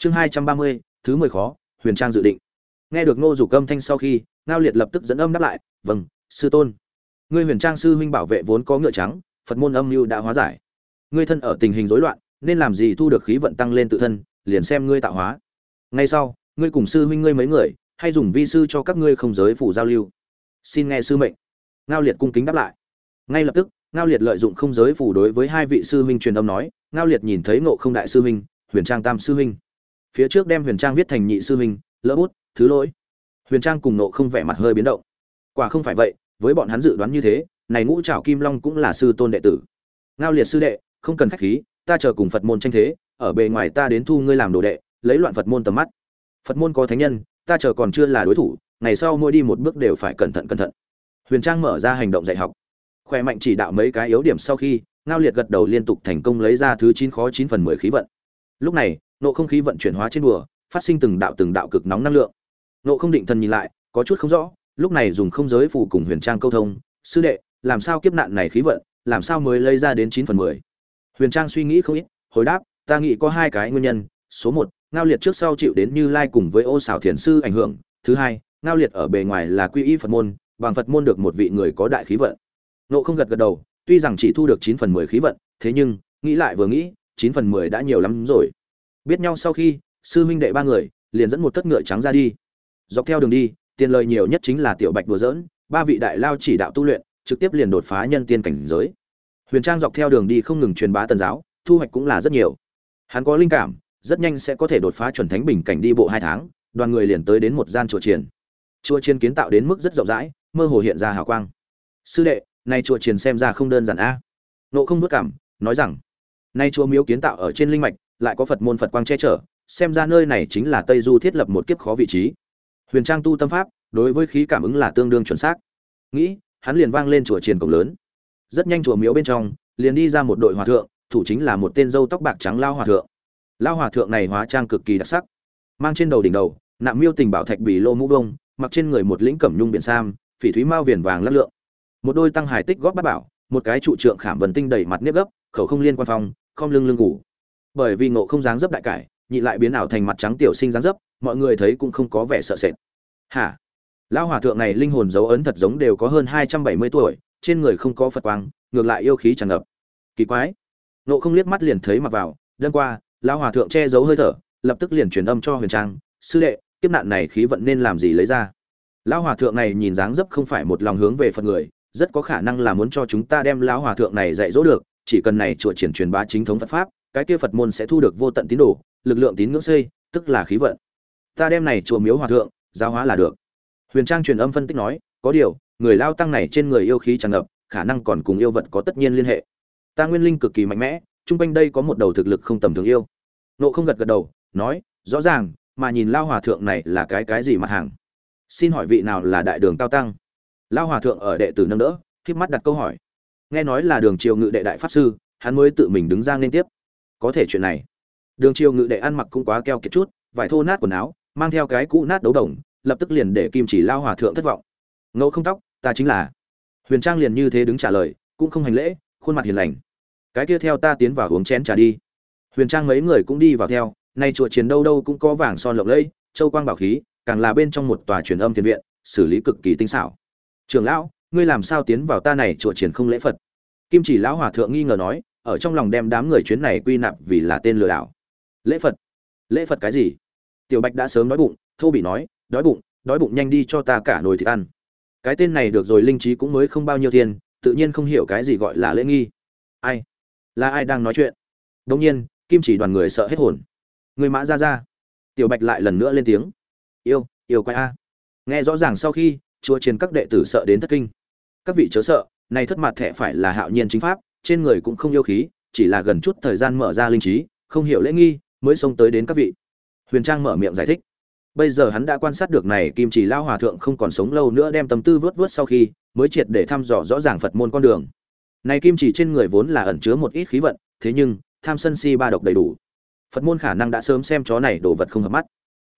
chương hai trăm ba mươi, thứ mười khó, huyền trang dự định. Nghe được ngô dục âm thanh sau khi, ngao liệt lập tức dẫn âm đáp lại vâng sư tôn. Ngươi huyền trang sư huynh bảo vệ vốn có ngựa trắng, phật môn âm mưu đã hóa giải. Ngươi thân ở tình hình rối loạn, nên làm gì thu được khí vận tăng lên tự thân, liền xem ngươi tạo hóa. Ngay sau, ngươi cùng sư huynh ngươi mấy người, hay dùng vi sư cho các ngươi không giới phủ giao lưu. Xin nghe sư mệnh. Ngao liệt cung kính đáp lại. Ngay lập tức, ngao liệt lợi dụng không giới phủ đối với hai vị sư huynh truyền âm nói, ngao liệt nhìn thấy ngộ không đại sư huynh, huyền trang tam sư huynh phía trước đem huyền trang viết thành nhị sư huynh, lỡ bút, thứ lỗi. Huyền trang cùng nộ không vẻ mặt hơi biến động. Quả không phải vậy, với bọn hắn dự đoán như thế, này ngũ trảo kim long cũng là sư tôn đệ tử. Ngao liệt sư đệ, không cần khách khí, ta chờ cùng phật môn tranh thế, ở bề ngoài ta đến thu ngươi làm đồ đệ, lấy loạn phật môn tầm mắt. Phật môn có thánh nhân, ta chờ còn chưa là đối thủ, ngày sau mỗi đi một bước đều phải cẩn thận cẩn thận. Huyền trang mở ra hành động dạy học. Khỏe mạnh chỉ đạo mấy cái yếu điểm sau khi, ngao liệt gật đầu liên tục thành công lấy ra thứ chín khó chín phần mười khí vận. Lúc này nộ không khí vận chuyển hóa trên đùa phát sinh từng đạo từng đạo cực nóng năng lượng. Nộ không định thần nhìn lại, có chút không rõ, lúc này dùng không giới phù cùng huyền trang câu thông, sư đệ, làm sao kiếp nạn này khí vận, làm sao mới lấy ra đến chín phần mười? Huyền trang suy nghĩ không ít, hồi đáp, ta nghĩ có hai cái nguyên nhân, số một, ngao liệt trước sau chịu đến như lai cùng với ô xảo thiền sư ảnh hưởng, thứ hai, ngao liệt ở bề ngoài là quy y phật môn, bằng phật môn được một vị người có đại khí vận. Nộ không gật gật đầu, tuy rằng chỉ thu được chín phần mười khí vận, thế nhưng, nghĩ lại vừa nghĩ, chín phần mười đã nhiều lắm rồi biết nhau sau khi, sư huynh đệ ba người liền dẫn một thất ngựa trắng ra đi. Dọc theo đường đi, tiền lời nhiều nhất chính là tiểu bạch đùa dỡn ba vị đại lao chỉ đạo tu luyện, trực tiếp liền đột phá nhân tiên cảnh giới. Huyền trang dọc theo đường đi không ngừng truyền bá tần giáo, thu hoạch cũng là rất nhiều. Hắn có linh cảm, rất nhanh sẽ có thể đột phá chuẩn thánh bình cảnh đi bộ hai tháng, đoàn người liền tới đến một gian chùa triền chùa triền kiến tạo đến mức rất rộng rãi, mơ hồ hiện ra hào quang. Sư đệ nay chùa triền xem ra không đơn giản a. Nộ không vất cảm, nói rằng, nay chùa miếu kiến tạo ở trên linh mạch lại có phật môn phật quang che chở, xem ra nơi này chính là tây du thiết lập một kiếp khó vị trí. Huyền trang tu tâm pháp, đối với khí cảm ứng là tương đương chuẩn xác. Nghĩ, hắn liền vang lên chùa triền cổng lớn. Rất nhanh chùa miếu bên trong, liền đi ra một đội hòa thượng, thủ chính là một tên dâu tóc bạc trắng lao hòa thượng. Lao hòa thượng này hóa trang cực kỳ đặc sắc, mang trên đầu đỉnh đầu, nạm miêu tình bảo thạch bì lô mũ vông, mặc trên người một lĩnh cẩm nhung biển sam, phỉ thúy mao viền vàng lắc lượng. Một đôi tăng hải tích góp bát bảo, một cái trụ trượng khảm vần tinh đầy mặt nếp gấp, khẩu không liên quan phong, không lưng lưng ngủ bởi vì ngộ không dáng dấp đại cải, nhị lại biến ảo thành mặt trắng tiểu sinh dáng dấp, mọi người thấy cũng không có vẻ sợ sệt. Hả? Lão hòa thượng này linh hồn dấu ấn thật giống đều có hơn hai trăm bảy mươi tuổi, trên người không có phật quang, ngược lại yêu khí tràn ngập. Kỳ quái. Nộ không liếc mắt liền thấy mặc vào đơn qua, lão hòa thượng che giấu hơi thở, lập tức liền truyền âm cho huyền trang, sư đệ, kiếp nạn này khí vận nên làm gì lấy ra? Lão hòa thượng này nhìn dáng dấp không phải một lòng hướng về phật người, rất có khả năng là muốn cho chúng ta đem lão hòa thượng này dạy dỗ được, chỉ cần này chùa triển truyền bá chính thống phật pháp cái kia phật môn sẽ thu được vô tận tín đồ, lực lượng tín ngưỡng xây, tức là khí vận. Ta đem này chùa miếu hòa thượng, giáo hóa là được. Huyền trang truyền âm phân tích nói, có điều, người lao tăng này trên người yêu khí tràn ngập, khả năng còn cùng yêu vật có tất nhiên liên hệ. Ta nguyên linh cực kỳ mạnh mẽ, trung quanh đây có một đầu thực lực không tầm thường yêu. Nộ không gật gật đầu, nói, rõ ràng, mà nhìn lao hòa thượng này là cái cái gì mặt hàng? Xin hỏi vị nào là đại đường cao tăng? Lao hòa thượng ở đệ tử nâng đỡ k mắt đặt câu hỏi. Nghe nói là đường triều ngự đệ đại pháp sư, hắn mới tự mình đứng ra liên tiếp có thể chuyện này. Đường triều ngự đệ ăn mặc cũng quá keo kiệt chút, vải thô nát quần áo, mang theo cái cũ nát đấu đồng, lập tức liền để kim chỉ lao hòa thượng thất vọng. Ngẫu không tóc, ta chính là. Huyền trang liền như thế đứng trả lời, cũng không hành lễ, khuôn mặt hiền lành. Cái kia theo ta tiến vào uống chén trà đi. Huyền trang mấy người cũng đi vào theo, nay chùa chiến đâu đâu cũng có vàng son lộng lẫy, châu quang bảo khí, càng là bên trong một tòa truyền âm thiền viện, xử lý cực kỳ tinh xảo. Trường lão, ngươi làm sao tiến vào ta này chùa triển không lễ phật? Kim chỉ lão hòa thượng nghi ngờ nói ở trong lòng đem đám người chuyến này quy nạp vì là tên lừa đảo. Lễ phật. Lễ phật cái gì? Tiểu bạch đã sớm đói bụng, thô bị nói, đói bụng đói bụng nhanh đi cho ta cả nồi thịt ăn. Cái tên này được rồi, linh trí cũng mới không bao nhiêu tiền tự nhiên không hiểu cái gì gọi là lễ nghi. Ai? Là ai đang nói chuyện? Đông nhiên, kim chỉ đoàn người sợ hết hồn. Người mã ra ra tiểu bạch lại lần nữa lên tiếng. Yêu yêu quái a. Nghe rõ ràng sau khi chùa chiến các đệ tử sợ đến thất kinh. Các vị chớ sợ, này thất mặt thẻ phải là hạo nhiên chính pháp trên người cũng không yêu khí, chỉ là gần chút thời gian mở ra linh trí, không hiểu lễ nghi, mới xông tới đến các vị. Huyền trang mở miệng giải thích. Bây giờ hắn đã quan sát được này kim chỉ lao hòa thượng không còn sống lâu nữa đem tâm tư vớt vớt sau khi, mới triệt để thăm dò rõ ràng phật môn con đường. Này kim chỉ trên người vốn là ẩn chứa một ít khí vận, thế nhưng, tham sân si ba độc đầy đủ. Phật môn khả năng đã sớm xem chó này đồ vật không hợp mắt.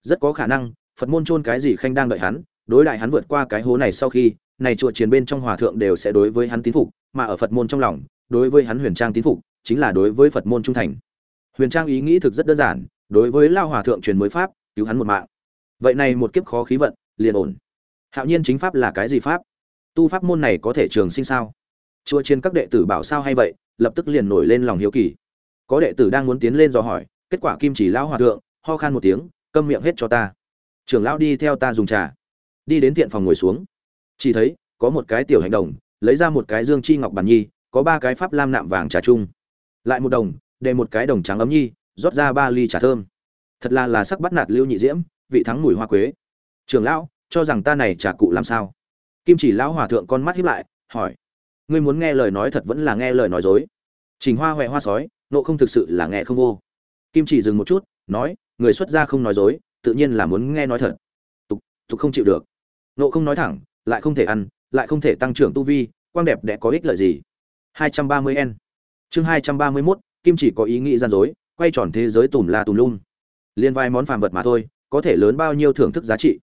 Rất có khả năng, phật môn chôn cái gì khanh đang đợi hắn, đối đại hắn vượt qua cái hố này sau khi, này chùa chiến bên trong hòa thượng đều sẽ đối với hắn tín phục, mà ở phật môn trong lòng đối với hắn huyền trang tín phục, chính là đối với phật môn trung thành. Huyền trang ý nghĩ thực rất đơn giản, đối với lao hòa thượng truyền mới pháp, cứu hắn một mạng. Vậy này một kiếp khó khí vận, liền ổn. Hạo nhiên chính pháp là cái gì pháp? Tu pháp môn này có thể trường sinh sao? Chùa trên các đệ tử bảo sao hay vậy, lập tức liền nổi lên lòng hiếu kỳ. Có đệ tử đang muốn tiến lên dò hỏi, kết quả kim chỉ lão hòa thượng, ho khan một tiếng, câm miệng hết cho ta. Trưởng lão đi theo ta dùng trà. Đi đến tiện phòng ngồi xuống. Chỉ thấy, có một cái tiểu hành đồng, lấy ra một cái dương chi ngọc bàn nhi có ba cái pháp lam nạm vàng trà chung. Lại một đồng, để một cái đồng trắng ấm nhi, rót ra ba ly trà thơm. Thật là là sắc bắt nạt lưu nhị diễm, vị thắng mùi hoa quế. Trưởng lão, cho rằng ta này trà cụ làm sao? Kim chỉ lão hòa thượng con mắt hiếp lại, hỏi. Ngươi muốn nghe lời nói thật vẫn là nghe lời nói dối. Trình hoa huệ hoa sói, nộ không thực sự là nghe không vô. Kim chỉ dừng một chút, nói, người xuất gia không nói dối, tự nhiên là muốn nghe nói thật. Tục tục không chịu được. Nộ không nói thẳng, lại không thể ăn, lại không thể tăng trưởng tu vi, quang đẹp đẽ có ích lợi gì? 230 n. Chương 231, kim chỉ có ý nghĩ gian dối quay tròn thế giới tùm la tùm lum. Liên vai món phàm vật mà thôi có thể lớn bao nhiêu thưởng thức giá trị.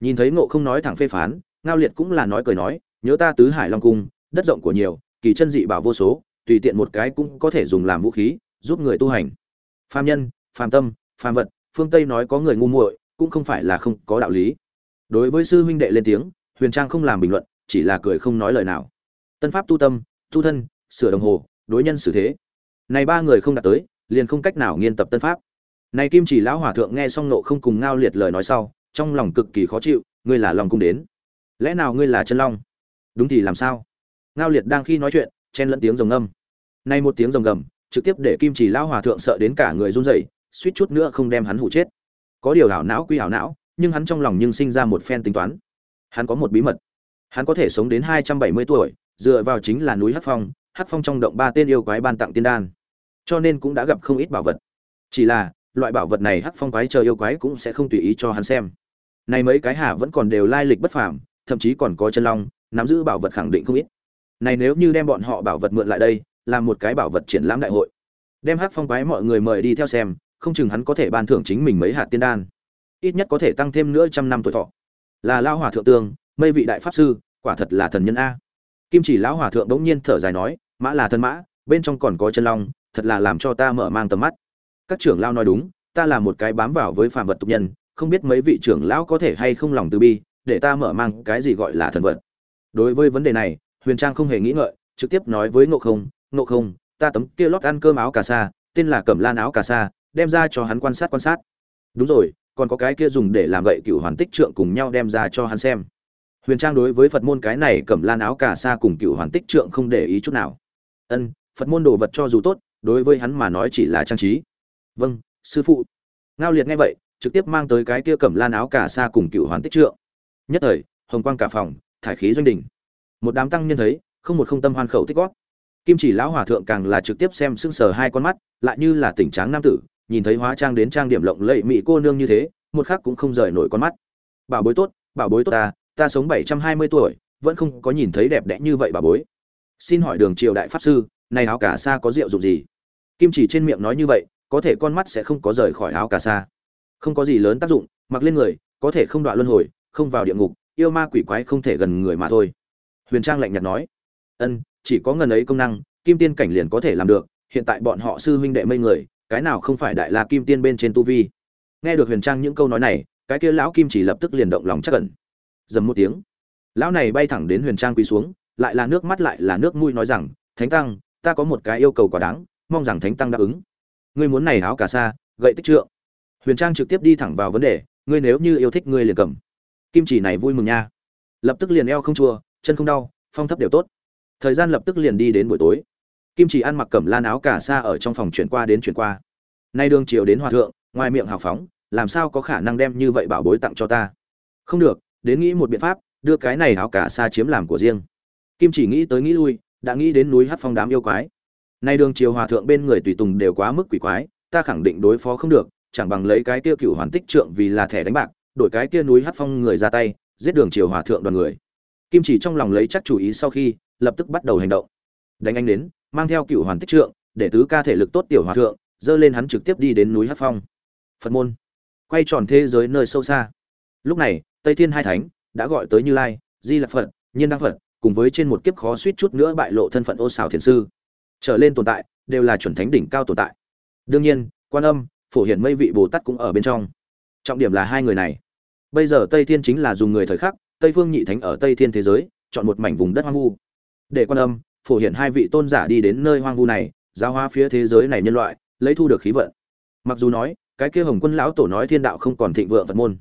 Nhìn thấy ngộ không nói thẳng phê phán ngao liệt cũng là nói cười nói nhớ ta tứ hải long cung đất rộng của nhiều kỳ chân dị bảo vô số tùy tiện một cái cũng có thể dùng làm vũ khí giúp người tu hành. Phàm nhân phàm tâm phàm vật phương tây nói có người ngu muội cũng không phải là không có đạo lý. Đối với sư huynh đệ lên tiếng huyền trang không làm bình luận chỉ là cười không nói lời nào. Tân pháp tu tâm tu thân, sửa đồng hồ, đối nhân xử thế. Này ba người không đạt tới, liền không cách nào nghiên tập tân pháp. Này kim chỉ lão hòa thượng nghe xong nộ không cùng ngao liệt lời nói sau, trong lòng cực kỳ khó chịu, ngươi là lòng cung đến. Lẽ nào ngươi là chân long? Đúng thì làm sao? Ngao liệt đang khi nói chuyện, chen lẫn tiếng rồng ngâm. Nay một tiếng rồng gầm, trực tiếp để kim chỉ lão hòa thượng sợ đến cả người run rẩy, suýt chút nữa không đem hắn hụ chết. Có điều hảo não quy hảo não, nhưng hắn trong lòng nhưng sinh ra một phen tính toán. Hắn có một bí mật. Hắn có thể sống đến hai trăm bảy mươi tuổi dựa vào chính là núi hắc phong hắc phong trong động ba tên yêu quái ban tặng tiên đan. Cho nên cũng đã gặp không ít bảo vật. Chỉ là, loại bảo vật này hắc phong quái chờ yêu quái cũng sẽ không tùy ý cho hắn xem. Này mấy cái hà vẫn còn đều lai lịch bất phàm, thậm chí còn có chân long, nắm giữ bảo vật khẳng định không ít. Này nếu như đem bọn họ bảo vật mượn lại đây, làm một cái bảo vật triển lãm đại hội. Đem hắc phong quái mọi người mời đi theo xem, không chừng hắn có thể ban thưởng chính mình mấy hạt tiên đan. Ít nhất có thể tăng thêm nữa trăm năm tuổi thọ. Là lao hòa thượng tương mây vị đại pháp sư, quả thật là thần nhân a kim chỉ lão hòa thượng bỗng nhiên thở dài nói, mã là thân mã, bên trong còn có chân long, thật là làm cho ta mở mang tầm mắt. Các trưởng lao nói đúng, ta là một cái bám vào với phàm vật tục nhân, không biết mấy vị trưởng lão có thể hay không lòng từ bi, để ta mở mang cái gì gọi là thần vật. Đối với vấn đề này, huyền trang không hề nghĩ ngợi, trực tiếp nói với ngộ không ngộ không, ta tấm kia lót ăn cơm áo cà sa, tên là cẩm lan áo cà sa, đem ra cho hắn quan sát quan sát. Đúng rồi, còn có cái kia dùng để làm gậy cựu hoàn tích trượng cùng nhau đem ra cho hắn xem huyền trang đối với phật môn cái này cẩm lan áo cà sa cùng cựu hoàn tích trượng không để ý chút nào. Ân, phật môn đồ vật cho dù tốt, đối với hắn mà nói chỉ là trang trí. Vâng sư phụ. Ngao liệt nghe vậy, trực tiếp mang tới cái kia cẩm lan áo cà sa cùng cựu hoàn tích trượng. Nhất thời, hồng quang cả phòng, thải khí doanh đỉnh. Một đám tăng nhân thấy, không một không tâm hoan khẩu tích gót kim chỉ lão hòa thượng càng là trực tiếp xem sưng sờ hai con mắt, lại như là tỉnh tráng nam tử, nhìn thấy hóa trang đến trang điểm lộng lẫy mỹ cô nương như thế, một khắc cũng không rời nổi con mắt. Bảo bối tốt, bảo bối tốt ta ta sống bảy trăm hai mươi tuổi, vẫn không có nhìn thấy đẹp đẽ như vậy bà bối. Xin hỏi đường triều đại pháp sư, này áo cà sa có rượu dụng gì? Kim chỉ trên miệng nói như vậy, có thể con mắt sẽ không có rời khỏi áo cà sa. Không có gì lớn tác dụng, mặc lên người, có thể không đoạn luân hồi, không vào địa ngục, yêu ma quỷ quái không thể gần người mà thôi. Huyền trang lạnh nhạt nói. Ân, chỉ có ngần ấy công năng, kim tiên cảnh liền có thể làm được, hiện tại bọn họ sư huynh đệ mây người, cái nào không phải đại la kim tiên bên trên tu vi. Nghe được huyền trang những câu nói này, cái kia lão kim chỉ lập tức liền động lòng chắc cẩn dầm một tiếng. Lão này bay thẳng đến huyền trang quỳ xuống, lại là nước mắt lại là nước mũi nói rằng, thánh tăng, ta có một cái yêu cầu quá đáng, mong rằng thánh tăng đáp ứng. Ngươi muốn này áo cà sa, gậy tích trượng. Huyền trang trực tiếp đi thẳng vào vấn đề, ngươi nếu như yêu thích ngươi liền cầm. Kim chỉ này vui mừng nha. Lập tức liền eo không chua, chân không đau, phong thấp đều tốt. Thời gian lập tức liền đi đến buổi tối. Kim chỉ ăn mặc cẩm lan áo cà sa ở trong phòng chuyển qua đến chuyển qua. Nay đường chiều đến hòa thượng, ngoài miệng hào phóng, làm sao có khả năng đem như vậy bảo bối tặng cho ta? Không được đến nghĩ một biện pháp, đưa cái này áo cả sa chiếm làm của riêng. Kim chỉ nghĩ tới nghĩ lui, đã nghĩ đến núi hát phong đám yêu quái. Nay đường triều hòa thượng bên người tùy tùng đều quá mức quỷ quái, ta khẳng định đối phó không được, chẳng bằng lấy cái kia cựu hoàn tích trượng vì là thẻ đánh bạc, đổi cái kia núi hát phong người ra tay, giết đường triều hòa thượng đoàn người. Kim chỉ trong lòng lấy chắc chủ ý sau khi, lập tức bắt đầu hành động. Đánh anh đến, mang theo cựu hoàn tích trượng, để tứ ca thể lực tốt tiểu hòa thượng, dơ lên hắn trực tiếp đi đến núi hát phong. Phật môn. Quay tròn thế giới nơi sâu xa. Lúc này tây thiên hai thánh đã gọi tới như lai, di lạc phật, nhiên đăng phật, cùng với trên một kiếp khó suýt chút nữa bại lộ thân phận ô xào thiền sư. Trở lên tồn tại đều là chuẩn thánh đỉnh cao tồn tại. Đương nhiên, quan âm, phổ hiển mây vị bồ tát cũng ở bên trong. Trọng điểm là hai người này. Bây giờ tây thiên chính là dùng người thời khắc, tây phương nhị thánh ở tây thiên thế giới, chọn một mảnh vùng đất hoang vu. Để quan âm, phổ hiển hai vị tôn giả đi đến nơi hoang vu này, giáo hóa phía thế giới này nhân loại, lấy thu được khí vận. Mặc dù nói, cái kia hồng quân lão tổ nói thiên đạo không còn thịnh vượng phật môn.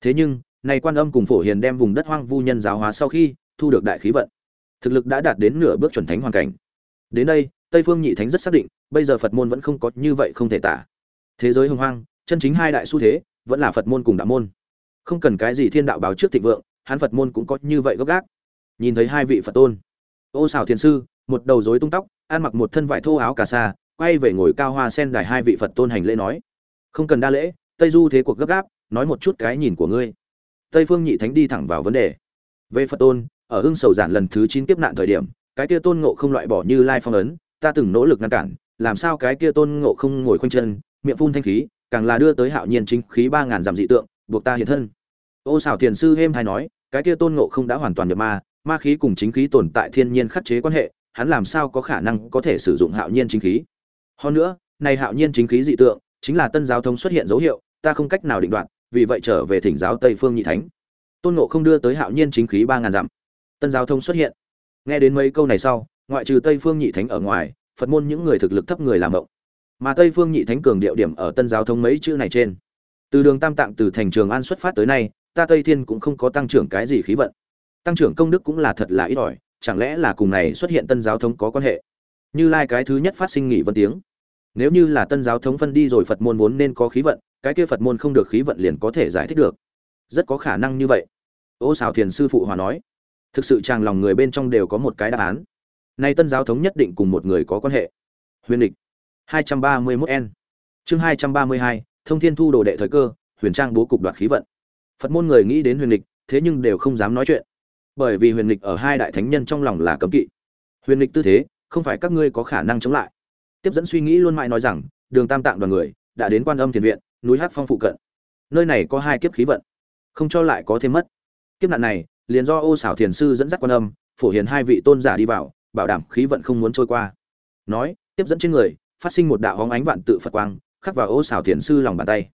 Thế nhưng này quan âm cùng phổ hiền đem vùng đất hoang vu nhân giáo hóa sau khi, thu được đại khí vận. Thực lực đã đạt đến nửa bước chuẩn thánh hoàn cảnh. Đến đây, tây phương nhị thánh rất xác định, bây giờ phật môn vẫn không có như vậy không thể tả. Thế giới hồng hoang, chân chính hai đại xu thế, vẫn là phật môn cùng đạo môn. Không cần cái gì thiên đạo báo trước thịnh vượng, hắn phật môn cũng có như vậy gốc gác. Nhìn thấy hai vị phật tôn. Ô xào thiền sư, một đầu rối tung tóc, ăn mặc một thân vải thô áo cà sa, quay về ngồi cao hoa sen đài hai vị phật tôn hành lễ nói. Không cần đa lễ, tây du thế cuộc gấp gáp, nói một chút cái nhìn của ngươi tây phương nhị thánh đi thẳng vào vấn đề. Về phật tôn, ở hưng sầu giản lần thứ chín kiếp nạn thời điểm, cái kia tôn ngộ không loại bỏ như lai phong ấn, ta từng nỗ lực ngăn cản, làm sao cái kia tôn ngộ không ngồi khoanh chân, miệng phun thanh khí, càng là đưa tới hạo nhiên chính khí ba ngàn dặm dị tượng, buộc ta hiện thân. Ô xảo thiền sư hêm hay nói, cái kia tôn ngộ không đã hoàn toàn nhập ma ma khí cùng chính khí tồn tại thiên nhiên khắc chế quan hệ, hắn làm sao có khả năng có thể sử dụng hạo nhiên chính khí? Hơn nữa, này hạo nhiên chính khí dị tượng, chính là tân giáo thống xuất hiện dấu hiệu, ta không cách nào định đoạt vì vậy trở về thỉnh giáo tây phương nhị thánh. Tôn ngộ không đưa tới hạo nhiên chính khí ba ngàn dặm. Tân giáo thông xuất hiện. Nghe đến mấy câu này sau, ngoại trừ tây phương nhị thánh ở ngoài, phật môn những người thực lực thấp người làm động mà tây phương nhị thánh cường điệu điểm ở tân giáo thông mấy chữ này trên. Từ đường tam tạng từ thành trường an xuất phát tới nay, ta tây thiên cũng không có tăng trưởng cái gì khí vận. Tăng trưởng công đức cũng là thật là ít ỏi, chẳng lẽ là cùng này xuất hiện tân giáo thống có quan hệ? Như lai cái thứ nhất phát sinh nghỉ vân tiếng. Nếu như là tân giáo thống phân đi rồi phật môn vốn nên có khí vận cái kia phật môn không được khí vận liền có thể giải thích được. Rất có khả năng như vậy. Ô xào thiền sư phụ hòa nói thực sự chàng lòng người bên trong đều có một cái đáp án. Nay tân giáo thống nhất định cùng một người có quan hệ. Huyền địch 231 n chương 232, thông thiên thu đồ đệ thời cơ huyền trang bố cục đoạt khí vận. Phật môn người nghĩ đến huyền địch thế nhưng đều không dám nói chuyện. Bởi vì huyền địch ở hai đại thánh nhân trong lòng là cấm kỵ. Huyền địch tư thế không phải các ngươi có khả năng chống lại. Tiếp dẫn suy nghĩ luôn mãi nói rằng đường tam tạng đoàn người đã đến quan âm thiền viện núi hát phong phụ cận. Nơi này có hai kiếp khí vận. Không cho lại có thêm mất. Kiếp nạn này, liền do ô xảo thiền sư dẫn dắt quan âm, phổ hiền hai vị tôn giả đi vào, bảo đảm khí vận không muốn trôi qua. Nói, tiếp dẫn trên người, phát sinh một đạo hóng ánh vạn tự phật quang, khắc vào ô xảo thiền sư lòng bàn tay.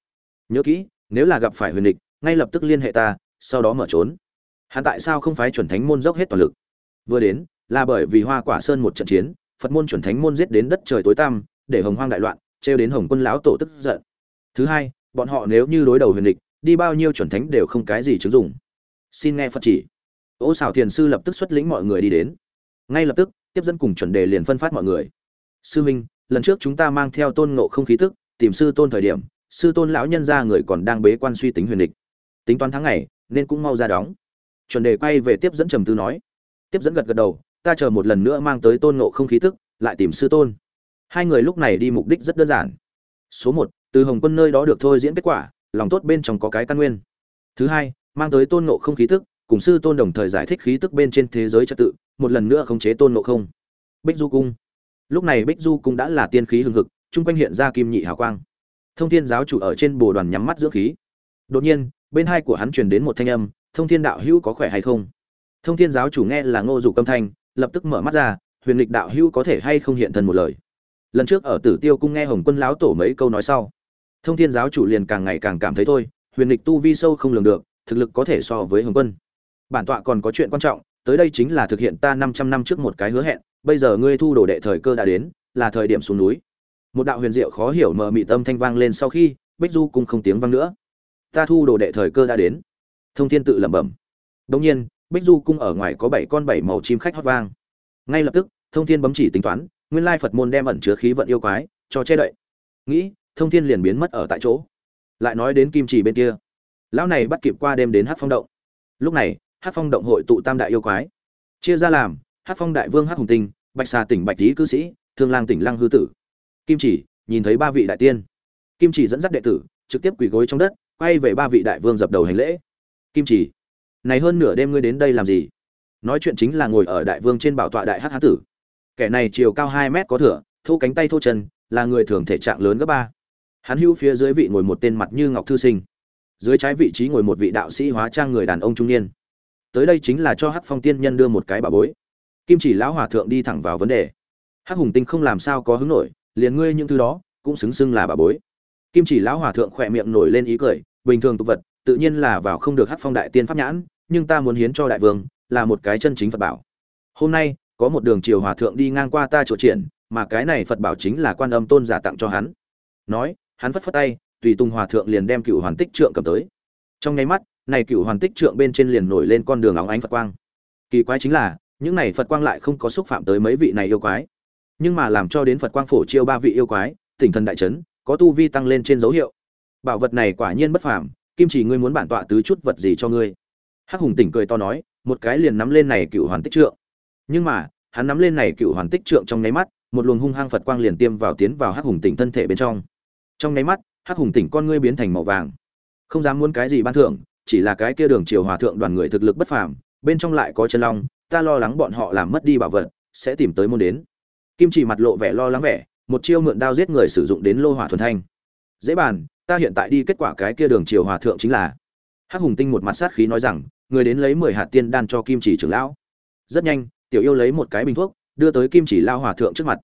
Nhớ kỹ, nếu là gặp phải huyền địch, ngay lập tức liên hệ ta, sau đó mở trốn. Hắn tại sao không phái chuẩn thánh môn dốc hết toàn lực? Vừa đến, là bởi vì hoa quả sơn một trận chiến, phật môn chuẩn thánh môn giết đến đất trời tối tăm, để hồng hoang đại loạn, trêu đến hồng quân lão tổ tức giận thứ hai, bọn họ nếu như đối đầu huyền địch, đi bao nhiêu chuẩn thánh đều không cái gì chứng dụng. Xin nghe phật chỉ. Ô xảo thiền sư lập tức xuất lĩnh mọi người đi đến. Ngay lập tức, tiếp dẫn cùng chuẩn đề liền phân phát mọi người. Sư minh, lần trước chúng ta mang theo tôn ngộ không khí tức, tìm sư tôn thời điểm, sư tôn lão nhân ra người còn đang bế quan suy tính huyền địch. Tính toán tháng ngày, nên cũng mau ra đóng. Chuẩn đề quay về tiếp dẫn trầm tư nói. Tiếp dẫn gật gật đầu, ta chờ một lần nữa mang tới tôn ngộ không khí tức, lại tìm sư tôn. Hai người lúc này đi mục đích rất đơn giản. Số một từ hồng quân nơi đó được thôi diễn kết quả, lòng tốt bên trong có cái căn nguyên. Thứ hai, mang tới tôn ngộ không khí tức, cùng sư tôn đồng thời giải thích khí tức bên trên thế giới trật tự, một lần nữa khống chế tôn ngộ không. Bích du cung. Lúc này bích du cung đã là tiên khí hưng hực, chung quanh hiện ra kim nhị hào quang. Thông thiên giáo chủ ở trên bồ đoàn nhắm mắt dưỡng khí. Đột nhiên, bên hai của hắn truyền đến một thanh âm, thông thiên đạo hữu có khỏe hay không? Thông thiên giáo chủ nghe là ngô dục âm thanh, lập tức mở mắt ra, huyền lịch đạo hữu có thể hay không hiện thân một lời? Lần trước ở tử tiêu cung nghe hồng quân lão tổ mấy câu nói sau thông thiên giáo chủ liền càng ngày càng cảm thấy thôi, huyền lịch tu vi sâu không lường được, thực lực có thể so với hồng quân. Bản tọa còn có chuyện quan trọng, tới đây chính là thực hiện ta 500 năm trước một cái hứa hẹn, bây giờ ngươi thu đồ đệ thời cơ đã đến, là thời điểm xuống núi. Một đạo huyền diệu khó hiểu mờ mị tâm thanh vang lên sau khi, bích du Cung không tiếng vang nữa. Ta thu đồ đệ thời cơ đã đến. Thông thiên tự lẩm bẩm. Đông nhiên, bích du cung ở ngoài có bảy con bảy màu chim khách hót vang. Ngay lập tức, thông thiên bấm chỉ tính toán, nguyên lai phật môn đem ẩn chứa khí vận yêu quái, cho che đậy. Nghĩ thông thiên liền biến mất ở tại chỗ. Lại nói đến kim chỉ bên kia. Lão này bắt kịp qua đêm đến hát phong động. Lúc này hát phong động hội tụ tam đại yêu quái. Chia ra làm hát phong đại vương hát hùng tinh, bạch xà tỉnh bạch lý cư sĩ, thương lang tỉnh lăng hư tử. Kim chỉ, nhìn thấy ba vị đại tiên. Kim chỉ dẫn dắt đệ tử, trực tiếp quỳ gối trong đất, quay về ba vị đại vương dập đầu hành lễ. Kim chỉ, này hơn nửa đêm ngươi đến đây làm gì? Nói chuyện chính là ngồi ở đại vương trên bảo tọa đại hát hán tử. Kẻ này chiều cao hai mét có thửa thô cánh tay thô chân, là người thường thể trạng lớn gấp ba hắn hữu phía dưới vị ngồi một tên mặt như ngọc thư sinh. Dưới trái vị trí ngồi một vị đạo sĩ hóa trang người đàn ông trung niên. Tới đây chính là cho hắc phong tiên nhân đưa một cái bà bối. Kim chỉ lão hòa thượng đi thẳng vào vấn đề. Hắc hùng tinh không làm sao có hứng nổi, liền ngươi những thứ đó cũng xứng xưng là bà bối. Kim chỉ lão hòa thượng khỏe miệng nổi lên ý cười, bình thường tục vật, tự nhiên là vào không được hát phong đại tiên pháp nhãn, nhưng ta muốn hiến cho đại vương, là một cái chân chính phật bảo. Hôm nay, có một đường triều hòa thượng đi ngang qua ta chỗ triển, mà cái này phật bảo chính là quan âm tôn giả tặng cho hắn. Nói hắn phất phất tay, tùy tùng hòa thượng liền đem cựu hoàn tích trượng cầm tới. Trong nháy mắt, này cựu hoàn tích trượng bên trên liền nổi lên con đường óng ánh phật quang. Kỳ quái chính là, những này phật quang lại không có xúc phạm tới mấy vị này yêu quái. Nhưng mà làm cho đến phật quang phổ chiêu ba vị yêu quái, tỉnh thần đại trấn có tu vi tăng lên trên dấu hiệu. Bảo vật này quả nhiên bất phàm, kim chỉ ngươi muốn bản tọa tứ chút vật gì cho ngươi? Hắc hùng tỉnh cười to nói, một cái liền nắm lên này cựu hoàn tích trượng. Nhưng mà, hắn nắm lên này cựu hoàn tích trượng trong nháy mắt, một luồng hung hăng phật quang liền tiêm vào tiến vào hắc hùng tỉnh thân thể bên trong trong nháy mắt, hắc hùng tỉnh con ngươi biến thành màu vàng. Không dám muốn cái gì ban thưởng, chỉ là cái kia đường triều hòa thượng đoàn người thực lực bất phàm, bên trong lại có chân long, ta lo lắng bọn họ làm mất đi bảo vật, sẽ tìm tới môn đến. Kim chỉ mặt lộ vẻ lo lắng vẻ, một chiêu mượn đao giết người sử dụng đến lô hỏa thuần thanh. Dễ bàn, ta hiện tại đi kết quả cái kia đường triều hòa thượng chính là. Hắc hùng tinh một mặt sát khí nói rằng, người đến lấy mười hạt tiên đan cho kim chỉ trưởng lão. Rất nhanh, tiểu yêu lấy một cái bình thuốc, đưa tới kim chỉ lao hòa thượng trước mặt.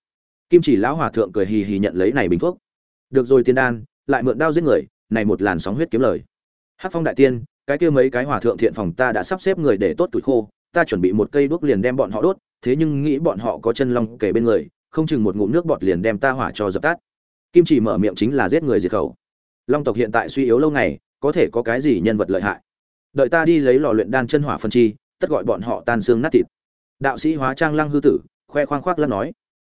Kim chỉ lão hòa thượng cười hì hì nhận lấy này bình thuốc được rồi tiên đan, lại mượn đao giết người, này một làn sóng huyết kiếm lời. Hát phong đại tiên, cái kia mấy cái hòa thượng thiện phòng ta đã sắp xếp người để tốt tuổi khô, ta chuẩn bị một cây đuốc liền đem bọn họ đốt, thế nhưng nghĩ bọn họ có chân long kể bên người, không chừng một ngụm nước bọt liền đem ta hỏa cho dập tắt. Kim chỉ mở miệng chính là giết người diệt khẩu. Long tộc hiện tại suy yếu lâu ngày, có thể có cái gì nhân vật lợi hại? Đợi ta đi lấy lò luyện đan chân hỏa phân chi, tất gọi bọn họ tan xương nát thịt. Đạo sĩ hóa trang lăng hư tử, khoe khoang khoác lăng nói,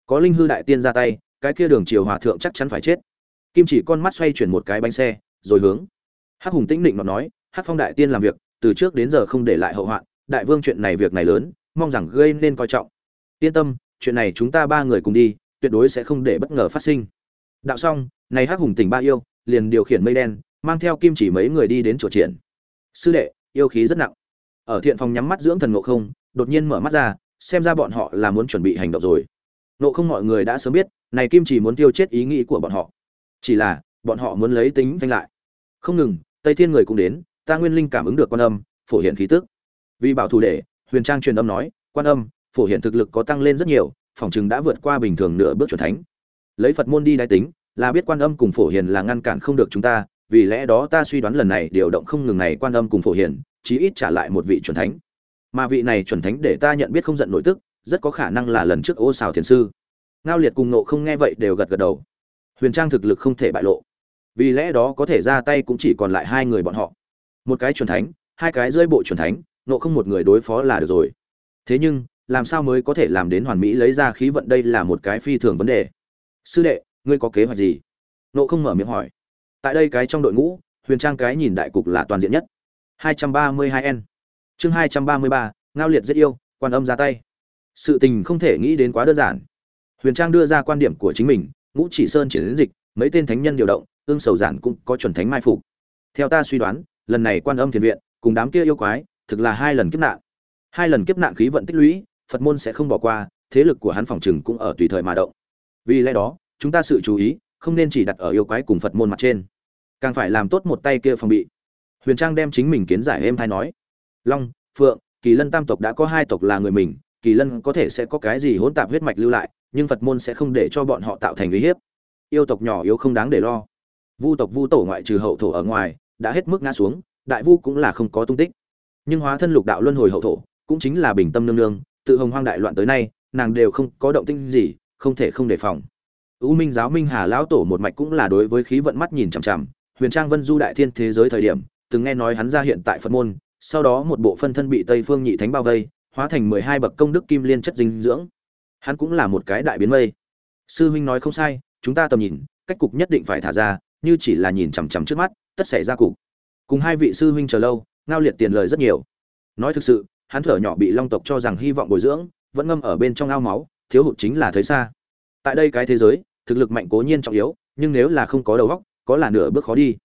có linh hư đại tiên ra tay, cái kia đường triều hòa thượng chắc chắn phải chết kim chỉ con mắt xoay chuyển một cái bánh xe, rồi hướng. Hắc hùng tĩnh định nó nói, hắc phong đại tiên làm việc, từ trước đến giờ không để lại hậu hoạn, đại vương chuyện này việc này lớn, mong rằng gây nên coi trọng. Yên tâm, chuyện này chúng ta ba người cùng đi, tuyệt đối sẽ không để bất ngờ phát sinh. Đạo xong, này hắc hùng tỉnh ba yêu, liền điều khiển mây đen, mang theo kim chỉ mấy người đi đến chỗ triển. Sư đệ, yêu khí rất nặng. Ở thiện phòng nhắm mắt dưỡng thần ngộ không, đột nhiên mở mắt ra, xem ra bọn họ là muốn chuẩn bị hành động rồi. Nộ không mọi người đã sớm biết, này kim chỉ muốn tiêu chết ý nghĩ của bọn họ chỉ là, bọn họ muốn lấy tính vanh lại. Không ngừng, tây thiên người cũng đến, ta nguyên linh cảm ứng được quan âm, phổ hiện khí tức. Vì bảo thủ để, huyền trang truyền âm nói, quan âm, phổ hiện thực lực có tăng lên rất nhiều, phòng chừng đã vượt qua bình thường nửa bước chuẩn thánh. Lấy phật môn đi đái tính, là biết quan âm cùng phổ hiền là ngăn cản không được chúng ta, vì lẽ đó ta suy đoán lần này điều động không ngừng này quan âm cùng phổ hiền chí ít trả lại một vị chuẩn thánh. Mà vị này chuẩn thánh để ta nhận biết không giận nội tức, rất có khả năng là lần trước ô xào thiền sư. Ngao liệt cùng nộ không nghe vậy đều gật gật đầu huyền trang thực lực không thể bại lộ. Vì lẽ đó có thể ra tay cũng chỉ còn lại hai người bọn họ. Một cái chuẩn thánh hai cái dưới bộ chuẩn thánh nộ không một người đối phó là được rồi. Thế nhưng làm sao mới có thể làm đến hoàn mỹ lấy ra khí vận đây là một cái phi thường vấn đề. Sư đệ ngươi có kế hoạch gì? Nộ không mở miệng hỏi. Tại đây cái trong đội ngũ huyền trang cái nhìn đại cục là toàn diện nhất. 232 n chương 233, ngao liệt rất yêu quan âm ra tay. Sự tình không thể nghĩ đến quá đơn giản. Huyền trang đưa ra quan điểm của chính mình ngũ chỉ sơn chuyển đến dịch, mấy tên thánh nhân điều động, ương sầu giản cũng có chuẩn thánh mai phục. Theo ta suy đoán, lần này quan âm thiền viện, cùng đám kia yêu quái, thực là hai lần kiếp nạn. Hai lần kiếp nạn khí vận tích lũy, phật môn sẽ không bỏ qua, thế lực của hắn phòng trừng cũng ở tùy thời mà động. Vì lẽ đó, chúng ta sự chú ý, không nên chỉ đặt ở yêu quái cùng phật môn mặt trên. Càng phải làm tốt một tay kia phòng bị. Huyền trang đem chính mình kiến giải êm thai nói. Long, phượng, kỳ lân tam tộc đã có hai tộc là người mình, kỳ lân có thể sẽ có cái gì hỗn tạp huyết mạch lưu lại nhưng phật môn sẽ không để cho bọn họ tạo thành uy hiếp. Yêu tộc nhỏ yếu không đáng để lo. Vu tộc vu tổ ngoại trừ hậu thổ ở ngoài đã hết mức ngã xuống đại vu cũng là không có tung tích. Nhưng hóa thân lục đạo luân hồi hậu thổ cũng chính là bình tâm nương nương tự hồng hoang đại loạn tới nay nàng đều không có động tinh gì không thể không đề phòng. U Minh giáo Minh Hà lão tổ một mạch cũng là đối với khí vận mắt nhìn chằm chằm, Huyền Trang Vân Du đại thiên thế giới thời điểm, từng nghe nói hắn ra hiện tại Phật môn, sau đó một bộ phân thân bị Tây Phương Nhị Thánh bao vây, hóa thành mười hai bậc công đức kim liên chất dinh dưỡng. Hắn cũng là một cái đại biến mây. Sư huynh nói không sai, chúng ta tầm nhìn, cách cục nhất định phải thả ra, như chỉ là nhìn chằm chằm trước mắt, tất xảy ra cục. Cùng hai vị sư huynh chờ lâu, ngao liệt tiền lời rất nhiều. Nói thực sự, hắn thở nhỏ bị Long tộc cho rằng hy vọng bồi dưỡng, vẫn ngâm ở bên trong ao máu, thiếu hụt chính là thấy xa. Tại đây cái thế giới, thực lực mạnh cố nhiên trọng yếu nhưng nếu là không có đầu óc có là nửa bước khó đi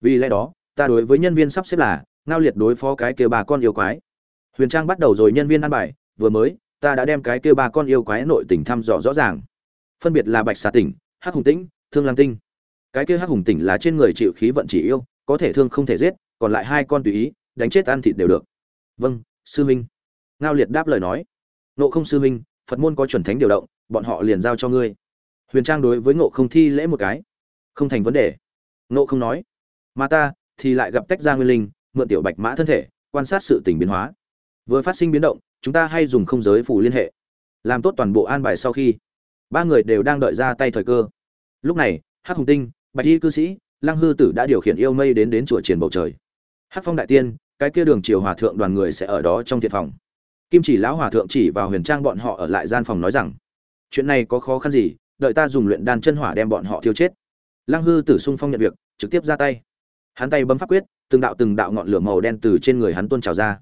vì lẽ đó ta đối với nhân viên sắp xếp là ngao liệt đối phó cái kia bà con yêu quái huyền trang bắt đầu rồi nhân viên ăn bài vừa mới ta đã đem cái kia ba con yêu quái nội tình thăm dò rõ ràng. Phân biệt là bạch xà tỉnh, hắc hùng tĩnh, thương lam tinh. Cái kia hắc hùng tỉnh là trên người chịu khí vận chỉ yêu, có thể thương không thể giết, còn lại hai con tùy ý, đánh chết ăn thịt đều được. Vâng sư minh ngao liệt đáp lời nói. Nộ không sư minh phật môn có chuẩn thánh điều động, bọn họ liền giao cho ngươi. Huyền trang đối với ngộ không thi lễ một cái. Không thành vấn đề. Ngộ không nói. Mà ta thì lại gặp tách ra nguyên linh, mượn tiểu bạch mã thân thể, quan sát sự tình biến hóa. Vừa phát sinh biến động chúng ta hay dùng không giới phủ liên hệ. Làm tốt toàn bộ an bài sau khi. Ba người đều đang đợi ra tay thời cơ. Lúc này, hắc hùng tinh, bạch y cư sĩ, lăng hư tử đã điều khiển yêu mây đến đến chùa triển bầu trời. Hắc phong đại tiên, cái kia đường triều hòa thượng đoàn người sẽ ở đó trong thiện phòng. Kim chỉ lão hòa thượng chỉ vào huyền trang bọn họ ở lại gian phòng nói rằng, chuyện này có khó khăn gì, đợi ta dùng luyện đan chân hỏa đem bọn họ thiêu chết. Lăng hư tử sung phong nhận việc, trực tiếp ra tay. Hắn tay bấm pháp quyết, từng đạo từng đạo ngọn lửa màu đen từ trên người hắn tuôn trào ra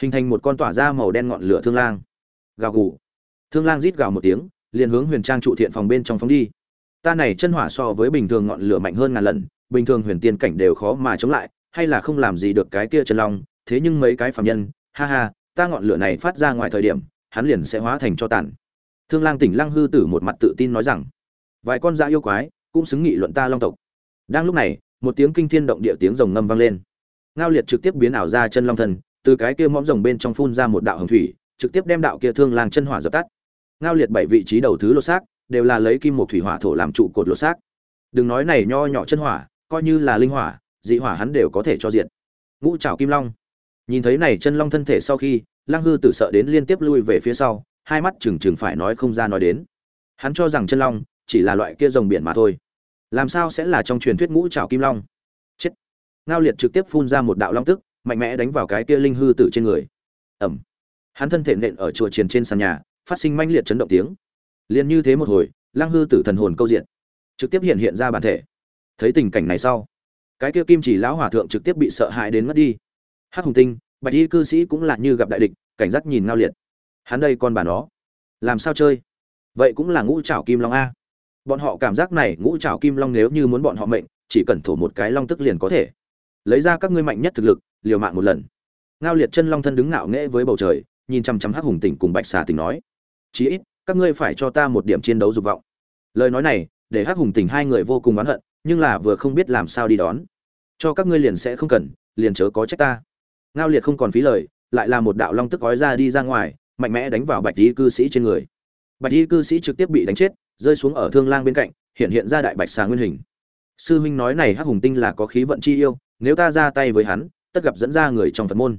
hình thành một con tỏa ra màu đen ngọn lửa thương lang. Gào gù. Thương lang rít gào một tiếng, liền hướng huyền trang trụ thiện phòng bên trong phóng đi. Ta này chân hỏa so với bình thường ngọn lửa mạnh hơn ngàn lần, bình thường huyền tiên cảnh đều khó mà chống lại, hay là không làm gì được cái kia chân long, thế nhưng mấy cái phạm nhân, ha ha, ta ngọn lửa này phát ra ngoài thời điểm, hắn liền sẽ hóa thành cho tàn. Thương lang tỉnh lăng hư tử một mặt tự tin nói rằng, vài con dã yêu quái cũng xứng nghị luận ta long tộc. Đang lúc này, một tiếng kinh thiên động địa tiếng rồng ngâm vang lên. Ngao liệt trực tiếp biến ảo ra chân long thần từ cái kia mõm rồng bên trong phun ra một đạo hồng thủy, trực tiếp đem đạo kia thương lang chân hỏa dập tắt. Ngao liệt bảy vị trí đầu thứ lột xác, đều là lấy kim một thủy hỏa thổ làm trụ cột lột xác. Đừng nói này nho nhỏ chân hỏa, coi như là linh hỏa, dị hỏa hắn đều có thể cho diện ngũ trảo kim long. Nhìn thấy này chân long thân thể sau khi, lăng hư tử sợ đến liên tiếp lui về phía sau, hai mắt trừng trừng phải nói không ra nói đến. Hắn cho rằng chân long chỉ là loại kia rồng biển mà thôi. Làm sao sẽ là trong truyền thuyết ngũ trảo kim long? Chết. Ngao liệt trực tiếp phun ra một đạo long tức mạnh mẽ đánh vào cái kia linh hư tử trên người. Ẩm. Hắn thân thể nện ở chùa triền trên sàn nhà, phát sinh manh liệt chấn động tiếng. Liền như thế một hồi, lăng hư tử thần hồn câu diện, trực tiếp hiện hiện ra bản thể. Thấy tình cảnh này sau, cái kia kim chỉ lão hòa thượng trực tiếp bị sợ hãi đến mất đi. Hắc hùng tinh, bạch y cư sĩ cũng là như gặp đại địch, cảnh giác nhìn ngao liệt. Hắn đây con bà nó, làm sao chơi? Vậy cũng là ngũ trảo kim long a. Bọn họ cảm giác này, ngũ trảo kim long nếu như muốn bọn họ mệnh, chỉ cần thổ một cái long tức liền có thể. Lấy ra các ngươi mạnh nhất thực lực liều mạng một lần. Ngao liệt chân long thân đứng ngạo nghễ với bầu trời, nhìn chăm chăm hắc hùng tỉnh cùng bạch xà tỉnh nói, chí ít, các ngươi phải cho ta một điểm chiến đấu dục vọng. Lời nói này, để hắc hùng tỉnh hai người vô cùng oán hận, nhưng là vừa không biết làm sao đi đón. Cho các ngươi liền sẽ không cần, liền chớ có trách ta. Ngao liệt không còn phí lời, lại là một đạo long tức gói ra đi ra ngoài, mạnh mẽ đánh vào bạch y cư sĩ trên người. Bạch y cư sĩ trực tiếp bị đánh chết, rơi xuống ở thương lang bên cạnh, hiện hiện ra đại bạch xà nguyên hình. Sư huynh nói này hắc hùng tinh là có khí vận chi yêu, nếu ta ra tay với hắn tất gặp dẫn ra người trong phật môn.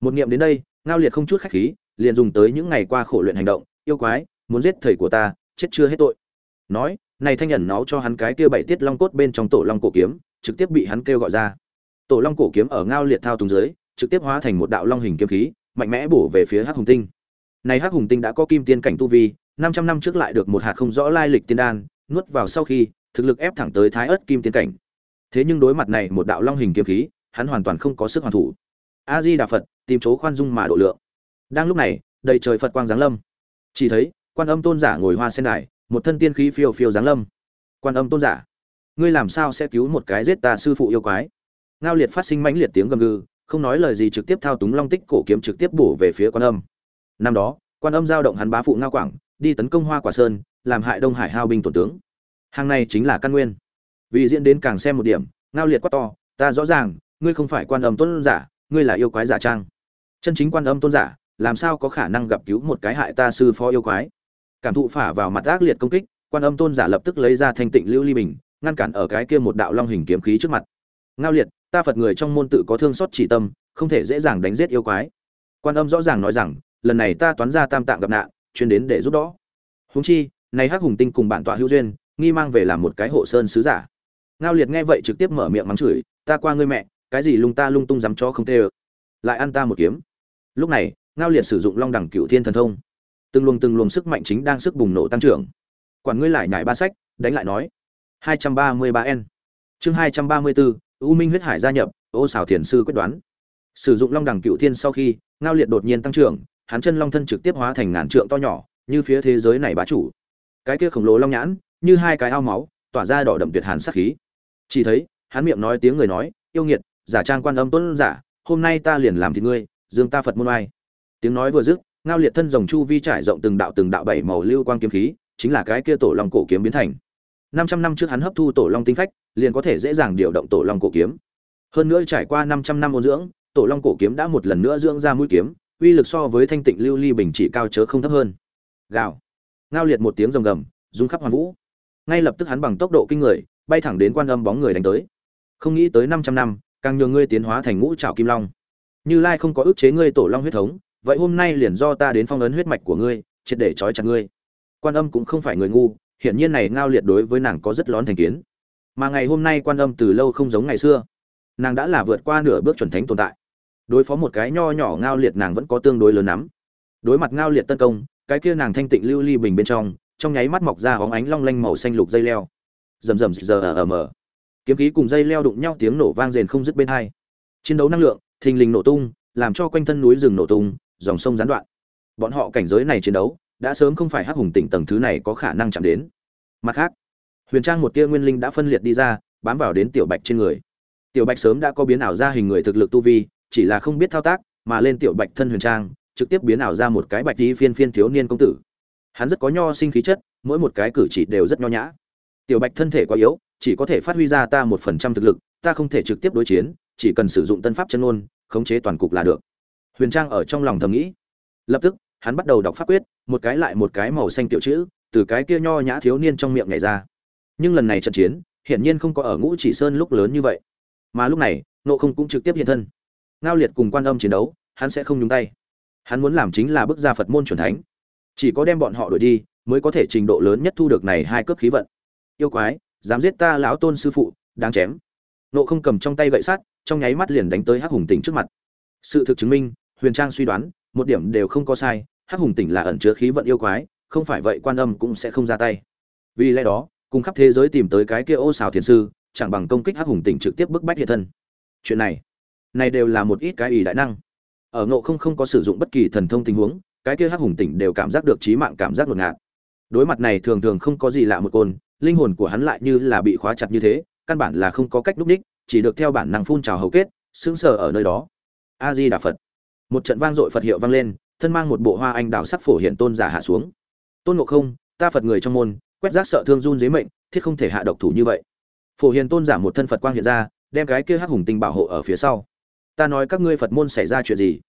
Một niệm đến đây, ngao liệt không chút khách khí, liền dùng tới những ngày qua khổ luyện hành động, yêu quái, muốn giết thầy của ta, chết chưa hết tội. Nói, này thanh nhận náo cho hắn cái kia bảy tiết long cốt bên trong tổ long cổ kiếm, trực tiếp bị hắn kêu gọi ra. Tổ long cổ kiếm ở ngao liệt thao túng dưới, trực tiếp hóa thành một đạo long hình kiếm khí, mạnh mẽ bổ về phía hắc hùng tinh. Này hắc hùng tinh đã có kim tiên cảnh tu vi 500 năm trước lại được một hạt không rõ lai lịch tiên đan, nuốt vào sau khi, thực lực ép thẳng tới thái ớt kim tiên cảnh. Thế nhưng đối mặt này một đạo long hình kiếm khí hắn hoàn toàn không có sức hoàn thủ. A di đà phật tìm chỗ khoan dung mà độ lượng. Đang lúc này, đầy trời phật quang giáng lâm. Chỉ thấy, quan âm tôn giả ngồi hoa sen đài, một thân tiên khí phiêu phiêu giáng lâm. Quan âm tôn giả, ngươi làm sao sẽ cứu một cái giết ta sư phụ yêu quái? Ngao liệt phát sinh mãnh liệt tiếng gầm gừ, không nói lời gì trực tiếp thao túng long tích cổ kiếm trực tiếp bổ về phía quan âm. Năm đó, quan âm giao động hắn bá phụ ngao quảng, đi tấn công hoa quả sơn, làm hại đông hải hao binh tổn tướng. Hàng này chính là căn nguyên. Vì diễn đến càng xem một điểm, ngao liệt quát to, ta rõ ràng ngươi không phải quan âm tôn giả, ngươi là yêu quái giả trang. Chân chính quan âm tôn giả, làm sao có khả năng gặp cứu một cái hại ta sư phó yêu quái? Cảm thụ phả vào mặt ác liệt công kích, quan âm tôn giả lập tức lấy ra thanh tịnh lưu ly bình, ngăn cản ở cái kia một đạo long hình kiếm khí trước mặt. Ngao liệt, ta phật người trong môn tự có thương xót chỉ tâm, không thể dễ dàng đánh giết yêu quái. Quan âm rõ ràng nói rằng, lần này ta toán ra tam tạng gặp nạn, chuyên đến để giúp đó. Huống chi, này hắc hùng tinh cùng bản tọa hữu duyên, nghi mang về làm một cái hộ sơn sứ giả. Ngao liệt nghe vậy trực tiếp mở miệng mắng chửi, ta qua ngươi mẹ cái gì lung ta lung tung dám cho không tê lại ăn ta một kiếm. Lúc này ngao liệt sử dụng long đẳng cựu thiên thần thông. Từng luồng từng luồng sức mạnh chính đang sức bùng nổ tăng trưởng. Quản ngươi lại nhảy ba sách đánh lại nói. 233 n. Chương 234, u minh huyết hải gia nhập ô xào thiền sư quyết đoán. Sử dụng long đẳng cựu thiên sau khi ngao liệt đột nhiên tăng trưởng hắn chân long thân trực tiếp hóa thành ngàn trượng to nhỏ như phía thế giới này bá chủ. Cái kia khổng lồ long nhãn như hai cái ao máu tỏa ra đỏ đậm tuyệt hàn sát khí. Chỉ thấy hắn miệng nói tiếng người nói yêu nghiệt giả trang quan âm tuấn giả, hôm nay ta liền làm thì ngươi, dương ta phật môn ai tiếng nói vừa dứt, ngao liệt thân rồng chu vi trải rộng từng đạo từng đạo bảy màu lưu quang kiếm khí, chính là cái kia tổ long cổ kiếm biến thành. Năm trăm năm trước hắn hấp thu tổ long tinh phách, liền có thể dễ dàng điều động tổ long cổ kiếm. Hơn nữa trải qua năm trăm năm ôn dưỡng, tổ long cổ kiếm đã một lần nữa dưỡng ra mũi kiếm, uy lực so với thanh tịnh lưu ly bình chỉ cao chớ không thấp hơn. Gào. Ngao liệt một tiếng rồng gầm, rung khắp hoàn vũ. Ngay lập tức hắn bằng tốc độ kinh người, bay thẳng đến quan âm bóng người đánh tới. Không nghĩ tới 500 năm càng nhường ngươi tiến hóa thành ngũ trảo kim long. Như lai không có ức chế ngươi tổ long huyết thống, vậy hôm nay liền do ta đến phong ấn huyết mạch của ngươi, triệt để trói chặt ngươi. Quan âm cũng không phải người ngu, hiển nhiên này ngao liệt đối với nàng có rất lớn thành kiến. Mà ngày hôm nay quan âm từ lâu không giống ngày xưa. Nàng đã là vượt qua nửa bước chuẩn thánh tồn tại. Đối phó một cái nho nhỏ ngao liệt nàng vẫn có tương đối lớn lắm. Đối mặt ngao liệt tấn công, cái kia nàng thanh tịnh lưu ly bình bên trong trong nháy mắt mọc ra hóng ánh long lanh màu xanh lục dây leo. Rầm rầm giờ ở mở kiếm khí cùng dây leo đụng nhau tiếng nổ vang rền không dứt bên hai. Chiến đấu năng lượng, thình lình nổ tung, làm cho quanh thân núi rừng nổ tung, dòng sông gián đoạn. Bọn họ cảnh giới này chiến đấu, đã sớm không phải hắc hùng tỉnh tầng thứ này có khả năng chạm đến. Mặt khác, huyền trang một tia nguyên linh đã phân liệt đi ra, bám vào đến tiểu bạch trên người. Tiểu bạch sớm đã có biến ảo ra hình người thực lực tu vi, chỉ là không biết thao tác, mà lên tiểu bạch thân huyền trang, trực tiếp biến ảo ra một cái bạch tí phiên phiên thiếu niên công tử. Hắn rất có nho sinh khí chất, mỗi một cái cử chỉ đều rất nho nhã. Tiểu bạch thân thể quá yếu chỉ có thể phát huy ra ta một phần trăm thực lực, ta không thể trực tiếp đối chiến, chỉ cần sử dụng tân pháp chân ngôn, khống chế toàn cục là được. Huyền trang ở trong lòng thầm nghĩ. Lập tức, hắn bắt đầu đọc pháp quyết, một cái lại một cái màu xanh tiểu chữ, từ cái kia nho nhã thiếu niên trong miệng nhảy ra. Nhưng lần này trận chiến, hiển nhiên không có ở ngũ chỉ sơn lúc lớn như vậy. Mà lúc này nộ không cũng trực tiếp hiện thân. Ngao liệt cùng quan âm chiến đấu, hắn sẽ không nhúng tay. Hắn muốn làm chính là bước ra phật môn c thánh. Chỉ có đem bọn họ đuổi đi, mới có thể trình độ lớn nhất thu được này hai cước khí vận. Yêu quái dám giết ta lão tôn sư phụ, đáng chém. Nộ không cầm trong tay gậy sắt, trong nháy mắt liền đánh tới hắc hùng tỉnh trước mặt. Sự thực chứng minh, huyền trang suy đoán, một điểm đều không có sai, hắc hùng tỉnh là ẩn chứa khí vận yêu quái, không phải vậy quan âm cũng sẽ không ra tay. Vì lẽ đó, cùng khắp thế giới tìm tới cái kia ô xào thiền sư, chẳng bằng công kích hắc hùng tỉnh trực tiếp bức bách hiện thân. Chuyện này này đều là một ít cái ý đại năng. Ở ngộ không không có sử dụng bất kỳ thần thông tình huống, cái kia hắc hùng tỉnh đều cảm giác được trí mạng, cảm giác ngột ngạt. Đối mặt này thường thường không có gì lạ một côn linh hồn của hắn lại như là bị khóa chặt như thế, căn bản là không có cách núp đích chỉ được theo bản năng phun trào hầu kết, sững sờ ở nơi đó. A di đà phật một trận vang dội phật hiệu vang lên, thân mang một bộ hoa anh đào sắc phổ hiện tôn giả hạ xuống. Tôn ngộ không, ta phật người trong môn, quét rác sợ thương run dưới mệnh, thiết không thể hạ độc thủ như vậy. Phổ hiền tôn giả một thân phật quang hiện ra, đem cái kia hắc hùng tinh bảo hộ ở phía sau. Ta nói các ngươi phật môn xảy ra chuyện gì?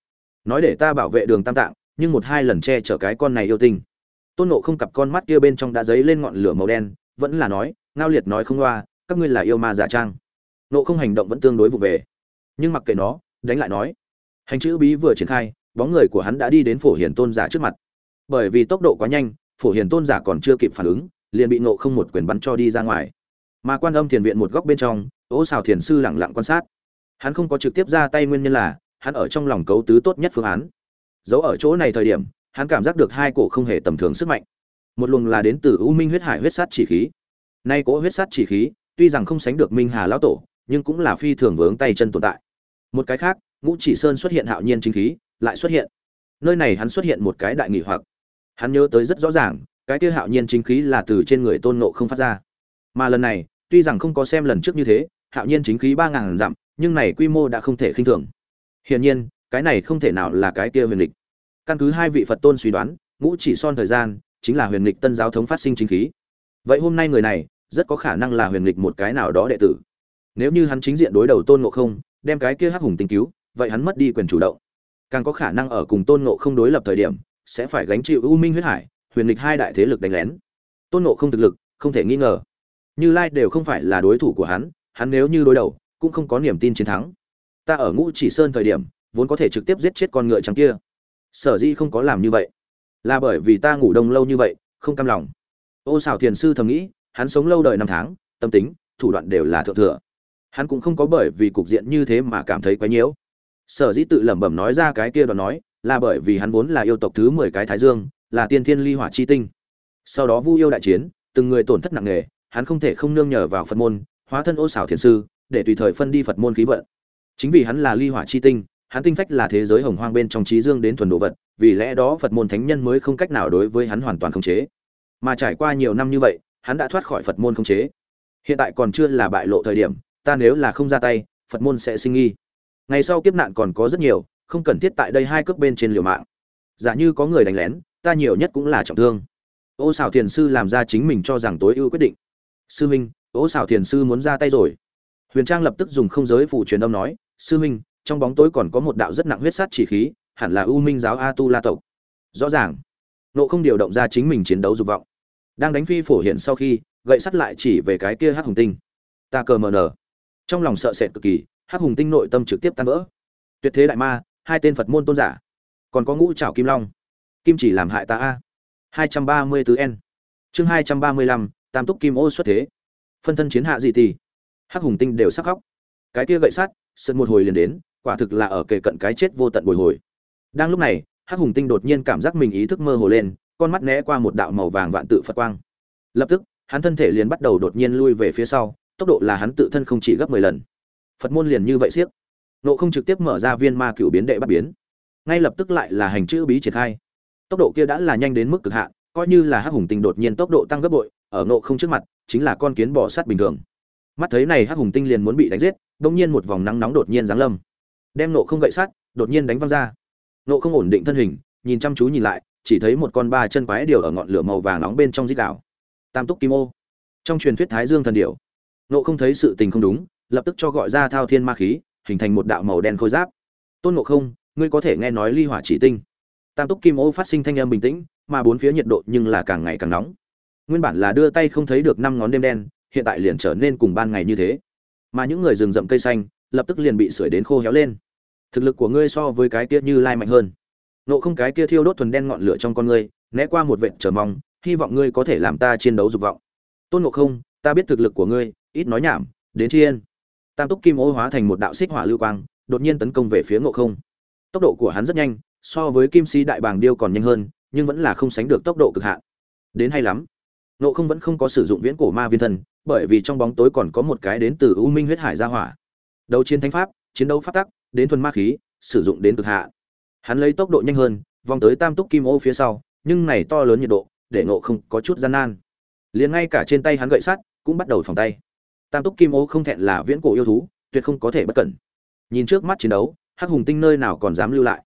Nói để ta bảo vệ đường tam tạng, nhưng một hai lần che chở cái con này yêu tinh. Tôn nộ không cặp con mắt kia bên trong đã dấy lên ngọn lửa màu đen vẫn là nói, ngao liệt nói không loa, các ngươi là yêu ma giả trang. Nộ không hành động vẫn tương đối vụ về. Nhưng mặc kệ nó, đánh lại nói. Hành chữ bí vừa triển khai, bóng người của hắn đã đi đến phổ hiền tôn giả trước mặt. Bởi vì tốc độ quá nhanh, phổ hiền tôn giả còn chưa kịp phản ứng, liền bị nộ không một quyền bắn cho đi ra ngoài. Mà quan âm thiền viện một góc bên trong ố xào thiền sư lẳng lặng quan sát. Hắn không có trực tiếp ra tay nguyên nhân là, hắn ở trong lòng cấu tứ tốt nhất phương án. Giấu ở chỗ này thời điểm, hắn cảm giác được hai cổ không hề tầm thường sức mạnh một luồng là đến từ u minh huyết hải huyết sát chỉ khí. Nay cỗ huyết sát chỉ khí, tuy rằng không sánh được minh hà lão tổ, nhưng cũng là phi thường vướng tay chân tồn tại. Một cái khác, ngũ chỉ sơn xuất hiện hạo nhiên chính khí, lại xuất hiện. Nơi này hắn xuất hiện một cái đại nghỉ hoặc. Hắn nhớ tới rất rõ ràng, cái kia hạo nhiên chính khí là từ trên người tôn nộ không phát ra. Mà lần này, tuy rằng không có xem lần trước như thế, hạo nhiên chính khí ba ngàn dặm, nhưng này quy mô đã không thể khinh thường. Hiển nhiên, cái này không thể nào là cái kia huyền lịch căn cứ hai vị phật tôn suy đoán, ngũ chỉ son thời gian chính là huyền lịch tân giáo thống phát sinh chính khí. Vậy hôm nay người này, rất có khả năng là huyền lịch một cái nào đó đệ tử. Nếu như hắn chính diện đối đầu tôn ngộ không, đem cái kia hắc hùng tinh cứu, vậy hắn mất đi quyền chủ động. Càng có khả năng ở cùng tôn ngộ không đối lập thời điểm, sẽ phải gánh chịu u minh huyết hải, huyền lịch hai đại thế lực đánh lén. Tôn ngộ không thực lực, không thể nghi ngờ. Như lai đều không phải là đối thủ của hắn hắn nếu như đối đầu, cũng không có niềm tin chiến thắng. Ta ở ngũ chỉ sơn thời điểm, vốn có thể trực tiếp giết chết con ngựa trắng kia. Sở dĩ không có làm như vậy là bởi vì ta ngủ đông lâu như vậy, không cam lòng. Ô xảo thiền sư thầm nghĩ, hắn sống lâu đời năm tháng, tâm tính, thủ đoạn đều là thượng thừa. Hắn cũng không có bởi vì cục diện như thế mà cảm thấy quấy nhiễu. Sở dĩ tự lẩm bẩm nói ra cái kia đoạn nói, là bởi vì hắn vốn là yêu tộc thứ mười cái thái dương, là tiên thiên ly hỏa chi tinh. Sau đó vu yêu đại chiến, từng người tổn thất nặng nề, hắn không thể không nương nhờ vào phật môn, hóa thân ô xảo thiền sư, để tùy thời phân đi phật môn khí vận. Chính vì hắn là ly hỏa chi tinh hắn tinh phách là thế giới hồng hoang bên trong trí dương đến thuần độ vật, vì lẽ đó phật môn thánh nhân mới không cách nào đối với hắn hoàn toàn khống chế. Mà trải qua nhiều năm như vậy, hắn đã thoát khỏi phật môn khống chế. Hiện tại còn chưa là bại lộ thời điểm, ta nếu là không ra tay, phật môn sẽ sinh nghi. Ngày sau kiếp nạn còn có rất nhiều, không cần thiết tại đây hai cước bên trên liều mạng. Giả như có người đánh lén, ta nhiều nhất cũng là trọng thương. Ô xào thiền sư làm ra chính mình cho rằng tối ưu quyết định. Sư minh, ô xào thiền sư muốn ra tay rồi. Huyền trang lập tức dùng không giới phủ truyền âm nói, sư minh trong bóng tối còn có một đạo rất nặng huyết sát chỉ khí, hẳn là u minh giáo a tu la tộc. Rõ ràng, nộ không điều động ra chính mình chiến đấu dục vọng. Đang đánh phi phổ hiện sau khi, gậy sắt lại chỉ về cái kia hắc hùng tinh. Ta cờ mờ nở trong lòng sợ sệt cực kỳ, hắc hùng tinh nội tâm trực tiếp tan vỡ. Tuyệt thế đại ma, hai tên phật môn tôn giả. Còn có ngũ trảo kim long. Kim chỉ làm hại ta a. hai trăm ba mươi tứ n. Chương hai trăm ba mươi lăm, tam túc kim ô xuất thế. Phân thân chiến hạ gì thì hắc hùng tinh đều sắc khóc. Cái kia gậy sắt sân một hồi liền đến quả thực là ở kề cận cái chết vô tận bồi hồi. Đang lúc này, hắc hùng tinh đột nhiên cảm giác mình ý thức mơ hồ lên, con mắt né qua một đạo màu vàng vạn tự phật quang. Lập tức, hắn thân thể liền bắt đầu đột nhiên lui về phía sau, tốc độ là hắn tự thân không chỉ gấp mười lần. Phật môn liền như vậy siếc. Nộ không trực tiếp mở ra viên ma cựu biến đệ bắt biến. Ngay lập tức lại là hành chữ bí triển khai. Tốc độ kia đã là nhanh đến mức cực hạn, coi như là hắc hùng tinh đột nhiên tốc độ tăng gấp bội, ở nộ không trước mặt, chính là con kiến bò sát bình thường. Mắt thấy này hắc hùng tinh liền muốn bị đánh giết đông nhiên một vòng nắng nóng đột nhiên giáng lâm đem nộ không gậy sát đột nhiên đánh văng ra. Nộ không ổn định thân hình, nhìn chăm chú nhìn lại, chỉ thấy một con ba chân quái điều ở ngọn lửa màu vàng nóng bên trong dít đảo tam túc kim ô. Trong truyền thuyết thái dương thần điểu, nộ không thấy sự tình không đúng, lập tức cho gọi ra thao thiên ma khí, hình thành một đạo màu đen khôi giáp. Tôn nộ không, ngươi có thể nghe nói ly hỏa chỉ tinh. Tam túc kim ô phát sinh thanh âm bình tĩnh, mà bốn phía nhiệt độ nhưng là càng ngày càng nóng. Nguyên bản là đưa tay không thấy được năm ngón đêm đen, hiện tại liền trở nên cùng ban ngày như thế. Mà những người rừng rậm cây xanh lập tức liền bị sưởi đến khô héo lên. Thực lực của ngươi so với cái kia như lai mạnh hơn. Nộ không cái kia thiêu đốt thuần đen ngọn lửa trong con ngươi, né qua một vệt chờ mong, hy vọng ngươi có thể làm ta chiến đấu dục vọng. Tôn ngộ không, ta biết thực lực của ngươi, ít nói nhảm, đến thiên tam túc kim ô hóa thành một đạo xích hỏa lưu quang, đột nhiên tấn công về phía ngộ không. Tốc độ của hắn rất nhanh, so với kim si đại bàng điêu còn nhanh hơn, nhưng vẫn là không sánh được tốc độ cực hạn. Đến hay lắm. Ngộ không vẫn không có sử dụng viễn cổ ma viên thân bởi vì trong bóng tối còn có một cái đến từ u minh huyết hải gia hỏa đấu chiến thánh pháp, chiến đấu phát tắc, đến thuần ma khí, sử dụng đến cực hạ. Hắn lấy tốc độ nhanh hơn, vòng tới tam túc kim ô phía sau, nhưng này to lớn nhiệt độ, để ngộ không có chút gian nan. Liền ngay cả trên tay hắn gậy sắt, cũng bắt đầu phòng tay. Tam túc kim ô không thẹn là viễn cổ yêu thú, tuyệt không có thể bất cẩn. Nhìn trước mắt chiến đấu, hắc hùng tinh nơi nào còn dám lưu lại.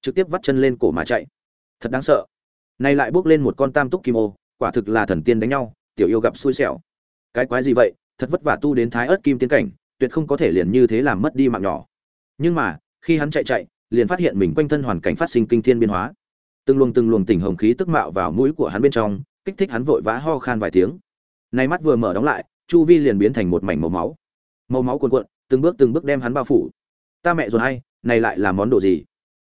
Trực tiếp vắt chân lên cổ mà chạy. Thật đáng sợ. Nay lại bước lên một con tam túc kim ô, quả thực là thần tiên đánh nhau, tiểu yêu gặp xui xẻo. Cái quái gì vậy? Thật vất vả tu đến thái ớt kim tiến cảnh tuyệt không có thể liền như thế làm mất đi mạng nhỏ. Nhưng mà, khi hắn chạy chạy, liền phát hiện mình quanh thân hoàn cảnh phát sinh kinh thiên biến hóa. Từng luồng từng luồng tỉnh hồng khí tức mạo vào mũi của hắn bên trong, kích thích hắn vội vã ho khan vài tiếng. Nay mắt vừa mở đóng lại, chu vi liền biến thành một mảnh màu máu. Màu máu cuồn cuộn, từng bước từng bước đem hắn bao phủ. Ta mẹ rồi hay, này lại là món đồ gì?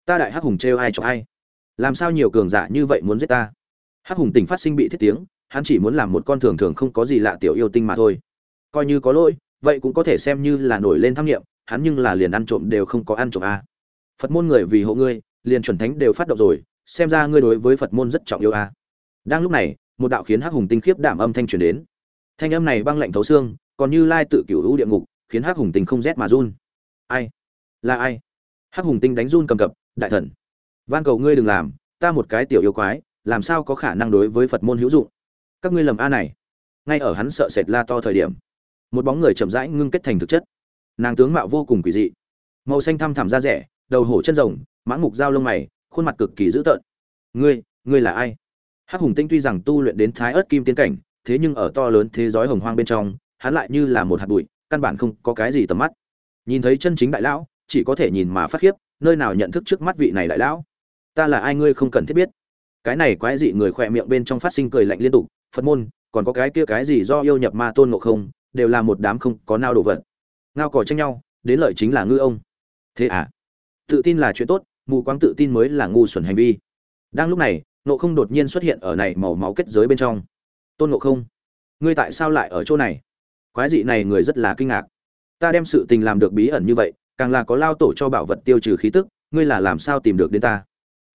Ta đại hắc hùng trêu ai cho ai? Làm sao nhiều cường giả như vậy muốn giết ta? Hắc hùng tỉnh phát sinh bị thiết tiếng, hắn chỉ muốn làm một con thường thường không có gì lạ tiểu yêu tinh mà thôi. Coi như có lỗi vậy cũng có thể xem như là nổi lên tham nghiệm hắn nhưng là liền ăn trộm đều không có ăn trộm a. À. phật môn người vì hộ ngươi, liền chuẩn thánh đều phát động rồi, xem ra ngươi đối với phật môn rất trọng yêu a. À. đang lúc này, một đạo khiến hắc hùng tinh khiếp đảm âm thanh truyền đến. Thanh âm này băng lạnh thấu xương, còn như lai tự cửu hữu địa ngục, khiến hắc hùng tinh không rét mà run. Ai? Là ai? Hắc hùng tinh đánh run cầm cập, đại thần, van cầu ngươi đừng làm, ta một cái tiểu yêu quái, làm sao có khả năng đối với phật môn hữu dụng? Các ngươi lầm a này. Ngay ở hắn sợ sệt la to thời điểm một bóng người chậm rãi ngưng kết thành thực chất. Nàng tướng mạo vô cùng quỷ dị. Màu xanh thăm thẳm da rẻ, đầu hổ chân rồng, mãng mục dao lông mày, khuôn mặt cực kỳ dữ tợn. Ngươi ngươi là ai? Hắc hùng tinh tuy rằng tu luyện đến thái ớt kim tiến cảnh, thế nhưng ở to lớn thế giới hồng hoang bên trong, hắn lại như là một hạt bụi, căn bản không có cái gì tầm mắt. Nhìn thấy chân chính đại lão, chỉ có thể nhìn mà phát khiếp, nơi nào nhận thức trước mắt vị này đại lão? Ta là ai ngươi không cần thiết biết. Cái này quái dị người khỏe miệng bên trong phát sinh cười lạnh liên tục, phật môn, còn có cái kia cái gì do yêu nhập ma tôn ngộ không? Đều là một đám không có nao đồ vật. Ngao cò tranh nhau, đến lợi chính là ngư ông. Thế à? Tự tin là chuyện tốt, mù quáng tự tin mới là ngu xuẩn hành vi. Đang lúc này nộ không đột nhiên xuất hiện ở này màu máu kết giới bên trong. Tôn nộ không, ngươi tại sao lại ở chỗ này? Quái dị này người rất là kinh ngạc. Ta đem sự tình làm được bí ẩn như vậy, càng là có lao tổ cho bảo vật tiêu trừ khí tức, ngươi là làm sao tìm được đến ta?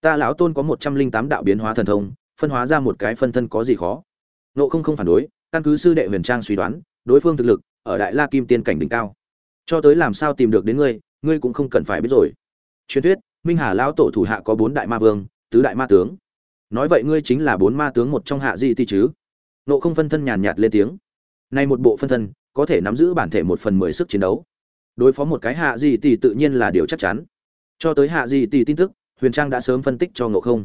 Ta lão tôn có một trăm linh tám đạo biến hóa thần thông, phân hóa ra một cái phân thân có gì khó? Nộ không không phản đối, căn cứ sư đệ huyền trang suy đoán đối phương thực lực ở đại la kim tiên cảnh đỉnh cao. Cho tới làm sao tìm được đến ngươi ngươi cũng không cần phải biết rồi. Truyền thuyết, minh hà lão tổ thủ hạ có bốn đại ma vương, tứ đại ma tướng. Nói vậy ngươi chính là bốn ma tướng một trong hạ di ti chứ? Nộ không phân thân nhàn nhạt lên tiếng. Nay một bộ phân thân, có thể nắm giữ bản thể một phần mười sức chiến đấu. Đối phó một cái hạ di ti tự nhiên là điều chắc chắn. Cho tới hạ di ti tin tức, huyền trang đã sớm phân tích cho ngộ không.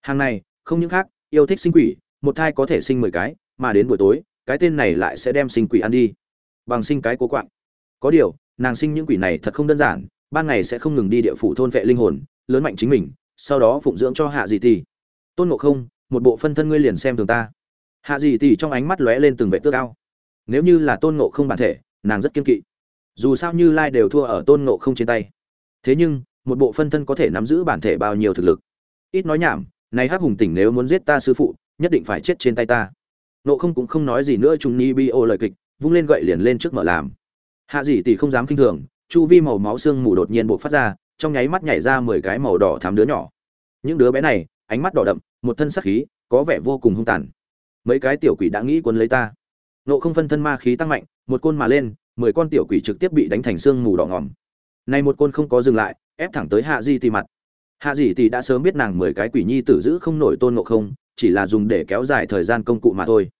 Hàng này, không những khác, yêu thích sinh quỷ, một thai có thể sinh mười cái, mà đến buổi tối cái tên này lại sẽ đem sinh quỷ ăn đi. Bằng sinh cái cố quạng. Có điều, nàng sinh những quỷ này thật không đơn giản, ban ngày sẽ không ngừng đi địa phủ thôn vệ linh hồn, lớn mạnh chính mình, sau đó phụng dưỡng cho hạ dị tỷ tôn ngộ không, một bộ phân thân ngươi liền xem thường ta. Hạ dị tỷ trong ánh mắt lóe lên từng vệ tước ao. Nếu như là tôn ngộ không bản thể, nàng rất kiên kỵ. Dù sao như lai đều thua ở tôn ngộ không trên tay. Thế nhưng, một bộ phân thân có thể nắm giữ bản thể bao nhiêu thực lực? Ít nói nhảm, này hắc hùng tỉnh nếu muốn giết ta sư phụ, nhất định phải chết trên tay ta nộ không cũng không nói gì nữa, trung ni bi ô lời kịch, vung lên gậy liền lên trước mở làm. Hạ dĩ tỷ không dám kinh thường, chu vi màu máu xương mù đột nhiên bộc phát ra, trong nháy mắt nhảy ra mười cái màu đỏ thám đứa nhỏ. Những đứa bé này, ánh mắt đỏ đậm, một thân sắc khí, có vẻ vô cùng hung tàn. Mấy cái tiểu quỷ đã nghĩ quấn lấy ta. Nộ không phân thân ma khí tăng mạnh, một côn mà lên, mười con tiểu quỷ trực tiếp bị đánh thành xương mù đỏ ngòm này một côn không có dừng lại, ép thẳng tới hạ di tì mặt. Hạ di tì đã sớm biết nàng mười cái quỷ nhi tử giữ không nổi tôn nộ không chỉ là dùng để kéo dài thời gian công cụ mà thôi.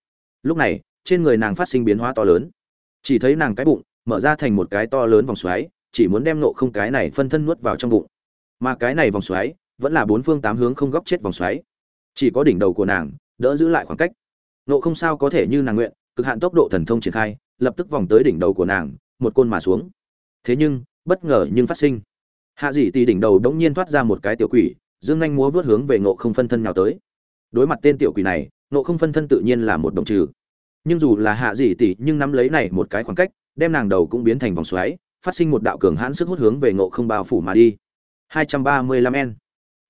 Lúc này, trên người nàng phát sinh biến hóa to lớn. Chỉ thấy nàng cái bụng mở ra thành một cái to lớn vòng xoáy, chỉ muốn đem nộ không cái này phân thân nuốt vào trong bụng. Mà cái này vòng xoáy vẫn là bốn phương tám hướng không góc chết vòng xoáy. Chỉ có đỉnh đầu của nàng đỡ giữ lại khoảng cách. Nộ không sao có thể như nàng nguyện, cực hạn tốc độ thần thông triển khai, lập tức vòng tới đỉnh đầu của nàng, một côn mà xuống. Thế nhưng, bất ngờ nhưng phát sinh. Hạ dị tì đỉnh đầu đống nhiên thoát ra một cái tiểu quỷ, dương nhanh múa vớt hướng về ngộ không phân thân nhào tới đối mặt tên tiểu quỷ này nộ không phân thân tự nhiên là một đồng trừ. Nhưng dù là hạ gì tỷ, nhưng nắm lấy này một cái khoảng cách đem nàng đầu cũng biến thành vòng xoáy phát sinh một đạo cường hãn sức hút hướng về ngộ không bao phủ mà đi. 235 n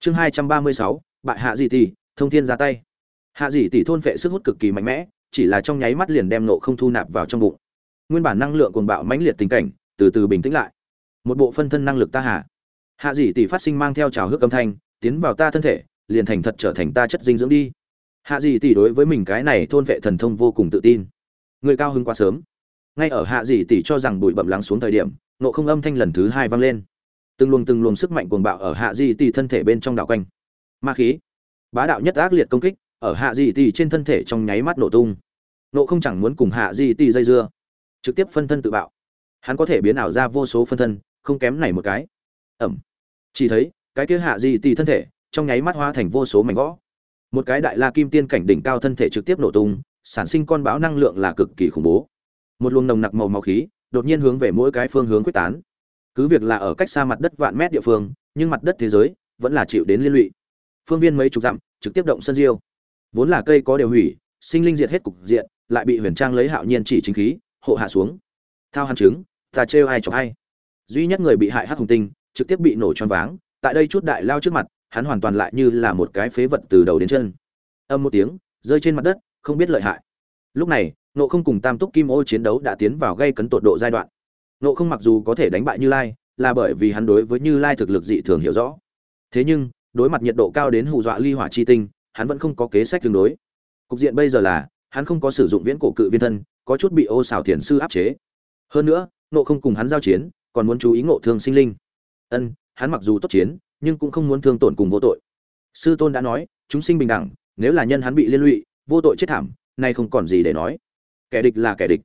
chương 236, bại hạ gì tỷ thông thiên ra tay. Hạ dỉ tỷ thôn phệ sức hút cực kỳ mạnh mẽ chỉ là trong nháy mắt liền đem nộ không thu nạp vào trong bụng. Nguyên bản năng lượng cuồng bạo mãnh liệt tình cảnh từ từ bình tĩnh lại. Một bộ phân thân năng lực ta hạ hạ dỉ tỷ phát sinh mang theo trào hước âm thanh tiến vào ta thân thể liền thành thật trở thành ta chất dinh dưỡng đi. Hạ dị tỷ đối với mình cái này thôn vệ thần thông vô cùng tự tin. Người cao hứng quá sớm. Ngay ở hạ dị tỷ cho rằng bụi bậm lắng xuống thời điểm nộ không âm thanh lần thứ hai vang lên. Từng luồng từng luồng sức mạnh cuồng bạo ở hạ dị tỷ thân thể bên trong đảo quanh. Ma khí. Bá đạo nhất ác liệt công kích ở hạ dị tỷ trên thân thể trong nháy mắt nổ tung. Nộ không chẳng muốn cùng hạ dị tỷ dây dưa, trực tiếp phân thân tự bạo. Hắn có thể biến ảo ra vô số phân thân, không kém này một cái. Ẩm. Chỉ thấy, cái kia hạ dị tỷ thân thể trong nháy mắt hóa thành vô số mảnh võ một cái đại la kim tiên cảnh đỉnh cao thân thể trực tiếp nổ tung, sản sinh con bão năng lượng là cực kỳ khủng bố. Một luồng nồng nặc màu máu khí đột nhiên hướng về mỗi cái phương hướng quyết tán. Cứ việc là ở cách xa mặt đất vạn mét địa phương, nhưng mặt đất thế giới vẫn là chịu đến liên lụy. Phương viên mấy chục dặm, trực tiếp động sân diêu. Vốn là cây có đều hủy, sinh linh diệt hết cục diện, lại bị huyền trang lấy hạo nhiên chỉ chính khí, hộ hạ xuống. Thao hàn chứng ta trêu ai chọc ai. Duy nhất người bị hại hắc hùng tinh, trực tiếp bị nổ choáng váng, tại đây chút đại lao trước mặt hắn hoàn toàn lại như là một cái phế vật từ đầu đến chân. Âm một tiếng, rơi trên mặt đất, không biết lợi hại. Lúc này nộ không cùng tam túc kim ô chiến đấu đã tiến vào gây cấn tột độ giai đoạn. Nộ không mặc dù có thể đánh bại như lai, là bởi vì hắn đối với như lai thực lực dị thường hiểu rõ. Thế nhưng, đối mặt nhiệt độ cao đến hù dọa ly hỏa chi tinh, hắn vẫn không có kế sách tương đối. Cục diện bây giờ là, hắn không có sử dụng viễn cổ cự viên thân, có chút bị ô xảo thiền sư áp chế. Hơn nữa nộ không cùng hắn giao chiến, còn muốn chú ý ngộ thương sinh linh. Ân, hắn mặc dù tốt chiến nhưng cũng không muốn thương tổn cùng vô tội. Sư tôn đã nói, chúng sinh bình đẳng, nếu là nhân hắn bị liên lụy, vô tội chết thảm, nay không còn gì để nói. Kẻ địch là kẻ địch.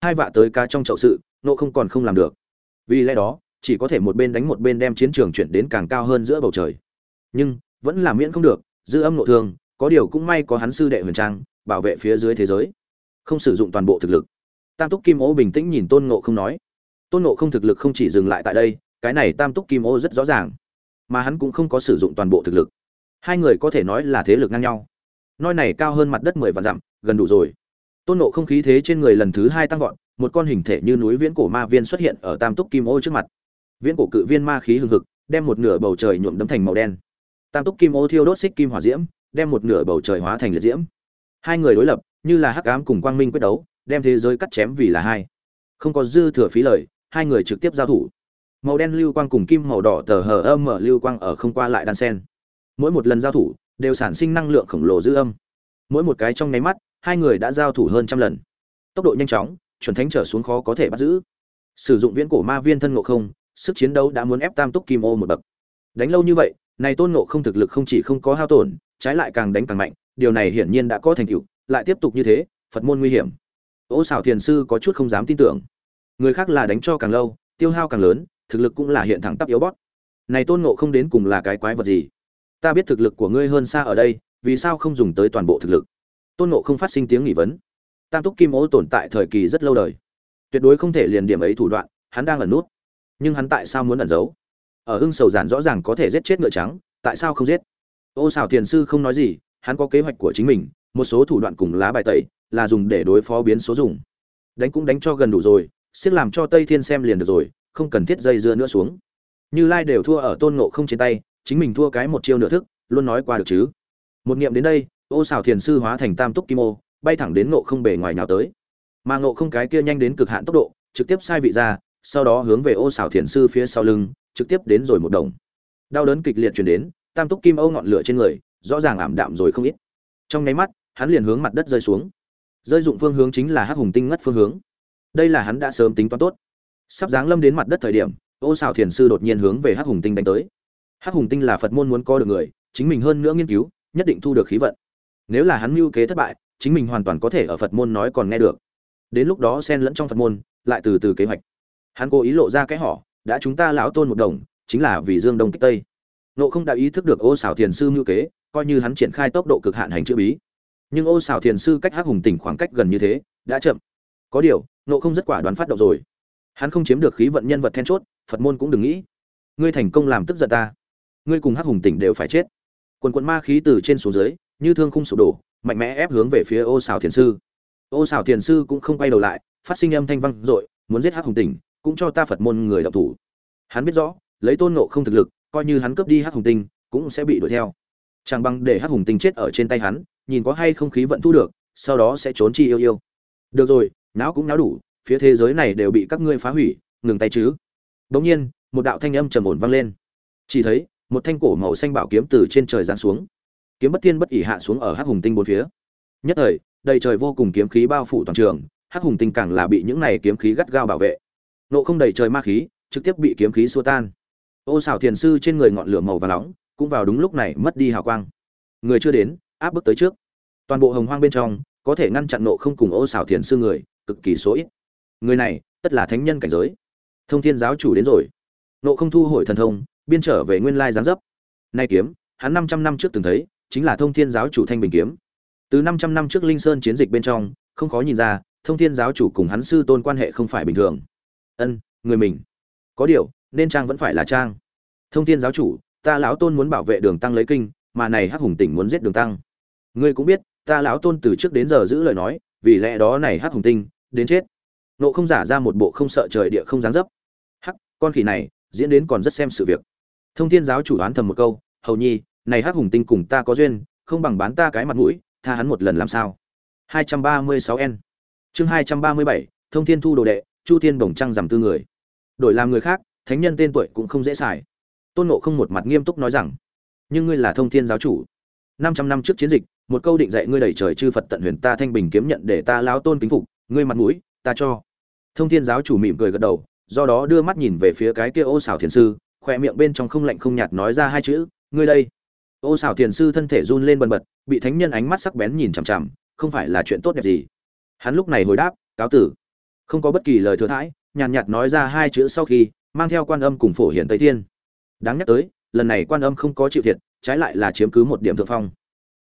Hai vạ tới ca trong chậu sự, nộ không còn không làm được. Vì lẽ đó, chỉ có thể một bên đánh một bên đem chiến trường chuyển đến càng cao hơn giữa bầu trời. Nhưng, vẫn là miễn không được dư âm nộ thương có điều cũng may có hắn sư đệ huyền trang, bảo vệ phía dưới thế giới. Không sử dụng toàn bộ thực lực. Tam túc kim ô bình tĩnh nhìn tôn ngộ không nói. Tôn ngộ không thực lực không chỉ dừng lại tại đây, cái này tam túc kim ô rất rõ ràng mà hắn cũng không có sử dụng toàn bộ thực lực. Hai người có thể nói là thế lực ngang nhau. Nói này cao hơn mặt đất mười vạn dặm, gần đủ rồi. Tôn nộ không khí thế trên người lần thứ hai tăng vọt, một con hình thể như núi viễn cổ ma viên xuất hiện ở tam túc kim ô trước mặt. Viễn cổ cự viên ma khí hừng hực, đem một nửa bầu trời nhuộm đấm thành màu đen. Tam túc kim ô thiêu đốt xích kim hỏa diễm, đem một nửa bầu trời hóa thành liệt diễm. Hai người đối lập, như là hắc ám cùng quang minh quyết đấu, đem thế giới cắt chém vì là hai. Không có dư thừa phí lời, hai người trực tiếp giao thủ màu đen lưu quang cùng kim màu đỏ tờ hờ âm mở lưu quang ở không qua lại đan sen. Mỗi một lần giao thủ, đều sản sinh năng lượng khổng lồ dư âm. Mỗi một cái trong nháy mắt, hai người đã giao thủ hơn trăm lần. Tốc độ nhanh chóng, chuẩn thánh trở xuống khó có thể bắt giữ. Sử dụng viễn cổ ma viên thân ngộ không, sức chiến đấu đã muốn ép tam túc kim ô một bậc. Đánh lâu như vậy, này tôn ngộ không thực lực không chỉ không có hao tổn, trái lại càng đánh càng mạnh, điều này hiển nhiên đã có thành tựu, lại tiếp tục như thế, phật môn nguy hiểm. Ô xảo thiền sư có chút không dám tin tưởng. Người khác là đánh cho càng lâu, tiêu hao càng lớn thực lực cũng là hiện thẳng tắp yếu bót. Này tôn ngộ không đến cùng là cái quái vật gì? Ta biết thực lực của ngươi hơn xa ở đây, vì sao không dùng tới toàn bộ thực lực? Tôn ngộ không phát sinh tiếng nghỉ vấn. Tam túc kim ô tồn tại thời kỳ rất lâu đời. Tuyệt đối không thể liền điểm ấy thủ đoạn, hắn đang ẩn nút. Nhưng hắn tại sao muốn ẩn giấu? Ở hưng sầu giản rõ ràng có thể giết chết ngựa trắng, tại sao không giết? Ô xảo thiền sư không nói gì, hắn có kế hoạch của chính mình, một số thủ đoạn cùng lá bài tẩy, là dùng để đối phó biến số dùng. Đánh cũng đánh cho gần đủ rồi siết làm cho tây thiên xem liền được rồi không cần thiết dây dưa nữa xuống. Như lai đều thua ở tôn ngộ không trên tay, chính mình thua cái một chiêu nửa thức, luôn nói qua được chứ. Một niệm đến đây, ô xào thiền sư hóa thành tam túc kim ô, bay thẳng đến ngộ không bề ngoài nào tới. Mà ngộ không cái kia nhanh đến cực hạn tốc độ, trực tiếp sai vị ra, sau đó hướng về ô xào thiền sư phía sau lưng, trực tiếp đến rồi một đồng. Đau đớn kịch liệt chuyển đến, tam túc kim Ô ngọn lửa trên người, rõ ràng ảm đạm rồi không ít. Trong nháy mắt, hắn liền hướng mặt đất rơi xuống. Rơi dụng phương hướng chính là hắc hùng tinh ngất phương hướng. Đây là hắn đã sớm tính toán tốt sắp giáng lâm đến mặt đất thời điểm, ô xào thiền sư đột nhiên hướng về hắc hùng tinh đánh tới. Hắc hùng tinh là phật môn muốn co được người, chính mình hơn nữa nghiên cứu, nhất định thu được khí vận. Nếu là hắn mưu kế thất bại, chính mình hoàn toàn có thể ở phật môn nói còn nghe được. Đến lúc đó xen lẫn trong phật môn, lại từ từ kế hoạch. Hắn cố ý lộ ra cái họ đã chúng ta lão tôn một đồng, chính là vì dương đông kích tây. Nộ không đã ý thức được ô xảo thiền sư mưu kế, coi như hắn triển khai tốc độ cực hạn hành chữ bí. Nhưng ô xảo thiền sư cách hắc hùng tỉnh khoảng cách gần như thế, đã chậm. Có điều nộ không rất quả đoán phát động rồi hắn không chiếm được khí vận nhân vật then chốt, phật môn cũng đừng nghĩ. Ngươi thành công làm tức giận ta. Ngươi cùng hắc hùng tỉnh đều phải chết. Quần quận ma khí từ trên xuống dưới, như thương khung sụp đổ, mạnh mẽ ép hướng về phía ô xào thiền sư. Ô xào thiền sư cũng không quay đầu lại, phát sinh âm thanh văng dội, muốn giết hắc hùng tỉnh, cũng cho ta phật môn người đọc thủ. Hắn biết rõ, lấy tôn nộ không thực lực, coi như hắn cướp đi hắc hùng tinh, cũng sẽ bị đuổi theo. Chẳng bằng để hắc hùng tinh chết ở trên tay hắn, nhìn có hay không khí vận thu được, sau đó sẽ trốn chi yêu yêu. Được rồi, não cũng não đủ phía thế giới này đều bị các ngươi phá hủy, ngừng tay chứ. Bỗng nhiên, một đạo thanh âm trầm ổn vang lên. Chỉ thấy, một thanh cổ màu xanh bảo kiếm từ trên trời giáng xuống. Kiếm bất thiên bất ỉ hạ xuống ở hắc hùng tinh bốn phía. Nhất thời, đầy trời vô cùng kiếm khí bao phủ toàn trường, hắc hùng tinh càng là bị những này kiếm khí gắt gao bảo vệ. Nộ không đầy trời ma khí, trực tiếp bị kiếm khí xua tan. Ô xảo thiền sư trên người ngọn lửa màu và nóng, cũng vào đúng lúc này mất đi hào quang. Người chưa đến, áp bức tới trước. Toàn bộ hồng hoang bên trong, có thể ngăn chặn nộ không cùng ô xảo thiền sư người, cực kỳ số ít người này, tất là thánh nhân cảnh giới. Thông thiên giáo chủ đến rồi. Nộ không thu hồi thần thông, biên trở về nguyên lai giáng dấp. Nay kiếm, hắn năm trăm năm trước từng thấy, chính là thông thiên giáo chủ thanh bình kiếm. Từ năm trăm năm trước linh sơn chiến dịch bên trong, không khó nhìn ra, thông thiên giáo chủ cùng hắn sư tôn quan hệ không phải bình thường. Ân, người mình. Có điều, nên trang vẫn phải là trang. Thông thiên giáo chủ, ta lão tôn muốn bảo vệ đường tăng lấy kinh, mà này hắc hùng tỉnh muốn giết đường tăng. Ngươi cũng biết, ta lão tôn từ trước đến giờ giữ lời nói, vì lẽ đó này hắc hùng tinh, đến chết nộ không giả ra một bộ không sợ trời địa không dáng dấp. Hắc con khỉ này diễn đến còn rất xem sự việc. Thông thiên giáo chủ đoán thầm một câu hầu nhi này hắc hùng tinh cùng ta có duyên không bằng bán ta cái mặt mũi tha hắn một lần làm sao? 236 n chương 237, thông thiên thu đồ đệ chu thiên bổng trăng giảm tư người. Đổi làm người khác thánh nhân tên tuổi cũng không dễ xài. Tôn nộ không một mặt nghiêm túc nói rằng nhưng ngươi là thông thiên giáo chủ. Năm trăm năm trước chiến dịch một câu định dạy ngươi đẩy trời chư phật tận huyền ta thanh bình kiếm nhận để ta lão tôn kính phục ngươi mặt mũi ta cho thông thiên giáo chủ mỉm cười gật đầu, do đó đưa mắt nhìn về phía cái kia ô xảo thiền sư khoe miệng bên trong không lạnh không nhạt nói ra hai chữ, ngươi đây. Ô xảo thiền sư thân thể run lên bần bật, bị thánh nhân ánh mắt sắc bén nhìn chằm chằm, không phải là chuyện tốt đẹp gì? Hắn lúc này hồi đáp, cáo tử. Không có bất kỳ lời thừa thãi, nhàn nhạt nói ra hai chữ sau khi, mang theo quan âm cùng phổ hiển tây thiên. Đáng nhắc tới, lần này quan âm không có chịu thiệt, trái lại là chiếm cứ một điểm thượng phong.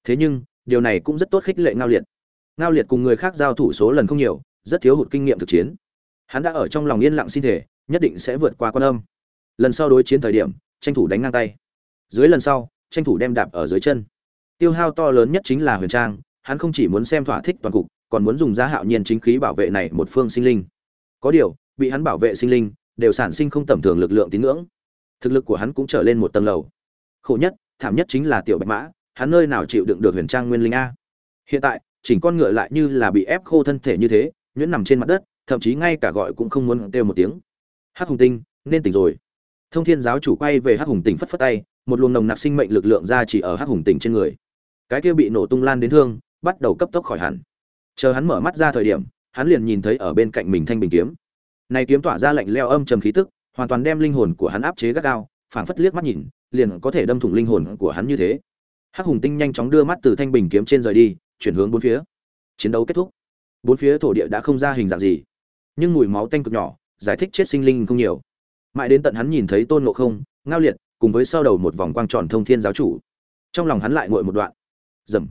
Thế nhưng, điều này cũng rất tốt khích lệ ngao liệt. Ngao liệt cùng người khác giao thủ số lần không nhiều, rất thiếu hụt kinh nghiệm thực chiến hắn đã ở trong lòng yên lặng xin thể, nhất định sẽ vượt qua quan âm. Lần sau đối chiến thời điểm, tranh thủ đánh ngang tay. Dưới lần sau, tranh thủ đem đạp ở dưới chân. Tiêu hao to lớn nhất chính là huyền trang, hắn không chỉ muốn xem thỏa thích toàn cục, còn muốn dùng giá hạo nhiên chính khí bảo vệ này một phương sinh linh. Có điều, bị hắn bảo vệ sinh linh, đều sản sinh không tầm thường lực lượng tín ngưỡng. Thực lực của hắn cũng trở lên một tầng lầu. Khổ nhất, thảm nhất chính là tiểu bạch mã, hắn nơi nào chịu đựng được huyền trang nguyên linh a. Hiện tại, chỉnh con ngựa lại như là bị ép khô thân thể như thế, nhuyễn nằm trên mặt đất thậm chí ngay cả gọi cũng không muốn kêu một tiếng. Hắc hùng tinh, nên tỉnh rồi. Thông thiên giáo chủ quay về hắc hùng tỉnh phất phất tay, một luồng nồng nặc sinh mệnh lực lượng ra chỉ ở hắc hùng tỉnh trên người. Cái kia bị nổ tung lan đến thương, bắt đầu cấp tốc khỏi hẳn. Chờ hắn mở mắt ra thời điểm, hắn liền nhìn thấy ở bên cạnh mình thanh bình kiếm. Này kiếm tỏa ra lạnh leo âm trầm khí tức, hoàn toàn đem linh hồn của hắn áp chế gắt gao, phảng phất liếc mắt nhìn, liền có thể đâm thủng linh hồn của hắn như thế. Hắc hùng tinh nhanh chóng đưa mắt từ thanh bình kiếm trên rời đi, chuyển hướng bốn phía. Chiến đấu kết thúc. Bốn phía thổ địa đã không ra hình dạng gì nhưng mùi máu tanh cực nhỏ, giải thích chết sinh linh không nhiều. Mãi đến tận hắn nhìn thấy tôn ngộ không, ngao liệt, cùng với sau đầu một vòng quang tròn thông thiên giáo chủ. Trong lòng hắn lại ngồi một đoạn. Dầm.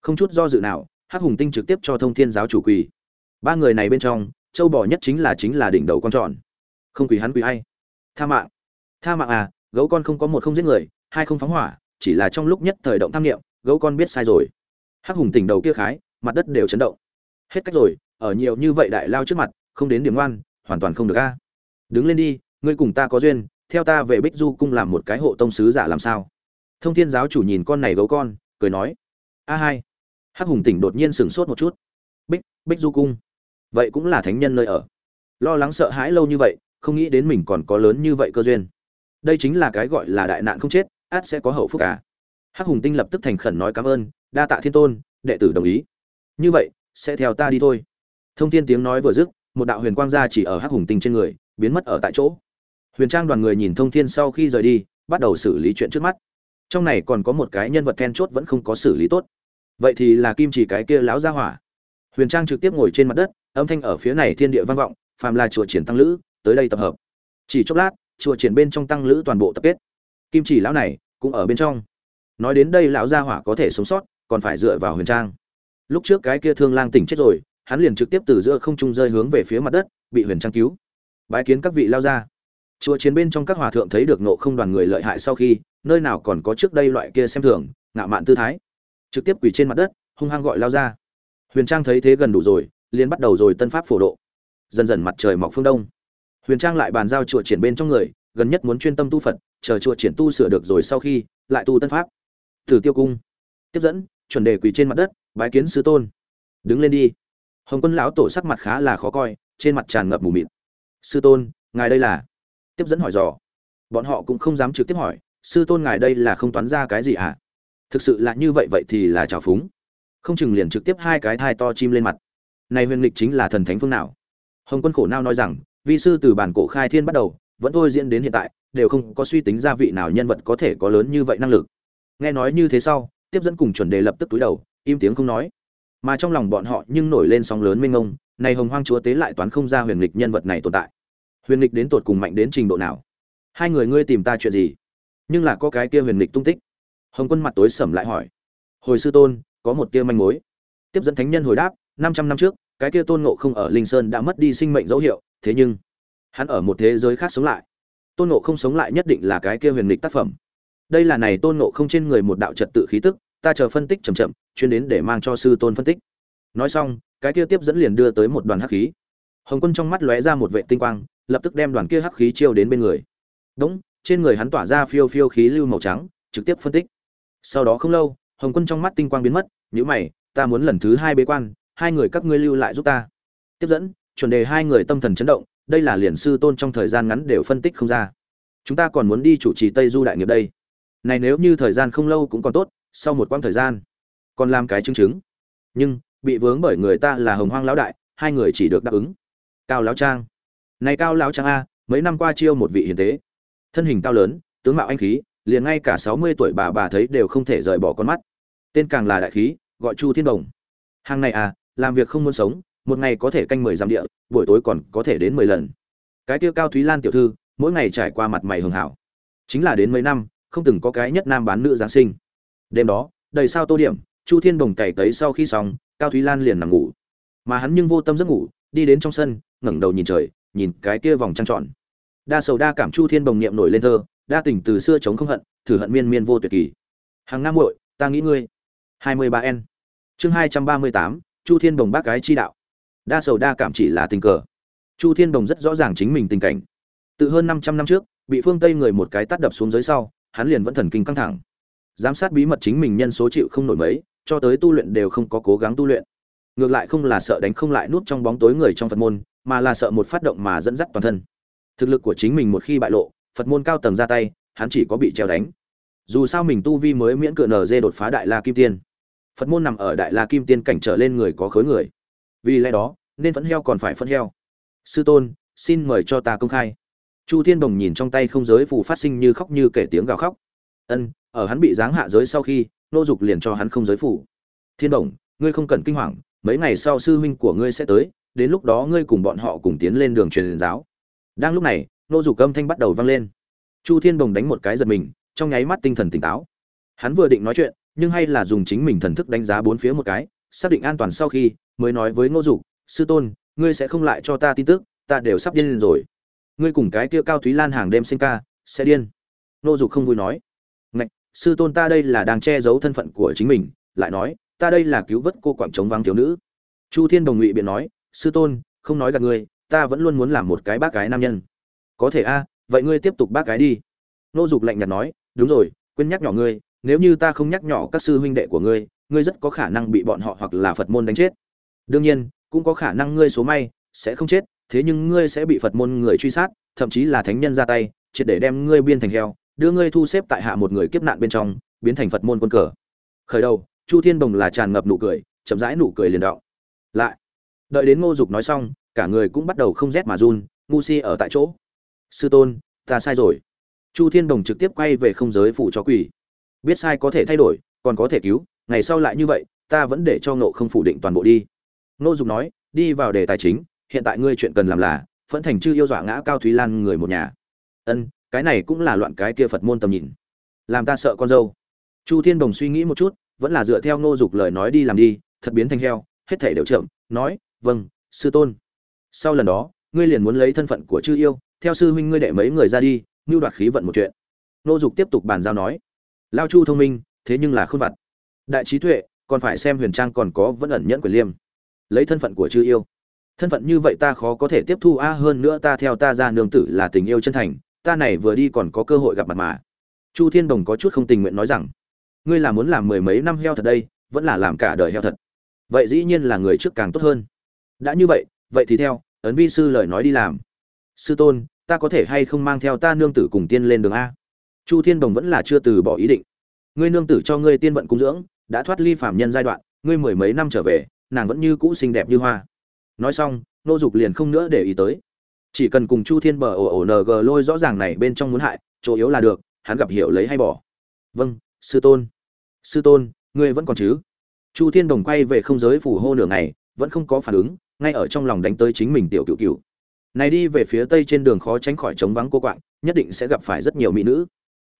Không chút do dự nào, hắc hùng tinh trực tiếp cho thông thiên giáo chủ quỳ. Ba người này bên trong, châu bò nhất chính là chính là đỉnh đầu quang tròn. Không quỳ hắn quỳ hay tha mạng. Tha mạng à gấu con không có một không giết người, hai không phóng hỏa, chỉ là trong lúc nhất thời động tham nghiệm gấu con biết sai rồi. Hắc hùng tỉnh đầu kia khái, mặt đất đều chấn động. Hết cách rồi, ở nhiều như vậy đại lao trước mặt không đến điểm ngoan, hoàn toàn không được a. Đứng lên đi, ngươi cùng ta có duyên, theo ta về bích du cung làm một cái hộ tông sứ giả làm sao? Thông thiên giáo chủ nhìn con này gấu con, cười nói. A hai. Hắc hùng tỉnh đột nhiên sửng sốt một chút. Bích bích du cung. Vậy cũng là thánh nhân nơi ở. Lo lắng sợ hãi lâu như vậy, không nghĩ đến mình còn có lớn như vậy cơ duyên. Đây chính là cái gọi là đại nạn không chết, át sẽ có hậu phúc cả hắc hùng tinh lập tức thành khẩn nói cảm ơn, đa tạ thiên tôn, đệ tử đồng ý. Như vậy, sẽ theo ta đi thôi. Thông thiên tiếng nói vừa dứt một đạo huyền quang ra chỉ ở hắc hùng tinh trên người, biến mất ở tại chỗ. Huyền trang đoàn người nhìn thông thiên sau khi rời đi, bắt đầu xử lý chuyện trước mắt. Trong này còn có một cái nhân vật then chốt vẫn không có xử lý tốt. Vậy thì là kim chỉ cái kia lão gia hỏa. Huyền trang trực tiếp ngồi trên mặt đất, âm thanh ở phía này thiên địa vang vọng, phàm là chùa triển tăng lữ, tới đây tập hợp. Chỉ chốc lát, chùa triển bên trong tăng lữ toàn bộ tập kết. Kim chỉ lão này cũng ở bên trong. Nói đến đây lão gia hỏa có thể sống sót, còn phải dựa vào huyền trang. Lúc trước cái kia thương lang tỉnh chết rồi hắn liền trực tiếp từ giữa không trung rơi hướng về phía mặt đất, bị huyền trang cứu. Bái kiến các vị lao ra chùa chiến bên trong các hòa thượng thấy được nộ không đoàn người lợi hại sau khi, nơi nào còn có trước đây loại kia xem thường, ngạo mạn tư thái. Trực tiếp quỳ trên mặt đất, hung hăng gọi lao ra huyền trang thấy thế gần đủ rồi, liền bắt đầu rồi tân pháp phổ độ. Dần dần mặt trời mọc phương đông. Huyền trang lại bàn giao chùa triển bên trong người, gần nhất muốn chuyên tâm tu phật, chờ chùa triển tu sửa được rồi sau khi, lại tu tân pháp. Thử tiêu cung. Tiếp dẫn, chuẩn đề quỳ trên mặt đất, bái kiến sư tôn. Đứng lên đi hồng quân lão tổ sắc mặt khá là khó coi, trên mặt tràn ngập mù mịt. Sư tôn, ngài đây là? Tiếp dẫn hỏi dò. Bọn họ cũng không dám trực tiếp hỏi, sư tôn ngài đây là không toán ra cái gì ạ? À? thực sự là như vậy vậy thì là trào phúng. Không chừng liền trực tiếp hai cái thai to chim lên mặt. Này huyền lịch chính là thần thánh phương nào? Hồng quân khổ nao nói rằng, vi sư từ bản cổ khai thiên bắt đầu, vẫn thôi diễn đến hiện tại, đều không có suy tính gia vị nào nhân vật có thể có lớn như vậy năng lực. Nghe nói như thế sau, tiếp dẫn cùng chuẩn đề lập tức túi đầu, im tiếng không nói mà trong lòng bọn họ nhưng nổi lên sóng lớn mênh ngông này hồng hoang chúa tế lại toán không ra huyền lịch nhân vật này tồn tại. Huyền lịch đến tột cùng mạnh đến trình độ nào? Hai người ngươi tìm ta chuyện gì? Nhưng là có cái kia huyền lịch tung tích. Hồng quân mặt tối sầm lại hỏi. Hồi sư tôn, có một kia manh mối. Tiếp dẫn thánh nhân hồi đáp, năm trăm năm trước, cái kia tôn ngộ không ở linh sơn đã mất đi sinh mệnh dấu hiệu, thế nhưng, hắn ở một thế giới khác sống lại. Tôn ngộ không sống lại nhất định là cái kia huyền lịch tác phẩm. Đây là này tôn ngộ không trên người một đạo trật tự khí tức ta chờ phân tích chậm chậm, chuyên đến để mang cho sư tôn phân tích. Nói xong, cái kia tiếp dẫn liền đưa tới một đoàn hắc khí. Hồng quân trong mắt lóe ra một vệ tinh quang, lập tức đem đoàn kia hắc khí chiêu đến bên người. Đúng, trên người hắn tỏa ra phiêu phiêu khí lưu màu trắng, trực tiếp phân tích. Sau đó không lâu, hồng quân trong mắt tinh quang biến mất, nhíu mày, ta muốn lần thứ hai bế quan, hai người các ngươi lưu lại giúp ta. Tiếp dẫn, chuẩn đề hai người tâm thần chấn động, đây là liền sư tôn trong thời gian ngắn đều phân tích không ra. Chúng ta còn muốn đi chủ trì tây du đại nghiệp đây. Này nếu như thời gian không lâu cũng còn tốt sau một quãng thời gian, còn làm cái chứng chứng. Nhưng, bị vướng bởi người ta là hồng hoang lão đại, hai người chỉ được đáp ứng. Cao lão trang. Này cao lão trang a, mấy năm qua chiêu một vị hiền tế. Thân hình cao lớn, tướng mạo anh khí, liền ngay cả sáu mươi tuổi bà bà thấy đều không thể rời bỏ con mắt. Tên càng là đại khí, gọi chu thiên đồng. Hàng này à làm việc không muốn sống, một ngày có thể canh mười dặm địa, buổi tối còn có thể đến mười lần. Cái tiêu cao thúy lan tiểu thư, mỗi ngày trải qua mặt mày hường hảo. Chính là đến mấy năm, không từng có cái nhất nam bán nữ giáng sinh đêm đó, đầy sao tô điểm, chu thiên đồng cày tấy sau khi xong, cao thúy lan liền nằm ngủ. Mà hắn nhưng vô tâm giấc ngủ, đi đến trong sân, ngẩng đầu nhìn trời, nhìn cái kia vòng trăng tròn. Đa sầu đa cảm chu thiên đồng niệm nổi lên thơ, đa tình từ xưa chống không hận, thử hận miên miên vô tuyệt kỳ. Hàng năm muội, ta nghĩ ngươi. hai mươi ba n chương hai trăm ba mươi tám, chu thiên đồng bác gái chi đạo. Đa sầu đa cảm chỉ là tình cờ. Chu thiên đồng rất rõ ràng chính mình tình cảnh. Từ hơn năm trăm năm trước, bị phương tây người một cái tắt đập xuống dưới sau, hắn liền vẫn thần kinh căng thẳng giám sát bí mật chính mình nhân số chịu không nổi mấy, cho tới tu luyện đều không có cố gắng tu luyện. Ngược lại không là sợ đánh không lại nút trong bóng tối người trong phật môn, mà là sợ một phát động mà dẫn dắt toàn thân. Thực lực của chính mình một khi bại lộ, phật môn cao tầng ra tay, hắn chỉ có bị treo đánh. Dù sao mình tu vi mới miễn cựa nở dê đột phá đại la kim tiên. Phật môn nằm ở đại la kim tiên cảnh trở lên người có khối người. Vì lẽ đó, nên phẫn heo còn phải phẫn heo. Sư tôn, xin mời cho ta công khai. Chu thiên đồng nhìn trong tay không giới phù phát sinh như khóc như kể tiếng gào khóc. Ân ở hắn bị giáng hạ giới sau khi, nô dục liền cho hắn không giới phủ. Thiên đồng, ngươi không cần kinh hoàng, mấy ngày sau sư huynh của ngươi sẽ tới, đến lúc đó ngươi cùng bọn họ cùng tiến lên đường truyền giáo. Đang lúc này, nô dục âm thanh bắt đầu vang lên. Chu thiên đồng đánh một cái giật mình, trong nháy mắt tinh thần tỉnh táo. Hắn vừa định nói chuyện, nhưng hay là dùng chính mình thần thức đánh giá bốn phía một cái, xác định an toàn sau khi, mới nói với ngô dục, sư tôn, ngươi sẽ không lại cho ta tin tức, ta đều sắp điên lên rồi. Ngươi cùng cái kia cao thúy lan hàng đêm sinh ca, sẽ điên. Ngô dục không vui nói sư tôn ta đây là đang che giấu thân phận của chính mình, lại nói, ta đây là cứu vớt cô quảng chống vắng thiếu nữ. Chu thiên đồng ngụy biện nói, sư tôn, không nói gạt ngươi, ta vẫn luôn muốn làm một cái bác gái nam nhân. Có thể a, vậy ngươi tiếp tục bác gái đi. Nô dục lạnh nhạt nói, đúng rồi, quên nhắc nhỏ ngươi, nếu như ta không nhắc nhỏ các sư huynh đệ của ngươi ngươi rất có khả năng bị bọn họ hoặc là phật môn đánh chết. Đương nhiên, cũng có khả năng ngươi số may sẽ không chết, thế nhưng ngươi sẽ bị phật môn người truy sát, thậm chí là thánh nhân ra tay, triệt để đem ngươi biên thành heo đưa ngươi thu xếp tại hạ một người kiếp nạn bên trong, biến thành phật môn quân cờ. Khởi đầu, chu thiên đồng là tràn ngập nụ cười, chậm rãi nụ cười liền đọng. Lại, đợi đến ngô dục nói xong, cả người cũng bắt đầu không rét mà run, ngu si ở tại chỗ. Sư tôn, ta sai rồi. Chu thiên đồng trực tiếp quay về không giới phụ cho quỷ. Biết sai có thể thay đổi, còn có thể cứu, ngày sau lại như vậy, ta vẫn để cho ngộ không phủ định toàn bộ đi. Ngô dục nói, đi vào đề tài chính, hiện tại ngươi chuyện cần làm là, phẫn thành chư yêu dọa ngã cao thúy lan người một nhà. Ân cái này cũng là loạn cái kia phật môn tầm nhìn. Làm ta sợ con dâu. Chu thiên đồng suy nghĩ một chút, vẫn là dựa theo ngô dục lời nói đi làm đi, thật biến thành heo, hết thể đều chậm, nói vâng sư tôn. Sau lần đó, ngươi liền muốn lấy thân phận của chư yêu, theo sư huynh ngươi đệ mấy người ra đi ngưu đoạt khí vận một chuyện. Ngô dục tiếp tục bàn giao nói, lao chu thông minh, thế nhưng là khôn vặt. Đại trí tuệ, còn phải xem huyền trang còn có vẫn ẩn nhẫn quyền liêm. Lấy thân phận của chư yêu. Thân phận như vậy ta khó có thể tiếp thu, a, hơn nữa ta theo ta ra nương tử là tình yêu chân thành ta này vừa đi còn có cơ hội gặp mặt mà. Chu thiên đồng có chút không tình nguyện nói rằng, ngươi là muốn làm mười mấy năm heo thật đây, vẫn là làm cả đời heo thật. Vậy dĩ nhiên là người trước càng tốt hơn. Đã như vậy vậy thì theo, ấn vi sư lời nói đi làm. Sư tôn, ta có thể hay không mang theo ta nương tử cùng tiên lên đường a? Chu thiên đồng vẫn là chưa từ bỏ ý định. Ngươi nương tử cho ngươi tiên vận cung dưỡng, đã thoát ly phạm nhân giai đoạn, ngươi mười mấy năm trở về, nàng vẫn như cũ xinh đẹp như hoa. Nói xong, nô dục liền không nữa để ý tới chỉ cần cùng chu thiên bờ ổ ổ ng lôi rõ ràng này bên trong muốn hại, chỗ yếu là được, hắn gặp hiểu lấy hay bỏ. Vâng sư tôn. Sư tôn, ngươi vẫn còn chứ? Chu thiên đồng quay về không giới phủ hô nửa ngày, vẫn không có phản ứng, ngay ở trong lòng đánh tới chính mình tiểu cựu cựu này đi về phía tây trên đường khó tránh khỏi trống vắng cô quạng, nhất định sẽ gặp phải rất nhiều mỹ nữ.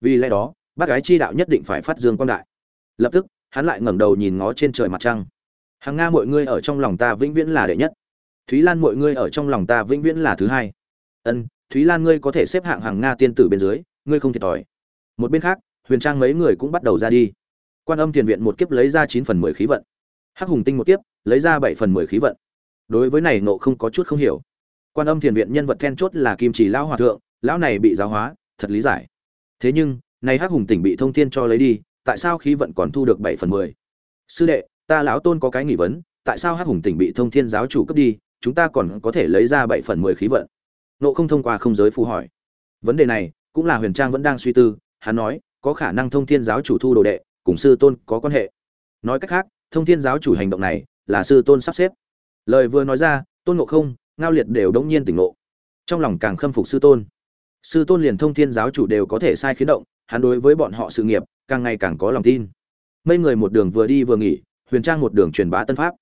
Vì lẽ đó, bác gái chi đạo nhất định phải phát dương quang đại. Lập tức, hắn lại ngẩng đầu nhìn ngó trên trời mặt trăng. Hàng nga mọi ngươi ở trong lòng ta vĩnh viễn là đệ nhất thúy lan mọi ngươi ở trong lòng ta vĩnh viễn là thứ hai. Ân, thúy lan ngươi có thể xếp hạng hàng nga tiên tử bên dưới, ngươi không thiệt thòi. Một bên khác, huyền trang mấy người cũng bắt đầu ra đi. Quan âm thiền viện một kiếp lấy ra chín phần mười khí vận. Hắc hùng tinh một kiếp, lấy ra bảy phần mười khí vận. Đối với này nộ không có chút không hiểu. Quan âm thiền viện nhân vật then chốt là kim chỉ lão hòa thượng, lão này bị giáo hóa, thật lý giải. Thế nhưng, này hắc hùng tỉnh bị thông thiên cho lấy đi, tại sao khí vận còn thu được bảy phần mười? Sư đệ, ta lão tôn có cái nghi vấn, tại sao hắc hùng tỉnh bị thông thiên giáo chủ cướp đi chúng ta còn có thể lấy ra bảy phần mười khí vận. Nộ không thông qua không giới phù hỏi. Vấn đề này, cũng là huyền trang vẫn đang suy tư, hắn nói, có khả năng thông thiên giáo chủ thu đồ đệ, cùng sư tôn có quan hệ. Nói cách khác, thông thiên giáo chủ hành động này, là sư tôn sắp xếp. Lời vừa nói ra, tôn ngộ không, ngao liệt đều đống nhiên tỉnh ngộ. Trong lòng càng khâm phục sư tôn. Sư tôn liền thông thiên giáo chủ đều có thể sai khiến động, hắn đối với bọn họ sự nghiệp, càng ngày càng có lòng tin. Mấy người một đường vừa đi vừa nghỉ, huyền trang một đường truyền bá tân pháp.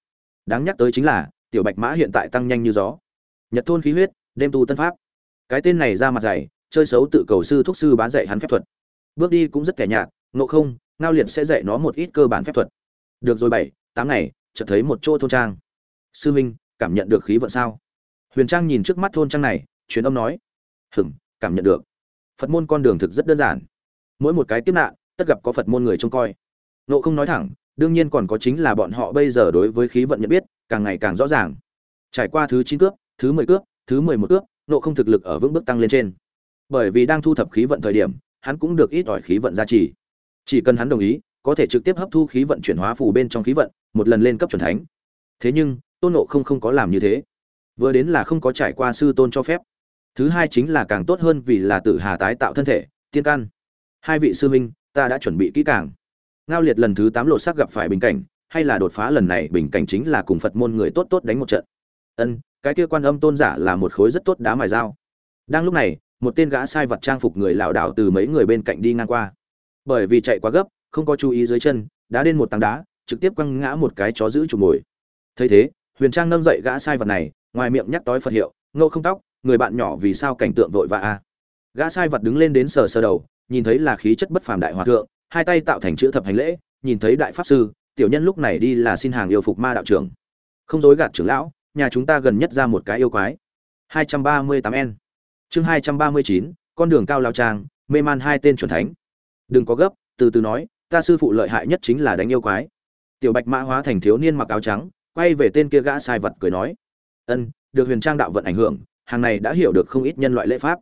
Đáng nhắc tới chính là tiểu bạch mã hiện tại tăng nhanh như gió. Nhật thôn khí huyết, đêm tu tân pháp. Cái tên này ra mặt dày, chơi xấu tự cầu sư thúc sư bá dạy hắn phép thuật. Bước đi cũng rất kẻ nhạt, ngộ không, ngao liệt sẽ dạy nó một ít cơ bản phép thuật. Được rồi bảy, tám ngày, chợt thấy một chỗ thôn trang. Sư minh cảm nhận được khí vận sao? Huyền trang nhìn trước mắt thôn trang này, truyền âm nói. Hừng cảm nhận được. Phật môn con đường thực rất đơn giản. Mỗi một cái tiếp nạn, tất gặp có phật môn người trông coi. Nộ không nói thẳng đương nhiên còn có chính là bọn họ bây giờ đối với khí vận nhận biết, càng ngày càng rõ ràng. Trải qua thứ chín cướp, thứ mười cướp, thứ mười một cướp, nộ không thực lực ở vững bước tăng lên trên. Bởi vì đang thu thập khí vận thời điểm, hắn cũng được ít ỏi khí vận gia trì. Chỉ cần hắn đồng ý, có thể trực tiếp hấp thu khí vận chuyển hóa phù bên trong khí vận, một lần lên cấp chuẩn thánh. Thế nhưng, tôn nộ không không có làm như thế. Vừa đến là không có trải qua sư tôn cho phép. Thứ hai chính là càng tốt hơn vì là tự hà tái tạo thân thể, tiên căn. Hai vị sư huynh, ta đã chuẩn bị kỹ càng ngao liệt lần thứ tám lột xác gặp phải bình cảnh, hay là đột phá lần này, bình cảnh chính là cùng phật môn người tốt tốt đánh một trận. Ân, cái kia quan âm tôn giả là một khối rất tốt đá mài dao. Đang lúc này, một tên gã sai vật trang phục người lảo đảo từ mấy người bên cạnh đi ngang qua. Bởi vì chạy quá gấp, không có chú ý dưới chân, đá lên một tảng đá, trực tiếp quăng ngã một cái chó giữ chủ mồi thấy thế, huyền trang nâng dậy gã sai vật này, ngoài miệng nhắc tói phật hiệu, ngô không tóc, người bạn nhỏ vì sao cảnh tượng vội vã a? Gã sai vật đứng lên đến sờ sờ đầu, nhìn thấy là khí chất bất phàm đại hòa thượng hai tay tạo thành chữ thập hành lễ nhìn thấy đại pháp sư tiểu nhân lúc này đi là xin hàng yêu phục ma đạo trưởng. Không dối gạt trưởng lão nhà chúng ta gần nhất ra một cái yêu quái. 238 n. Chương 239, con đường cao lao trang mê man hai tên chuẩn thánh. Đừng có gấp từ từ nói ta sư phụ lợi hại nhất chính là đánh yêu quái. Tiểu bạch mã hóa thành thiếu niên mặc áo trắng quay về tên kia gã sai vật cười nói. Ân được huyền trang đạo vận ảnh hưởng hàng này đã hiểu được không ít nhân loại lễ pháp.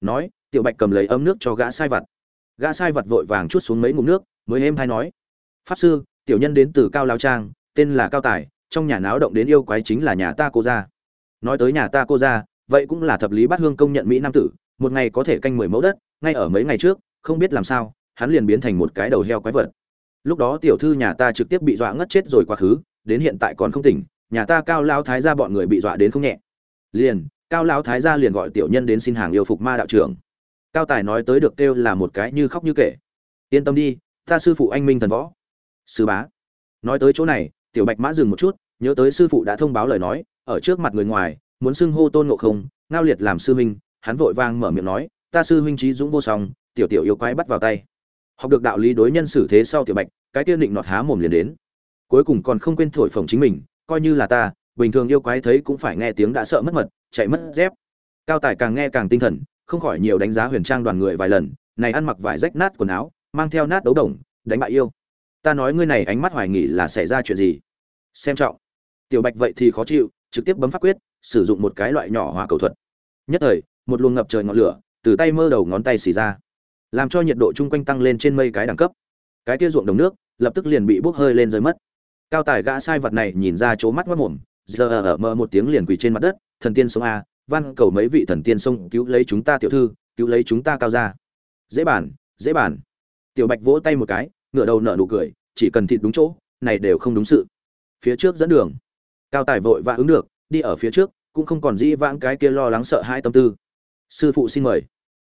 Nói tiểu bạch cầm lấy ấm nước cho gã sai vật gã sai vật vội vàng chút xuống mấy ngụm nước, mới êm hay nói, pháp sư, tiểu nhân đến từ cao lao trang, tên là cao tài, trong nhà náo động đến yêu quái chính là nhà ta cô gia. Nói tới nhà ta cô gia, vậy cũng là thập lý bát hương công nhận mỹ nam tử, một ngày có thể canh mười mẫu đất, ngay ở mấy ngày trước, không biết làm sao, hắn liền biến thành một cái đầu heo quái vật. Lúc đó tiểu thư nhà ta trực tiếp bị dọa ngất chết rồi quá khứ, đến hiện tại còn không tỉnh, nhà ta cao lao thái gia bọn người bị dọa đến không nhẹ. Liền, cao lao thái gia liền gọi tiểu nhân đến xin hàng yêu phục ma đạo trưởng cao tài nói tới được kêu là một cái như khóc như kể. Yên tâm đi, ta sư phụ anh minh thần võ. Sư bá. Nói tới chỗ này, tiểu bạch mã dừng một chút, nhớ tới sư phụ đã thông báo lời nói, ở trước mặt người ngoài, muốn xưng hô tôn ngộ không, ngao liệt làm sư huynh, hắn vội vang mở miệng nói, ta sư huynh trí dũng vô song, tiểu tiểu yêu quái bắt vào tay. Học được đạo lý đối nhân xử thế sau tiểu bạch, cái tiên định nọt há mồm liền đến. Cuối cùng còn không quên thổi phồng chính mình, coi như là ta, bình thường yêu quái thấy cũng phải nghe tiếng đã sợ mất mật, chạy mất dép. Cao tài càng nghe càng tinh thần không khỏi nhiều đánh giá huyền trang đoàn người vài lần, này ăn mặc vải rách nát quần áo, mang theo nát đấu đồng, đánh bại yêu. Ta nói ngươi này ánh mắt hoài nghỉ là xảy ra chuyện gì? Xem trọng. Tiểu bạch vậy thì khó chịu, trực tiếp bấm pháp quyết, sử dụng một cái loại nhỏ hỏa cầu thuật. Nhất thời, một luồng ngập trời ngọn lửa từ tay mơ đầu ngón tay xì ra, làm cho nhiệt độ chung quanh tăng lên trên mây cái đẳng cấp. Cái kia ruộng đồng nước, lập tức liền bị bốc hơi lên rơi mất. Cao tài gã sai vật này nhìn ra chỗ mắt mất mồm, giờ ở mơ một tiếng liền quỳ trên mặt đất, thần tiên sống a van cầu mấy vị thần tiên sông cứu lấy chúng ta tiểu thư, cứu lấy chúng ta cao ra dễ bản dễ bản tiểu bạch vỗ tay một cái ngựa đầu nở nụ cười, chỉ cần thịt đúng chỗ, này đều không đúng sự. Phía trước dẫn đường. Cao tài vội vã ứng được, đi ở phía trước, cũng không còn dĩ vãng cái kia lo lắng sợ hai tâm tư. Sư phụ xin mời.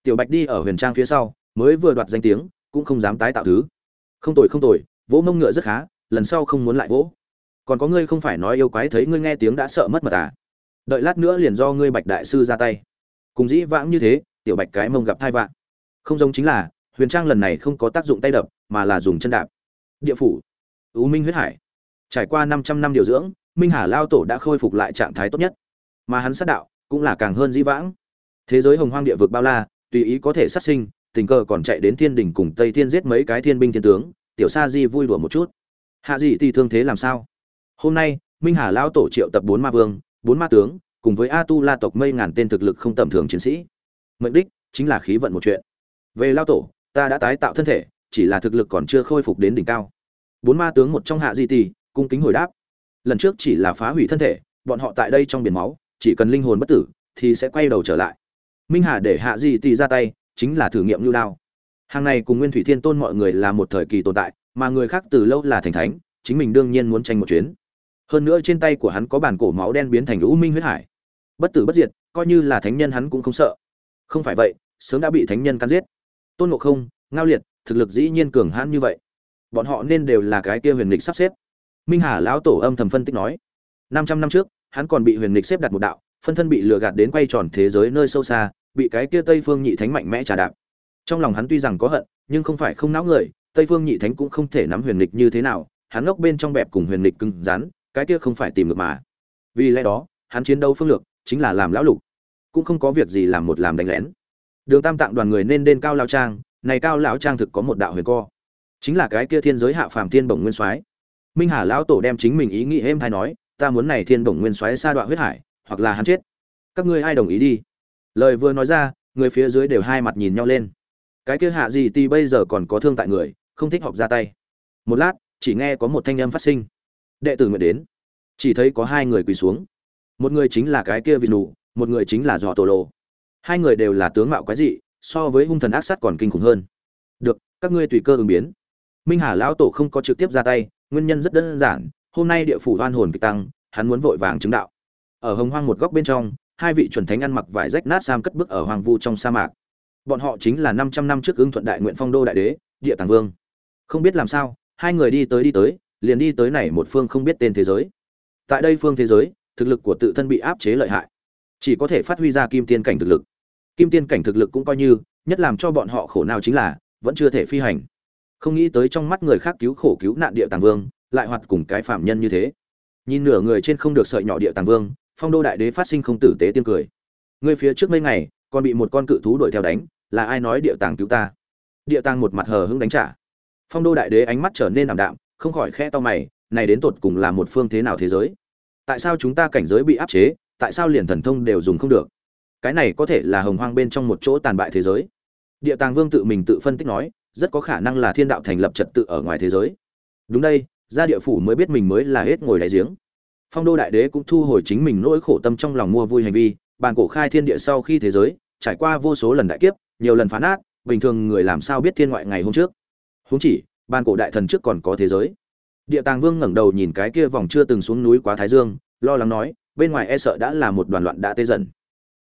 Tiểu bạch đi ở huyền trang phía sau, mới vừa đoạt danh tiếng, cũng không dám tái tạo thứ. Không tồi không tồi, vỗ mông ngựa rất khá, lần sau không muốn lại vỗ. Còn có ngươi không phải nói yêu quái thấy ngươi nghe tiếng đã sợ mất mật à? Đợi lát nữa liền do ngươi bạch đại sư ra tay. Cùng dĩ vãng như thế, tiểu bạch cái mông gặp thai vạn. Không giống chính là, huyền trang lần này không có tác dụng tay đập, mà là dùng chân đạp. Địa phủ. Ưu minh huyết hải. Trải qua 500 năm điều dưỡng, minh hà lao tổ đã khôi phục lại trạng thái tốt nhất. Mà hắn sát đạo cũng là càng hơn dĩ vãng. Thế giới hồng hoang địa vực bao la, tùy ý có thể sát sinh, tình cờ còn chạy đến thiên đỉnh cùng tây thiên giết mấy cái thiên binh thiên tướng, tiểu sa di vui đùa một chút. Hạ dị thì thương thế làm sao? Hôm nay, minh hà lao tổ triệu tập bốn ma vương bốn ma tướng, cùng với a tu la tộc mây ngàn tên thực lực không tầm thường chiến sĩ. Mệnh đích chính là khí vận một chuyện. Về lao tổ, ta đã tái tạo thân thể, chỉ là thực lực còn chưa khôi phục đến đỉnh cao. Bốn ma tướng một trong hạ di Tì cung kính hồi đáp. Lần trước chỉ là phá hủy thân thể, bọn họ tại đây trong biển máu, chỉ cần linh hồn bất tử, thì sẽ quay đầu trở lại. Minh hà để hạ di Tì ra tay, chính là thử nghiệm lưu đao. Hàng này cùng nguyên thủy thiên tôn mọi người là một thời kỳ tồn tại, mà người khác từ lâu là thành thánh, chính mình đương nhiên muốn tranh một chuyến hơn nữa trên tay của hắn có bản cổ máu đen biến thành u minh huyết hải. Bất tử bất diệt, coi như là thánh nhân hắn cũng không sợ. Không phải vậy, sớm đã bị thánh nhân cắn giết. Tôn ngộ không, ngao liệt, thực lực dĩ nhiên cường hãn như vậy. Bọn họ nên đều là cái kia huyền lịch sắp xếp. Minh hà lão tổ âm thầm phân tích nói, năm trăm năm trước, hắn còn bị huyền lịch xếp đặt một đạo, phân thân bị lừa gạt đến quay tròn thế giới nơi sâu xa, bị cái kia tây phương nhị thánh mạnh mẽ trà đạp. Trong lòng hắn tuy rằng có hận, nhưng không phải không não người, tây phương nhị thánh cũng không thể nắm huyền lịch như thế nào, hắn ngốc bên trong bẹp cùng huyền lịch cứng rắn cái kia không phải tìm được mà. Vì lẽ đó, hắn chiến đấu phương lược chính là làm lão lục, cũng không có việc gì làm một làm đánh lén. Đường tam tạng đoàn người nên lên cao lao trang, này cao lão trang thực có một đạo huyền co. Chính là cái kia thiên giới hạ phàm thiên bổng nguyên soái. Minh hà lão tổ đem chính mình ý nghĩ êm hay nói, ta muốn này thiên bổng nguyên soái sa đoạn huyết hải, hoặc là hắn chết. Các ngươi ai đồng ý đi? Lời vừa nói ra, người phía dưới đều hai mặt nhìn nhau lên. Cái kia hạ gì thì bây giờ còn có thương tại người, không thích họp ra tay. Một lát, chỉ nghe có một thanh âm phát sinh đệ tử nguyện đến. Chỉ thấy có hai người quỳ xuống. Một người chính là cái kia vị nụ, một người chính là dọ tổ lộ hai người đều là tướng mạo quái dị, so với hung thần ác sát còn kinh khủng hơn. Được, các ngươi tùy cơ ứng biến. Minh hà lão tổ không có trực tiếp ra tay, nguyên nhân rất đơn giản, hôm nay địa phủ hoan hồn kịch tăng, hắn muốn vội vàng chứng đạo. Ở hồng hoang một góc bên trong, hai vị chuẩn thánh ăn mặc vải rách nát sam cất bước ở hoàng vu trong sa mạc. Bọn họ chính là 500 năm trước ứng thuận đại nguyện phong đô đại đế, địa tàng vương. Không biết làm sao, hai người đi tới đi tới liền đi tới này một phương không biết tên thế giới. Tại đây phương thế giới, thực lực của tự thân bị áp chế lợi hại. Chỉ có thể phát huy ra kim tiên cảnh thực lực. Kim tiên cảnh thực lực cũng coi như, nhất làm cho bọn họ khổ nào chính là, vẫn chưa thể phi hành. Không nghĩ tới trong mắt người khác cứu khổ cứu nạn địa tàng vương, lại hoạt cùng cái phạm nhân như thế. Nhìn nửa người trên không được sợi nhỏ địa tàng vương, phong đô đại đế phát sinh không tử tế tiên cười. Người phía trước mấy ngày, còn bị một con cự thú đuổi theo đánh, là ai nói địa tàng cứu ta? Địa tàng một mặt hờ hững đánh trả. Phong đô đại đế ánh mắt trở nên ảm đạm không khỏi khe to mày, này đến tột cùng là một phương thế nào thế giới? Tại sao chúng ta cảnh giới bị áp chế, tại sao liền thần thông đều dùng không được? Cái này có thể là hồng hoang bên trong một chỗ tàn bại thế giới. Địa tàng vương tự mình tự phân tích nói, rất có khả năng là thiên đạo thành lập trật tự ở ngoài thế giới. Đúng đây ra địa phủ mới biết mình mới là hết ngồi đáy giếng. Phong đô đại đế cũng thu hồi chính mình nỗi khổ tâm trong lòng mua vui hành vi, bàn cổ khai thiên địa sau khi thế giới, trải qua vô số lần đại kiếp, nhiều lần phá nát, bình thường người làm sao biết thiên ngoại ngày hôm trước? Huống chỉ ban cổ đại thần trước còn có thế giới. Địa tàng vương ngẩng đầu nhìn cái kia vòng chưa từng xuống núi quá thái dương, lo lắng nói, bên ngoài e sợ đã là một đoàn loạn đã tê dần.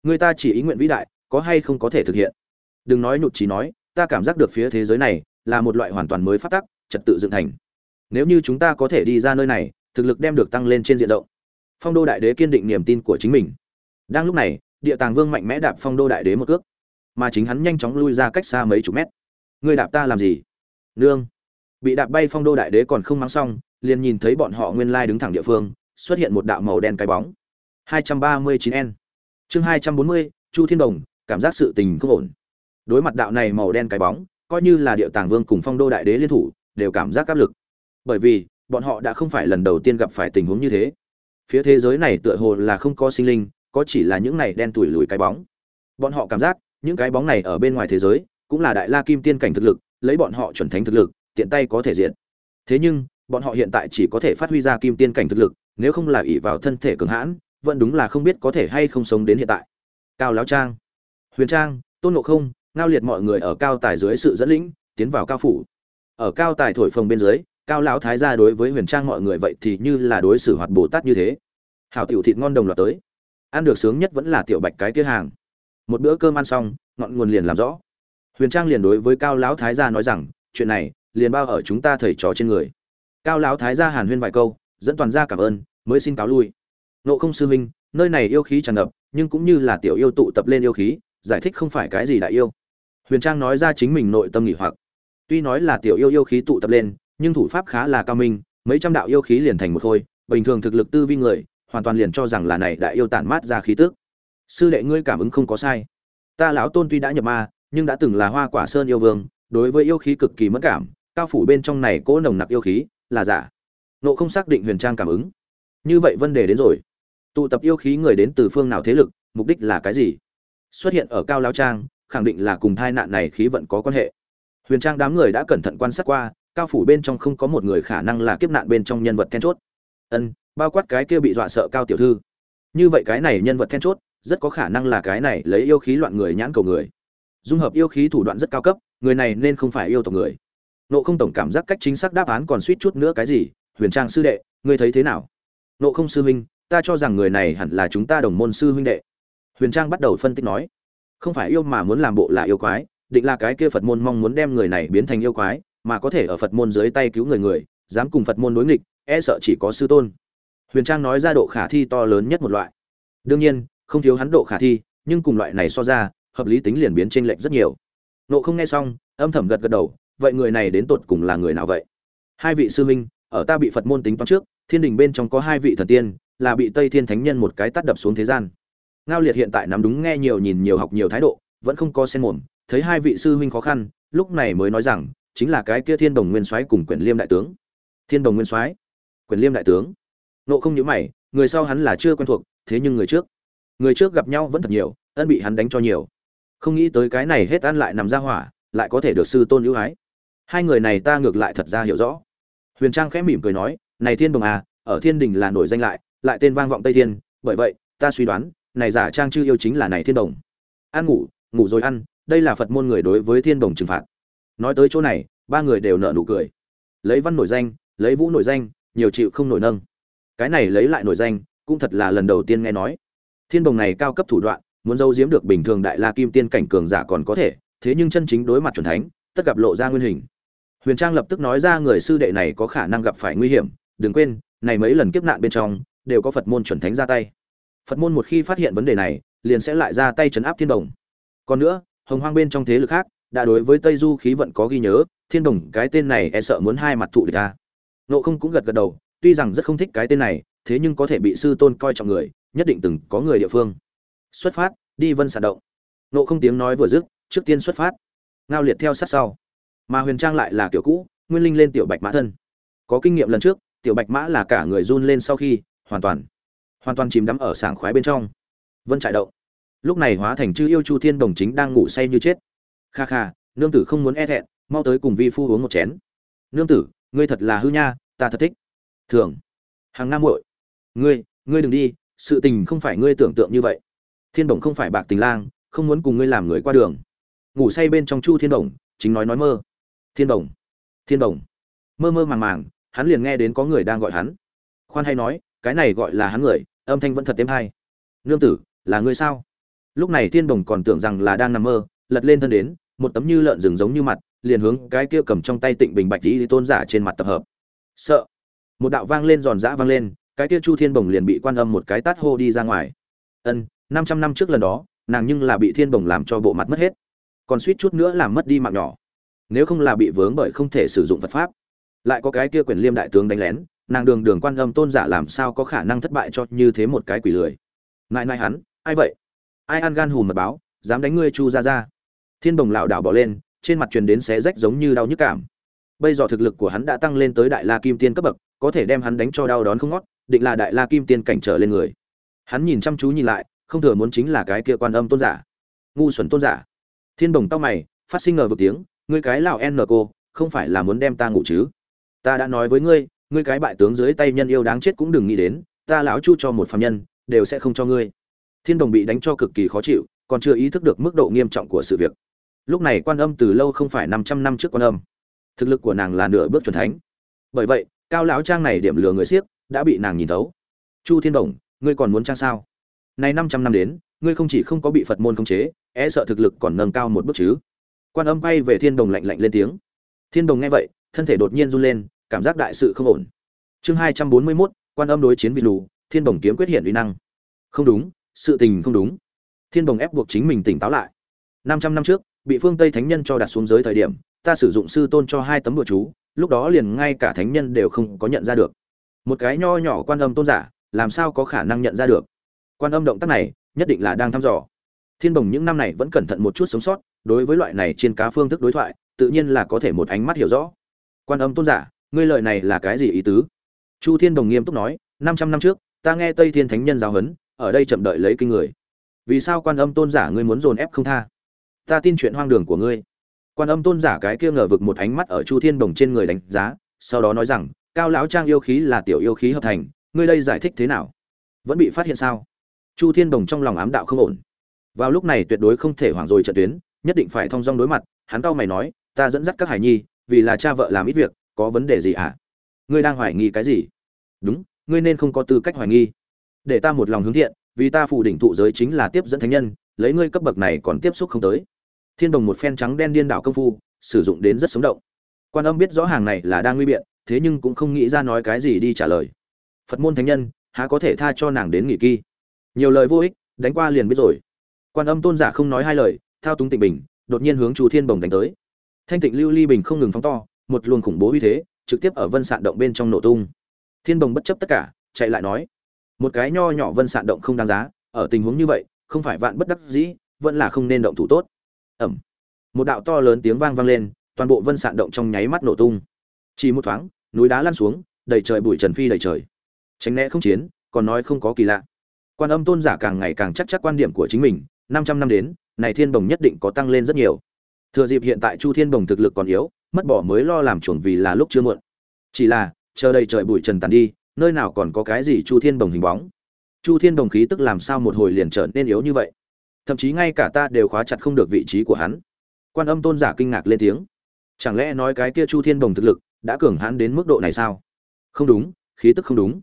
Người ta chỉ ý nguyện vĩ đại, có hay không có thể thực hiện? Đừng nói nhụt chí nói, ta cảm giác được phía thế giới này là một loại hoàn toàn mới phát tắc, trật tự dựng thành. Nếu như chúng ta có thể đi ra nơi này, thực lực đem được tăng lên trên diện rộng. Phong đô đại đế kiên định niềm tin của chính mình. Đang lúc này, địa tàng vương mạnh mẽ đạp phong đô đại đế một cước. Mà chính hắn nhanh chóng lui ra cách xa mấy chục mét. Người đạp ta làm gì? Nương bị đạp bay phong đô đại đế còn không mang xong liền nhìn thấy bọn họ nguyên lai đứng thẳng địa phương xuất hiện một đạo màu đen cái bóng. 239N chương 240, chu thiên đồng cảm giác sự tình không ổn. Đối mặt đạo này màu đen cái bóng coi như là địa tàng vương cùng phong đô đại đế liên thủ đều cảm giác áp lực. Bởi vì bọn họ đã không phải lần đầu tiên gặp phải tình huống như thế. Phía thế giới này tựa hồ là không có sinh linh có chỉ là những này đen tủi lùi cái bóng. Bọn họ cảm giác những cái bóng này ở bên ngoài thế giới cũng là đại la kim tiên cảnh thực lực lấy bọn họ chuẩn thánh thực lực tiện tay có thể diện thế nhưng, bọn họ hiện tại chỉ có thể phát huy ra kim tiên cảnh thực lực, nếu không là ỷ vào thân thể cường hãn, vẫn đúng là không biết có thể hay không sống đến hiện tại. Cao lão trang, huyền trang, tôn ngộ không, ngao liệt mọi người ở cao tài dưới sự dẫn lĩnh, tiến vào cao phủ. Ở cao tài thổi phồng bên dưới, cao lão thái gia đối với huyền trang mọi người vậy thì như là đối xử hoạt bồ tát như thế. Hảo tiểu thịt ngon đồng loạt tới. Ăn được sướng nhất vẫn là tiểu bạch cái kia hàng. Một bữa cơm ăn xong, ngọn nguồn liền làm rõ. Huyền trang liền đối với cao lão thái gia nói rằng, chuyện này liền bao ở chúng ta thầy trò trên người. Cao lão thái gia hàn huyên vài câu, dẫn toàn gia cảm ơn, mới xin cáo lui. Nộ không sư huynh, nơi này yêu khí tràn ngập, nhưng cũng như là tiểu yêu tụ tập lên yêu khí, giải thích không phải cái gì đại yêu. Huyền trang nói ra chính mình nội tâm nghỉ hoặc. Tuy nói là tiểu yêu yêu khí tụ tập lên, nhưng thủ pháp khá là cao minh, mấy trăm đạo yêu khí liền thành một khôi bình thường thực lực tư vi người, hoàn toàn liền cho rằng là này đại yêu tản mát ra khí tức. Sư đệ ngươi cảm ứng không có sai. Ta lão tôn tuy đã nhập ma, nhưng đã từng là hoa quả sơn yêu vương, đối với yêu khí cực kỳ mất cảm cao phủ bên trong này cỗ nồng nặc yêu khí, là giả. Nộ không xác định huyền trang cảm ứng. Như vậy vấn đề đến rồi. Tụ tập yêu khí người đến từ phương nào thế lực, mục đích là cái gì? Xuất hiện ở cao lao trang, khẳng định là cùng tai nạn này khí vận có quan hệ. Huyền trang đám người đã cẩn thận quan sát qua, cao phủ bên trong không có một người khả năng là kiếp nạn bên trong nhân vật then chốt. Ân, bao quát cái kia bị dọa sợ cao tiểu thư. Như vậy cái này nhân vật then chốt, rất có khả năng là cái này lấy yêu khí loạn người nhãn cầu người. Dung hợp yêu khí thủ đoạn rất cao cấp, người này nên không phải yêu tộc người nộ không tổng cảm giác cách chính xác đáp án còn suýt chút nữa cái gì? Huyền trang sư đệ, ngươi thấy thế nào? Nộ không sư huynh, ta cho rằng người này hẳn là chúng ta đồng môn sư huynh đệ. Huyền trang bắt đầu phân tích nói. Không phải yêu mà muốn làm bộ là yêu quái, định là cái kia phật môn mong muốn đem người này biến thành yêu quái, mà có thể ở phật môn dưới tay cứu người người, dám cùng phật môn đối nghịch e sợ chỉ có sư tôn. Huyền trang nói ra độ khả thi to lớn nhất một loại. Đương nhiên, không thiếu hắn độ khả thi, nhưng cùng loại này so ra, hợp lý tính liền biến t r ê n lệch rất nhiều. Nộ không nghe xong, âm thầm gật gật đầu vậy người này đến tột cùng là người nào vậy? Hai vị sư minh ở ta bị phật môn tính toán trước, thiên đình bên trong có hai vị thần tiên, là bị tây thiên thánh nhân một cái tắt đập xuống thế gian. Ngao liệt hiện tại nắm đúng nghe nhiều nhìn nhiều học nhiều thái độ, vẫn không có sen mồm, thấy hai vị sư huynh khó khăn, lúc này mới nói rằng, chính là cái kia thiên đồng nguyên soái cùng quyển liêm đại tướng. Thiên đồng nguyên soái, quyển liêm đại tướng. Nộ không nhớ mày, người sau hắn là chưa quen thuộc, thế nhưng người trước. Người trước gặp nhau vẫn thật nhiều, ân bị hắn đánh cho nhiều. Không nghĩ tới cái này hết ăn lại nằm ra hỏa, lại có thể được sư tôn ưu ái hai người này ta ngược lại thật ra hiểu rõ. Huyền trang khẽ mỉm cười nói, này thiên đồng à ở thiên đình là nổi danh lại lại tên vang vọng tây thiên, bởi vậy, ta suy đoán, này giả trang chư yêu chính là này thiên đồng. Ăn ngủ ngủ rồi ăn, đây là phật môn người đối với thiên đồng trừng phạt. Nói tới chỗ này, ba người đều nợ nụ cười. Lấy văn nổi danh, lấy vũ nổi danh, nhiều chịu không nổi nâng. Cái này lấy lại nổi danh, cũng thật là lần đầu tiên nghe nói. Thiên đồng này cao cấp thủ đoạn, muốn giấu giếm được bình thường đại la kim tiên cảnh cường giả còn có thể, thế nhưng chân chính đối mặt chuẩn thánh, tất gặp lộ ra nguyên hình huyền trang lập tức nói ra người sư đệ này có khả năng gặp phải nguy hiểm, đừng quên, này mấy lần kiếp nạn bên trong, đều có phật môn chuẩn thánh ra tay. Phật môn một khi phát hiện vấn đề này, liền sẽ lại ra tay chấn áp thiên đồng. Còn nữa, hồng hoang bên trong thế lực khác, đã đối với tây du khí vận có ghi nhớ, thiên đồng, cái tên này e sợ muốn hai mặt thụ địch ta. Nộ không cũng gật gật đầu, tuy rằng rất không thích cái tên này, thế nhưng có thể bị sư tôn coi trọng người, nhất định từng có người địa phương. Xuất phát, đi vân sản động. Nộ không tiếng nói vừa dứt, trước tiên xuất phát. Ngao liệt theo sát sau mà huyền trang lại là kiểu cũ, nguyên linh lên tiểu bạch mã thân. Có kinh nghiệm lần trước, tiểu bạch mã là cả người run lên sau khi, hoàn toàn hoàn toàn chìm đắm ở sảng khoái bên trong. Vân trại động. Lúc này hóa thành chư yêu chu thiên đồng chính đang ngủ say như chết. Kha kha, nương tử không muốn e thẹn, mau tới cùng vi phu uống một chén. Nương tử, ngươi thật là hư nha, ta thật thích. Thường. Hàng nam muội. Ngươi ngươi đừng đi, sự tình không phải ngươi tưởng tượng như vậy. Thiên đồng không phải bạc tình lang, không muốn cùng ngươi làm người qua đường. Ngủ say bên trong chu thiên đồng, chính nói nói mơ thiên đồng. Thiên đồng. Mơ mơ màng màng, hắn liền nghe đến có người đang gọi hắn. Khoan hay nói, cái này gọi là hắn người, âm thanh vẫn thật êm hay. Nương tử, là ngươi sao? Lúc này thiên đồng còn tưởng rằng là đang nằm mơ, lật lên thân đến, một tấm như lợn rừng giống như mặt, liền hướng cái kia cầm trong tay tịnh bình bạch lý tôn giả trên mặt tập hợp. Sợ. Một đạo vang lên giòn giã vang lên, cái kia chu thiên bồng liền bị quan âm một cái tát hô đi ra ngoài. Ân, năm trăm năm trước lần đó, nàng nhưng là bị thiên bồng làm cho bộ mặt mất hết. Còn suýt chút nữa làm mất đi mạng nhỏ nếu không là bị vướng bởi không thể sử dụng vật pháp. Lại có cái kia quyền liêm đại tướng đánh lén, nàng đường đường quan âm tôn giả làm sao có khả năng thất bại cho như thế một cái quỷ lười. Ngại ngại hắn, ai vậy? Ai ăn gan hùm mật báo, dám đánh ngươi chu ra ra thiên bồng lảo đảo bỏ lên, trên mặt truyền đến xé rách giống như đau nhức cảm. Bây giờ thực lực của hắn đã tăng lên tới đại la kim tiên cấp bậc, có thể đem hắn đánh cho đau đón không ngót, định là đại la kim tiên cảnh trở lên người. Hắn nhìn chăm chú nhìn lại, không thừa muốn chính là cái kia quan âm tôn giả. Ngu xuẩn tôn giả. Thiên bồng tao mày, phát sinh ngờ vực tiếng ngươi cái lão n cô, không phải là muốn đem ta ngủ chứ? Ta đã nói với ngươi ngươi cái bại tướng dưới tay nhân yêu đáng chết cũng đừng nghĩ đến, ta lão chu cho một phạm nhân, đều sẽ không cho ngươi. Thiên đồng bị đánh cho cực kỳ khó chịu, còn chưa ý thức được mức độ nghiêm trọng của sự việc. Lúc này quan âm từ lâu không phải năm trăm năm trước quan âm. Thực lực của nàng là nửa bước chuẩn thánh. Bởi vậy, cao lão trang này điểm lừa người siếc, đã bị nàng nhìn thấu. Chu thiên đồng, ngươi còn muốn trang sao? Nay năm trăm năm đến, ngươi không chỉ không có bị phật môn khống chế e sợ thực lực còn nâng cao một bước chứ quan âm bay về thiên đồng lạnh lạnh lên tiếng. Thiên đồng nghe vậy, thân thể đột nhiên run lên, cảm giác đại sự không ổn. Chương hai trăm bốn mươi mốt, quan âm đối chiến vị lù, thiên đồng kiếm quyết hiện uy năng. Không đúng, sự tình không đúng. Thiên đồng ép buộc chính mình tỉnh táo lại. Năm trăm năm trước, bị phương tây thánh nhân cho đặt xuống giới thời điểm, ta sử dụng sư tôn cho hai tấm bùa chú, lúc đó liền ngay cả thánh nhân đều không có nhận ra được. Một cái nho nhỏ quan âm tôn giả, làm sao có khả năng nhận ra được? Quan âm động tác này, nhất định là đang thăm dò. Thiên bồng những năm này vẫn cẩn thận một chút sống sót đối với loại này trên cá phương thức đối thoại, tự nhiên là có thể một ánh mắt hiểu rõ. Quan âm tôn giả, ngươi lời này là cái gì ý tứ? Chu thiên đồng nghiêm túc nói, năm trăm năm trước, ta nghe tây thiên thánh nhân giáo huấn, ở đây chậm đợi lấy kinh người. Vì sao quan âm tôn giả ngươi muốn dồn ép không tha? Ta tin chuyện hoang đường của ngươi. Quan âm tôn giả cái kia ngờ vực một ánh mắt ở chu thiên đồng trên người đánh giá, sau đó nói rằng, cao lão trang yêu khí là tiểu yêu khí hợp thành, ngươi đây giải thích thế nào? Vẫn bị phát hiện sao? Chu thiên đồng trong lòng ám đạo không ổn. Vào lúc này tuyệt đối không thể hoảng rồi trận tuyến nhất định phải thông dong đối mặt, hắn cau mày nói, ta dẫn dắt các hải nhi, vì là cha vợ làm ít việc, có vấn đề gì ạ à? ngươi đang hoài nghi cái gì? Đúng, ngươi nên không có tư cách hoài nghi. Để ta một lòng hướng thiện, vì ta phủ đỉnh thụ giới chính là tiếp dẫn thánh nhân, lấy ngươi cấp bậc này còn tiếp xúc không tới. Thiên đồng một phen trắng đen điên đảo công phu, sử dụng đến rất sống động. Quan âm biết rõ hàng này là đang nguy biện, thế nhưng cũng không nghĩ ra nói cái gì đi trả lời. Phật môn thánh nhân, há có thể tha cho nàng đến nghỉ kỳ? Nhiều lời vô ích, đánh qua liền biết rồi. Quan âm tôn giả không nói hai lời thao túng tịnh bình, đột nhiên hướng chu thiên bồng đánh tới. Thanh tịnh lưu ly bình không ngừng phóng to, một luồng khủng bố uy thế trực tiếp ở vân sạn động bên trong nổ tung. Thiên bồng bất chấp tất cả, chạy lại nói, một cái nho nhỏ vân sạn động không đáng giá, ở tình huống như vậy, không phải vạn bất đắc dĩ, vẫn là không nên động thủ tốt. Ẩm. Một đạo to lớn tiếng vang vang lên, toàn bộ vân sạn động trong nháy mắt nổ tung. Chỉ một thoáng, núi đá lăn xuống, đầy trời bụi trần phi đầy trời. Tránh né không chiến, còn nói không có kỳ lạ. Quan âm tôn giả càng ngày càng chắc chắc quan điểm của chính mình, năm trăm năm đến này thiên bồng nhất định có tăng lên rất nhiều. Thừa dịp hiện tại chu thiên bồng thực lực còn yếu, mất bỏ mới lo làm chuồng vì là lúc chưa muộn. Chỉ là, chờ đây trời bụi trần tàn đi, nơi nào còn có cái gì chu thiên bồng hình bóng. Chu thiên bồng khí tức làm sao một hồi liền trở nên yếu như vậy? Thậm chí ngay cả ta đều khóa chặt không được vị trí của hắn. Quan âm tôn giả kinh ngạc lên tiếng. Chẳng lẽ nói cái kia chu thiên bồng thực lực đã cường hãn đến mức độ này sao? Không đúng, khí tức không đúng.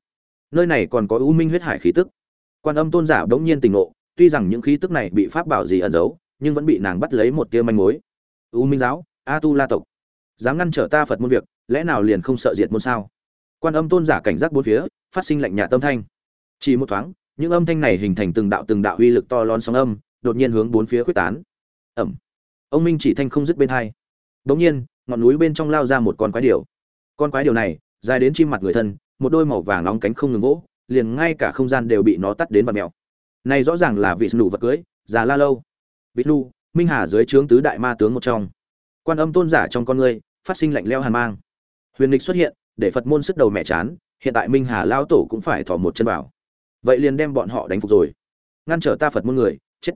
Nơi này còn có u minh huyết hải khí tức. Quan âm tôn giả bỗng nhiên tỉnh ngộ tuy rằng những khí tức này bị pháp bảo gì ẩn giấu, nhưng vẫn bị nàng bắt lấy một tia manh mối. U minh giáo, a tu la tộc. Dám ngăn trở ta phật môn việc, lẽ nào liền không sợ diệt môn sao? Quan âm tôn giả cảnh giác bốn phía, phát sinh lạnh nhạt tâm thanh. Chỉ một thoáng, những âm thanh này hình thành từng đạo từng đạo uy lực to lớn sóng âm, đột nhiên hướng bốn phía quyết tán. Ẩm. Ông minh chỉ thanh không dứt bên hai. Bỗng nhiên, ngọn núi bên trong lao ra một con quái điểu. Con quái điểu này, dài đến chim mặt người thân, một đôi màu vàng nóng cánh không ngừng vỗ, liền ngay cả không gian đều bị nó tắt đến và mèo này rõ ràng là vị nụ vật cưới, già la lâu. Vị minh hà dưới trướng tứ đại ma tướng một trong. Quan âm tôn giả trong con người phát sinh lạnh lẽo hàn mang. Huyền lịch xuất hiện, để phật môn sức đầu mẹ chán, hiện tại minh hà lao tổ cũng phải thò một chân vào. Vậy liền đem bọn họ đánh phục rồi. Ngăn trở ta phật môn người, chết.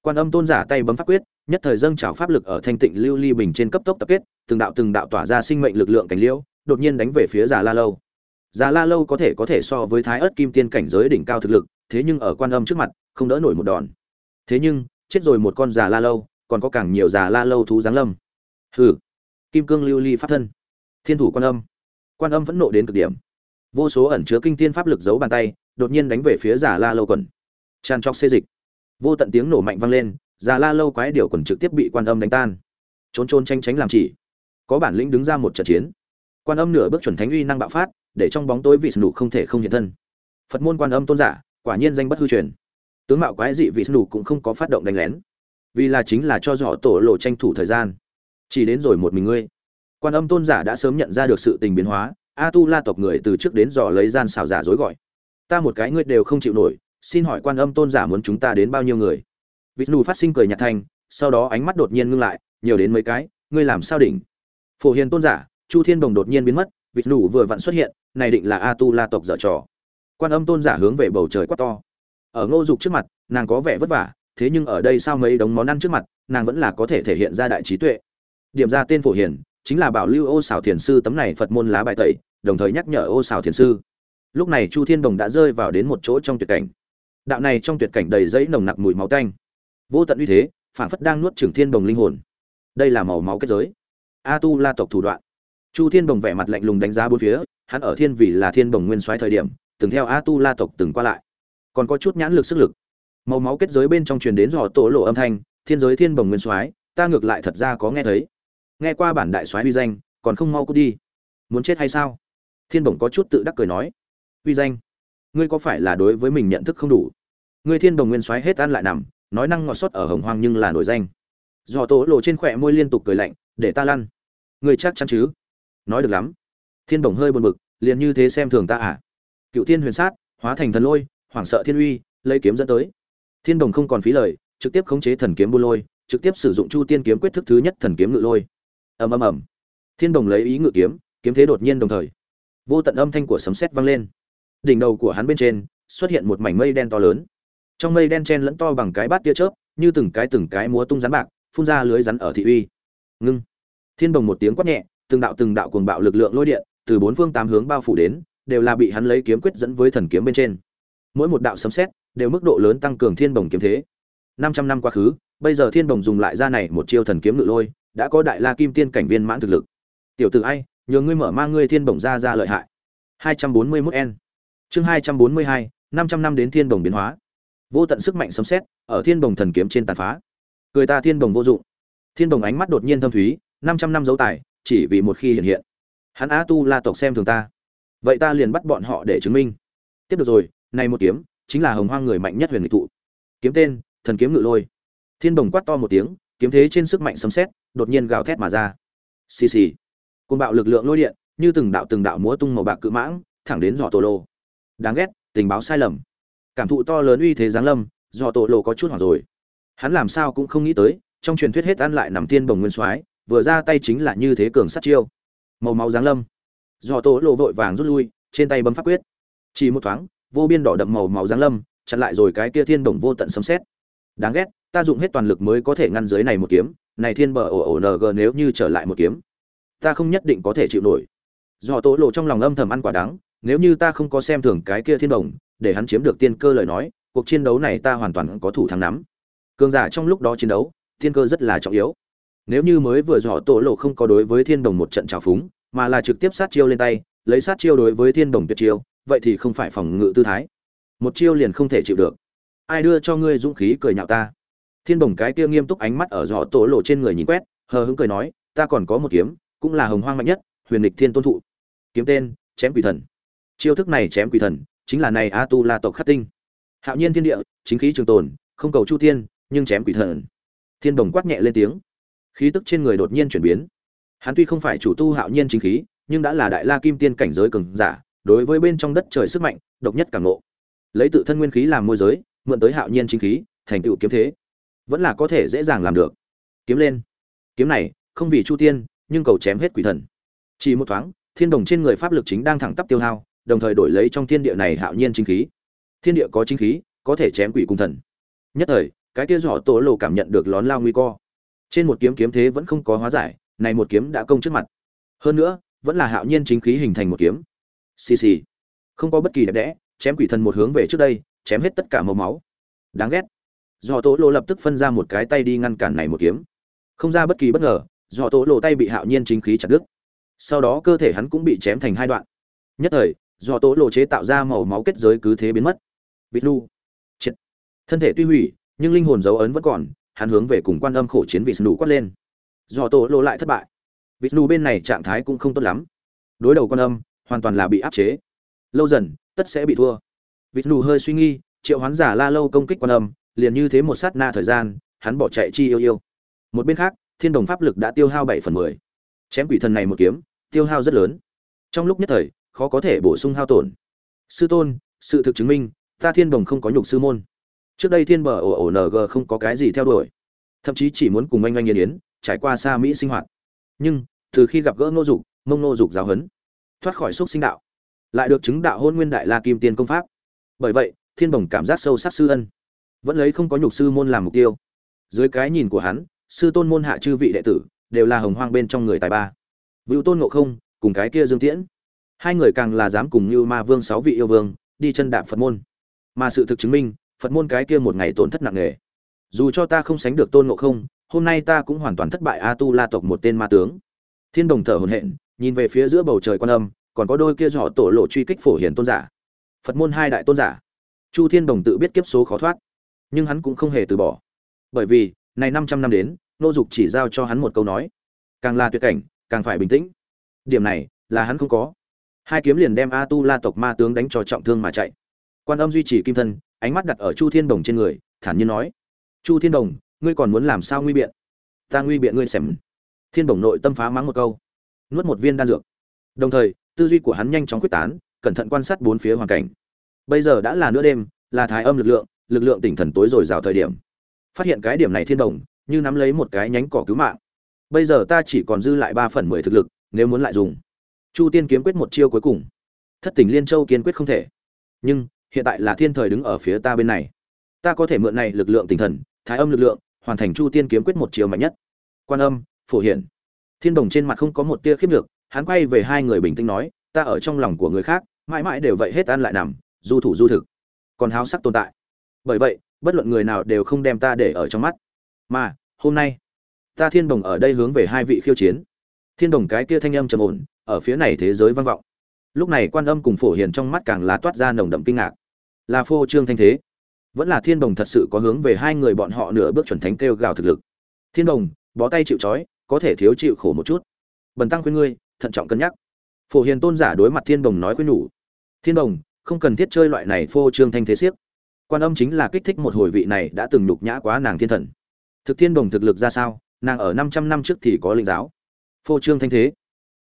Quan âm tôn giả tay bấm pháp quyết, nhất thời dâng trào pháp lực ở thanh tịnh lưu ly bình trên cấp tốc tập kết, từng đạo từng đạo tỏa ra sinh mệnh lực lượng cảnh liễu, đột nhiên đánh về phía già la lâu. Già la lâu có thể có thể so với thái Ức kim tiên cảnh giới đỉnh cao thực lực thế nhưng ở quan âm trước mặt, không đỡ nổi một đòn. Thế nhưng, chết rồi một con già la lâu, còn có càng nhiều già la lâu thú giáng lâm. Hừ, kim cương lưu ly pháp thân. Thiên thủ quan âm. Quan âm vẫn nộ đến cực điểm. Vô số ẩn chứa kinh tiên pháp lực giấu bàn tay, đột nhiên đánh về phía già la lâu quần. Tràn trọc xê dịch. Vô tận tiếng nổ mạnh vang lên, già la lâu quái điều quần trực tiếp bị quan âm đánh tan. Trốn trốn tranh tránh làm chỉ. Có bản lĩnh đứng ra một trận chiến. Quan âm nửa bước chuẩn thánh uy năng bạo phát, để trong bóng tối vị sνu không thể không hiện thân. Phật môn quan âm tôn giả quả nhiên danh bất hư truyền. Tướng mạo quái dị vị sνu cũng không có phát động đánh lén. Vì là chính là cho dọ tổ lộ tranh thủ thời gian. Chỉ đến rồi một mình ngươi. Quan âm tôn giả đã sớm nhận ra được sự tình biến hóa a tu la tộc người từ trước đến dò lấy gian xào giả dối gọi. Ta một cái ngươi đều không chịu nổi, xin hỏi quan âm tôn giả muốn chúng ta đến bao nhiêu người? Vị nù phát sinh cười nhạt thanh sau đó ánh mắt đột nhiên ngưng lại, nhiều đến mấy cái, ngươi làm sao đỉnh? Phổ hiền tôn giả, chu thiên đồng đột nhiên biến mất, vị nù vừa vặn xuất hiện, này định là a tu la tộc dở trò quan âm tôn giả hướng về bầu trời quát to. Ở ngô dục trước mặt nàng có vẻ vất vả thế nhưng ở đây sao mấy đống món ăn trước mặt nàng vẫn là có thể thể hiện ra đại trí tuệ. Điểm ra tên phổ hiển, chính là bảo lưu ô xảo thiền sư tấm này phật môn lá bài tẩy đồng thời nhắc nhở ô xảo thiền sư. Lúc này chu thiên đồng đã rơi vào đến một chỗ trong tuyệt cảnh. Đạo này trong tuyệt cảnh đầy giấy nồng nặc mùi máu tanh. Vô tận uy thế phản phất đang nuốt trừng thiên đồng linh hồn. Đây là màu máu kết giới. A tu la tộc thủ đoạn. Chu thiên đồng vẻ mặt lạnh lùng đánh giá bốn phía hắn ở thiên vị là thiên đồng nguyên soái thời điểm từng theo a tu la tộc từng qua lại. Còn có chút nhãn lực sức lực. Màu máu kết giới bên trong truyền đến dò tổ lộ âm thanh, thiên giới thiên bồng nguyên soái, ta ngược lại thật ra có nghe thấy. Nghe qua bản đại soái uy danh, còn không mau cút đi. Muốn chết hay sao? Thiên bồng có chút tự đắc cười nói, uy danh? Ngươi có phải là đối với mình nhận thức không đủ? Ngươi thiên bồng nguyên soái hết ăn lại nằm, nói năng ngọt sót ở hồng hoang nhưng là nổi danh. Dò tổ lộ trên khỏe môi liên tục cười lạnh, để ta lăn. Ngươi chắc chắn chứ? Nói được lắm. Thiên bồng hơi buồn bực, liền như thế xem thường ta à? Cựu thiên huyền sát, hóa thành thần lôi, hoảng sợ thiên uy, lấy kiếm dẫn tới. Thiên đồng không còn phí lời, trực tiếp khống chế thần kiếm bu lôi, trực tiếp sử dụng chu tiên kiếm quyết thức thứ nhất thần kiếm ngự lôi. Ầm ầm ầm. Thiên đồng lấy ý ngự kiếm kiếm thế đột nhiên đồng thời. Vô tận âm thanh của sấm sét vang lên. Đỉnh đầu của hắn bên trên, xuất hiện một mảnh mây đen to lớn. Trong mây đen chen lẫn to bằng cái bát tia chớp, như từng cái từng cái múa tung rắn bạc, phun ra lưới rắn ở thị uy. Ngưng. Thiên đồng một tiếng quát nhẹ, từng đạo từng đạo cuồng bạo lực lượng lôi điện, từ bốn phương tám hướng bao phủ đến đều là bị hắn lấy kiếm quyết dẫn với thần kiếm bên trên mỗi một đạo sấm sét đều mức độ lớn tăng cường thiên bồng kiếm thế. 500 năm quá khứ, bây giờ thiên bồng dùng lại ra này một chiêu thần kiếm ngự lôi, đã có đại la kim tiên cảnh viên mãn thực lực. Tiểu tử ai, nhờ ngươi mở mang ngươi thiên bồng ra ra lợi hại. 241N. Chương 242, 500 năm đến thiên bồng biến hóa. Vô tận sức mạnh sấm sét, ở thiên bồng thần kiếm trên tàn phá. Cười ta thiên bồng vô dụng. Thiên bồng ánh mắt đột nhiên thâm thúy, 500 năm dấu tài, chỉ vì một khi hiện hiện. Hắn Á tu La tộc xem thường ta. Vậy ta liền bắt bọn họ để chứng minh. Tiếp được rồi, này một kiếm, chính là hồng hoang người mạnh nhất huyền nghịch thụ. Kiếm tên thần kiếm ngự lôi. Thiên bồng quát to một tiếng kiếm thế trên sức mạnh sấm sét đột nhiên gào thét mà ra. Xì xì. Côn bạo lực lượng lôi điện như từng đạo từng đạo múa tung màu bạc cự mãng thẳng đến dò tổ lô đáng ghét tình báo sai lầm. Cảm thụ to lớn uy thế giáng lâm dò tổ lô có chút hoảng rồi. Hắn làm sao cũng không nghĩ tới trong truyền thuyết hết ăn lại nằm thiên bồng nguyên soái vừa ra tay chính là như thế cường sát chiêu. Màu máu giáng lâm do tổ lộ vội vàng rút lui, trên tay bấm pháp quyết. Chỉ một thoáng, vô biên đỏ đậm màu máu giáng lâm, chặn lại rồi cái kia thiên đồng vô tận sấm xét đáng ghét, ta dụng hết toàn lực mới có thể ngăn dưới này một kiếm, này thiên bờ ổ ổ ng nếu như trở lại một kiếm, ta không nhất định có thể chịu nổi. Do tố lộ trong lòng âm thầm ăn quả đắng, nếu như ta không có xem thường cái kia thiên đồng, để hắn chiếm được tiên cơ lời nói, cuộc chiến đấu này ta hoàn toàn có thủ thắng nắm. Cường giả trong lúc đó chiến đấu, tiên cơ rất là trọng yếu. Nếu như mới vừa dò tổ lộ không có đối với thiên đồng một trận trào phúng mà là trực tiếp sát chiêu lên tay, lấy sát chiêu đối với thiên đồng tuyệt chiêu, vậy thì không phải phòng ngự tư thái. Một chiêu liền không thể chịu được. Ai đưa cho ngươi dũng khí cười nhạo ta? Thiên đồng cái kia nghiêm túc ánh mắt ở dọ tổ lộ trên người nhìn quét, hờ hững cười nói, ta còn có một kiếm, cũng là hồng hoang mạnh nhất, huyền lịch thiên tôn thụ. Kiếm tên, chém quỷ thần. Chiêu thức này chém quỷ thần, chính là này a tu la tộc khắc tinh. Hạo nhiên thiên địa, chính khí trường tồn, không cầu chu tiên, nhưng chém quỷ thần. Thiên đồng quát nhẹ lên tiếng. Khí tức trên người đột nhiên chuyển biến hắn tuy không phải chủ tu hạo nhiên chính khí, nhưng đã là đại la kim tiên cảnh giới cường giả, đối với bên trong đất trời sức mạnh, độc nhất càng ngộ. Lấy tự thân nguyên khí làm môi giới, mượn tới hạo nhiên chính khí, thành tựu kiếm thế. Vẫn là có thể dễ dàng làm được. Kiếm lên. Kiếm này, không vì chu tiên, nhưng cầu chém hết quỷ thần. Chỉ một thoáng, thiên đồng trên người pháp lực chính đang thẳng tắp tiêu hao, đồng thời đổi lấy trong thiên địa này hạo nhiên chính khí. Thiên địa có chính khí, có thể chém quỷ cung thần. Nhất thời, cái kia dọ tổ lộ cảm nhận được lón lao nguy co trên một kiếm kiếm thế vẫn không có hóa giải này một kiếm đã công trước mặt. Hơn nữa vẫn là hạo nhiên chính khí hình thành một kiếm. Xì xì. Không có bất kỳ đẹp đẽ chém quỷ thần một hướng về trước đây chém hết tất cả màu máu. Đáng ghét. Dọ tổ lộ lập tức phân ra một cái tay đi ngăn cản này một kiếm. Không ra bất kỳ bất ngờ dọ tổ lộ tay bị hạo nhiên chính khí chặt đứt. Sau đó cơ thể hắn cũng bị chém thành hai đoạn. Nhất thời dọ tổ lộ chế tạo ra màu máu kết giới cứ thế biến mất. Vịt lu, chết. Thân thể tuy hủy nhưng linh hồn dấu ấn vẫn còn hắn hướng về cùng quan âm khổ chiến vịt nu quát lên do tổ lộ lại thất bại. Vịt nu bên này trạng thái cũng không tốt lắm. Đối đầu con âm, hoàn toàn là bị áp chế. Lâu dần, tất sẽ bị thua. Vịt nu hơi suy nghi, triệu hoán giả la lâu công kích con âm, liền như thế một sát na thời gian, hắn bỏ chạy chi yêu yêu. Một bên khác, thiên đồng pháp lực đã tiêu hao bảy phần mười. Chém quỷ thần này một kiếm, tiêu hao rất lớn. Trong lúc nhất thời, khó có thể bổ sung hao tổn. Sư tôn, sự thực chứng minh, ta thiên đồng không có nhục sư môn. Trước đây thiên bờ ổ ổ ng không có cái gì theo đuổi. Thậm chí chỉ muốn cùng anh anh yên yến trải qua xa mỹ sinh hoạt. Nhưng, từ khi gặp gỡ nô dục, mông nô dục giáo huấn thoát khỏi xúc sinh đạo, lại được chứng đạo hôn nguyên đại la kim tiên công pháp. Bởi vậy, thiên bồng cảm giác sâu sắc sư ân, vẫn lấy không có nhục sư môn làm mục tiêu. Dưới cái nhìn của hắn, sư tôn môn hạ chư vị đệ tử đều là hồng hoang bên trong người tài ba. Vựu tôn ngộ không, cùng cái kia dương tiễn, hai người càng là dám cùng như ma vương sáu vị yêu vương đi chân đạp phật môn. Mà sự thực chứng minh, phật môn cái kia một ngày tổn thất nặng nề. Dù cho ta không sánh được tôn ngộ không hôm nay ta cũng hoàn toàn thất bại, a tu la tộc một tên ma tướng. Thiên đồng thở hồn hện nhìn về phía giữa bầu trời quan âm, còn có đôi kia dọ tổ lộ truy kích phổ hiền tôn giả. Phật môn hai đại tôn giả. Chu thiên đồng tự biết kiếp số khó thoát, nhưng hắn cũng không hề từ bỏ. Bởi vì, này năm trăm năm đến, nô dục chỉ giao cho hắn một câu nói. Càng là tuyệt cảnh, càng phải bình tĩnh. Điểm này, là hắn không có. Hai kiếm liền đem a tu la tộc ma tướng đánh cho trọng thương mà chạy. Quan âm duy trì kim thân, ánh mắt đặt ở chu thiên đồng trên người, thản nhiên nói. Chu thiên đồng ngươi còn muốn làm sao nguy biện? Ta nguy biện ngươi xem. Thiên đồng nội tâm phá mắng một câu. Nuốt một viên đan dược. Đồng thời, tư duy của hắn nhanh chóng quyết tán, cẩn thận quan sát bốn phía hoàn cảnh. Bây giờ đã là nửa đêm, là thái âm lực lượng lực lượng tỉnh thần tối rồi rào thời điểm. Phát hiện cái điểm này thiên đồng, như nắm lấy một cái nhánh cỏ cứu mạng. Bây giờ ta chỉ còn dư lại ba phần mười thực lực, nếu muốn lại dùng. Chu tiên kiếm quyết một chiêu cuối cùng. Thất tỉnh liên châu kiên quyết không thể. Nhưng, hiện tại là thiên thời đứng ở phía ta bên này. Ta có thể mượn này lực lượng tinh thần, thái âm lực lượng hoàn thành chu tiên kiếm quyết một chiều mạnh nhất. Quan âm, phổ hiển. Thiên đồng trên mặt không có một tia khiếp được hắn quay về hai người bình tĩnh nói, ta ở trong lòng của người khác, mãi mãi đều vậy hết ăn lại nằm, du thủ du thực, còn háo sắc tồn tại. Bởi vậy, bất luận người nào đều không đem ta để ở trong mắt. Mà, hôm nay, ta thiên đồng ở đây hướng về hai vị khiêu chiến. Thiên đồng cái kia thanh âm trầm ổn, ở phía này thế giới vang vọng. Lúc này quan âm cùng phổ hiền trong mắt càng là toát ra nồng đậm kinh ngạc. Là phô trương thanh thế vẫn là thiên đồng thật sự có hướng về hai người bọn họ nửa bước chuẩn thánh kêu gào thực lực. Thiên đồng, bó tay chịu trói, có thể thiếu chịu khổ một chút. Bần tăng khuyên ngươi, thận trọng cân nhắc. Phổ hiền tôn giả đối mặt thiên đồng nói khuyên nhủ. Thiên đồng, không cần thiết chơi loại này phô trương thanh thế siếc. Quan âm chính là kích thích một hồi vị này đã từng nhục nhã quá nàng thiên thần. Thực thiên đồng thực lực ra sao? Nàng ở năm trăm năm trước thì có linh giáo. Phô trương thanh thế.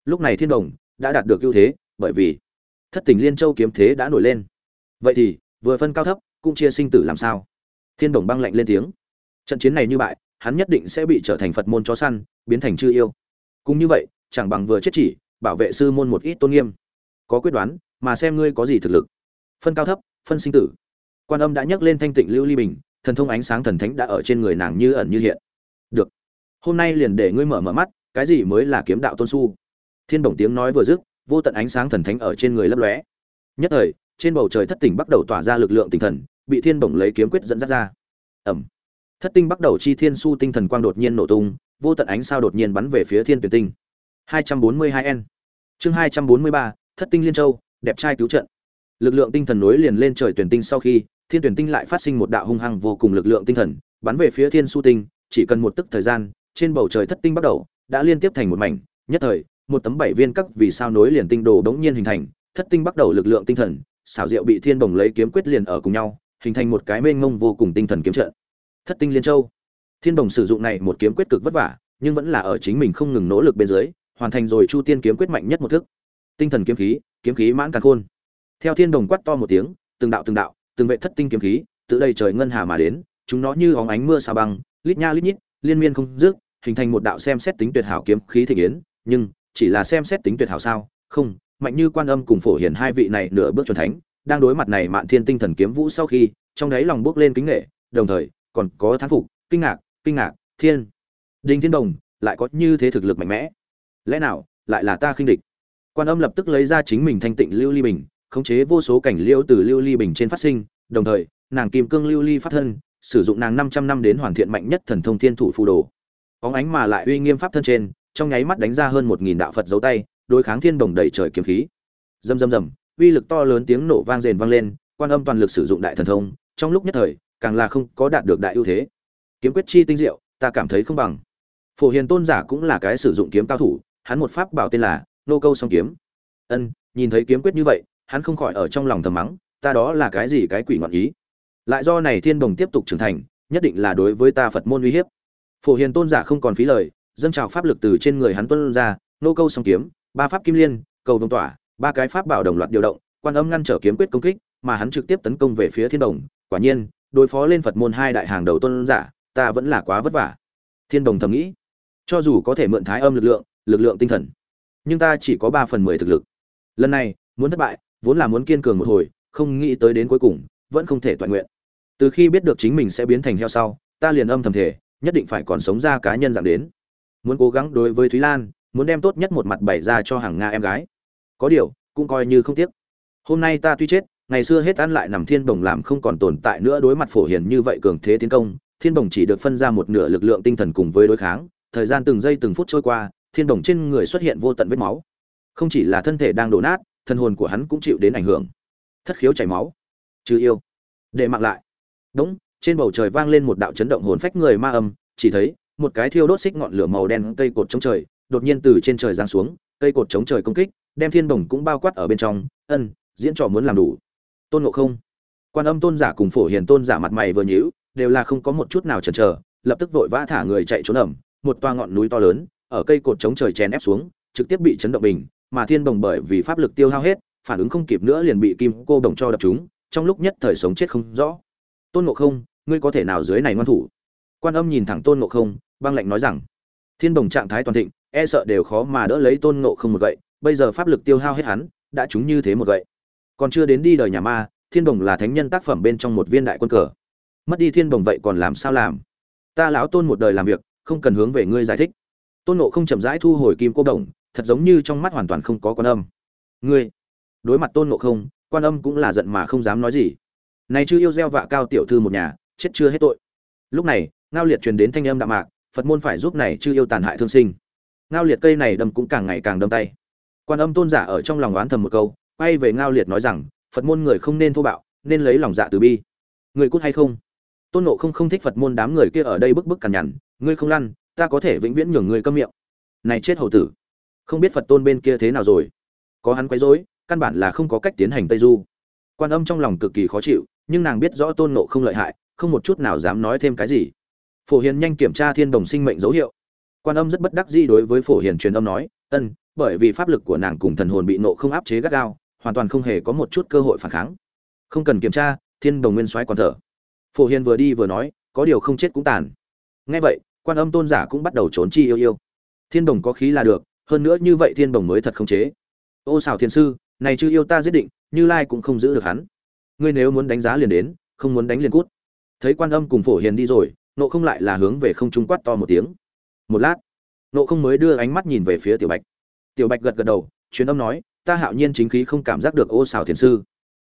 Lúc này thiên đồng đã đạt được ưu thế, bởi vì thất tình liên châu kiếm thế đã nổi lên. Vậy thì, vừa phân cao thấp cũng chia sinh tử làm sao? Thiên đồng băng lạnh lên tiếng. Trận chiến này như bại, hắn nhất định sẽ bị trở thành phật môn chó săn, biến thành chư yêu. Cũng như vậy, chẳng bằng vừa chết chỉ, bảo vệ sư môn một ít tôn nghiêm. Có quyết đoán, mà xem ngươi có gì thực lực. Phân cao thấp, phân sinh tử. Quan âm đã nhắc lên thanh tịnh lưu ly bình, thần thông ánh sáng thần thánh đã ở trên người nàng như ẩn như hiện. Được. Hôm nay liền để ngươi mở mở mắt, cái gì mới là kiếm đạo tôn su? Thiên bổng tiếng nói vừa dứt, vô tận ánh sáng thần thánh ở trên người lấp lóe. Nhất thời, trên bầu trời thất tỉnh bắt đầu tỏa ra lực lượng tinh thần bị thiên bổng lấy kiếm quyết dẫn dắt ra. Ẩm. Thất tinh bắt đầu chi thiên su tinh thần quang đột nhiên nổ tung vô tận ánh sao đột nhiên bắn về phía thiên tuyển tinh. 242 n. Chương 243, thất tinh liên châu đẹp trai cứu trận. Lực lượng tinh thần nối liền lên trời tuyển tinh sau khi thiên tuyển tinh lại phát sinh một đạo hung hăng vô cùng lực lượng tinh thần bắn về phía thiên su tinh chỉ cần một tức thời gian trên bầu trời thất tinh bắt đầu đã liên tiếp thành một mảnh nhất thời một tấm bảy viên các vì sao nối liền tinh đồ đống nhiên hình thành thất tinh bắt đầu lực lượng tinh thần xảo diệu bị thiên bồng lấy kiếm quyết liền ở cùng nhau hình thành một cái mênh mông vô cùng tinh thần kiếm trận. Thất tinh liên châu. Thiên bồng sử dụng này một kiếm quyết cực vất vả, nhưng vẫn là ở chính mình không ngừng nỗ lực bên dưới, hoàn thành rồi chu tiên kiếm quyết mạnh nhất một thức. Tinh thần kiếm khí kiếm khí mãn càn khôn. Theo thiên đồng quát to một tiếng, từng đạo từng đạo, từng vệ thất tinh kiếm khí tự đây trời ngân hà mà đến, chúng nó như óng ánh mưa sa băng, lít nha lít nhít, liên miên không dứt, hình thành một đạo xem xét tính tuyệt hảo kiếm khí thể yến, nhưng chỉ là xem xét tính tuyệt hảo sao? Không, mạnh như quan âm cùng phổ hiển hai vị này nửa bước chuẩn thánh đang đối mặt này mạn thiên tinh thần kiếm vũ sau khi, trong đáy lòng bước lên kính nghệ, đồng thời, còn có thán phục, kinh ngạc kinh ngạc, thiên. Đinh thiên đồng, lại có như thế thực lực mạnh mẽ. Lẽ nào, lại là ta khinh địch? Quan âm lập tức lấy ra chính mình thanh tịnh lưu ly bình, khống chế vô số cảnh liêu từ lưu ly bình trên phát sinh, đồng thời, nàng kim cương lưu ly phát thân, sử dụng nàng 500 năm đến hoàn thiện mạnh nhất thần thông thiên thủ phù đồ. Bóng ánh mà lại uy nghiêm pháp thân trên, trong nháy mắt đánh ra hơn một nghìn đạo phật dấu tay, đối kháng thiên đồng đầy trời kiếm khí. Rầm rầm rầm uy lực to lớn tiếng nổ vang rền vang lên, quan âm toàn lực sử dụng đại thần thông, trong lúc nhất thời, càng là không có đạt được đại ưu thế. Kiếm quyết chi tinh diệu, ta cảm thấy không bằng. Phổ hiền tôn giả cũng là cái sử dụng kiếm cao thủ, hắn một pháp bảo tên là nô câu song kiếm. Ân, nhìn thấy kiếm quyết như vậy, hắn không khỏi ở trong lòng thầm mắng, ta đó là cái gì cái quỷ ngọn ý? Lại do này thiên đồng tiếp tục trưởng thành, nhất định là đối với ta phật môn uy hiếp. Phổ hiền tôn giả không còn phí lời, dâng trào pháp lực từ trên người hắn tuôn ra, nô câu song kiếm, ba pháp kim liên, cầu vồng tỏa ba cái pháp bảo đồng loạt điều động, quan âm ngăn trở kiếm quyết công kích, mà hắn trực tiếp tấn công về phía thiên đồng. Quả nhiên, đối phó lên phật môn hai đại hàng đầu tôn giả, ta vẫn là quá vất vả. Thiên đồng thầm nghĩ, cho dù có thể mượn thái âm lực lượng lực lượng tinh thần, nhưng ta chỉ có ba phần mười thực lực. Lần này, muốn thất bại, vốn là muốn kiên cường một hồi, không nghĩ tới đến cuối cùng, vẫn không thể toàn nguyện. Từ khi biết được chính mình sẽ biến thành heo sau, ta liền âm thầm thể nhất định phải còn sống ra cá nhân dạng đến. Muốn cố gắng đối với thúy lan, muốn đem tốt nhất một mặt bày ra cho hàng nga em gái có điều, cũng coi như không tiếc. Hôm nay ta tuy chết, ngày xưa hết ăn lại nằm thiên bồng làm không còn tồn tại nữa đối mặt phổ hiền như vậy cường thế tiến công, thiên bồng chỉ được phân ra một nửa lực lượng tinh thần cùng với đối kháng. Thời gian từng giây từng phút trôi qua, thiên bồng trên người xuất hiện vô tận vết máu. Không chỉ là thân thể đang đổ nát, thân hồn của hắn cũng chịu đến ảnh hưởng. Thất khiếu chảy máu. Chứ yêu. Để mạng lại. Đống trên bầu trời vang lên một đạo chấn động hồn phách người ma âm, chỉ thấy, một cái thiêu đốt xích ngọn lửa màu đen cây cột chống trời, đột nhiên từ trên trời giáng xuống, cây cột chống trời công kích đem thiên đồng cũng bao quát ở bên trong, ân, diễn trò muốn làm đủ. Tôn ngộ không. Quan âm tôn giả cùng phổ hiền tôn giả mặt mày vừa nhíu, đều là không có một chút nào chần chờ, lập tức vội vã thả người chạy trốn ẩm, một toa ngọn núi to lớn, ở cây cột chống trời chèn ép xuống, trực tiếp bị chấn động bình, mà thiên đồng bởi vì pháp lực tiêu hao hết, phản ứng không kịp nữa liền bị kim cô đồng cho đập chúng trong lúc nhất thời sống chết không rõ. Tôn ngộ không, ngươi có thể nào dưới này ngoan thủ? Quan âm nhìn thẳng tôn ngộ không, băng lạnh nói rằng, thiên đồng trạng thái toàn thịnh e sợ đều khó mà đỡ lấy tôn ngộ không một gậy bây giờ pháp lực tiêu hao hết hắn đã chúng như thế một vậy, còn chưa đến đi đời nhà ma thiên đồng là thánh nhân tác phẩm bên trong một viên đại quân cờ. Mất đi thiên đồng vậy còn làm sao làm? Ta lão tôn một đời làm việc không cần hướng về ngươi giải thích. Tôn nộ không chậm rãi thu hồi kim cô đồng thật giống như trong mắt hoàn toàn không có quan âm. Ngươi? Đối mặt tôn nộ không quan âm cũng là giận mà không dám nói gì. Này chưa yêu gieo vạ cao tiểu thư một nhà chết chưa hết tội. Lúc này ngao liệt truyền đến thanh âm đạm mạc phật môn phải giúp này chưa yêu tàn hại thương sinh. Ngao liệt cây này đâm cũng càng ngày càng đâm tay quan âm tôn giả ở trong lòng oán thầm một câu, quay về ngao liệt nói rằng, phật môn người không nên thô bạo, nên lấy lòng dạ từ bi. Người cút hay không? Tôn nộ không không thích phật môn đám người kia ở đây bức bức cằn nhằn, ngươi không lăn, ta có thể vĩnh viễn nhường ngươi câm miệng. Này chết hầu tử! Không biết phật tôn bên kia thế nào rồi? Có hắn quấy rối, căn bản là không có cách tiến hành tây du. Quan âm trong lòng cực kỳ khó chịu, nhưng nàng biết rõ tôn nộ không lợi hại, không một chút nào dám nói thêm cái gì. Phổ hiền nhanh kiểm tra thiên đồng sinh mệnh dấu hiệu. Quan âm rất bất đắc dĩ đối với phổ hiền truyền âm nói ân, bởi vì pháp lực của nàng cùng thần hồn bị nộ không áp chế gắt gao, hoàn toàn không hề có một chút cơ hội phản kháng. Không cần kiểm tra, thiên đồng nguyên soái còn thở. Phổ hiền vừa đi vừa nói, có điều không chết cũng tàn. Nghe vậy, quan âm tôn giả cũng bắt đầu trốn chi yêu yêu. Thiên đồng có khí là được, hơn nữa như vậy thiên đồng mới thật không chế. Ô xảo thiên sư, này chư yêu ta giết định, như lai cũng không giữ được hắn. Ngươi nếu muốn đánh giá liền đến, không muốn đánh liền cút. Thấy quan âm cùng phổ hiền đi rồi, nộ không lại là hướng về không trung quát to một tiếng. Một lát nộ không mới đưa ánh mắt nhìn về phía tiểu bạch. Tiểu bạch gật gật đầu, truyền âm nói, ta hạo nhiên chính khí không cảm giác được ô xào thiền sư.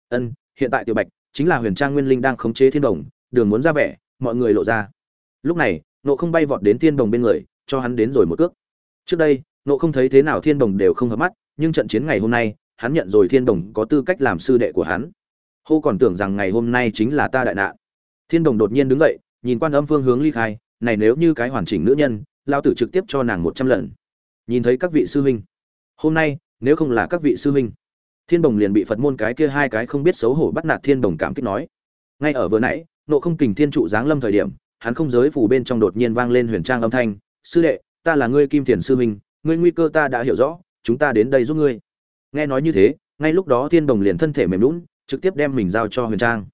Ân, hiện tại tiểu bạch chính là huyền trang nguyên linh đang khống chế thiên đồng, đường muốn ra vẻ, mọi người lộ ra. Lúc này, nộ không bay vọt đến thiên đồng bên người, cho hắn đến rồi một cước. Trước đây, nộ không thấy thế nào thiên đồng đều không hợp mắt, nhưng trận chiến ngày hôm nay, hắn nhận rồi thiên đồng có tư cách làm sư đệ của hắn. Hô còn tưởng rằng ngày hôm nay chính là ta đại nạn. Thiên đồng đột nhiên đứng dậy, nhìn quan âm phương hướng ly khai, này nếu như cái hoàn chỉnh nữ nhân lao tử trực tiếp cho nàng một trăm lần. Nhìn thấy các vị sư huynh. Hôm nay, nếu không là các vị sư huynh, thiên đồng liền bị phật môn cái kia hai cái không biết xấu hổ bắt nạt thiên đồng cảm kích nói. Ngay ở vừa nãy, nộ không kình thiên trụ giáng lâm thời điểm, hắn không giới phủ bên trong đột nhiên vang lên huyền trang âm thanh. Sư đệ, ta là ngươi kim thiền sư huynh, ngươi nguy cơ ta đã hiểu rõ, chúng ta đến đây giúp ngươi. Nghe nói như thế, ngay lúc đó thiên đồng liền thân thể mềm lún trực tiếp đem mình giao cho huyền trang.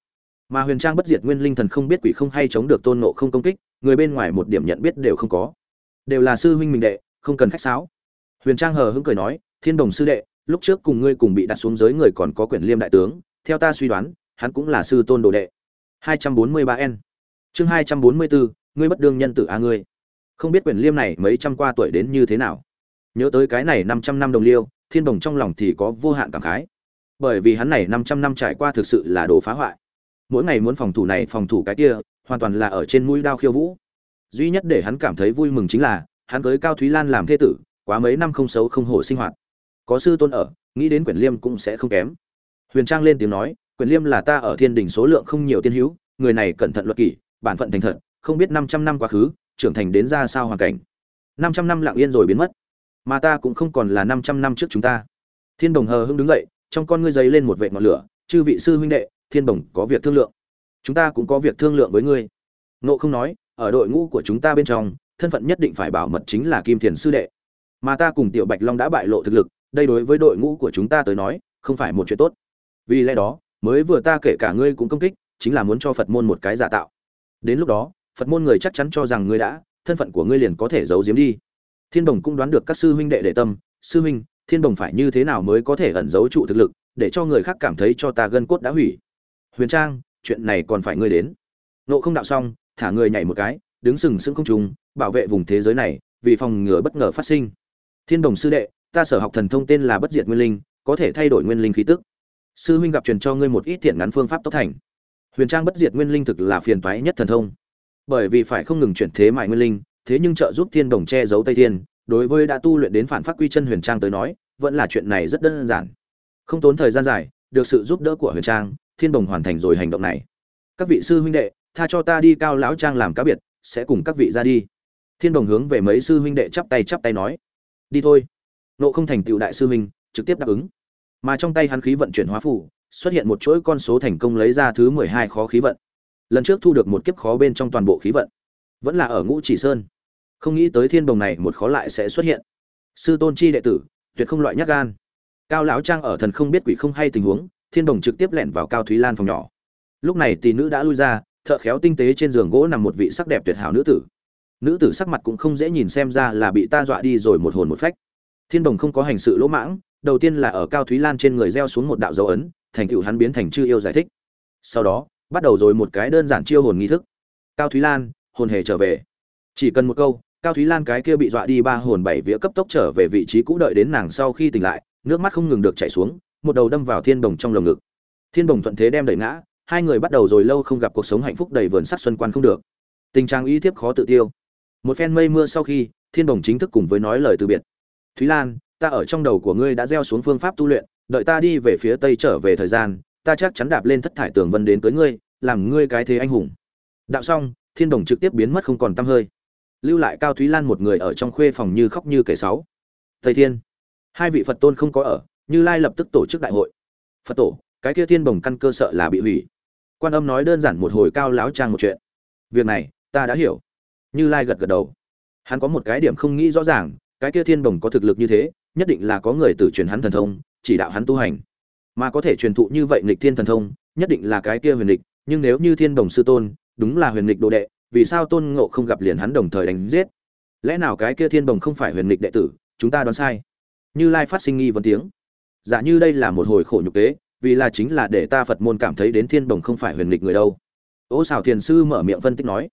Mà huyền trang bất diệt nguyên linh thần không biết quỷ không hay chống được tôn nộ không công kích, người bên ngoài một điểm nhận biết đều không có đều là sư huynh mình đệ không cần khách sáo. Huyền trang hờ hững cười nói thiên đồng sư đệ lúc trước cùng ngươi cùng bị đặt xuống giới người còn có quyển liêm đại tướng theo ta suy đoán hắn cũng là sư tôn đồ đệ. 243 n. Chương 244, ngươi bất đương nhân tử a ngươi. Không biết quyển liêm này mấy trăm qua tuổi đến như thế nào. Nhớ tới cái này 500 năm đồng liêu thiên đồng trong lòng thì có vô hạn cảm khái. Bởi vì hắn này 500 năm trải qua thực sự là đồ phá hoại. Mỗi ngày muốn phòng thủ này phòng thủ cái kia hoàn toàn là ở trên mũi đao khiêu vũ duy nhất để hắn cảm thấy vui mừng chính là, hắn cưới cao thúy lan làm thê tử, quá mấy năm không xấu không hổ sinh hoạt. Có sư tôn ở, nghĩ đến quyển liêm cũng sẽ không kém. Huyền trang lên tiếng nói, quyển liêm là ta ở thiên đình số lượng không nhiều tiên hữu, người này cẩn thận luật kỷ, bản phận thành thật, không biết 500 năm quá khứ, trưởng thành đến ra sao hoàn cảnh. 500 năm lặng yên rồi biến mất. Mà ta cũng không còn là 500 năm trước chúng ta. Thiên đồng hờ hững đứng dậy, trong con ngươi giấy lên một vệ ngọn lửa, chư vị sư huynh đệ, thiên đồng có việc thương lượng. Chúng ta cũng có việc thương lượng với ngươi. Nộ không nói ở đội ngũ của chúng ta bên trong, thân phận nhất định phải bảo mật chính là kim thiền sư đệ. Mà ta cùng tiểu bạch long đã bại lộ thực lực, đây đối với đội ngũ của chúng ta tới nói, không phải một chuyện tốt. Vì lẽ đó, mới vừa ta kể cả ngươi cũng công kích, chính là muốn cho phật môn một cái giả tạo. Đến lúc đó, phật môn người chắc chắn cho rằng ngươi đã, thân phận của ngươi liền có thể giấu giếm đi. Thiên đồng cũng đoán được các sư huynh đệ đệ tâm, sư huynh, thiên đồng phải như thế nào mới có thể ẩn giấu trụ thực lực, để cho người khác cảm thấy cho ta gân cốt đã hủy? Huyền trang, chuyện này còn phải ngươi đến. Nộ không đạo xong thả người nhảy một cái, đứng sừng sững không trùng bảo vệ vùng thế giới này, vì phòng ngừa bất ngờ phát sinh. Thiên đồng sư đệ, ta sở học thần thông tên là bất diệt nguyên linh, có thể thay đổi nguyên linh khí tức. Sư huynh gặp truyền cho ngươi một ít thiện ngắn phương pháp tốc thành. Huyền trang bất diệt nguyên linh thực là phiền toái nhất thần thông. Bởi vì phải không ngừng chuyển thế mại nguyên linh, thế nhưng trợ giúp thiên đồng che giấu tây thiên, đối với đã tu luyện đến phản phát quy chân huyền trang tới nói, vẫn là chuyện này rất đơn giản. Không tốn thời gian dài, được sự giúp đỡ của huyền trang, thiên đồng hoàn thành rồi hành động này. Các vị sư huynh đệ tha cho ta đi cao lão trang làm cá biệt, sẽ cùng các vị ra đi. Thiên đồng hướng về mấy sư huynh đệ chắp tay chắp tay nói. Đi thôi. Nộ không thành tựu đại sư huynh, trực tiếp đáp ứng. Mà trong tay hắn khí vận chuyển hóa phủ xuất hiện một chuỗi con số thành công lấy ra thứ mười hai khó khí vận. Lần trước thu được một kiếp khó bên trong toàn bộ khí vận. Vẫn là ở ngũ chỉ sơn. Không nghĩ tới thiên đồng này một khó lại sẽ xuất hiện. Sư tôn chi đệ tử, tuyệt không loại nhát gan. Cao lão trang ở thần không biết quỷ không hay tình huống, thiên đồng trực tiếp lẻn vào cao thúy lan phòng nhỏ. Lúc này tỷ nữ đã lui ra thợ khéo tinh tế trên giường gỗ nằm một vị sắc đẹp tuyệt hảo nữ tử. Nữ tử sắc mặt cũng không dễ nhìn xem ra là bị ta dọa đi rồi một hồn một phách. Thiên đồng không có hành sự lỗ mãng, đầu tiên là ở cao thúy lan trên người gieo xuống một đạo dấu ấn, thành tựu hắn biến thành chư yêu giải thích. Sau đó, bắt đầu rồi một cái đơn giản chiêu hồn nghi thức. Cao thúy lan, hồn hề trở về. Chỉ cần một câu, cao thúy lan cái kia bị dọa đi ba hồn bảy vía cấp tốc trở về vị trí cũ đợi đến nàng sau khi tỉnh lại, nước mắt không ngừng được chảy xuống, một đầu đâm vào thiên đồng trong lồng ngực. Thiên đồng thuận thế đem đẩy ngã hai người bắt đầu rồi lâu không gặp cuộc sống hạnh phúc đầy vườn sắc xuân quan không được. Tình trạng y thiếp khó tự tiêu. Một phen mây mưa sau khi, thiên đồng chính thức cùng với nói lời từ biệt. Thúy lan, ta ở trong đầu của ngươi đã gieo xuống phương pháp tu luyện, đợi ta đi về phía tây trở về thời gian, ta chắc chắn đạp lên thất thải tường vân đến tới ngươi, làm ngươi cái thế anh hùng. Đạo xong, thiên đồng trực tiếp biến mất không còn t hơi. Lưu lại cao thúy lan một người ở trong khuê phòng như khóc như kẻ sáu. Thầy thiên, hai vị phật tôn không có ở, như lai lập tức tổ chức đại hội. Phật tổ, cái kia thiên bồng căn cơ sợ là bị hủy quan âm nói đơn giản một hồi cao láo trang một chuyện. Việc này, ta đã hiểu. Như lai gật gật đầu. Hắn có một cái điểm không nghĩ rõ ràng, cái kia thiên bồng có thực lực như thế, nhất định là có người từ truyền hắn thần thông, chỉ đạo hắn tu hành. Mà có thể truyền thụ như vậy nghịch thiên thần thông, nhất định là cái kia huyền nghịch nhưng nếu như thiên bồng sư tôn, đúng là huyền nghịch đồ đệ, vì sao tôn ngộ không gặp liền hắn đồng thời đánh giết? Lẽ nào cái kia thiên bồng không phải huyền nghịch đệ tử, chúng ta đoán sai? Như lai phát sinh nghi vấn tiếng. Giả như đây là một hồi khổ nhục kế vì là chính là để ta phật môn cảm thấy đến thiên bồng không phải huyền nghịch người đâu. Ô xào thiền sư mở miệng phân tích nói,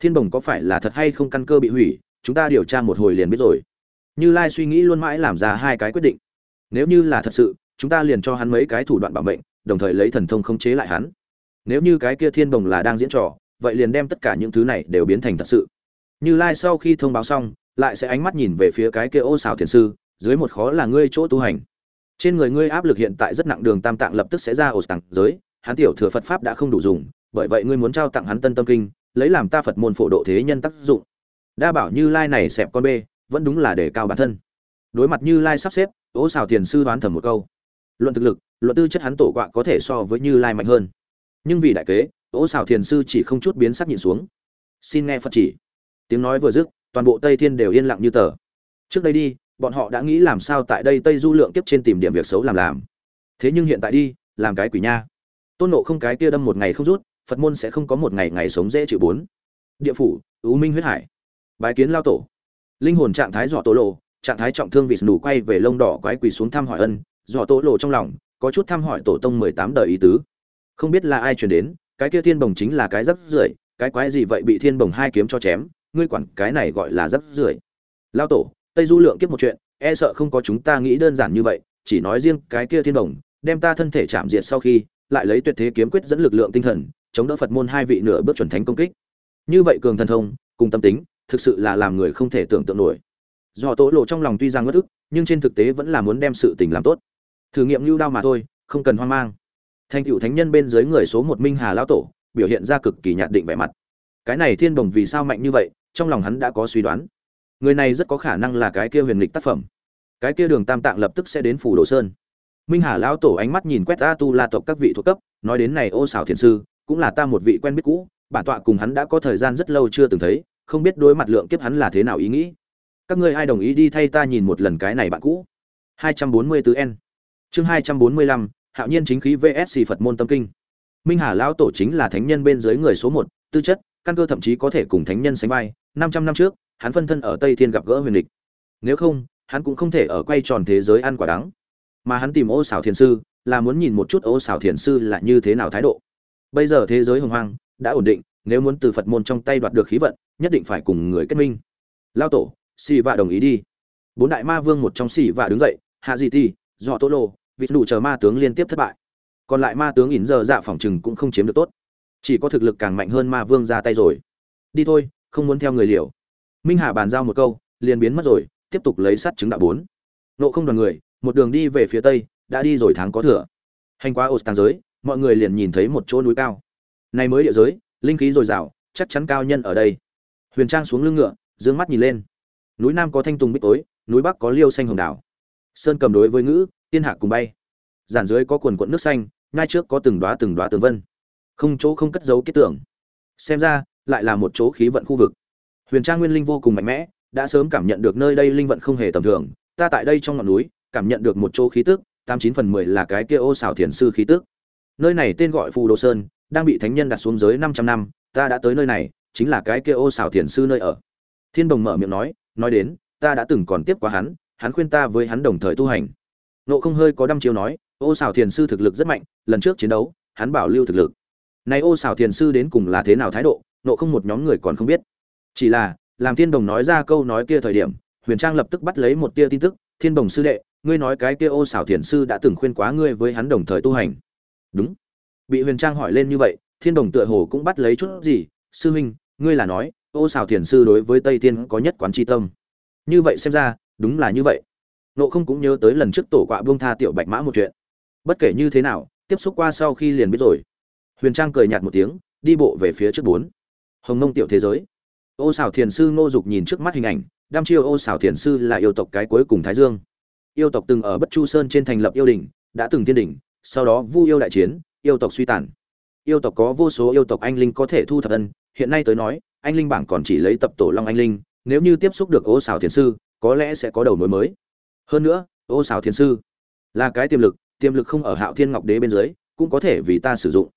thiên bồng có phải là thật hay không căn cơ bị hủy, chúng ta điều tra một hồi liền biết rồi. Như lai suy nghĩ luôn mãi làm ra hai cái quyết định. Nếu như là thật sự, chúng ta liền cho hắn mấy cái thủ đoạn bảo mệnh, đồng thời lấy thần thông khống chế lại hắn. Nếu như cái kia thiên bồng là đang diễn trò, vậy liền đem tất cả những thứ này đều biến thành thật sự. Như lai sau khi thông báo xong, lại sẽ ánh mắt nhìn về phía cái kia ô xào thiền sư, dưới một khó là ngươi chỗ tu hành trên người ngươi áp lực hiện tại rất nặng, đường tam tạng lập tức sẽ ra ổ tặng giới. Hắn tiểu thừa phật pháp đã không đủ dùng, bởi vậy ngươi muốn trao tặng hắn tân tâm kinh, lấy làm ta phật môn phổ độ thế nhân tác dụng. Đa bảo như lai này xẹp con bê, vẫn đúng là để cao bản thân. Đối mặt như lai sắp xếp, ố xào tiền sư đoán thầm một câu. Luận thực lực, luận tư chất hắn tổ quạ có thể so với như lai mạnh hơn. Nhưng vì đại kế, ố xào thiền sư chỉ không chút biến sắc nhìn xuống. Xin nghe phật chỉ. Tiếng nói vừa dứt, toàn bộ tây thiên đều yên lặng như tờ. Trước đây đi bọn họ đã nghĩ làm sao tại đây tây du lượng kiếp trên tìm điểm việc xấu làm làm. Thế nhưng hiện tại đi, làm cái quỷ nha. Tôn nộ không cái kia đâm một ngày không rút, phật môn sẽ không có một ngày ngày sống dễ chịu bốn. Địa phủ ưu minh huyết hải. Bái kiến lao tổ. Linh hồn trạng thái dọ tổ lộ, trạng thái trọng thương vì nủ quay về lông đỏ quái quỳ xuống thăm hỏi ân, dọ tổ lộ trong lòng, có chút thăm hỏi tổ tông mười tám đời ý tứ. Không biết là ai truyền đến, cái kia thiên bồng chính là cái rắp rưởi, cái quái gì vậy bị thiên bồng hai kiếm cho chém, ngươi quản cái này gọi là rắp rưởi. Lao tổ tây du lượng kiếp một chuyện e sợ không có chúng ta nghĩ đơn giản như vậy, chỉ nói riêng cái kia thiên Đồng, đem ta thân thể chạm diệt sau khi, lại lấy tuyệt thế kiếm quyết dẫn lực lượng tinh thần, chống đỡ phật môn hai vị nửa bước chuẩn thánh công kích. Như vậy cường thần thông, cùng tâm tính, thực sự là làm người không thể tưởng tượng nổi. Do tố lộ trong lòng tuy rằng ngất ức, nhưng trên thực tế vẫn là muốn đem sự tình làm tốt. Thử nghiệm lưu đao mà thôi, không cần hoang mang. Thành cựu thánh nhân bên dưới người số một minh hà lão tổ, biểu hiện ra cực kỳ nhạt định vẻ mặt. Cái này thiên đồng vì sao mạnh như vậy, trong lòng hắn đã có suy đoán người này rất có khả năng là cái kia huyền lịch tác phẩm. Cái kia đường tam tạng lập tức sẽ đến phủ đồ sơn. Minh hà lão tổ ánh mắt nhìn quét a tu la tộc các vị thuộc cấp nói đến này ô xảo thiền sư cũng là ta một vị quen biết cũ bản tọa cùng hắn đã có thời gian rất lâu chưa từng thấy không biết đối mặt lượng kiếp hắn là thế nào ý nghĩ. Các ngươi ai đồng ý đi thay ta nhìn một lần cái này bạn cũ? 244 n. Chương 245, hạo nhiên chính khí vsc phật môn tâm kinh. Minh hà lão tổ chính là thánh nhân bên dưới người số một tư chất căn cơ thậm chí có thể cùng thánh nhân sánh vai 500 năm trước hắn phân thân ở tây thiên gặp gỡ huyền địch. Nếu không, hắn cũng không thể ở quay tròn thế giới ăn quả đắng. Mà hắn tìm ô xảo thiền sư, là muốn nhìn một chút ô xảo thiền sư là như thế nào thái độ. Bây giờ thế giới hồng hoang, đã ổn định, nếu muốn từ phật môn trong tay đoạt được khí vận, nhất định phải cùng người kết minh. Lao tổ xì vạ đồng ý đi. Bốn đại ma vương một trong xì vạ đứng dậy, hạ di ti, dọ tô lô vị đủ chờ ma tướng liên tiếp thất bại. Còn lại ma tướng ỉn giờ dạ phòng chừng cũng không chiếm được tốt. Chỉ có thực lực càng mạnh hơn ma vương ra tay rồi. Đi thôi, không muốn theo người liều minh hà bàn giao một câu, liền biến mất rồi, tiếp tục lấy sắt chứng đạo bốn. Nộ không đoàn người, một đường đi về phía tây, đã đi rồi tháng có thừa. Hành qua ô tàng giới, mọi người liền nhìn thấy một chỗ núi cao. Này mới địa giới, linh khí dồi dào, chắc chắn cao nhân ở đây. Huyền trang xuống lưng ngựa, dương mắt nhìn lên. Núi nam có thanh tùng bích tối, núi bắc có liêu xanh hồng đảo. Sơn cầm đối với ngữ, tiên hạc cùng bay. Giản dưới có quần quận nước xanh, ngay trước có từng đóa từng đóa tường vân. Không chỗ không cất giấu kết tưởng xem ra, lại là một chỗ khí vận khu vực huyền trang nguyên linh vô cùng mạnh mẽ đã sớm cảm nhận được nơi đây linh vận không hề tầm thường ta tại đây trong ngọn núi cảm nhận được một chỗ khí tức tám chín phần mười là cái kia ô xảo thiền sư khí tức nơi này tên gọi phù đồ sơn đang bị thánh nhân đặt xuống giới 500 năm, ta đã tới nơi này, chính là cái kia ô xảo thiền sư nơi ở. Thiên Đồng mở miệng nói, nói đến, ta đã từng còn tiếp qua hắn, hắn khuyên ta với hắn đồng thời tu hành. Nộ không hơi có đăm chiêu nói, ô xảo thiền sư thực lực rất mạnh, lần trước chiến đấu, hắn bảo lưu thực lực. Này ô xảo thiền sư đến cùng là thế nào thái độ, nộ không một nhóm người còn không biết. Chỉ là, làm Thiên Đồng nói ra câu nói kia thời điểm, Huyền Trang lập tức bắt lấy một tia tin tức, Thiên Đồng sư đệ, ngươi nói cái kia ô xảo thiền sư đã từng khuyên quá ngươi với hắn đồng thời tu hành. Đúng. Bị huyền trang hỏi lên như vậy thiên đồng tựa hồ cũng bắt lấy chút gì sư huynh ngươi là nói ô xảo thiền sư đối với tây tiên có nhất quán tri tâm. Như vậy xem ra đúng là như vậy. Nộ không cũng nhớ tới lần trước tổ quạ buông tha tiểu bạch mã một chuyện. Bất kể như thế nào tiếp xúc qua sau khi liền biết rồi. Huyền trang cười nhạt một tiếng đi bộ về phía trước bốn. Hồng nông tiểu thế giới ô Sảo thiền sư ngô dục nhìn trước mắt hình ảnh đam chiêu ô Sảo thiền sư là yêu tộc cái cuối cùng thái dương. Yêu tộc từng ở bất chu sơn trên thành lập yêu đình đã từng thiên đình sau đó vu yêu đại chiến, yêu tộc suy tàn. Yêu tộc có vô số yêu tộc anh linh có thể thu thập ân, hiện nay tới nói, anh linh bảng còn chỉ lấy tập tổ long anh linh, nếu như tiếp xúc được ô xảo thiền sư, có lẽ sẽ có đầu mối mới. Hơn nữa, ô xảo thiền sư là cái tiềm lực tiềm lực không ở hạo thiên ngọc đế bên dưới, cũng có thể vì ta sử dụng.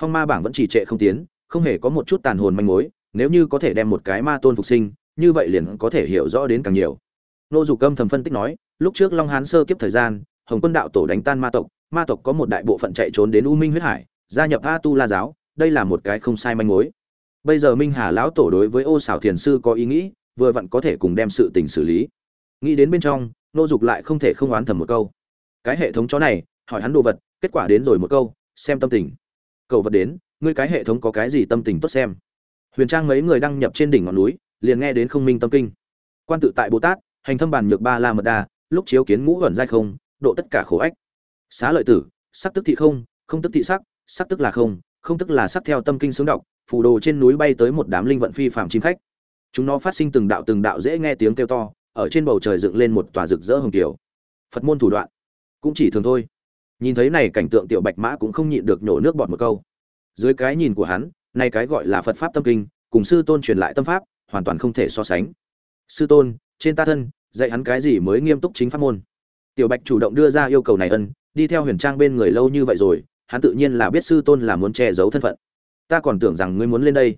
Phong ma bảng vẫn chỉ trệ không tiến, không hề có một chút tàn hồn manh mối nếu như có thể đem một cái ma tôn phục sinh, như vậy liền có thể hiểu rõ đến càng nhiều. Nô dục câm thầm phân tích nói, lúc trước long hán sơ kiếp thời gian, hồng quân đạo tổ đánh tan ma tộc ma tộc có một đại bộ phận chạy trốn đến u minh huyết hải, gia nhập a tu la giáo, đây là một cái không sai manh mối. Bây giờ minh hà lão tổ đối với ô xảo thiền sư có ý nghĩ, vừa vặn có thể cùng đem sự tình xử lý. Nghĩ đến bên trong, nô dục lại không thể không oán thầm một câu. Cái hệ thống chó này, hỏi hắn đồ vật, kết quả đến rồi một câu, xem tâm tình. Cầu vật đến, ngươi cái hệ thống có cái gì tâm tình tốt xem? Huyền trang mấy người đăng nhập trên đỉnh ngọn núi, liền nghe đến không minh tâm kinh. Quan tự tại bồ tát, hành thâm bàn nhược ba la mật đa, lúc chiếu kiến ngũ ẩn giai không, độ tất cả khổ ách. Xá lợi tử, sắc tức thị không không tức thị sắc sắc tức là không không tức là sắc theo tâm kinh sướng đọc, phù đồ trên núi bay tới một đám linh vận phi phạm chim khách. Chúng nó phát sinh từng đạo từng đạo dễ nghe tiếng kêu to, ở trên bầu trời dựng lên một tòa rực rỡ hồng kiều phật môn thủ đoạn, cũng chỉ thường thôi. Nhìn thấy này cảnh tượng tiểu bạch mã cũng không nhịn được nhổ nước bọt một câu. Dưới cái nhìn của hắn nay cái gọi là phật pháp tâm kinh, cùng sư tôn truyền lại tâm pháp, hoàn toàn không thể so sánh. Sư tôn, trên ta thân, dạy hắn cái gì mới nghiêm túc chính pháp môn? Tiểu bạch chủ động đưa ra yêu cầu này ân, đi theo huyền trang bên người lâu như vậy rồi, hắn tự nhiên là biết sư tôn là muốn che giấu thân phận. Ta còn tưởng rằng ngươi muốn lên đây.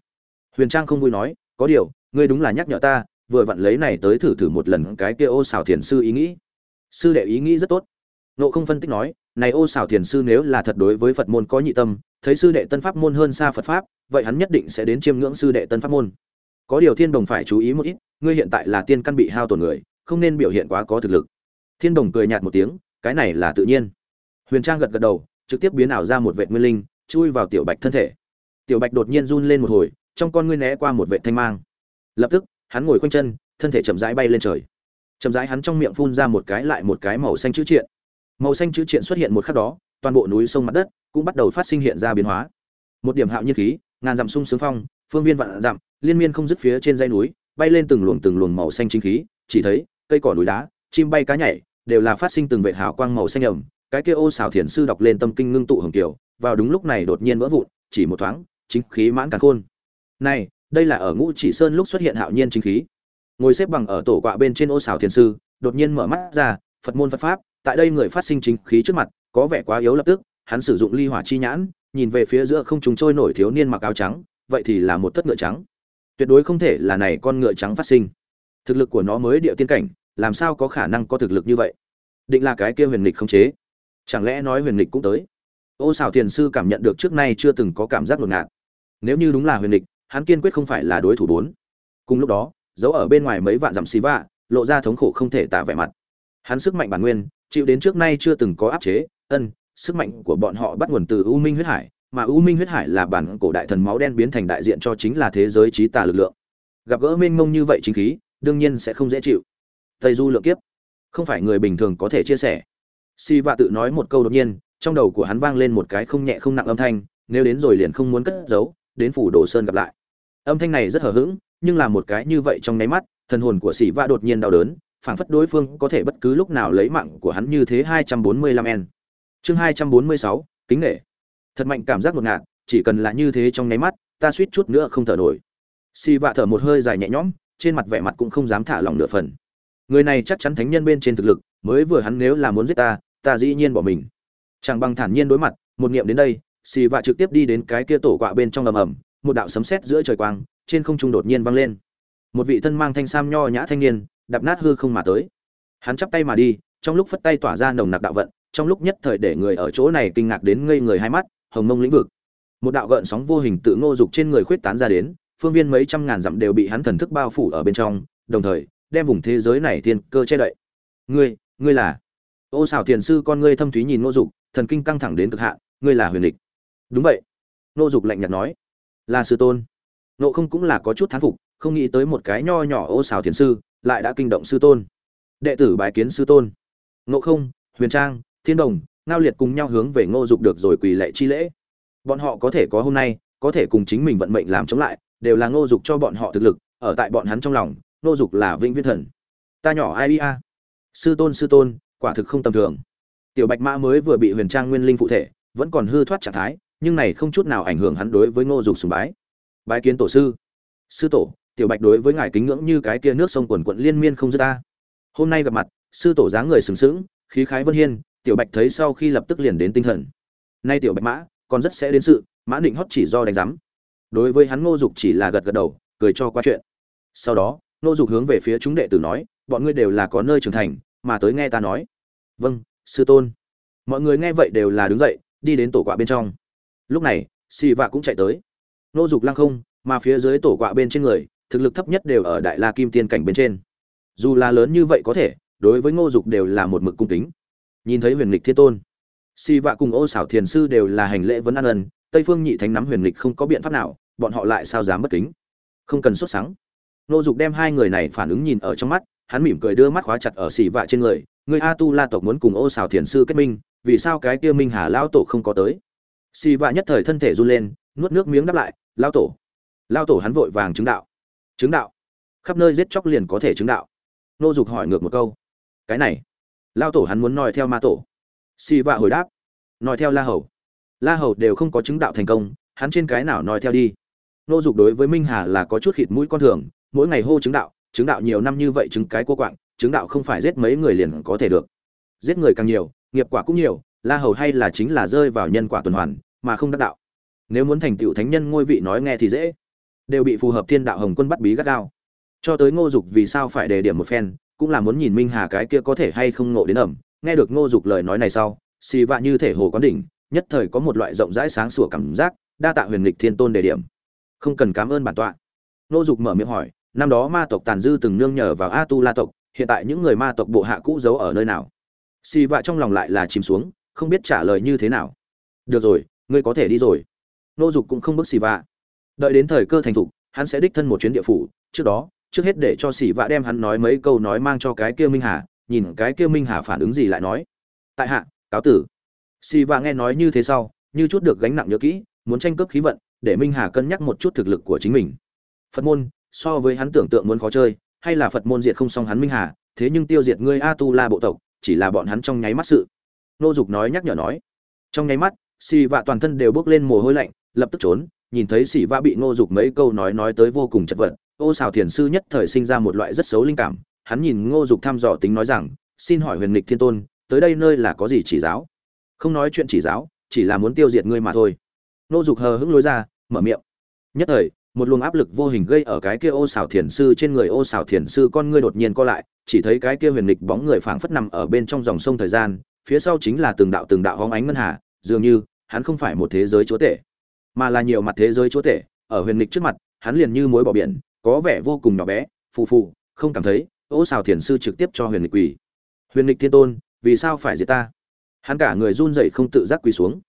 Huyền trang không vui nói, có điều, ngươi đúng là nhắc nhở ta, vừa vặn lấy này tới thử thử một lần cái kia ô xảo thiền sư ý nghĩ. Sư đệ ý nghĩ rất tốt. Nộ không phân tích nói, này ô xảo thiền sư nếu là thật đối với phật môn có nhị tâm thấy sư đệ tân pháp môn hơn xa phật pháp, vậy hắn nhất định sẽ đến chiêm ngưỡng sư đệ tân pháp môn. Có điều thiên đồng phải chú ý một ít, ngươi hiện tại là tiên căn bị hao tổn người, không nên biểu hiện quá có thực lực. Thiên đồng cười nhạt một tiếng, cái này là tự nhiên. Huyền trang gật gật đầu, trực tiếp biến ảo ra một vệ nguyên linh, chui vào tiểu bạch thân thể. Tiểu bạch đột nhiên run lên một hồi, trong con ngươi né qua một vệ thanh mang. Lập tức, hắn ngồi khoanh chân, thân thể chậm rãi bay lên trời. Chậm rãi hắn trong miệng phun ra một cái lại một cái màu xanh chữ triện. Màu xanh chữ triện xuất hiện một khắc đó toàn bộ núi sông mặt đất cũng bắt đầu phát sinh hiện ra biến hóa. Một điểm hạo nhiên khí, ngàn dặm sung sướng phong, phương viên vạn dặm, liên miên không dứt phía trên dãy núi, bay lên từng luồng từng luồng màu xanh chính khí. Chỉ thấy, cây cỏ núi đá, chim bay cá nhảy, đều là phát sinh từng vệt hào quang màu xanh ẩm. Cái kia ô xảo thiền sư đọc lên tâm kinh ngưng tụ hồng kiều, vào đúng lúc này đột nhiên vỡ vụn, chỉ một thoáng, chính khí mãn cả khôn. Này, đây là ở ngũ chỉ sơn lúc xuất hiện hạo nhiên chính khí. Ngồi xếp bằng ở tổ quạ bên trên ô xảo thiền sư, đột nhiên mở mắt ra, phật môn phật pháp, tại đây người phát sinh chính khí trước mặt có vẻ quá yếu lập tức, hắn sử dụng ly hỏa chi nhãn, nhìn về phía giữa không chúng trôi nổi thiếu niên mặc áo trắng, vậy thì là một thất ngựa trắng. Tuyệt đối không thể là này con ngựa trắng phát sinh. Thực lực của nó mới địa tiên cảnh, làm sao có khả năng có thực lực như vậy? Định là cái kia huyền lịch không chế. Chẳng lẽ nói huyền lịch cũng tới? Ô xảo thiền sư cảm nhận được trước nay chưa từng có cảm giác ngột ngạt. Nếu như đúng là huyền lịch hắn kiên quyết không phải là đối thủ bốn. Cùng lúc đó, giấu ở bên ngoài mấy vạn dặm xì vạ, lộ ra thống khổ không thể tả vẻ mặt. Hắn sức mạnh bản nguyên, chịu đến trước nay chưa từng có áp chế ân, sức mạnh của bọn họ bắt nguồn từ u minh huyết hải, mà u minh huyết hải là bản cổ đại thần máu đen biến thành đại diện cho chính là thế giới trí tà lực lượng. Gặp gỡ mênh mông như vậy chính khí, đương nhiên sẽ không dễ chịu. Tây du lượng kiếp. Không phải người bình thường có thể chia sẻ. Si vạ tự nói một câu đột nhiên, trong đầu của hắn vang lên một cái không nhẹ không nặng âm thanh, nếu đến rồi liền không muốn cất giấu, đến phủ đồ sơn gặp lại. Âm thanh này rất hờ hững, nhưng là một cái như vậy trong nháy mắt, thần hồn của sĩ vạ đột nhiên đau đớn, phảng phất đối phương có thể bất cứ lúc nào lấy mạng của hắn như thế 245 n chương 246, kính nể. Thật mạnh cảm giác ngột ngạt chỉ cần là như thế trong nháy mắt ta suýt chút nữa không thở nổi. Xì vạ thở một hơi dài nhẹ nhõm trên mặt vẻ mặt cũng không dám thả lòng nửa phần. Người này chắc chắn thánh nhân bên trên thực lực mới vừa hắn nếu là muốn giết ta ta dĩ nhiên bỏ mình. Chẳng bằng thản nhiên đối mặt một niệm đến đây xì vạ trực tiếp đi đến cái kia tổ quạ bên trong ầm ầm một đạo sấm sét giữa trời quang trên không trung đột nhiên vang lên. Một vị thân mang thanh sam nho nhã thanh niên đạp nát hư không mà tới. Hắn chắp tay mà đi trong lúc phất tay tỏa ra nồng nặc đạo vận trong lúc nhất thời để người ở chỗ này kinh ngạc đến ngây người hai mắt, hồng mông lĩnh vực. Một đạo gợn sóng vô hình tự ngô dục trên người khuyết tán ra đến, phương viên mấy trăm ngàn dặm đều bị hắn thần thức bao phủ ở bên trong, đồng thời, đem vùng thế giới này thiên cơ che đậy. Ngươi ngươi là? Ô xảo thiền sư con ngươi thâm thúy nhìn ngô dục, thần kinh căng thẳng đến cực hạn, ngươi là huyền địch. Đúng vậy. Ngô dục lạnh nhạt nói. Là sư tôn. Nộ không cũng là có chút thán phục, không nghĩ tới một cái nho nhỏ ô xảo thiền sư, lại đã kinh động sư tôn. Đệ tử bái kiến sư tôn. Nộ không, huyền trang thiên đồng, ngao liệt cùng nhau hướng về ngô dục được rồi quỳ lệ chi lễ. Bọn họ có thể có hôm nay, có thể cùng chính mình vận mệnh làm chống lại, đều là ngô dục cho bọn họ thực lực, ở tại bọn hắn trong lòng, ngô dục là vĩnh viễn thần. Ta nhỏ ai a? Sư tôn sư tôn, quả thực không tầm thường. Tiểu bạch mã mới vừa bị huyền trang nguyên linh phụ thể, vẫn còn hư thoát trạng thái, nhưng này không chút nào ảnh hưởng hắn đối với ngô dục sùng bái. Bái kiến tổ sư. Sư tổ, tiểu bạch đối với ngài kính ngưỡng như cái kia nước sông quần quận liên miên không dứt ta. Hôm nay gặp mặt, sư tổ dáng người sừng sững, khí khái vân hiên tiểu bạch thấy sau khi lập tức liền đến tinh thần. Nay tiểu bạch mã, còn rất sẽ đến sự, mã định hót chỉ do đánh giám. Đối với hắn ngô dục chỉ là gật gật đầu, cười cho qua chuyện. Sau đó, ngô dục hướng về phía chúng đệ tử nói, bọn ngươi đều là có nơi trưởng thành, mà tới nghe ta nói. Vâng sư tôn. Mọi người nghe vậy đều là đứng dậy, đi đến tổ quạ bên trong. Lúc này, xì vạ cũng chạy tới. Ngô dục lăng không, mà phía dưới tổ quạ bên trên người, thực lực thấp nhất đều ở đại la kim tiên cảnh bên trên. Dù là lớn như vậy có thể, đối với ngô dục đều là một mực cung kính nhìn thấy huyền lịch thiên tôn. Si vạ cùng ô xảo thiền sư đều là hành lễ vấn an ân, tây phương nhị thánh nắm huyền lịch không có biện pháp nào, bọn họ lại sao dám bất kính? Không cần xuất sáng nô dục đem hai người này phản ứng nhìn ở trong mắt, hắn mỉm cười đưa mắt khóa chặt ở xì vạ trên người người a tu la tộc muốn cùng ô xào thiền sư kết minh, vì sao cái kia minh hà lao tổ không có tới? Xì vạ nhất thời thân thể run lên, nuốt nước miếng đáp lại lao tổ. Lao tổ hắn vội vàng chứng đạo. Chứng đạo? Khắp nơi giết chóc liền có thể chứng đạo? Nô dục hỏi ngược một câu. Cái này lao tổ hắn muốn nói theo ma tổ. Xì vạ hồi đáp, nói theo la hầu. La hầu đều không có chứng đạo thành công, hắn trên cái nào nói theo đi. Nô dục đối với minh hà là có chút khịt mũi con thường, mỗi ngày hô chứng đạo chứng đạo nhiều năm như vậy chứng cái cô quạng, chứng đạo không phải giết mấy người liền có thể được. Giết người càng nhiều, nghiệp quả cũng nhiều, la hầu hay là chính là rơi vào nhân quả tuần hoàn, mà không đắc đạo. Nếu muốn thành tựu thánh nhân ngôi vị nói nghe thì dễ. Đều bị phù hợp thiên đạo hồng quân bắt bí gắt gao. Cho tới ngô dục vì sao phải đề điểm một phen cũng là muốn nhìn minh hà cái kia có thể hay không ngộ đến ẩm. Nghe được ngô dục lời nói này sau, xì vạ như thể hồ quán đỉnh, nhất thời có một loại rộng rãi sáng sủa cảm giác, đa tạ huyền lịch thiên tôn đề điểm. Không cần cảm ơn bản tọa. Ngô dục mở miệng hỏi, năm đó ma tộc tàn dư từng nương nhờ vào a tu la tộc, hiện tại những người ma tộc bộ hạ cũ giấu ở nơi nào? Xì vạ trong lòng lại là chìm xuống, không biết trả lời như thế nào. Được rồi, ngươi có thể đi rồi. Ngô dục cũng không bức xì vạ. Đợi đến thời cơ thành thục, hắn sẽ đích thân một chuyến địa phủ, trước đó trước hết để cho xỉ vạ đem hắn nói mấy câu nói mang cho cái kia minh hà, nhìn cái kia minh hà phản ứng gì lại nói. Tại hạ, cáo tử. Xỉ vạ nghe nói như thế sau, như chút được gánh nặng nhớ kỹ, muốn tranh cướp khí vận, để minh hà cân nhắc một chút thực lực của chính mình. Phật môn, so với hắn tưởng tượng muốn khó chơi, hay là phật môn diệt không xong hắn minh hà, thế nhưng tiêu diệt ngươi a tu la bộ tộc, chỉ là bọn hắn trong nháy mắt sự. Nô dục nói nhắc nhở nói. Trong nháy mắt xì vạ toàn thân đều bước lên mồ hôi lạnh, lập tức trốn, nhìn thấy xì vạ bị nô dục mấy câu nói nói tới vô cùng chật vật ô xào thiền sư nhất thời sinh ra một loại rất xấu linh cảm, hắn nhìn ngô dục thăm dò tính nói rằng, xin hỏi huyền lịch thiên tôn, tới đây nơi là có gì chỉ giáo? Không nói chuyện chỉ giáo, chỉ là muốn tiêu diệt ngươi mà thôi. Ngô dục hờ hững lối ra, mở miệng. Nhất thời, một luồng áp lực vô hình gây ở cái kia ô xảo thiền sư trên người. Ô xảo thiền sư con ngươi đột nhiên co lại, chỉ thấy cái kia huyền lịch bóng người phảng phất nằm ở bên trong dòng sông thời gian, phía sau chính là từng đạo từng đạo hóng ánh ngân hà, dường như hắn không phải một thế giới chúa tể, mà là nhiều mặt thế giới chúa tể. Ở huyền lịch trước mặt, hắn liền như mối bỏ biển có vẻ vô cùng nhỏ bé, phù phù, không cảm thấy, ô xào thiền sư trực tiếp cho huyền lịch quỳ. Huyền lịch thiên tôn, vì sao phải diệt ta? Hắn cả người run rẩy không tự giác quỳ xuống.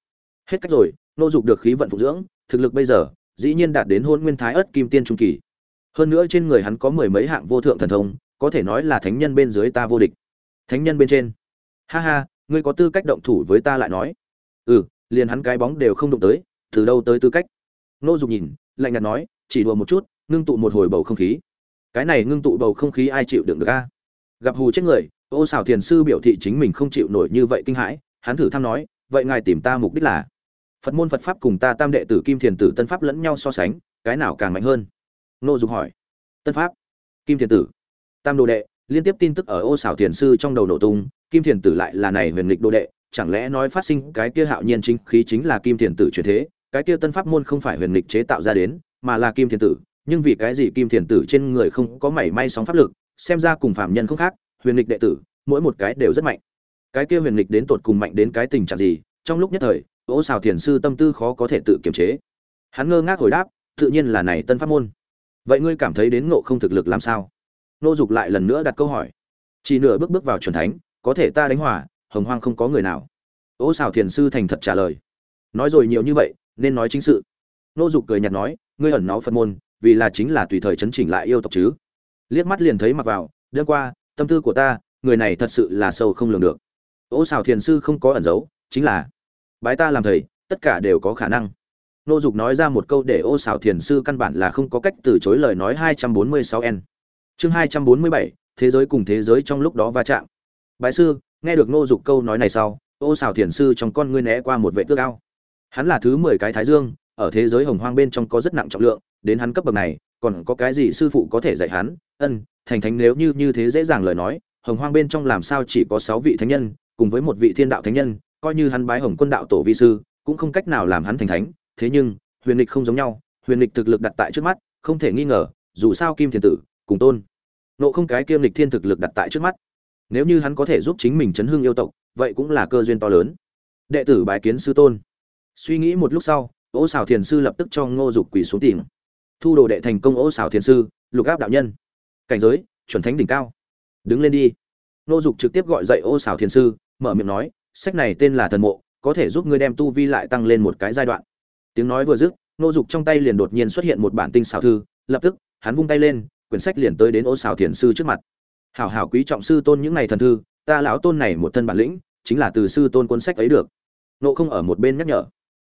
Hết cách rồi, nô dục được khí vận phục dưỡng, thực lực bây giờ, dĩ nhiên đạt đến hôn nguyên thái ất kim tiên trung kỳ. Hơn nữa trên người hắn có mười mấy hạng vô thượng thần thông, có thể nói là thánh nhân bên dưới ta vô địch. Thánh nhân bên trên. Ha ha, ngươi có tư cách động thủ với ta lại nói. Ừ liền hắn cái bóng đều không đụng tới, từ đâu tới tư cách? Nô dục nhìn, lạnh nhạt nói, chỉ đùa một chút ngưng tụ một hồi bầu không khí. Cái này ngưng tụ bầu không khí ai chịu đựng được a? Gặp hù chết người, ô xảo thiền sư biểu thị chính mình không chịu nổi như vậy kinh hãi, hắn thử thăm nói, vậy ngài tìm ta mục đích là? Phật môn phật pháp cùng ta tam đệ tử kim thiền tử tân pháp lẫn nhau so sánh, cái nào càng mạnh hơn? Nô dục hỏi. Tân pháp, kim thiền tử. Tam đồ đệ, liên tiếp tin tức ở ô xảo thiền sư trong đầu nổ tung, kim thiền tử lại là này huyền lịch đồ đệ, chẳng lẽ nói phát sinh cái kia hạo nhiên chính khí chính là kim thiền tử truyền thế? Cái kia tân pháp môn không phải huyền lịch chế tạo ra đến, mà là kim thiền tử nhưng vì cái gì kim thiền tử trên người không có mảy may sóng pháp lực, xem ra cùng phạm nhân không khác, huyền lịch đệ tử, mỗi một cái đều rất mạnh. Cái kia huyền lịch đến tột cùng mạnh đến cái tình trạng gì, trong lúc nhất thời, ô xào thiền sư tâm tư khó có thể tự kiềm chế. Hắn ngơ ngác hồi đáp, tự nhiên là này tân pháp môn. Vậy ngươi cảm thấy đến ngộ không thực lực làm sao? Nô dục lại lần nữa đặt câu hỏi. Chỉ nửa bước bước vào c thánh, có thể ta đánh hỏa hồng hoang không có người nào. Ô xào thiền sư thành thật trả lời. Nói rồi nhiều như vậy, nên nói chính sự. Nô dục cười nhạt nói, ngươi ẩn náu phật môn vì là chính là tùy thời chấn chỉnh lại yêu tộc chứ. Liếc mắt liền thấy mặc vào đêm qua tâm tư của ta người này thật sự là sâu không lường được. Ô xào thiền sư không có ẩn giấu chính là bái ta làm thầy tất cả đều có khả năng. Nô dục nói ra một câu để ô xào thiền sư căn bản là không có cách từ chối lời nói 246 n chương 247, thế giới cùng thế giới trong lúc đó va chạm. Bái sư nghe được nô dục câu nói này sau ô xào thiền sư trong con ngươi né qua một vệ tước ao. Hắn là thứ mười cái thái dương ở thế giới hồng hoang bên trong có rất nặng trọng lượng đến hắn cấp bậc này, còn có cái gì sư phụ có thể dạy hắn? Ân, thành thánh nếu như như thế dễ dàng lời nói, hồng hoang bên trong làm sao chỉ có sáu vị thánh nhân, cùng với một vị thiên đạo thánh nhân, coi như hắn bái hồng quân đạo tổ vi sư, cũng không cách nào làm hắn thành thánh. Thế nhưng, huyền lịch không giống nhau, huyền lịch thực lực đặt tại trước mắt, không thể nghi ngờ, dù sao kim thiên tử, cùng tôn, nộ không cái kiêm lịch thiên thực lực đặt tại trước mắt. Nếu như hắn có thể giúp chính mình chấn hương yêu tộc, vậy cũng là cơ duyên to lớn. Đệ tử bái kiến sư tôn. Suy nghĩ một lúc sau, ô xảo thiền sư lập tức cho ngô dục quỳ xuống tìm thu đồ đệ thành công ô xảo thiền sư, lục áp đạo nhân. Cảnh giới, chuẩn thánh đỉnh cao. Đứng lên đi. Ngô dục trực tiếp gọi dậy ô xảo thiền sư, mở miệng nói, sách này tên là thần mộ, có thể giúp ngươi đem tu vi lại tăng lên một cái giai đoạn. Tiếng nói vừa dứt, nô dục trong tay liền đột nhiên xuất hiện một bản tinh xảo thư, lập tức, hắn vung tay lên, quyển sách liền tới đến ô xảo thiền sư trước mặt. Hảo hảo quý trọng sư tôn những này thần thư, ta lão tôn này một thân bản lĩnh, chính là từ sư tôn cuốn sách ấy được. Nộ không ở một bên nhắc nhở.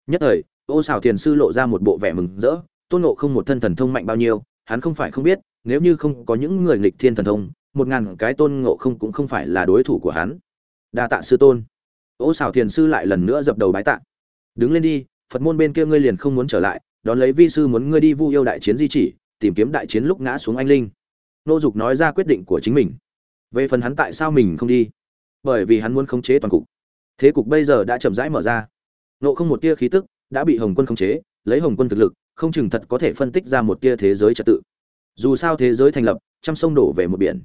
Nhất thời, ô xảo thiền sư lộ ra một bộ vẻ mừng rỡ tôn nộ không một thân thần thông mạnh bao nhiêu, hắn không phải không biết, nếu như không có những người nghịch thiên thần thông, một ngàn cái tôn ngộ không cũng không phải là đối thủ của hắn. Đa tạ sư tôn. Ô xảo thiền sư lại lần nữa dập đầu bái tạ. Đứng lên đi, phật môn bên kia ngươi liền không muốn trở lại, đón lấy vi sư muốn ngươi đi vu yêu đại chiến di chỉ, tìm kiếm đại chiến lúc ngã xuống anh linh. Nô dục nói ra quyết định của chính mình. Về phần hắn tại sao mình không đi? Bởi vì hắn muốn khống chế toàn cục. Thế cục bây giờ đã chậm rãi mở ra. Nộ không một tia khí tức đã bị hồng quân khống chế lấy hồng quân thực lực, không chừng thật có thể phân tích ra một tia thế giới trật tự. Dù sao thế giới thành lập, trăm sông đổ về một biển.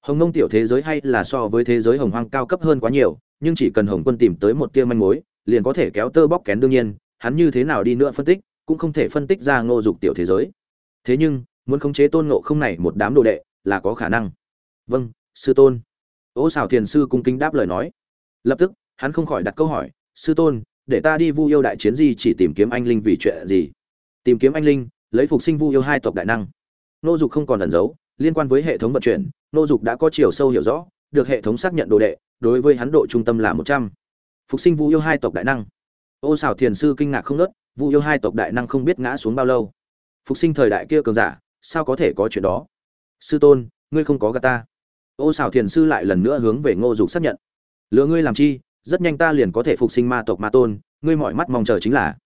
Hồng nông tiểu thế giới hay là so với thế giới hồng hoang cao cấp hơn quá nhiều, nhưng chỉ cần hồng quân tìm tới một tia manh mối, liền có thể kéo tơ bóc kén đương nhiên, hắn như thế nào đi nữa phân tích, cũng không thể phân tích ra ngô dục tiểu thế giới. Thế nhưng, muốn khống chế tôn ngộ không này một đám đồ đệ, là có khả năng. Vâng sư tôn. Ô xào thiền sư cung kính đáp lời nói. Lập tức, hắn không khỏi đặt câu hỏi, sư tôn để ta đi vu yêu đại chiến gì chỉ tìm kiếm anh linh vì chuyện gì? Tìm kiếm anh linh, lấy phục sinh vu yêu hai tộc đại năng. Nô dục không còn ẩn giấu, liên quan với hệ thống vận chuyển, nô dục đã có chiều sâu hiểu rõ, được hệ thống xác nhận đồ đệ, đối với hắn độ trung tâm là một trăm. Phục sinh vu yêu hai tộc đại năng. Ô xảo thiền sư kinh ngạc không nớt vu yêu hai tộc đại năng không biết ngã xuống bao lâu. Phục sinh thời đại kia cường giả, sao có thể có chuyện đó? Sư tôn, ngươi không có gà ta. Ô xảo thiền sư lại lần nữa hướng về ngô dục xác nhận. Lựa ngươi làm chi? Rất nhanh ta liền có thể phục sinh ma tộc ma tôn, ngươi mọi mắt mong chờ chính là.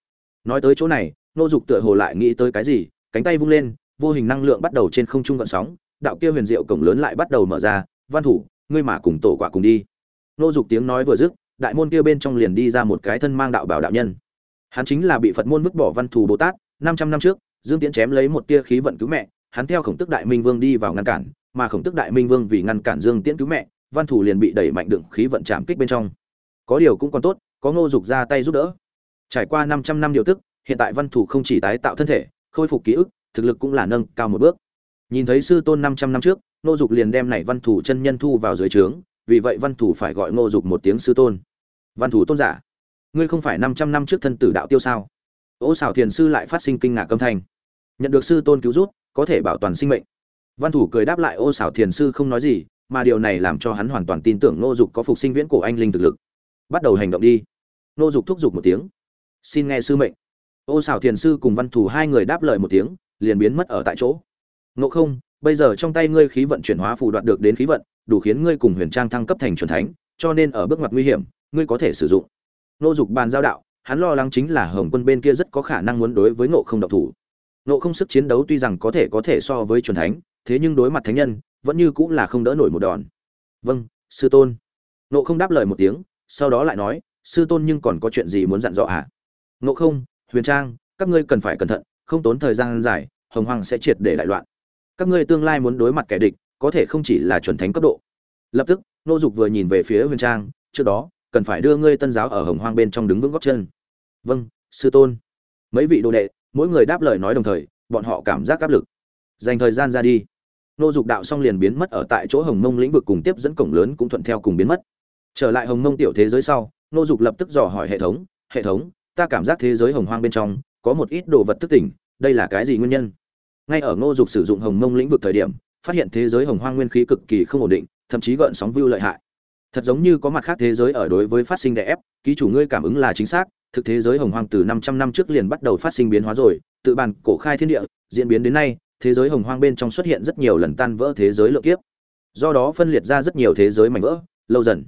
Nói tới chỗ này, nô dục tựa hồ lại nghĩ tới cái gì, cánh tay vung lên, vô hình năng lượng bắt đầu trên không trung gợn sóng, đạo kia huyền diệu cổng lớn lại bắt đầu mở ra, văn thủ, ngươi mà cùng tổ quả cùng đi. Nô dục tiếng nói vừa dứt, đại môn kia bên trong liền đi ra một cái thân mang đạo bảo đạo nhân. Hắn chính là bị phật môn vứt bỏ văn thù bồ tát, năm trăm năm trước, dương tiễn chém lấy một tia khí vận cứu mẹ, hắn theo khổng tức đại minh vương đi vào ngăn cản, mà khổng tức đại minh vương vì ngăn cản dương tiễn cứu mẹ, văn thủ liền bị đẩy mạnh đựng khí vận chạm kích bên trong có điều cũng còn tốt, có ngô dục ra tay giúp đỡ. Trải qua 500 năm điều tức, hiện tại văn thủ không chỉ tái tạo thân thể, khôi phục ký ức, thực lực cũng là nâng cao một bước. Nhìn thấy sư tôn 500 năm trước, ngô dục liền đem này văn thủ chân nhân thu vào dưới trướng, vì vậy văn thủ phải gọi ngô dục một tiếng sư tôn. Văn thủ tôn giả, ngươi không phải 500 năm trước thân tử đạo tiêu sao? Ô xảo thiền sư lại phát sinh kinh ngạc âm thanh. Nhận được sư tôn cứu giúp, có thể bảo toàn sinh mệnh. Văn thủ cười đáp lại, ô xảo thiền sư không nói gì, mà điều này làm cho hắn hoàn toàn tin tưởng ngô dục có phục sinh viễn cổ anh linh thực lực bắt đầu hành động đi. Nô dục thúc giục một tiếng. Xin nghe sư mệnh. Ô xảo thiền sư cùng văn thủ hai người đáp lời một tiếng, liền biến mất ở tại chỗ. Ngộ không, bây giờ trong tay ngươi khí vận chuyển hóa phù đoạt được đến khí vận, đủ khiến ngươi cùng huyền trang thăng cấp thành chuẩn thánh, cho nên ở bước ngoặt nguy hiểm, ngươi có thể sử dụng. Nô dục bàn giao đạo, hắn lo lắng chính là hồng quân bên kia rất có khả năng muốn đối với ngộ không độc thủ. Ngộ không sức chiến đấu tuy rằng có thể có thể so với chuẩn thánh, thế nhưng đối mặt thánh nhân, vẫn như cũng là không đỡ nổi một đòn. Vâng sư tôn. Ngộ không đáp lời một tiếng sau đó lại nói, sư tôn nhưng còn có chuyện gì muốn dặn dò à? Ngộ không, huyền trang, các ngươi cần phải cẩn thận, không tốn thời gian dài, hồng hoàng sẽ triệt để đại loạn. Các ngươi tương lai muốn đối mặt kẻ địch, có thể không chỉ là chuẩn thánh cấp độ. Lập tức, nô dục vừa nhìn về phía huyền trang, trước đó, cần phải đưa ngươi tân giáo ở hồng hoang bên trong đứng vững góc chân. Vâng sư tôn. Mấy vị đồ đệ, mỗi người đáp lời nói đồng thời, bọn họ cảm giác áp lực. Dành thời gian ra đi. Nô dục đạo xong liền biến mất ở tại chỗ hồng mông lĩnh vực cùng tiếp dẫn cổng lớn cũng thuận theo cùng biến mất trở lại hồng mông tiểu thế giới sau, nô dục lập tức dò hỏi hệ thống hệ thống, ta cảm giác thế giới hồng hoang bên trong có một ít đồ vật thức tỉnh, đây là cái gì nguyên nhân? Ngay ở nô dục sử dụng hồng mông lĩnh vực thời điểm, phát hiện thế giới hồng hoang nguyên khí cực kỳ không ổn định, thậm chí gợn sóng view lợi hại. Thật giống như có mặt khác thế giới ở đối với phát sinh đè ép, ký chủ ngươi cảm ứng là chính xác, thực thế giới hồng hoang từ 500 năm trước liền bắt đầu phát sinh biến hóa rồi, tự bàn cổ khai thiên địa, diễn biến đến nay, thế giới hồng hoang bên trong xuất hiện rất nhiều lần tan vỡ thế giới lượng kiếp. Do đó phân liệt ra rất nhiều thế giới mảnh vỡ, lâu dần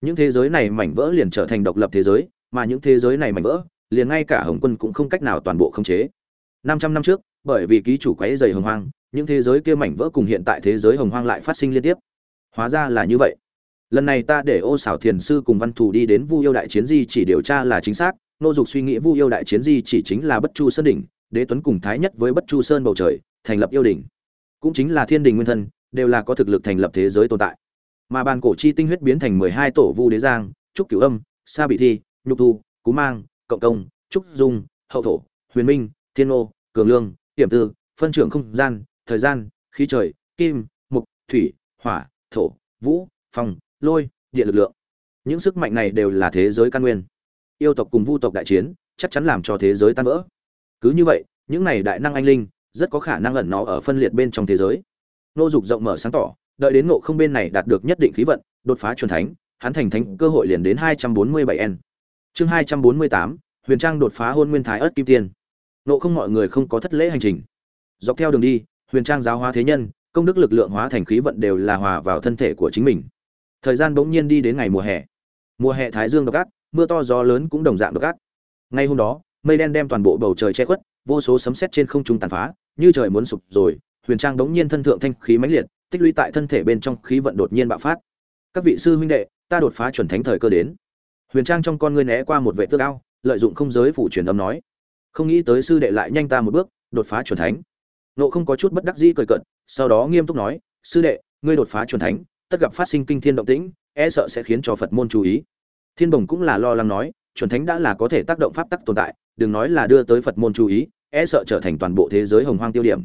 những thế giới này mảnh vỡ liền trở thành độc lập thế giới, mà những thế giới này mảnh vỡ, liền ngay cả hồng quân cũng không cách nào toàn bộ khống chế. 500 năm trước, bởi vì ký chủ quấy dày hồng hoang, những thế giới kia mảnh vỡ cùng hiện tại thế giới hồng hoang lại phát sinh liên tiếp. Hóa ra là như vậy. Lần này ta để ô xảo thiền sư cùng văn thù đi đến vu yêu đại chiến di chỉ điều tra là chính xác, nô dục suy nghĩ vu yêu đại chiến di chỉ chính là bất chu sơn đỉnh, đế tuấn cùng thái nhất với bất chu sơn bầu trời, thành lập yêu đình cũng chính là thiên đình nguyên thân, đều là có thực lực thành lập thế giới tồn tại mà bàn cổ chi tinh huyết biến thành mười hai tổ vu đế giang, trúc cửu âm, sa bị thi, nhục thu, cú mang, cộng công, trúc dung, hậu thổ, huyền minh, thiên ô, cường lương, hiểm tư, phân trưởng không gian, thời gian, khí trời, kim, mục, thủy, hỏa, thổ, vũ, phong, lôi, địa lực lượng. Những sức mạnh này đều là thế giới căn nguyên. Yêu tộc cùng vu tộc đại chiến, chắc chắn làm cho thế giới tan vỡ. Cứ như vậy, những này đại năng anh linh, rất có khả năng ẩn nó ở phân liệt bên trong thế giới. Nô dục rộng mở sáng tỏ đợi đến ngộ không bên này đạt được nhất định khí vận, đột phá truyền thánh, hắn thành thánh cơ hội liền đến hai trăm bốn mươi bảy n. Chương hai trăm bốn mươi tám, huyền trang đột phá hôn nguyên thái ớt kim tiên. Nộ không mọi người không có thất lễ hành trình. Dọc theo đường đi, huyền trang giáo hóa thế nhân, công đức lực lượng hóa thành khí vận đều là hòa vào thân thể của chính mình. Thời gian bỗng nhiên đi đến ngày mùa hè. Mùa hè thái dương độc ác, mưa to gió lớn cũng đồng dạng độc ác. Ngay hôm đó, mây đen đem toàn bộ bầu trời che khuất, vô số sấm sét trên không trung tàn phá, như trời muốn sụp rồi, huyền trang đống nhiên thân thượng thanh khí mãnh liệt tích lũy tại thân thể bên trong khí vận đột nhiên bạo phát. Các vị sư huynh đệ, ta đột phá chuẩn thánh thời cơ đến. Huyền trang trong con ngươi né qua một vệ tước ao, lợi dụng không giới phủ truyền âm nói. Không nghĩ tới sư đệ lại nhanh ta một bước, đột phá chuẩn thánh. Nộ không có chút bất đắc dĩ cười cận sau đó nghiêm túc nói, sư đệ, ngươi đột phá chuẩn thánh, tất gặp phát sinh kinh thiên động tĩnh e sợ sẽ khiến cho phật môn chú ý. Thiên bồng cũng là lo lắng nói, chuẩn thánh đã là có thể tác động pháp tắc tồn tại, đừng nói là đưa tới phật môn chú ý e sợ trở thành toàn bộ thế giới hồng hoang tiêu điểm.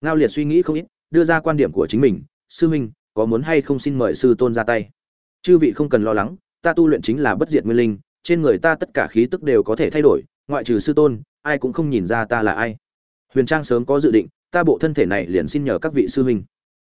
Ngao liệt suy nghĩ không ít đưa ra quan điểm của chính mình, sư huynh, có muốn hay không xin mời sư tôn ra tay? Chư vị không cần lo lắng, ta tu luyện chính là bất diệt nguyên linh, trên người ta tất cả khí tức đều có thể thay đổi, ngoại trừ sư tôn, ai cũng không nhìn ra ta là ai. Huyền trang sớm có dự định, ta bộ thân thể này liền xin nhờ các vị sư huynh.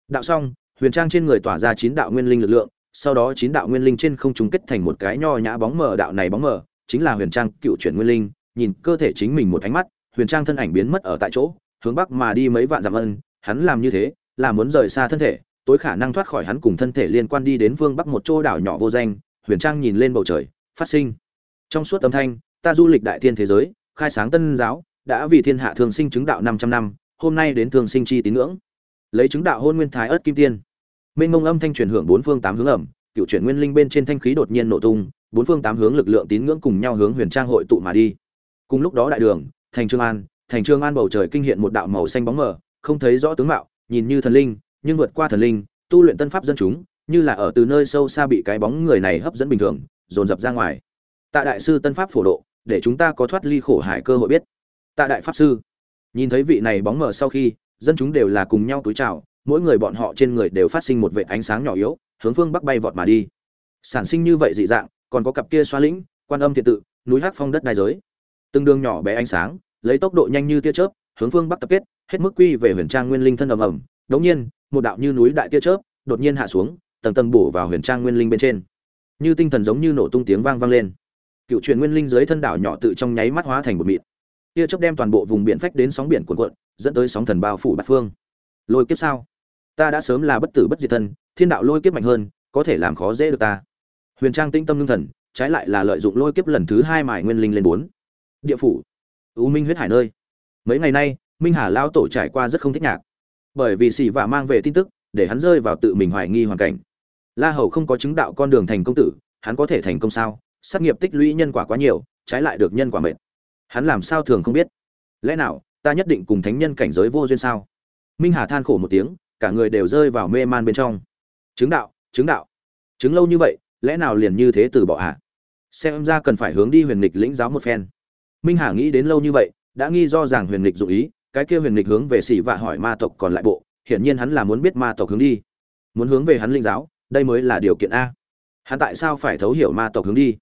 Đạo xong, huyền trang trên người tỏa ra chín đạo nguyên linh lực lượng, sau đó chín đạo nguyên linh trên không trung kết thành một cái nho nhã bóng mờ, đạo này bóng mờ chính là huyền trang cựu chuyển nguyên linh, nhìn cơ thể chính mình một ánh mắt, huyền trang thân ảnh biến mất ở tại chỗ, hướng bắc mà đi mấy vạn dặm ân hắn làm như thế, là muốn rời xa thân thể, tối khả năng thoát khỏi hắn cùng thân thể liên quan đi đến phương bắc một chỗ đảo nhỏ vô danh, huyền trang nhìn lên bầu trời, phát sinh. Trong suốt âm thanh, ta du lịch đại thiên thế giới, khai sáng tân giáo, đã vì thiên hạ thường sinh chứng đạo 500 năm, hôm nay đến thường sinh chi tín ngưỡng. Lấy chứng đạo hôn nguyên thái ớt kim tiên. Mênh mông âm thanh truyền hưởng bốn phương tám hướng ẩm, cựu chuyển nguyên linh bên trên thanh khí đột nhiên nổ tung, bốn phương tám hướng lực lượng tín ngưỡng cùng nhau hướng huyền trang hội tụ mà đi. Cùng lúc đó đại đường, thành trương an, thành trương an bầu trời kinh hiện một đạo màu xanh bóng mờ không thấy rõ tướng mạo, nhìn như thần linh, nhưng vượt qua thần linh, tu luyện tân pháp dân chúng, như là ở từ nơi sâu xa bị cái bóng người này hấp dẫn bình thường, dồn dập ra ngoài. Tạ đại sư tân pháp phổ độ, để chúng ta có thoát ly khổ hải cơ hội biết. Tạ đại pháp sư, nhìn thấy vị này bóng mờ sau khi, dân chúng đều là cùng nhau túi chào, mỗi người bọn họ trên người đều phát sinh một vệt ánh sáng nhỏ yếu, hướng phương bắc bay vọt mà đi. Sản sinh như vậy dị dạng, còn có cặp kia xoa lĩnh, quan âm thiệt tự, núi hắc phong đất đai giới. Từng đường nhỏ bé ánh sáng, lấy tốc độ nhanh như tia chớp, hướng phương bắc tập kết hết mức quy về huyền trang nguyên linh thân ầm ầm. Đống nhiên một đạo như núi đại tia chớp đột nhiên hạ xuống tầng tầng bổ vào huyền trang nguyên linh bên trên. Như tinh thần giống như nổ tung tiếng vang vang lên. Cựu truyền nguyên linh dưới thân đảo nhỏ tự trong nháy mắt hóa thành một mịt, tia chớp đem toàn bộ vùng biển phách đến sóng biển cuộn cuộn dẫn tới sóng thần bao phủ bát phương. Lôi kiếp sao? Ta đã sớm là bất tử bất diệt thân thiên đạo lôi kiếp mạnh hơn có thể làm khó dễ được ta. Huyền trang tĩnh tâm lương thần trái lại là lợi dụng lôi kiếp lần thứ hai mài nguyên linh lên bốn. Địa phủ. U minh huyết hải nơi. Mấy ngày nay minh hà lao tổ trải qua rất không thích nhạc. Bởi vì xì vả mang về tin tức, để hắn rơi vào tự mình hoài nghi hoàn cảnh. La hầu không có chứng đạo con đường thành công tử, hắn có thể thành công sao? Sát nghiệp tích lũy nhân quả quá nhiều, trái lại được nhân quả mệnh hắn làm sao thường không biết? Lẽ nào, ta nhất định cùng thánh nhân cảnh giới vô duyên sao? Minh hà than khổ một tiếng, cả người đều rơi vào mê man bên trong. Chứng đạo chứng đạo. Chứng lâu như vậy, lẽ nào liền như thế từ bỏ hạ xem ra cần phải hướng đi huyền lịch lĩnh giáo một phen. Minh hà nghĩ đến lâu như vậy, đã nghi do rằng huyền lịch dụ ý cái kia huyền lịch hướng về xỉ vạ hỏi ma tộc còn lại bộ, hiển nhiên hắn là muốn biết ma tộc hướng đi. Muốn hướng về hắn linh giáo, đây mới là điều kiện a. Hắn tại sao phải thấu hiểu ma tộc hướng đi?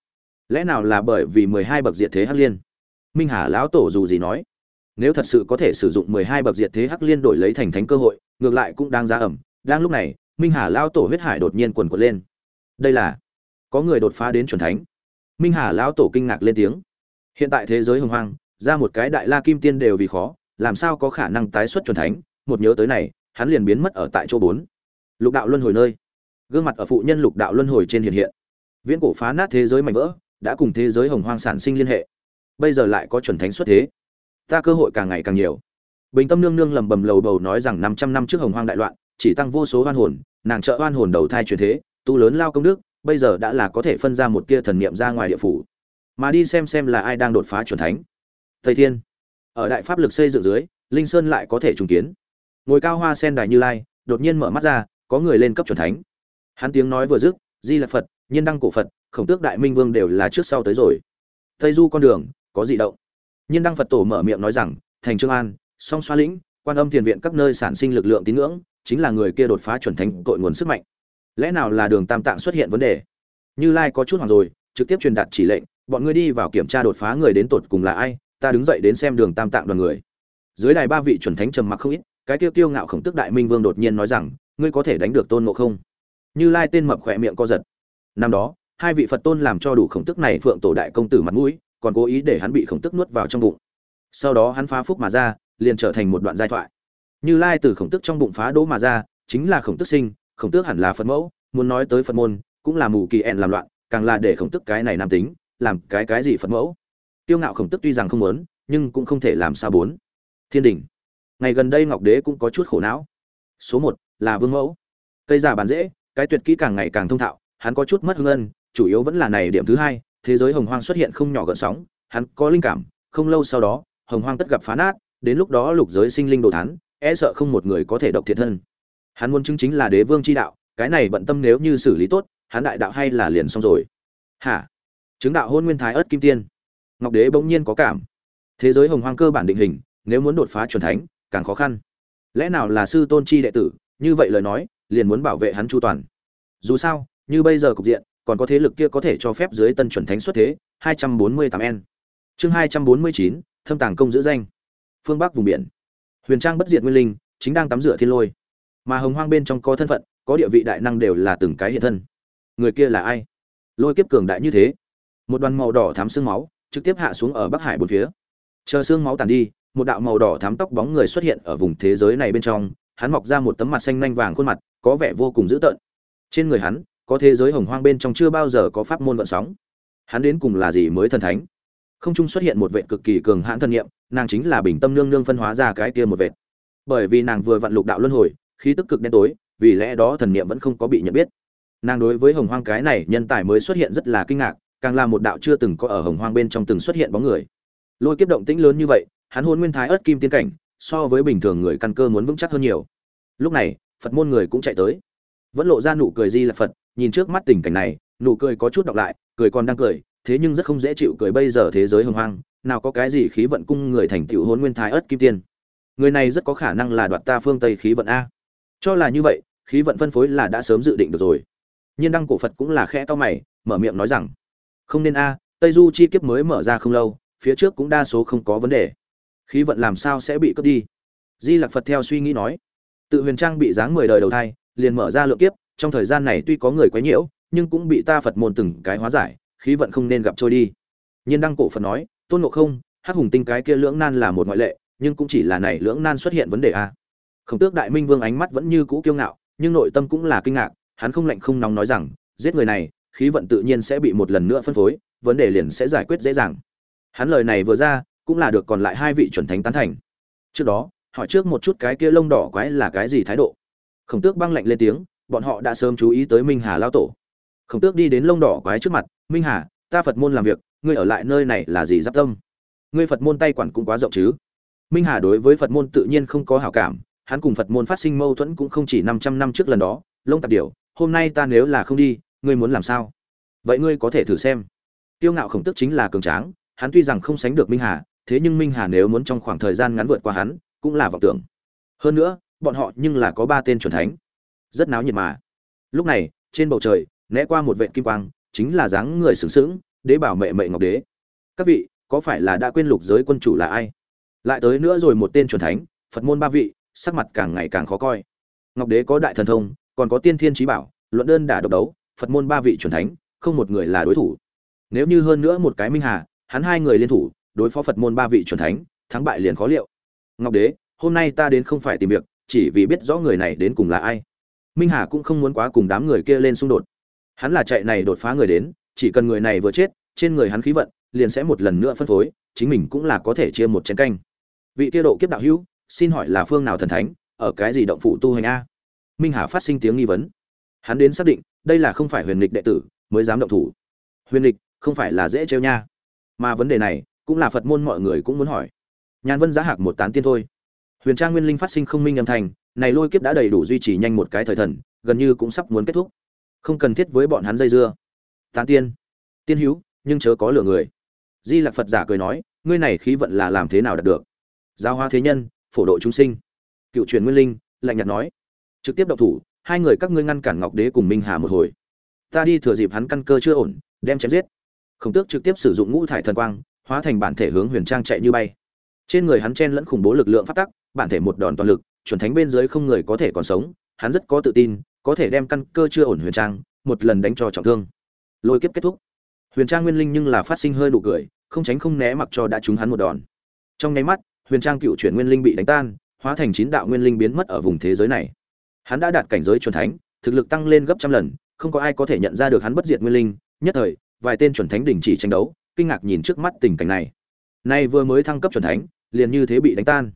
Lẽ nào là bởi vì mười hai bậc diệt thế hắc liên? Minh hà lão tổ dù gì nói, nếu thật sự có thể sử dụng mười hai bậc diệt thế hắc liên đổi lấy thành thánh cơ hội, ngược lại cũng đang ra ẩm. Đang lúc này, minh hà lão tổ huyết hải đột nhiên quần quật lên. Đây là, có người đột phá đến chuẩn thánh. Minh hà lão tổ kinh ngạc lên tiếng. Hiện tại thế giới hồng hoang, ra một cái đại la kim tiên đều vì khó làm sao có khả năng tái xuất chuẩn thánh? Một nhớ tới này, hắn liền biến mất ở tại chỗ bốn. Lục đạo luân hồi nơi. Gương mặt ở phụ nhân lục đạo luân hồi trên hiện hiện. Viễn cổ phá nát thế giới mạnh vỡ, đã cùng thế giới hồng hoang sản sinh liên hệ. Bây giờ lại có chuẩn thánh xuất thế. Ta cơ hội càng ngày càng nhiều. Bình tâm nương nương lầm bầm lầu bầu nói rằng năm trăm năm trước hồng hoang đại loạn, chỉ tăng vô số oan hồn, nàng trợ oan hồn đầu thai truyền thế, tu lớn lao công đức, bây giờ đã là có thể phân ra một tia thần niệm ra ngoài địa phủ. Mà đi xem xem là ai đang đột phá chuẩn thánh. Thầy thiên ở đại pháp lực xây dựng dưới, linh sơn lại có thể trùng kiến. Ngồi cao hoa sen đài như lai, đột nhiên mở mắt ra, có người lên cấp chuẩn thánh. Hắn tiếng nói vừa dứt, di là phật, nhiên đăng cổ phật, khổng tước đại minh vương đều là trước sau tới rồi. Tây du con đường, có gì động. Nhiên đăng phật tổ mở miệng nói rằng, thành trương an, song xoa lĩnh, quan âm thiền viện các nơi sản sinh lực lượng tín ngưỡng, chính là người kia đột phá chuẩn thánh tội nguồn sức mạnh. Lẽ nào là đường tam tạng xuất hiện vấn đề? Như lai có chút hoàng rồi, trực tiếp truyền đạt chỉ lệnh, bọn ngươi đi vào kiểm tra đột phá người đến tột cùng là ai ta đứng dậy đến xem đường tam tạng đoàn người. Dưới đài ba vị chuẩn thánh trầm mặc không ít, cái tiêu tiêu ngạo khổng tức đại minh vương đột nhiên nói rằng, ngươi có thể đánh được tôn ngộ không? Như lai tên mập khỏe miệng co giật. Năm đó, hai vị phật tôn làm cho đủ khổng tức này phượng tổ đại công tử mặt mũi, còn cố ý để hắn bị khổng tức nuốt vào trong bụng. Sau đó hắn phá phúc mà ra, liền trở thành một đoạn giai thoại. Như lai từ khổng tức trong bụng phá đỗ mà ra, chính là khổng tức sinh, khổng tước hẳn là phật mẫu, muốn nói tới phật môn, cũng là mù kỳ ẹn làm loạn, càng là để khổng tức cái này nam tính, làm cái cái gì phật mẫu? Tiêu ngạo khổng tức tuy rằng không muốn, nhưng cũng không thể làm sao bốn. Thiên đình. Ngày gần đây ngọc đế cũng có chút khổ não. Số một, là vương mẫu. Cây già bàn dễ, cái tuyệt kỹ càng ngày càng thông thạo, hắn có chút mất hương ân, chủ yếu vẫn là này điểm thứ hai, thế giới hồng hoang xuất hiện không nhỏ gợn sóng, hắn có linh cảm, không lâu sau đó, hồng hoang tất gặp phá nát, đến lúc đó lục giới sinh linh đồ thán e sợ không một người có thể độc thiện thân. Hắn muốn chứng chính là đế vương chi đạo, cái này bận tâm nếu như xử lý tốt, hắn đại đạo hay là liền xong rồi. Hả? Chứng đạo hôn nguyên thái ớt kim tiên ngọc đế bỗng nhiên có cảm. Thế giới hồng hoang cơ bản định hình nếu muốn đột phá chuẩn thánh càng khó khăn. Lẽ nào là sư tôn chi đệ tử? Như vậy lời nói liền muốn bảo vệ hắn chu toàn. Dù sao như bây giờ cục diện còn có thế lực kia có thể cho phép dưới tân chuẩn thánh xuất thế 248 n. Chương 249, thâm tàng công giữ danh. Phương bắc vùng biển. Huyền trang bất diệt nguyên linh chính đang tắm rửa thiên lôi. Mà hồng hoang bên trong có thân phận có địa vị đại năng đều là từng cái hiện thân. Người kia là ai? Lôi kiếp cường đại như thế. Một đoàn màu đỏ thám xương máu trực tiếp hạ xuống ở bắc hải bốn phía. Chờ xương máu tàn đi, một đạo màu đỏ thám tóc bóng người xuất hiện ở vùng thế giới này bên trong, hắn mọc ra một tấm mặt xanh nanh vàng khuôn mặt, có vẻ vô cùng dữ tợn. Trên người hắn, có thế giới hồng hoang bên trong chưa bao giờ có pháp môn vận sóng. Hắn đến cùng là gì mới thần thánh? Không trung xuất hiện một vệ cực kỳ cường hãn thân nhiệm nàng chính là bình tâm nương nương phân hóa ra cái kia một vệ bởi vì nàng vừa vặn lục đạo luân hồi, khí tức cực đen tối, vì lẽ đó thần niệm vẫn không có bị nhận biết. Nàng đối với hồng hoang cái này nhân tài mới xuất hiện rất là kinh ngạc càng là một đạo chưa từng có ở hồng hoang bên trong từng xuất hiện bóng người. Lôi kiếp động tĩnh lớn như vậy, hắn hôn nguyên thái ớt kim tiên cảnh, so với bình thường người căn cơ muốn vững chắc hơn nhiều. Lúc này, phật môn người cũng chạy tới. Vẫn lộ ra nụ cười di là phật, nhìn trước mắt tình cảnh này, nụ cười có chút đọc lại, cười còn đang cười, thế nhưng rất không dễ chịu cười bây giờ thế giới hồng hoang, nào có cái gì khí vận cung người thành tựu hôn nguyên thái ớt kim tiên. Người này rất có khả năng là đoạt ta phương tây khí vận a. Cho là như vậy, khí vận phân phối là đã sớm dự định được rồi. Nhiên đăng cổ phật cũng là khẽ to mày, mở miệng nói rằng không nên a, tây du chi kiếp mới mở ra không lâu, phía trước cũng đa số không có vấn đề. Khí vận làm sao sẽ bị cướp đi? Di lặc phật theo suy nghĩ nói. Tự huyền trang bị dáng mười đời đầu thai, liền mở ra lượng kiếp, trong thời gian này tuy có người quấy nhiễu, nhưng cũng bị ta phật môn từng cái hóa giải, khí vận không nên gặp trôi đi. Nhiên đăng cổ phật nói, tôn ngộ không, hắc hùng tinh cái kia lưỡng nan là một ngoại lệ, nhưng cũng chỉ là này lưỡng nan xuất hiện vấn đề a. Khổng tước đại minh vương ánh mắt vẫn như cũ kiêu ngạo, nhưng nội tâm cũng là kinh ngạc, hắn không lạnh không nóng nói rằng, giết người này khí vận tự nhiên sẽ bị một lần nữa phân phối, vấn đề liền sẽ giải quyết dễ dàng. Hắn lời này vừa ra, cũng là được còn lại hai vị chuẩn thánh tán thành. Trước đó, hỏi trước một chút cái kia lông đỏ quái là cái gì thái độ. Khổng tước băng lạnh lên tiếng, bọn họ đã sớm chú ý tới minh hà lao tổ. Khổng tước đi đến lông đỏ quái trước mặt, minh hà, ta phật môn làm việc, ngươi ở lại nơi này là gì giáp tâm? Ngươi phật môn tay quản cũng quá rộng chứ? Minh hà đối với phật môn tự nhiên không có hảo cảm, hắn cùng phật môn phát sinh mâu thuẫn cũng không chỉ năm trăm năm trước lần đó, lông tạp điều, hôm nay ta nếu là không đi ngươi muốn làm sao? Vậy ngươi có thể thử xem. Tiêu ngạo khổng tước chính là cường tráng, hắn tuy rằng không sánh được minh hà, thế nhưng minh hà nếu muốn trong khoảng thời gian ngắn vượt qua hắn, cũng là vọng tưởng. Hơn nữa, bọn họ nhưng là có ba tên chuẩn thánh. Rất náo nhiệt mà. Lúc này, trên bầu trời, né qua một vệ kim quang, chính là dáng người sướng sướng đế bảo mẹ mẹ ngọc đế. Các vị, có phải là đã quên lục giới quân chủ là ai? Lại tới nữa rồi một tên chuẩn thánh, phật môn ba vị, sắc mặt càng ngày càng khó coi. Ngọc đế có đại thần thông, còn có tiên thiên trí bảo, luận đơn đả độc đấu phật môn ba vị chuẩn thánh, không một người là đối thủ. Nếu như hơn nữa một cái minh hà, hắn hai người liên thủ, đối phó phật môn ba vị chuẩn thánh, thắng bại liền khó liệu. Ngọc đế, hôm nay ta đến không phải tìm việc, chỉ vì biết rõ người này đến cùng là ai. Minh hà cũng không muốn quá cùng đám người kia lên xung đột. Hắn là chạy này đột phá người đến, chỉ cần người này vừa chết, trên người hắn khí vận liền sẽ một lần nữa phân phối, chính mình cũng là có thể chia một chén canh. Vị kia độ kiếp đạo hữu, xin hỏi là phương nào thần thánh, ở cái gì động phủ tu hành a? Minh hà phát sinh tiếng nghi vấn. Hắn đến xác định đây là không phải huyền lịch đệ tử, mới dám động thủ. Huyền lịch không phải là dễ trêu nha. Mà vấn đề này, cũng là phật môn mọi người cũng muốn hỏi. Nhàn vân giá hạc một tán tiên thôi. Huyền trang nguyên linh phát sinh không minh âm thanh, này lôi kiếp đã đầy đủ duy trì nhanh một cái thời thần, gần như cũng sắp muốn kết thúc. Không cần thiết với bọn hắn dây dưa. Tán tiên. Tiên hữu, nhưng chớ có lửa người. Di lạc phật giả cười nói, ngươi này khí vận là làm thế nào đạt được? Giao hoa thế nhân, phổ độ chúng sinh. Cựu truyền nguyên linh, lạnh nhạt nói. Trực tiếp độc thủ hai người các ngươi ngăn cản ngọc đế cùng minh hà một hồi. Ta đi thừa dịp hắn căn cơ chưa ổn, đem chém giết. Khổng tước trực tiếp sử dụng ngũ thải thần quang, hóa thành bản thể hướng huyền trang chạy như bay. Trên người hắn chen lẫn khủng bố lực lượng phát tắc, bản thể một đòn toàn lực, chuẩn thánh bên dưới không người có thể còn sống, hắn rất có tự tin, có thể đem căn cơ chưa ổn huyền trang một lần đánh cho trọng thương. Lôi kiếp kết thúc. Huyền trang nguyên linh nhưng là phát sinh hơi nụ cười, không tránh không né mặc cho đã trúng hắn một đòn. Trong nháy mắt, huyền trang cựu chuyển nguyên linh bị đánh tan, hóa thành chín đạo nguyên linh biến mất ở vùng thế giới này hắn đã đạt cảnh giới chuẩn thánh, thực lực tăng lên gấp trăm lần, không có ai có thể nhận ra được hắn bất diệt nguyên linh. Nhất thời, vài tên chuẩn thánh đình chỉ tranh đấu, kinh ngạc nhìn trước mắt tình cảnh này. Nay vừa mới thăng cấp chuẩn thánh, liền như thế bị đánh tan.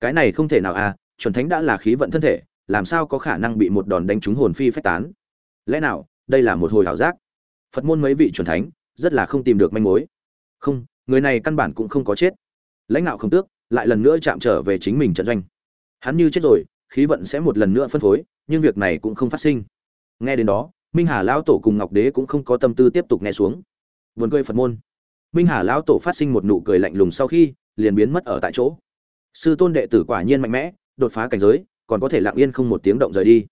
Cái này không thể nào à chuẩn thánh đã là khí vận thân thể, làm sao có khả năng bị một đòn đánh trúng hồn phi phách tán? Lẽ nào, đây là một hồi ảo giác? Phật môn mấy vị chuẩn thánh, rất là không tìm được manh mối. Không, người này căn bản cũng không có chết. Lãnh đạo không tước lại lần nữa chạm trở về chính mình trận doanh. Hắn như chết rồi khí vận sẽ một lần nữa phân phối, nhưng việc này cũng không phát sinh. Nghe đến đó, minh hà lão tổ cùng ngọc đế cũng không có tâm tư tiếp tục nghe xuống. Vườn cười phật môn. Minh hà lão tổ phát sinh một nụ cười lạnh lùng sau khi, liền biến mất ở tại chỗ. Sư tôn đệ tử quả nhiên mạnh mẽ, đột phá cảnh giới, còn có thể lặng yên không một tiếng động rời đi.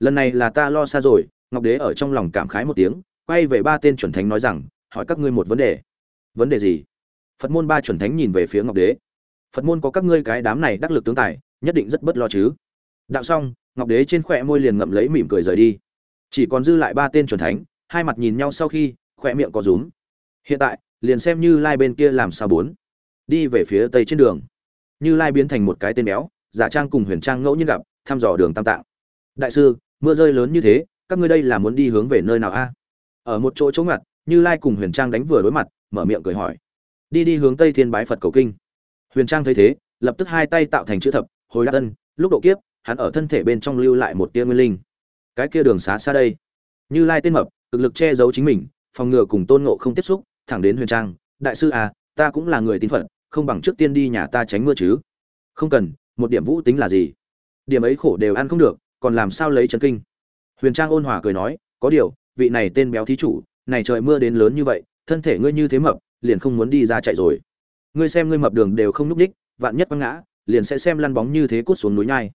Lần này là ta lo xa rồi, ngọc đế ở trong lòng cảm khái một tiếng, quay về ba tên chuẩn thánh nói rằng, hỏi các ngươi một vấn đề. Vấn đề gì? Phật môn ba chuẩn thánh nhìn về phía ngọc đế. Phật môn có các ngươi cái đám này đắc lực tướng tài, nhất định rất bất lo chứ đạo xong, ngọc đế trên khỏe môi liền ngậm lấy mỉm cười rời đi. Chỉ còn dư lại ba tên chuẩn thánh, hai mặt nhìn nhau sau khi, khỏe miệng có rúm. Hiện tại, liền xem như lai bên kia làm sao bốn. Đi về phía tây trên đường. Như lai biến thành một cái tên béo, giả trang cùng huyền trang ngẫu nhiên gặp, thăm dò đường tam tạng. Đại sư, mưa rơi lớn như thế, các ngươi đây là muốn đi hướng về nơi nào a? Ở một chỗ chống ngặt, như lai cùng huyền trang đánh vừa đối mặt, mở miệng cười hỏi. Đi đi hướng tây thiên bái phật cầu kinh. Huyền trang thấy thế, lập tức hai tay tạo thành chữ thập, hồi đắc tân lúc độ kiếp hắn ở thân thể bên trong lưu lại một tia nguyên linh. Cái kia đường xá xa đây. Như lai tên mập, cực lực che giấu chính mình, phòng ngừa cùng tôn ngộ không tiếp xúc, thẳng đến huyền trang. Đại sư à ta cũng là người tín phật, không bằng trước tiên đi nhà ta tránh mưa chứ. Không cần, một điểm vũ tính là gì? Điểm ấy khổ đều ăn không được, còn làm sao lấy chân kinh? Huyền trang ôn hòa cười nói, có điều, vị này tên béo thí chủ, này trời mưa đến lớn như vậy, thân thể ngươi như thế mập, liền không muốn đi ra chạy rồi. Ngươi xem ngươi mập đường đều không núp đích vạn nhất quăng ngã, liền sẽ xem lăn bóng như thế cút xuống núi nhai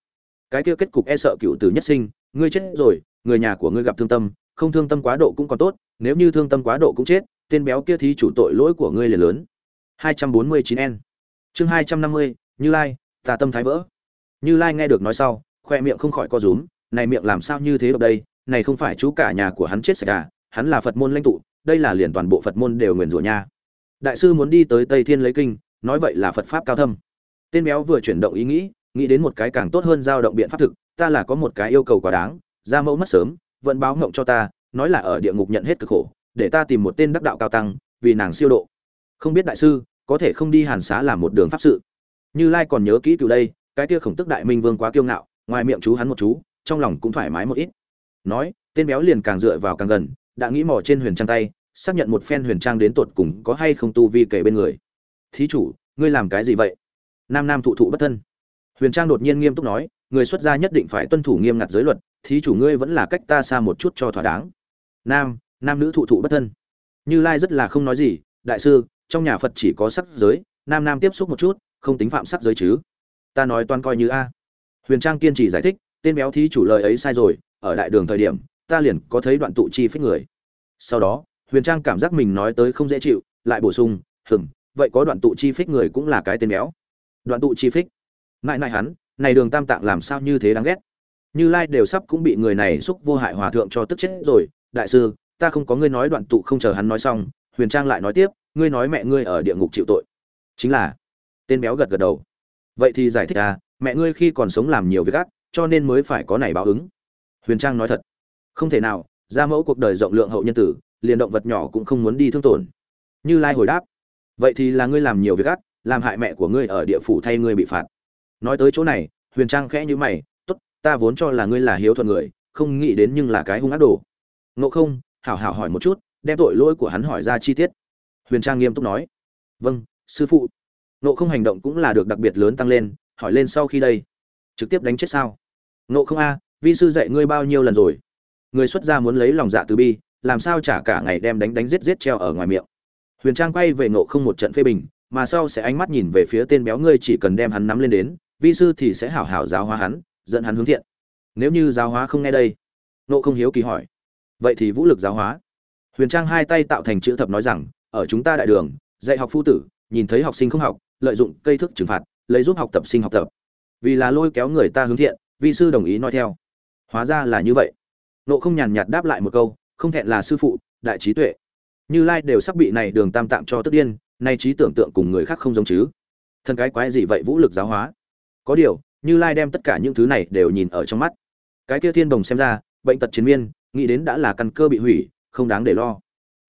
cái kia kết cục e sợ cựu tử nhất sinh ngươi chết rồi người nhà của ngươi gặp thương tâm không thương tâm quá độ cũng còn tốt nếu như thương tâm quá độ cũng chết tên béo kia thí chủ tội lỗi của ngươi liền lớn. 249 n. Chương 250, như lai tà tâm thái vỡ. Như lai nghe được nói sau khoe miệng không khỏi co rúm này miệng làm sao như thế được đây này không phải chú cả nhà của hắn chết sạch à hắn là phật môn lãnh tụ đây là liền toàn bộ phật môn đều nguyền rủa nha. Đại sư muốn đi tới tây thiên lấy kinh nói vậy là phật pháp cao thâm. Tên béo vừa chuyển động ý nghĩ nghĩ đến một cái càng tốt hơn giao động biện pháp thực, ta là có một cái yêu cầu quá đáng, ra mẫu mất sớm, vẫn báo ngộng cho ta, nói là ở địa ngục nhận hết cực khổ, để ta tìm một tên đắc đạo cao tăng, vì nàng siêu độ. Không biết đại sư, có thể không đi hàn xá làm một đường pháp sự? Như lai còn nhớ kỹ cựu đây, cái kia khổng tức đại minh vương quá kiêu ngạo, ngoài miệng chú hắn một chú, trong lòng cũng thoải mái một ít. Nói, tên béo liền càng dựa vào càng gần, đã nghĩ mò trên huyền trang tay, xác nhận một phen huyền trang đến tột cùng có hay không tu vi kể bên người. Thí chủ, ngươi làm cái gì vậy? Nam nam thụ thụ bất thân huyền trang đột nhiên nghiêm túc nói, người xuất gia nhất định phải tuân thủ nghiêm ngặt giới luật, thí chủ ngươi vẫn là cách ta xa một chút cho thỏa đáng. Nam nam nữ thụ thụ bất thân. Như lai rất là không nói gì, đại sư, trong nhà phật chỉ có sắc giới, nam nam tiếp xúc một chút, không tính phạm sắc giới chứ. Ta nói toàn coi như a. Huyền trang kiên trì giải thích, tên béo thí chủ lời ấy sai rồi, ở đại đường thời điểm, ta liền có thấy đoạn tụ chi phích người. Sau đó, huyền trang cảm giác mình nói tới không dễ chịu, lại bổ sung, hừm, vậy có đoạn tụ chi phích người cũng là cái tên béo. Đoạn tụ chi phích? Mãi mãi hắn, này đường tam tạng làm sao như thế đáng ghét. Như lai đều sắp cũng bị người này xúc vô hại hòa thượng cho tức chết rồi. Đại sư, ta không có ngươi nói đoạn tụ không chờ hắn nói xong, huyền trang lại nói tiếp, ngươi nói mẹ ngươi ở địa ngục chịu tội. Chính là, tên béo gật gật đầu. Vậy thì giải thích à mẹ ngươi khi còn sống làm nhiều việc ác, cho nên mới phải có này báo ứng. Huyền trang nói thật. Không thể nào, ra mẫu cuộc đời rộng lượng hậu nhân tử, liền động vật nhỏ cũng không muốn đi thương tổn. Như lai hồi đáp. Vậy thì là ngươi làm nhiều việc ác, làm hại mẹ của ngươi ở địa phủ thay ngươi bị phạt nói tới chỗ này, huyền trang khẽ như mày, tốt, ta vốn cho là ngươi là hiếu thuận người, không nghĩ đến nhưng là cái hung ác đồ. Ngộ không, hảo hảo hỏi một chút, đem tội lỗi của hắn hỏi ra chi tiết. Huyền trang nghiêm túc nói. Vâng sư phụ. Ngộ không hành động cũng là được đặc biệt lớn tăng lên, hỏi lên sau khi đây. Trực tiếp đánh chết sao? Ngộ không a, vi sư dạy ngươi bao nhiêu lần rồi? Người xuất gia muốn lấy lòng dạ từ bi, làm sao trả cả ngày đem đánh đánh giết giết treo ở ngoài miệng. Huyền trang quay về ngộ không một trận phê bình, mà sau sẽ ánh mắt nhìn về phía tên béo ngươi chỉ cần đem hắn nắm lên đến vi sư thì sẽ hảo hảo giáo hóa hắn, dẫn hắn hướng thiện. Nếu như giáo hóa không nghe đây nộ không hiếu kỳ hỏi, vậy thì vũ lực giáo hóa? Huyền trang hai tay tạo thành chữ thập nói rằng, ở chúng ta đại đường, dạy học phu tử, nhìn thấy học sinh không học, lợi dụng cây thức trừng phạt, lấy giúp học tập sinh học tập. Vì là lôi kéo người ta hướng thiện, vi sư đồng ý nói theo. Hóa ra là như vậy. Nộ không nhàn nhạt đáp lại một câu, không thẹn là sư phụ, đại trí tuệ. Như lai đều sắp bị này đường tam tạm cho tức điên, nay trí tưởng tượng cùng người khác không giống chứ. Thân cái quái gì vậy vũ lực giáo hóa? Có điều, như lai đem tất cả những thứ này đều nhìn ở trong mắt. Cái kia thiên đồng xem ra, bệnh tật chiến miên, nghĩ đến đã là căn cơ bị hủy, không đáng để lo.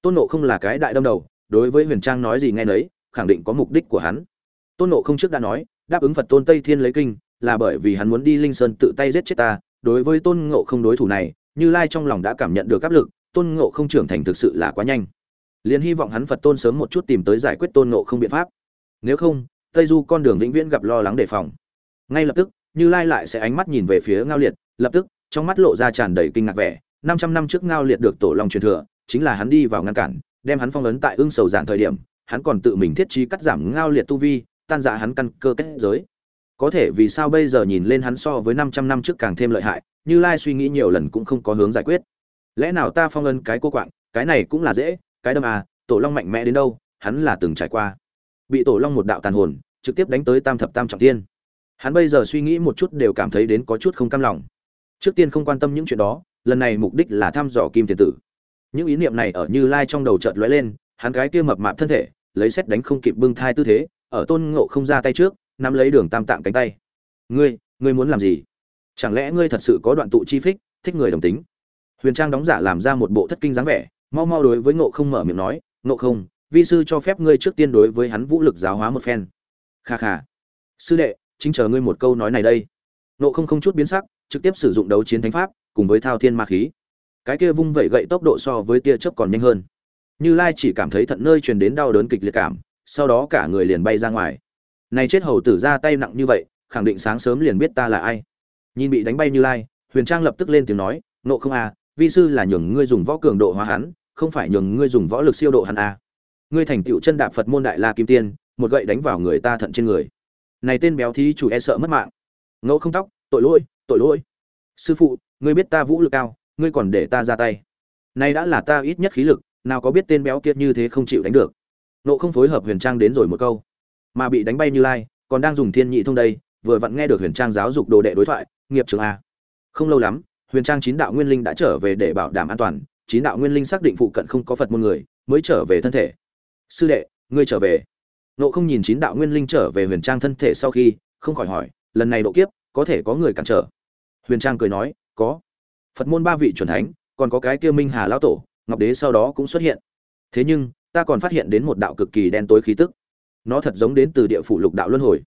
Tôn nộ không là cái đại đâm đầu, đối với huyền trang nói gì nghe nấy, khẳng định có mục đích của hắn. Tôn nộ không trước đã nói, đáp ứng phật tôn tây thiên lấy kinh, là bởi vì hắn muốn đi linh sơn tự tay giết chết ta. Đối với tôn ngộ không đối thủ này, như lai trong lòng đã cảm nhận được áp lực, tôn ngộ không trưởng thành thực sự là quá nhanh. Liền hy vọng hắn phật tôn sớm một chút tìm tới giải quyết tôn ngộ không biện pháp. Nếu không, tây du con đường vĩnh viễn gặp lo lắng đề phòng ngay lập tức, như lai lại sẽ ánh mắt nhìn về phía ngao liệt, lập tức, trong mắt lộ ra tràn đầy kinh ngạc vẻ. Năm trăm năm trước ngao liệt được tổ long truyền thừa, chính là hắn đi vào ngăn cản, đem hắn phong ấn tại ưng sầu giản thời điểm, hắn còn tự mình thiết trí cắt giảm ngao liệt tu vi, tan dạ hắn căn cơ kết giới. Có thể vì sao bây giờ nhìn lên hắn so với năm trăm năm trước càng thêm lợi hại, như lai suy nghĩ nhiều lần cũng không có hướng giải quyết. Lẽ nào ta phong ấn cái cô quạng, cái này cũng là dễ, cái đâm à tổ long mạnh mẽ đến đâu, hắn là từng trải qua. Bị tổ long một đạo tàn hồn, trực tiếp đánh tới tam thập tam trọng tiên hắn bây giờ suy nghĩ một chút đều cảm thấy đến có chút không cam lòng. Trước tiên không quan tâm những chuyện đó, lần này mục đích là thăm dò kim thiền tử. Những ý niệm này ở như lai trong đầu chợt lóe lên, hắn gái kia mập mạp thân thể, lấy xét đánh không kịp bưng thai tư thế, ở tôn ngộ không ra tay trước, nắm lấy đường tam tạng cánh tay. Ngươi ngươi muốn làm gì? Chẳng lẽ ngươi thật sự có đoạn tụ chi phích, thích người đồng tính? Huyền trang đóng giả làm ra một bộ thất kinh dáng vẻ, mau mau đối với ngộ không mở miệng nói, ngộ không, vi sư cho phép ngươi trước tiên đối với hắn vũ lực giáo hóa một phen. Kha kha. Sư đệ chính chờ ngươi một câu nói này đây. Nộ không không chút biến sắc, trực tiếp sử dụng đấu chiến thánh pháp, cùng với thao thiên ma khí. Cái kia vung vẩy gậy tốc độ so với tia chớp còn nhanh hơn. Như lai chỉ cảm thấy thận nơi truyền đến đau đớn kịch liệt cảm, sau đó cả người liền bay ra ngoài. Này chết hầu tử ra tay nặng như vậy, khẳng định sáng sớm liền biết ta là ai. Nhìn bị đánh bay như lai, huyền trang lập tức lên tiếng nói nộ không à vi sư là nhường ngươi dùng võ cường độ hóa hắn, không phải nhường ngươi dùng võ lực siêu độ hắn à. Ngươi thành tựu chân đạp phật môn đại la kim tiên, một gậy đánh vào người ta thận trên người này tên béo thí chủ e sợ mất mạng. Ngẫu không tóc, tội lỗi tội lỗi. Sư phụ, ngươi biết ta vũ lực cao, ngươi còn để ta ra tay. Nay đã là ta ít nhất khí lực, nào có biết tên béo kiệt như thế không chịu đánh được. Nộ không phối hợp huyền trang đến rồi một câu. Mà bị đánh bay như lai, còn đang dùng thiên nhị thông đây, vừa vặn nghe được huyền trang giáo dục đồ đệ đối thoại, nghiệp trường a. Không lâu lắm, huyền trang chín đạo nguyên linh đã trở về để bảo đảm an toàn, chín đạo nguyên linh xác định phụ cận không có phật môn người, mới trở về thân thể. Sư đệ, ngươi trở về nộ không nhìn chín đạo nguyên linh trở về huyền trang thân thể sau khi, không khỏi hỏi, lần này độ kiếp, có thể có người cản trở? Huyền trang cười nói, có. Phật môn ba vị c h u ẩ n thánh, còn có cái kia minh hà lão tổ, ngọc đế sau đó cũng xuất hiện. Thế nhưng, ta còn phát hiện đến một đạo cực kỳ đen tối khí tức. Nó thật giống đến từ địa phủ lục đạo luân hồi.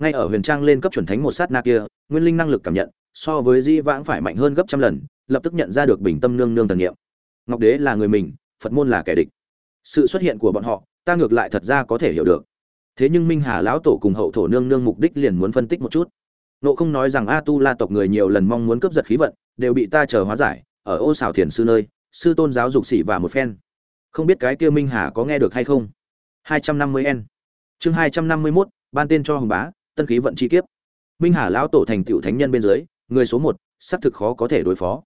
Ngay ở huyền trang lên cấp chuẩn thánh một sát na kia, nguyên linh năng lực cảm nhận, so với di vãng phải mạnh hơn gấp trăm lần, lập tức nhận ra được bình tâm nương nương thần nghiệm ngọc đế là người mình, phật môn là kẻ địch. Sự xuất hiện của bọn họ ta ngược lại thật ra có thể hiểu được. Thế nhưng minh hà lão tổ cùng hậu thổ nương nương mục đích liền muốn phân tích một chút. Nộ không nói rằng a tu la tộc người nhiều lần mong muốn cướp giật khí vận đều bị ta chờ hóa giải ở ô xào thiền sư nơi sư tôn giáo dục xỉ và một phen. Không biết cái kia minh hà có nghe được hay không? 250 n chương 251, ban tên cho hùng bá tân khí vận chi kiếp. Minh hà lão tổ thành tựu thánh nhân bên dưới người số một xác thực khó có thể đối phó.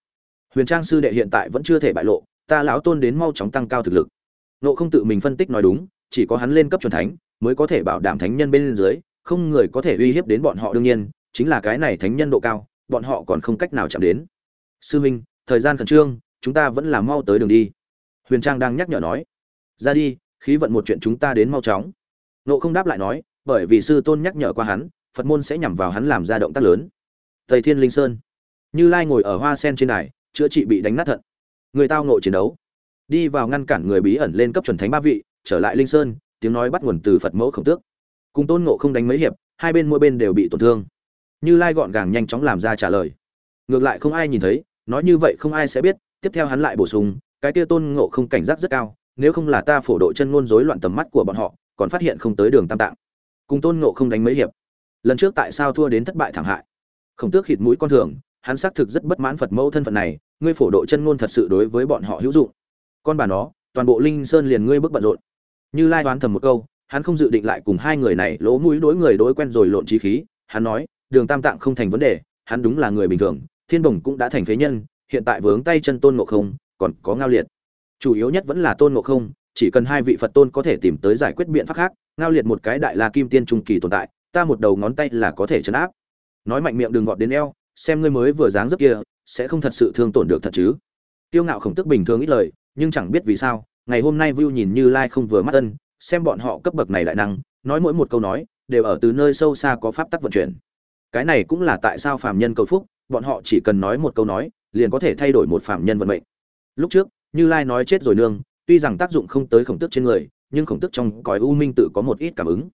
Huyền trang sư đệ hiện tại vẫn chưa thể bại lộ ta lão tôn đến mau chóng tăng cao thực lực nộ không tự mình phân tích nói đúng, chỉ có hắn lên cấp chuẩn thánh, mới có thể bảo đảm thánh nhân bên dưới, không người có thể uy hiếp đến bọn họ đương nhiên, chính là cái này thánh nhân độ cao, bọn họ còn không cách nào chạm đến. Sư minh, thời gian khẩn trương, chúng ta vẫn là mau tới đường đi. Huyền trang đang nhắc nhở nói. Ra đi, khí vận một chuyện chúng ta đến mau chóng. Nộ không đáp lại nói, bởi vì sư tôn nhắc nhở qua hắn, phật môn sẽ nhằm vào hắn làm ra động tác lớn. Tây thiên linh sơn. Như lai ngồi ở hoa sen trên đài, chữa trị bị đánh nát thận. Người tao ngộ chiến đấu đi vào ngăn cản người bí ẩn lên cấp chuẩn thánh ba vị, trở lại linh sơn, tiếng nói bắt nguồn từ phật mẫu khổng tước. Cùng tôn ngộ không đánh mấy hiệp, hai bên mỗi bên đều bị tổn thương. Như lai gọn gàng nhanh chóng làm ra trả lời. Ngược lại không ai nhìn thấy, nói như vậy không ai sẽ biết, tiếp theo hắn lại bổ sung, cái kia tôn ngộ không cảnh giác rất cao, nếu không là ta phổ độ chân ngôn rối loạn tầm mắt của bọn họ, còn phát hiện không tới đường tam tạng. Cùng tôn ngộ không đánh mấy hiệp. Lần trước tại sao thua đến thất bại thảm hại? Khổng tước khịt mũi con thường, hắn xác thực rất bất mãn phật mẫu thân phận này, ngươi phổ độ chân ngôn thật sự đối với bọn họ hữu dụng con bà nó, toàn bộ linh sơn liền ngươi bước bận rộn. Như lai đoán thầm một câu, hắn không dự định lại cùng hai người này lỗ mũi đối người đối quen rồi lộn trí khí. Hắn nói, đường tam tạng không thành vấn đề, hắn đúng là người bình thường, thiên bồng cũng đã thành phế nhân, hiện tại vướng tay chân tôn ngộ không, còn có ngao liệt. Chủ yếu nhất vẫn là tôn ngộ không, chỉ cần hai vị phật tôn có thể tìm tới giải quyết biện pháp khác, ngao liệt một cái đại la kim tiên trung kỳ tồn tại, ta một đầu ngón tay là có thể chấn áp. Nói mạnh miệng đừng vọt đến eo, xem ngươi mới vừa dáng dấp kia, sẽ không thật sự thương tổn được thật chứ. Tiêu ngạo khổng tức bình thường ít lời nhưng chẳng biết vì sao, ngày hôm nay Vu nhìn như lai không vừa mắt ân, xem bọn họ cấp bậc này đại năng, nói mỗi một câu nói, đều ở từ nơi sâu xa có pháp tắc vận chuyển. Cái này cũng là tại sao phàm nhân cầu phúc, bọn họ chỉ cần nói một câu nói, liền có thể thay đổi một phàm nhân vận mệnh. Lúc trước, như lai nói chết rồi nương, tuy rằng tác dụng không tới khổng tức trên người, nhưng khổng tức trong cõi u minh tự có một ít cảm ứng.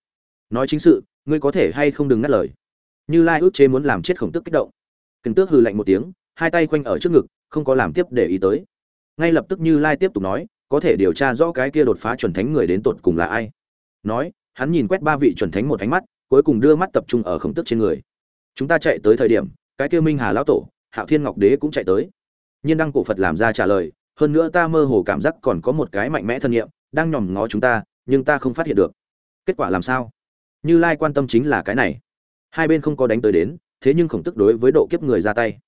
Nói chính sự, ngươi có thể hay không đừng ngắt lời. Như lai ước chế muốn làm chết khổng tức kích động. Kình tước hừ lạnh một tiếng, hai tay quanh ở trước ngực, không có làm tiếp để ý tới ngay lập tức như lai tiếp tục nói, có thể điều tra rõ cái kia đột phá chuẩn thánh người đến tột cùng là ai. Nói, hắn nhìn quét ba vị chuẩn thánh một ánh mắt, cuối cùng đưa mắt tập trung ở khổng tức trên người. Chúng ta chạy tới thời điểm, cái kia minh hà lão tổ, hạo thiên ngọc đế cũng chạy tới. Nhiên đăng cổ phật làm ra trả lời, hơn nữa ta mơ hồ cảm giác còn có một cái mạnh mẽ thân nhiệm, đang nhòm ngó chúng ta, nhưng ta không phát hiện được. Kết quả làm sao? Như lai quan tâm chính là cái này. Hai bên không có đánh tới đến, thế nhưng khổng tức đối với độ kiếp người ra tay.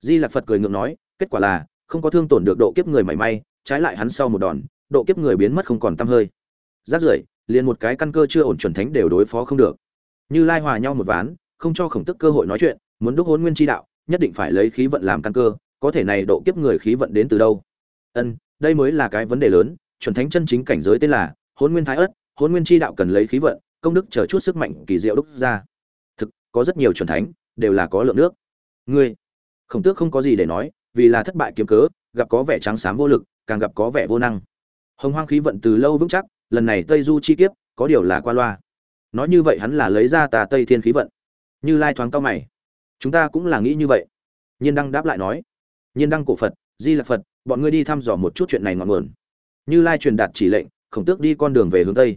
Di lạc phật cười ngượng nói, kết quả là không có thương tổn được độ kiếp người mảy may, trái lại hắn sau một đòn, độ kiếp người biến mất không còn tăm hơi. Rát rưởi, liền một cái căn cơ chưa ổn chuẩn thánh đều đối phó không được. Như lai hòa nhau một ván, không cho khổng tức cơ hội nói chuyện, muốn đúc hôn nguyên chi đạo, nhất định phải lấy khí vận làm căn cơ, có thể này độ kiếp người khí vận đến từ đâu? Ân, đây mới là cái vấn đề lớn, chuẩn thánh chân chính cảnh giới tên là hôn nguyên thái ất hôn nguyên chi đạo cần lấy khí vận, công đức chờ chút sức mạnh kỳ diệu đúc ra. Thực, có rất nhiều chuẩn thánh, đều là có lượng nước. Ngươi, khổng tước không có gì để nói vì là thất bại kiếm cớ, gặp có vẻ trắng xám vô lực, càng gặp có vẻ vô năng. Hồng hoang khí vận từ lâu vững chắc, lần này tây du chi kiếp, có điều là qua loa. Nói như vậy hắn là lấy ra tà tây thiên khí vận. Như lai thoáng cao mày. Chúng ta cũng là nghĩ như vậy. Nhiên đăng đáp lại nói. Nhiên đăng cổ phật, di lạc phật, bọn ngươi đi thăm dò một chút chuyện này ngọn nguồn. Như lai truyền đạt chỉ lệnh, khổng tước đi con đường về hướng tây.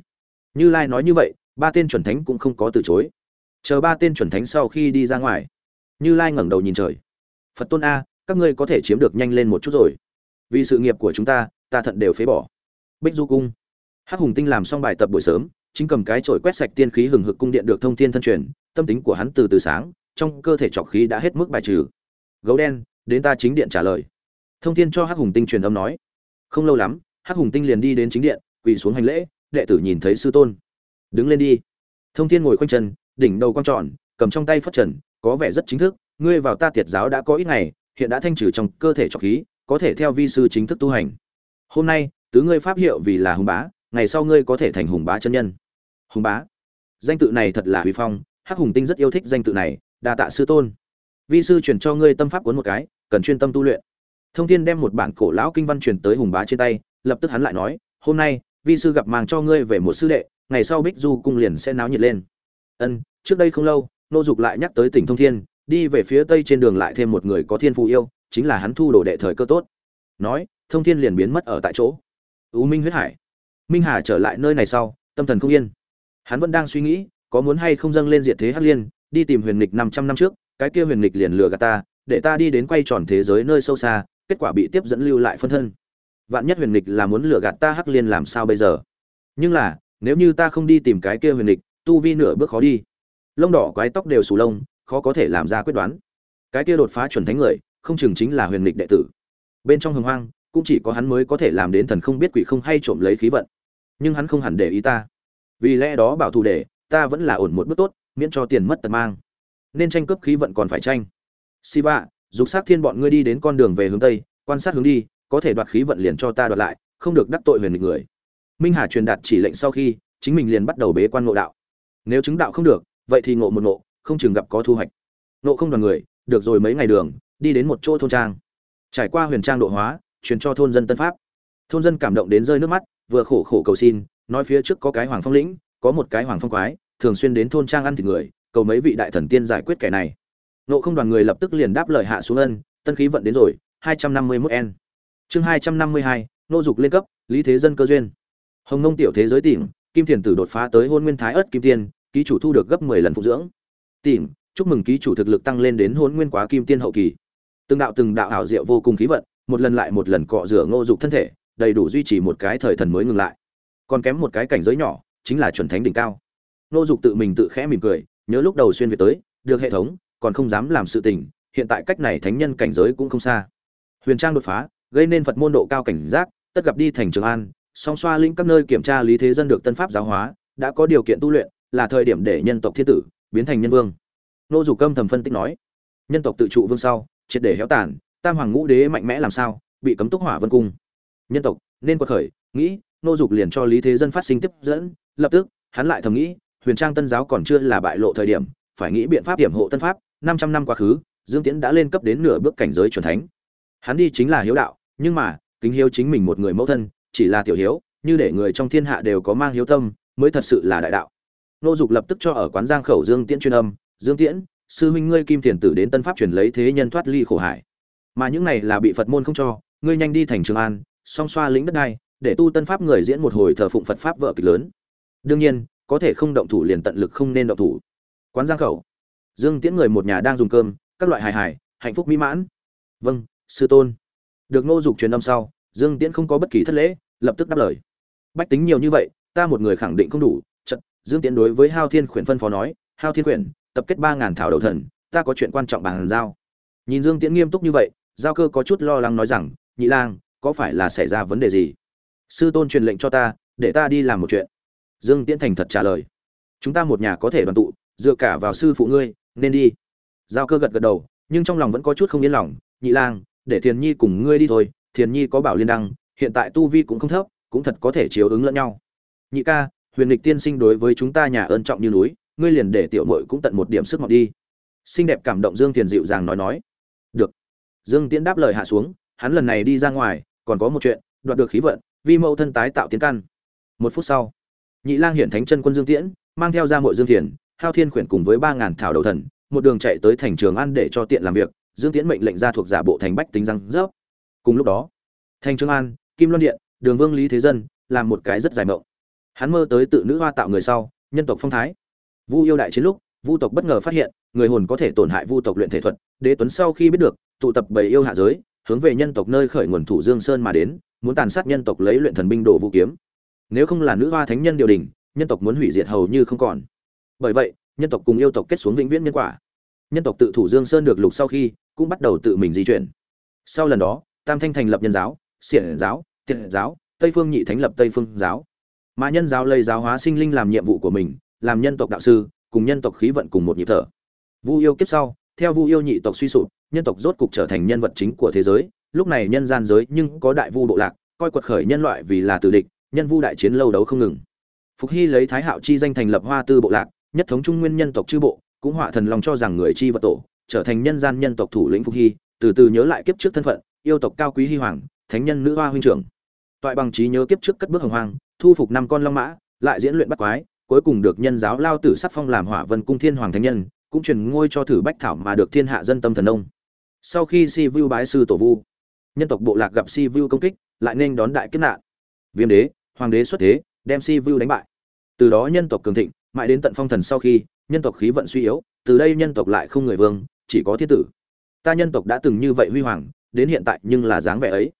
Như lai nói như vậy, ba tên chuẩn thánh cũng không có từ chối. Chờ ba tên chuẩn thánh sau khi đi ra ngoài. Như lai ngẩng đầu nhìn trời. Phật tôn a các ngươi có thể chiếm được nhanh lên một chút rồi. Vì sự nghiệp của chúng ta ta thận đều phế bỏ. Bích du cung. Hắc hùng tinh làm xong bài tập buổi sớm, chính cầm cái chổi quét sạch tiên khí hừng hực cung điện được thông thiên thân truyền, tâm tính của hắn từ từ sáng, trong cơ thể trọc khí đã hết mức bài trừ. Gấu đen, đến ta chính điện trả lời. Thông thiên cho hắc hùng tinh truyền âm nói. Không lâu lắm, hắc hùng tinh liền đi đến chính điện, quỳ xuống hành lễ, đệ tử nhìn thấy sư tôn. Đứng lên đi. Thông thiên ngồi khoanh chân, đỉnh đầu quang tròn, cầm trong tay phất trần, có vẻ rất chính thức, ngươi vào ta tiệt giáo đã có ít ngày hiện đã thanh trừ trong cơ thể trọc khí, có thể theo vi sư chính thức tu hành. Hôm nay, tứ ngươi pháp hiệu vì là hùng bá, ngày sau ngươi có thể thành hùng bá chân nhân. Hùng bá. Danh tự này thật là huy phong, hắc hùng tinh rất yêu thích danh tự này, đa tạ sư tôn. Vi sư truyền cho ngươi tâm pháp cuốn một cái, cần chuyên tâm tu luyện. Thông thiên đem một bản cổ lão kinh văn truyền tới hùng bá trên tay, lập tức hắn lại nói, hôm nay, vi sư gặp màng cho ngươi về một sư đệ, ngày sau bích du cung liền sẽ náo nhiệt lên. Ân, trước đây không lâu, nô dục lại nhắc tới tỉnh thông thiên đi về phía tây trên đường lại thêm một người có thiên phù yêu chính là hắn thu đồ đệ thời cơ tốt. Nói thông thiên liền biến mất ở tại chỗ. U minh huyết hải. Minh hà trở lại nơi này sau tâm thần không yên. Hắn vẫn đang suy nghĩ có muốn hay không dâng lên diện thế hắc liên đi tìm huyền lịch năm trăm năm trước cái kia huyền lịch liền lừa gạt ta để ta đi đến quay tròn thế giới nơi sâu xa kết quả bị tiếp dẫn lưu lại phân thân. Vạn nhất huyền lịch là muốn lừa gạt ta hắc liên làm sao bây giờ? Nhưng là nếu như ta không đi tìm cái kia huyền lịch, tu vi nửa bước khó đi. Lông đỏ quái tóc đều sù lông khó có thể làm ra quyết đoán. Cái kia đột phá chuẩn thánh người, không chừng chính là huyền nghịch đệ tử. Bên trong hồng hoang, cũng chỉ có hắn mới có thể làm đến thần không biết quỷ không hay trộm lấy khí vận. Nhưng hắn không hẳn để ý ta. Vì lẽ đó bảo thủ để, ta vẫn là ổn một bước tốt, miễn cho tiền mất tật mang. Nên tranh cướp khí vận còn phải tranh. Siva, dục sát thiên bọn ngươi đi đến con đường về hướng tây, quan sát hướng đi, có thể đoạt khí vận liền cho ta đoạt lại, không được đắc tội huyền nghịch người. Minh hà truyền đạt chỉ lệnh sau khi, chính mình liền bắt đầu bế quan ngộ đạo. Nếu chứng đạo không được, vậy thì ngộ một ngộ không chừng gặp có thu hoạch. Nộ không đoàn người, được rồi mấy ngày đường, đi đến một chỗ thôn trang. Trải qua huyền trang độ hóa, truyền cho thôn dân tân pháp. Thôn dân cảm động đến rơi nước mắt, vừa khổ khổ cầu xin, nói phía trước có cái hoàng phong lĩnh, có một cái hoàng phong quái, thường xuyên đến thôn trang ăn thịt người, cầu mấy vị đại thần tiên giải quyết kẻ này. Nộ không đoàn người lập tức liền đáp lời hạ xuống ân, tân khí vận đến rồi, hai trăm năm mươi mốt n chương hai trăm năm mươi hai, nô dục lên cấp, lý thế dân cơ duyên. Hồng nông tiểu thế giới tỉnh, kim thiền tử đột phá tới hôn nguyên thái ất kim tiên, ký chủ thu được gấp mười lần phụ dưỡng tìm, chúc mừng ký chủ thực lực tăng lên đến hôn nguyên quá kim tiên hậu kỳ. Từng đạo từng đạo ảo diệu vô cùng khí vận, một lần lại một lần cọ rửa ngô dục thân thể, đầy đủ duy trì một cái thời thần mới ngừng lại. Còn kém một cái cảnh giới nhỏ, chính là chuẩn thánh đỉnh cao. Ngô dục tự mình tự khẽ mỉm cười, nhớ lúc đầu xuyên việt tới, được hệ thống, còn không dám làm sự tình, hiện tại cách này thánh nhân cảnh giới cũng không xa. Huyền trang đột phá, gây nên phật môn độ cao cảnh giác, tất gặp đi thành trường an, song xoa linh các nơi kiểm tra lý thế dân được tân pháp giáo hóa, đã có điều kiện tu luyện, là thời điểm để nhân tộc thiên tử biến thành nhân vương. Nô dục câm thầm phân tích nói, nhân tộc tự trụ vương sau, triệt để héo tàn, tam hoàng ngũ đế mạnh mẽ làm sao, bị cấm túc hỏa vân cung. Nhân tộc, nên quật khởi, nghĩ, nô dục liền cho lý thế dân phát sinh tiếp dẫn, lập tức, hắn lại thầm nghĩ, huyền trang tân giáo còn chưa là bại lộ thời điểm, phải nghĩ biện pháp hiểm hộ tân pháp, năm trăm năm quá khứ, dương tiễn đã lên cấp đến nửa bước cảnh giới c thánh. Hắn đi chính là hiếu đạo, nhưng mà, kính hiếu chính mình một người mẫu thân, chỉ là tiểu hiếu, như để người trong thiên hạ đều có mang hiếu tâm, mới thật sự là đại đạo nô dục lập tức cho ở quán giang khẩu dương tiễn chuyên âm, dương tiễn, sư huynh ngươi kim tiền tử đến tân pháp truyền lấy thế nhân thoát ly khổ hải. Mà những này là bị phật môn không cho, ngươi nhanh đi thành trường an, song xoa lĩnh đất đai, để tu tân pháp người diễn một hồi thờ phụng phật pháp vợ kịch lớn. Đương nhiên, có thể không động thủ liền tận lực không nên động thủ. Quán giang khẩu. Dương tiễn người một nhà đang dùng cơm, các loại hài hài, hạnh phúc mỹ mãn. Vâng sư tôn. Được ngô dục truyền âm sau, dương tiễn không có bất kỳ thất lễ, lập tức đáp lời. Bách tính nhiều như vậy, ta một người khẳng định không đủ dương tiễn đối với hao thiên khuyển phân phó nói, hao thiên khuyển, tập kết ba ngàn thảo đầu thần, ta có chuyện quan trọng bàn giao. Nhìn dương tiễn nghiêm túc như vậy, giao cơ có chút lo lắng nói rằng, nhị lang, có phải là xảy ra vấn đề gì? Sư tôn truyền lệnh cho ta, để ta đi làm một chuyện. Dương tiễn thành thật trả lời, chúng ta một nhà có thể đoàn tụ, dựa cả vào sư phụ ngươi, nên đi. Giao cơ gật gật đầu, nhưng trong lòng vẫn có chút không yên lòng, nhị lang, để thiền nhi cùng ngươi đi thôi, thiền nhi có bảo liên đăng, hiện tại tu vi cũng không thấp, cũng thật có thể chiếu ứng lẫn nhau. Nhị ca huyền lịch tiên sinh đối với chúng ta nhà ơn trọng như núi, ngươi liền để tiểu mội cũng tận một điểm sức mọc đi. Xinh đẹp cảm động dương thiền dịu dàng nói nói. Được. Dương tiễn đáp lời hạ xuống, hắn lần này đi ra ngoài, còn có một chuyện, đoạt được khí vận, vi mẫu thân tái tạo tiến căn. Một phút sau, nhị lang hiện thánh chân quân dương tiễn, mang theo ra mội dương thiền, hao thiên khuyển cùng với ba ngàn thảo đầu thần, một đường chạy tới thành trường an để cho tiện làm việc, dương tiễn mệnh lệnh ra thuộc giả bộ thành bách tính răng rớp cùng lúc đó, thành trường an, kim loan điện, đường vương lý thế dân, làm một cái rất dài mộng hắn mơ tới tự nữ hoa tạo người sau, nhân tộc phong thái. Vu yêu đại chiến lúc, vu tộc bất ngờ phát hiện, người hồn có thể tổn hại vu tộc luyện thể thuật, đế tuấn sau khi biết được, tụ tập bầy yêu hạ giới, hướng về nhân tộc nơi khởi nguồn thủ dương sơn mà đến, muốn tàn sát nhân tộc lấy luyện thần binh đồ vũ kiếm. Nếu không là nữ hoa thánh nhân điều đình, nhân tộc muốn hủy diệt hầu như không còn. Bởi vậy, nhân tộc cùng yêu tộc kết xuống vĩnh viễn nhân quả. Nhân tộc tự thủ dương sơn được lục sau khi, cũng bắt đầu tự mình di chuyển. Sau lần đó, tam thanh thành lập nhân giáo xiển giáo tiện giáo, tây phương nhị thánh lập tây phương giáo mà nhân giáo lấy giáo hóa sinh linh làm nhiệm vụ của mình, làm nhân tộc đạo sư, cùng nhân tộc khí vận cùng một nhịp thở. Vu yêu kiếp sau, theo vu yêu nhị tộc suy sụp, nhân tộc rốt cục trở thành nhân vật chính của thế giới. Lúc này nhân gian giới nhưng có đại vu bộ lạc, coi quật khởi nhân loại vì là tử địch, nhân vu đại chiến lâu đấu không ngừng. Phục hy lấy thái hạo chi danh thành lập hoa tư bộ lạc, nhất thống trung nguyên nhân tộc chư bộ, cũng họa thần lòng cho rằng người chi vật tổ, trở thành nhân gian nhân tộc thủ lĩnh phục hy, từ từ nhớ lại kiếp trước thân phận, yêu tộc cao quý hy hoàng, thánh nhân nữ hoa huynh trưởng. Toại bằng trí nhớ kiếp trước cất bước hồng hoang thu phục năm con long mã, lại diễn luyện bắt quái, cuối cùng được nhân giáo lao tử sắc phong làm hỏa vân cung thiên hoàng thánh nhân, cũng truyền ngôi cho thử bách thảo mà được thiên hạ dân tâm thần ông. sau khi si vu bái sư tổ vu, nhân tộc bộ lạc gặp si vu công kích, lại nên đón đại kiếp nạn. Viêm đế, hoàng đế xuất thế, đem si vu đánh bại. Từ đó nhân tộc cường thịnh, mãi đến tận phong thần sau khi, nhân tộc khí vận suy yếu, từ đây nhân tộc lại không người vương, chỉ có thiên tử. Ta nhân tộc đã từng như vậy huy hoàng, đến hiện tại nhưng là dáng vẻ ấy.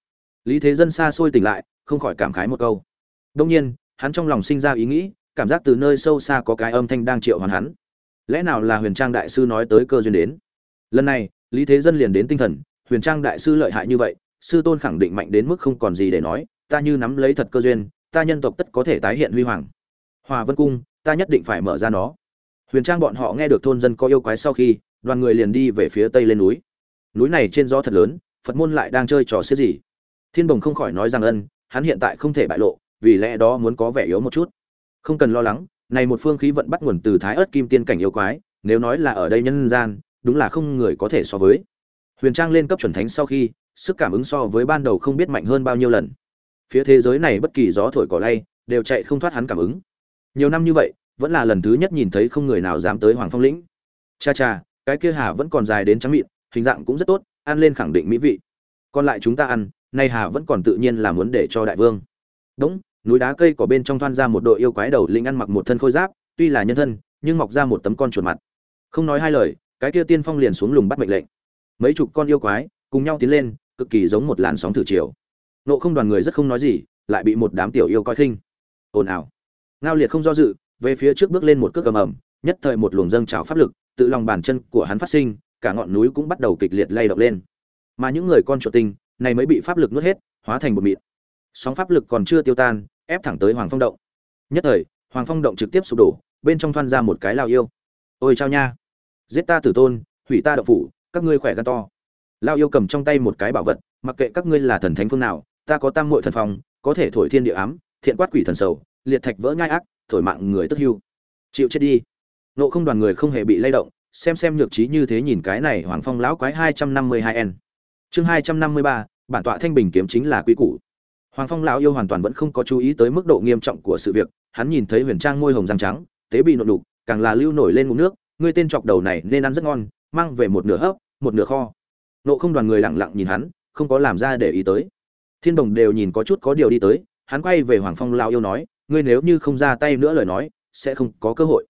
Lý thế dân xa xôi tỉnh lại, không khỏi cảm khái một câu đông nhiên, hắn trong lòng sinh ra ý nghĩ, cảm giác từ nơi sâu xa có cái âm thanh đang triệu hoán hắn. Lẽ nào là huyền trang đại sư nói tới cơ duyên đến? Lần này, lý thế dân liền đến tinh thần, huyền trang đại sư lợi hại như vậy, sư tôn khẳng định mạnh đến mức không còn gì để nói, ta như nắm lấy thật cơ duyên, ta nhân tộc tất có thể tái hiện huy hoàng. Hòa vân cung, ta nhất định phải mở ra nó. Huyền trang bọn họ nghe được thôn dân có yêu quái sau khi, đoàn người liền đi về phía tây lên núi. Núi này trên gió thật lớn, phật môn lại đang chơi trò xếp gì. Thiên bồng không khỏi nói rằng ân, hắn hiện tại không thể bại lộ vì lẽ đó muốn có vẻ yếu một chút. Không cần lo lắng, này một phương khí vận bắt nguồn từ thái ớt kim tiên cảnh yêu quái, nếu nói là ở đây nhân gian, đúng là không người có thể so với. Huyền trang lên cấp chuẩn thánh sau khi, sức cảm ứng so với ban đầu không biết mạnh hơn bao nhiêu lần. Phía thế giới này bất kỳ gió thổi cỏ lay, đều chạy không thoát hắn cảm ứng. Nhiều năm như vậy, vẫn là lần thứ nhất nhìn thấy không người nào dám tới hoàng phong lĩnh. Cha cha, cái kia hà vẫn còn dài đến trắng mịn, hình dạng cũng rất tốt, ăn lên khẳng định mỹ vị. Còn lại chúng ta ăn, nay hà vẫn còn tự nhiên là muốn để cho đại vương. Đúng núi đá cây có bên trong thoan ra một đội yêu quái đầu linh ăn mặc một thân khôi giáp, tuy là nhân thân, nhưng mọc ra một tấm con chuột mặt. Không nói hai lời, cái kia tiên phong liền xuống lùng bắt mệnh lệnh. Mấy chục con yêu quái cùng nhau tiến lên, cực kỳ giống một làn sóng thử chiều. Nộ không đoàn người rất không nói gì, lại bị một đám tiểu yêu coi khinh. Ồn ào. Ngao liệt không do dự, về phía trước bước lên một cước cầm ẩm, nhất thời một luồng dâng trào pháp lực, tự lòng bàn chân của hắn phát sinh, cả ngọn núi cũng bắt đầu kịch liệt lay động lên. Mà những người con chuột tinh, này mới bị pháp lực nuốt hết, hóa thành một mịn. Sóng pháp lực còn chưa tiêu tan ép thẳng tới hoàng phong động. Nhất thời, hoàng phong động trực tiếp sụp đổ, bên trong thoan ra một cái lao yêu. Ôi chao nha. Giết ta tử tôn, hủy ta đậu phủ, các ngươi khỏe gan to. Lao yêu cầm trong tay một cái bảo vật, mặc kệ các ngươi là thần thánh phương nào, ta có tam muội thần phong, có thể thổi thiên địa ám, thiện quát quỷ thần sầu, liệt thạch vỡ nhai ác, thổi mạng người tức hưu. Chịu chết đi. Nộ không đoàn người không hề bị lay động, xem xem nhược trí như thế nhìn cái này hoàng phong lão quái hai trăm năm mươi hai n. Chương hai trăm năm mươi ba, bản tọa thanh bình kiếm chính là quý củ hoàng phong lão yêu hoàn toàn vẫn không có chú ý tới mức độ nghiêm trọng của sự việc, hắn nhìn thấy huyền trang môi hồng răng trắng, tế bị nộn đục, càng là lưu nổi lên ngụm nước ngươi tên chọc đầu này nên ăn rất ngon, mang về một nửa hấp, một nửa kho. Nộ không đoàn người lặng lặng nhìn hắn, không có làm ra để ý tới. Thiên đồng đều nhìn có chút có điều đi tới, hắn quay về hoàng phong lão yêu nói, ngươi nếu như không ra tay nữa lời nói, sẽ không có cơ hội.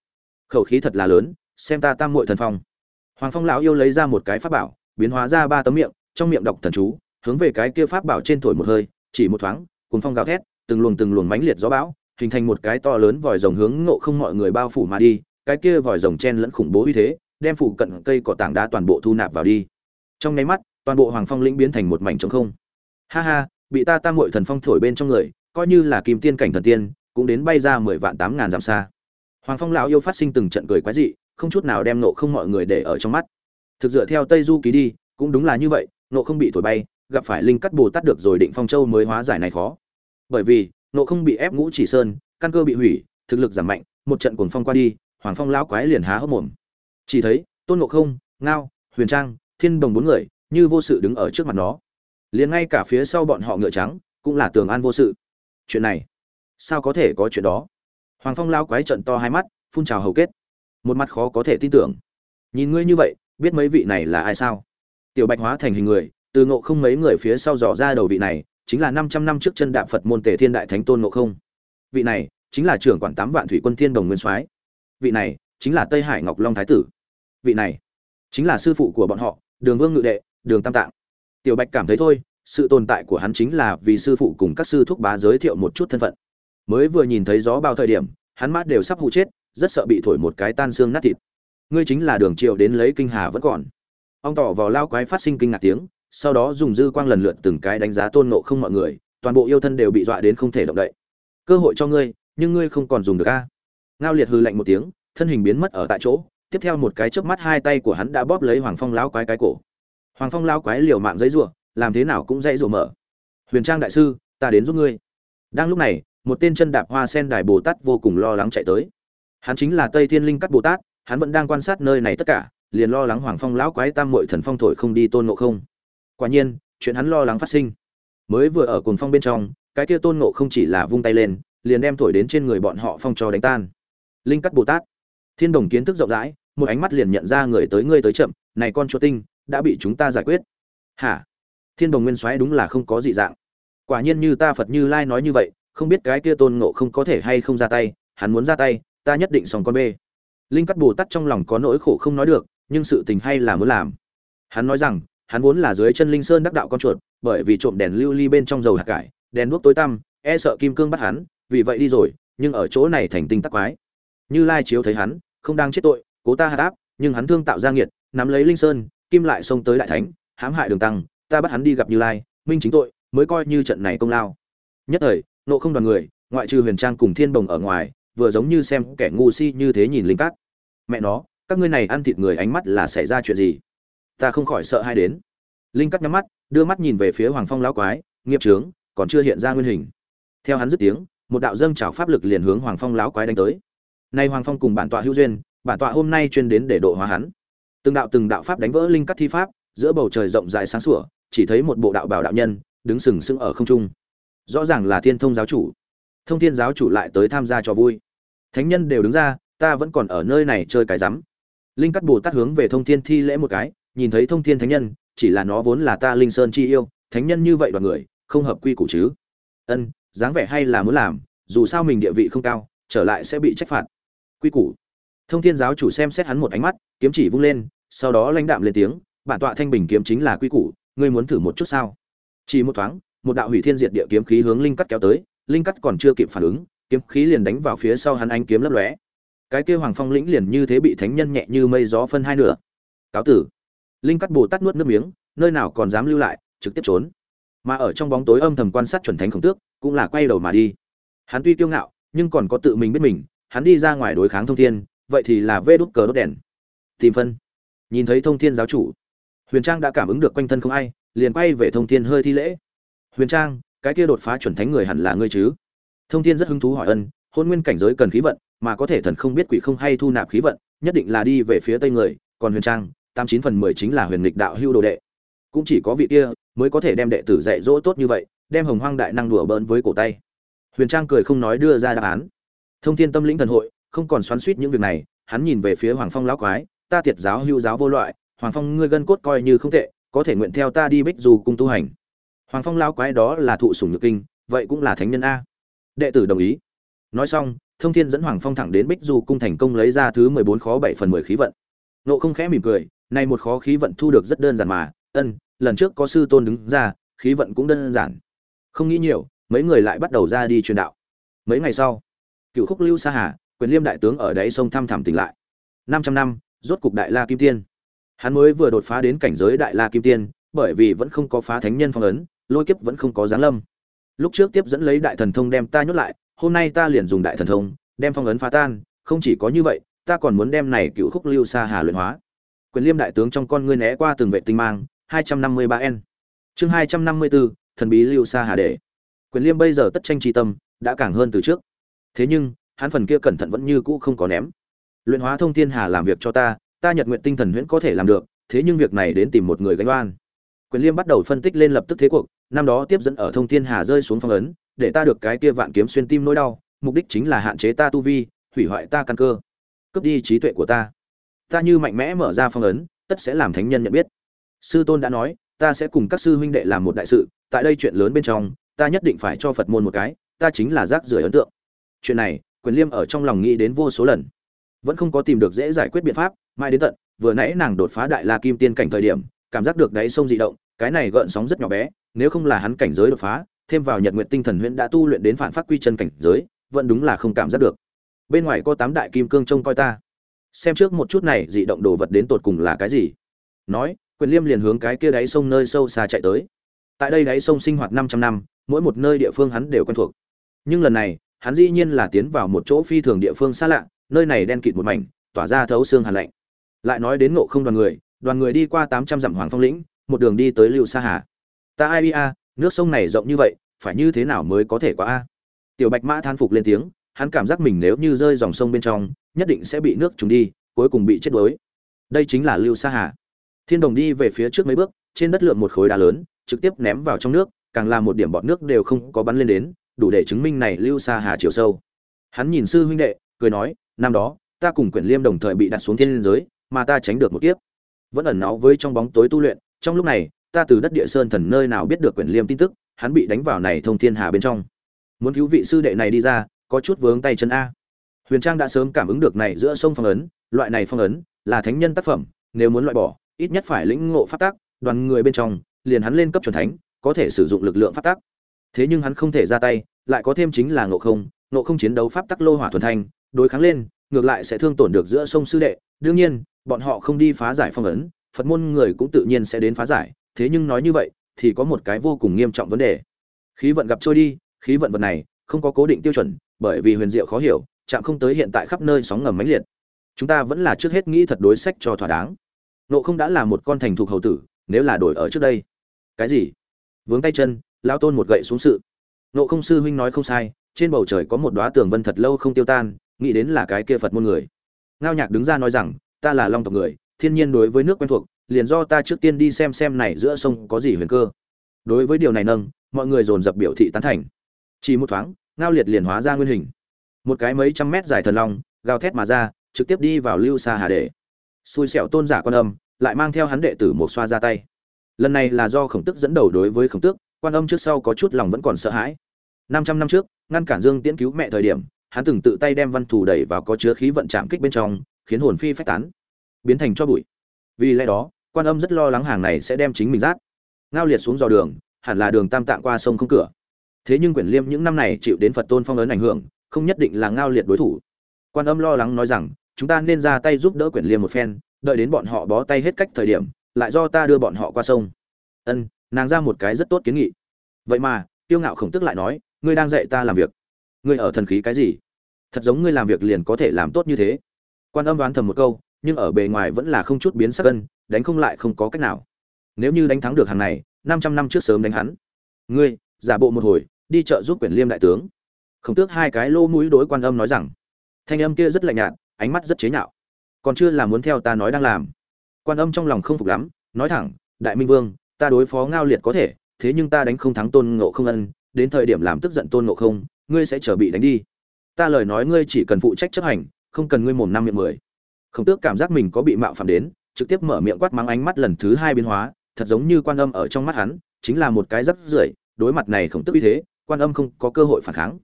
Khẩu khí thật là lớn, xem ta tam muội thần phong. Hoàng phong lão yêu lấy ra một cái pháp bảo, biến hóa ra ba tấm miệng, trong miệng đọc thần chú, hướng về cái kia pháp bảo trên thổi một hơi chỉ một thoáng, cuồng phong gào thét, từng luồng từng luồng mãnh liệt gió bão, hình thành một cái to lớn vòi rồng hướng ngộ không mọi người bao phủ mà đi, cái kia vòi rồng chen lẫn khủng bố uy thế, đem phủ cận cây cỏ tảng đá toàn bộ thu nạp vào đi. Trong nháy mắt, toàn bộ hoàng phong lĩnh biến thành một mảnh trống không. Ha ha, bị ta tam muội thần phong thổi bên trong người, coi như là kim tiên cảnh thần tiên, cũng đến bay ra mười vạn tám ngàn dặm xa. Hoàng phong lão yêu phát sinh từng trận cười quái dị, không chút nào đem nộ không mọi người để ở trong mắt. Thực dựa theo tây du ký đi, cũng đúng là như vậy nộ không bị thổi bay gặp phải linh cắt bồ tát được rồi định phong châu mới hóa giải này khó. Bởi vì, nộ không bị ép ngũ chỉ sơn, căn cơ bị hủy, thực lực giảm mạnh, một trận cuồng phong qua đi, hoàng phong lão quái liền há hốc mồm. Chỉ thấy, tôn nộ không, ngao, huyền trang, thiên đồng bốn người, như vô sự đứng ở trước mặt nó. Liền ngay cả phía sau bọn họ ngựa trắng, cũng là tường an vô sự. Chuyện này, sao có thể có chuyện đó? Hoàng phong lao quái trận to hai mắt, phun trào hầu kết. Một mặt khó có thể tin tưởng. Nhìn ngươi như vậy, biết mấy vị này là ai sao? Tiểu bạch hóa thành hình người từ ngộ không mấy người phía sau dò ra đầu vị này, chính là năm trăm năm trước chân đạp phật môn tề thiên đại thánh tôn ngộ không. Vị này, chính là trưởng quản tám vạn thủy quân thiên đồng nguyên soái. Vị này, chính là tây hải ngọc long thái tử. Vị này, chính là sư phụ của bọn họ, đường vương ngự đệ, đường tam tạng. Tiểu bạch cảm thấy thôi, sự tồn tại của hắn chính là vì sư phụ cùng các sư thúc bá giới thiệu một chút thân phận. Mới vừa nhìn thấy gió bao thời điểm, hắn mát đều sắp hụ chết, rất sợ bị thổi một cái tan xương nát thịt. Ngươi chính là đường triệu đến lấy kinh hà vẫn còn. Ông tỏ vào lao quái phát sinh kinh ngạc tiếng sau đó dùng dư quang lần lượt từng cái đánh giá tôn ngộ không mọi người, toàn bộ yêu thân đều bị dọa đến không thể động đậy. Cơ hội cho ngươi, nhưng ngươi không còn dùng được a. Ngao liệt hư lạnh một tiếng, thân hình biến mất ở tại chỗ, tiếp theo một cái chớp mắt hai tay của hắn đã bóp lấy hoàng phong lão quái cái cổ. Hoàng phong lão quái liều mạng giấy rủa, làm thế nào cũng dãy rủa mở. Huyền trang đại sư, ta đến giúp ngươi. Đang lúc này, một tên chân đạp hoa sen đài bồ tát vô cùng lo lắng chạy tới. Hắn chính là tây thiên linh cắt bồ tát, hắn vẫn đang quan sát nơi này tất cả, liền lo lắng hoàng phong lão quái tam muội thần phong thổi không đi tôn ngộ không quả nhiên, chuyện hắn lo lắng phát sinh. Mới vừa ở cồn phong bên trong, cái kia tôn ngộ không chỉ là vung tay lên, liền đem thổi đến trên người bọn họ phong cho đánh tan. Linh cắt bồ tát. Thiên đồng kiến thức rộng rãi, một ánh mắt liền nhận ra người tới ngươi tới chậm, này con chuột tinh, đã bị chúng ta giải quyết. Hả? Thiên đồng nguyên soái đúng là không có dị dạng. Quả nhiên như ta phật như lai nói như vậy, không biết cái kia tôn ngộ không có thể hay không ra tay, hắn muốn ra tay, ta nhất định xong con bê. Linh cắt bồ tát trong lòng có nỗi khổ không nói được, nhưng sự tình hay là muốn làm. Hắn nói rằng hắn vốn là dưới chân linh sơn đắc đạo con chuột, bởi vì trộm đèn lưu ly bên trong dầu hạt cải, đèn đuốc tối tăm e sợ kim cương bắt hắn, vì vậy đi rồi, nhưng ở chỗ này thành tinh tắc quái. Như lai chiếu thấy hắn, không đang chết tội, cố ta hạt áp, nhưng hắn thương tạo ra nghiệt, nắm lấy linh sơn, kim lại xông tới đại thánh, hãm hại đường tăng, ta bắt hắn đi gặp như lai, minh chính tội, mới coi như trận này công lao. Nhất thời, nộ không đoàn người, ngoại trừ huyền trang cùng thiên bồng ở ngoài, vừa giống như xem kẻ ngu si như thế nhìn linh cát mẹ nó, các ngươi này ăn thịt người ánh mắt là xảy ra chuyện gì? Ta không khỏi sợ hai đến. Linh cắt nhắm mắt, đưa mắt nhìn về phía hoàng phong lão quái, nghiệp trướng còn chưa hiện ra nguyên hình. Theo hắn dứt tiếng, một đạo dâng trào pháp lực liền hướng hoàng phong lão quái đánh tới. Nay hoàng phong cùng bản tọa hữu duyên, bản tọa hôm nay chuyên đến để độ hóa hắn. Từng đạo từng đạo pháp đánh vỡ linh cắt thi pháp, giữa bầu trời rộng rãi sáng sủa, chỉ thấy một bộ đạo bảo đạo nhân, đứng sừng sững ở không trung. Rõ ràng là thiên thông giáo chủ. Thông thiên giáo chủ lại tới tham gia cho vui. Thánh nhân đều đứng ra, ta vẫn còn ở nơi này chơi cái rắm. Linh cắt bồ tát hướng về thông thiên thi lễ một cái nhìn thấy thông thiên thánh nhân, chỉ là nó vốn là ta linh sơn chi yêu, thánh nhân như vậy đoàn người, không hợp quy củ chứ. Ân, dáng vẻ hay là muốn làm, dù sao mình địa vị không cao, trở lại sẽ bị trách phạt. Quy củ. Thông thiên giáo chủ xem xét hắn một ánh mắt, kiếm chỉ vung lên, sau đó lãnh đạm lên tiếng, bản tọa thanh bình kiếm chính là quy củ, ngươi muốn thử một chút sao? Chỉ một thoáng, một đạo hủy thiên diệt địa kiếm khí hướng linh cắt kéo tới, linh cắt còn chưa kịp phản ứng, kiếm khí liền đánh vào phía sau hắn ánh kiếm lấp lóe. Cái kia hoàng phong lĩnh liền như thế bị thánh nhân nhẹ như mây gió phân hai nửa. Cáo tử linh cắt bồ tát nuốt nước miếng, nơi nào còn dám lưu lại, trực tiếp trốn. Mà ở trong bóng tối âm thầm quan sát chuẩn thánh khổng tước, cũng là quay đầu mà đi. Hắn tuy kiêu ngạo, nhưng còn có tự mình biết mình, hắn đi ra ngoài đối kháng thông thiên, vậy thì là vê đốt cờ đốt đèn. Tìm phân. Nhìn thấy thông thiên giáo chủ, huyền trang đã cảm ứng được quanh thân không ai, liền quay về thông thiên hơi thi lễ. Huyền trang, cái kia đột phá chuẩn thánh người hẳn là ngươi chứ? Thông thiên rất hứng thú hỏi ân, hôn nguyên cảnh giới cần khí vận, mà có thể thần không biết quỷ không hay thu nạp khí vận, nhất định là đi về phía tây người, còn huyền trang tám chín phần mười chính là huyền lịch đạo hưu đồ đệ. Cũng chỉ có vị kia mới có thể đem đệ tử dạy dỗ tốt như vậy, đem hồng hoang đại năng đùa bỡn với cổ tay. Huyền trang cười không nói đưa ra đáp án. Thông thiên tâm lĩnh thần hội, không còn xoắn suýt những việc này, hắn nhìn về phía hoàng phong lão quái, ta tiệt giáo hưu giáo vô loại, hoàng phong ngươi gân cốt coi như không tệ, có thể nguyện theo ta đi bích dù cung tu hành. Hoàng phong lão quái đó là thụ sủng nhược kinh, vậy cũng là thánh nhân a. Đệ tử đồng ý. Nói xong, thông thiên dẫn hoàng phong thẳng đến bích du cung thành công lấy ra thứ mười bốn khó bảy phần mười khí vận. Nộ không khẽ mỉm cười nay một khó khí vận thu được rất đơn giản mà, ân, lần trước có sư tôn đứng ra, khí vận cũng đơn giản. Không nghĩ nhiều, mấy người lại bắt đầu ra đi truyền đạo. Mấy ngày sau, cựu khúc lưu sa hà, quyền liêm đại tướng ở đáy sông thăm thẳm tỉnh lại. Năm trăm năm, rốt cục đại la kim tiên. Hắn mới vừa đột phá đến cảnh giới đại la kim tiên, bởi vì vẫn không có phá thánh nhân phong ấn, lôi kiếp vẫn không có giáng lâm. Lúc trước tiếp dẫn lấy đại thần thông đem ta nhốt lại, hôm nay ta liền dùng đại thần thông, đem phong ấn phá tan, không chỉ có như vậy, ta còn muốn đem này cựu khúc lưu sa hà luyện hóa quyền liêm đại tướng trong con ngươi né qua từng vệ tinh mang, hai trăm năm mươi ba n chương hai trăm năm mươi bốn thần bí lưu sa hà đệ. quyền liêm bây giờ tất tranh tri tâm, đã càng hơn từ trước. Thế nhưng, hắn phần kia cẩn thận vẫn như cũ không có ném. Luyện hóa thông thiên hà làm việc cho ta ta nhật nguyện tinh thần huyễn có thể làm được, thế nhưng việc này đến tìm một người gánh oan. Quyền liêm bắt đầu phân tích lên lập tức thế cuộc, năm đó tiếp dẫn ở thông thiên hà rơi xuống phong ấn, để ta được cái kia vạn kiếm xuyên tim nỗi đau, mục đích chính là hạn chế ta tu vi, hủy hoại ta căn cơ. Cướp đi trí tuệ của ta ta như mạnh mẽ mở ra phong ấn, tất sẽ làm thánh nhân nhận biết. Sư tôn đã nói, ta sẽ cùng các sư huynh đệ làm một đại sự, tại đây chuyện lớn bên trong, ta nhất định phải cho phật môn một cái, ta chính là rác rưởi ấn tượng. Chuyện này, quyền liêm ở trong lòng nghĩ đến vô số lần. Vẫn không có tìm được dễ giải quyết biện pháp, mai đến tận, vừa nãy nàng đột phá đại la kim tiên cảnh thời điểm, cảm giác được đáy sông dị động, cái này gợn sóng rất nhỏ bé, nếu không là hắn cảnh giới đột phá, thêm vào nhật nguyện tinh thần huyễn đã tu luyện đến phản phát quy chân cảnh giới, vẫn đúng là không cảm giác được. Bên ngoài có tám đại kim cương trông coi ta xem trước một chút này, dị động đồ vật đến tột cùng là cái gì. Nói, quyền liêm liền hướng cái kia đáy sông nơi sâu xa chạy tới. Tại đây đáy sông sinh hoạt 500 năm, mỗi một nơi địa phương hắn đều quen thuộc. Nhưng lần này, hắn dĩ nhiên là tiến vào một chỗ phi thường địa phương xa lạ, nơi này đen kịt một mảnh, tỏa ra thấu xương hàn lạnh. Lại nói đến ngộ không đoàn người đoàn người đi qua 800 dặm hoàng phong lĩnh, một đường đi tới lưu sa hà. Ta ai a, nước sông này rộng như vậy, phải như thế nào mới có thể qua a? Tiểu bạch mã than phục lên tiếng, hắn cảm giác mình nếu như rơi dòng sông bên trong nhất định sẽ bị nước trùng đi, cuối cùng bị chết đuối. Đây chính là lưu sa hà. Thiên đồng đi về phía trước mấy bước, trên đất lượng một khối đá lớn, trực tiếp ném vào trong nước, càng là một điểm bọt nước đều không có bắn lên đến, đủ để chứng minh này lưu sa hà chiều sâu. Hắn nhìn sư huynh đệ, cười nói, năm đó, ta cùng quyển liêm đồng thời bị đặt xuống thiên liên giới, mà ta tránh được một kiếp. Vẫn ẩn náu với trong bóng tối tu luyện, trong lúc này, ta từ đất địa sơn thần nơi nào biết được quyển liêm tin tức, hắn bị đánh vào này thông thiên hà bên trong. Muốn cứu vị sư đệ này đi ra, có chút vướng tay chân a huyền trang đã sớm cảm ứng được này giữa sông phong ấn, loại này phong ấn là thánh nhân tác phẩm, nếu muốn loại bỏ, ít nhất phải lĩnh ngộ phát tác đoàn người bên trong, liền hắn lên cấp chuẩn thánh, có thể sử dụng lực lượng phát tác thế nhưng hắn không thể ra tay, lại có thêm chính là ngộ không ngộ không chiến đấu pháp tắc lô hỏa thuần thanh, đối kháng lên, ngược lại sẽ thương tổn được giữa sông sư đệ. Đương nhiên, bọn họ không đi phá giải phong ấn, phật môn người cũng tự nhiên sẽ đến phá giải, thế nhưng nói như vậy, thì có một cái vô cùng nghiêm trọng vấn đề. Khí vận gặp trôi đi, khí vận vật này không có cố định tiêu chuẩn, bởi vì huyền diệu khó hiểu chạm không tới hiện tại khắp nơi sóng ngầm mãnh liệt. Chúng ta vẫn là trước hết nghĩ thật đối sách cho thỏa đáng. Nộ không đã là một con thành thục hầu tử, nếu là đổi ở trước đây. Cái gì? Vướng tay chân lao tôn một gậy xuống sự. Nộ không sư huynh nói không sai, trên bầu trời có một đoá tường vân thật lâu không tiêu tan, nghĩ đến là cái kia phật môn người. Ngao nhạc đứng ra nói rằng, ta là long tộc người, thiên nhiên đối với nước quen thuộc, liền do ta trước tiên đi xem xem này giữa sông có gì huyền cơ. Đối với điều này nâng, mọi người dồn dập biểu thị tán thành. Chỉ một thoáng, ngao liệt liền hóa ra nguyên hình một cái mấy trăm mét dài thần long, gào thét mà ra, trực tiếp đi vào lưu xa hà để xui xẻo tôn giả quan âm, lại mang theo hắn đệ tử một xoa ra tay. Lần này là do khổng tức dẫn đầu đối với khổng tước, quan âm trước sau có chút lòng vẫn còn sợ hãi. Năm trăm năm trước, ngăn cản dương tiễn cứu mẹ thời điểm, hắn từng tự tay đem văn thù đẩy vào có chứa khí vận chạm kích bên trong, khiến hồn phi phách tán, biến thành cho bụi. Vì lẽ đó, quan âm rất lo lắng hàng này sẽ đem chính mình rát ngao liệt xuống dò đường, hẳn là đường tam tạng qua sông không cửa. Thế nhưng quyển liêm những năm này chịu đến phật tôn phong ấn ảnh hưởng không nhất định là ngao liệt đối thủ. Quan âm lo lắng nói rằng, chúng ta nên ra tay giúp đỡ quyển liêm một phen, đợi đến bọn họ bó tay hết cách thời điểm, lại do ta đưa bọn họ qua sông. Ân, nàng ra một cái rất tốt kiến nghị. Vậy mà, tiêu ngạo khổng tức lại nói, ngươi đang dạy ta làm việc. Ngươi ở thần khí cái gì? Thật giống ngươi làm việc liền có thể làm tốt như thế. Quan âm đoán thầm một câu, nhưng ở bề ngoài vẫn là không chút biến sắc cân đánh không lại không có cách nào. Nếu như đánh thắng được hàng này, năm trăm năm trước sớm đánh hắn. Ngươi, giả bộ một hồi, đi chợ giúp quyển liêm đại tướng khổng tước hai cái lô mũi đối quan âm nói rằng, thanh âm kia rất lạnh nhạt, ánh mắt rất chế nhạo. Còn chưa là muốn theo ta nói đang làm. Quan âm trong lòng không phục lắm, nói thẳng, đại minh vương, ta đối phó ngao liệt có thể, thế nhưng ta đánh không thắng tôn ngộ không ân, đến thời điểm làm tức giận tôn ngộ không, ngươi sẽ trở bị đánh đi. Ta lời nói ngươi chỉ cần phụ trách chấp hành, không cần ngươi mồm năm miệng mười. Khổng tước cảm giác mình có bị mạo phạm đến, trực tiếp mở miệng quát mắng ánh mắt lần thứ hai biến hóa, thật giống như quan âm ở trong mắt hắn, chính là một cái rất rưởi, đối mặt này khổng tức uy thế, quan âm không có cơ hội phản kháng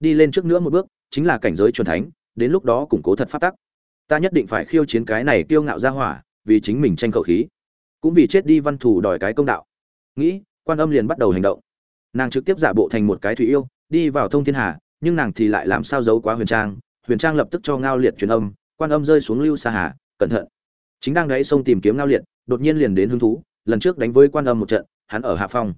đi lên trước nữa một bước, chính là cảnh giới chuẩn thánh, đến lúc đó củng cố thật phát tắc. Ta nhất định phải khiêu chiến cái này kiêu ngạo ra hỏa, vì chính mình tranh khẩu khí. Cũng vì chết đi văn thủ đòi cái công đạo. Nghĩ, quan âm liền bắt đầu hành động. Nàng trực tiếp giả bộ thành một cái thủy yêu, đi vào thông thiên hà, nhưng nàng thì lại làm sao giấu quá huyền trang. Huyền trang lập tức cho ngao liệt truyền âm, quan âm rơi xuống lưu xa hà, cẩn thận. Chính đang đáy sông tìm kiếm ngao liệt, đột nhiên liền đến hứng thú, lần trước đánh với quan âm một trận, hắn ở hạ phong.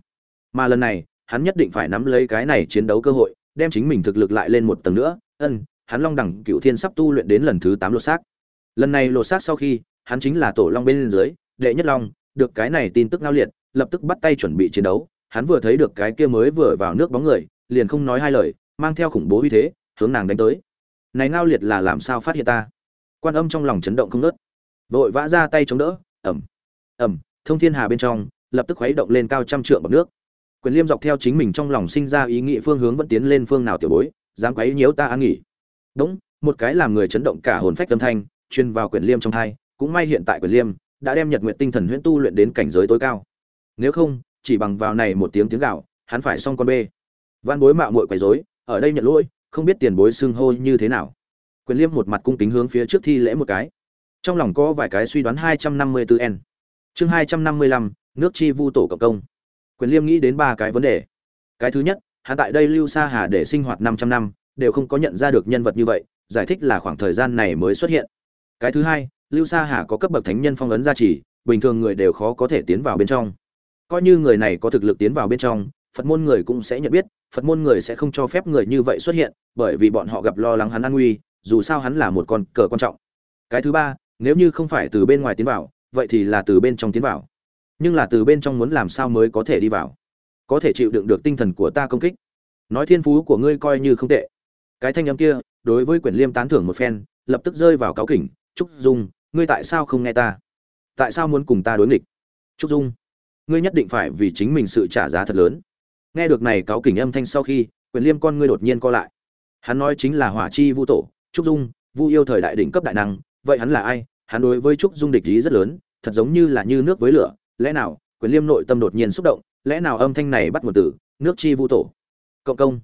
Mà lần này, hắn nhất định phải nắm lấy cái này chiến đấu cơ hội đem chính mình thực lực lại lên một tầng nữa. Ân, hắn long đẳng cựu thiên sắp tu luyện đến lần thứ tám lột xác. Lần này lột xác sau khi, hắn chính là tổ long bên dưới, đệ nhất long, được cái này tin tức ngao liệt, lập tức bắt tay chuẩn bị chiến đấu. Hắn vừa thấy được cái kia mới vừa vào nước bóng người, liền không nói hai lời, mang theo khủng bố uy thế, hướng nàng đánh tới. Này ngao liệt là làm sao phát hiện ta? Quan âm trong lòng chấn động không nớt vội vã ra tay chống đỡ ẩm ẩm thông thiên hà bên trong, lập tức khuấy động lên cao trăm trượng bọc nước quyền liêm dọc theo chính mình trong lòng sinh ra ý nghĩ phương hướng vẫn tiến lên phương nào tiểu bối, dám quấy nhiễu ta an nghỉ. Đúng, một cái làm người chấn động cả hồn phách âm thanh, truyền vào quyền liêm trong thai, cũng may hiện tại quyền liêm đã đem nhật nguyện tinh thần huyễn tu luyện đến cảnh giới tối cao. Nếu không, chỉ bằng vào này một tiếng tiếng gạo hắn phải xong con bê. Văn bối mạo muội quấy rối, ở đây nhận lỗi, không biết tiền bối xưng hô như thế nào. Quyền liêm một mặt cung kính hướng phía trước thi lễ một cái. Trong lòng có vài cái suy đoán hai trăm năm mươi 254 n chương hai trăm năm mươi lăm, nước chi vu tổ cộng công quyền liêm nghĩ đến ba cái vấn đề. Cái thứ nhất, hắn tại đây lưu sa hà để sinh hoạt 500 năm, đều không có nhận ra được nhân vật như vậy, giải thích là khoảng thời gian này mới xuất hiện. Cái thứ hai, lưu sa hà có cấp bậc thánh nhân phong ấn gia trì, bình thường người đều khó có thể tiến vào bên trong. Coi như người này có thực lực tiến vào bên trong, phật môn người cũng sẽ nhận biết, phật môn người sẽ không cho phép người như vậy xuất hiện, bởi vì bọn họ gặp lo lắng hắn an nguy, dù sao hắn là một con cờ quan trọng. Cái thứ ba, nếu như không phải từ bên ngoài tiến vào, vậy thì là từ bên trong tiến vào nhưng là từ bên trong muốn làm sao mới có thể đi vào? Có thể chịu đựng được tinh thần của ta công kích? Nói thiên phú của ngươi coi như không tệ. Cái thanh âm kia, đối với quyển liêm tán thưởng một phen, lập tức rơi vào cáo kỉnh. Trúc dung, ngươi tại sao không nghe ta? Tại sao muốn cùng ta đối nghịch? Trúc dung, ngươi nhất định phải vì chính mình sự trả giá thật lớn. Nghe được này cáo kỉnh âm thanh sau khi, quyển liêm con ngươi đột nhiên co lại. Hắn nói chính là hỏa chi vu tổ. Trúc dung, vu yêu thời đại đỉnh cấp đại năng, vậy hắn là ai? Hắn đối với trúc dung địch ý rất lớn, thật giống như là như nước với lửa lẽ nào, quyền liêm nội tâm đột nhiên xúc động, lẽ nào âm thanh này bắt nguồn từ nước chi vu tổ? Cộng công.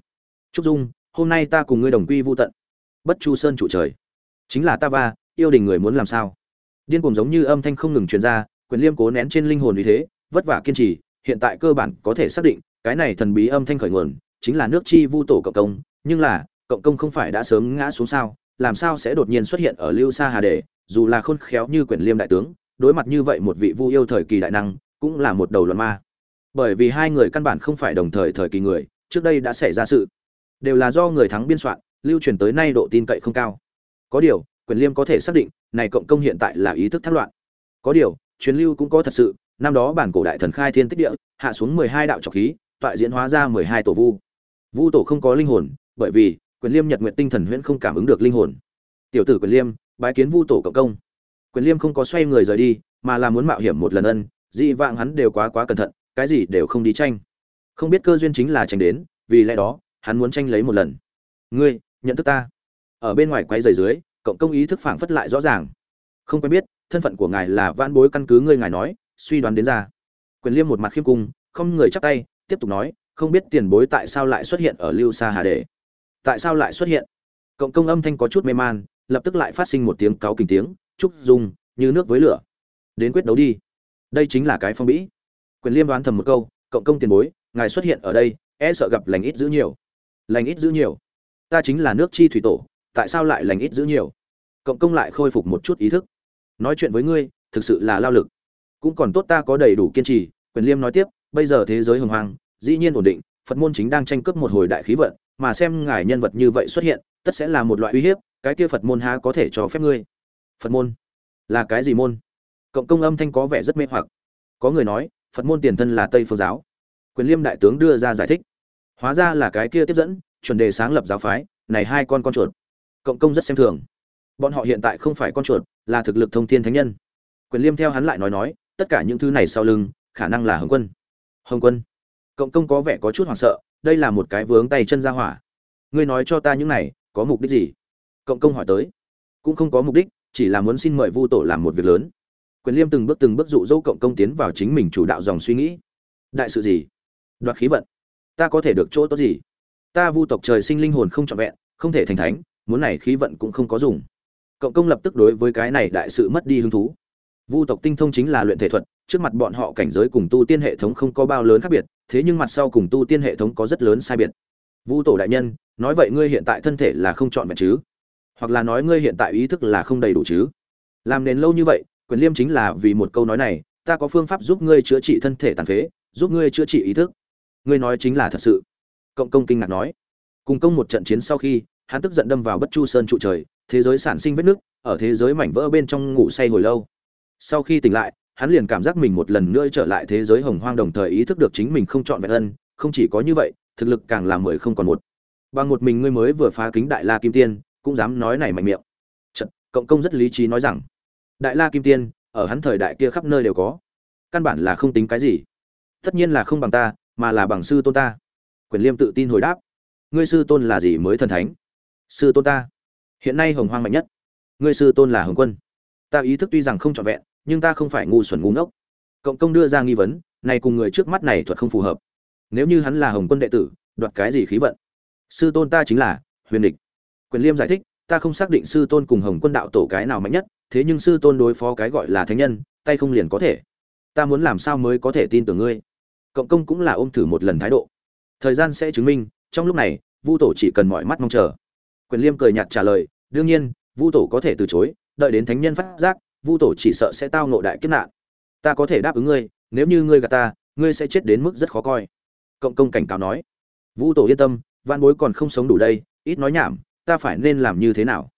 Trúc dung, hôm nay ta cùng ngươi đồng quy vu tận. Bất chu sơn trụ trời. Chính là ta va, yêu đình người muốn làm sao? Điên cuồng giống như âm thanh không ngừng truyền ra, quyền liêm cố nén trên linh hồn vì thế, vất vả kiên trì, hiện tại cơ bản có thể xác định, cái này thần bí âm thanh khởi nguồn, chính là nước chi vu tổ cộng công, nhưng là, cộng công không phải đã sớm ngã xuống sao, làm sao sẽ đột nhiên xuất hiện ở lưu sa hà đề, dù là khôn khéo như Quyền liêm đại tướng đối mặt như vậy một vị vu yêu thời kỳ đại năng, cũng là một đầu luận ma. Bởi vì hai người căn bản không phải đồng thời thời kỳ người, trước đây đã xảy ra sự. Đều là do người thắng biên soạn, lưu truyền tới nay độ tin cậy không cao. Có điều, quyền liêm có thể xác định, này cộng công hiện tại là ý thức thất loạn. Có điều, truyền lưu cũng có thật sự, năm đó bản cổ đại thần khai thiên tích địa, hạ xuống mười hai đạo trọc khí, toại diễn hóa ra mười hai tổ vu. Vu tổ không có linh hồn, bởi vì, quyền liêm nhật nguyện tinh thần huyễn không cảm ứng được linh hồn. Tiểu tử quyền liêm, bái kiến vu tổ cộng công quyền liêm không có xoay người rời đi, mà là muốn mạo hiểm một lần ân, dị vạng hắn đều quá quá cẩn thận, cái gì đều không đi tranh. Không biết cơ duyên chính là tranh đến, vì lẽ đó, hắn muốn tranh lấy một lần. Ngươi, nhận thức ta. Ở bên ngoài quay rời dưới, cộng công ý thức phảng phất lại rõ ràng. Không quen biết, thân phận của ngài là vãn bối căn cứ ngươi ngài nói, suy đoán đến ra. Quyền liêm một mặt khiêm cung, không người chắp tay, tiếp tục nói, không biết tiền bối tại sao lại xuất hiện ở lưu sa hà đề tại sao lại xuất hiện? Cộng công âm thanh có chút mê man, lập tức lại phát sinh một tiếng cáu kình tiếng trúc dung, như nước với lửa. Đến quyết đấu đi. Đây chính là cái phong bĩ. Quyền liêm đoán thầm một câu, cộng công tiền bối, ngài xuất hiện ở đây e sợ gặp lành ít giữ nhiều. Lành ít giữ nhiều. Ta chính là nước chi thủy tổ, tại sao lại lành ít giữ nhiều? Cộng công lại khôi phục một chút ý thức. Nói chuyện với ngươi, thực sự là lao lực. Cũng còn tốt ta có đầy đủ kiên trì, quyền liêm nói tiếp, bây giờ thế giới hồng hoang, dĩ nhiên ổn định, phật môn chính đang tranh cướp một hồi đại khí vận, mà xem ngài nhân vật như vậy xuất hiện, tất sẽ là một loại uy hiếp, cái kia phật môn há có thể cho phép ngươi? Phật môn. Là cái gì môn? Cộng công âm thanh có vẻ rất mê hoặc. Có người nói, phật môn tiền thân là tây phương giáo. Quyền liêm đại tướng đưa ra giải thích. Hóa ra là cái kia tiếp dẫn, chuẩn đề sáng lập giáo phái, này hai con con chuột. Cộng công rất xem thường. Bọn họ hiện tại không phải con chuột, là thực lực thông thiên thánh nhân. Quyền liêm theo hắn lại nói nói, tất cả những thứ này sau lưng, khả năng là hồng quân. Hồng quân. Cộng công có vẻ có chút hoảng sợ, đây là một cái vướng tay chân ra hỏa. Ngươi nói cho ta những này, có mục đích gì? Cộng công hỏi tới. Cũng không có mục đích chỉ là muốn xin mời vu tổ làm một việc lớn. Quyền liêm từng bước từng bước dụ dỗ cộng công tiến vào chính mình chủ đạo dòng suy nghĩ. Đại sự gì? Đoạt khí vận. Ta có thể được chỗ tốt gì? Ta vu tộc trời sinh linh hồn không trọn vẹn, không thể thành thánh, muốn này khí vận cũng không có dùng. Cộng công lập tức đối với cái này đại sự mất đi hứng thú. Vu tộc tinh thông chính là luyện thể thuật, trước mặt bọn họ cảnh giới cùng tu tiên hệ thống không có bao lớn khác biệt, thế nhưng mặt sau cùng tu tiên hệ thống có rất lớn sai biệt. Vu tổ đại nhân, nói vậy ngươi hiện tại thân thể là không chọn vẹn chứ? Hoặc là nói ngươi hiện tại ý thức là không đầy đủ chứ? Làm nền lâu như vậy, quyền liêm chính là vì một câu nói này, ta có phương pháp giúp ngươi chữa trị thân thể tàn phế, giúp ngươi chữa trị ý thức. Ngươi nói chính là thật sự. Cộng công kinh ngạc nói. Cùng công một trận chiến sau khi, hắn tức giận đâm vào bất chu sơn trụ trời, thế giới sản sinh vết nứt, ở thế giới mảnh vỡ bên trong ngủ say hồi lâu. Sau khi tỉnh lại, hắn liền cảm giác mình một lần nữa trở lại thế giới hồng hoang đồng thời ý thức được chính mình không chọn vẹn ân, không chỉ có như vậy, thực lực càng là mười không còn một. Bằng một mình ngươi mới vừa phá kính đại la kim tiên cũng dám nói này mạnh miệng. Chật, cộng công rất lý trí nói rằng đại la kim tiên ở hắn thời đại kia khắp nơi đều có. Căn bản là không tính cái gì. Tất nhiên là không bằng ta mà là bằng sư tôn ta. Quyền liêm tự tin hồi đáp ngươi sư tôn là gì mới thần thánh? Sư tôn ta hiện nay hồng hoang mạnh nhất. Ngươi sư tôn là hồng quân. Ta ý thức tuy rằng không trọn vẹn nhưng ta không phải ngu xuẩn ngu ngốc. Cộng công đưa ra nghi vấn này cùng người trước mắt này thuật không phù hợp. Nếu như hắn là hồng quân đệ tử đoạt cái gì khí vận? Sư tôn ta chính là huyền địch quyền liêm giải thích, ta không xác định sư tôn cùng hồng quân đạo tổ cái nào mạnh nhất, thế nhưng sư tôn đối phó cái gọi là thánh nhân, tay không liền có thể. Ta muốn làm sao mới có thể tin tưởng ngươi? Cộng công cũng là ôm thử một lần thái độ. Thời gian sẽ chứng minh, trong lúc này, vu tổ chỉ cần mọi mắt mong chờ. Quyền liêm cười nhạt trả lời, đương nhiên, vu tổ có thể từ chối, đợi đến thánh nhân phát giác, vu tổ chỉ sợ sẽ tao ngộ đại kiếp nạn. Ta có thể đáp ứng ngươi, nếu như ngươi gạt ta, ngươi sẽ chết đến mức rất khó coi. Cộng công cảnh cáo nói. Vu tổ yên tâm văn bối còn không sống đủ đây, ít nói nhảm ta phải nên làm như thế nào?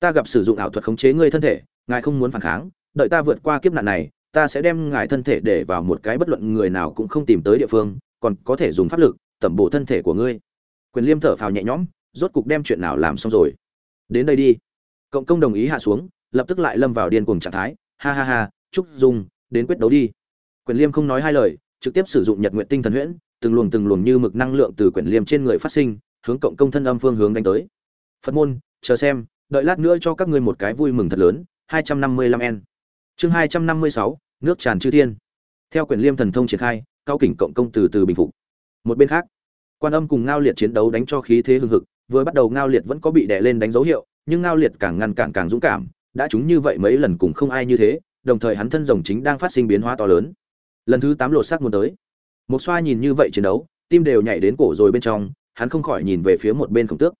Ta gặp sử dụng ảo thuật khống chế ngươi thân thể, ngài không muốn phản kháng, đợi ta vượt qua kiếp nạn này, ta sẽ đem ngài thân thể để vào một cái bất luận người nào cũng không tìm tới địa phương, còn có thể dùng pháp lực, tẩm bổ thân thể của ngươi. Quyền liêm thở phào nhẹ nhõm, rốt cục đem chuyện nào làm xong rồi. Đến đây đi. Cộng công đồng ý hạ xuống, lập tức lại lâm vào điên cuồng trạng thái. Ha ha ha, trúc dung, đến quyết đấu đi. Quyền liêm không nói hai lời, trực tiếp sử dụng nhật nguyện tinh thần huyễn, từng luồng từng luồng như mực năng lượng từ quyển liêm trên người phát sinh, hướng cộng công thân âm phương hướng đánh tới phật môn, chờ xem, đợi lát nữa cho các ngươi một cái vui mừng thật lớn, hai trăm năm mươi lăm n chương hai trăm năm mươi sáu, nước tràn chư thiên. Theo quyển liêm thần thông triển khai, cao kỉnh cộng công từ từ bình phục. Một bên khác, quan âm cùng ngao liệt chiến đấu đánh cho khí thế hưng hực, vừa bắt đầu ngao liệt vẫn có bị đè lên đánh dấu hiệu, nhưng ngao liệt càng ngăn cản càng dũng cảm, đã chúng như vậy mấy lần cùng không ai như thế, đồng thời hắn thân rồng chính đang phát sinh biến hóa to lớn. Lần thứ tám lột xác muốn tới. Một xoa nhìn như vậy chiến đấu, tim đều nhảy đến cổ rồi bên trong, hắn không khỏi nhìn về phía một bên khổng tước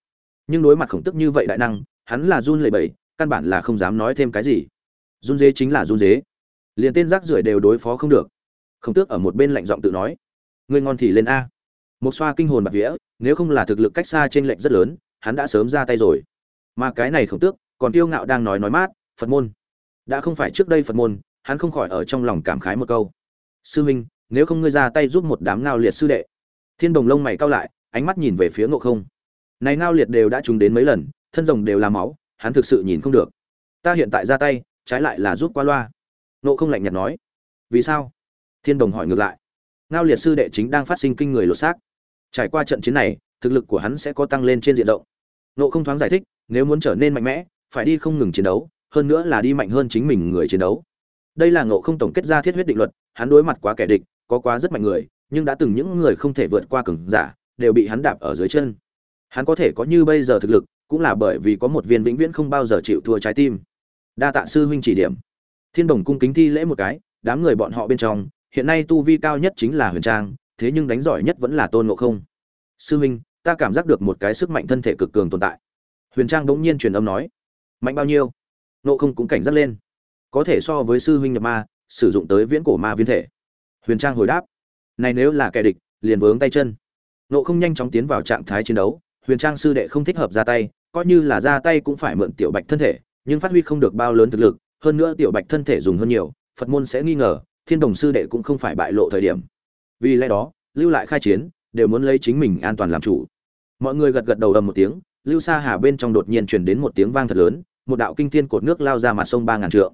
nhưng đối mặt khổng tức như vậy đại năng, hắn là run lẩy bẩy, căn bản là không dám nói thêm cái gì. Run dế chính là run dế. Liền tên rác rưởi đều đối phó không được. Khổng tước ở một bên lạnh giọng tự nói, ngươi ngon thì lên a. Một xoa kinh hồn bạc vía, nếu không là thực lực cách xa trên lệnh rất lớn, hắn đã sớm ra tay rồi. Mà cái này khổng tước còn tiêu ngạo đang nói nói mát, phật môn. Đã không phải trước đây phật môn, hắn không khỏi ở trong lòng cảm khái một câu. Sư huynh, nếu không ngươi ra tay giúp một đám ngao liệt sư đệ. Thiên đồng lông mày cao lại, ánh mắt nhìn về phía ngộ không này ngao liệt đều đã trúng đến mấy lần, thân rồng đều là máu, hắn thực sự nhìn không được. Ta hiện tại ra tay, trái lại là giúp qua loa. Ngộ không lạnh nhạt nói. Vì sao? Thiên đồng hỏi ngược lại. Ngao liệt sư đệ chính đang phát sinh kinh người lột xác. Trải qua trận chiến này, thực lực của hắn sẽ có tăng lên trên diện rộng. Ngộ không thoáng giải thích, nếu muốn trở nên mạnh mẽ, phải đi không ngừng chiến đấu, hơn nữa là đi mạnh hơn chính mình người chiến đấu. Đây là ngộ không tổng kết ra thiết huyết định luật, hắn đối mặt quá kẻ địch, có quá rất mạnh người, nhưng đã từng những người không thể vượt qua cường giả, đều bị hắn đạp ở dưới chân hắn có thể có như bây giờ thực lực, cũng là bởi vì có một viên vĩnh viễn không bao giờ chịu thua trái tim. Đa tạ sư huynh chỉ điểm. Thiên đồng cung kính thi lễ một cái, đám người bọn họ bên trong, hiện nay tu vi cao nhất chính là huyền trang, thế nhưng đánh giỏi nhất vẫn là tôn ngộ không. Sư huynh, ta cảm giác được một cái sức mạnh thân thể cực cường tồn tại. Huyền trang bỗng nhiên truyền âm nói, mạnh bao nhiêu? Ngộ không cũng cảnh giác lên. Có thể so với sư huynh nhập ma, sử dụng tới viễn cổ ma viên thể. Huyền trang hồi đáp, này nếu là kẻ địch, liền vướng tay chân. Nộ không nhanh chóng tiến vào trạng thái chiến đấu huyền trang sư đệ không thích hợp ra tay, coi như là ra tay cũng phải mượn tiểu bạch thân thể, nhưng phát huy không được bao lớn thực lực, hơn nữa tiểu bạch thân thể dùng hơn nhiều, phật môn sẽ nghi ngờ, thiên đồng sư đệ cũng không phải bại lộ thời điểm. Vì lẽ đó, lưu lại khai chiến, đều muốn lấy chính mình an toàn làm chủ. Mọi người gật gật đầu ầm một tiếng, lưu sa hà bên trong đột nhiên truyền đến một tiếng vang thật lớn, một đạo kinh thiên cột nước lao ra mặt sông ba ngàn trượng.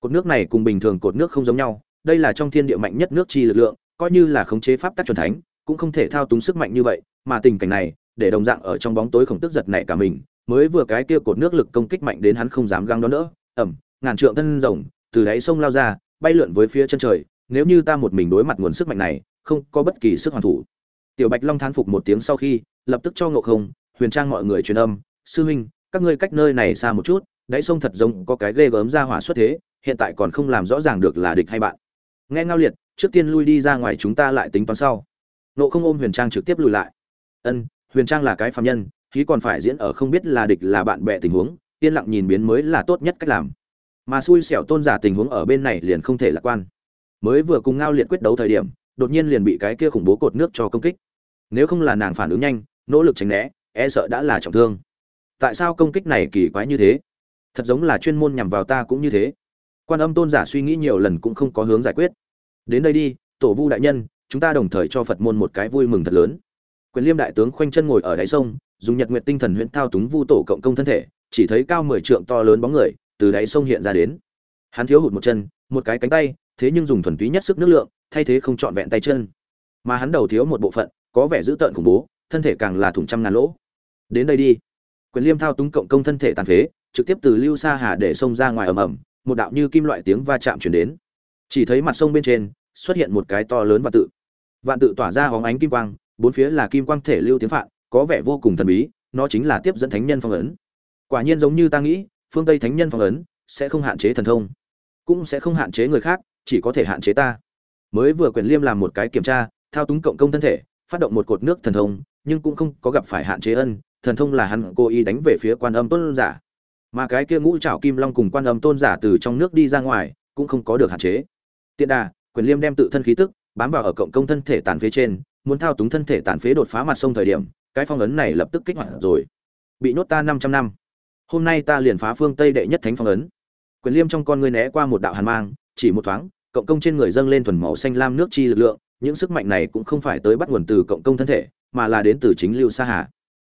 Cột nước này cùng bình thường cột nước không giống nhau, đây là trong thiên địa mạnh nhất nước chi lực lượng, coi như là khống chế pháp tắc chuẩn thánh, cũng không thể thao túng sức mạnh như vậy, mà tình cảnh này để đồng dạng ở trong bóng tối khổng tức giật nảy cả mình, mới vừa cái kia cột nước lực công kích mạnh đến hắn không dám găng đó nữa ẩm, ngàn trượng thân rồng, từ đáy sông lao ra, bay lượn với phía chân trời, nếu như ta một mình đối mặt nguồn sức mạnh này, không có bất kỳ sức hoàn thủ. Tiểu bạch long thán phục một tiếng sau khi, lập tức cho ngộ không, huyền trang mọi người truyền âm, sư huynh, các ngươi cách nơi này xa một chút, đáy sông thật giống có cái ghê gớm ra hỏa xuất thế, hiện tại còn không làm rõ ràng được là địch hay bạn. Nghe ngao liệt, trước tiên lui đi ra ngoài chúng ta lại tính toán sau. Ngộ không ôm huyền trang trực tiếp lùi lại. Ân huyền trang là cái phạm nhân khí còn phải diễn ở không biết là địch là bạn bè tình huống, yên lặng nhìn biến mới là tốt nhất cách làm. Mà xui xẻo tôn giả tình huống ở bên này liền không thể lạc quan. Mới vừa cùng ngao liệt quyết đấu thời điểm, đột nhiên liền bị cái kia khủng bố cột nước cho công kích. Nếu không là nàng phản ứng nhanh, nỗ lực tránh né e sợ đã là trọng thương. Tại sao công kích này kỳ quái như thế? Thật giống là chuyên môn nhằm vào ta cũng như thế. Quan âm tôn giả suy nghĩ nhiều lần cũng không có hướng giải quyết. Đến đây đi, tổ vu đại nhân, chúng ta đồng thời cho phật môn một cái vui mừng thật lớn quyền liêm đại tướng khoanh chân ngồi ở đáy sông, dùng nhật nguyện tinh thần huyễn thao túng vu tổ cộng công thân thể, chỉ thấy cao mười trượng to lớn bóng người từ đáy sông hiện ra đến. Hắn thiếu hụt một chân, một cái cánh tay, thế nhưng dùng thuần túy nhất sức nước lượng, thay thế không trọn vẹn tay chân. Mà hắn đầu thiếu một bộ phận, có vẻ dữ tợn khủng bố, thân thể càng là thủng trăm ngàn lỗ. Đến đây đi. Quyền liêm thao túng cộng công thân thể tàn phế, trực tiếp từ lưu sa hà để sông ra ngoài ầm ầm, một đạo như kim loại tiếng va chạm chuyển đến. Chỉ thấy mặt sông bên trên xuất hiện một cái to lớn vạn tự. Vạn tự tỏa ra hóng ánh kim quang bốn phía là kim quang thể lưu tiếng phạn, có vẻ vô cùng thần bí, nó chính là tiếp dẫn thánh nhân phong ấn. Quả nhiên giống như ta nghĩ, phương tây thánh nhân phong ấn sẽ không hạn chế thần thông, cũng sẽ không hạn chế người khác, chỉ có thể hạn chế ta. Mới vừa quyền liêm làm một cái kiểm tra, thao túng cộng công thân thể, phát động một cột nước thần thông, nhưng cũng không có gặp phải hạn chế ân, thần thông là hắn cố ý đánh về phía quan âm tôn giả. Mà cái kia ngũ trảo kim long cùng quan âm tôn giả từ trong nước đi ra ngoài, cũng không có được hạn chế. Tiện đà, quyền liêm đem tự thân khí tức bám vào ở cộng công thân thể tàn phía trên muốn thao túng thân thể tàn phế đột phá mặt sông thời điểm, cái phong ấn này lập tức kích hoạt rồi. Bị nhốt ta 500 năm. Hôm nay ta liền phá phương tây đệ nhất thánh phong ấn. Quyền liêm trong con ngươi né qua một đạo hàn mang, chỉ một thoáng, cộng công trên người dâng lên thuần màu xanh lam nước chi lực lượng, những sức mạnh này cũng không phải tới bắt nguồn từ cộng công thân thể, mà là đến từ chính lưu sa hà.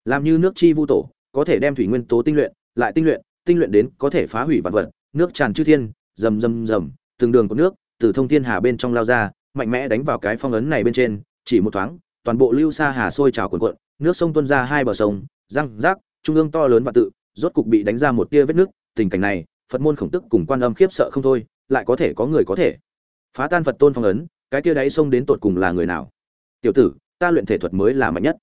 Làm như nước chi vu tổ, có thể đem thủy nguyên tố tinh luyện, lại tinh luyện tinh luyện đến có thể phá hủy vạn vật, nước tràn chư thiên, rầm rầm rầm, từng đường có nước, từ thông thiên hà bên trong lao ra, mạnh mẽ đánh vào cái phong ấn này bên trên chỉ một thoáng, toàn bộ lưu sa hà sôi trào cuồn cuộn, nước sông tuôn ra hai bờ sông, răng rác, trung ương to lớn và tự, rốt cục bị đánh ra một tia vết nước tình cảnh này, phật môn khổng tức cùng quan âm khiếp sợ không thôi, lại có thể có người có thể. Phá tan phật tôn phong ấn, cái tia đáy sông đến tột cùng là người nào? Tiểu tử, ta luyện thể thuật mới là mạnh nhất.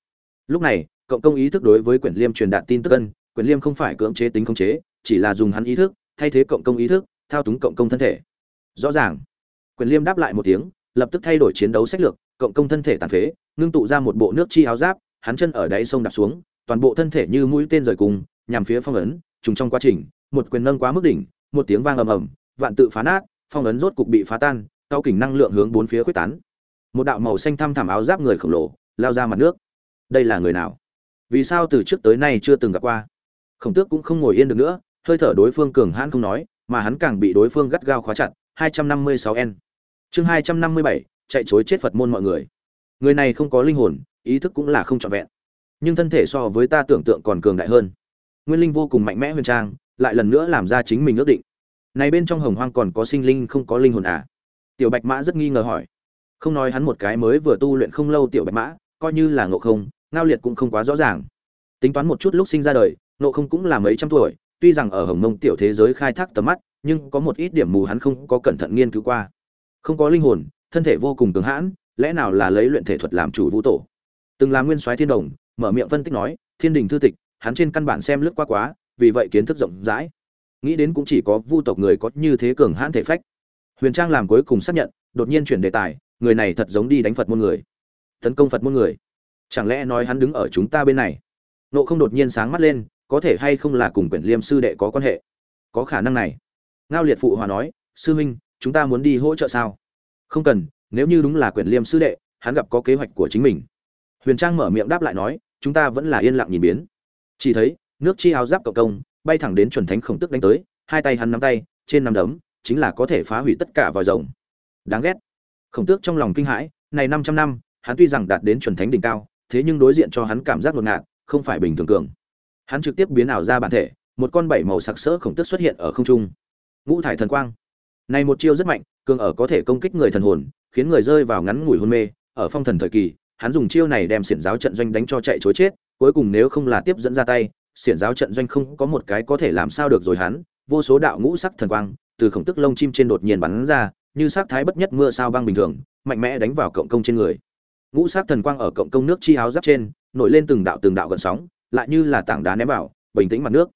Lúc này, cộng công ý thức đối với quyển liêm truyền đạt tin tức ân, quyển liêm không phải cưỡng chế tính khống chế, chỉ là dùng hắn ý thức, thay thế cộng công ý thức, thao túng cộng công thân thể. Rõ ràng, quyển liêm đáp lại một tiếng lập tức thay đổi chiến đấu sách lược, cộng công thân thể tàn phế, ngưng tụ ra một bộ nước chi áo giáp, hắn chân ở đáy sông đạp xuống, toàn bộ thân thể như mũi tên rời cùng, nhằm phía phong ấn, trùng trong quá trình, một quyền nâng quá mức đỉnh, một tiếng vang ầm ầm, vạn tự phá nát, phong ấn rốt cục bị phá tan, cao kình năng lượng hướng bốn phía quyết tán. Một đạo màu xanh thăm thẳm áo giáp người khổng lồ, lao ra mặt nước. Đây là người nào? Vì sao từ trước tới nay chưa từng gặp qua? Khổng tước cũng không ngồi yên được nữa, hơi thở đối phương cường hãn không nói, mà hắn càng bị đối phương gắt gao khóa chặt 256 n chương 257, chạy chối chết phật môn mọi người. Người này không có linh hồn ý thức cũng là không trọn vẹn. Nhưng thân thể so với ta tưởng tượng còn cường đại hơn. Nguyên linh vô cùng mạnh mẽ huyền trang lại lần nữa làm ra chính mình ước định. Này bên trong hồng hoang còn có sinh linh không có linh hồn à? Tiểu bạch mã rất nghi ngờ hỏi. Không nói hắn một cái mới vừa tu luyện không lâu tiểu bạch mã coi như là ngộ không ngao liệt cũng không quá rõ ràng. Tính toán một chút lúc sinh ra đời ngộ không cũng là mấy trăm tuổi tuy rằng ở hồng mông tiểu thế giới khai thác tầm mắt nhưng có một ít điểm mù hắn không có cẩn thận nghiên cứu qua không có linh hồn, thân thể vô cùng cường hãn, lẽ nào là lấy luyện thể thuật làm chủ vũ tổ? Từng là nguyên soái thiên đồng, mở miệng phân tích nói, thiên đình thư tịch, hắn trên căn bản xem lướt qua quá, vì vậy kiến thức rộng rãi. Nghĩ đến cũng chỉ có vu tộc người có như thế cường hãn thể phách. Huyền trang làm cuối cùng xác nhận, đột nhiên chuyển đề tài, người này thật giống đi đánh phật môn người. Tấn công phật môn người. Chẳng lẽ nói hắn đứng ở chúng ta bên này? Nộ không đột nhiên sáng mắt lên, có thể hay không là cùng quyển liêm sư đệ có quan hệ? Có khả năng này. Ngao liệt phụ hòa nói, sư huynh chúng ta muốn đi hỗ trợ sao? Không cần, nếu như đúng là quyển liêm sư đệ, hắn gặp có kế hoạch của chính mình. Huyền trang mở miệng đáp lại nói, chúng ta vẫn là yên lặng nhìn biến. Chỉ thấy, nước chi áo giáp cộng công, bay thẳng đến chuẩn thánh khổng tức đánh tới, hai tay hắn nắm tay, trên nắm đấm, chính là có thể phá hủy tất cả vòi rồng. Đáng ghét. Khổng tước trong lòng kinh hãi, này 500 năm, hắn tuy rằng đạt đến chuẩn thánh đỉnh cao, thế nhưng đối diện cho hắn cảm giác ngột ngạt, không phải bình thường cường. Hắn trực tiếp biến ảo ra bản thể, một con bảy màu sặc sỡ khổng tước xuất hiện ở không trung. Ngũ thải thần quang này một chiêu rất mạnh, cường ở có thể công kích người thần hồn, khiến người rơi vào ngắn ngủi hôn mê. Ở phong thần thời kỳ, hắn dùng chiêu này đem xiển giáo trận doanh đánh cho chạy chối chết, cuối cùng nếu không là tiếp dẫn ra tay, xiển giáo trận doanh không có một cái có thể làm sao được rồi hắn. Vô số đạo ngũ sắc thần quang, từ khổng tức lông chim trên đột nhiên bắn ra, như sắc thái bất nhất mưa sao băng bình thường, mạnh mẽ đánh vào cộng công trên người. Ngũ sắc thần quang ở cộng công nước chi áo giáp trên, nổi lên từng đạo từng đạo gần sóng, lại như là tảng đá ném vào, bình tĩnh mặt nước.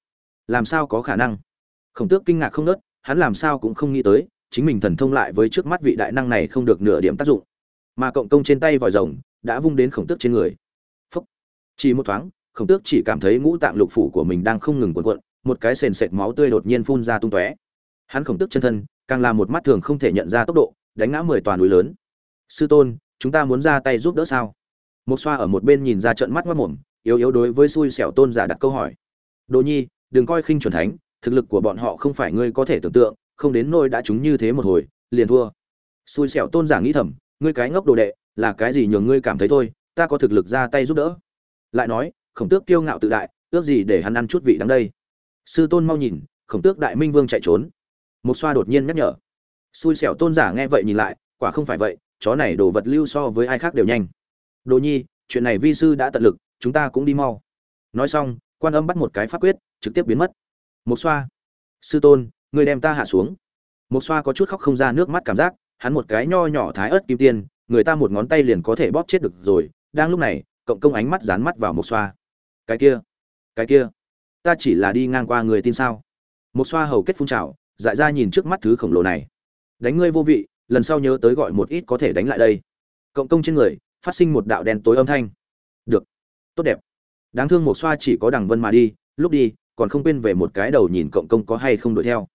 Làm sao có khả năng? Khổng tước kinh ngạc không nớt hắn làm sao cũng không nghĩ tới, chính mình thần thông lại với trước mắt vị đại năng này không được nửa điểm tác dụng. Mà cộng công trên tay vòi rồng đã vung đến khổng tước trên người. Phúc. Chỉ một thoáng, khổng tước chỉ cảm thấy ngũ tạng lục phủ của mình đang không ngừng cuộn cuộn, một cái sền sệt máu tươi đột nhiên phun ra tung tóe. Hắn khổng tước chân thân, càng là một mắt thường không thể nhận ra tốc độ, đánh ngã mười toàn núi lớn. Sư tôn, chúng ta muốn ra tay giúp đỡ sao? Một xoa ở một bên nhìn ra trận mắt mất mồm, yếu yếu đối với xui xẻo tôn giả đặt câu hỏi. Đồ nhi, đừng coi khinh chuẩn thánh thực lực của bọn họ không phải ngươi có thể tưởng tượng, không đến nôi đã chúng như thế một hồi, liền thua. Xui xẻo tôn giả nghĩ thầm, ngươi cái ngốc đồ đệ, là cái gì nhường ngươi cảm thấy thôi, ta có thực lực ra tay giúp đỡ. Lại nói, khổng tước kiêu ngạo tự đại, ước gì để hắn ăn chút vị đắng đây. Sư tôn mau nhìn, khổng tước đại minh vương chạy trốn. Một xoa đột nhiên nhắc nhở. Xui xẻo tôn giả nghe vậy nhìn lại, quả không phải vậy, chó này đồ vật lưu so với ai khác đều nhanh. Đồ nhi, chuyện này vi sư đã tận lực, chúng ta cũng đi mau. Nói xong, quan âm bắt một cái pháp quyết, trực tiếp biến mất một xoa. Sư tôn người đem ta hạ xuống. Một xoa có chút khóc không ra nước mắt cảm giác, hắn một cái nho nhỏ thái ớt kim tiên, người ta một ngón tay liền có thể bóp chết được rồi. Đang lúc này, cộng công ánh mắt dán mắt vào một xoa. Cái kia cái kia, ta chỉ là đi ngang qua người tin sao? Một xoa hầu kết phun trào, dại ra nhìn trước mắt thứ khổng lồ này. Đánh ngươi vô vị, lần sau nhớ tới gọi một ít có thể đánh lại đây. Cộng công trên người, phát sinh một đạo đen tối âm thanh. Được, tốt đẹp. Đáng thương một xoa chỉ có đằng vân mà đi, lúc đi còn không quên về một cái đầu nhìn cộng công có hay không đuổi theo.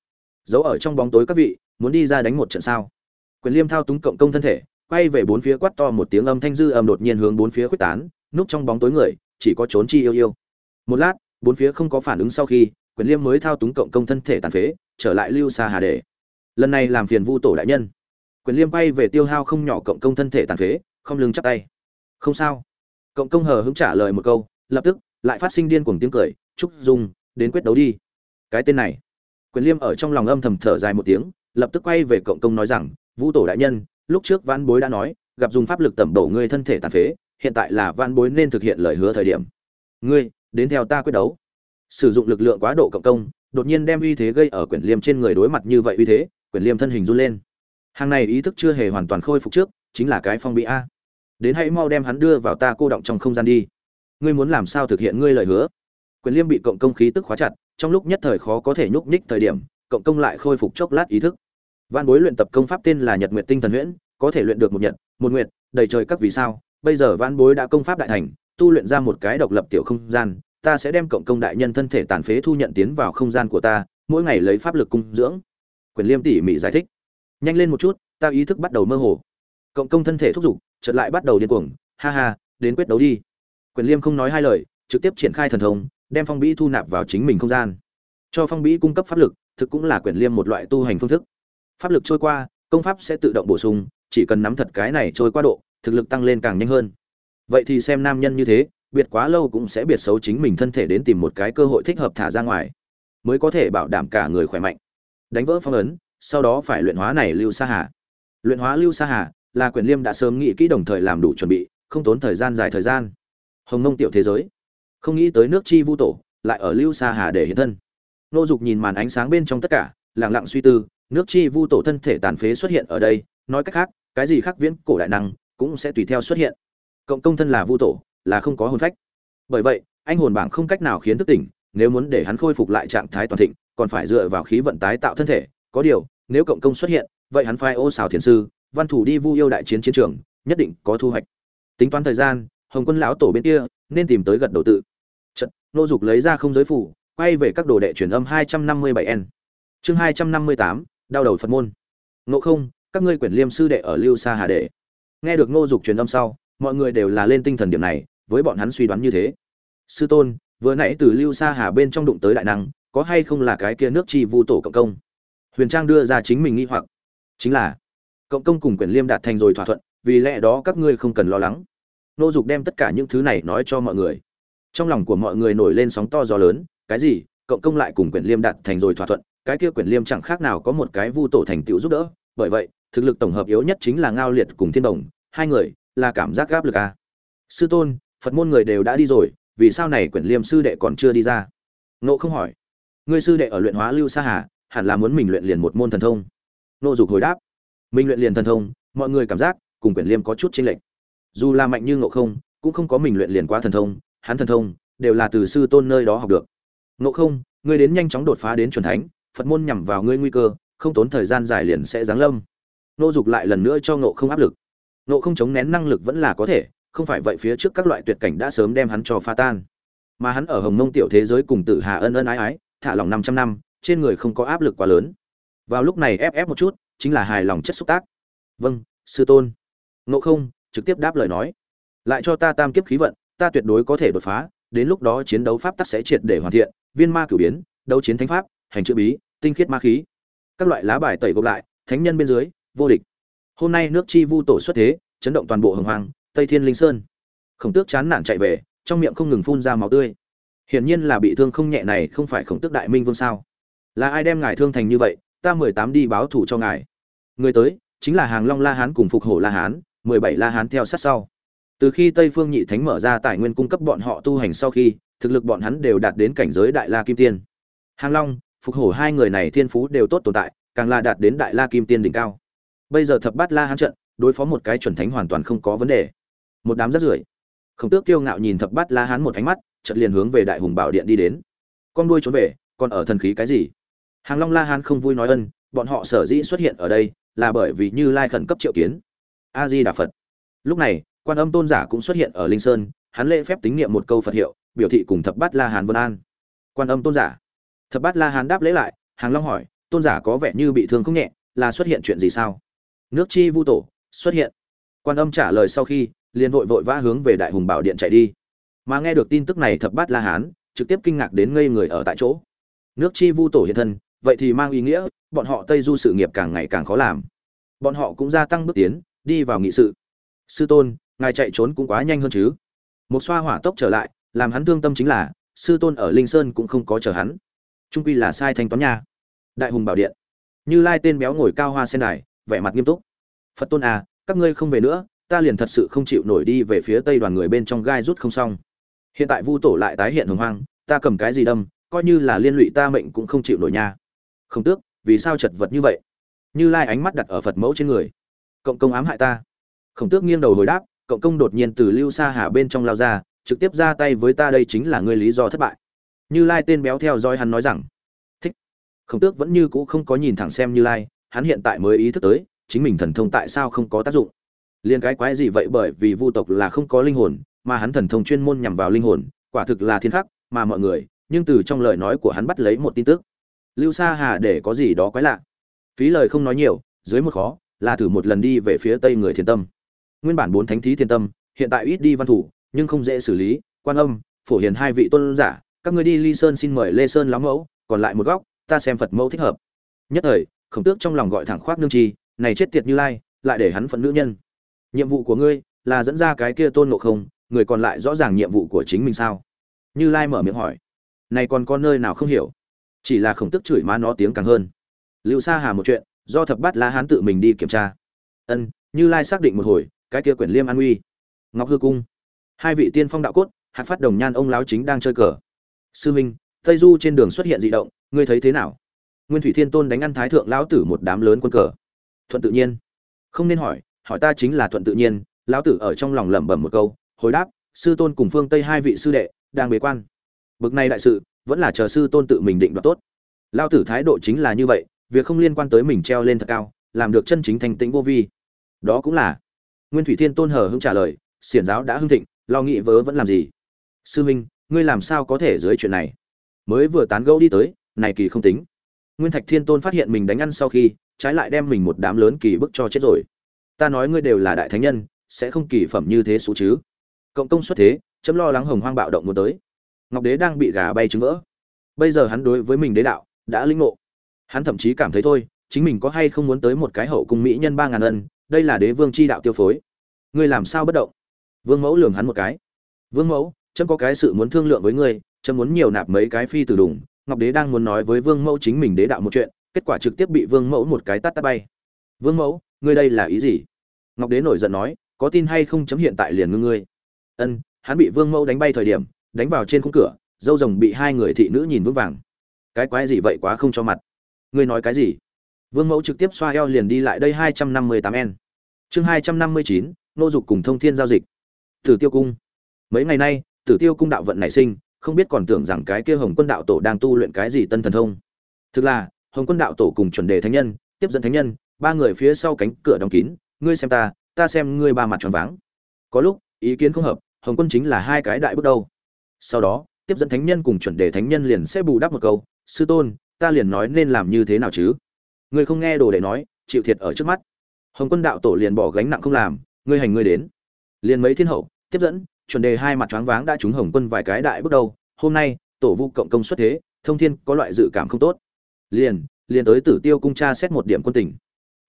Giấu ở trong bóng tối các vị, muốn đi ra đánh một trận sao? Quyền liêm thao túng cộng công thân thể, quay về bốn phía quát to một tiếng âm thanh dư âm đột nhiên hướng bốn phía khuếch tán, núp trong bóng tối người, chỉ có trốn chi yêu yêu. Một lát, bốn phía không có phản ứng sau khi, quyền liêm mới thao túng cộng công thân thể tàn phế, trở lại lưu xa hà để lần này làm phiền vu tổ đại nhân. Quyền liêm bay về tiêu hao không nhỏ cộng công thân thể tàn phế, không lưng chắp tay. Không sao. Cộng công hờ hững trả lời một câu, lập tức, lại phát sinh điên cuồng tiếng cười trúc dung đến quyết đấu đi. Cái tên này. Quyền liêm ở trong lòng âm thầm thở dài một tiếng, lập tức quay về cộng công nói rằng, vũ tổ đại nhân, lúc trước văn bối đã nói, gặp dùng pháp lực tẩm bổ ngươi thân thể tàn phế, hiện tại là văn bối nên thực hiện lời hứa thời điểm. Ngươi, đến theo ta quyết đấu. Sử dụng lực lượng quá độ cộng công, đột nhiên đem uy thế gây ở quyển liêm trên người đối mặt như vậy uy thế quyển liêm thân hình run lên. Hàng này ý thức chưa hề hoàn toàn khôi phục trước, chính là cái phong bị a. Đến hãy mau đem hắn đưa vào ta cô động trong không gian đi. Ngươi muốn làm sao thực hiện ngươi lời hứa? Quyền liêm bị cộng công khí tức khóa chặt, trong lúc nhất thời khó có thể nhúc nhích thời điểm, cộng công lại khôi phục chốc lát ý thức. Văn bối luyện tập công pháp tên là nhật nguyệt tinh thần huyễn, có thể luyện được một nhật, một nguyệt, đầy trời các vì sao. Bây giờ văn bối đã công pháp đại thành, tu luyện ra một cái độc lập tiểu không gian, ta sẽ đem cộng công đại nhân thân thể tàn phế thu nhận tiến vào không gian của ta, mỗi ngày lấy pháp lực cung dưỡng. Quyền liêm tỉ mỉ giải thích. Nhanh lên một chút, ta ý thức bắt đầu mơ hồ. Cộng công thân thể thúc giục, chợt lại bắt đầu điên cuồng. Ha ha, đến quyết đấu đi. Quyền liêm không nói hai lời, trực tiếp triển khai thần thông đem phong bĩ thu nạp vào chính mình không gian. Cho phong bĩ cung cấp pháp lực, thực cũng là quyển liêm một loại tu hành phương thức. Pháp lực trôi qua, công pháp sẽ tự động bổ sung, chỉ cần nắm thật cái này trôi qua độ, thực lực tăng lên càng nhanh hơn. Vậy thì xem nam nhân như thế, biệt quá lâu cũng sẽ biệt xấu chính mình thân thể đến tìm một cái cơ hội thích hợp thả ra ngoài, mới có thể bảo đảm cả người khỏe mạnh. Đánh vỡ phong ấn, sau đó phải luyện hóa này lưu sa hà. Luyện hóa lưu sa hà là quyển liêm đã sớm nghĩ kỹ đồng thời làm đủ chuẩn bị, không tốn thời gian dài thời gian. Hồng nông tiểu thế giới không nghĩ tới nước chi vu tổ lại ở lưu sa hà để hiện thân. Nô dục nhìn màn ánh sáng bên trong tất cả lẳng lặng suy tư, nước chi vu tổ thân thể tàn phế xuất hiện ở đây, nói cách khác, cái gì khác viễn cổ đại năng cũng sẽ tùy theo xuất hiện. Cộng công thân là vu tổ, là không có hồn phách. Bởi vậy, anh hồn bảng không cách nào khiến thức tỉnh, nếu muốn để hắn khôi phục lại trạng thái toàn thịnh, còn phải dựa vào khí vận tái tạo thân thể. Có điều, nếu cộng công xuất hiện, vậy hắn phải ô xào thiền sư, văn thủ đi vu yêu đại chiến chiến trường, nhất định có thu hoạch. Tính toán thời gian, hồng quân lão tổ bên kia nên tìm tới gật đầu tự. Trận nô dục lấy ra không giới phủ, quay về các đồ đệ truyền âm hai trăm năm mươi bảy n. Chương hai trăm năm mươi tám, đau đầu phật môn. Ngộ không, các ngươi quyển liêm sư đệ ở lưu sa hà đệ. Nghe được nô dục truyền âm sau, mọi người đều là lên tinh thần điểm này, với bọn hắn suy đoán như thế. Sư tôn, vừa nãy từ lưu sa hà bên trong đụng tới đại năng, có hay không là cái kia nước chi vu tổ cộng công? Huyền trang đưa ra chính mình nghi hoặc. Chính là, cộng công cùng quyển liêm đạt thành rồi thỏa thuận, vì lẽ đó các ngươi không cần lo lắng nô dục đem tất cả những thứ này nói cho mọi người. Trong lòng của mọi người nổi lên sóng to gió lớn, cái gì, cộng công lại cùng quyển liêm đặt thành rồi thỏa thuận, cái kia quyển liêm chẳng khác nào có một cái vu tổ thành tựu giúp đỡ, bởi vậy, thực lực tổng hợp yếu nhất chính là ngao liệt cùng thiên đồng, hai người, là cảm giác gáp lực à. sư tôn, phật môn người đều đã đi rồi, vì sao này quyển liêm sư đệ còn chưa đi ra? Nộ không hỏi. Ngươi sư đệ ở luyện hóa lưu sa hà, hẳn là muốn mình luyện liền một môn thần thông. Nô dục hồi đáp. Mình luyện liền thần thông, mọi người cảm giác, cùng quyển liêm có chút chênh lệch dù là mạnh như ngộ không, cũng không có mình luyện liền quá thần thông, hắn thần thông đều là từ sư tôn nơi đó học được. Ngộ không, ngươi đến nhanh chóng đột phá đến chuẩn thánh, phật môn nhằm vào ngươi nguy cơ, không tốn thời gian dài liền sẽ giáng lâm. Nô dục lại lần nữa cho ngộ không áp lực. Ngộ không chống nén năng lực vẫn là có thể, không phải vậy phía trước các loại tuyệt cảnh đã sớm đem hắn cho pha tan. Mà hắn ở hồng Nông tiểu thế giới cùng tử hà ân ân ái ái, thả lòng năm trăm năm, trên người không có áp lực quá lớn. Vào lúc này ép ép một chút, chính là hài lòng chất xúc tác. Vâng sư tôn. Ngộ không trực tiếp đáp lời nói. Lại cho ta tam kiếp khí vận, ta tuyệt đối có thể đột phá, đến lúc đó chiến đấu pháp tắc sẽ triệt để hoàn thiện, viên ma cửu biến, đấu chiến thánh pháp, hành chữ bí, tinh khiết ma khí. Các loại lá bài tẩy gộp lại, thánh nhân bên dưới, vô địch. Hôm nay nước chi vu tổ xuất thế, chấn động toàn bộ hồng hoàng tây thiên linh sơn. Khổng tước chán nản chạy về, trong miệng không ngừng phun ra máu tươi. Hiển nhiên là bị thương không nhẹ này không phải khổng tước đại minh vương sao? Là ai đem ngài thương thành như vậy, ta mười tám đi báo thủ cho ngài. Người tới, chính là hàng long la hán cùng phục hổ la hán mười bảy la hán theo sát sau. Từ khi tây phương nhị thánh mở ra tài nguyên cung cấp bọn họ tu hành sau khi, thực lực bọn hắn đều đạt đến cảnh giới đại la kim tiên. Hàng long, phục hổ hai người này thiên phú đều tốt tồn tại, càng là đạt đến đại la kim tiên đỉnh cao. Bây giờ thập bát la hán trận, đối phó một cái chuẩn thánh hoàn toàn không có vấn đề. Một đám rất rưởi. Khổng tước kiêu ngạo nhìn thập bát la hán một ánh mắt, chợt liền hướng về đại hùng bảo điện đi đến. Con đuôi trốn về, còn ở thần khí cái gì? Hàng long la hán không vui nói ân, bọn họ sở dĩ xuất hiện ở đây là bởi vì như lai khẩn cấp triệu kiến a di đà phật. Lúc này, quan âm tôn giả cũng xuất hiện ở linh sơn, hắn lễ phép tính niệm một câu phật hiệu, biểu thị cùng thập bát la hán vân an. Quan âm tôn giả. Thập bát la hán đáp lễ lại, hàng long hỏi, tôn giả có vẻ như bị thương không nhẹ, là xuất hiện chuyện gì sao? Nước chi vu tổ xuất hiện. Quan âm trả lời sau khi, liền vội vội vã hướng về đại hùng bảo điện chạy đi. Mà nghe được tin tức này, thập bát la hán trực tiếp kinh ngạc đến ngây người ở tại chỗ. Nước chi vu tổ hiện thân, vậy thì mang ý nghĩa, bọn họ tây du sự nghiệp càng ngày càng khó làm. Bọn họ cũng gia tăng bước tiến đi vào nghị sự. Sư tôn, ngài chạy trốn cũng quá nhanh hơn chứ. Một xoa hỏa tốc trở lại, làm hắn thương tâm chính là, sư tôn ở linh sơn cũng không có chờ hắn. Trung quy là sai thanh toán nha. Đại hùng bảo điện. Như lai tên béo ngồi cao hoa sen đài, vẻ mặt nghiêm túc. Phật tôn à các ngươi không về nữa, ta liền thật sự không chịu nổi đi về phía tây đoàn người bên trong gai rút không xong. Hiện tại vu tổ lại tái hiện hồng hoang, ta cầm cái gì đâm, coi như là liên lụy ta mệnh cũng không chịu nổi nha. Không tước, vì sao chật vật như vậy? Như lai ánh mắt đặt ở phật mẫu trên người cộng công ám hại ta. Khổng tước nghiêng đầu hồi đáp, cộng công đột nhiên từ lưu xa hà bên trong lao ra, trực tiếp ra tay với ta đây chính là ngươi lý do thất bại. Như lai tên béo theo dõi hắn nói rằng. Thích. Khổng tước vẫn như cũ không có nhìn thẳng xem như lai, hắn hiện tại mới ý thức tới, chính mình thần thông tại sao không có tác dụng. Liên cái quái gì vậy bởi vì vu tộc là không có linh hồn, mà hắn thần thông chuyên môn nhằm vào linh hồn, quả thực là thiên khắc, mà mọi người, nhưng từ trong lời nói của hắn bắt lấy một tin tức. Lưu sa hà để có gì đó quái lạ. Phí lời không nói nhiều, dưới một khó là thử một lần đi về phía tây người thiên tâm. Nguyên bản bốn thánh thí thiên tâm, hiện tại ít đi văn thủ, nhưng không dễ xử lý. Quan âm, phổ hiền hai vị tôn giả, các người đi ly sơn xin mời lê sơn lắm mẫu, còn lại một góc, ta xem phật mẫu thích hợp. Nhất thời, khổng tước trong lòng gọi thẳng khoác nương chi, này chết tiệt như lai, lại để hắn phận nữ nhân. Nhiệm vụ của ngươi là dẫn ra cái kia tôn ngộ không, người còn lại rõ ràng nhiệm vụ của chính mình sao? Như lai mở miệng hỏi. Này còn có nơi nào không hiểu? Chỉ là khổng tức chửi má nó tiếng càng hơn. Lưu sa hà một chuyện do thập bát la hán tự mình đi kiểm tra. Ân, như lai xác định một hồi, cái kia quyển liêm an uy. Ngọc hư cung. Hai vị tiên phong đạo cốt hạt phát đồng nhan ông láo chính đang chơi cờ. Sư minh, tây du trên đường xuất hiện dị động, ngươi thấy thế nào? Nguyên thủy thiên tôn đánh ăn thái thượng lão tử một đám lớn quân cờ. Thuận tự nhiên. Không nên hỏi hỏi ta chính là thuận tự nhiên, lão tử ở trong lòng lẩm bẩm một câu, hồi đáp, sư tôn cùng phương tây hai vị sư đệ, đang bế quan. Bực này đại sự, vẫn là chờ sư tôn tự mình định đoạt tốt. Lão tử thái độ chính là như vậy việc không liên quan tới mình treo lên thật cao, làm được chân chính thành tĩnh vô vi. Đó cũng là. Nguyên thủy thiên tôn hờ hững trả lời, xiển giáo đã hưng thịnh, lo nghĩ vớ vẫn làm gì? Sư minh, ngươi làm sao có thể dưới chuyện này? Mới vừa tán gẫu đi tới, này kỳ không tính. Nguyên thạch thiên tôn phát hiện mình đánh ăn sau khi, trái lại đem mình một đám lớn kỳ bức cho chết rồi. Ta nói ngươi đều là đại thánh nhân, sẽ không kỳ phẩm như thế số chứ. Cộng công xuất thế, chấm lo lắng hồng hoang bạo động muốn tới. Ngọc đế đang bị gà bay trứng vỡ. Bây giờ hắn đối với mình đế đạo đã linh ngộ hắn thậm chí cảm thấy thôi, chính mình có hay không muốn tới một cái hậu cung mỹ nhân ba ngàn ân, đây là đế vương chi đạo tiêu phối. Ngươi làm sao bất động? Vương mẫu lường hắn một cái. Vương mẫu trâm có cái sự muốn thương lượng với ngươi trâm muốn nhiều nạp mấy cái phi từ đủng. ngọc đế đang muốn nói với vương mẫu chính mình đế đạo một chuyện, kết quả trực tiếp bị vương mẫu một cái tắt tắt bay. Vương mẫu, ngươi đây là ý gì? Ngọc đế nổi giận nói, có tin hay không chấm hiện tại liền ngưng ngươi. Ân, hắn bị vương mẫu đánh bay thời điểm, đánh vào trên khung cửa, dâu rồng bị hai người thị nữ nhìn vững vàng. Cái quái gì vậy quá không cho mặt ngươi nói cái gì? Vương mẫu trực tiếp xoa eo liền đi lại đây hai trăm năm mươi tám n. Chương hai trăm năm mươi chín, nô dục cùng thông thiên giao dịch. Tử tiêu cung. Mấy ngày nay, tử tiêu cung đạo vận nảy sinh, không biết còn tưởng rằng cái kia hồng quân đạo tổ đang tu luyện cái gì tân thần thông. Thực là, hồng quân đạo tổ cùng chuẩn đề thánh nhân, tiếp dẫn thánh nhân, ba người phía sau cánh cửa đóng kín, ngươi xem ta ta xem ngươi ba mặt tròn váng. Có lúc, ý kiến không hợp, hồng quân chính là hai cái đại bước đầu. Sau đó, tiếp dẫn thánh nhân cùng chuẩn đề thánh nhân liền sẽ bù đắp một câu, sư tôn ta liền nói nên làm như thế nào chứ? Ngươi không nghe đồ đệ nói chịu thiệt ở trước mắt. Hồng quân đạo tổ liền bỏ gánh nặng không làm ngươi hành ngươi đến. Liền mấy thiên hậu tiếp dẫn chuẩn đề hai mặt choáng váng đã trúng hồng quân vài cái đại bước đầu. Hôm nay tổ vu cộng công xuất thế thông thiên có loại dự cảm không tốt. Liền liền tới tử tiêu cung tra xét một điểm quân tình.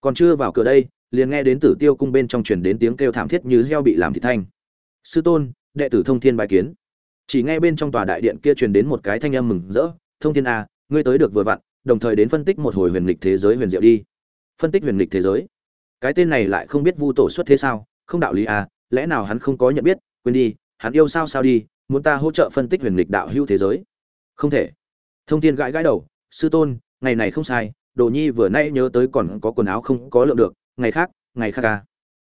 Còn chưa vào cửa đây liền nghe đến tử tiêu cung bên trong truyền đến tiếng kêu thảm thiết như heo bị làm thịt thanh. Sư tôn đệ tử thông thiên bài kiến. Chỉ nghe bên trong tòa đại điện kia truyền đến một cái thanh âm mừng rỡ. Thông thiên a à, ngươi tới được vừa vặn, đồng thời đến phân tích một hồi huyền lịch thế giới huyền diệu đi. Phân tích huyền lịch thế giới? Cái tên này lại không biết vu tổ xuất thế sao? Không đạo lý à lẽ nào hắn không có nhận biết? Quên đi, hắn yêu sao sao đi, muốn ta hỗ trợ phân tích huyền lịch đạo hữu thế giới? Không thể. Thông thiên gãi gãi đầu, sư tôn, ngày này không sai, đồ nhi vừa nay nhớ tới còn có quần áo không có lượng được, ngày khác ngày khác à?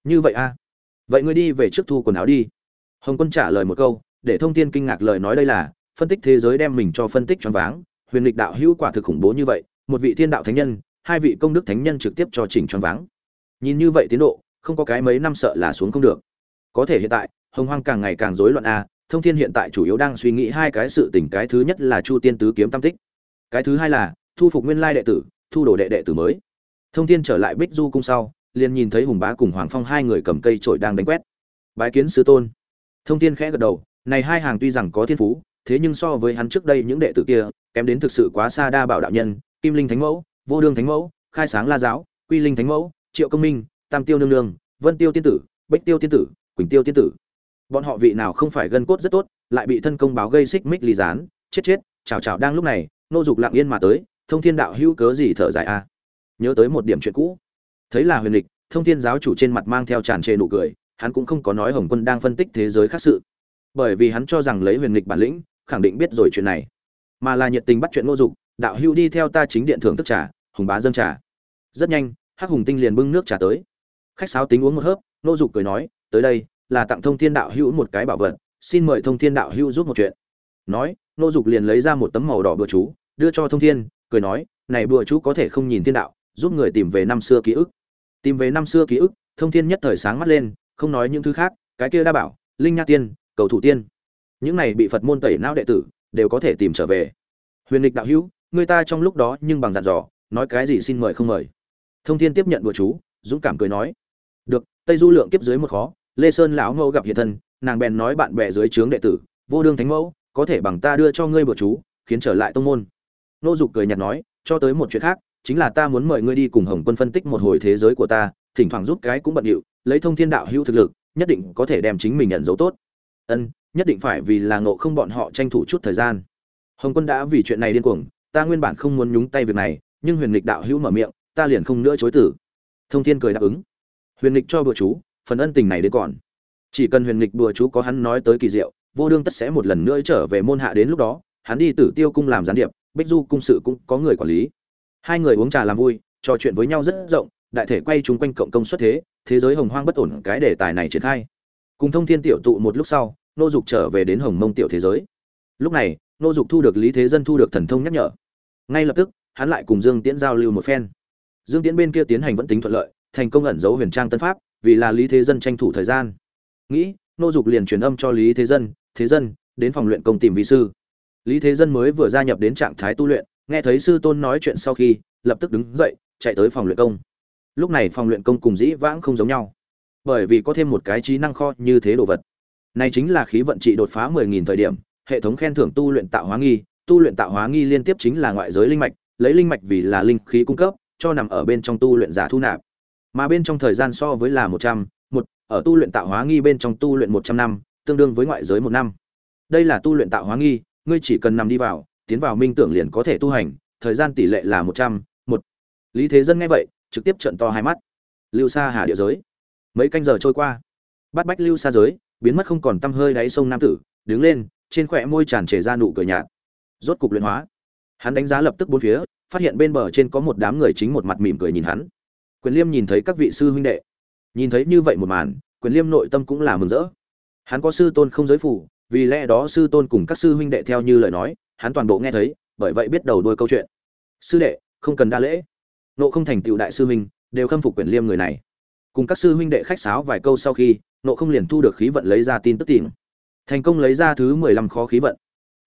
Như vậy à? Vậy ngươi đi về trước thu quần áo đi. Hồng quân trả lời một câu, để thông thiên kinh ngạc lời nói đây là, phân tích thế giới đem mình cho phân tích choáng váng huyền lịch đạo hữu quả thực khủng bố như vậy, một vị thiên đạo thánh nhân, hai vị công đức thánh nhân trực tiếp cho chỉnh choáng váng. Nhìn như vậy tiến độ, không có cái mấy năm sợ là xuống không được. Có thể hiện tại, hồng hoang càng ngày càng rối loạn a, thông thiên hiện tại chủ yếu đang suy nghĩ hai cái sự tình, cái thứ nhất là chu tiên tứ kiếm tam tích. Cái thứ hai là, thu phục nguyên lai đệ tử, thu đồ đệ đệ tử mới. Thông thiên trở lại bích du cung sau, liền nhìn thấy hùng bá cùng hoàng phong hai người cầm cây trổi đang đánh quét. Bái kiến sứ tôn. Thông thiên khẽ gật đầu, này hai hàng tuy rằng có thiên phú, thế nhưng so với hắn trước đây những đệ tử kia kém đến thực sự quá xa đa bảo đạo nhân, kim linh thánh mẫu, vô đương thánh mẫu, khai sáng la giáo, quy linh thánh mẫu, triệu công minh, tam tiêu nương nương, vân tiêu tiên tử, bích tiêu tiên tử, quỳnh tiêu tiên tử. Bọn họ vị nào không phải gân cốt rất tốt, lại bị thân công báo gây xích mích ly gián, chết chết, chào chào đang lúc này, nô dục lặng yên mà tới, thông thiên đạo hữu cớ gì thở dài a? Nhớ tới một điểm chuyện cũ. Thấy là huyền lịch, thông thiên giáo chủ trên mặt mang theo tràn trề nụ cười, hắn cũng không có nói hồng quân đang phân tích thế giới khác sự. Bởi vì hắn cho rằng lấy huyền lịch bản lĩnh, khẳng định biết rồi chuyện này mà là nhiệt tình bắt chuyện nô dục, đạo hữu đi theo ta chính điện thưởng thức trà, hùng bá dâng trà. Rất nhanh, hắc hùng tinh liền bưng nước trà tới. Khách sáo tính uống một hớp nô dục cười nói, tới đây, là tặng thông thiên đạo hữu một cái bảo vật, xin mời thông thiên đạo hữu giúp một chuyện. Nói nô dục liền lấy ra một tấm màu đỏ bừa chú, đưa cho thông thiên, cười nói, này bừa chú có thể không nhìn thiên đạo, giúp người tìm về năm xưa ký ức. Tìm về năm xưa ký ức, thông thiên nhất thời sáng mắt lên, không nói những thứ khác, cái kia đa bảo, linh nha tiên, cầu thủ tiên. Những này bị phật môn tẩy não đệ tử đều có thể tìm trở về. Huyền lịch đạo hữu, người ta trong lúc đó nhưng bằng dặn dò, nói cái gì xin mời không mời. Thông thiên tiếp nhận bừa chú, dũng cảm cười nói, được, tây du lượng kiếp dưới một khó, lê sơn lão mẫu gặp hiện thân, nàng bèn nói bạn bè dưới trướng đệ tử, vô đương thánh mẫu, có thể bằng ta đưa cho ngươi bừa chú, khiến trở lại tông môn. Nô dục cười nhạt nói, cho tới một chuyện khác, chính là ta muốn mời ngươi đi cùng hồng quân phân tích một hồi thế giới của ta, thỉnh thoảng rút cái cũng bận điệu, lấy thông thiên đạo hữu thực lực, nhất định có thể đem chính mình nhận dấu tốt. Ân nhất định phải vì là ngộ không bọn họ tranh thủ chút thời gian. Hồng quân đã vì chuyện này điên cuồng, ta nguyên bản không muốn nhúng tay việc này, nhưng huyền lịch đạo hữu mở miệng, ta liền không nữa chối tử thông thiên cười đáp ứng. Huyền lịch cho bữa chú, phần ân tình này đến còn. Chỉ cần huyền lịch bừa chú có hắn nói tới kỳ diệu, vô đương tất sẽ một lần nữa trở về môn hạ đến lúc đó, hắn đi tử tiêu cung làm gián điệp, bích du cung sự cũng có người quản lý. Hai người uống trà làm vui, trò chuyện với nhau rất rộng, đại thể quay chúng quanh cộng công xuất thế thế giới hồng hoang bất ổn, cái đề tài này triển khai. Cùng thông thiên tiểu tụ một lúc sau nô dục trở về đến hồng mông tiểu thế giới. Lúc này, nô dục thu được lý thế dân thu được thần thông nhắc nhở. Ngay lập tức, hắn lại cùng dương tiễn giao lưu một phen. Dương tiễn bên kia tiến hành vẫn tính thuận lợi, thành công ẩn giấu huyền trang tân pháp, vì là lý thế dân tranh thủ thời gian. Nghĩ, nô dục liền truyền âm cho lý thế dân thế dân, đến phòng luyện công tìm vị sư. Lý thế dân mới vừa gia nhập đến trạng thái tu luyện, nghe thấy sư tôn nói chuyện sau khi, lập tức đứng dậy, chạy tới phòng luyện công. Lúc này phòng luyện công cùng dĩ vãng không giống nhau, bởi vì có thêm một cái trí năng kho như thế đồ vật này chính là khí vận trị đột phá 10000 thời điểm, hệ thống khen thưởng tu luyện tạo hóa nghi, tu luyện tạo hóa nghi liên tiếp chính là ngoại giới linh mạch, lấy linh mạch vì là linh khí cung cấp, cho nằm ở bên trong tu luyện giả thu nạp. Mà bên trong thời gian so với là một trăm, một, ở tu luyện tạo hóa nghi bên trong tu luyện một trăm năm, tương đương với ngoại giới một năm. Đây là tu luyện tạo hóa nghi, ngươi chỉ cần nằm đi vào, tiến vào minh tưởng liền có thể tu hành, thời gian tỷ lệ là một trăm, một. Lý thế dân nghe vậy, trực tiếp trợn to hai mắt. Lưu xa hà địa giới. Mấy canh giờ trôi qua. Bắt bách lưu xa giới biến mất không còn tăm hơi đáy sông nam tử, đứng lên, trên khỏe môi tràn trề ra nụ cười nhạt. Rốt cục luyện hóa. Hắn đánh giá lập tức bốn phía, phát hiện bên bờ trên có một đám người chính một mặt mỉm cười nhìn hắn. Quyền liêm nhìn thấy các vị sư huynh đệ. Nhìn thấy như vậy một màn, quyền liêm nội tâm cũng là mừng rỡ. Hắn có sư tôn không giới phủ vì lẽ đó sư tôn cùng các sư huynh đệ theo như lời nói, hắn toàn bộ nghe thấy, bởi vậy biết đầu đuôi câu chuyện. Sư đệ, không cần đa lễ. Nộ không thành tựu đại sư huynh, đều khâm phục Quyền liêm người này cùng các sư huynh đệ khách sáo vài câu sau khi, nộ không liền thu được khí vận lấy ra tin tức tìm. Thành công lấy ra thứ mười lăm khó khí vận.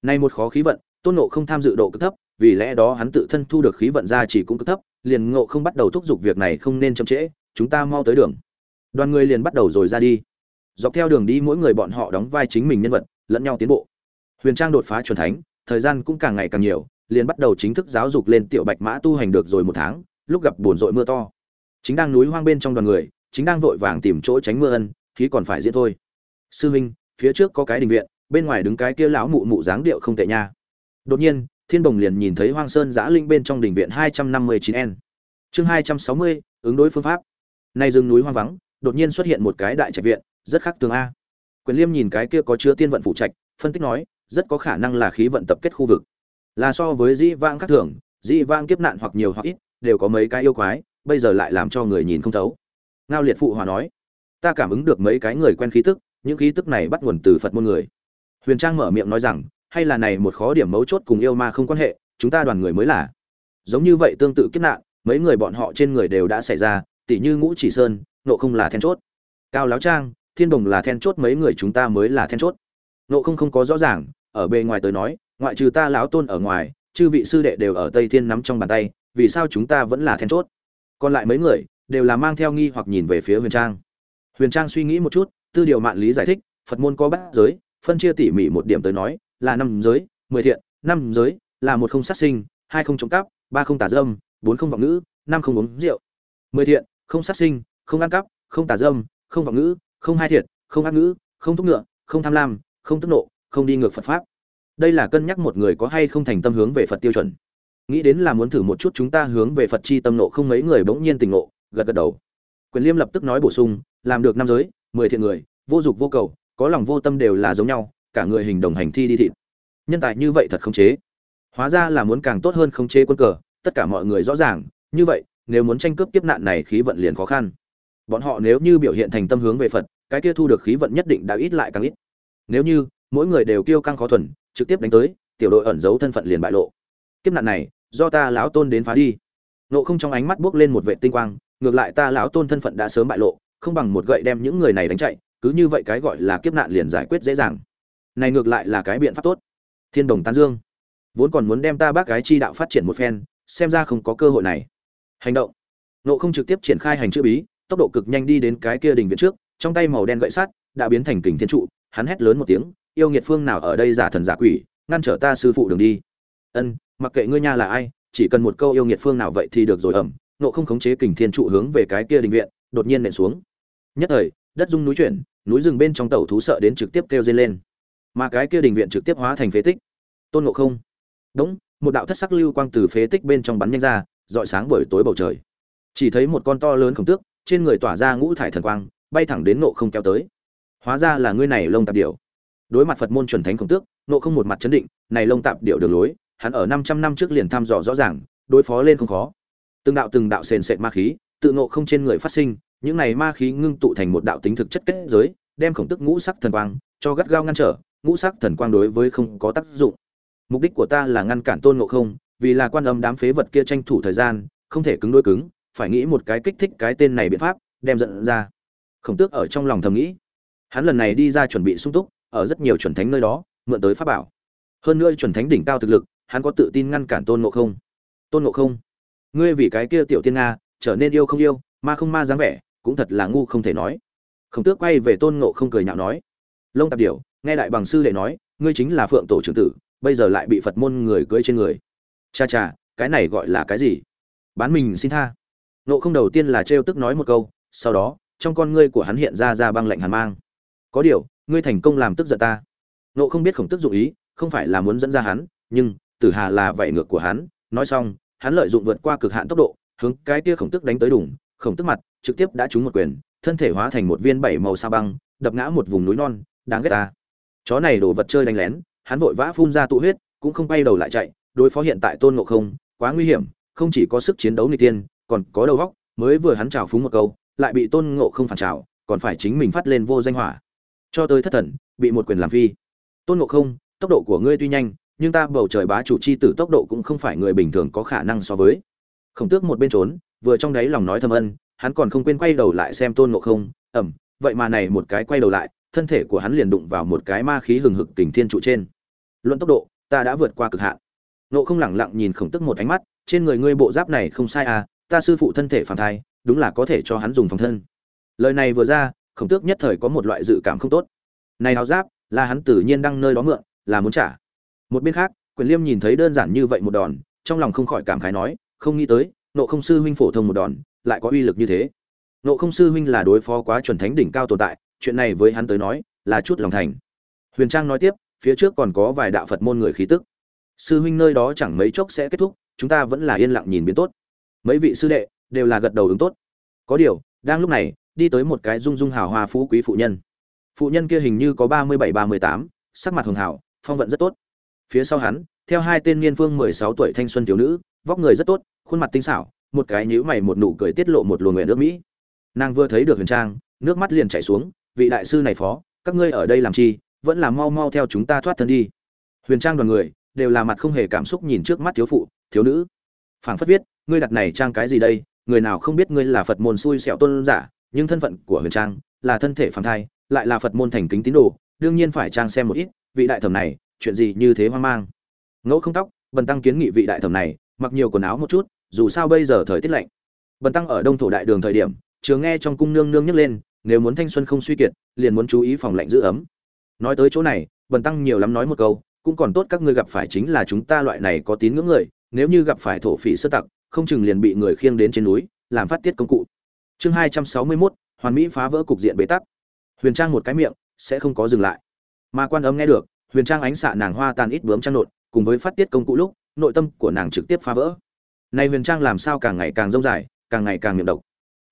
Nay một khó khí vận, tôn nộ không tham dự độ cực thấp, vì lẽ đó hắn tự thân thu được khí vận ra chỉ cũng cực thấp, liền ngộ không bắt đầu thúc giục việc này không nên chậm trễ, chúng ta mau tới đường. Đoàn người liền bắt đầu rồi ra đi. Dọc theo đường đi mỗi người bọn họ đóng vai chính mình nhân vật, lẫn nhau tiến bộ. Huyền trang đột phá c thánh, thời gian cũng càng ngày càng nhiều, liền bắt đầu chính thức giáo dục lên tiểu bạch mã tu hành được rồi một tháng, lúc gặp buồn rội mưa to chính đang núi hoang bên trong đoàn người, chính đang vội vàng tìm chỗ tránh mưa ân, khí còn phải diễn thôi. Sư huynh phía trước có cái đình viện, bên ngoài đứng cái kia lão mụ mụ dáng điệu không tệ nha. Đột nhiên, thiên bồng liền nhìn thấy hoang sơn giã linh bên trong đình viện hai trăm năm mươi chín n. Chương hai trăm sáu mươi, ứng đối phương pháp. Nay rừng núi hoang vắng, đột nhiên xuất hiện một cái đại trạch viện, rất khác tường a. Quyền liêm nhìn cái kia có chứa tiên vận phụ trạch, phân tích nói, rất có khả năng là khí vận tập kết khu vực. Là so với dĩ vang khác thường, dĩ vang kiếp nạn hoặc nhiều hoặc ít, đều có mấy cái yêu quái bây giờ lại làm cho người nhìn không thấu. Ngao liệt phụ hòa nói, ta cảm ứng được mấy cái người quen khí tức, những khí tức này bắt nguồn từ phật môn người. Huyền trang mở miệng nói rằng, hay là này một khó điểm mấu chốt cùng yêu ma không quan hệ, chúng ta đoàn người mới là. Giống như vậy tương tự kiếp nạn, mấy người bọn họ trên người đều đã xảy ra, tỉ như ngũ chỉ sơn nộ không là then chốt. Cao láo trang, thiên đồng là then chốt, mấy người chúng ta mới là then chốt. Nộ không không có rõ ràng, ở bề ngoài tới nói, ngoại trừ ta lão tôn ở ngoài, chư vị sư đệ đều ở tây thiên nắm trong bàn tay, vì sao chúng ta vẫn là then chốt? Còn lại mấy người đều là mang theo nghi hoặc nhìn về phía huyền trang. Huyền trang suy nghĩ một chút, tư điều Mạn lý giải thích, phật môn có bát giới, phân chia tỉ mỉ một điểm tới nói, là năm giới, mười thiện, năm giới, là một không sát sinh, hai không trộm cắp, ba không tà dâm, bốn không vọng ngữ, năm không uống rượu. Mười thiện, không sát sinh, không ăn cắp, không tà dâm, không vọng ngữ, không hai thiện, không ác ngữ, không thúc ngựa, không tham lam, không tức nộ, không đi ngược phật pháp. Đây là cân nhắc một người có hay không thành tâm hướng về phật tiêu chuẩn nghĩ đến là muốn thử một chút chúng ta hướng về phật chi tâm nộ không mấy người bỗng nhiên tình ngộ, gật gật đầu. Quyền liêm lập tức nói bổ sung, làm được năm giới, mười thiện người, vô dục vô cầu, có lòng vô tâm đều là giống nhau, cả người hình đồng hành thi đi thịt. Nhân tài như vậy thật khống chế. Hóa ra là muốn càng tốt hơn khống chế quân cờ, tất cả mọi người rõ ràng, như vậy, nếu muốn tranh cướp kiếp nạn này khí vận liền khó khăn. Bọn họ nếu như biểu hiện thành tâm hướng về phật, cái kia thu được khí vận nhất định đã ít lại càng ít. Nếu như, mỗi người đều kiêu căng khó thuần, trực tiếp đánh tới, tiểu đội ẩn giấu thân phận liền bại lộ. Kiếp nạn này do ta lão tôn đến phá đi. Nộ không trong ánh mắt buốc lên một vệ tinh quang, ngược lại ta lão tôn thân phận đã sớm bại lộ, không bằng một gậy đem những người này đánh chạy, cứ như vậy cái gọi là kiếp nạn liền giải quyết dễ dàng. Này ngược lại là cái biện pháp tốt. Thiên đồng tán dương. Vốn còn muốn đem ta bác gái chi đạo phát triển một phen, xem ra không có cơ hội này. Hành động. Nộ không trực tiếp triển khai hành chữ bí, tốc độ cực nhanh đi đến cái kia đình viện trước, trong tay màu đen gậy sắt đã biến thành kình thiên trụ, hắn hét lớn một tiếng, yêu nghiệt phương nào ở đây giả thần giả quỷ, ngăn trở ta sư phụ đường đi. Ân mặc kệ ngươi nha là ai, chỉ cần một câu yêu nghiệt phương nào vậy thì được rồi ẩm nộ không khống chế kình thiên trụ hướng về cái kia đình viện, đột nhiên nện xuống. Nhất thời, đất rung núi chuyển, núi rừng bên trong tàu thú sợ đến trực tiếp kêu dây lên. Mà cái kia đình viện trực tiếp hóa thành phế tích. Tôn ngộ không. Đúng, một đạo thất sắc lưu quang từ phế tích bên trong bắn nhanh ra dọi sáng buổi tối bầu trời. Chỉ thấy một con to lớn khổng tước, trên người tỏa ra ngũ thải thần quang, bay thẳng đến nộ không kéo tới. Hóa ra là ngươi này lông tạp điểu. Đối mặt phật môn chuẩn thánh khổng tước nộ không một mặt chấn định, này lông tạp điểu đường lối hắn ở 500 năm trước liền thăm dò rõ ràng, đối phó lên không khó. Từng đạo từng đạo sền sệt ma khí, tự nộ không trên người phát sinh, những này ma khí ngưng tụ thành một đạo tính thực chất kết giới, đem khổng tức ngũ sắc thần quang cho gắt gao ngăn trở, ngũ sắc thần quang đối với không có tác dụng. Mục đích của ta là ngăn cản tôn ngộ không, vì là quan âm đám phế vật kia tranh thủ thời gian, không thể cứng đối cứng, phải nghĩ một cái kích thích cái tên này biện pháp, đem giận ra. Khổng tước ở trong lòng thầm nghĩ. Hắn lần này đi ra chuẩn bị sung túc, ở rất nhiều chuẩn thánh nơi đó, mượn tới pháp bảo. Hơn nữa chuẩn thánh đỉnh cao thực lực hắn có tự tin ngăn cản tôn ngộ không. Tôn ngộ không, ngươi vì cái kia tiểu tiên nga, trở nên yêu không yêu, ma không ma dáng vẻ, cũng thật là ngu không thể nói. Khổng tước quay về tôn ngộ không cười nhạo nói, lông tạp điểu, nghe đại bằng sư đệ nói, ngươi chính là phượng tổ trưởng tử, bây giờ lại bị phật môn người cưỡi trên người. Cha cha, cái này gọi là cái gì? Bán mình xin tha. Nộ không đầu tiên là trêu tức nói một câu, sau đó, trong con ngươi của hắn hiện ra ra băng lạnh hàn mang. Có điều, ngươi thành công làm tức giận ta. Nộ không biết khổng tức dụng ý, không phải là muốn dẫn ra hắn, nhưng tử hà là vậy ngược của hắn, nói xong, hắn lợi dụng vượt qua cực hạn tốc độ, hướng cái kia khổng tức đánh tới đủng khổng tức mặt, trực tiếp đã trúng một quyền, thân thể hóa thành một viên bảy màu sa băng, đập ngã một vùng núi non, đáng ghét ta. Chó này đổ vật chơi đánh lén, hắn vội vã phun ra tụ huyết, cũng không bay đầu lại chạy, đối phó hiện tại tôn ngộ không, quá nguy hiểm, không chỉ có sức chiến đấu người tiên còn có đầu góc mới vừa hắn trào phúng một câu, lại bị tôn ngộ không phản trào còn phải chính mình phát lên vô danh hỏa. Cho tới thất thần, bị một quyền làm phi. Tôn ngộ không, tốc độ của ngươi tuy nhanh nhưng ta bầu trời bá chủ chi tử tốc độ cũng không phải người bình thường có khả năng so với. Khổng tước một bên trốn vừa trong đáy lòng nói thầm ân hắn còn không quên quay đầu lại xem tôn ngộ không ầm, vậy mà này một cái quay đầu lại thân thể của hắn liền đụng vào một cái ma khí hừng hực kình thiên trụ trên. Luận tốc độ ta đã vượt qua cực hạn. Nộ không lẳng lặng nhìn khổng tức một ánh mắt trên người ngươi bộ giáp này không sai à ta sư phụ thân thể phản thai đúng là có thể cho hắn dùng phòng thân. Lời này vừa ra khổng tước nhất thời có một loại dự cảm không tốt. Này áo giáp là hắn tự nhiên đang nơi đó mượn là muốn trả một bên khác, quyền liêm nhìn thấy đơn giản như vậy một đòn, trong lòng không khỏi cảm khái nói, không nghĩ tới nộ không sư huynh phổ thông một đòn, lại có uy lực như thế. Nộ không sư huynh là đối phó quá chuẩn thánh đỉnh cao tồn tại, chuyện này với hắn tới nói, là chút lòng thành. Huyền trang nói tiếp, phía trước còn có vài đạo phật môn người khí tức. Sư huynh nơi đó chẳng mấy chốc sẽ kết thúc, chúng ta vẫn là yên lặng nhìn biến tốt. Mấy vị sư đệ, đều là gật đầu ứng tốt. Có điều, đang lúc này, đi tới một cái dung dung hào hoa phú quý phụ nhân. Phụ nhân kia hình như có ba mươi bảy, ba mươi tám, sắc mặt hường hảo phong vận rất tốt phía sau hắn, theo hai tên niên phương mười sáu tuổi thanh xuân thiếu nữ, vóc người rất tốt, khuôn mặt tinh xảo, một cái nhíu mày một nụ cười tiết lộ một luồng nguyện nước mỹ. Nàng vừa thấy được huyền trang, nước mắt liền chảy xuống, vị đại sư này phó, các ngươi ở đây làm chi, vẫn là mau mau theo chúng ta thoát thân đi. Huyền trang đoàn người, đều là mặt không hề cảm xúc nhìn trước mắt thiếu phụ, thiếu nữ. Phảng phất viết, ngươi đặt này trang cái gì đây, người nào không biết ngươi là phật môn xui xẻo tôn giả, nhưng thân phận của huyền trang là thân thể phàm thai, lại là phật môn thành kính tín đồ, đương nhiên phải trang xem một ít, vị đại thẩm này chuyện gì như thế hoang mang. Ngẫu không tóc bần tăng kiến nghị vị đại thẩm này mặc nhiều quần áo một chút dù sao bây giờ thời tiết lạnh. Bần tăng ở đông thổ đại đường thời điểm trường nghe trong cung nương nương nhấc lên nếu muốn thanh xuân không suy kiệt liền muốn chú ý phòng lạnh giữ ấm. Nói tới chỗ này bần tăng nhiều lắm nói một câu cũng còn tốt các ngươi gặp phải chính là chúng ta loại này có tín ngưỡng người nếu như gặp phải thổ phỉ sơ tặc không chừng liền bị người khiêng đến trên núi làm phát tiết công cụ. Chương hai trăm sáu mươi 261, hoàn mỹ phá vỡ cục diện bế tắc. Huyền trang một cái miệng sẽ không có dừng lại. Mà quan âm nghe được huyền trang ánh xạ nàng hoa tan ít bướm trang nộn, cùng với phát tiết công cụ lúc, nội tâm của nàng trực tiếp phá vỡ. Nay huyền trang làm sao càng ngày càng rông dài, càng ngày càng miệng độc.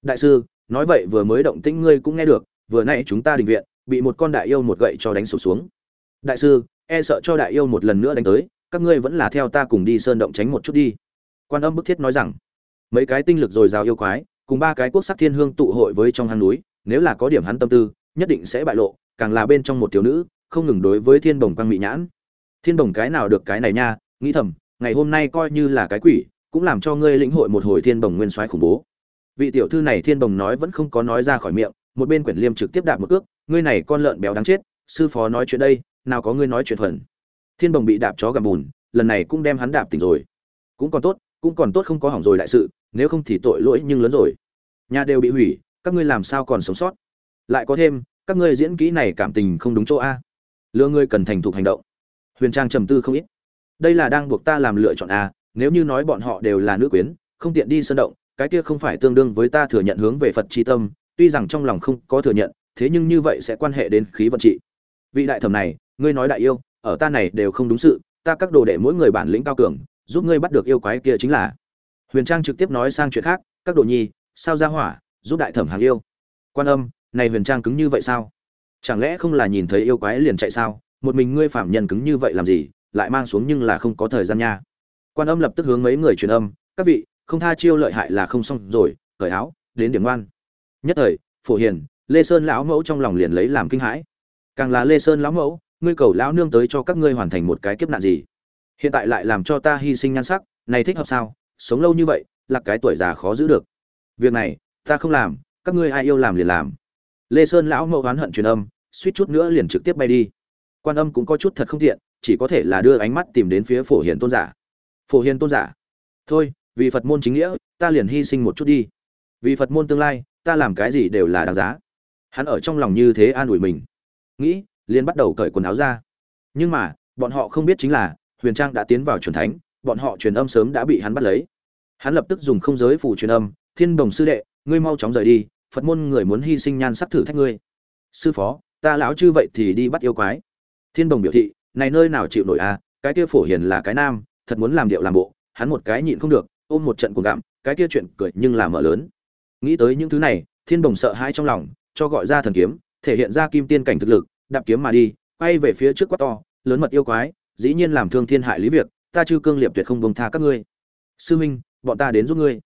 Đại sư, nói vậy vừa mới động tĩnh ngươi cũng nghe được, vừa nãy chúng ta đình viện, bị một con đại yêu một gậy cho đánh sụp xuống. Đại sư e sợ cho đại yêu một lần nữa đánh tới, các ngươi vẫn là theo ta cùng đi sơn động tránh một chút đi. Quan âm bức thiết nói rằng, mấy cái tinh lực dồi dào yêu quái, cùng ba cái quốc sắc thiên hương tụ hội với trong hang núi, nếu là có điểm hắn tâm tư, nhất định sẽ bại lộ, càng là bên trong một thiếu nữ không ngừng đối với thiên bồng quang mị nhãn. Thiên bồng cái nào được cái này nha, nghĩ thầm, ngày hôm nay coi như là cái quỷ, cũng làm cho ngươi lĩnh hội một hồi thiên bồng nguyên soái khủng bố. Vị tiểu thư này thiên bồng nói vẫn không có nói ra khỏi miệng, một bên quyển liêm trực tiếp đạp một cước, ngươi này con lợn béo đáng chết, sư phó nói chuyện đây, nào có ngươi nói chuyện phần. Thiên bồng bị đạp chó gầm bùn, lần này cũng đem hắn đạp tỉnh rồi. Cũng còn tốt, cũng còn tốt không có hỏng rồi đại sự, nếu không thì tội lỗi nhưng lớn rồi. Nhà đều bị hủy, các ngươi làm sao còn sống sót? Lại có thêm, các ngươi diễn kỹ này cảm tình không đúng chỗ a lựa ngươi cần thành thục hành động. Huyền trang trầm tư không ít. Đây là đang buộc ta làm lựa chọn a, nếu như nói bọn họ đều là nữ quyến, không tiện đi sơn động, cái kia không phải tương đương với ta thừa nhận hướng về phật tri tâm, tuy rằng trong lòng không có thừa nhận, thế nhưng như vậy sẽ quan hệ đến khí vận trị. Vị đại thẩm này, ngươi nói đại yêu, ở ta này đều không đúng sự, ta các đồ đệ mỗi người bản lĩnh cao cường, giúp ngươi bắt được yêu quái kia chính là. Huyền trang trực tiếp nói sang chuyện khác, các đồ nhi, sao ra hỏa, giúp đại thẩm hàng yêu? Quan âm, này huyền trang cứng như vậy sao? Chẳng lẽ không là nhìn thấy yêu quái liền chạy sao? Một mình ngươi phạm nhân cứng như vậy làm gì? Lại mang xuống nhưng là không có thời gian nha. Quan âm lập tức hướng mấy người truyền âm. Các vị, không tha chiêu lợi hại là không xong rồi. Cởi áo, đến điểm ngoan. Nhất thời, phổ hiền, lê sơn lão mẫu trong lòng liền lấy làm kinh hãi. Càng là lê sơn lão mẫu, ngươi cầu lão nương tới cho các ngươi hoàn thành một cái kiếp nạn gì? Hiện tại lại làm cho ta hy sinh nhan sắc, này thích hợp sao? Sống lâu như vậy, là cái tuổi già khó giữ được. Việc này, ta không làm, các ngươi ai yêu làm liền làm lê sơn lão mẫu oán hận truyền âm, suýt chút nữa liền trực tiếp bay đi. Quan âm cũng có chút thật không tiện, chỉ có thể là đưa ánh mắt tìm đến phía phổ hiền tôn giả. Phổ hiền tôn giả, thôi, vì phật môn chính nghĩa, ta liền hy sinh một chút đi. Vì phật môn tương lai, ta làm cái gì đều là đáng giá. Hắn ở trong lòng như thế an ủi mình. Nghĩ, liền bắt đầu cởi quần áo ra. Nhưng mà, bọn họ không biết chính là, huyền trang đã tiến vào truyền thánh, bọn họ truyền âm sớm đã bị hắn bắt lấy. Hắn lập tức dùng không giới phủ truyền âm, thiên đồng sư đệ, ngươi mau chóng rời đi phật môn người muốn hy sinh nhan sắc thử thách ngươi. Sư phó, ta lão chư vậy thì đi bắt yêu quái. Thiên đồng biểu thị, này nơi nào chịu nổi à cái kia phổ hiền là cái nam, thật muốn làm điệu làm bộ, hắn một cái nhịn không được, ôm một trận cuồng gặm, cái kia chuyện cười nhưng là mở lớn. Nghĩ tới những thứ này, thiên đồng sợ hãi trong lòng, cho gọi ra thần kiếm, thể hiện ra kim tiên cảnh thực lực, đạp kiếm mà đi, quay về phía trước quát to, lớn mật yêu quái, dĩ nhiên làm thương thiên hại lý việc, ta chư cương liệp tuyệt không bông tha các ngươi. Sư huynh bọn ta đến giúp ngươi.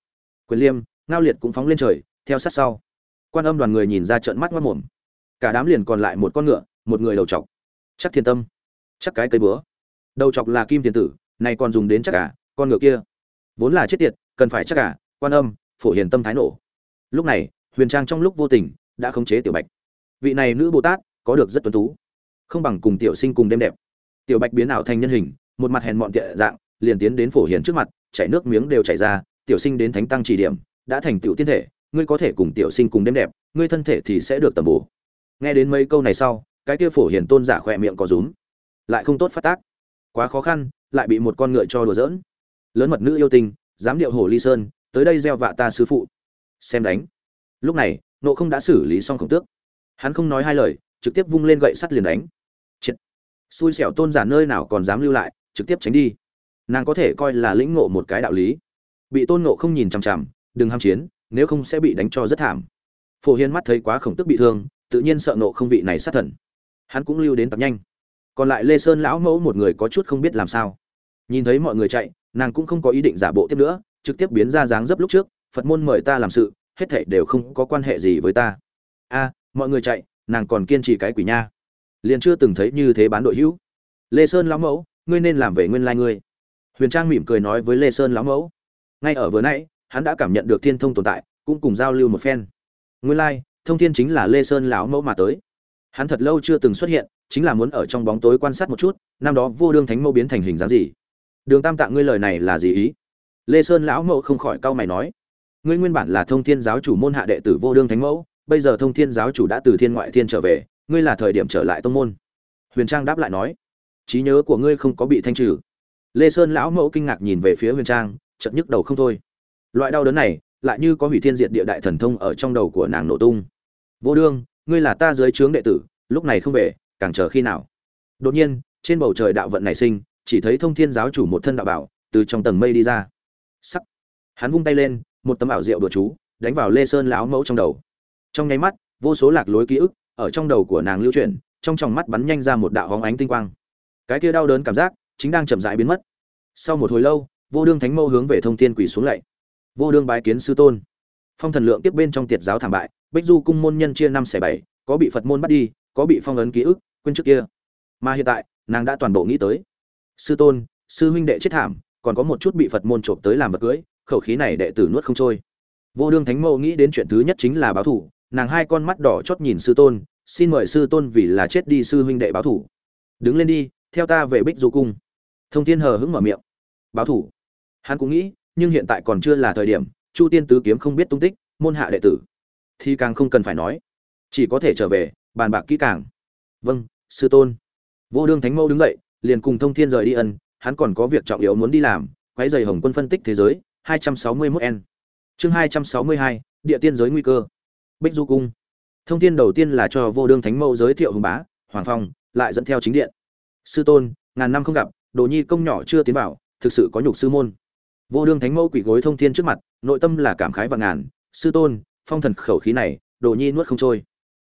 Quyền liêm, ngao liệt cũng phóng lên trời, theo sát sau quan âm đoàn người nhìn ra trận mắt mất mồm. Cả đám liền còn lại một con ngựa, một người đầu chọc. Chắc thiên tâm. Chắc cái cây búa. Đầu chọc là kim thiên tử này còn dùng đến chắc cả, con ngựa kia. Vốn là chết tiệt, cần phải chắc cả, quan âm, phổ hiền tâm thái nổ. Lúc này, huyền trang trong lúc vô tình, đã khống chế tiểu bạch. Vị này nữ bồ tát, có được rất tuấn tú. Không bằng cùng tiểu sinh cùng đêm đẹp. Tiểu bạch biến ảo thành nhân hình, một mặt hèn mọn tiện dạng, liền tiến đến phổ hiền trước mặt, chảy nước miếng đều chảy ra, tiểu sinh đến thánh tăng chỉ điểm, đã thành tiểu tiên thể ngươi có thể cùng tiểu sinh cùng đêm đẹp, ngươi thân thể thì sẽ được tầm bổ. Nghe đến mấy câu này sau, cái kia phổ hiền tôn giả khỏe miệng có rúm, lại không tốt phát tác. Quá khó khăn, lại bị một con ngựa cho đùa giỡn. Lớn mật nữ yêu tình dám điệu hồ ly sơn, tới đây gieo vạ ta sư phụ. Xem đánh. Lúc này, nộ không đã xử lý xong khổng tước. Hắn không nói hai lời, trực tiếp vung lên gậy sắt liền đánh. Chết. Xui xẻo tôn giả nơi nào còn dám lưu lại, trực tiếp tránh đi. Nàng có thể coi là lĩnh ngộ một cái đạo lý. Bị tôn ngộ không nhìn chằm chằm, đừng ham chiến nếu không sẽ bị đánh cho rất thảm. Phổ hiên mắt thấy quá khổng tức bị thương, tự nhiên sợ nộ không vị này sát thần. Hắn cũng lưu đến tập nhanh. Còn lại lê sơn lão mẫu một người có chút không biết làm sao. Nhìn thấy mọi người chạy, nàng cũng không có ý định giả bộ tiếp nữa, trực tiếp biến ra dáng dấp lúc trước, phật môn mời ta làm sự, hết thảy đều không có quan hệ gì với ta. A, mọi người chạy, nàng còn kiên trì cái quỷ nha. Liền chưa từng thấy như thế bán đội hữu. Lê sơn lão mẫu, ngươi nên làm về nguyên lai ngươi. Huyền trang mỉm cười nói với lê sơn lão mẫu. Ngay ở vừa nãy hắn đã cảm nhận được thiên thông tồn tại, cũng cùng giao lưu một phen. Nguyên lai, thông thiên chính là lê sơn lão mẫu mà tới. Hắn thật lâu chưa từng xuất hiện, chính là muốn ở trong bóng tối quan sát một chút, năm đó vô đương thánh mẫu biến thành hình dáng gì. Đường tam tạng ngươi lời này là gì ý? Lê sơn lão mẫu không khỏi cau mày nói. Ngươi nguyên bản là thông thiên giáo chủ môn hạ đệ tử vô đương thánh mẫu, bây giờ thông thiên giáo chủ đã từ thiên ngoại thiên trở về, ngươi là thời điểm trở lại tông môn. Huyền trang đáp lại nói. Trí nhớ của ngươi không có bị thanh trừ. Lê sơn lão mẫu kinh ngạc nhìn về phía huyền trang chậm nhức đầu không thôi loại đau đớn này lại như có hủy thiên diệt địa đại thần thông ở trong đầu của nàng nổ tung. Vô đương, ngươi là ta dưới trướng đệ tử, lúc này không về, càng chờ khi nào? Đột nhiên, trên bầu trời đạo vận nảy sinh, chỉ thấy thông thiên giáo chủ một thân đạo bảo từ trong tầng mây đi ra. Sắc! Hắn vung tay lên, một tấm ảo rượu đùa chú đánh vào lê sơn lão mẫu trong đầu. Trong nháy mắt, vô số lạc lối ký ức ở trong đầu của nàng lưu chuyển, trong tròng mắt bắn nhanh ra một đạo hóng ánh tinh quang. Cái kia đau đớn cảm giác chính đang chậm rãi biến mất. Sau một hồi lâu, vô đương thánh mẫu hướng về thông thiên quỳ xuống lạy vô đương bái kiến sư tôn. Phong thần lượng tiếp bên trong tiệt giáo thảm bại, bích du cung môn nhân chia năm xẻ bảy, có bị phật môn bắt đi, có bị phong ấn ký ức, quên trước kia. Mà hiện tại, nàng đã toàn bộ nghĩ tới. Sư tôn, sư huynh đệ chết thảm, còn có một chút bị phật môn trộm tới làm vật cưới, khẩu khí này đệ tử nuốt không trôi. Vô đương thánh mẫu nghĩ đến chuyện thứ nhất chính là báo thủ, nàng hai con mắt đỏ chót nhìn sư tôn, xin mời sư tôn vì là chết đi sư huynh đệ báo thủ. Đứng lên đi, theo ta về bích du cung. Thông thiên hờ hững mở miệng. Báo thủ. Hắn cũng nghĩ nhưng hiện tại còn chưa là thời điểm chu tiên tứ kiếm không biết tung tích môn hạ đệ tử. Thì càng không cần phải nói. Chỉ có thể trở về bàn bạc kỹ càng. Vâng sư tôn. Vô đương thánh mẫu đứng dậy liền cùng thông thiên rời đi ân hắn còn có việc trọng yếu muốn đi làm quái dày hồng quân phân tích thế giới 261 n chương 262, địa tiên giới nguy cơ. Bích du cung. Thông tin đầu tiên là cho vô đương thánh mẫu giới thiệu hùng bá hoàng phong lại dẫn theo chính điện. Sư tôn ngàn năm không gặp đồ nhi công nhỏ chưa tiến vào thực sự có nhục sư môn vô đương thánh mẫu quỷ gối thông thiên trước mặt, nội tâm là cảm khái và ngàn, sư tôn, phong thần khẩu khí này, đồ nhi nuốt không trôi.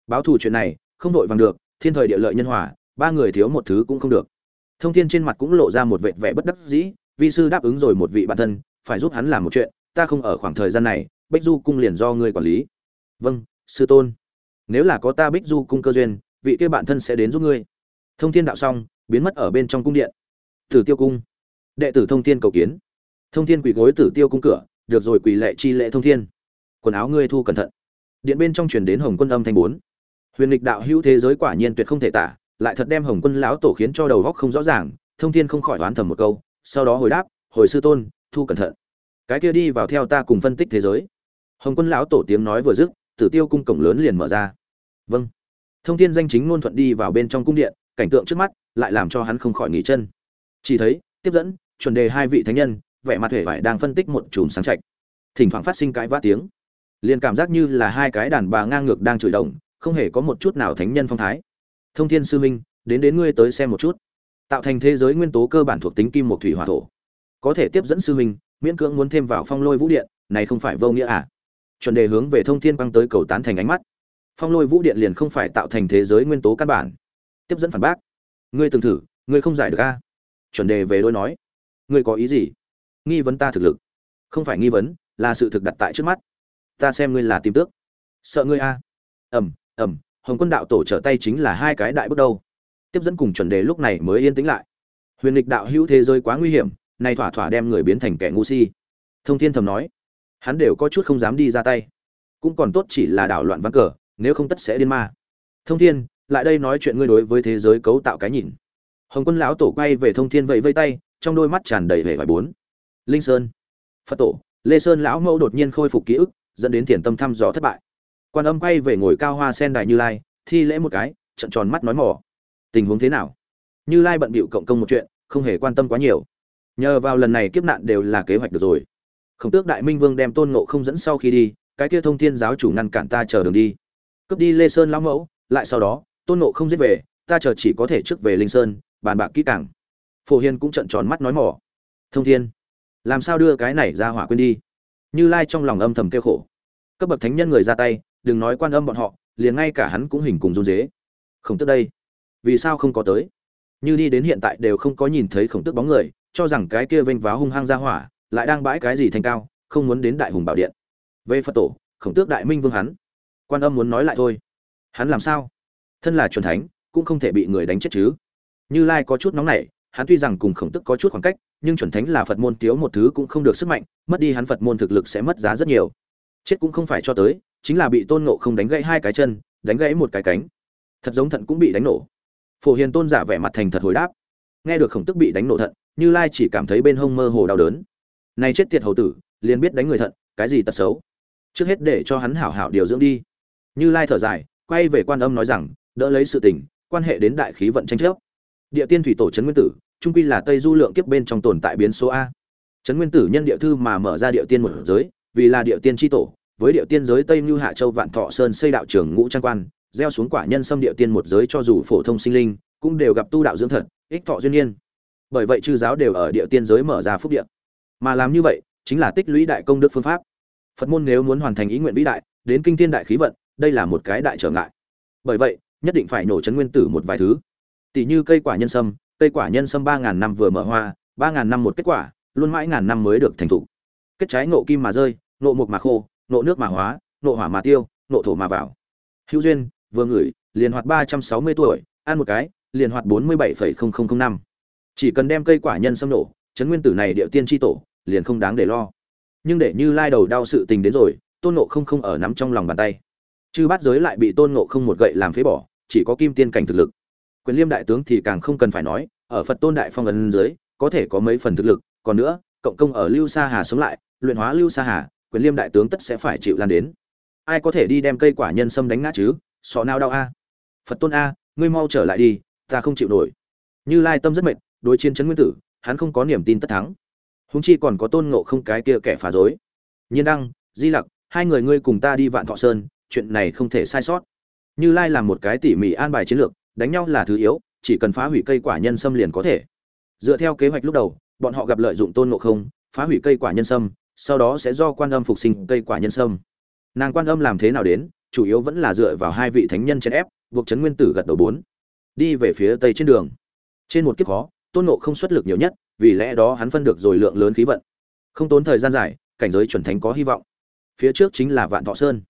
Báo thù chuyện này, không đội vàng được, thiên thời địa lợi nhân hòa, ba người thiếu một thứ cũng không được. Thông thiên trên mặt cũng lộ ra một vẻ vẻ bất đắc dĩ, vi sư đáp ứng rồi một vị bạn thân, phải giúp hắn làm một chuyện, ta không ở khoảng thời gian này, bích du cung liền do ngươi quản lý. Vâng sư tôn. Nếu là có ta bích du cung cơ duyên, vị kia bạn thân sẽ đến giúp ngươi. Thông thiên đạo xong, biến mất ở bên trong cung điện. Tử tiêu cung. Đệ tử thông thiên cầu kiến thông thiên quỳ gối tử tiêu cung cửa, được rồi quỳ lệ chi lệ thông thiên. Quần áo ngươi thu cẩn thận. Điện bên trong truyền đến hồng quân âm thanh bốn. Huyền lịch đạo hữu thế giới quả nhiên tuyệt không thể tả, lại thật đem hồng quân lão tổ khiến cho đầu góc không rõ ràng, thông thiên không khỏi đoán thầm một câu, sau đó hồi đáp, hồi sư tôn, thu cẩn thận. Cái kia đi vào theo ta cùng phân tích thế giới. Hồng quân lão tổ tiếng nói vừa dứt, tử tiêu cung cổng lớn liền mở ra. Vâng. Thông thiên danh chính ngôn thuận đi vào bên trong cung điện, cảnh tượng trước mắt lại làm cho hắn không khỏi nghỉ chân. Chỉ thấy, tiếp dẫn, chuẩn đề hai vị thánh nhân vẻ mặt hề vải đang phân tích một chùm sáng trạch. Thỉnh thoảng phát sinh cãi vã tiếng. Liền cảm giác như là hai cái đàn bà ngang ngược đang chửi đồng, không hề có một chút nào thánh nhân phong thái. Thông thiên sư minh, đến đến ngươi tới xem một chút. Tạo thành thế giới nguyên tố cơ bản thuộc tính kim một thủy hỏa thổ. Có thể tiếp dẫn sư minh miễn cưỡng muốn thêm vào phong lôi vũ điện, này không phải vô nghĩa à? Chuẩn đề hướng về thông thiên băng tới cầu tán thành ánh mắt. Phong lôi vũ điện liền không phải tạo thành thế giới nguyên tố căn bản. Tiếp dẫn phản bác. Ngươi từng thử, ngươi không giải được a chuẩn đề về đôi nói. Ngươi có ý gì? Nghi vấn ta thực lực. Không phải nghi vấn, là sự thực đặt tại trước mắt. Ta xem ngươi là tìm tước. Sợ ngươi à? a ẩm ẩm hồng quân đạo tổ trở tay chính là hai cái đại bước đầu. Tiếp dẫn cùng chuẩn đề lúc này mới yên tĩnh lại. Huyền lịch đạo hữu thế giới quá nguy hiểm, nay thỏa thỏa đem người biến thành kẻ ngu si. Thông thiên thầm nói, hắn đều có chút không dám đi ra tay. Cũng còn tốt chỉ là đảo loạn ván cờ, nếu không tất sẽ điên ma. Thông thiên, lại đây nói chuyện ngươi đối với thế giới cấu tạo cái nhìn. Hồng quân lão tổ quay về thông thiên vẫy vây tay, trong đôi mắt tràn đầy vẻ vải bốn linh sơn. Phật tổ, lê sơn lão mẫu đột nhiên khôi phục ký ức, dẫn đến thiền tâm thăm dò thất bại. Quan âm quay về ngồi cao hoa sen đài như lai, thi lễ một cái trận tròn mắt nói mỏ tình huống thế nào? Như lai bận bịu cộng công một chuyện, không hề quan tâm quá nhiều. Nhờ vào lần này kiếp nạn đều là kế hoạch được rồi. Khổng tước đại minh vương đem tôn ngộ không dẫn sau khi đi, cái kia thông thiên giáo chủ ngăn cản ta chờ đường đi. Cướp đi lê sơn lão mẫu, lại sau đó, tôn ngộ không giết về, ta chờ chỉ có thể trước về linh sơn, bàn bạc kỹ càng. Phổ hiền cũng trận tròn mắt nói mỏ thông thiên làm sao đưa cái này ra hỏa quên đi? Như lai trong lòng âm thầm kêu khổ. Cấp bậc thánh nhân người ra tay, đừng nói quan âm bọn họ, liền ngay cả hắn cũng hình cùng run dế. Khổng tức đây, vì sao không có tới? Như đi đến hiện tại đều không có nhìn thấy khổng tức bóng người, cho rằng cái kia vênh váo hung hăng ra hỏa, lại đang bãi cái gì thành cao, không muốn đến đại hùng bảo điện. Về phật tổ, khổng tước đại minh vương hắn. Quan âm muốn nói lại thôi. Hắn làm sao? Thân là truyền thánh, cũng không thể bị người đánh chết chứ. Như lai có chút nóng nảy, hắn tuy rằng cùng khổng tức có chút khoảng cách nhưng chuẩn thánh là phật môn thiếu một thứ cũng không được sức mạnh, mất đi hắn phật môn thực lực sẽ mất giá rất nhiều. Chết cũng không phải cho tới, chính là bị tôn ngộ không đánh gãy hai cái chân, đánh gãy một cái cánh. Thật giống thận cũng bị đánh nổ. Phổ hiền tôn giả vẻ mặt thành thật hồi đáp. Nghe được khổng tức bị đánh nổ thận, như lai chỉ cảm thấy bên hông mơ hồ đau đớn. Này chết tiệt hầu tử, liền biết đánh người thận, cái gì tật xấu? Trước hết để cho hắn hảo hảo điều dưỡng đi. Như lai thở dài, quay về quan âm nói rằng, đỡ lấy sự tình, quan hệ đến đại khí vận tranh chấp. Địa tiên thủy tổ trấn nguyên tử trung quy là tây du lượng kiếp bên trong tồn tại biến số a. Trấn nguyên tử nhân địa thư mà mở ra địa tiên một giới, vì là địa tiên tri tổ, với địa tiên giới tây như hạ châu vạn thọ sơn xây đạo trường ngũ trang quan, gieo xuống quả nhân xâm địa tiên một giới cho dù phổ thông sinh linh, cũng đều gặp tu đạo dưỡng thật, ích thọ duyên nhiên. Bởi vậy chư giáo đều ở địa tiên giới mở ra phúc địa. Mà làm như vậy, chính là tích lũy đại công đức phương pháp. Phật môn nếu muốn hoàn thành ý nguyện vĩ đại, đến kinh thiên đại khí vận, đây là một cái đại trở ngại. Bởi vậy, nhất định phải nổ chấn nguyên tử một vài thứ. Tỷ như cây quả nhân sâm cây quả nhân sâm ba ngàn năm vừa mở hoa, ba ngàn năm một kết quả, luôn mãi ngàn năm mới được thành thục kết trái nộ kim mà rơi nộ mục mà khô nộ nước mà hóa nộ hỏa mà tiêu nộ thổ mà vào. Hữu duyên, vừa ngửi, liền hoạt ba trăm sáu mươi tuổi, ăn một cái, liền hoạt bốn mươi bảy phẩy không không không năm. Chỉ cần đem cây quả nhân sâm nổ, chấn nguyên tử này địa tiên tri tổ, liền không đáng để lo. Nhưng để như lai đầu đau sự tình đến rồi, tôn nộ không không ở nắm trong lòng bàn tay. Chư bát giới lại bị tôn nộ không một gậy làm phế bỏ, chỉ có kim tiên cảnh thực lực quyền liêm đại tướng thì càng không cần phải nói, ở phật tôn đại phong ấn dưới, có thể có mấy phần thực lực, còn nữa, cộng công ở lưu sa hà sống lại, luyện hóa lưu sa hà, quyền liêm đại tướng tất sẽ phải chịu lan đến. Ai có thể đi đem cây quả nhân sâm đánh ngã chứ? Sọ nao đau a? Phật tôn a, ngươi mau trở lại đi, ta không chịu nổi. Như lai tâm rất mệt, đối chiến chấn nguyên tử, hắn không có niềm tin tất thắng. Húng chi còn có tôn ngộ không cái kia kẻ phá dối nhiên đăng, di lặc, hai người ngươi cùng ta đi vạn thọ sơn, chuyện này không thể sai sót. Như lai làm một cái tỉ mỉ an bài chiến lược đánh nhau là thứ yếu, chỉ cần phá hủy cây quả nhân sâm liền có thể. Dựa theo kế hoạch lúc đầu, bọn họ gặp lợi dụng tôn ngộ không, phá hủy cây quả nhân sâm, sau đó sẽ do quan âm phục sinh cây quả nhân sâm. Nàng quan âm làm thế nào đến, chủ yếu vẫn là dựa vào hai vị thánh nhân chèn ép, buộc trấn nguyên tử gật đầu bốn. Đi về phía tây trên đường. Trên một kiếp khó, tôn ngộ không xuất lực nhiều nhất, vì lẽ đó hắn phân được rồi lượng lớn khí vận. Không tốn thời gian dài, cảnh giới chuẩn thánh có hy vọng. Phía trước chính là vạn thọ sơn.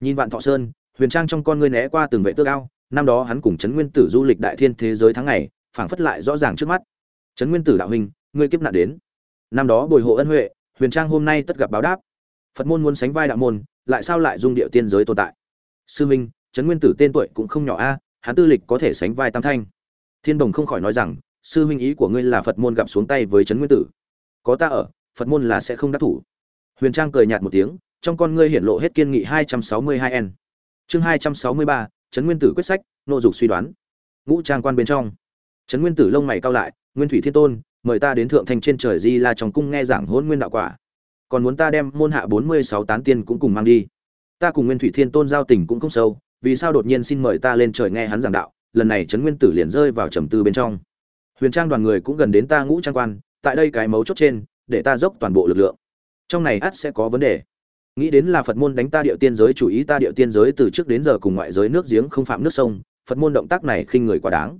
Nhìn vạn thọ sơn, huyền trang trong con ngươi né qua từng vệ tước ao năm đó hắn cùng trấn nguyên tử du lịch đại thiên thế giới tháng ngày, phảng phất lại rõ ràng trước mắt. Trấn nguyên tử đạo huynh, ngươi kiếp nạn đến. Năm đó bồi hộ ân huệ, huyền trang hôm nay tất gặp báo đáp. Phật môn muốn sánh vai đạo môn, lại sao lại dung địa tiên giới tồn tại? Sư minh, trấn nguyên tử tên tuổi cũng không nhỏ a, hắn tư lịch có thể sánh vai tam thanh. Thiên đồng không khỏi nói rằng, sư huynh ý của ngươi là phật môn gặp xuống tay với trấn nguyên tử. Có ta ở, phật môn là sẽ không đắc thủ. Huyền trang cười nhạt một tiếng, trong con ngươi hiện lộ hết kiên nghị hai trăm sáu mươi hai n chương hai trăm sáu mươi ba trấn nguyên tử quyết sách, nô dục suy đoán. Ngũ trang quan bên trong. Trấn nguyên tử lông mày cao lại, nguyên thủy thiên tôn, mời ta đến thượng thanh trên trời di la trong cung nghe giảng hôn nguyên đạo quả. Còn muốn ta đem môn hạ bốn mươi sáu tán tiên cũng cùng mang đi. Ta cùng nguyên thủy thiên tôn giao tình cũng không sâu, vì sao đột nhiên xin mời ta lên trời nghe hắn giảng đạo? Lần này trấn nguyên tử liền rơi vào trầm tư bên trong. Huyền trang đoàn người cũng gần đến ta ngũ trang quan, tại đây cái mấu chốt trên, để ta dốc toàn bộ lực lượng. Trong này ắt sẽ có vấn đề nghĩ đến là phật môn đánh ta địa tiên giới, chủ ý ta địa tiên giới từ trước đến giờ cùng ngoại giới nước giếng không phạm nước sông, phật môn động tác này khinh người quá đáng.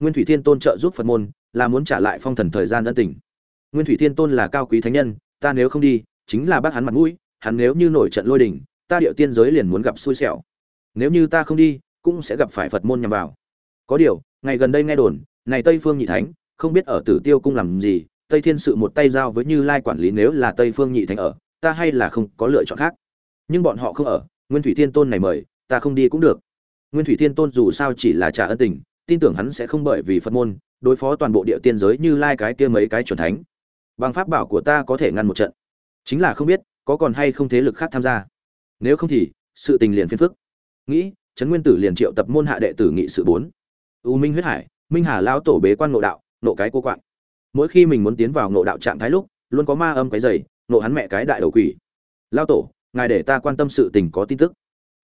Nguyên thủy thiên tôn trợ giúp phật môn, là muốn trả lại phong thần thời gian ân tình. Nguyên thủy thiên tôn là cao quý thánh nhân, ta nếu không đi, chính là bác hắn mặt mũi, hắn nếu như nổi trận lôi đình, ta địa tiên giới liền muốn gặp xui xẻo. Nếu như ta không đi, cũng sẽ gặp phải phật môn nhằm vào. Có điều, ngày gần đây nghe đồn, này tây phương nhị thánh, không biết ở tử tiêu cung làm gì, tây thiên sự một tay giao với như lai quản lý nếu là tây phương nhị thánh ở ta hay là không có lựa chọn khác. Nhưng bọn họ không ở, nguyên thủy thiên tôn này mời, ta không đi cũng được. Nguyên thủy thiên tôn dù sao chỉ là trả ân tình, tin tưởng hắn sẽ không bởi vì phật môn, đối phó toàn bộ địa tiên giới như lai cái kia mấy cái chuẩn thánh. Bằng pháp bảo của ta có thể ngăn một trận. Chính là không biết, có còn hay không thế lực khác tham gia. Nếu không thì, sự tình liền phiền phức. Nghĩ, trấn nguyên tử liền triệu tập môn hạ đệ tử nghị sự bốn. U minh huyết hải, minh hà lao tổ bế quan ngộ đạo, nộ cái cô quạng. Mỗi khi mình muốn tiến vào ngộ đạo trạng thái lúc, luôn có ma âm cái dày nộ hắn mẹ cái đại đầu quỷ. Lao tổ, ngài để ta quan tâm sự tình có tin tức.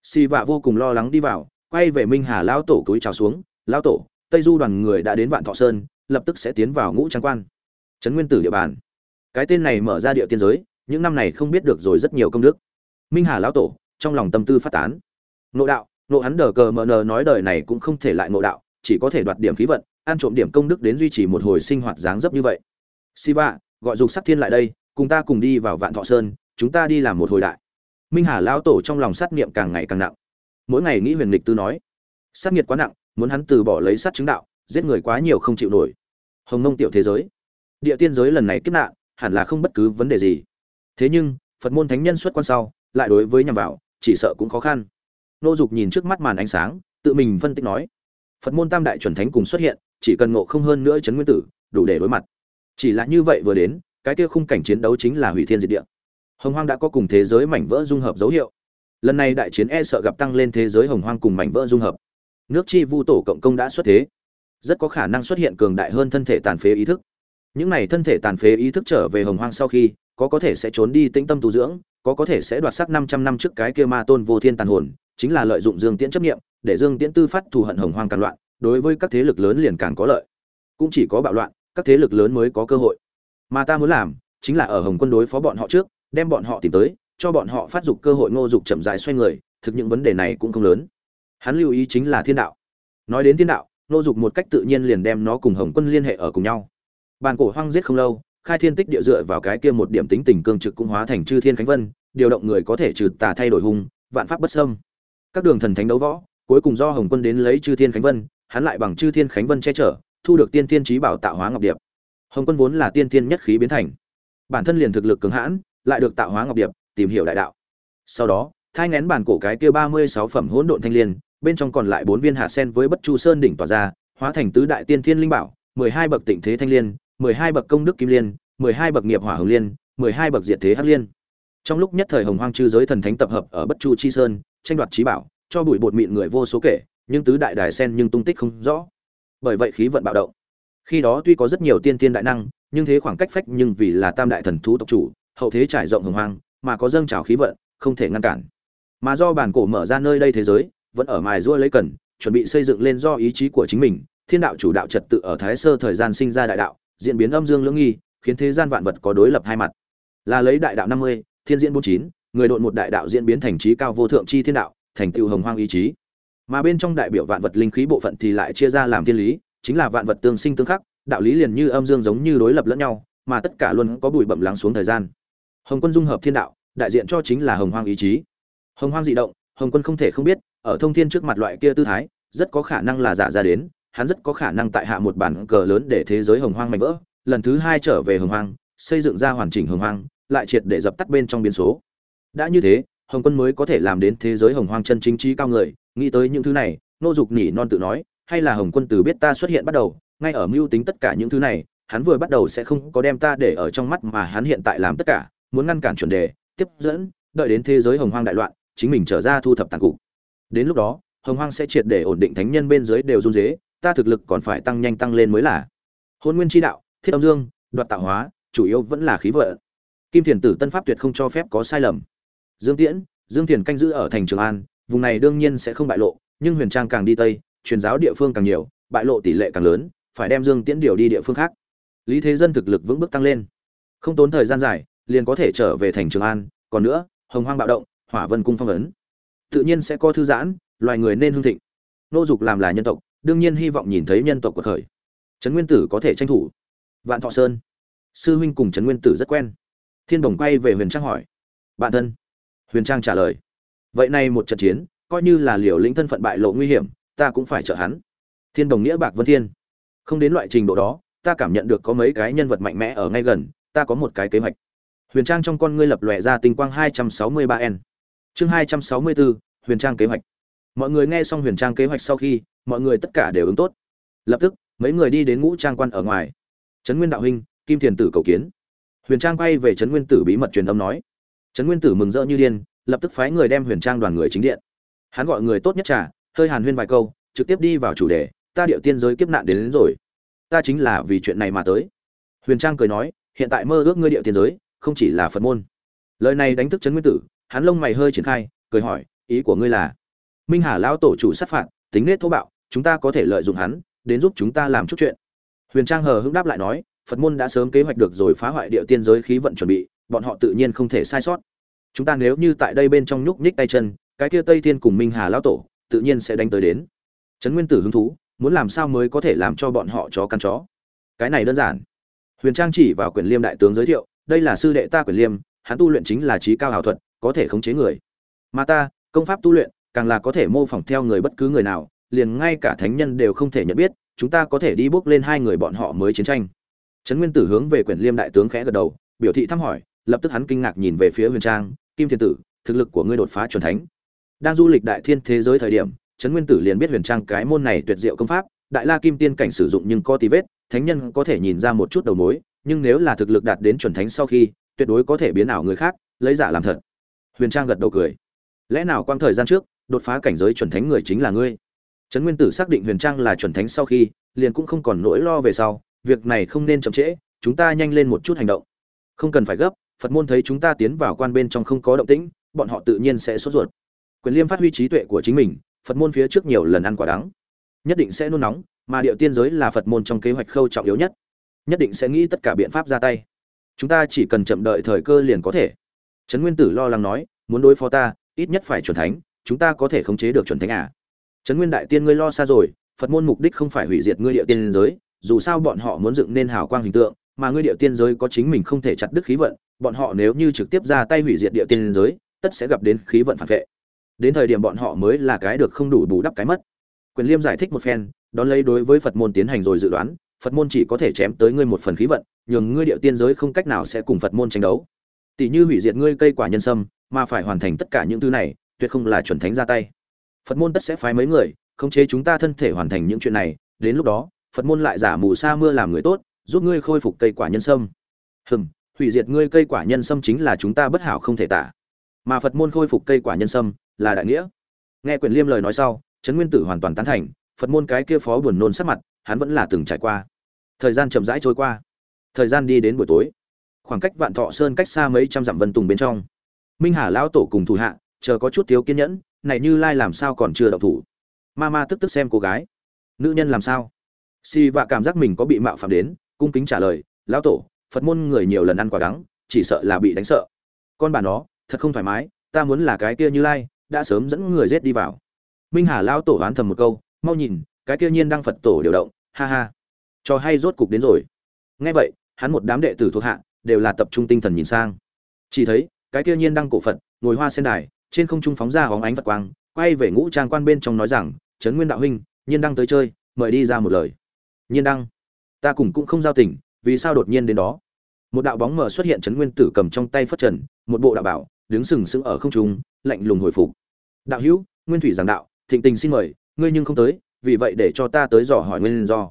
Si vạ vô cùng lo lắng đi vào, quay về minh hà lao tổ cúi trào xuống. Lao tổ, tây du đoàn người đã đến vạn thọ sơn, lập tức sẽ tiến vào ngũ trang quan. Trấn nguyên tử địa bàn. Cái tên này mở ra địa tiên giới, những năm này không biết được rồi rất nhiều công đức. Minh hà lão tổ, trong lòng tâm tư phát tán. Nộ đạo, nộ hắn đờ cờ mờ nờ nói đời này cũng không thể lại nộ đạo, chỉ có thể đoạt điểm khí vận, ăn trộm điểm công đức đến duy trì một hồi sinh hoạt dáng dấp như vậy. Siva gọi dục sắc thiên lại đây cùng ta cùng đi vào vạn thọ sơn, chúng ta đi làm một hồi đại. Minh hà lão tổ trong lòng sát niệm càng ngày càng nặng. Mỗi ngày nghĩ huyền lịch tư nói, sát nghiệt quá nặng, muốn hắn từ bỏ lấy sát chứng đạo, giết người quá nhiều không chịu nổi. Hồng nông tiểu thế giới, địa tiên giới lần này kiếp nạn, hẳn là không bất cứ vấn đề gì. Thế nhưng, phật môn thánh nhân xuất quan sau, lại đối với nhằm vào, chỉ sợ cũng khó khăn. Nô dục nhìn trước mắt màn ánh sáng, tự mình phân tích nói, phật môn tam đại chuẩn thánh cùng xuất hiện, chỉ cần ngộ không hơn nữa chấn nguyên tử, đủ để đối mặt. Chỉ là như vậy vừa đến cái kia khung cảnh chiến đấu chính là hủy thiên diệt địa. Hồng hoang đã có cùng thế giới mảnh vỡ dung hợp dấu hiệu. Lần này đại chiến e sợ gặp tăng lên thế giới hồng hoang cùng mảnh vỡ dung hợp. Nước chi vu tổ cộng công đã xuất thế. Rất có khả năng xuất hiện cường đại hơn thân thể tàn phế ý thức. Những này thân thể tàn phế ý thức trở về hồng hoang sau khi có có thể sẽ trốn đi tĩnh tâm tu dưỡng có có thể sẽ đoạt sắc 500 năm trước cái kia ma tôn vô thiên tàn hồn chính là lợi dụng dương tiễn chấp niệm, để dương tiễn tư phát thù hận hồng hoang càng loạn đối với các thế lực lớn liền càng có lợi. Cũng chỉ có bạo loạn các thế lực lớn mới có cơ hội mà ta muốn làm chính là ở hồng quân đối phó bọn họ trước, đem bọn họ tìm tới, cho bọn họ phát dục cơ hội ngô dục chậm dài xoay người, thực những vấn đề này cũng không lớn. Hắn lưu ý chính là thiên đạo. Nói đến thiên đạo, ngô dục một cách tự nhiên liền đem nó cùng hồng quân liên hệ ở cùng nhau. Bàn cổ hoang giết không lâu, khai thiên tích địa dựa vào cái kia một điểm tính tình cương trực cũng hóa thành chư thiên khánh vân, điều động người có thể trừ tà thay đổi hung, vạn pháp bất sâm các đường thần thánh đấu võ, cuối cùng do hồng quân đến lấy chư thiên khánh vân, hắn lại bằng chư thiên khánh vân che chở, thu được tiên thiên trí bảo tạo hóa ngọc điệp hồng quân vốn là tiên thiên nhất khí biến thành. Bản thân liền thực lực cứng hãn, lại được tạo hóa ngọc điệp, tìm hiểu đại đạo. Sau đó, thai ngén bản cổ cái kia ba mươi sáu phẩm hỗn độn thanh liên, bên trong còn lại bốn viên hạt sen với bất chu sơn đỉnh tỏa ra, hóa thành tứ đại tiên thiên linh bảo, mười hai bậc tịnh thế thanh liên, mười hai bậc công đức kim liên, mười hai bậc nghiệp hỏa hồng liên, mười hai bậc diệt thế hắc liên. Trong lúc nhất thời hồng hoang chư giới thần thánh tập hợp ở bất chu chi sơn, tranh đoạt trí bảo, cho bụi bột mịn người vô số kể, nhưng tứ đại đài sen nhưng tung tích không rõ. Bởi vậy khí vận bạo động khi đó tuy có rất nhiều tiên tiên đại năng, nhưng thế khoảng cách phách nhưng vì là tam đại thần thú tộc chủ, hậu thế trải rộng hồng hoang, mà có dâng trào khí vận, không thể ngăn cản. Mà do bản cổ mở ra nơi đây thế giới, vẫn ở mài rua lấy cần, chuẩn bị xây dựng lên do ý chí của chính mình, thiên đạo chủ đạo trật tự ở thái sơ thời gian sinh ra đại đạo, diễn biến âm dương lưỡng nghi, khiến thế gian vạn vật có đối lập hai mặt. Là lấy đại đạo năm mươi, thiên diễn bốn chín, người độn một đại đạo diễn biến thành trí cao vô thượng chi thiên đạo, thành tựu hồng hoang ý chí. Mà bên trong đại biểu vạn vật linh khí bộ phận thì lại chia ra làm thiên lý chính là vạn vật tương sinh tương khắc, đạo lý liền như âm dương giống như đối lập lẫn nhau, mà tất cả luôn có bụi bậm lắng xuống thời gian. Hồng quân dung hợp thiên đạo, đại diện cho chính là hồng hoang ý chí. Hồng hoang dị động, hồng quân không thể không biết, ở thông thiên trước mặt loại kia tư thái, rất có khả năng là giả ra đến, hắn rất có khả năng tại hạ một bản cờ lớn để thế giới hồng hoang mạnh vỡ, lần thứ hai trở về hồng hoang, xây dựng ra hoàn chỉnh hồng hoang, lại triệt để dập tắt bên trong biến số. Đã như thế, hồng quân mới có thể làm đến thế giới hồng hoang chân chính trí cao người, nghĩ tới những thứ này, nô dục nhỉ non tự nói hay là hồng quân từ biết ta xuất hiện bắt đầu, ngay ở mưu tính tất cả những thứ này, hắn vừa bắt đầu sẽ không có đem ta để ở trong mắt mà hắn hiện tại làm tất cả, muốn ngăn cản chuẩn đề, tiếp dẫn, đợi đến thế giới hồng hoang đại loạn, chính mình trở ra thu thập tàn cục. Đến lúc đó, hồng hoang sẽ triệt để ổn định thánh nhân bên dưới đều run dế ta thực lực còn phải tăng nhanh tăng lên mới là. Hôn nguyên chi đạo, thiết âm dương, đoạt tạo hóa, chủ yếu vẫn là khí vợ kim thiền tử tân pháp tuyệt không cho phép có sai lầm. Dương tiễn, dương thiền canh giữ ở thành trường an, vùng này đương nhiên sẽ không bại lộ, nhưng huyền trang càng đi tây truyền giáo địa phương càng nhiều, bại lộ tỷ lệ càng lớn, phải đem dương tiễn điều đi địa phương khác. Lý thế dân thực lực vững bước tăng lên. Không tốn thời gian dài, liền có thể trở về thành trường an, còn nữa, hồng hoang bạo động, hỏa vân cung phong ấn. Tự nhiên sẽ có thư giãn, loài người nên hưng thịnh. Nô dục làm là nhân tộc, đương nhiên hy vọng nhìn thấy nhân tộc của khởi. Trấn nguyên tử có thể tranh thủ. Vạn thọ sơn. Sư huynh cùng trấn nguyên tử rất quen. Thiên đồng quay về huyền trang hỏi. Bạn thân. Huyền trang trả lời. Vậy này một trận chiến, coi như là liều lĩnh thân phận bại lộ nguy hiểm ta cũng phải trợ hắn. Thiên đồng nghĩa bạc vân thiên. Không đến loại trình độ đó ta cảm nhận được có mấy cái nhân vật mạnh mẽ ở ngay gần ta có một cái kế hoạch. Huyền trang trong con ngươi lập lòe ra tinh quang 263 n. Chương 264, huyền trang kế hoạch. Mọi người nghe xong huyền trang kế hoạch sau khi mọi người tất cả đều ứng tốt. Lập tức mấy người đi đến ngũ trang quan ở ngoài. Trấn nguyên đạo huynh kim thiền tử cầu kiến. Huyền trang quay về trấn nguyên tử bí mật truyền âm nói. Trấn nguyên tử mừng rỡ như điên lập tức phái người đem huyền trang đoàn người chính điện. Hắn gọi người tốt nhất trả hơi hàn huyên vài câu trực tiếp đi vào chủ đề ta điệu tiên giới kiếp nạn đến, đến rồi. Ta chính là vì chuyện này mà tới. Huyền trang cười nói hiện tại mơ ước ngươi điệu tiên giới không chỉ là phật môn. Lời này đánh thức trấn nguyên tử hắn lông mày hơi triển khai cười hỏi ý của ngươi là minh hà lão tổ chủ sát phạt tính nết thô bạo chúng ta có thể lợi dụng hắn đến giúp chúng ta làm chút chuyện. Huyền trang hờ hững đáp lại nói phật môn đã sớm kế hoạch được rồi phá hoại địa tiên giới khí vận chuẩn bị bọn họ tự nhiên không thể sai sót. Chúng ta nếu như tại đây bên trong nhúc nhích tay chân cái kia tây thiên cùng minh hà lão tổ tự nhiên sẽ đánh tới đến. Trấn nguyên tử hứng thú, muốn làm sao mới có thể làm cho bọn họ chó căn chó? Cái này đơn giản. Huyền trang chỉ vào quyển liêm đại tướng giới thiệu, đây là sư đệ ta quyển liêm, hắn tu luyện chính là trí cao hào thuật, có thể khống chế người. Mà ta, công pháp tu luyện, càng là có thể mô phỏng theo người bất cứ người nào, liền ngay cả thánh nhân đều không thể nhận biết, chúng ta có thể đi bước lên hai người bọn họ mới chiến tranh. Trấn nguyên tử hướng về quyển liêm đại tướng khẽ gật đầu, biểu thị thăm hỏi, lập tức hắn kinh ngạc nhìn về phía huyền trang, kim thiên tử, thực lực của ngươi đột phá chuẩn thánh đang du lịch đại thiên thế giới thời điểm, trấn nguyên tử liền biết huyền trang cái môn này tuyệt diệu công pháp, đại la kim tiên cảnh sử dụng nhưng có tí vết, thánh nhân có thể nhìn ra một chút đầu mối, nhưng nếu là thực lực đạt đến chuẩn thánh sau khi, tuyệt đối có thể biến ảo người khác, lấy giả làm thật. Huyền trang gật đầu cười. Lẽ nào quang thời gian trước, đột phá cảnh giới chuẩn thánh người chính là ngươi? Trấn nguyên tử xác định huyền trang là chuẩn thánh sau khi, liền cũng không còn nỗi lo về sau, việc này không nên chậm trễ, chúng ta nhanh lên một chút hành động. Không cần phải gấp, phật môn thấy chúng ta tiến vào quan bên trong không có động tĩnh, bọn họ tự nhiên sẽ sốt ruột quyền liêm phát huy trí tuệ của chính mình, phật môn phía trước nhiều lần ăn quả đắng. Nhất định sẽ nôn nóng, mà điệu tiên giới là phật môn trong kế hoạch khâu trọng yếu nhất. Nhất định sẽ nghĩ tất cả biện pháp ra tay. Chúng ta chỉ cần chậm đợi thời cơ liền có thể. Trấn nguyên tử lo lắng nói, muốn đối phó ta, ít nhất phải chuẩn thánh, chúng ta có thể khống chế được chuẩn thánh à? Trấn nguyên đại tiên ngươi lo xa rồi, phật môn mục đích không phải hủy diệt ngươi địa tiên giới, dù sao bọn họ muốn dựng nên hào quang hình tượng, mà ngươi địa tiên giới có chính mình không thể chặt đứt khí vận, bọn họ nếu như trực tiếp ra tay hủy diệt địa tiên giới, tất sẽ gặp đến khí vận phản vệ đến thời điểm bọn họ mới là cái được không đủ bù đắp cái mất. Quyền liêm giải thích một phen, đón lấy đối với phật môn tiến hành rồi dự đoán, phật môn chỉ có thể chém tới ngươi một phần khí vận, nhường ngươi địa tiên giới không cách nào sẽ cùng phật môn tranh đấu. Tỷ như hủy diệt ngươi cây quả nhân sâm, mà phải hoàn thành tất cả những thứ này, tuyệt không là chuẩn thánh ra tay. Phật môn tất sẽ phái mấy người, khống chế chúng ta thân thể hoàn thành những chuyện này, đến lúc đó, phật môn lại giả mù sa mưa làm người tốt, giúp ngươi khôi phục cây quả nhân sâm. Hừm, hủy diệt ngươi cây quả nhân sâm chính là chúng ta bất hảo không thể tả. Mà phật môn khôi phục cây quả nhân sâm là đại nghĩa. Nghe quyền liêm lời nói sau, trấn nguyên tử hoàn toàn tán thành, phật môn cái kia phó buồn nôn sắc mặt, hắn vẫn là từng trải qua. Thời gian chậm rãi trôi qua. Thời gian đi đến buổi tối. Khoảng cách vạn thọ sơn cách xa mấy trăm dặm vân tùng bên trong. Minh hà lão tổ cùng thủ hạ, chờ có chút thiếu kiên nhẫn, này như lai làm sao còn chưa động thủ? Ma ma tức tức xem cô gái. Nữ nhân làm sao? Si vạ cảm giác mình có bị mạo phạm đến, cung kính trả lời, lão tổ, phật môn người nhiều lần ăn quả đắng, chỉ sợ là bị đánh sợ. Con bà nó, thật không thoải mái, ta muốn là cái kia như lai đã sớm dẫn người giết đi vào. Minh hà lão tổ oán thầm một câu, mau nhìn, cái kia nhiên đang phật tổ điều động, ha ha. Cho hay rốt cục đến rồi. Nghe vậy, hắn một đám đệ tử thuộc hạ, đều là tập trung tinh thần nhìn sang. Chỉ thấy, cái kia nhiên đang cổ phật, ngồi hoa sen đài, trên không trung phóng ra hóng ánh phật quang, quay về ngũ trang quan bên trong nói rằng trấn nguyên đạo huynh, nhiên đăng tới chơi, mời đi ra một lời. Nhiên đăng, ta cùng cũng không giao tình, vì sao đột nhiên đến đó? Một đạo bóng mờ xuất hiện trấn nguyên tử cầm trong tay phất trần, một bộ đạo bảo, đứng sừng sững ở không trung, lạnh lùng hồi phục đạo hữu, nguyên thủy giảng đạo, thịnh tình xin mời, ngươi nhưng không tới, vì vậy để cho ta tới dò hỏi nguyên do.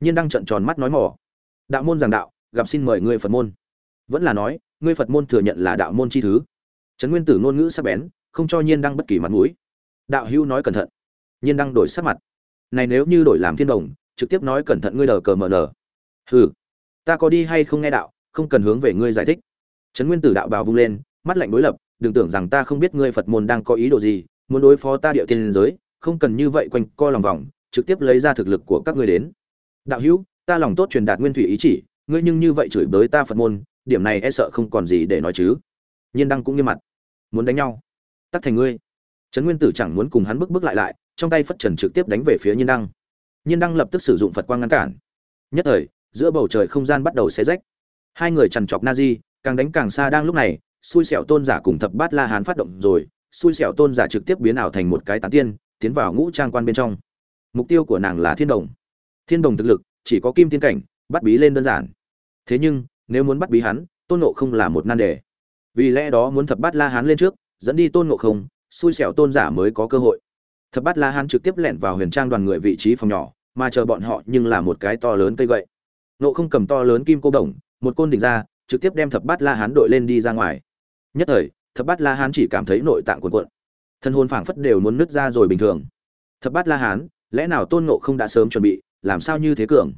Nhiên đăng trận tròn mắt nói mỏ. Đạo môn giảng đạo, gặp xin mời ngươi phật môn. Vẫn là nói, ngươi phật môn thừa nhận là đạo môn chi thứ. Trấn nguyên tử ngôn ngữ sắc bén, không cho nhiên đăng bất kỳ mặt mũi. Đạo hữu nói cẩn thận. Nhiên đăng đổi sắc mặt. Này nếu như đổi làm thiên đồng, trực tiếp nói cẩn thận ngươi đờ cờ mờ nờ. Hừ, ta có đi hay không nghe đạo, không cần hướng về ngươi giải thích. Trấn nguyên tử đạo bào vung lên, mắt lạnh đối lập đừng tưởng rằng ta không biết ngươi phật môn đang có ý đồ gì, muốn đối phó ta điệu tiên giới, không cần như vậy quanh co lòng vòng, trực tiếp lấy ra thực lực của các ngươi đến. Đạo hữu, ta lòng tốt truyền đạt nguyên thủy ý chỉ, ngươi nhưng như vậy chửi bới ta phật môn, điểm này e sợ không còn gì để nói chứ. Nhiên đăng cũng nghiêm mặt. Muốn đánh nhau. Tắt thành ngươi. Trấn nguyên tử chẳng muốn cùng hắn bước bước lại lại, trong tay phất trần trực tiếp đánh về phía nhiên đăng. Nhiên đăng lập tức sử dụng phật quang ngăn cản. Nhất thời, giữa bầu trời không gian bắt đầu xé rách. Hai người chằn chọc na di, càng đánh càng xa đang lúc này xui xẻo tôn giả cùng thập bát la hán phát động rồi, xui xẻo tôn giả trực tiếp biến ảo thành một cái tán tiên, tiến vào ngũ trang quan bên trong. Mục tiêu của nàng là thiên đồng. Thiên đồng thực lực, chỉ có kim tiên cảnh, bắt bí lên đơn giản. Thế nhưng, nếu muốn bắt bí hắn, tôn nộ không là một nan đề. Vì lẽ đó muốn thập bát la hán lên trước, dẫn đi tôn nộ không, xui xẻo tôn giả mới có cơ hội. Thập bát la hán trực tiếp lẻn vào huyền trang đoàn người vị trí phòng nhỏ, mà chờ bọn họ nhưng là một cái to lớn cây gậy. Nộ không cầm to lớn kim cô đồng, một côn đỉnh ra, trực tiếp đem thập bát la hán đội lên đi ra ngoài nhất thời, thập bát la hán chỉ cảm thấy nội tạng cuồn cuộn. Thân hồn phảng phất đều muốn nứt ra rồi bình thường. Thập bát la hán, lẽ nào tôn ngộ không đã sớm chuẩn bị, làm sao như thế cường?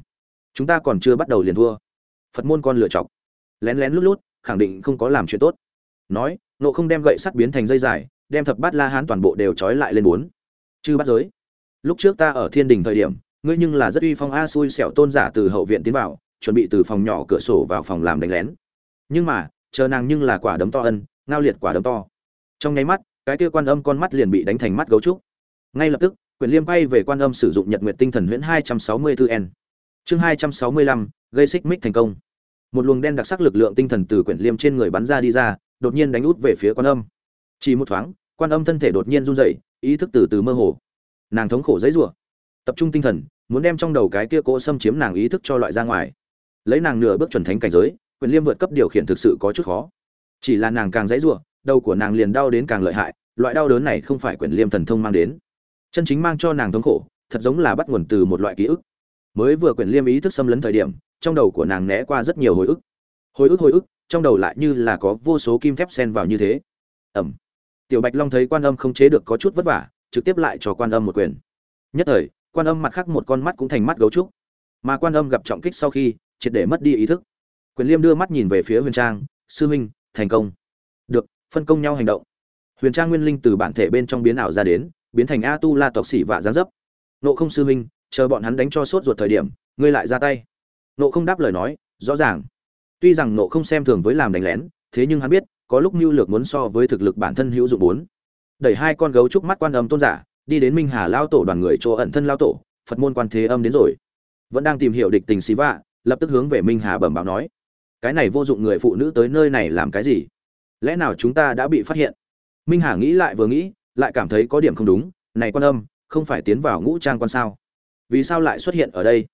Chúng ta còn chưa bắt đầu liền thua. Phật môn con lựa chọc. Lén lén lút lút, khẳng định không có làm chuyện tốt. Nói nộ không đem gậy sắt biến thành dây dài, đem thập bát la hán toàn bộ đều trói lại lên bốn. Chư bắt giới, lúc trước ta ở thiên đình thời điểm, ngươi nhưng là rất uy phong a xui xẻo tôn giả từ hậu viện tiến vào, chuẩn bị từ phòng nhỏ cửa sổ vào phòng làm đánh lén. Nhưng mà chờ nàng nhưng là quả đấm to ân ngao liệt quả đấm to. Trong nháy mắt cái kia quan âm con mắt liền bị đánh thành mắt gấu trúc. Ngay lập tức quyền liêm bay về quan âm sử dụng nhật nguyệt tinh thần huyễn 264 n. Chương 265, gây xích mích thành công. Một luồng đen đặc sắc lực lượng tinh thần từ quyển liêm trên người bắn ra đi ra đột nhiên đánh út về phía quan âm. Chỉ một thoáng quan âm thân thể đột nhiên run rẩy ý thức từ từ mơ hồ. Nàng thống khổ dãy rủa tập trung tinh thần muốn đem trong đầu cái kia cỗ xâm chiếm nàng ý thức cho loại ra ngoài. Lấy nàng nửa bước chuẩn thánh cảnh giới quyền liêm vượt cấp điều khiển thực sự có chút khó. Chỉ là nàng càng dãy rủa, đầu của nàng liền đau đến càng lợi hại, loại đau đớn này không phải quyền liêm thần thông mang đến. Chân chính mang cho nàng thống khổ, thật giống là bắt nguồn từ một loại ký ức. Mới vừa quyền liêm ý thức xâm lấn thời điểm, trong đầu của nàng né qua rất nhiều hồi ức. Hồi ức hồi ức, trong đầu lại như là có vô số kim thép xen vào như thế. Ẩm. Tiểu bạch long thấy quan âm không chế được có chút vất vả, trực tiếp lại cho quan âm một quyền. Nhất thời, quan âm mặt khác một con mắt cũng thành mắt gấu trúc. Mà quan âm gặp trọng kích sau khi, triệt để mất đi ý thức quyền liêm đưa mắt nhìn về phía huyền trang, sư huynh, thành công. Được, phân công nhau hành động. Huyền trang nguyên linh từ bản thể bên trong biến ảo ra đến, biến thành a tu la tộc xỉ và dáng dấp. Nộ không sư huynh, chờ bọn hắn đánh cho sốt ruột thời điểm, ngươi lại ra tay. Nộ không đáp lời nói, rõ ràng. Tuy rằng nộ không xem thường với làm đánh lén, thế nhưng hắn biết, có lúc mưu lược muốn so với thực lực bản thân hữu dụng bốn. Đẩy hai con gấu trúc mắt quan âm tôn giả, đi đến minh hà lao tổ đoàn người chỗ ẩn thân lao tổ, phật môn quan thế âm đến rồi. Vẫn đang tìm hiểu địch tình xí vạ, lập tức hướng về minh hà bẩm báo nói cái này vô dụng người phụ nữ tới nơi này làm cái gì? Lẽ nào chúng ta đã bị phát hiện? Minh hà nghĩ lại vừa nghĩ, lại cảm thấy có điểm không đúng. Này quan âm, không phải tiến vào ngũ trang quan sao? Vì sao lại xuất hiện ở đây?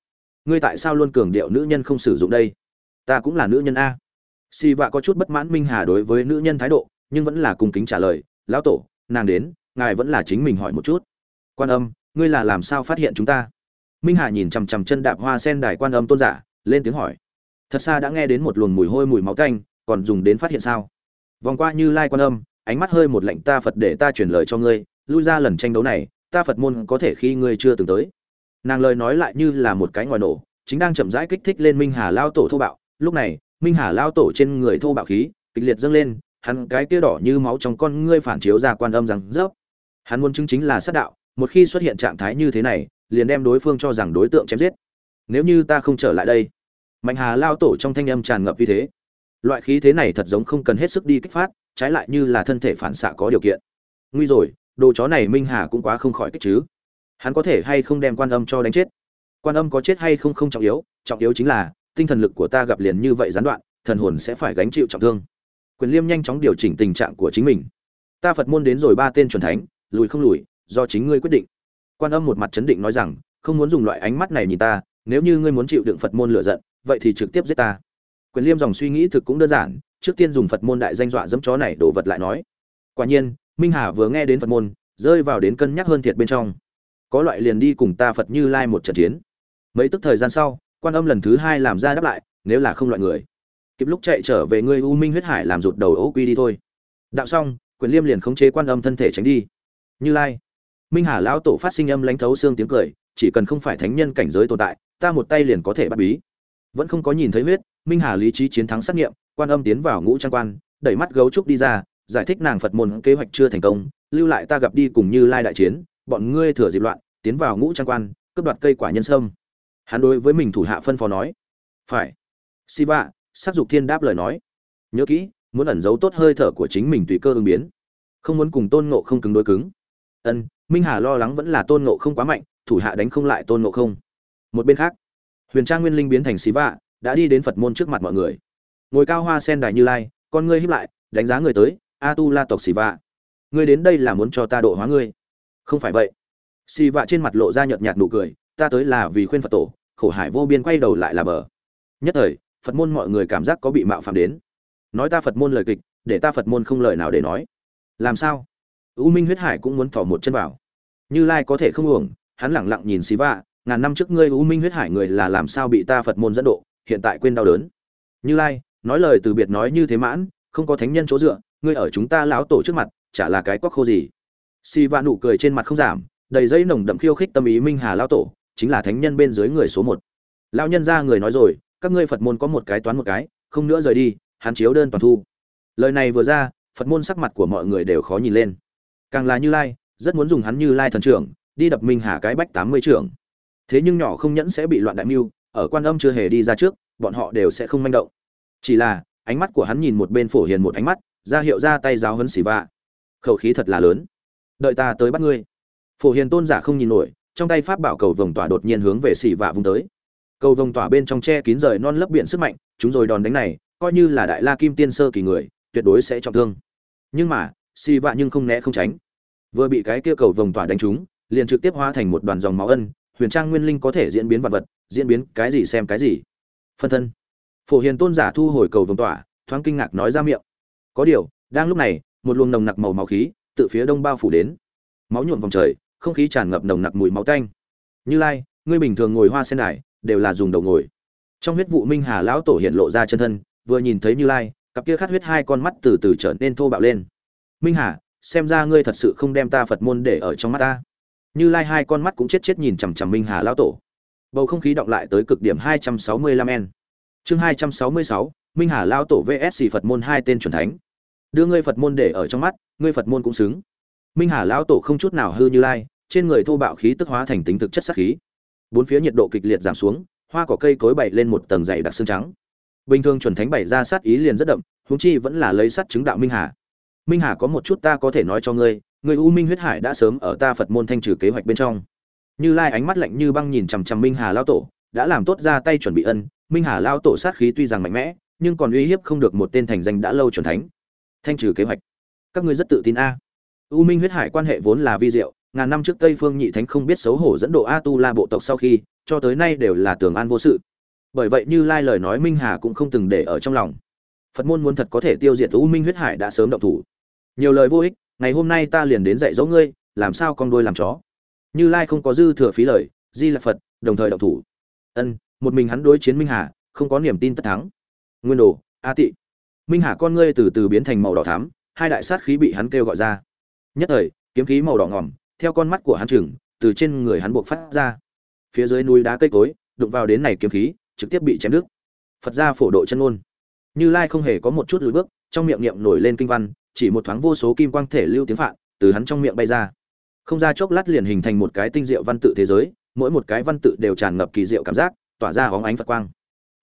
Ngươi tại sao luôn cường điệu nữ nhân không sử dụng đây? Ta cũng là nữ nhân a. Si vạ có chút bất mãn minh hà đối với nữ nhân thái độ, nhưng vẫn là cung kính trả lời. Lão tổ, nàng đến, ngài vẫn là chính mình hỏi một chút. Quan âm, ngươi là làm sao phát hiện chúng ta? Minh hà nhìn chằm chằm chân đạp hoa sen đài quan âm tôn giả, lên tiếng hỏi thật xa đã nghe đến một luồng mùi hôi mùi máu tanh, còn dùng đến phát hiện sao? Vòng qua như lai quan âm, ánh mắt hơi một lạnh ta phật để ta chuyển lời cho ngươi, lui ra lần tranh đấu này, ta phật môn có thể khi ngươi chưa từng tới. Nàng lời nói lại như là một cái ngoài nổ, chính đang chậm rãi kích thích lên minh hà lao tổ thô bạo. Lúc này, minh hà lao tổ trên người thô bạo khí, kịch liệt dâng lên, hắn cái tia đỏ như máu trong con ngươi phản chiếu ra quan âm rằng, rớp! Hắn muốn chứng chính là sát đạo, một khi xuất hiện trạng thái như thế này, liền đem đối phương cho rằng đối tượng chém giết. Nếu như ta không trở lại đây mạnh hà lao tổ trong thanh âm tràn ngập như thế. Loại khí thế này thật giống không cần hết sức đi kích phát, trái lại như là thân thể phản xạ có điều kiện. Nguy rồi, đồ chó này minh hà cũng quá không khỏi kích chứ. Hắn có thể hay không đem quan âm cho đánh chết? Quan âm có chết hay không không trọng yếu trọng yếu chính là, tinh thần lực của ta gặp liền như vậy gián đoạn, thần hồn sẽ phải gánh chịu trọng thương. Quyền liêm nhanh chóng điều chỉnh tình trạng của chính mình. Ta phật môn đến rồi ba tên chuẩn thánh, lùi không lùi, do chính ngươi quyết định. Quan âm một mặt chấn định nói rằng, không muốn dùng loại ánh mắt này nhìn ta, nếu như ngươi muốn chịu đựng phật môn lựa giận vậy thì trực tiếp giết ta. Quyền liêm dòng suy nghĩ thực cũng đơn giản, trước tiên dùng phật môn đại danh dọa dẫm chó này đổ vật lại nói. Quả nhiên, minh hà vừa nghe đến phật môn, rơi vào đến cân nhắc hơn thiệt bên trong. Có loại liền đi cùng ta phật như lai một trận chiến. Mấy tức thời gian sau, quan âm lần thứ hai làm ra đáp lại, nếu là không loại người. Kịp lúc chạy trở về ngươi u minh huyết hải làm rụt đầu ố quy đi thôi. Đạo xong, quyền liêm liền khống chế quan âm thân thể tránh đi. Như lai. Minh hà lão tổ phát sinh âm lãnh thấu xương tiếng cười, chỉ cần không phải thánh nhân cảnh giới tồn tại, ta một tay liền có thể bắt bí vẫn không có nhìn thấy huyết, minh hà lý trí chiến thắng xác nghiệm, quan âm tiến vào ngũ trang quan, đẩy mắt gấu trúc đi ra, giải thích nàng phật môn kế hoạch chưa thành công, lưu lại ta gặp đi cùng như lai đại chiến, bọn ngươi thừa dịp loạn, tiến vào ngũ trang quan, cướp đoạt cây quả nhân sâm. Hắn đối với mình thủ hạ phân phó nói, phải. Si vạ sắc dục thiên đáp lời nói, nhớ kỹ, muốn ẩn giấu tốt hơi thở của chính mình tùy cơ ứng biến, không muốn cùng tôn ngộ không cứng đối cứng. Ân, minh hà lo lắng vẫn là tôn ngộ không quá mạnh, thủ hạ đánh không lại tôn ngộ không. Một bên khác huyền trang nguyên linh biến thành xí vạ, đã đi đến phật môn trước mặt mọi người. Ngồi cao hoa sen đài như lai, con ngươi hiếp lại, đánh giá người tới a tu la tộc xì vạ. Ngươi đến đây là muốn cho ta độ hóa ngươi. Không phải vậy. Xì vạ trên mặt lộ ra nhợt nhạt nụ cười, ta tới là vì khuyên phật tổ, khổ hải vô biên quay đầu lại là bờ. Nhất thời, phật môn mọi người cảm giác có bị mạo phạm đến. Nói ta phật môn lời kịch, để ta phật môn không lời nào để nói. Làm sao? U minh huyết hải cũng muốn thỏ một chân vào. Như lai có thể không uổng, hắn lẳng lặng nhìn xì vạ ngàn năm trước ngươi u minh huyết hải người là làm sao bị ta phật môn dẫn độ, hiện tại quên đau đớn. Như lai, nói lời từ biệt nói như thế mãn, không có thánh nhân chỗ dựa, ngươi ở chúng ta lão tổ trước mặt, chả là cái quắc khô gì. Si Va nụ cười trên mặt không giảm, đầy dây nồng đậm khiêu khích tâm ý minh hà lão tổ, chính là thánh nhân bên dưới người số một. Lão nhân ra người nói rồi, các ngươi phật môn có một cái toán một cái, không nữa rời đi, hắn chiếu đơn toàn thu. Lời này vừa ra, phật môn sắc mặt của mọi người đều khó nhìn lên. Càng là như lai, rất muốn dùng hắn như lai thần trưởng, đi đập minh hà cái bách tám mươi trưởng thế nhưng nhỏ không nhẫn sẽ bị loạn đại mưu, ở quan âm chưa hề đi ra trước, bọn họ đều sẽ không manh động. Chỉ là, ánh mắt của hắn nhìn một bên phổ hiền một ánh mắt, ra hiệu ra tay giáo hấn xỉ vạ. Khẩu khí thật là lớn. Đợi ta tới bắt ngươi. Phổ hiền tôn giả không nhìn nổi, trong tay pháp bảo cầu vồng tỏa đột nhiên hướng về xỉ vạ vùng tới. Cầu vồng tỏa bên trong che kín rời non lấp biển sức mạnh, chúng rồi đòn đánh này, coi như là đại la kim tiên sơ kỳ người, tuyệt đối sẽ trọng thương. Nhưng mà, xỉ vạ nhưng không né không tránh. Vừa bị cái kia cầu vồng tỏa đánh trúng, liền trực tiếp hóa thành một đoàn dòng máu ân huyền trang nguyên linh có thể diễn biến vật vật, diễn biến cái gì xem cái gì. Phân thân. Phổ hiền tôn giả thu hồi cầu vồng tỏa thoáng kinh ngạc nói ra miệng. Có điều, đang lúc này, một luồng nồng nặc màu máu khí từ phía đông bao phủ đến. Máu nhuộm vòng trời, không khí tràn ngập nồng nặc mùi máu tanh. Như lai, ngươi bình thường ngồi hoa sen đài, đều là dùng đầu ngồi. Trong huyết vụ minh hà lão tổ hiện lộ ra chân thân, vừa nhìn thấy như lai, cặp kia khát huyết hai con mắt từ từ trở nên thô bạo lên. Minh hà, xem ra ngươi thật sự không đem ta phật môn để ở trong mắt ta như lai hai con mắt cũng chết chết nhìn chằm chằm minh hà lão tổ. Bầu không khí động lại tới cực điểm hai trăm sáu mươi lăm n chương hai trăm sáu mươi sáu, minh hà lão tổ vsc phật môn hai tên c thánh. Đưa ngươi phật môn để ở trong mắt, ngươi phật môn cũng xứng. Minh hà lão tổ không chút nào hư như lai, trên người thô bạo khí tức hóa thành tính thực chất sát khí. Bốn phía nhiệt độ kịch liệt giảm xuống, hoa cỏ cây cối bày lên một tầng dày đặc xương trắng. Bình thường chuẩn thánh bày ra sát ý liền rất đậm, huống chi vẫn là lấy sắt chứng đạo minh hà. Minh hà có một chút ta có thể nói cho ngươi người u minh huyết hải đã sớm ở ta phật môn thanh trừ kế hoạch bên trong. Như lai ánh mắt lạnh như băng nhìn chằm chằm minh hà lao tổ, đã làm tốt ra tay chuẩn bị ân. Minh hà lao tổ sát khí tuy rằng mạnh mẽ, nhưng còn uy hiếp không được một tên thành danh đã lâu chuẩn thánh. Thanh trừ kế hoạch. Các ngươi rất tự tin a. U minh huyết hải quan hệ vốn là vi diệu, ngàn năm trước tây phương nhị thánh không biết xấu hổ dẫn độ a tu la bộ tộc sau khi, cho tới nay đều là tường an vô sự. Bởi vậy như lai lời nói minh hà cũng không từng để ở trong lòng. Phật môn muốn thật có thể tiêu diệt u minh huyết hải đã sớm động thủ. Nhiều lời vô ích ngày hôm nay ta liền đến dạy dỗ ngươi, làm sao con đôi làm chó. Như lai không có dư thừa phí lời, di là phật, đồng thời đọc thủ. Ân, một mình hắn đối chiến minh hà, không có niềm tin tất thắng. Nguyên đồ, a tị. Minh hà con ngươi từ từ biến thành màu đỏ thắm, hai đại sát khí bị hắn kêu gọi ra. Nhất thời, kiếm khí màu đỏ ngòm, theo con mắt của hắn chừng, từ trên người hắn buộc phát ra. Phía dưới núi đá cây cối, đụng vào đến này kiếm khí, trực tiếp bị chém đứt. Phật ra phổ độ chân ôn như lai không hề có một chút lùi bước, trong miệng niệm nổi lên kinh văn chỉ một thoáng vô số kim quang thể lưu tiếng phạn từ hắn trong miệng bay ra. Không ra chốc lát liền hình thành một cái tinh diệu văn tự thế giới, mỗi một cái văn tự đều tràn ngập kỳ diệu cảm giác, tỏa ra hóng ánh phật quang.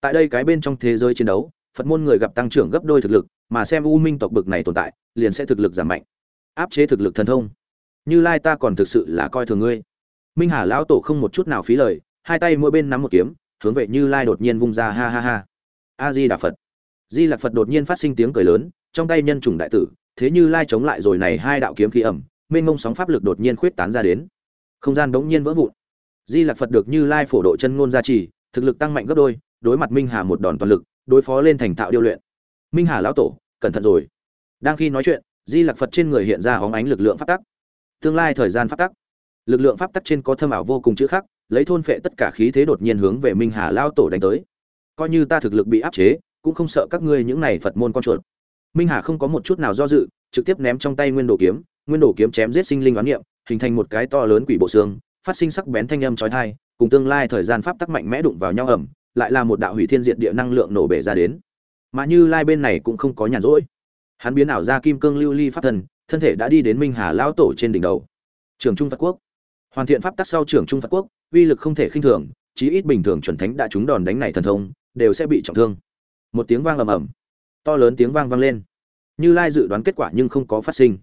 Tại đây cái bên trong thế giới chiến đấu, phật môn người gặp tăng trưởng gấp đôi thực lực, mà xem u minh tộc bực này tồn tại, liền sẽ thực lực giảm mạnh, áp chế thực lực thần thông. Như lai ta còn thực sự là coi thường ngươi. Minh hà lão tổ không một chút nào phí lời, hai tay mỗi bên nắm một kiếm, hướng về như lai đột nhiên vung ra, ha ha ha. A di đà phật. Di lạc phật đột nhiên phát sinh tiếng cười lớn, trong tay nhân chủng đại tử thế như lai chống lại rồi này hai đạo kiếm khí ẩm, mênh mông sóng pháp lực đột nhiên khuyết tán ra đến. Không gian bỗng nhiên vỡ vụn. Di lạc phật được như lai phổ độ chân ngôn gia trì, thực lực tăng mạnh gấp đôi, đối mặt minh hà một đòn toàn lực, đối phó lên thành thạo điêu luyện. Minh hà lão tổ, cẩn thận rồi. Đang khi nói chuyện, di lạc phật trên người hiện ra hóng ánh lực lượng pháp tắc. Tương lai thời gian pháp tắc. Lực lượng pháp tắc trên có thâm ảo vô cùng chữ khắc, lấy thôn phệ tất cả khí thế đột nhiên hướng về minh hà lao tổ đánh tới. Coi như ta thực lực bị áp chế, cũng không sợ các ngươi những này phật môn con chuột minh hà không có một chút nào do dự, trực tiếp ném trong tay nguyên đồ kiếm. Nguyên đồ kiếm chém giết sinh linh oán niệm, hình thành một cái to lớn quỷ bộ xương, phát sinh sắc bén thanh âm chói tai, cùng tương lai thời gian pháp tắc mạnh mẽ đụng vào nhau ẩm lại là một đạo hủy thiên diệt địa năng lượng nổ bể ra đến. Mà như lai bên này cũng không có nhàn rỗi. Hắn biến ảo ra kim cương lưu ly pháp thần, thân thể đã đi đến minh hà lão tổ trên đỉnh đầu. Trường trung phật quốc. Hoàn thiện pháp tắc sau trường trung phật quốc, uy lực không thể khinh thường, chí ít bình thường chuẩn thánh đã trúng đòn đánh này thần thông, đều sẽ bị trọng thương. Một tiếng vang ầm ầm to lớn tiếng vang vang lên. Như lai dự đoán kết quả nhưng không có phát sinh.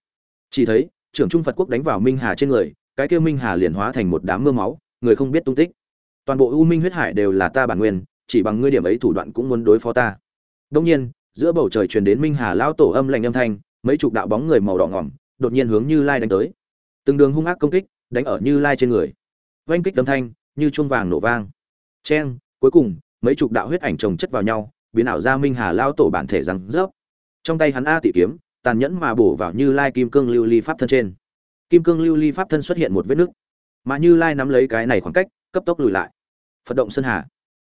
Chỉ thấy, trưởng trung phật quốc đánh vào minh hà trên người, cái kêu minh hà liền hóa thành một đám mưa máu, người không biết tung tích. Toàn bộ u minh huyết hải đều là ta bản nguyên, chỉ bằng ngươi điểm ấy thủ đoạn cũng muốn đối phó ta. Đông nhiên, giữa bầu trời truyền đến minh hà lao tổ âm lạnh âm thanh, mấy chục đạo bóng người màu đỏ ngỏm, đột nhiên hướng như lai đánh tới. Từng đường hung ác công kích, đánh ở như lai trên người. Oanh kích âm thanh, như chuông vàng nổ vang. Cheng, cuối cùng, mấy chục đạo huyết ảnh chồng chất vào nhau biến ảo ra minh hà lao tổ bản thể răng rớp. Trong tay hắn a tị kiếm, tàn nhẫn mà bổ vào như lai kim cương lưu ly pháp thân trên. Kim cương lưu ly pháp thân xuất hiện một vết nứt. Mà như lai nắm lấy cái này khoảng cách, cấp tốc lùi lại. Phật động sơn hà.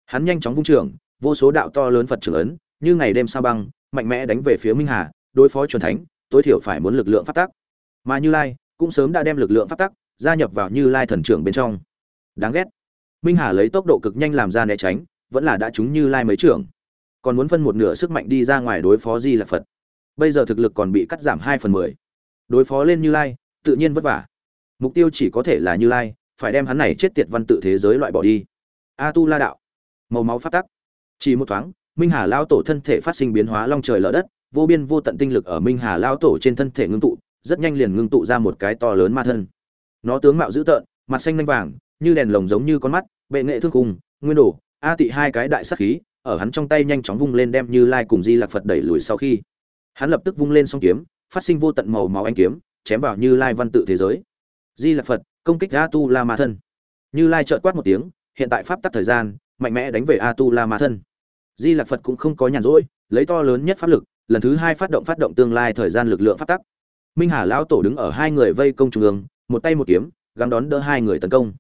Hắn nhanh chóng vung trường, vô số đạo to lớn phật trưởng ấn, như ngày đêm sao băng, mạnh mẽ đánh về phía minh hà, đối phó truyền thánh, tối thiểu phải muốn lực lượng phát tác mà như lai cũng sớm đã đem lực lượng phát tác gia nhập vào như lai thần trưởng bên trong. Đáng ghét. Minh hà lấy tốc độ cực nhanh làm ra né tránh, vẫn là đã trúng như lai mấy trưởng còn muốn phân một nửa sức mạnh đi ra ngoài đối phó di lạc phật. Bây giờ thực lực còn bị cắt giảm hai phần mười. Đối phó lên như lai, tự nhiên vất vả. Mục tiêu chỉ có thể là như lai, phải đem hắn này chết tiệt văn tự thế giới loại bỏ đi. A tu la đạo. Màu máu phát tắc. Chỉ một thoáng, minh hà lao tổ thân thể phát sinh biến hóa long trời lở đất, vô biên vô tận tinh lực ở minh hà lao tổ trên thân thể ngưng tụ, rất nhanh liền ngưng tụ ra một cái to lớn ma thân. Nó tướng mạo dữ tợn, mặt xanh lanh vàng, như đèn lồng giống như con mắt, bệ nghệ thương cùng nguyên đồ, a tị hai cái đại sắc khí ở hắn trong tay nhanh chóng vung lên đem như lai cùng di lạc phật đẩy lùi sau khi. Hắn lập tức vung lên song kiếm, phát sinh vô tận màu máu ánh kiếm, chém vào như lai văn tự thế giới. Di lạc phật, công kích a tu la ma thân. Như lai chợt quát một tiếng, hiện tại pháp tắc thời gian, mạnh mẽ đánh về a tu la ma thân. Di lạc phật cũng không có nhàn rỗi, lấy to lớn nhất pháp lực, lần thứ hai phát động phát động tương lai thời gian lực lượng pháp tắc. Minh hà lão tổ đứng ở hai người vây công trung ương, một tay một kiếm, gắng đón đỡ hai người tấn công.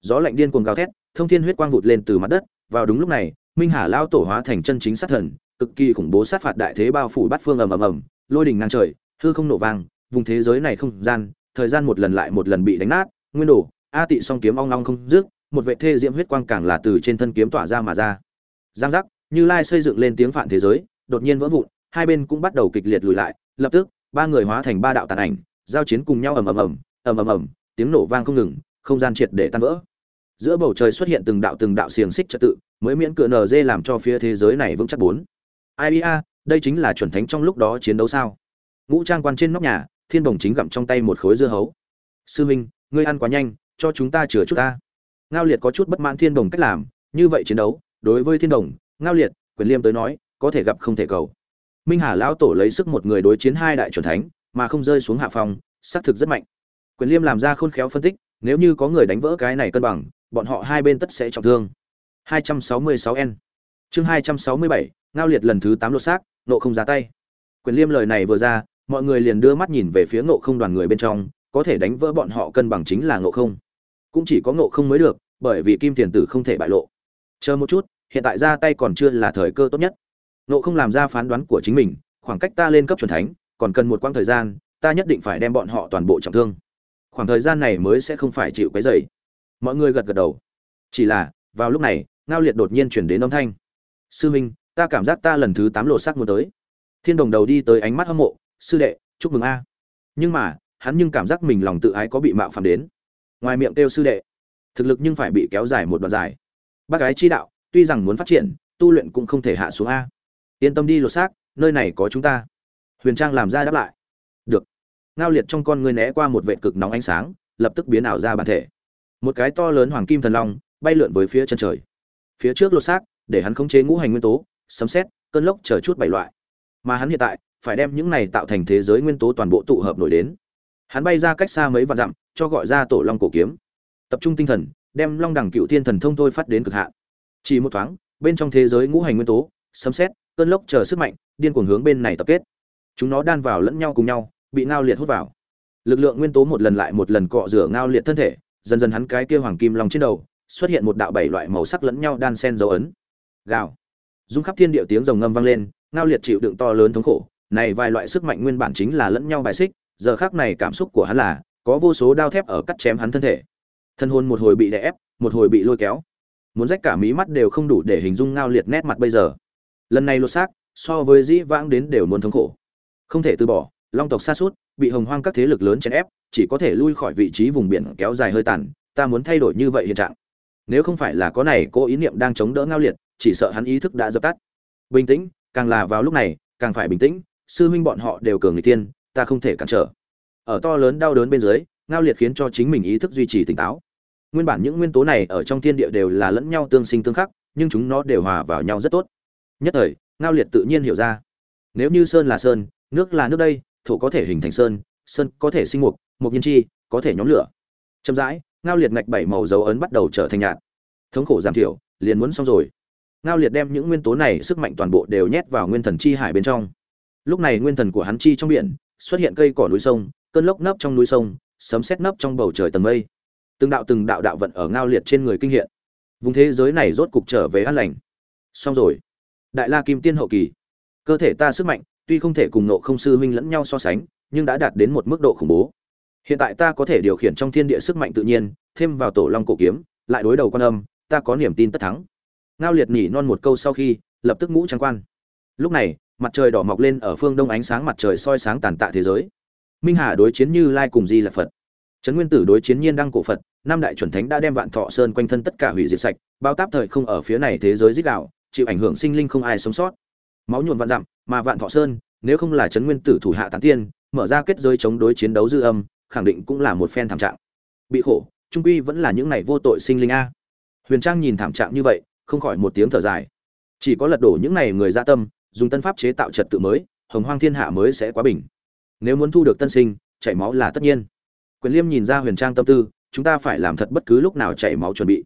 Gió lạnh điên cuồng gào thét, thông thiên huyết quang vụt lên từ mặt đất, vào đúng lúc này minh hà lao tổ hóa thành chân chính sát thần, cực kỳ khủng bố sát phạt đại thế bao phủ bát phương ầm ầm ầm, lôi đình ngang trời, hư không nổ vang, vùng thế giới này không gian, thời gian một lần lại một lần bị đánh nát, nguyên đổ a tị song kiếm ong long không dứt, một vệ thê diễm huyết quang càng là từ trên thân kiếm tỏa ra mà ra. Giang giác, như lai xây dựng lên tiếng phản thế giới, đột nhiên vỡ vụn, hai bên cũng bắt đầu kịch liệt lùi lại, lập tức, ba người hóa thành ba đạo tàn ảnh, giao chiến cùng nhau ầm ầm ầm ầm ầm ầm, tiếng nổ vang không ngừng, không gian triệt để tan vỡ giữa bầu trời xuất hiện từng đạo từng đạo xiềng xích trật tự, mới miễn cựa nd làm cho phía thế giới này vững chắc bốn. Ia đây chính là chuẩn thánh trong lúc đó chiến đấu sao? Ngũ trang quan trên nóc nhà, thiên đồng chính gặm trong tay một khối dưa hấu. Sư minh, ngươi ăn quá nhanh, cho chúng ta chừa chút ta. Ngao liệt có chút bất mãn thiên đồng cách làm, như vậy chiến đấu, đối với thiên đồng ngao liệt, quyền liêm tới nói, có thể gặp không thể cầu. Minh hà lão tổ lấy sức một người đối chiến hai đại chuẩn thánh, mà không rơi xuống hạ phòng xác thực rất mạnh. Quyền liêm làm ra khôn khéo phân tích nếu như có người đánh vỡ cái này cân bằng bọn họ hai bên tất sẽ trọng thương. 266 n. Chương 267, ngao liệt lần thứ 8 lột xác nộ không ra tay. Quyền liêm lời này vừa ra mọi người liền đưa mắt nhìn về phía ngộ không đoàn người bên trong có thể đánh vỡ bọn họ cân bằng chính là ngộ không. Cũng chỉ có ngộ không mới được bởi vì kim tiền tử không thể bại lộ. Chờ một chút hiện tại ra tay còn chưa là thời cơ tốt nhất. Ngộ không làm ra phán đoán của chính mình khoảng cách ta lên cấp chuẩn thánh còn cần một quãng thời gian ta nhất định phải đem bọn họ toàn bộ trọng thương khoảng thời gian này mới sẽ không phải chịu cái dày mọi người gật gật đầu. Chỉ là, vào lúc này, ngao liệt đột nhiên chuyển đến âm thanh. Sư minh, ta cảm giác ta lần thứ tám lộ sắc muốn tới. Thiên đồng đầu đi tới ánh mắt hâm mộ, sư đệ, chúc mừng a. Nhưng mà, hắn nhưng cảm giác mình lòng tự ái có bị mạo phạm đến. Ngoài miệng kêu sư đệ. Thực lực nhưng phải bị kéo dài một đoạn dài. Bác gái chi đạo, tuy rằng muốn phát triển, tu luyện cũng không thể hạ xuống a. Yên tâm đi lột xác, nơi này có chúng ta. Huyền trang làm ra đáp lại ngao liệt trong con ngươi né qua một vệ cực nóng ánh sáng, lập tức biến ảo ra bản thể. Một cái to lớn hoàng kim thần long bay lượn với phía chân trời. Phía trước lột xác, để hắn khống chế ngũ hành nguyên tố, sấm xét cơn lốc chờ chút bảy loại. Mà hắn hiện tại, phải đem những này tạo thành thế giới nguyên tố toàn bộ tụ hợp nổi đến. Hắn bay ra cách xa mấy vạn dặm, cho gọi ra tổ long cổ kiếm. Tập trung tinh thần, đem long đẳng cựu thiên thần thông thôi phát đến cực hạn. Chỉ một thoáng, bên trong thế giới ngũ hành nguyên tố, sấm xét cơn lốc chờ sức mạnh, điên cuồng hướng bên này tập kết. Chúng nó đan vào lẫn nhau cùng nhau bị ngao liệt hút vào. Lực lượng nguyên tố một lần lại một lần cọ rửa ngao liệt thân thể, dần dần hắn cái kia hoàng kim long trên đầu, xuất hiện một đạo bảy loại màu sắc lẫn nhau đan sen dấu ấn. Gào. Dung khắp thiên địa tiếng rồng ngâm vang lên, ngao liệt chịu đựng to lớn thống khổ. Này vài loại sức mạnh nguyên bản chính là lẫn nhau bài xích, giờ khác này cảm xúc của hắn là, có vô số đao thép ở cắt chém hắn thân thể. Thân hôn một hồi bị đè ép, một hồi bị lôi kéo. Muốn rách cả mí mắt đều không đủ để hình dung ngao liệt nét mặt bây giờ. Lần này lột xác, so với dĩ vãng đến đều muốn thống khổ. Không thể từ bỏ long tộc xa suốt, bị hồng hoang các thế lực lớn chèn ép, chỉ có thể lui khỏi vị trí vùng biển kéo dài hơi tàn, ta muốn thay đổi như vậy hiện trạng. Nếu không phải là có này cô ý niệm đang chống đỡ ngao liệt, chỉ sợ hắn ý thức đã dập tắt. Bình tĩnh, càng là vào lúc này, càng phải bình tĩnh, sư huynh bọn họ đều cường người tiên ta không thể cản trở. Ở to lớn đau đớn bên dưới, ngao liệt khiến cho chính mình ý thức duy trì tỉnh táo. Nguyên bản những nguyên tố này ở trong thiên địa đều là lẫn nhau tương sinh tương khắc, nhưng chúng nó đều hòa vào nhau rất tốt. Nhất thời, ngao liệt tự nhiên hiểu ra. Nếu như sơn là sơn, nước là nước đây thổ có thể hình thành sơn sơn có thể sinh mục mục nhiên chi, có thể nhóm lửa. Chậm rãi, ngao liệt ngạch bảy màu dấu ấn bắt đầu trở thành nhạt. Thống khổ giảm thiểu, liền muốn xong rồi. Ngao liệt đem những nguyên tố này sức mạnh toàn bộ đều nhét vào nguyên thần chi hải bên trong. Lúc này nguyên thần của hắn chi trong biển, xuất hiện cây cỏ núi sông, cơn lốc nấp trong núi sông, sấm sét nấp trong bầu trời tầng mây. Từng đạo từng đạo đạo vận ở ngao liệt trên người kinh hiện. Vùng thế giới này rốt cục trở về an lành. Xong rồi. Đại la kim tiên hậu kỳ. Cơ thể ta sức mạnh tuy không thể cùng nộ không sư huynh lẫn nhau so sánh, nhưng đã đạt đến một mức độ khủng bố. Hiện tại ta có thể điều khiển trong thiên địa sức mạnh tự nhiên, thêm vào tổ long cổ kiếm, lại đối đầu quan âm, ta có niềm tin tất thắng. Ngao liệt nhỉ non một câu sau khi, lập tức ngũ trang quan. Lúc này, mặt trời đỏ mọc lên ở phương đông ánh sáng mặt trời soi sáng tàn tạ thế giới. Minh hà đối chiến như lai cùng di là phật. Trấn nguyên tử đối chiến nhiên đăng cổ phật, năm đại chuẩn thánh đã đem vạn thọ sơn quanh thân tất cả hủy diệt sạch, bao táp thời không ở phía này thế giới dích đạo chịu ảnh hưởng sinh linh không ai sống sót. Máu nhuộn vạn dặm mà vạn thọ sơn, nếu không là trấn nguyên tử thủ hạ tán tiên, mở ra kết giới chống đối chiến đấu dư âm, khẳng định cũng là một phen thảm trạng. Bị khổ, trung quy vẫn là những này vô tội sinh linh a. Huyền trang nhìn thảm trạng như vậy, không khỏi một tiếng thở dài. Chỉ có lật đổ những này người gia tâm, dùng tân pháp chế tạo trật tự mới, hồng hoang thiên hạ mới sẽ quá bình. Nếu muốn thu được tân sinh, chảy máu là tất nhiên. Quyền liêm nhìn ra huyền trang tâm tư, chúng ta phải làm thật bất cứ lúc nào chảy máu chuẩn bị.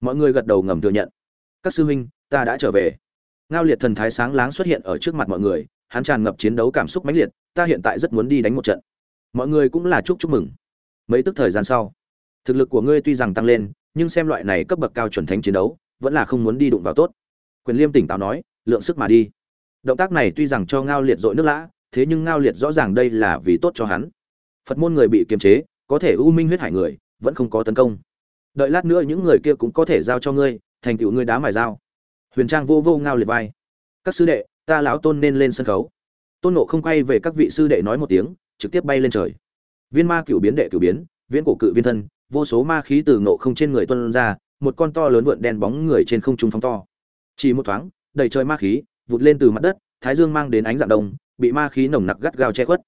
Mọi người gật đầu ngầm thừa nhận. Các sư huynh, ta đã trở về ngao liệt thần thái sáng láng xuất hiện ở trước mặt mọi người, hắn tràn ngập chiến đấu cảm xúc mãnh liệt, ta hiện tại rất muốn đi đánh một trận. Mọi người cũng là chúc chúc mừng. Mấy tức thời gian sau, thực lực của ngươi tuy rằng tăng lên, nhưng xem loại này cấp bậc cao chuẩn thánh chiến đấu, vẫn là không muốn đi đụng vào tốt. Quyền liêm tỉnh táo nói, lượng sức mà đi. Động tác này tuy rằng cho ngao liệt dội nước lã, thế nhưng ngao liệt rõ ràng đây là vì tốt cho hắn. Phật môn người bị kiềm chế, có thể u minh huyết hải người, vẫn không có tấn công. Đợi lát nữa những người kia cũng có thể giao cho ngươi, thành tựu ngươi đá mài dao huyền trang vô vô ngao liệt vai. Các sư đệ, ta lão tôn nên lên sân khấu. Tôn nộ không quay về các vị sư đệ nói một tiếng, trực tiếp bay lên trời. Viên ma cửu biến đệ cửu biến, viễn cổ cự viên thân, vô số ma khí từ nộ không trên người tuân ra, một con to lớn vượn đen bóng người trên không trung phóng to. Chỉ một thoáng, đầy trời ma khí, vụt lên từ mặt đất, thái dương mang đến ánh dạng đông, bị ma khí nồng nặc gắt gao che khuất.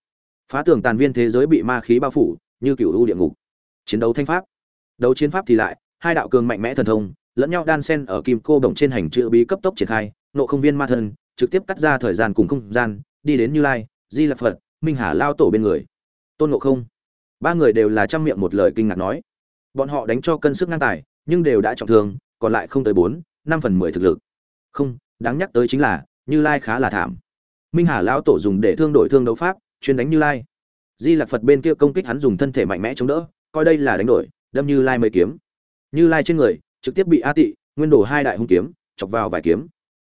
Phá tường tàn viên thế giới bị ma khí bao phủ, như cựu u địa ngục. Chiến đấu thanh pháp. Đấu chiến pháp thì lại, hai đạo cường mạnh mẽ thần thông lẫn nhau đan sen ở kim cô đồng trên hành chữ bí cấp tốc triển khai, nộ không viên ma thân, trực tiếp cắt ra thời gian cùng không gian, đi đến như lai, di lạc phật, minh hà lao tổ bên người. Tôn nộ không. Ba người đều là trăm miệng một lời kinh ngạc nói. Bọn họ đánh cho cân sức ngang tài, nhưng đều đã trọng thương, còn lại không tới bốn, năm phần mười thực lực. Không, đáng nhắc tới chính là, như lai khá là thảm. Minh hà lão tổ dùng để thương đổi thương đấu pháp, chuyên đánh như lai. Di lạc phật bên kia công kích hắn dùng thân thể mạnh mẽ chống đỡ, coi đây là đánh đổi, đâm như lai mấy kiếm. Như lai trên người trực tiếp bị a tị, nguyên đổ hai đại hung kiếm, chọc vào vài kiếm.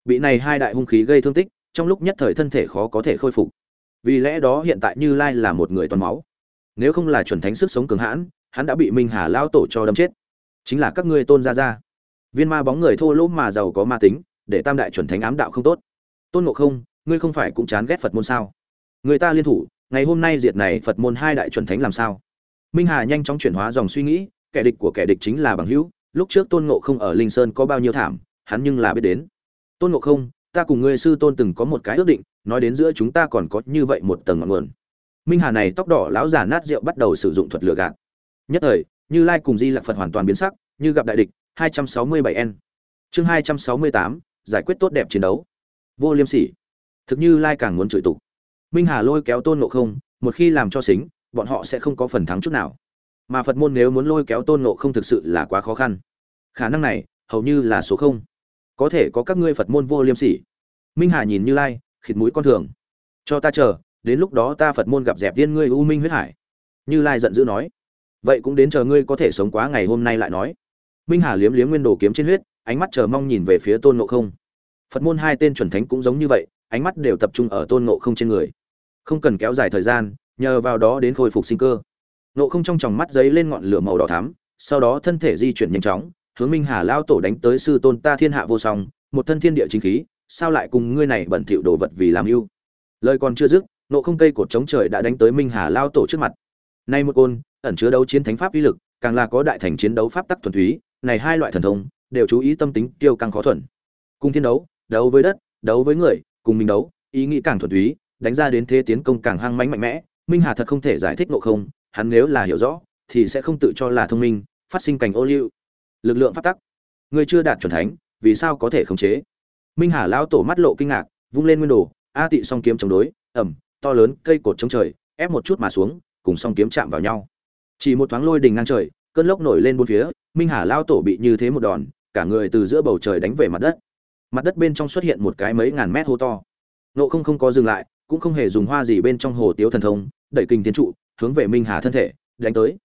Bị này hai đại hung khí gây thương tích, trong lúc nhất thời thân thể khó có thể khôi phục. Vì lẽ đó hiện tại như lai là một người toàn máu. Nếu không là chuẩn thánh sức sống cường hãn, hắn đã bị minh hà lao tổ cho đâm chết. Chính là các ngươi tôn gia gia. Viên ma bóng người thô lỗ mà giàu có ma tính, để tam đại chuẩn thánh ám đạo không tốt. Tôn ngộ không, ngươi không phải cũng chán ghét phật môn sao? Người ta liên thủ, ngày hôm nay diệt này phật môn hai đại chuẩn thánh làm sao? Minh hà nhanh chóng chuyển hóa dòng suy nghĩ, kẻ địch của kẻ địch chính là bằng hữu lúc trước tôn ngộ không ở linh sơn có bao nhiêu thảm hắn nhưng là biết đến. Tôn ngộ không ta cùng ngươi sư tôn từng có một cái ước định nói đến giữa chúng ta còn có như vậy một tầng ngọn nguồn. Minh hà này tóc đỏ lão già nát rượu bắt đầu sử dụng thuật lừa gạt. Nhất thời như lai cùng di lạc phật hoàn toàn biến sắc như gặp đại địch 267 n. Chương 268, giải quyết tốt đẹp chiến đấu. Vô liêm sỉ. Thực như lai càng muốn chửi tục. Minh hà lôi kéo tôn ngộ không một khi làm cho xính bọn họ sẽ không có phần thắng chút nào mà phật môn nếu muốn lôi kéo tôn ngộ không thực sự là quá khó khăn. Khả năng này, hầu như là số không. Có thể có các ngươi phật môn vô liêm sỉ. Minh hà nhìn như lai, khịt mũi con thường. Cho ta chờ, đến lúc đó ta phật môn gặp dẹp tiên ngươi u minh huyết hải. Như lai giận dữ nói. Vậy cũng đến chờ ngươi có thể sống quá ngày hôm nay lại nói. Minh hà liếm liếm nguyên đồ kiếm trên huyết, ánh mắt chờ mong nhìn về phía tôn ngộ không. Phật môn hai tên chuẩn thánh cũng giống như vậy, ánh mắt đều tập trung ở tôn ngộ không trên người. Không cần kéo dài thời gian, nhờ vào đó đến khôi phục sinh cơ. Nộ không trong tròng mắt giấy lên ngọn lửa màu đỏ thắm, sau đó thân thể di chuyển nhanh chóng, hướng minh hà lao tổ đánh tới sư tôn ta thiên hạ vô song, một thân thiên địa chính khí, sao lại cùng ngươi này bẩn thỉu đồ vật vì làm yêu? lời còn chưa dứt, nộ không cây cột chống trời đã đánh tới minh hà lao tổ trước mặt nay một côn, ẩn chứa đấu chiến thánh pháp uy lực, càng là có đại thành chiến đấu pháp tắc thuần túy, này hai loại thần thông, đều chú ý tâm tính tiêu càng khó thuần cùng thiên đấu đấu với đất, đấu với người, cùng mình đấu, ý nghĩ càng thuần túy, đánh ra đến thế tiến công càng hăng mãnh mạnh mẽ, minh hà thật không thể giải thích nộ không hắn nếu là hiểu rõ, thì sẽ không tự cho là thông minh, phát sinh cảnh ô liu. Lực lượng phát tắc. Người chưa đạt chuẩn thánh, vì sao có thể khống chế? Minh hà lão tổ mắt lộ kinh ngạc, vung lên nguyên đồ, a tị song kiếm chống đối, ẩm, to lớn, cây cột chống trời, ép một chút mà xuống, cùng song kiếm chạm vào nhau. Chỉ một thoáng lôi đình ngang trời, cơn lốc nổi lên bốn phía, minh hà lao tổ bị như thế một đòn, cả người từ giữa bầu trời đánh về mặt đất. Mặt đất bên trong xuất hiện một cái mấy ngàn mét hố to. Nộ không không có dừng lại, cũng không hề dùng hoa gì bên trong hồ tiếu thần thông, đẩy kinh tiến trụ hướng về minh hà thân thể, đánh tới.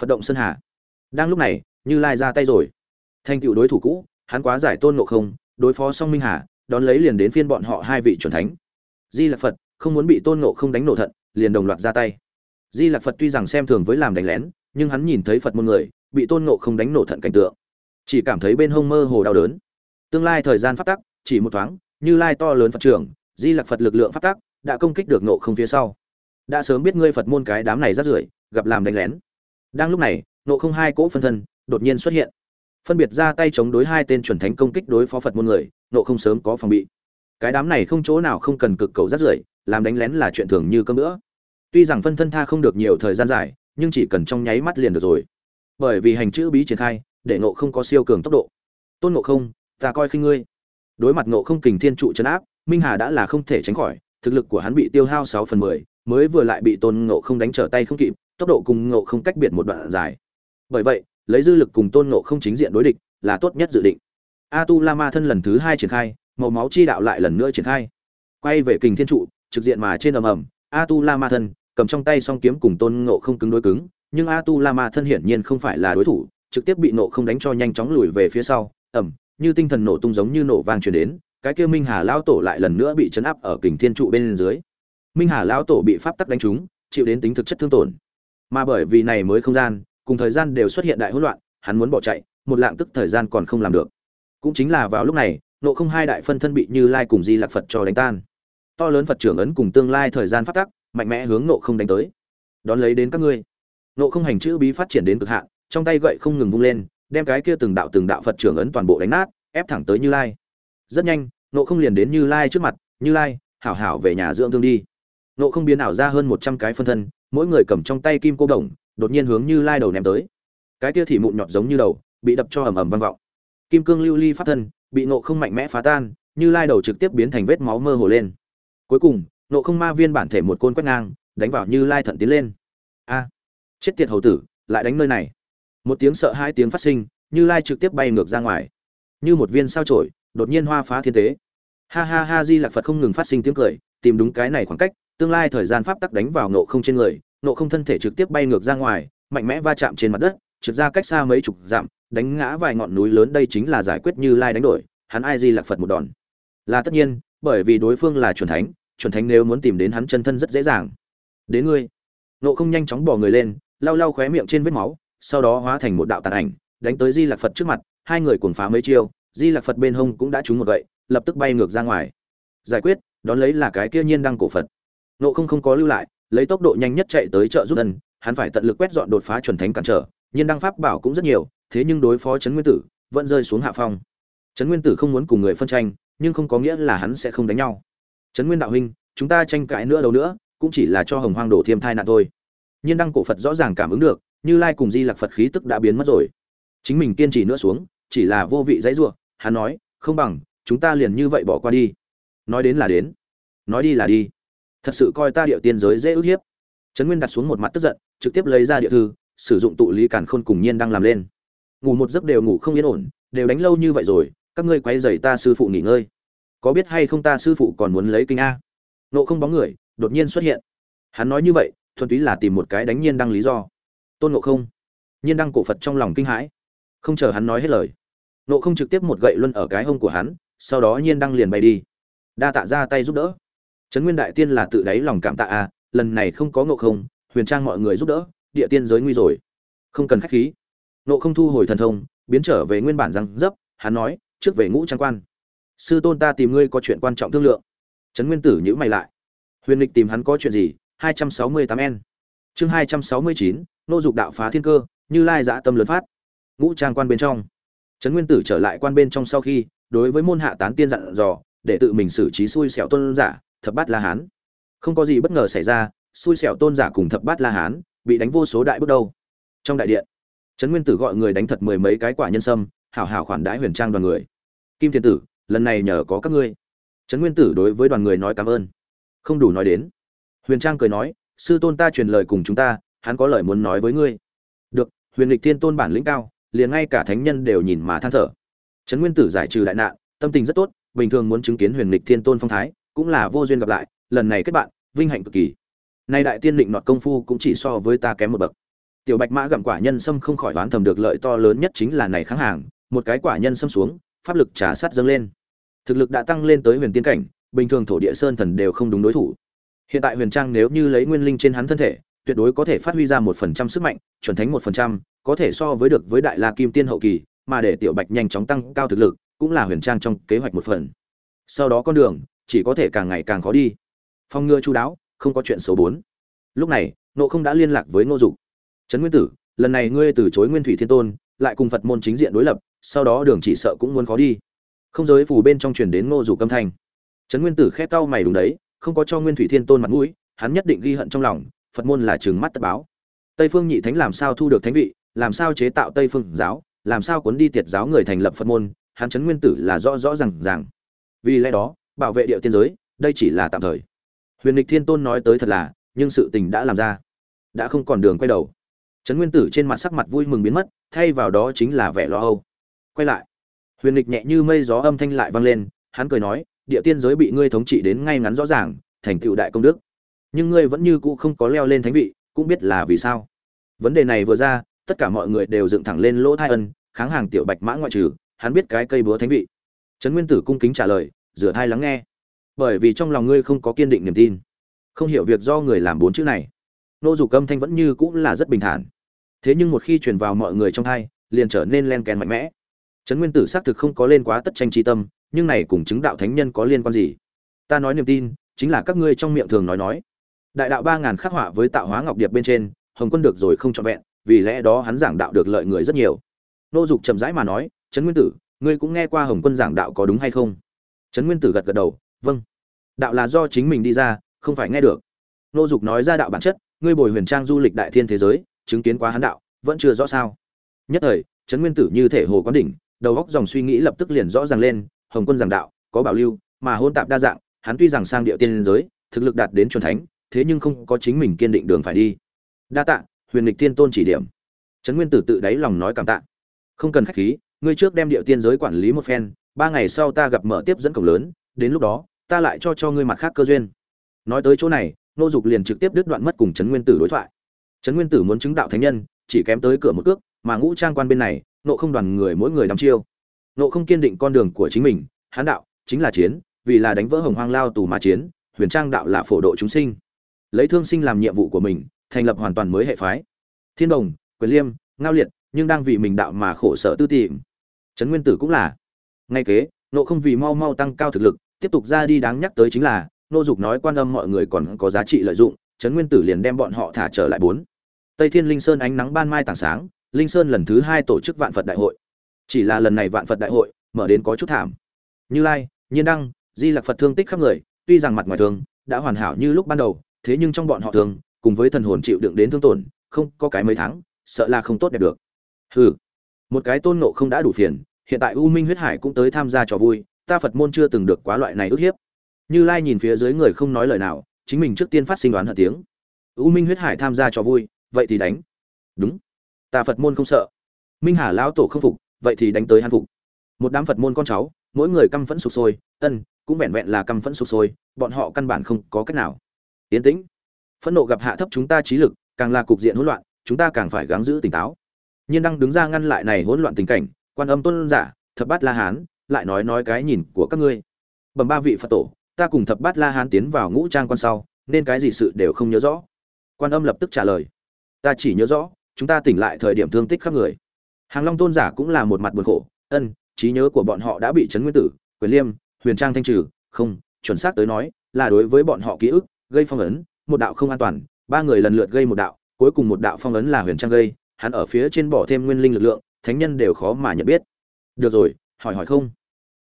Phật động sơn hà. Đang lúc này, như lai ra tay rồi. Thành tựu đối thủ cũ, hắn quá giải tôn nộ không, đối phó xong minh hà, đón lấy liền đến phiên bọn họ hai vị chuẩn thánh. Di lạc phật, không muốn bị tôn nộ không đánh nổ thận, liền đồng loạt ra tay. Di lạc phật tuy rằng xem thường với làm đánh lén, nhưng hắn nhìn thấy phật môn người, bị tôn nộ không đánh nổ thận cảnh tượng. Chỉ cảm thấy bên hông mơ hồ đau đớn. Tương lai thời gian phát tắc, chỉ một thoáng, như lai to lớn phật trưởng, di lạc phật lực lượng phát tắc, đã công kích được nộ không phía sau đã sớm biết ngươi phật môn cái đám này rất rưởi, gặp làm đánh lén. Đang lúc này nộ không hai cỗ phân thân đột nhiên xuất hiện. Phân biệt ra tay chống đối hai tên chuẩn thánh công kích đối phó phật môn người nộ không sớm có phòng bị. Cái đám này không chỗ nào không cần cực cầu rất rưởi, làm đánh lén là chuyện thường như cơm nữa tuy rằng phân thân tha không được nhiều thời gian dài, nhưng chỉ cần trong nháy mắt liền được rồi. Bởi vì hành chữ bí triển khai, để nộ không có siêu cường tốc độ. Tôn nộ không, ta coi khi ngươi. Đối mặt nộ không kình thiên trụ chấn áp, minh hà đã là không thể tránh khỏi, thực lực của hắn bị tiêu hao sáu phần mười mới vừa lại bị tôn ngộ không đánh trở tay không kịp, tốc độ cùng ngộ không cách biệt một đoạn dài. Bởi vậy, lấy dư lực cùng tôn ngộ không chính diện đối địch là tốt nhất dự định. A tu la ma thân lần thứ hai triển khai, màu máu chi đạo lại lần nữa triển khai. Quay về kình thiên trụ, trực diện mà trên ầm ầm a tu la ma thân cầm trong tay song kiếm cùng tôn ngộ không cứng đối cứng, nhưng a tu la ma thân hiển nhiên không phải là đối thủ, trực tiếp bị nộ không đánh cho nhanh chóng lùi về phía sau ẩm như tinh thần nổ tung giống như nổ vang truyền đến, cái kia minh hà lao tổ lại lần nữa bị chấn áp ở kình thiên trụ bên dưới minh hà lão tổ bị pháp tắc đánh trúng, chịu đến tính thực chất thương tổn. Mà bởi vì này mới không gian, cùng thời gian đều xuất hiện đại hỗn loạn, hắn muốn bỏ chạy, một lạng tức thời gian còn không làm được. Cũng chính là vào lúc này nộ không hai đại phân thân bị như lai cùng di lạc phật cho đánh tan. To lớn phật trưởng ấn cùng tương lai thời gian phát tắc, mạnh mẽ hướng nộ không đánh tới. Đón lấy đến các ngươi. Nộ không hành chữ bí phát triển đến cực hạn, trong tay gậy không ngừng vung lên, đem cái kia từng đạo từng đạo phật trưởng ấn toàn bộ đánh nát, ép thẳng tới như lai. Rất nhanh nộ không liền đến như lai trước mặt, như lai, hảo hảo về nhà dưỡng thương đi nộ không biến ảo ra hơn một trăm cái phân thân, mỗi người cầm trong tay kim cô đồng, đột nhiên hướng như lai đầu ném tới. Cái kia thì mụn nhọt giống như đầu, bị đập cho ầm ầm vang vọng. Kim cương lưu ly phát thân, bị nộ không mạnh mẽ phá tan, như lai đầu trực tiếp biến thành vết máu mơ hồ lên. Cuối cùng, nộ không ma viên bản thể một côn quét ngang, đánh vào như lai thận tiến lên. A! Chết tiệt hầu tử, lại đánh nơi này. Một tiếng sợ hai tiếng phát sinh, như lai trực tiếp bay ngược ra ngoài. Như một viên sao trổi đột nhiên hoa phá thiên tế ha ha ha, di lạc phật không ngừng phát sinh tiếng cười, tìm đúng cái này khoảng cách tương lai thời gian pháp tắc đánh vào nộ không trên người nộ không thân thể trực tiếp bay ngược ra ngoài, mạnh mẽ va chạm trên mặt đất, trượt ra cách xa mấy chục dặm, đánh ngã vài ngọn núi lớn đây chính là giải quyết như lai đánh đổi, hắn ai di lạc phật một đòn. Là tất nhiên, bởi vì đối phương là chuẩn thánh chuẩn thánh nếu muốn tìm đến hắn chân thân rất dễ dàng. Đến ngươi. Nộ không nhanh chóng bỏ người lên, lau lau khóe miệng trên vết máu, sau đó hóa thành một đạo tàn ảnh, đánh tới di lạc phật trước mặt, hai người cuồng phá mấy chiêu, di lạc phật bên hông cũng đã trúng một vậy lập tức bay ngược ra ngoài. Giải quyết, đón lấy là cái kia nhiên đăng cổ phật nộ không không có lưu lại, lấy tốc độ nhanh nhất chạy tới chợ giúp ân hắn phải tận lực quét dọn đột phá chuẩn thánh cản trở. Nhiên đăng pháp bảo cũng rất nhiều, thế nhưng đối phó trấn nguyên tử, vẫn rơi xuống hạ phong. Trấn nguyên tử không muốn cùng người phân tranh, nhưng không có nghĩa là hắn sẽ không đánh nhau. Trấn nguyên đạo huynh, chúng ta tranh cãi nữa đâu nữa, cũng chỉ là cho hồng hoang đổ thiêm thai nạn thôi. Nhiên đăng cổ phật rõ ràng cảm ứng được, như lai cùng di lạc phật khí tức đã biến mất rồi. Chính mình kiên trì nữa xuống, chỉ là vô vị dãy ruộng, hắn nói, không bằng, chúng ta liền như vậy bỏ qua đi. Nói đến là đến. Nói đi là đi thật sự coi ta địa tiên giới dễ ức hiếp. Trấn nguyên đặt xuống một mặt tức giận, trực tiếp lấy ra địa thư, sử dụng tụ lý cản khôn cùng nhiên đang làm lên. Ngủ một giấc đều ngủ không yên ổn, đều đánh lâu như vậy rồi, các ngươi quay dày ta sư phụ nghỉ ngơi. Có biết hay không ta sư phụ còn muốn lấy kinh a? Nộ không bóng người, đột nhiên xuất hiện. Hắn nói như vậy, thuần túy là tìm một cái đánh nhiên đăng lý do. Tôn nộ không. Nhiên đăng cổ phật trong lòng kinh hãi. Không chờ hắn nói hết lời nộ không trực tiếp một gậy luân ở cái hông của hắn, sau đó nhiên đăng liền bay đi. Đa tạ ra tay giúp đỡ trấn nguyên đại tiên là tự đáy lòng cảm tạ a lần này không có ngộ không, huyền trang mọi người giúp đỡ, địa tiên giới nguy rồi. Không cần khách khí. Ngộ không thu hồi thần thông, biến trở về nguyên bản răng dấp, hắn nói, trước về ngũ trang quan. Sư tôn ta tìm ngươi có chuyện quan trọng thương lượng. Trấn nguyên tử nhữ mày lại. Huyền lịch tìm hắn có chuyện gì? hai trăm sáu mươi tám n. Chương hai trăm sáu mươi chín, nô dục đạo phá thiên cơ, như lai dã tâm lớn phát. Ngũ trang quan bên trong. Trấn nguyên tử trở lại quan bên trong sau khi, đối với môn hạ tán tiên dặn dò, để tự mình xử trí xui xẻo tôn giả thập bát la hán. Không có gì bất ngờ xảy ra, xui xẻo tôn giả cùng thập bát la hán bị đánh vô số đại bước đâu. Trong đại điện, trấn nguyên tử gọi người đánh thật mười mấy cái quả nhân sâm, hảo hảo khoản đãi huyền trang đoàn người. Kim thiên tử, lần này nhờ có các ngươi. Trấn nguyên tử đối với đoàn người nói cảm ơn. Không đủ nói đến. Huyền trang cười nói, sư tôn ta truyền lời cùng chúng ta, hắn có lời muốn nói với ngươi. Được, huyền lịch thiên tôn bản lĩnh cao, liền ngay cả thánh nhân đều nhìn mà than thở. Trấn nguyên tử giải trừ đại nạn, tâm tình rất tốt, bình thường muốn chứng kiến huyền lịch thiên tôn phong thái cũng là vô duyên gặp lại, lần này kết bạn, vinh hạnh cực kỳ. Nay đại tiên định nọt công phu cũng chỉ so với ta kém một bậc. Tiểu bạch mã gặm quả nhân sâm không khỏi đoán thầm được lợi to lớn nhất chính là này kháng hàng, một cái quả nhân sâm xuống, pháp lực trả sát dâng lên. Thực lực đã tăng lên tới huyền tiên cảnh, bình thường thổ địa sơn thần đều không đúng đối thủ. Hiện tại huyền trang nếu như lấy nguyên linh trên hắn thân thể, tuyệt đối có thể phát huy ra một phần trăm sức mạnh, chuẩn thánh một phần trăm, có thể so với được với đại la kim tiên hậu kỳ, mà để tiểu bạch nhanh chóng tăng cao thực lực, cũng là huyền trang trong kế hoạch một phần. Sau đó con đường chỉ có thể càng ngày càng khó đi. Phong ngừa chu đáo, không có chuyện xấu bốn. Lúc này, nộ không đã liên lạc với ngô dục. Trấn nguyên tử, lần này ngươi từ chối nguyên thủy thiên tôn, lại cùng phật môn chính diện đối lập, sau đó đường chỉ sợ cũng muốn khó đi. Không giới phù bên trong truyền đến ngô dục âm thanh. Trấn nguyên tử khét cau mày đúng đấy, không có cho nguyên thủy thiên tôn mặt mũi, hắn nhất định ghi hận trong lòng, phật môn là trừng mắt tất báo. Tây phương nhị thánh làm sao thu được thánh vị, làm sao chế tạo tây phương giáo, làm sao cuốn đi tiệt giáo người thành lập phật môn, hắn trấn nguyên tử là rõ rõ rằng rằng vì lẽ đó bảo vệ địa tiên giới, đây chỉ là tạm thời. Huyền lịch thiên tôn nói tới thật là, nhưng sự tình đã làm ra. Đã không còn đường quay đầu. Trấn nguyên tử trên mặt sắc mặt vui mừng biến mất, thay vào đó chính là vẻ lo âu. Quay lại, huyền lịch nhẹ như mây gió âm thanh lại vang lên, hắn cười nói, địa tiên giới bị ngươi thống trị đến ngay ngắn rõ ràng, thành tựu đại công đức. Nhưng ngươi vẫn như cũ không có leo lên thánh vị, cũng biết là vì sao. Vấn đề này vừa ra, tất cả mọi người đều dựng thẳng lên lỗ thai ân, kháng hàng tiểu bạch mã ngoại trừ, hắn biết cái cây búa thánh vị. Trấn nguyên tử cung kính trả lời rửa thai lắng nghe. Bởi vì trong lòng ngươi không có kiên định niềm tin. Không hiểu việc do người làm bốn chữ này. Nô dục âm thanh vẫn như cũng là rất bình thản. Thế nhưng một khi truyền vào mọi người trong thai, liền trở nên len kèn mạnh mẽ. Trấn nguyên tử xác thực không có lên quá tất tranh tri tâm, nhưng này cùng chứng đạo thánh nhân có liên quan gì? Ta nói niềm tin, chính là các ngươi trong miệng thường nói nói. Đại đạo ba ngàn khắc họa với tạo hóa ngọc điệp bên trên, hồng quân được rồi không trọn vẹn, vì lẽ đó hắn giảng đạo được lợi người rất nhiều. Nô dục chậm rãi mà nói, trấn nguyên tử, ngươi cũng nghe qua hồng quân giảng đạo có đúng hay không? Trấn nguyên tử gật gật đầu vâng. Đạo là do chính mình đi ra, không phải nghe được. Nô dục nói ra đạo bản chất, ngươi bồi huyền trang du lịch đại thiên thế giới, chứng kiến quá hắn đạo, vẫn chưa rõ sao? Nhất thời, trấn nguyên tử như thể hồ quán đỉnh, đầu góc dòng suy nghĩ lập tức liền rõ ràng lên, hồng quân giảng đạo, có bảo lưu, mà hôn tạp đa dạng, hắn tuy rằng sang địa tiên giới, thực lực đạt đến chuẩn thánh, thế nhưng không có chính mình kiên định đường phải đi. Đa tạ, huyền lịch tiên tôn chỉ điểm. Trấn nguyên tử tự đáy lòng nói cảm tạ. Không cần khách khí, ngươi trước đem địa tiên giới quản lý một phen ba ngày sau ta gặp mở tiếp dẫn cổng lớn, đến lúc đó, ta lại cho cho ngươi mặt khác cơ duyên. Nói tới chỗ này, nô dục liền trực tiếp đứt đoạn mất cùng trấn nguyên tử đối thoại. Trấn nguyên tử muốn chứng đạo thánh nhân, chỉ kém tới cửa một cước, mà ngũ trang quan bên này, nộ không đoàn người mỗi người đắm chiêu. Nộ không kiên định con đường của chính mình, hán đạo, chính là chiến, vì là đánh vỡ hồng hoang lao tù mà chiến, huyền trang đạo là phổ độ chúng sinh. Lấy thương sinh làm nhiệm vụ của mình, thành lập hoàn toàn mới hệ phái. Thiên đồng, quyền liêm, ngao liệt, nhưng đang vì mình đạo mà khổ sở tư tìm. Trấn nguyên tử cũng là ngay kế nộ không vì mau mau tăng cao thực lực, tiếp tục ra đi đáng nhắc tới chính là nô dục nói quan âm mọi người còn có giá trị lợi dụng, trấn nguyên tử liền đem bọn họ thả trở lại bốn. Tây thiên linh sơn ánh nắng ban mai tảng sáng, linh sơn lần thứ hai tổ chức vạn phật đại hội. Chỉ là lần này vạn phật đại hội, mở đến có chút thảm. Như lai, nhiên đăng, di lạc phật thương tích khắp người, tuy rằng mặt ngoài thường đã hoàn hảo như lúc ban đầu, thế nhưng trong bọn họ thường cùng với thần hồn chịu đựng đến thương tổn, không có cái mấy tháng, sợ là không tốt đẹp được. Hừ. Một cái tôn nộ không đã đủ phiền hiện tại u minh huyết hải cũng tới tham gia trò vui, ta phật môn chưa từng được quá loại này ức hiếp. Như lai nhìn phía dưới người không nói lời nào, chính mình trước tiên phát sinh đoán hận tiếng. U minh huyết hải tham gia trò vui, vậy thì đánh. Đúng. Ta phật môn không sợ. Minh hà lão tổ không phục, vậy thì đánh tới hàn phục. Một đám phật môn con cháu, mỗi người căm phẫn sụp sôi, ân, cũng vẹn vẹn là căm phẫn sụp sôi, bọn họ căn bản không có cách nào. Yến tĩnh. Phẫn nộ gặp hạ thấp chúng ta trí lực, càng là cục diện hỗn loạn, chúng ta càng phải gắng giữ tỉnh táo. Nhiên đang đứng ra ngăn lại này hỗn loạn tình cảnh quan âm tôn giả, thập bát la hán, lại nói nói cái nhìn của các ngươi. Bẩm ba vị phật tổ, ta cùng thập bát la hán tiến vào ngũ trang quan sau, nên cái gì sự đều không nhớ rõ. Quan âm lập tức trả lời. Ta chỉ nhớ rõ, chúng ta tỉnh lại thời điểm thương tích khắp người. Hàng long tôn giả cũng là một mặt buồn khổ. Ân, trí nhớ của bọn họ đã bị trấn nguyên tử, quyền liêm, huyền trang thanh trừ. Không, chuẩn xác tới nói, là đối với bọn họ ký ức, gây phong ấn, một đạo không an toàn. Ba người lần lượt gây một đạo, cuối cùng một đạo phong ấn là huyền trang gây. Hắn ở phía trên bỏ thêm nguyên linh lực lượng thánh nhân đều khó mà nhận biết. Được rồi, hỏi hỏi không?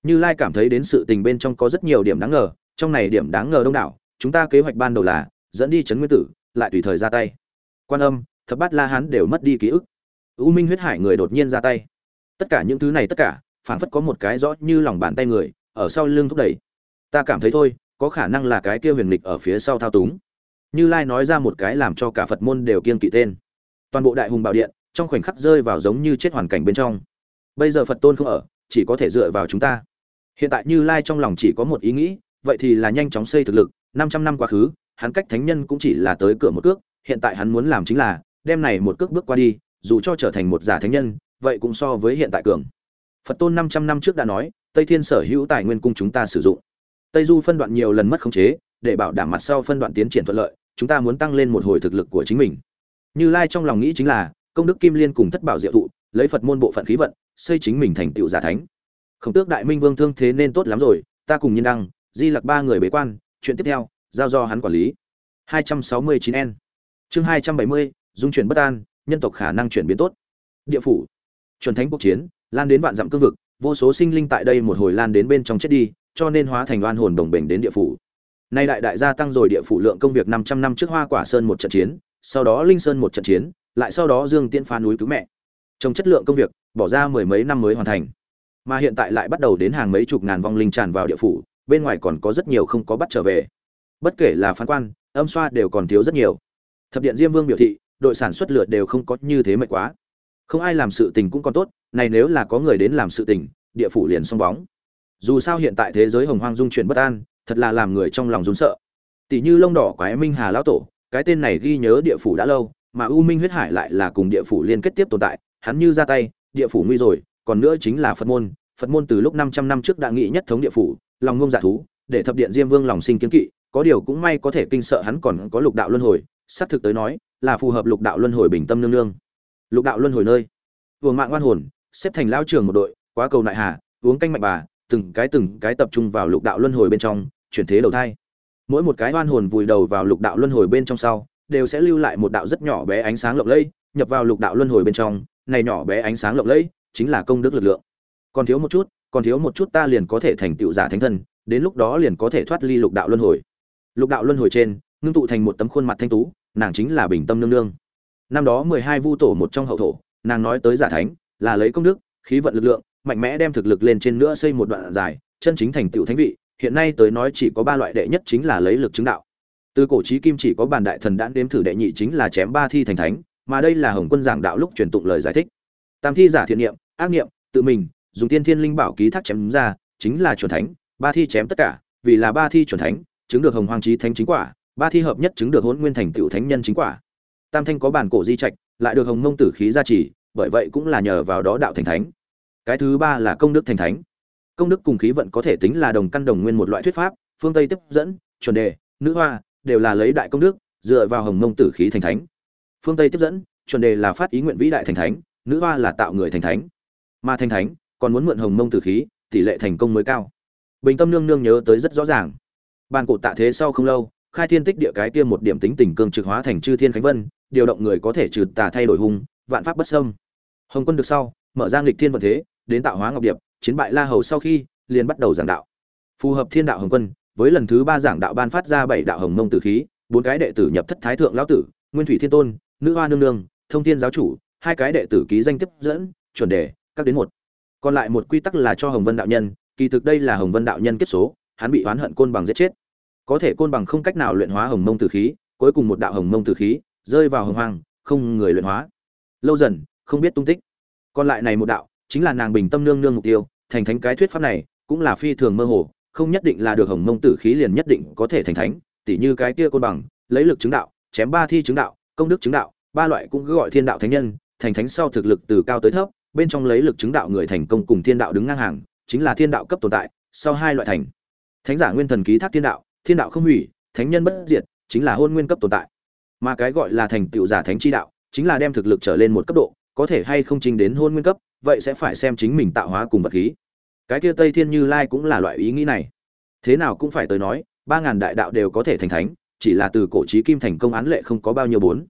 Như lai cảm thấy đến sự tình bên trong có rất nhiều điểm đáng ngờ, trong này điểm đáng ngờ đông đảo, chúng ta kế hoạch ban đầu là, dẫn đi trấn nguyên tử, lại tùy thời ra tay. Quan âm, thập bát la hán đều mất đi ký ức. U minh huyết hải người đột nhiên ra tay. Tất cả những thứ này tất cả, phảng phất có một cái rõ như lòng bàn tay người, ở sau lưng thúc đẩy. Ta cảm thấy thôi, có khả năng là cái kia huyền lịch ở phía sau thao túng. Như lai nói ra một cái làm cho cả phật môn đều kiên kỵ tên. Toàn bộ đại hùng bảo điện trong khoảnh khắc rơi vào giống như chết hoàn cảnh bên trong. Bây giờ phật tôn không ở, chỉ có thể dựa vào chúng ta. Hiện tại như lai trong lòng chỉ có một ý nghĩ, vậy thì là nhanh chóng xây thực lực 500 năm quá khứ, hắn cách thánh nhân cũng chỉ là tới cửa một cước, hiện tại hắn muốn làm chính là, đem này một cước bước qua đi, dù cho trở thành một giả thánh nhân, vậy cũng so với hiện tại cường. Phật tôn 500 năm trước đã nói, tây thiên sở hữu tài nguyên cung chúng ta sử dụng. Tây du phân đoạn nhiều lần mất khống chế, để bảo đảm mặt sau phân đoạn tiến triển thuận lợi, chúng ta muốn tăng lên một hồi thực lực của chính mình. Như lai trong lòng nghĩ chính là công đức kim liên cùng thất bảo diệu thụ lấy phật môn bộ phận khí vận xây chính mình thành tựu giả thánh. Khổng tước đại minh vương thương thế nên tốt lắm rồi ta cùng nhân đăng di lặc ba người bế quan chuyện tiếp theo giao do hắn quản lý. 269 n. Chương 270, dung chuyển bất an nhân tộc khả năng chuyển biến tốt. Địa phủ. Chuẩn thánh quốc chiến lan đến vạn dặm cương vực vô số sinh linh tại đây một hồi lan đến bên trong chết đi cho nên hóa thành oan hồn đồng bền đến địa phủ. Nay đại đại gia tăng rồi địa phủ lượng công việc 500 năm trước hoa quả sơn một trận chiến sau đó linh sơn một trận chiến lại sau đó dương tiễn phá núi cứu mẹ. Trong chất lượng công việc, bỏ ra mười mấy năm mới hoàn thành. Mà hiện tại lại bắt đầu đến hàng mấy chục ngàn vong linh tràn vào địa phủ, bên ngoài còn có rất nhiều không có bắt trở về. Bất kể là phán quan, âm xoa đều còn thiếu rất nhiều. Thập điện diêm vương biểu thị, đội sản xuất lượt đều không có như thế mệt quá. Không ai làm sự tình cũng còn tốt, này nếu là có người đến làm sự tình, địa phủ liền xong bóng. Dù sao hiện tại thế giới hồng hoang dung chuyển bất an, thật là làm người trong lòng rún sợ. Tỷ như lông đỏ quái minh hà lão tổ, cái tên này ghi nhớ địa phủ đã lâu mà u minh huyết hải lại là cùng địa phủ liên kết tiếp tồn tại, hắn như ra tay, địa phủ nguy rồi, còn nữa chính là phật môn. Phật môn từ lúc 500 năm trước đã nghị nhất thống địa phủ, lòng ngông giả thú, để thập điện diêm vương lòng sinh kiến kỵ, có điều cũng may có thể kinh sợ hắn còn có lục đạo luân hồi, xác thực tới nói, là phù hợp lục đạo luân hồi bình tâm nương nương. Lục đạo luân hồi nơi. Vừa mạng oan hồn, xếp thành lao trường một đội, quá cầu nại hà, uống canh mạnh bà, từng cái từng cái tập trung vào lục đạo luân hồi bên trong, chuyển thế đầu thai. Mỗi một cái oan hồn vùi đầu vào lục đạo luân hồi bên trong sau đều sẽ lưu lại một đạo rất nhỏ bé ánh sáng lộng lẫy, nhập vào lục đạo luân hồi bên trong. Này nhỏ bé ánh sáng lộng lẫy chính là công đức lực lượng. Còn thiếu một chút, còn thiếu một chút ta liền có thể thành tựu giả thánh thân đến lúc đó liền có thể thoát ly lục đạo luân hồi. Lục đạo luân hồi trên, ngưng tụ thành một tấm khuôn mặt thanh tú, nàng chính là bình tâm nương nương. Năm đó mười hai vu tổ một trong hậu thổ, nàng nói tới giả thánh, là lấy công đức, khí vận lực lượng, mạnh mẽ đem thực lực lên trên nữa xây một đoạn dài, chân chính thành tựu thánh vị. Hiện nay tới nói chỉ có ba loại đệ nhất chính là lấy lực chứng đạo từ cổ chí kim chỉ có bản đại thần đã đếm thử đệ nhị chính là chém ba thi thành thánh, mà đây là hồng quân giảng đạo lúc truyền tụng lời giải thích. Tam thi giả thiện niệm, ác niệm, tự mình, dùng tiên thiên linh bảo ký thác chém ra, chính là chuẩn thánh, ba thi chém tất cả, vì là ba thi chuẩn thánh, chứng được hồng hoàng trí thánh chính quả, ba thi hợp nhất chứng được hỗn nguyên thành tựu thánh nhân chính quả. Tam thanh có bản cổ di trạch, lại được hồng mông tử khí gia trì, bởi vậy cũng là nhờ vào đó đạo thành thánh. Cái thứ ba là công đức thành thánh. Công đức cùng khí vận có thể tính là đồng căn đồng nguyên một loại thuyết pháp, phương tây tiếp dẫn, chuẩn đề, nữ hoa đều là lấy đại công đức, dựa vào hồng mông tử khí thành thánh. Phương tây tiếp dẫn, chuẩn đề là phát ý nguyện vĩ đại thành thánh, nữ hoa là tạo người thành thánh. Mà thành thánh, còn muốn mượn hồng mông tử khí, tỷ lệ thành công mới cao. Bình tâm nương nương nhớ tới rất rõ ràng. Bàn cổ tạ thế sau không lâu, khai thiên tích địa cái tiêm một điểm tính tình cương trực hóa thành chư thiên khánh vân, điều động người có thể trừ tà thay đổi hung, vạn pháp bất sâm hồng quân được sau, mở ra nghịch thiên vận thế, đến tạo hóa ngọc điệp, chiến bại la hầu sau khi, liền bắt đầu giảng đạo. Phù hợp thiên đạo hồng quân với lần thứ ba giảng đạo ban phát ra bảy đạo hồng mông tử khí, bốn cái đệ tử nhập thất thái thượng lão tử, nguyên thủy thiên tôn, nữ hoa nương nương, thông thiên giáo chủ, hai cái đệ tử ký danh tiếp dẫn, chuẩn đề, các đến một. Còn lại một quy tắc là cho hồng vân đạo nhân, kỳ thực đây là hồng vân đạo nhân kết số, hắn bị oán hận côn bằng giết chết. Có thể côn bằng không cách nào luyện hóa hồng mông tử khí, cuối cùng một đạo hồng mông tử khí rơi vào hồng hoang, không người luyện hóa. Lâu dần, không biết tung tích. Còn lại này một đạo, chính là nàng bình tâm nương nương mục tiêu, thành thánh cái thuyết pháp này cũng là phi thường mơ hồ không nhất định là được hồng mông tử khí liền nhất định có thể thành thánh, tỉ như cái kia côn bằng, lấy lực chứng đạo, chém ba thi chứng đạo, công đức chứng đạo, ba loại cũng cứ gọi thiên đạo thánh nhân, thành thánh sau thực lực từ cao tới thấp, bên trong lấy lực chứng đạo người thành công cùng thiên đạo đứng ngang hàng, chính là thiên đạo cấp tồn tại, sau hai loại thành. Thánh giả nguyên thần ký thác thiên đạo thiên đạo không hủy, thánh nhân bất diệt, chính là hôn nguyên cấp tồn tại. Mà cái gọi là thành tựu giả thánh chi đạo, chính là đem thực lực trở lên một cấp độ, có thể hay không trình đến hôn nguyên cấp, vậy sẽ phải xem chính mình tạo hóa cùng vật khí cái kia tây thiên như lai cũng là loại ý nghĩ này. Thế nào cũng phải tới nói, ba ngàn đại đạo đều có thể thành thánh, chỉ là từ cổ trí kim thành công án lệ không có bao nhiêu bốn.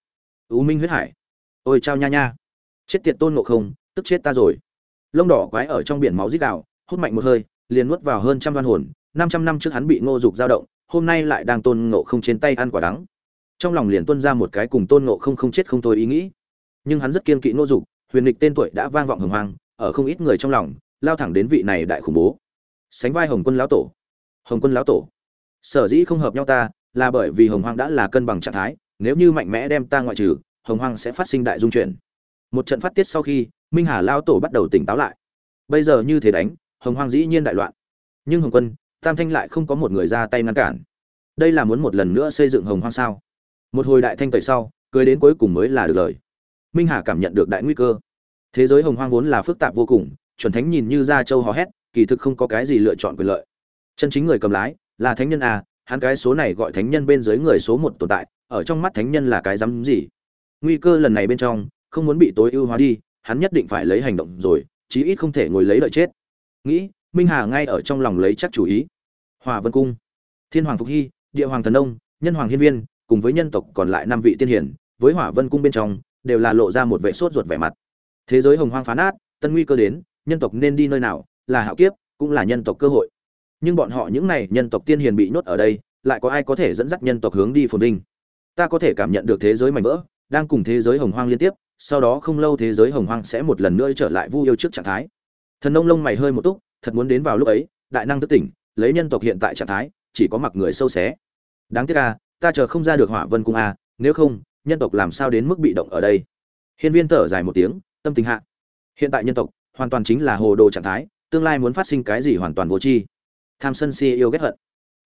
U minh huyết hải. Ôi chao nha nha. Chết tiệt tôn ngộ không, tức chết ta rồi. Lông đỏ quái ở trong biển máu dít đạo hút mạnh một hơi, liền nuốt vào hơn trăm đoan hồn, năm trăm năm trước hắn bị ngô dục dao động, hôm nay lại đang tôn ngộ không trên tay ăn quả đắng. Trong lòng liền tuân ra một cái cùng tôn ngộ không không chết không thôi ý nghĩ. Nhưng hắn rất kiên kỵ ngô dục, huyền lịch tên tuổi đã vang vọng hồng hoang, ở không ít người trong lòng lao thẳng đến vị này đại khủng bố. Sánh vai hồng quân lão tổ. Hồng quân lão tổ. Sở dĩ không hợp nhau ta, là bởi vì hồng hoang đã là cân bằng trạng thái, nếu như mạnh mẽ đem ta ngoại trừ, hồng hoang sẽ phát sinh đại dung chuyển. Một trận phát tiết sau khi, minh hà lao tổ bắt đầu tỉnh táo lại. Bây giờ như thế đánh, hồng hoang dĩ nhiên đại loạn. Nhưng hồng quân, tam thanh lại không có một người ra tay ngăn cản. Đây là muốn một lần nữa xây dựng hồng hoang sao? Một hồi đại thanh tẩy sau, cười đến cuối cùng mới là được lời. Minh hà cảm nhận được đại nguy cơ. Thế giới hồng hoang vốn là phức tạp vô cùng chuẩn thánh nhìn như ra châu hò hét, kỳ thực không có cái gì lựa chọn quyền lợi. Chân chính người cầm lái, là thánh nhân à hắn cái số này gọi thánh nhân bên dưới người số một tồn tại, ở trong mắt thánh nhân là cái dám gì? Nguy cơ lần này bên trong, không muốn bị tối ưu hóa đi, hắn nhất định phải lấy hành động rồi, chí ít không thể ngồi lấy lợi chết. Nghĩ, minh hà ngay ở trong lòng lấy chắc chủ ý. Hòa vân cung, thiên hoàng phục hy, địa hoàng thần ông nhân hoàng hiên viên, cùng với nhân tộc còn lại năm vị tiên hiển, với hỏa vân cung bên trong, đều là lộ ra một vẻ sốt ruột vẻ mặt. Thế giới hồng hoang phá nát, tân nguy cơ đến nhân tộc nên đi nơi nào, là hạo kiếp, cũng là nhân tộc cơ hội. Nhưng bọn họ những này nhân tộc tiên hiền bị nhốt ở đây, lại có ai có thể dẫn dắt nhân tộc hướng đi phồn vinh? Ta có thể cảm nhận được thế giới mảnh vỡ, đang cùng thế giới hồng hoang liên tiếp, sau đó không lâu thế giới hồng hoang sẽ một lần nữa trở lại vu yêu trước trạng thái. Thần nông lông mày hơi một túc, thật muốn đến vào lúc ấy, đại năng thức tỉnh, lấy nhân tộc hiện tại trạng thái, chỉ có mặc người sâu xé. Đáng tiếc a ta chờ không ra được hỏa vân cung a nếu không, nhân tộc làm sao đến mức bị động ở đây? Hiên viên thở dài một tiếng, tâm tình hạ. Hiện tại nhân tộc hoàn toàn chính là hồ đồ trạng thái tương lai muốn phát sinh cái gì hoàn toàn vô tri. Tham sân si yêu ghét hận.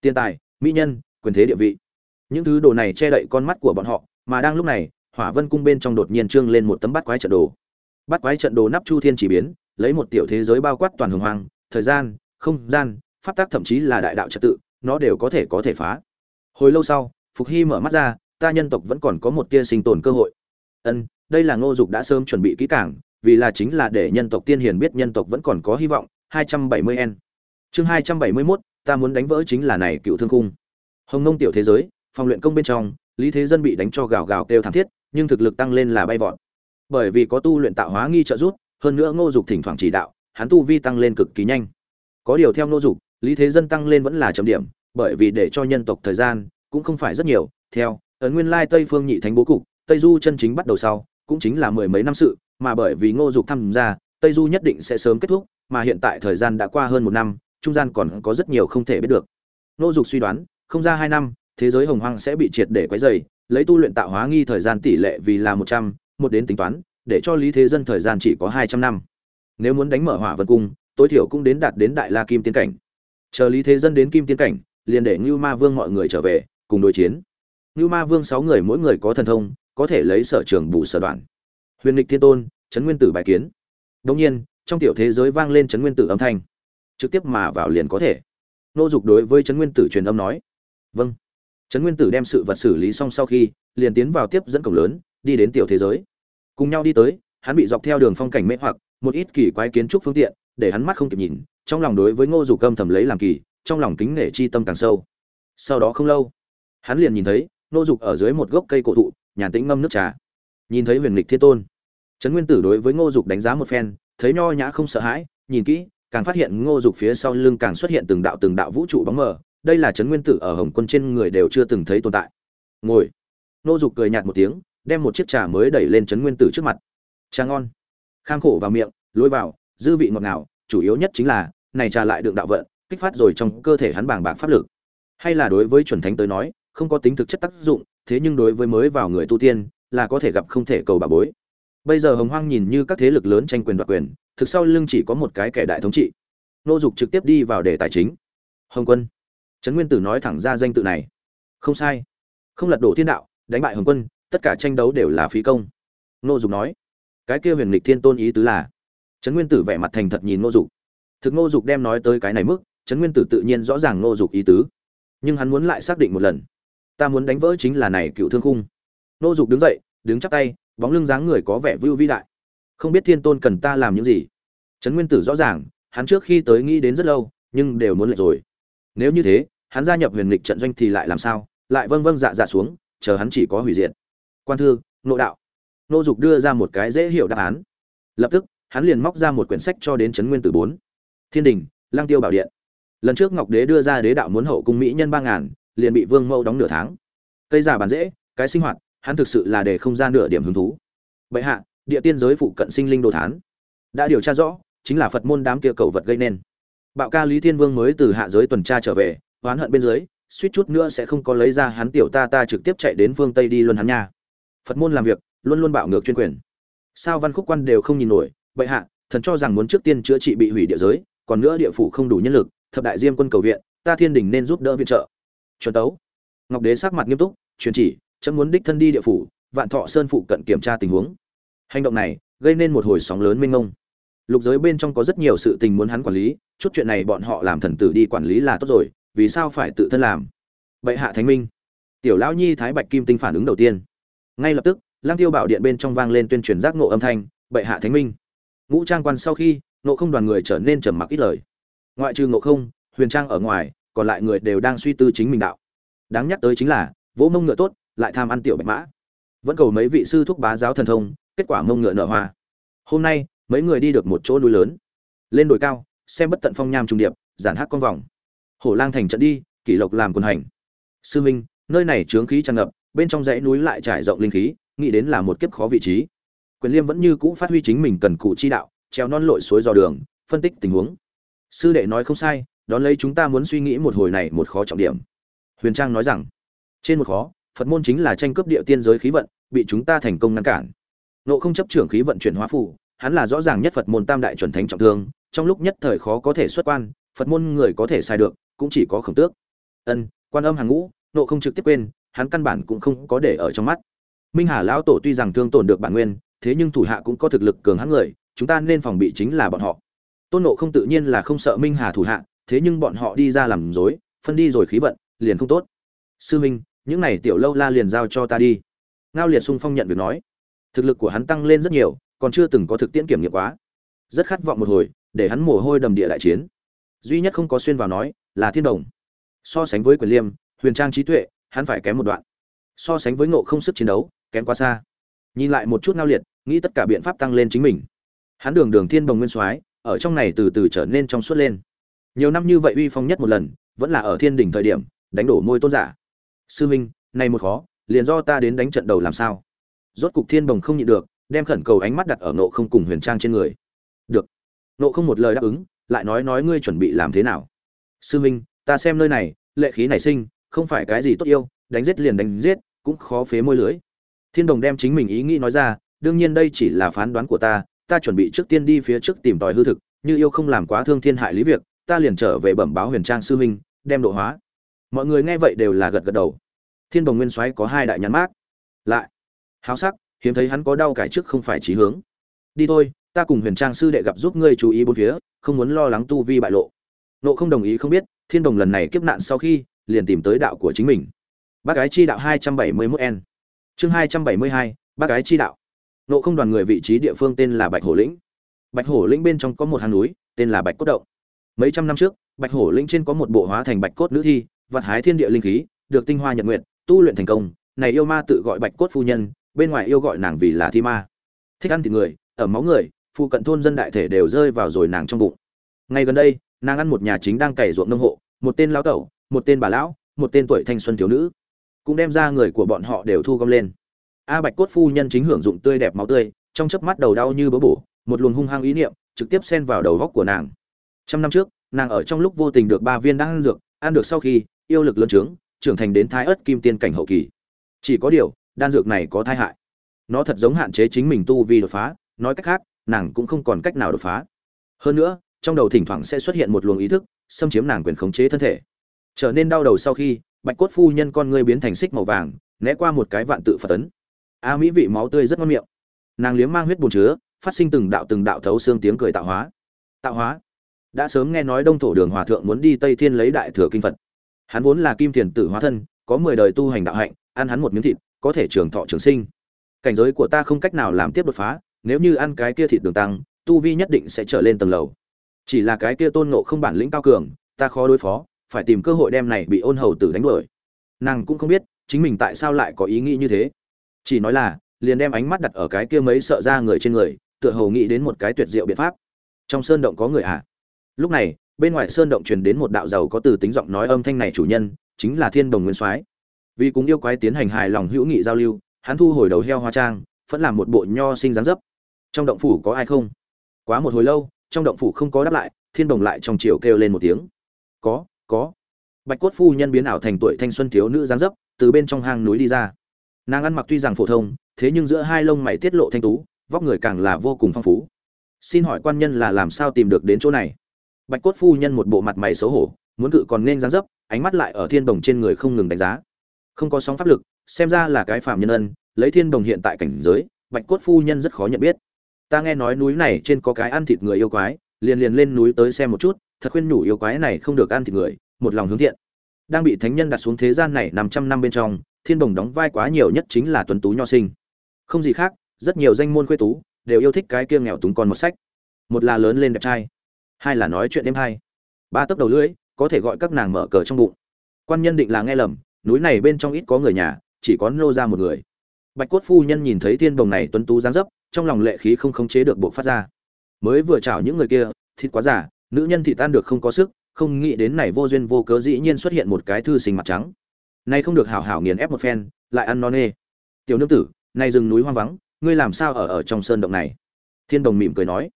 Tiền tài mỹ nhân quyền thế địa vị. Những thứ đồ này che đậy con mắt của bọn họ mà đang lúc này hỏa vân cung bên trong đột nhiên trương lên một tấm bắt quái trận đồ. Bắt quái trận đồ nắp chu thiên chỉ biến lấy một tiểu thế giới bao quát toàn hồng hoàng, thời gian không gian pháp tắc thậm chí là đại đạo trật tự nó đều có thể có thể phá. Hồi lâu sau phục hy mở mắt ra ta nhân tộc vẫn còn có một tia sinh tồn cơ hội. Ân đây là ngô dục đã sớm chuẩn bị kỹ càng vì là chính là để nhân tộc tiên hiền biết nhân tộc vẫn còn có hy vọng 270 n chương 271, ta muốn đánh vỡ chính là này cựu thương cung hồng nông tiểu thế giới phòng luyện công bên trong lý thế dân bị đánh cho gào gào kêu thảm thiết nhưng thực lực tăng lên là bay vọt. Bởi vì có tu luyện tạo hóa nghi trợ giúp hơn nữa ngô dục thỉnh thoảng chỉ đạo hắn tu vi tăng lên cực kỳ nhanh. Có điều theo ngô dục lý thế dân tăng lên vẫn là chấm điểm bởi vì để cho nhân tộc thời gian cũng không phải rất nhiều. Theo ấn nguyên lai tây phương nhị thánh bố cục tây du chân chính bắt đầu sau cũng chính là mười mấy năm sự mà bởi vì ngô dục tham gia tây du nhất định sẽ sớm kết thúc mà hiện tại thời gian đã qua hơn một năm trung gian còn có rất nhiều không thể biết được. Ngô dục suy đoán không ra hai năm thế giới hồng hoang sẽ bị triệt để quấy rầy, lấy tu luyện tạo hóa nghi thời gian tỷ lệ vì là một trăm một đến tính toán để cho lý thế dân thời gian chỉ có hai trăm năm. Nếu muốn đánh mở hỏa vân cung tối thiểu cũng đến đạt đến đại la kim tiên cảnh. Chờ lý thế dân đến kim tiên cảnh liền để Nưu ma vương mọi người trở về cùng đối chiến. Nưu ma vương sáu người mỗi người có thần thông có thể lấy sở trường bù sở đoạn huyền lịch thiên tôn trấn nguyên tử bài kiến. Đông nhiên, trong tiểu thế giới vang lên trấn nguyên tử âm thanh. Trực tiếp mà vào liền có thể. Nô dục đối với trấn nguyên tử truyền âm nói vâng. Trấn nguyên tử đem sự vật xử lý xong sau khi, liền tiến vào tiếp dẫn cổng lớn, đi đến tiểu thế giới. Cùng nhau đi tới, hắn bị dọc theo đường phong cảnh mê hoặc, một ít kỳ quái kiến trúc phương tiện, để hắn mắt không kịp nhìn, trong lòng đối với ngô dục âm thầm lấy làm kỳ, trong lòng kính nể chi tâm càng sâu. Sau đó không lâu, hắn liền nhìn thấy ngô dục ở dưới một gốc cây cổ thụ, nhàn tĩnh ngâm nước trà. Nhìn thấy huyền lịch thiên tôn trấn nguyên tử đối với ngô dục đánh giá một phen, thấy nho nhã không sợ hãi, nhìn kỹ, càng phát hiện ngô dục phía sau lưng càng xuất hiện từng đạo từng đạo vũ trụ bóng mờ, đây là trấn nguyên tử ở hồng quân trên người đều chưa từng thấy tồn tại. Ngồi. Ngô dục cười nhạt một tiếng, đem một chiếc trà mới đẩy lên trấn nguyên tử trước mặt. Trà ngon. Khang khổ vào miệng lối vào, dư vị ngọt ngào, chủ yếu nhất chính là, này trà lại được đạo vận, kích phát rồi trong cơ thể hắn bàng bạc pháp lực. Hay là đối với chuẩn thánh tới nói, không có tính thực chất tác dụng, thế nhưng đối với mới vào người tu tiên, là có thể gặp không thể cầu bà bối bây giờ hồng hoang nhìn như các thế lực lớn tranh quyền đoạt quyền, thực sau lưng chỉ có một cái kẻ đại thống trị. Nô dục trực tiếp đi vào đề tài chính. Hồng quân. Trấn nguyên tử nói thẳng ra danh tự này. Không sai. Không lật đổ thiên đạo, đánh bại hồng quân, tất cả tranh đấu đều là phí công. Nô dục nói. Cái kia huyền lịch thiên tôn ý tứ là, trấn nguyên tử vẻ mặt thành thật nhìn nô dục. Thực nô dục đem nói tới cái này mức, trấn nguyên tử tự nhiên rõ ràng nô dục ý tứ. Nhưng hắn muốn lại xác định một lần. Ta muốn đánh vỡ chính là này cựu thương khung. Nô dục đứng dậy, đứng chắp tay bóng lưng dáng người có vẻ vưu vĩ đại. Không biết thiên tôn cần ta làm những gì. Trấn nguyên tử rõ ràng, hắn trước khi tới nghĩ đến rất lâu, nhưng đều muốn lệch rồi. Nếu như thế, hắn gia nhập huyền lịch trận doanh thì lại làm sao? Lại vâng vâng dạ dạ xuống, chờ hắn chỉ có hủy diệt. Quan thư nội đạo. Nô dục đưa ra một cái dễ hiểu đáp án. Lập tức, hắn liền móc ra một quyển sách cho đến trấn nguyên tử bốn. Thiên đình lang tiêu bảo điện. Lần trước ngọc đế đưa ra đế đạo muốn hậu cung mỹ nhân ba ngàn, liền bị vương mẫu đóng nửa tháng. Cây giả bàn dễ, cái sinh hoạt hắn thực sự là để không ra nửa điểm hứng thú. Bệ hạ, địa tiên giới phụ cận sinh linh đồ thán. Đã điều tra rõ, chính là phật môn đám kia cầu vật gây nên. Bạo ca lý thiên vương mới từ hạ giới tuần tra trở về, oán hận bên dưới, suýt chút nữa sẽ không có lấy ra hắn tiểu ta ta trực tiếp chạy đến phương tây đi luôn hắn nha. Phật môn làm việc, luôn luôn bạo ngược chuyên quyền. Sao văn khúc quan đều không nhìn nổi, bệ hạ, thần cho rằng muốn trước tiên chữa trị bị hủy địa giới, còn nữa địa phủ không đủ nhân lực, thập đại diêm quân cầu viện, ta thiên đình nên giúp đỡ viện trợ. Chuẩn tấu. Ngọc đế sắc mặt nghiêm túc, truyền chỉ chấm muốn đích thân đi địa phủ, vạn thọ sơn phụ cận kiểm tra tình huống. Hành động này gây nên một hồi sóng lớn mênh mông. Lục giới bên trong có rất nhiều sự tình muốn hắn quản lý, chút chuyện này bọn họ làm thần tử đi quản lý là tốt rồi, vì sao phải tự thân làm? Bệ hạ thánh minh. Tiểu lão nhi thái bạch kim tinh phản ứng đầu tiên. Ngay lập tức lang tiêu bảo điện bên trong vang lên tuyên truyền giác ngộ âm thanh, bệ hạ thánh minh. Ngũ trang quan sau khi, ngộ không đoàn người trở nên trầm mặc ít lời. Ngoại trừ ngộ không, huyền trang ở ngoài, còn lại người đều đang suy tư chính mình đạo. Đáng nhắc tới chính là, vỗ mông ngựa tốt lại tham ăn tiểu bạch mã. Vẫn cầu mấy vị sư thúc bá giáo thần thông, kết quả mông ngựa nở hoa. Hôm nay, mấy người đi được một chỗ núi lớn. Lên đồi cao, xem bất tận phong nham trung điệp, giản hát con vòng. Hổ lang thành trận đi, kỷ lộc làm quần hành. Sư minh, nơi này trướng khí tràn ngập, bên trong dãy núi lại trải rộng linh khí, nghĩ đến là một kiếp khó vị trí. Quyền liêm vẫn như cũ phát huy chính mình cần cụ chi đạo, treo non lội suối dò đường, phân tích tình huống. Sư đệ nói không sai, đón lấy chúng ta muốn suy nghĩ một hồi này một khó trọng điểm. Huyền trang nói rằng, trên một khó phật môn chính là tranh cướp địa tiên giới khí vận, bị chúng ta thành công ngăn cản. Nộ không chấp trưởng khí vận chuyển hóa phủ hắn là rõ ràng nhất phật môn tam đại chuẩn thánh trọng thương, trong lúc nhất thời khó có thể xuất quan, phật môn người có thể sai được, cũng chỉ có khổng tước. Ân, quan âm hàng ngũ nộ không trực tiếp quên, hắn căn bản cũng không có để ở trong mắt. Minh hà lão tổ tuy rằng thương tổn được bản nguyên, thế nhưng thủ hạ cũng có thực lực cường hãn người, chúng ta nên phòng bị chính là bọn họ. Tôn nộ không tự nhiên là không sợ minh hà thủ hạ, thế nhưng bọn họ đi ra làm dối phân đi rồi khí vận, liền không tốt. Sư minh những này tiểu lâu la liền giao cho ta đi. Ngao liệt sung phong nhận việc nói. Thực lực của hắn tăng lên rất nhiều, còn chưa từng có thực tiễn kiểm nghiệm quá. Rất khát vọng một hồi, để hắn mồ hôi đầm địa đại chiến. Duy nhất không có xuyên vào nói, là thiên đồng. So sánh với quyền liêm, huyền trang trí tuệ, hắn phải kém một đoạn. So sánh với ngộ không sức chiến đấu, kém quá xa. Nhìn lại một chút ngao liệt, nghĩ tất cả biện pháp tăng lên chính mình. Hắn đường đường thiên đồng nguyên soái, ở trong này từ từ trở nên trong suốt lên. Nhiều năm như vậy uy phong nhất một lần, vẫn là ở thiên đỉnh thời điểm, đánh đổ môi tôn giả sư minh, này một khó, liền do ta đến đánh trận đầu làm sao? Rốt cục thiên bồng không nhịn được, đem khẩn cầu ánh mắt đặt ở nộ không cùng huyền trang trên người. Được. Nộ không một lời đáp ứng, lại nói nói ngươi chuẩn bị làm thế nào? Sư minh, ta xem nơi này, lệ khí nảy sinh, không phải cái gì tốt yêu, đánh giết liền đánh giết, cũng khó phế môi lưới. Thiên đồng đem chính mình ý nghĩ nói ra, đương nhiên đây chỉ là phán đoán của ta ta chuẩn bị trước tiên đi phía trước tìm tòi hư thực, như yêu không làm quá thương thiên hại lý việc, ta liền trở về bẩm báo huyền trang sư minh, đem độ hóa mọi người nghe vậy đều là gật gật đầu. Thiên bồng nguyên soái có hai đại nhãn mát lại, háo sắc, hiếm thấy hắn có đau cải trước không phải trí hướng. Đi thôi, ta cùng huyền trang sư đệ gặp giúp ngươi chú ý bốn phía, không muốn lo lắng tu vi bại lộ. Nộ không đồng ý không biết, thiên đồng lần này kiếp nạn sau khi, liền tìm tới đạo của chính mình. Bác gái chi đạo hai trăm bảy mươi 271 n. Chương hai trăm bảy mươi hai, bác gái chi đạo. Nộ không đoàn người vị trí địa phương tên là bạch hổ lĩnh. Bạch hổ lĩnh bên trong có một hang núi, tên là bạch cốt động. Mấy trăm năm trước, bạch hổ lĩnh trên có một bộ hóa thành bạch cốt nữ thi vặt hái thiên địa linh khí, được tinh hoa nhật nguyện, tu luyện thành công. Này yêu ma tự gọi bạch cốt phu nhân, bên ngoài yêu gọi nàng vì là thi ma. Thích ăn thịt người ở máu người, phụ cận thôn dân đại thể đều rơi vào rồi nàng trong bụng. Ngay gần đây, nàng ăn một nhà chính đang cày ruộng nông hộ, một tên lão tẩu, một tên bà lão, một tên tuổi thanh xuân thiếu nữ. Cũng đem ra người của bọn họ đều thu gom lên. A bạch cốt phu nhân chính hưởng dụng tươi đẹp máu tươi, trong chớp mắt đầu đau như bớ bổ, một luồng hung hăng ý niệm trực tiếp xen vào đầu góc của nàng. Trăm năm trước, nàng ở trong lúc vô tình được ba viên đang ăn dược, ăn được sau khi yêu lực lớn trướng, trưởng thành đến thái ớt kim tiên cảnh hậu kỳ. Chỉ có điều, đan dược này có thai hại. Nó thật giống hạn chế chính mình tu vi đột phá, nói cách khác, nàng cũng không còn cách nào đột phá. Hơn nữa, trong đầu thỉnh thoảng sẽ xuất hiện một luồng ý thức, xâm chiếm nàng quyền khống chế thân thể. Trở nên đau đầu sau khi, bạch cốt phu nhân con ngươi biến thành xích màu vàng, né qua một cái vạn tự phật tấn. A mỹ vị máu tươi rất ngon miệng. Nàng liếm mang huyết bùn chứa, phát sinh từng đạo từng đạo thấu xương tiếng cười tạo hóa. Tạo hóa. Đã sớm nghe nói đông thổ đường hòa thượng muốn đi tây thiên lấy đại thừa kinh phật hắn vốn là kim thiền tử hóa thân, có mười đời tu hành đạo hạnh, ăn hắn một miếng thịt, có thể trường thọ trường sinh. Cảnh giới của ta không cách nào làm tiếp đột phá, nếu như ăn cái kia thịt đường tăng, tu vi nhất định sẽ trở lên tầng lầu. Chỉ là cái kia tôn nộ không bản lĩnh cao cường, ta khó đối phó, phải tìm cơ hội đem này bị ôn hầu tử đánh đuổi. Nàng cũng không biết, chính mình tại sao lại có ý nghĩ như thế. Chỉ nói là, liền đem ánh mắt đặt ở cái kia mấy sợ ra người trên người, tựa hồ nghĩ đến một cái tuyệt diệu biện pháp. Trong sơn động có người à? Lúc này bên ngoài sơn động truyền đến một đạo giàu có từ tính giọng nói âm thanh này chủ nhân, chính là thiên đồng nguyên soái. Vì cũng yêu quái tiến hành hài lòng hữu nghị giao lưu, hắn thu hồi đầu heo hoa trang vẫn làm một bộ nho sinh dáng dấp. Trong động phủ có ai không? Quá một hồi lâu, trong động phủ không có đáp lại, thiên đồng lại trong chiều kêu lên một tiếng. Có có. Bạch cốt phu nhân biến ảo thành tuổi thanh xuân thiếu nữ dáng dấp, từ bên trong hang núi đi ra. Nàng ăn mặc tuy rằng phổ thông, thế nhưng giữa hai lông mày tiết lộ thanh tú, vóc người càng là vô cùng phong phú. Xin hỏi quan nhân là làm sao tìm được đến chỗ này? Bạch cốt phu nhân một bộ mặt mày xấu hổ, muốn cự còn nên dáng dấp, ánh mắt lại ở thiên đồng trên người không ngừng đánh giá. Không có sóng pháp lực, xem ra là cái phạm nhân ân, lấy thiên đồng hiện tại cảnh giới, bạch cốt phu nhân rất khó nhận biết. Ta nghe nói núi này trên có cái ăn thịt người yêu quái, liền liền lên núi tới xem một chút, thật khuyên nhủ yêu quái này không được ăn thịt người, một lòng hướng thiện. Đang bị thánh nhân đặt xuống thế gian này năm trăm năm bên trong, thiên đồng đóng vai quá nhiều nhất chính là tuấn tú nho sinh. Không gì khác, rất nhiều danh môn khuê tú, đều yêu thích cái kia nghèo túng con một sách. Một là lớn lên đẹp trai hai là nói chuyện đêm hai. Ba tấc đầu lưỡi, có thể gọi các nàng mở cờ trong bụng. Quan nhân định là nghe lầm, núi này bên trong ít có người nhà, chỉ có nô ra một người. Bạch cốt phu nhân nhìn thấy thiên đồng này tuấn tú dáng dấp, trong lòng lệ khí không khống chế được buộc phát ra. Mới vừa chào những người kia, thịt quá giả nữ nhân thị tan được không có sức, không nghĩ đến này vô duyên vô cớ dĩ nhiên xuất hiện một cái thư sinh mặt trắng. Nay không được hảo hảo nghiền ép một phen, lại ăn non nê. Tiểu nương tử, nay rừng núi hoang vắng, ngươi làm sao ở ở trong sơn động này? Thiên đồng mỉm cười nói.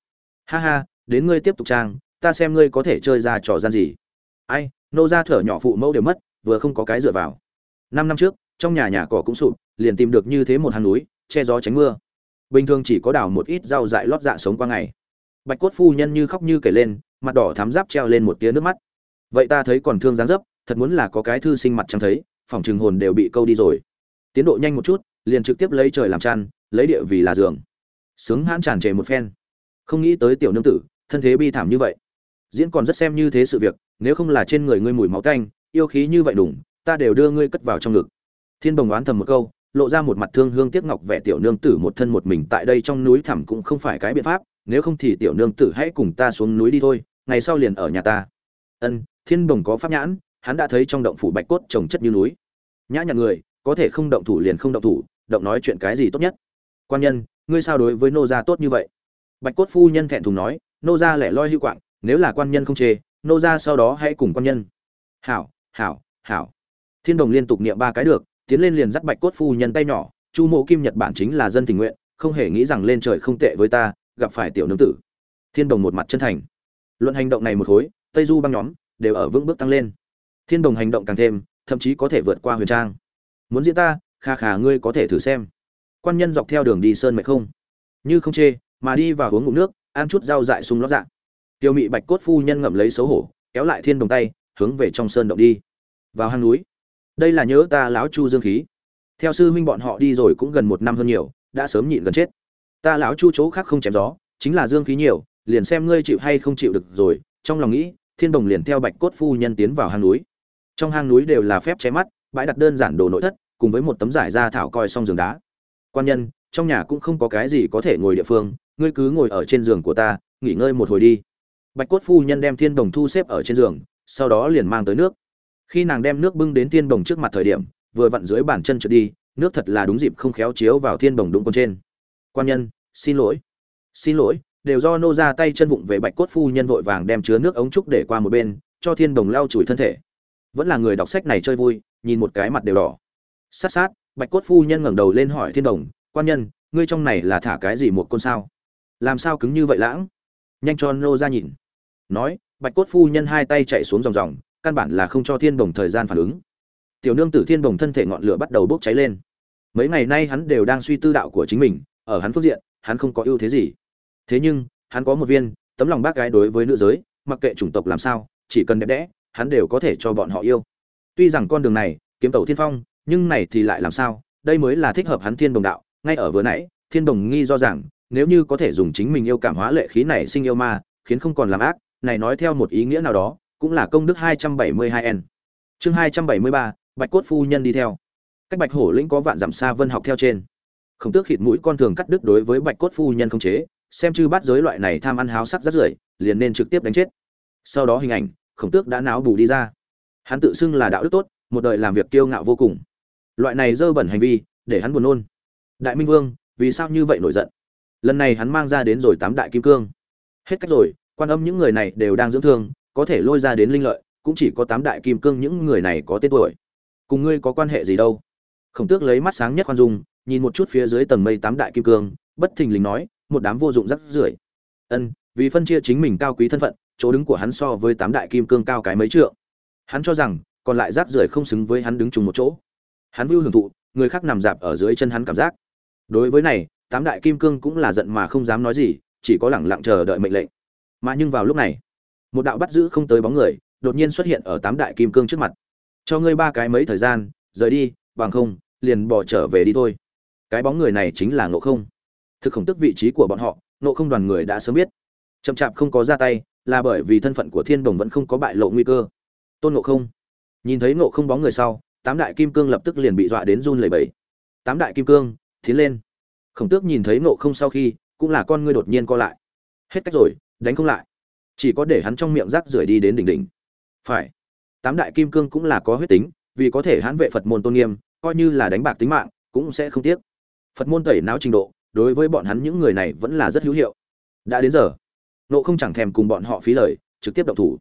Ha ha đến ngươi tiếp tục trang, ta xem ngươi có thể chơi ra trò gian gì. Ai, nô ra thở nhỏ phụ mẫu đều mất, vừa không có cái dựa vào. Năm năm trước, trong nhà nhà cỏ cũng sụp, liền tìm được như thế một hang núi, che gió tránh mưa. Bình thường chỉ có đào một ít rau dại lót dạ sống qua ngày. Bạch cốt phu nhân như khóc như kể lên, mặt đỏ thám giáp treo lên một tia nước mắt. Vậy ta thấy còn thương dáng dấp, thật muốn là có cái thư sinh mặt chẳng thấy, phòng trường hồn đều bị câu đi rồi. Tiến độ nhanh một chút, liền trực tiếp lấy trời làm chăn, lấy địa vì là giường. Sướng hãn tràn trề một phen. Không nghĩ tới tiểu nương tử thân thế bi thảm như vậy. Diễn còn rất xem như thế sự việc, nếu không là trên người ngươi mùi máu tanh, yêu khí như vậy đủng ta đều đưa ngươi cất vào trong ngực. Thiên bồng oán thầm một câu, lộ ra một mặt thương hương tiếc ngọc vẻ tiểu nương tử một thân một mình tại đây trong núi thẳm cũng không phải cái biện pháp, nếu không thì tiểu nương tử hãy cùng ta xuống núi đi thôi, ngày sau liền ở nhà ta. Ân, thiên bồng có pháp nhãn, hắn đã thấy trong động phủ bạch cốt trồng chất như núi. Nhã nhặn người, có thể không động thủ liền không động thủ, động nói chuyện cái gì tốt nhất? Quan nhân, ngươi sao đối với nô gia tốt như vậy? Bạch cốt phu nhân thẹn thùng nói nô gia lẻ loi hưu quạng, nếu là quan nhân không chê, nô gia sau đó hãy cùng quan nhân. Hảo hảo hảo. Thiên đồng liên tục niệm ba cái được, tiến lên liền dắt bạch cốt phu nhân tay nhỏ, chu mộ kim nhật bản chính là dân tình nguyện, không hề nghĩ rằng lên trời không tệ với ta, gặp phải tiểu nương tử. Thiên đồng một mặt chân thành. Luận hành động này một khối, tây du băng nhóm, đều ở vững bước tăng lên. Thiên đồng hành động càng thêm, thậm chí có thể vượt qua huyền trang. Muốn diễn ta, kha khà ngươi có thể thử xem. Quan nhân dọc theo đường đi sơn mệt không. Như không chê, mà đi vào uống ngụm nước ăn chút rau dại sung lót dạ. Tiêu mị bạch cốt phu nhân ngậm lấy xấu hổ, kéo lại thiên đồng tay, hướng về trong sơn động đi. Vào hang núi. Đây là nhớ ta lão chu dương khí. Theo sư huynh bọn họ đi rồi cũng gần một năm hơn nhiều, đã sớm nhịn gần chết. Ta lão chu chỗ khác không chém gió, chính là dương khí nhiều, liền xem ngươi chịu hay không chịu được rồi, trong lòng nghĩ, thiên đồng liền theo bạch cốt phu nhân tiến vào hang núi. Trong hang núi đều là phép che mắt, bãi đặt đơn giản đồ nội thất, cùng với một tấm giải da thảo coi xong giường đá. Quan nhân, trong nhà cũng không có cái gì có thể ngồi địa phương ngươi cứ ngồi ở trên giường của ta, nghỉ ngơi một hồi đi. Bạch cốt phu nhân đem thiên đồng thu xếp ở trên giường, sau đó liền mang tới nước. Khi nàng đem nước bưng đến thiên đồng trước mặt thời điểm, vừa vặn dưới bàn chân trượt đi, nước thật là đúng dịp không khéo chiếu vào thiên đồng đúng con trên. Quan nhân, xin lỗi. Xin lỗi, đều do nô ra tay chân vụng về bạch cốt phu nhân vội vàng đem chứa nước ống trúc để qua một bên, cho thiên đồng lau chùi thân thể. Vẫn là người đọc sách này chơi vui, nhìn một cái mặt đều đỏ. Sát sát, bạch cốt phu nhân ngẩng đầu lên hỏi thiên đồng, quan nhân, ngươi trong này là thả cái gì một con sao? Làm sao cứng như vậy lãng? Nhanh cho nô ra nhìn. Nói, bạch cốt phu nhân hai tay chạy xuống dòng dòng, căn bản là không cho thiên đồng thời gian phản ứng. Tiểu nương tử thiên đồng thân thể ngọn lửa bắt đầu bốc cháy lên. Mấy ngày nay hắn đều đang suy tư đạo của chính mình, ở hắn phương diện, hắn không có ưu thế gì. Thế nhưng, hắn có một viên, tấm lòng bác gái đối với nữ giới, mặc kệ chủng tộc làm sao, chỉ cần đẹp đẽ, hắn đều có thể cho bọn họ yêu. Tuy rằng con đường này, kiếm tàu thiên phong, nhưng này thì lại làm sao? Đây mới là thích hợp hắn thiên đồng đạo. Ngay ở vừa nãy, thiên đồng nghi do rằng nếu như có thể dùng chính mình yêu cảm hóa lệ khí này sinh yêu ma khiến không còn làm ác này nói theo một ý nghĩa nào đó cũng là công đức 272 n. Chương 273, bạch cốt phu nhân đi theo. Cách bạch hổ lĩnh có vạn dặm xa vân học theo trên. Không tước khịt mũi con thường cắt đứt đối với bạch cốt phu nhân không chế xem chư bắt giới loại này tham ăn háo sắc rất rưởi liền nên trực tiếp đánh chết. Sau đó hình ảnh khổng tước đã náo bù đi ra. Hắn tự xưng là đạo đức tốt một đời làm việc kiêu ngạo vô cùng. Loại này dơ bẩn hành vi để hắn buồn nôn. Đại minh vương vì sao như vậy nổi giận? Lần này hắn mang ra đến rồi tám đại kim cương. Hết cách rồi, quan âm những người này đều đang dưỡng thương, có thể lôi ra đến linh lợi, cũng chỉ có tám đại kim cương những người này có tên tuổi. Cùng ngươi có quan hệ gì đâu? Khổng tước lấy mắt sáng nhất khoan dung, nhìn một chút phía dưới tầng mây tám đại kim cương, bất thình lình nói, một đám vô dụng rắc rưởi. Ân, vì phân chia chính mình cao quý thân phận, chỗ đứng của hắn so với tám đại kim cương cao cái mấy trượng. Hắn cho rằng, còn lại rác rưởi không xứng với hắn đứng chung một chỗ. Hắn vưu hưởng thụ, người khác nằm dạp ở dưới chân hắn cảm giác. Đối với này tám đại kim cương cũng là giận mà không dám nói gì, chỉ có lẳng lặng chờ đợi mệnh lệnh. Mà nhưng vào lúc này, một đạo bắt giữ không tới bóng người đột nhiên xuất hiện ở tám đại kim cương trước mặt. Cho ngươi ba cái mấy thời gian, rời đi, bằng không, liền bỏ trở về đi thôi. Cái bóng người này chính là ngộ không. Thực khổng tức vị trí của bọn họ, ngộ không đoàn người đã sớm biết. Chậm chạp không có ra tay, là bởi vì thân phận của thiên đồng vẫn không có bại lộ nguy cơ. Tôn ngộ không. Nhìn thấy ngộ không bóng người sau, tám đại kim cương lập tức liền bị dọa đến run lẩy bẩy. Tám đại kim cương, tiến lên khổng tước nhìn thấy ngộ không sau khi, cũng là con ngươi đột nhiên co lại. Hết cách rồi, đánh không lại. Chỉ có để hắn trong miệng rác rưởi đi đến đỉnh đỉnh. Phải. Tám đại kim cương cũng là có huyết tính, vì có thể hãn vệ phật môn tôn nghiêm, coi như là đánh bạc tính mạng, cũng sẽ không tiếc. Phật môn tẩy não trình độ, đối với bọn hắn những người này vẫn là rất hữu hiệu. Đã đến giờ nộ không chẳng thèm cùng bọn họ phí lời, trực tiếp động thủ.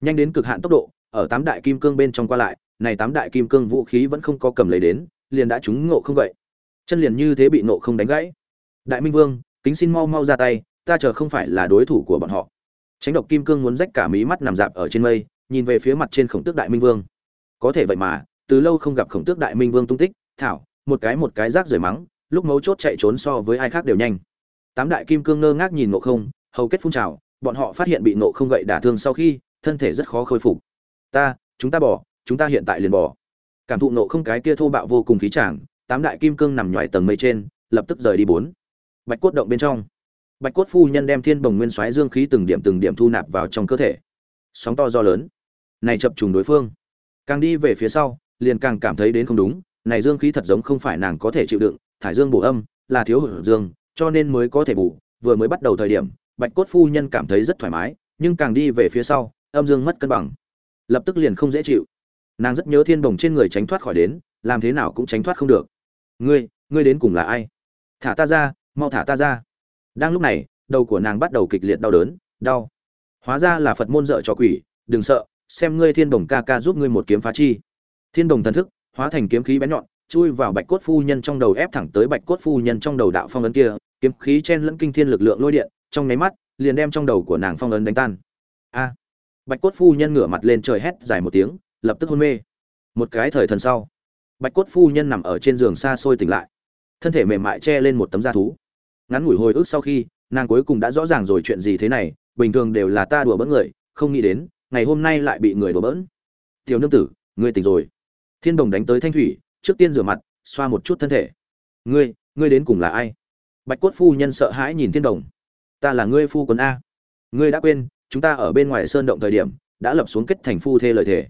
Nhanh đến cực hạn tốc độ, ở tám đại kim cương bên trong qua lại, này tám đại kim cương vũ khí vẫn không có cầm lấy đến, liền đã trúng ngộ không vậy chân liền như thế bị nộ không đánh gãy. Đại minh vương, kính xin mau mau ra tay, ta chờ không phải là đối thủ của bọn họ. Tránh độc kim cương muốn rách cả mí mắt nằm dạp ở trên mây, nhìn về phía mặt trên khổng tước đại minh vương. Có thể vậy mà, từ lâu không gặp khổng tước đại minh vương tung tích, thảo, một cái một cái rác rời mắng, lúc mấu chốt chạy trốn so với ai khác đều nhanh. Tám đại kim cương ngơ ngác nhìn nộ không, hầu kết phun trào, bọn họ phát hiện bị nộ không gậy đả thương sau khi, thân thể rất khó khôi phục. Ta, chúng ta bỏ, chúng ta hiện tại liền bỏ. Cảm thụ nộ không cái kia thô bạo vô cùng khí chàng tám đại kim cương nằm ngoài tầng mây trên, lập tức rời đi bốn. Bạch cốt động bên trong. Bạch cốt phu nhân đem thiên bồng nguyên xoáy dương khí từng điểm từng điểm thu nạp vào trong cơ thể. Sóng to do lớn. Này chập trùng đối phương. Càng đi về phía sau, liền càng cảm thấy đến không đúng, này dương khí thật giống không phải nàng có thể chịu đựng, thải dương bổ âm, là thiếu hụt dương, cho nên mới có thể bù. Vừa mới bắt đầu thời điểm, bạch cốt phu nhân cảm thấy rất thoải mái, nhưng càng đi về phía sau, âm dương mất cân bằng. Lập tức liền không dễ chịu. Nàng rất nhớ thiên bồng trên người tránh thoát khỏi đến, làm thế nào cũng tránh thoát không được ngươi ngươi đến cùng là ai? Thả ta ra, mau thả ta ra. Đang lúc này, đầu của nàng bắt đầu kịch liệt đau đớn, đau. Hóa ra là phật môn dợ cho quỷ, đừng sợ, xem ngươi thiên đồng ca ca giúp ngươi một kiếm phá chi. Thiên đồng thần thức, hóa thành kiếm khí bén nhọn, chui vào bạch cốt phu nhân trong đầu ép thẳng tới bạch cốt phu nhân trong đầu đạo phong ấn kia, kiếm khí chen lẫn kinh thiên lực lượng lôi điện, trong nháy mắt, liền đem trong đầu của nàng phong ấn đánh tan. A! Bạch cốt phu nhân ngửa mặt lên trời hét dài một tiếng, lập tức hôn mê. Một cái thời thần sau bạch cốt phu nhân nằm ở trên giường xa xôi tỉnh lại. Thân thể mềm mại che lên một tấm da thú. Ngắn ngủi hồi ức sau khi, nàng cuối cùng đã rõ ràng rồi chuyện gì thế này, bình thường đều là ta đùa bỡn người, không nghĩ đến, ngày hôm nay lại bị người đùa bỡn. Tiểu nương tử, ngươi tỉnh rồi. Thiên đồng đánh tới thanh thủy, trước tiên rửa mặt, xoa một chút thân thể. Ngươi ngươi đến cùng là ai? Bạch cốt phu nhân sợ hãi nhìn thiên đồng. Ta là ngươi phu quân a. Ngươi đã quên, chúng ta ở bên ngoài sơn động thời điểm, đã lập xuống kết thành phu thê lời thề.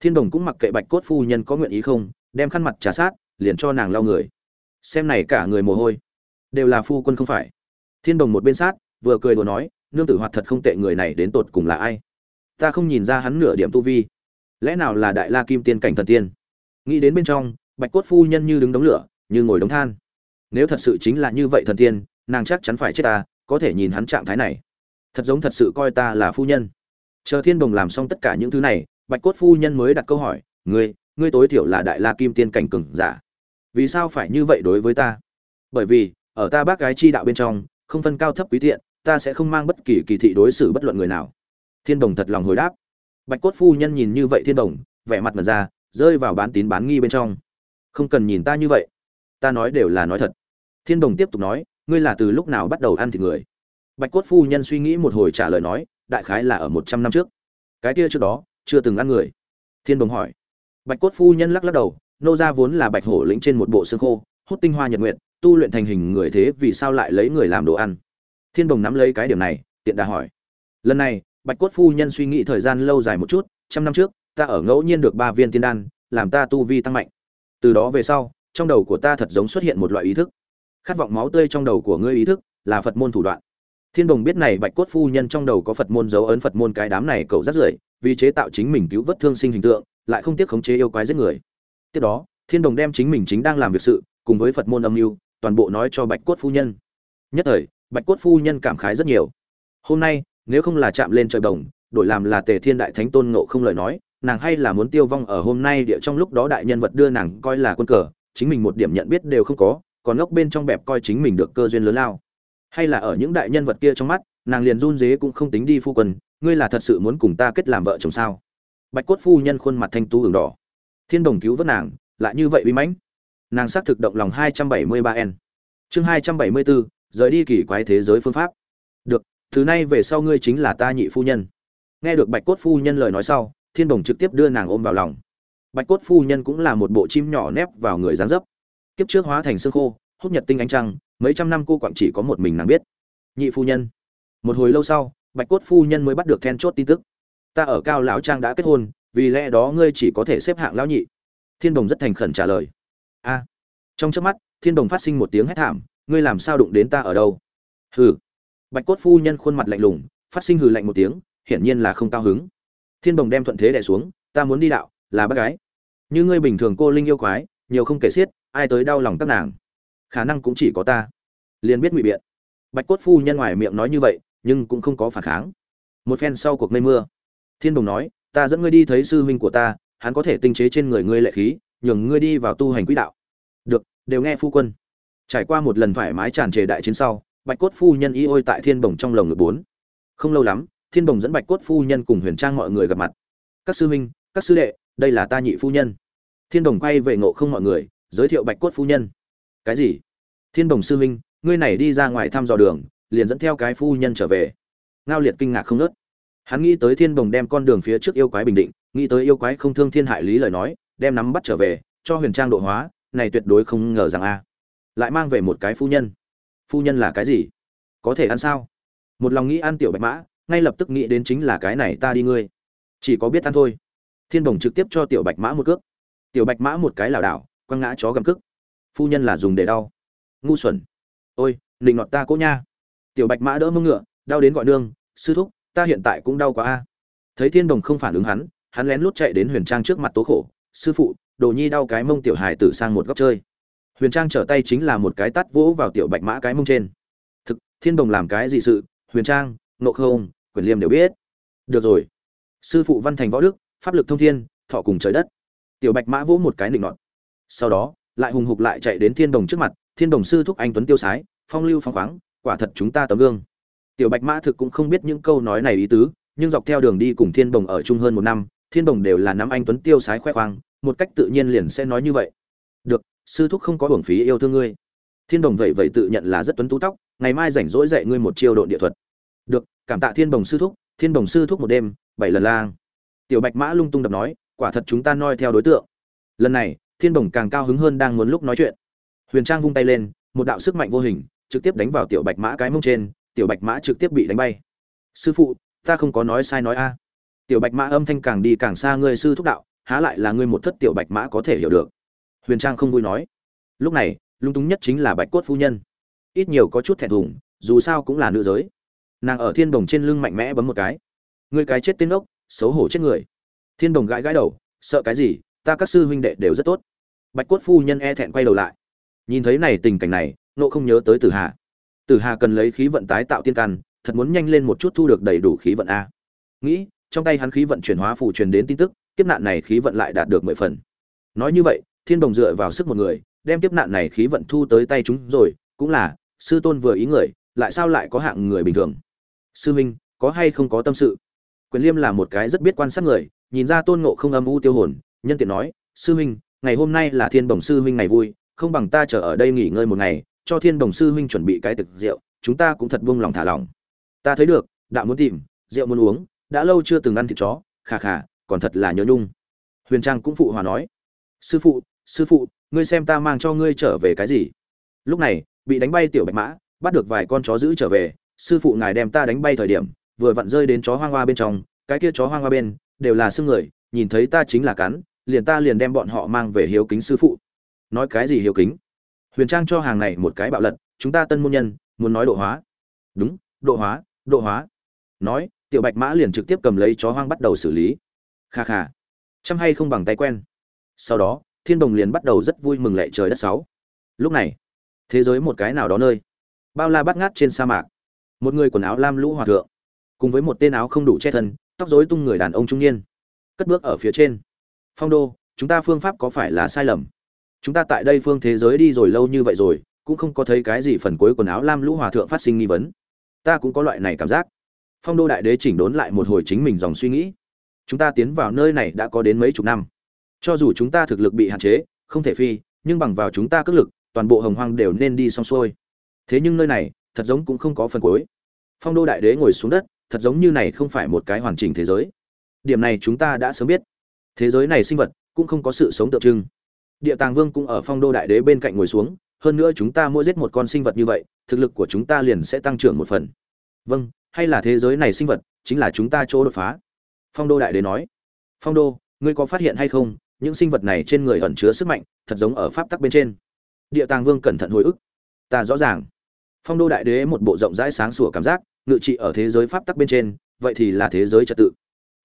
Thiên đồng cũng mặc kệ bạch cốt phu nhân có nguyện ý không đem khăn mặt trà sát, liền cho nàng lau người. Xem này cả người mồ hôi. Đều là phu quân không phải. Thiên đồng một bên sát, vừa cười đùa nói, nương tử hoạt thật không tệ, người này đến tột cùng là ai? Ta không nhìn ra hắn nửa điểm tu vi. Lẽ nào là đại la kim tiên cảnh thần tiên? Nghĩ đến bên trong, bạch cốt phu nhân như đứng đống lửa, như ngồi đống than. Nếu thật sự chính là như vậy thần tiên, nàng chắc chắn phải chết ta, có thể nhìn hắn trạng thái này. Thật giống thật sự coi ta là phu nhân. Chờ thiên đồng làm xong tất cả những thứ này, bạch cốt phu nhân mới đặt câu hỏi, ngươi ngươi tối thiểu là đại la kim tiên cảnh cường giả. Vì sao phải như vậy đối với ta? Bởi vì, ở ta bác gái chi đạo bên trong, không phân cao thấp quý tiện, ta sẽ không mang bất kỳ kỳ thị đối xử bất luận người nào. Thiên đồng thật lòng hồi đáp. Bạch cốt phu nhân nhìn như vậy thiên đồng, vẻ mặt mật ra, rơi vào bán tín bán nghi bên trong. Không cần nhìn ta như vậy. Ta nói đều là nói thật. Thiên đồng tiếp tục nói, ngươi là từ lúc nào bắt đầu ăn thịt người? Bạch cốt phu nhân suy nghĩ một hồi trả lời nói, đại khái là ở một trăm năm trước. Cái kia trước đó, chưa từng ăn người. Thiên đồng hỏi bạch cốt phu nhân lắc lắc đầu, nô gia vốn là bạch hổ lĩnh trên một bộ xương khô, hút tinh hoa nhật nguyện tu luyện thành hình người thế vì sao lại lấy người làm đồ ăn? Thiên đồng nắm lấy cái điểm này, tiện đà hỏi. Lần này, bạch cốt phu nhân suy nghĩ thời gian lâu dài một chút, trăm năm trước, ta ở ngẫu nhiên được ba viên tiên đan, làm ta tu vi tăng mạnh. Từ đó về sau, trong đầu của ta thật giống xuất hiện một loại ý thức. Khát vọng máu tươi trong đầu của ngươi ý thức, là phật môn thủ đoạn. Thiên đồng biết này bạch cốt phu nhân trong đầu có phật môn dấu ấn phật môn cái đám này cậu rất rưởi vì chế tạo chính mình cứu vớt thương sinh hình tượng, lại không tiếc khống chế yêu quái giết người. Tiếp đó, thiên đồng đem chính mình chính đang làm việc sự, cùng với phật môn âm mưu, toàn bộ nói cho bạch cốt phu nhân. Nhất thời, bạch cốt phu nhân cảm khái rất nhiều. Hôm nay, nếu không là chạm lên trời đồng đổi làm là tề thiên đại thánh tôn ngộ không lời nói, nàng hay là muốn tiêu vong ở hôm nay địa trong lúc đó đại nhân vật đưa nàng coi là quân cờ, chính mình một điểm nhận biết đều không có, còn ngốc bên trong bẹp coi chính mình được cơ duyên lớn lao. Hay là ở những đại nhân vật kia trong mắt, nàng liền run dế cũng không tính đi phu quân ngươi là thật sự muốn cùng ta kết làm vợ chồng sao? Bạch cốt phu nhân khuôn mặt thanh tú hưởng đỏ. Thiên đồng cứu vớt nàng, lại như vậy uy mãnh. Nàng xác thực động lòng hai trăm bảy mươi ba n chương hai trăm bảy mươi bốn rời đi kỳ quái thế giới phương pháp. Được thứ này về sau ngươi chính là ta nhị phu nhân. Nghe được bạch cốt phu nhân lời nói sau, thiên đồng trực tiếp đưa nàng ôm vào lòng. Bạch cốt phu nhân cũng là một bộ chim nhỏ nép vào người dáng dấp. Kiếp trước hóa thành xương khô, hút nhật tinh ánh trăng, mấy trăm năm cô quặng chỉ có một mình nàng biết. Nhị phu nhân. Một hồi lâu sau bạch cốt phu nhân mới bắt được then chốt tin tức. Ta ở cao lão trang đã kết hôn, vì lẽ đó ngươi chỉ có thể xếp hạng lão nhị. Thiên đồng rất thành khẩn trả lời. A. Trong trước mắt, thiên đồng phát sinh một tiếng hét thảm, ngươi làm sao đụng đến ta ở đâu? Hừ. Bạch cốt phu nhân khuôn mặt lạnh lùng, phát sinh hừ lạnh một tiếng, hiển nhiên là không cao hứng. Thiên đồng đem thuận thế đẻ xuống, ta muốn đi đạo, là bác gái. Như ngươi bình thường cô linh yêu quái, nhiều không kể xiết, ai tới đau lòng các nàng? Khả năng cũng chỉ có ta. Liền biết ngụy biện. Bạch cốt phu nhân ngoài miệng nói như vậy nhưng cũng không có phản kháng. Một phen sau cuộc mây mưa, thiên đồng nói, ta dẫn ngươi đi thấy sư huynh của ta, hắn có thể tinh chế trên người ngươi lệ khí, nhường ngươi đi vào tu hành quỹ đạo. Được, đều nghe phu quân. Trải qua một lần thoải mái tràn trề đại chiến sau, bạch cốt phu nhân y ôi tại thiên bồng trong lồng ngực bốn. Không lâu lắm, thiên bồng dẫn bạch cốt phu nhân cùng huyền trang mọi người gặp mặt. Các sư huynh, các sư đệ, đây là ta nhị phu nhân. Thiên đồng quay về ngộ không mọi người, giới thiệu bạch cốt phu nhân. Cái gì? Thiên đồng sư huynh, ngươi này đi ra ngoài thăm dò đường liền dẫn theo cái phu nhân trở về. Ngao liệt kinh ngạc không nớt hắn nghĩ tới thiên Bồng đem con đường phía trước yêu quái bình định, nghĩ tới yêu quái không thương thiên hại lý lời nói, đem nắm bắt trở về, cho huyền trang độ hóa, này tuyệt đối không ngờ rằng a. Lại mang về một cái phu nhân. Phu nhân là cái gì? Có thể ăn sao? Một lòng nghĩ ăn tiểu bạch mã, ngay lập tức nghĩ đến chính là cái này ta đi ngươi. Chỉ có biết ăn thôi. Thiên bồng trực tiếp cho tiểu bạch mã một cước. Tiểu bạch mã một cái lảo đảo, quăng ngã chó gầm cức phu nhân là dùng để đau. Ngu xuẩn. Ôi định nọt ta cố nha tiểu bạch mã đỡ mông ngựa, đau đến gọi nương, sư thúc, ta hiện tại cũng đau quá a. Thấy thiên đồng không phản ứng hắn hắn lén lút chạy đến huyền trang trước mặt tố khổ, sư phụ, đồ nhi đau cái mông tiểu hài tử sang một góc chơi. Huyền trang trở tay chính là một cái tắt vỗ vào tiểu bạch mã cái mông trên. Thực, thiên đồng làm cái gì sự? Huyền trang nộ không, quyền liêm đều biết. Được rồi. Sư phụ văn thành võ đức, pháp lực thông thiên, thọ cùng trời đất. Tiểu bạch mã vỗ một cái nịnh nọt. Sau đó, lại hùng hục lại chạy đến thiên đồng trước mặt, thiên đồng sư thúc anh tuấn tiêu sái, phong lưu phong khoáng quả thật chúng ta tấm gương. Tiểu bạch mã thực cũng không biết những câu nói này ý tứ, nhưng dọc theo đường đi cùng thiên đồng ở chung hơn một năm, thiên đồng đều là nắm anh tuấn tiêu sái khoe khoang, một cách tự nhiên liền sẽ nói như vậy. Được, sư thúc không có hưởng phí yêu thương ngươi. Thiên đồng vậy vậy tự nhận là rất tuấn tú tóc, ngày mai rảnh rỗi dạy ngươi một chiêu độn địa thuật. Được, cảm tạ thiên đồng sư thúc, thiên đồng sư thúc một đêm, bảy lần lang. Tiểu bạch mã lung tung đập nói, quả thật chúng ta noi theo đối tượng. Lần này, thiên đồng càng cao hứng hơn đang muốn lúc nói chuyện. Huyền trang vung tay lên, một đạo sức mạnh vô hình trực tiếp đánh vào tiểu bạch mã cái mông trên, tiểu bạch mã trực tiếp bị đánh bay. Sư phụ, ta không có nói sai nói a. Tiểu bạch mã âm thanh càng đi càng xa, ngươi sư thúc đạo, há lại là ngươi một thất tiểu bạch mã có thể hiểu được. Huyền trang không vui nói. Lúc này, lung túng nhất chính là bạch cốt phu nhân. Ít nhiều có chút thẹn thùng, dù sao cũng là nữ giới. Nàng ở thiên đồng trên lưng mạnh mẽ bấm một cái. Ngươi cái chết tên ốc, xấu hổ chết người. Thiên đồng gãi gãi đầu, sợ cái gì, ta các sư huynh đệ đều rất tốt. Bạch cốt phu nhân e thẹn quay đầu lại. Nhìn thấy này tình cảnh này nộ không nhớ tới tử hà. Tử hà cần lấy khí vận tái tạo tiên căn, thật muốn nhanh lên một chút thu được đầy đủ khí vận a. Nghĩ, trong tay hắn khí vận chuyển hóa phù truyền đến tin tức, kiếp nạn này khí vận lại đạt được mười phần. Nói như vậy, thiên đồng dựa vào sức một người, đem kiếp nạn này khí vận thu tới tay chúng rồi, cũng là, sư tôn vừa ý người, lại sao lại có hạng người bình thường? Sư minh, có hay không có tâm sự? Quyền liêm là một cái rất biết quan sát người, nhìn ra tôn ngộ không âm u tiêu hồn, nhân tiện nói, sư huynh ngày hôm nay là thiên bồng sư huynh ngày vui, không bằng ta chờ ở đây nghỉ ngơi một ngày cho thiên Đồng sư huynh chuẩn bị cái thực rượu, chúng ta cũng thật buông lòng thả lòng ta thấy được, đạo muốn tìm, rượu muốn uống, đã lâu chưa từng ăn thịt chó khà khà còn thật là nhớ nhung. Huyền trang cũng phụ hòa nói, sư phụ sư phụ, ngươi xem ta mang cho ngươi trở về cái gì? Lúc này, bị đánh bay tiểu bạch mã, bắt được vài con chó giữ trở về, sư phụ ngài đem ta đánh bay thời điểm, vừa vặn rơi đến chó hoang hoa bên trong, cái kia chó hoang hoa bên, đều là xương người, nhìn thấy ta chính là cắn, liền ta liền đem bọn họ mang về hiếu kính sư phụ. Nói cái gì hiếu kính? Huyền trang cho hàng này một cái bạo lật, chúng ta tân môn nhân, muốn nói độ hóa. Đúng, độ hóa độ hóa. Nói, tiểu bạch mã liền trực tiếp cầm lấy chó hoang bắt đầu xử lý. Kha kha. Chăm hay không bằng tay quen. Sau đó, thiên đồng liền bắt đầu rất vui mừng lệ trời đất sáu. Lúc này, thế giới một cái nào đó nơi, bao la bắt ngát trên sa mạc, một người quần áo lam lũ hòa thượng, cùng với một tên áo không đủ che thân, tóc rối tung người đàn ông trung niên, cất bước ở phía trên. Phong đô, chúng ta phương pháp có phải là sai lầm? Chúng ta tại đây phương thế giới đi rồi lâu như vậy rồi, cũng không có thấy cái gì phần cuối quần áo lam lũ hòa thượng phát sinh nghi vấn. Ta cũng có loại này cảm giác. Phong đô đại đế chỉnh đốn lại một hồi chính mình dòng suy nghĩ. Chúng ta tiến vào nơi này đã có đến mấy chục năm. Cho dù chúng ta thực lực bị hạn chế, không thể phi, nhưng bằng vào chúng ta cất lực, toàn bộ hồng hoang đều nên đi xong xuôi. Thế nhưng nơi này, thật giống cũng không có phần cuối. Phong đô đại đế ngồi xuống đất, thật giống như này không phải một cái hoàn chỉnh thế giới. Điểm này chúng ta đã sớm biết. Thế giới này sinh vật cũng không có sự sống tượng trưng địa tàng vương cũng ở phong đô đại đế bên cạnh ngồi xuống, hơn nữa chúng ta mỗi giết một con sinh vật như vậy, thực lực của chúng ta liền sẽ tăng trưởng một phần. Vâng hay là thế giới này sinh vật chính là chúng ta chỗ đột phá? Phong đô đại đế nói. Phong đô, ngươi có phát hiện hay không, những sinh vật này trên người ẩn chứa sức mạnh, thật giống ở pháp tắc bên trên. Địa tàng vương cẩn thận hồi ức. Ta rõ ràng. Phong đô đại đế một bộ rộng rãi sáng sủa cảm giác, ngự trị ở thế giới pháp tắc bên trên, vậy thì là thế giới trật tự.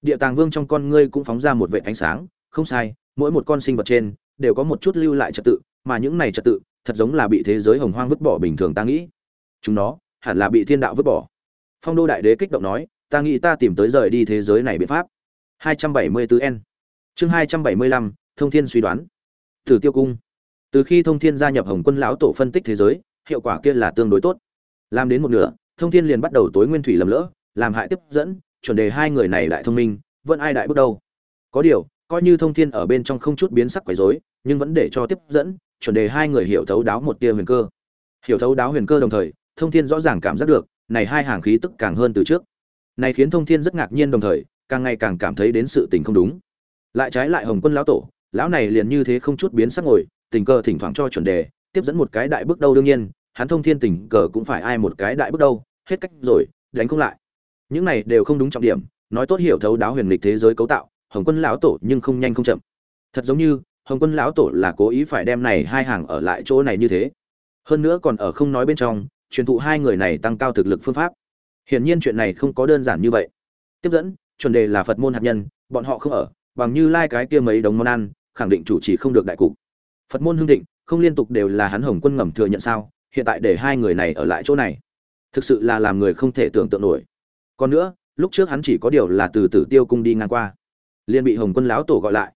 Địa tàng vương trong con ngươi cũng phóng ra một vệ ánh sáng, không sai, mỗi một con sinh vật trên đều có một chút lưu lại trật tự mà những này trật tự thật giống là bị thế giới hồng hoang vứt bỏ bình thường ta nghĩ. Chúng nó hẳn là bị thiên đạo vứt bỏ. Phong đô đại đế kích động nói ta nghĩ ta tìm tới rời đi thế giới này biện pháp. 274 n. Chương 275, thông thiên suy đoán. Từ tiêu cung. Từ khi thông thiên gia nhập hồng quân lão tổ phân tích thế giới hiệu quả kia là tương đối tốt. Làm đến một nửa thông thiên liền bắt đầu tối nguyên thủy lầm lỡ làm hại tiếp dẫn chuẩn đề hai người này lại thông minh vẫn ai đại bước đầu, có điều coi như thông thiên ở bên trong không chút biến sắc quấy rối nhưng vẫn để cho tiếp dẫn, chuẩn đề hai người hiểu thấu đáo một tia huyền cơ. Hiểu thấu đáo huyền cơ đồng thời, thông thiên rõ ràng cảm giác được, này hai hàng khí tức càng hơn từ trước. Này khiến thông thiên rất ngạc nhiên đồng thời, càng ngày càng cảm thấy đến sự tình không đúng. Lại trái lại hồng quân lão tổ, lão này liền như thế không chút biến sắc ngồi, tình cờ thỉnh thoảng cho chuẩn đề, tiếp dẫn một cái đại bước đâu đương nhiên, hắn thông thiên tình cờ cũng phải ai một cái đại bước đâu, hết cách rồi, đánh không lại. Những này đều không đúng trọng điểm, nói tốt hiểu thấu đáo huyền lịch thế giới cấu tạo, hồng quân lão tổ nhưng không nhanh không chậm. Thật giống như hồng quân lão tổ là cố ý phải đem này hai hàng ở lại chỗ này như thế. Hơn nữa còn ở không nói bên trong, truyền thụ hai người này tăng cao thực lực phương pháp. Hiển nhiên chuyện này không có đơn giản như vậy. Tiếp dẫn, chuẩn đề là phật môn hạt nhân, bọn họ không ở, bằng như lai cái kia mấy đống món ăn, khẳng định chủ trì không được đại cục. Phật môn hưng thịnh, không liên tục đều là hắn hồng quân ngầm thừa nhận sao, hiện tại để hai người này ở lại chỗ này. Thực sự là làm người không thể tưởng tượng nổi. Còn nữa, lúc trước hắn chỉ có điều là từ tử tiêu cung đi ngang qua. Liền bị hồng quân lão tổ gọi lại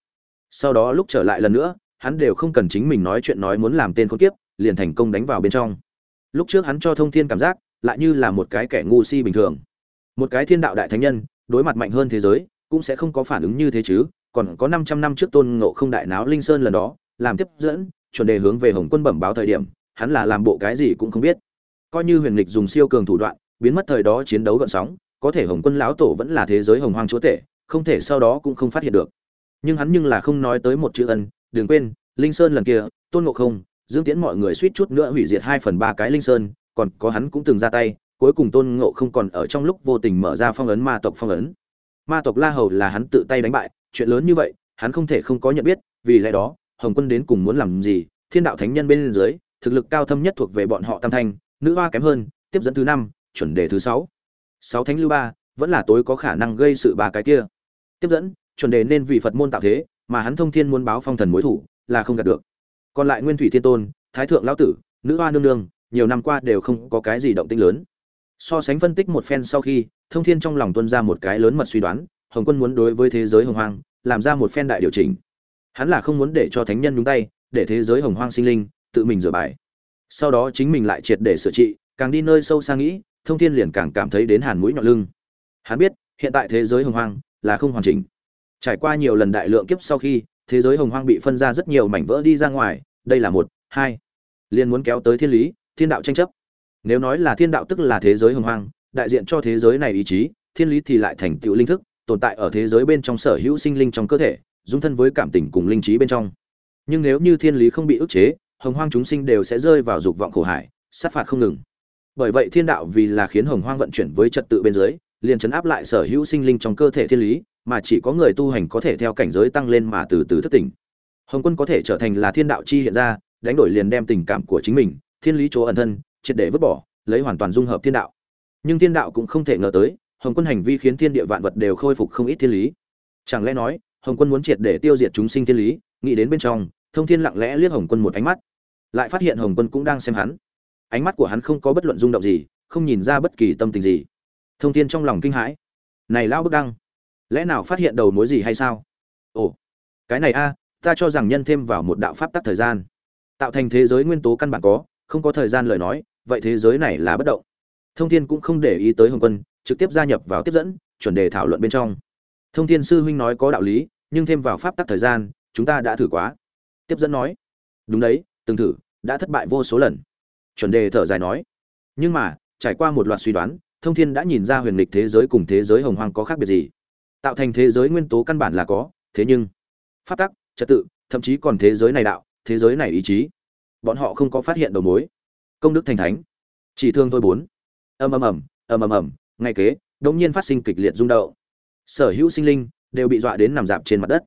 sau đó lúc trở lại lần nữa, hắn đều không cần chính mình nói chuyện nói muốn làm tên con kiếp, liền thành công đánh vào bên trong. Lúc trước hắn cho thông thiên cảm giác, lại như là một cái kẻ ngu si bình thường. Một cái thiên đạo đại thánh nhân, đối mặt mạnh hơn thế giới, cũng sẽ không có phản ứng như thế chứ, còn có 500 năm trước tôn ngộ không đại náo linh sơn lần đó, làm tiếp dẫn, chuẩn đề hướng về hồng quân bẩm báo thời điểm, hắn là làm bộ cái gì cũng không biết. Coi như huyền lịch dùng siêu cường thủ đoạn, biến mất thời đó chiến đấu gợn sóng, có thể hồng quân lão tổ vẫn là thế giới hồng hoang chúa tể, không thể sau đó cũng không phát hiện được nhưng hắn nhưng là không nói tới một chữ ân, đừng quên, linh sơn lần kia, tôn ngộ không, dương tiễn mọi người suýt chút nữa hủy diệt hai phần ba cái linh sơn, còn có hắn cũng từng ra tay, cuối cùng tôn ngộ không còn ở trong lúc vô tình mở ra phong ấn ma tộc phong ấn. Ma tộc la hầu là hắn tự tay đánh bại, chuyện lớn như vậy, hắn không thể không có nhận biết, vì lẽ đó, hồng quân đến cùng muốn làm gì, thiên đạo thánh nhân bên dưới, thực lực cao thâm nhất thuộc về bọn họ tam thanh, nữ hoa kém hơn, tiếp dẫn thứ năm, chuẩn đề thứ sáu. Sáu thánh lưu ba, vẫn là tối có khả năng gây sự ba cái kia. Tiếp dẫn chuẩn đề nên vì phật môn tạo thế, mà hắn thông thiên muốn báo phong thần mối thủ, là không gạt được. Còn lại nguyên thủy thiên tôn, thái thượng lão tử, nữ hoa nương nương, nhiều năm qua đều không có cái gì động tĩnh lớn. So sánh phân tích một phen sau khi, thông thiên trong lòng tuân ra một cái lớn mật suy đoán, hồng quân muốn đối với thế giới hồng hoang, làm ra một phen đại điều chỉnh. Hắn là không muốn để cho thánh nhân nhúng tay, để thế giới hồng hoang sinh linh, tự mình rửa bài. Sau đó chính mình lại triệt để sửa trị, càng đi nơi sâu xa nghĩ, thông thiên liền càng cảm thấy đến hàn mũi nhọn lưng. Hắn biết, hiện tại thế giới hồng hoang là không hoàn chỉnh trải qua nhiều lần đại lượng kiếp sau khi, thế giới hồng hoang bị phân ra rất nhiều mảnh vỡ đi ra ngoài, đây là một, hai. Liên muốn kéo tới thiên lý, thiên đạo tranh chấp. Nếu nói là thiên đạo tức là thế giới hồng hoang, đại diện cho thế giới này ý chí, thiên lý thì lại thành tựu linh thức, tồn tại ở thế giới bên trong sở hữu sinh linh trong cơ thể, dung thân với cảm tình cùng linh trí bên trong. Nhưng nếu như thiên lý không bị ức chế, hồng hoang chúng sinh đều sẽ rơi vào dục vọng khổ hải, sát phạt không ngừng. Bởi vậy thiên đạo vì là khiến hồng hoang vận chuyển với trật tự bên dưới liền chấn áp lại sở hữu sinh linh trong cơ thể thiên lý, mà chỉ có người tu hành có thể theo cảnh giới tăng lên mà từ từ thức tỉnh. Hồng quân có thể trở thành là thiên đạo chi hiện ra, đánh đổi liền đem tình cảm của chính mình, thiên lý chỗ ẩn thân, triệt để vứt bỏ, lấy hoàn toàn dung hợp thiên đạo. Nhưng thiên đạo cũng không thể ngờ tới, hồng quân hành vi khiến thiên địa vạn vật đều khôi phục không ít thiên lý. Chẳng lẽ nói, hồng quân muốn triệt để tiêu diệt chúng sinh thiên lý, nghĩ đến bên trong, thông thiên lặng lẽ liếc hồng quân một ánh mắt. Lại phát hiện hồng quân cũng đang xem hắn. Ánh mắt của hắn không có bất luận rung động gì, không nhìn ra bất kỳ tâm tình gì thông thiên trong lòng kinh hãi. Này lão bức đăng, lẽ nào phát hiện đầu mối gì hay sao? Ồ, cái này a, ta cho rằng nhân thêm vào một đạo pháp tắc thời gian. Tạo thành thế giới nguyên tố căn bản có, không có thời gian lời nói, vậy thế giới này là bất động. Thông thiên cũng không để ý tới hồng quân, trực tiếp gia nhập vào tiếp dẫn, chuẩn đề thảo luận bên trong. Thông thiên sư huynh nói có đạo lý, nhưng thêm vào pháp tắc thời gian, chúng ta đã thử quá. Tiếp dẫn nói, đúng đấy, từng thử, đã thất bại vô số lần. Chuẩn đề thở dài nói, nhưng mà, trải qua một loạt suy đoán thông thiên đã nhìn ra huyền lịch thế giới cùng thế giới hồng hoang có khác biệt gì. Tạo thành thế giới nguyên tố căn bản là có, thế nhưng phát tắc, trật tự, thậm chí còn thế giới này đạo, thế giới này ý chí. Bọn họ không có phát hiện đầu mối. Công đức thành thánh. Chỉ thương thôi bốn. Ầm ầm ầm ầm ầm ầm, ngay kế đột nhiên phát sinh kịch liệt rung động. Sở hữu sinh linh đều bị dọa đến nằm dạp trên mặt đất.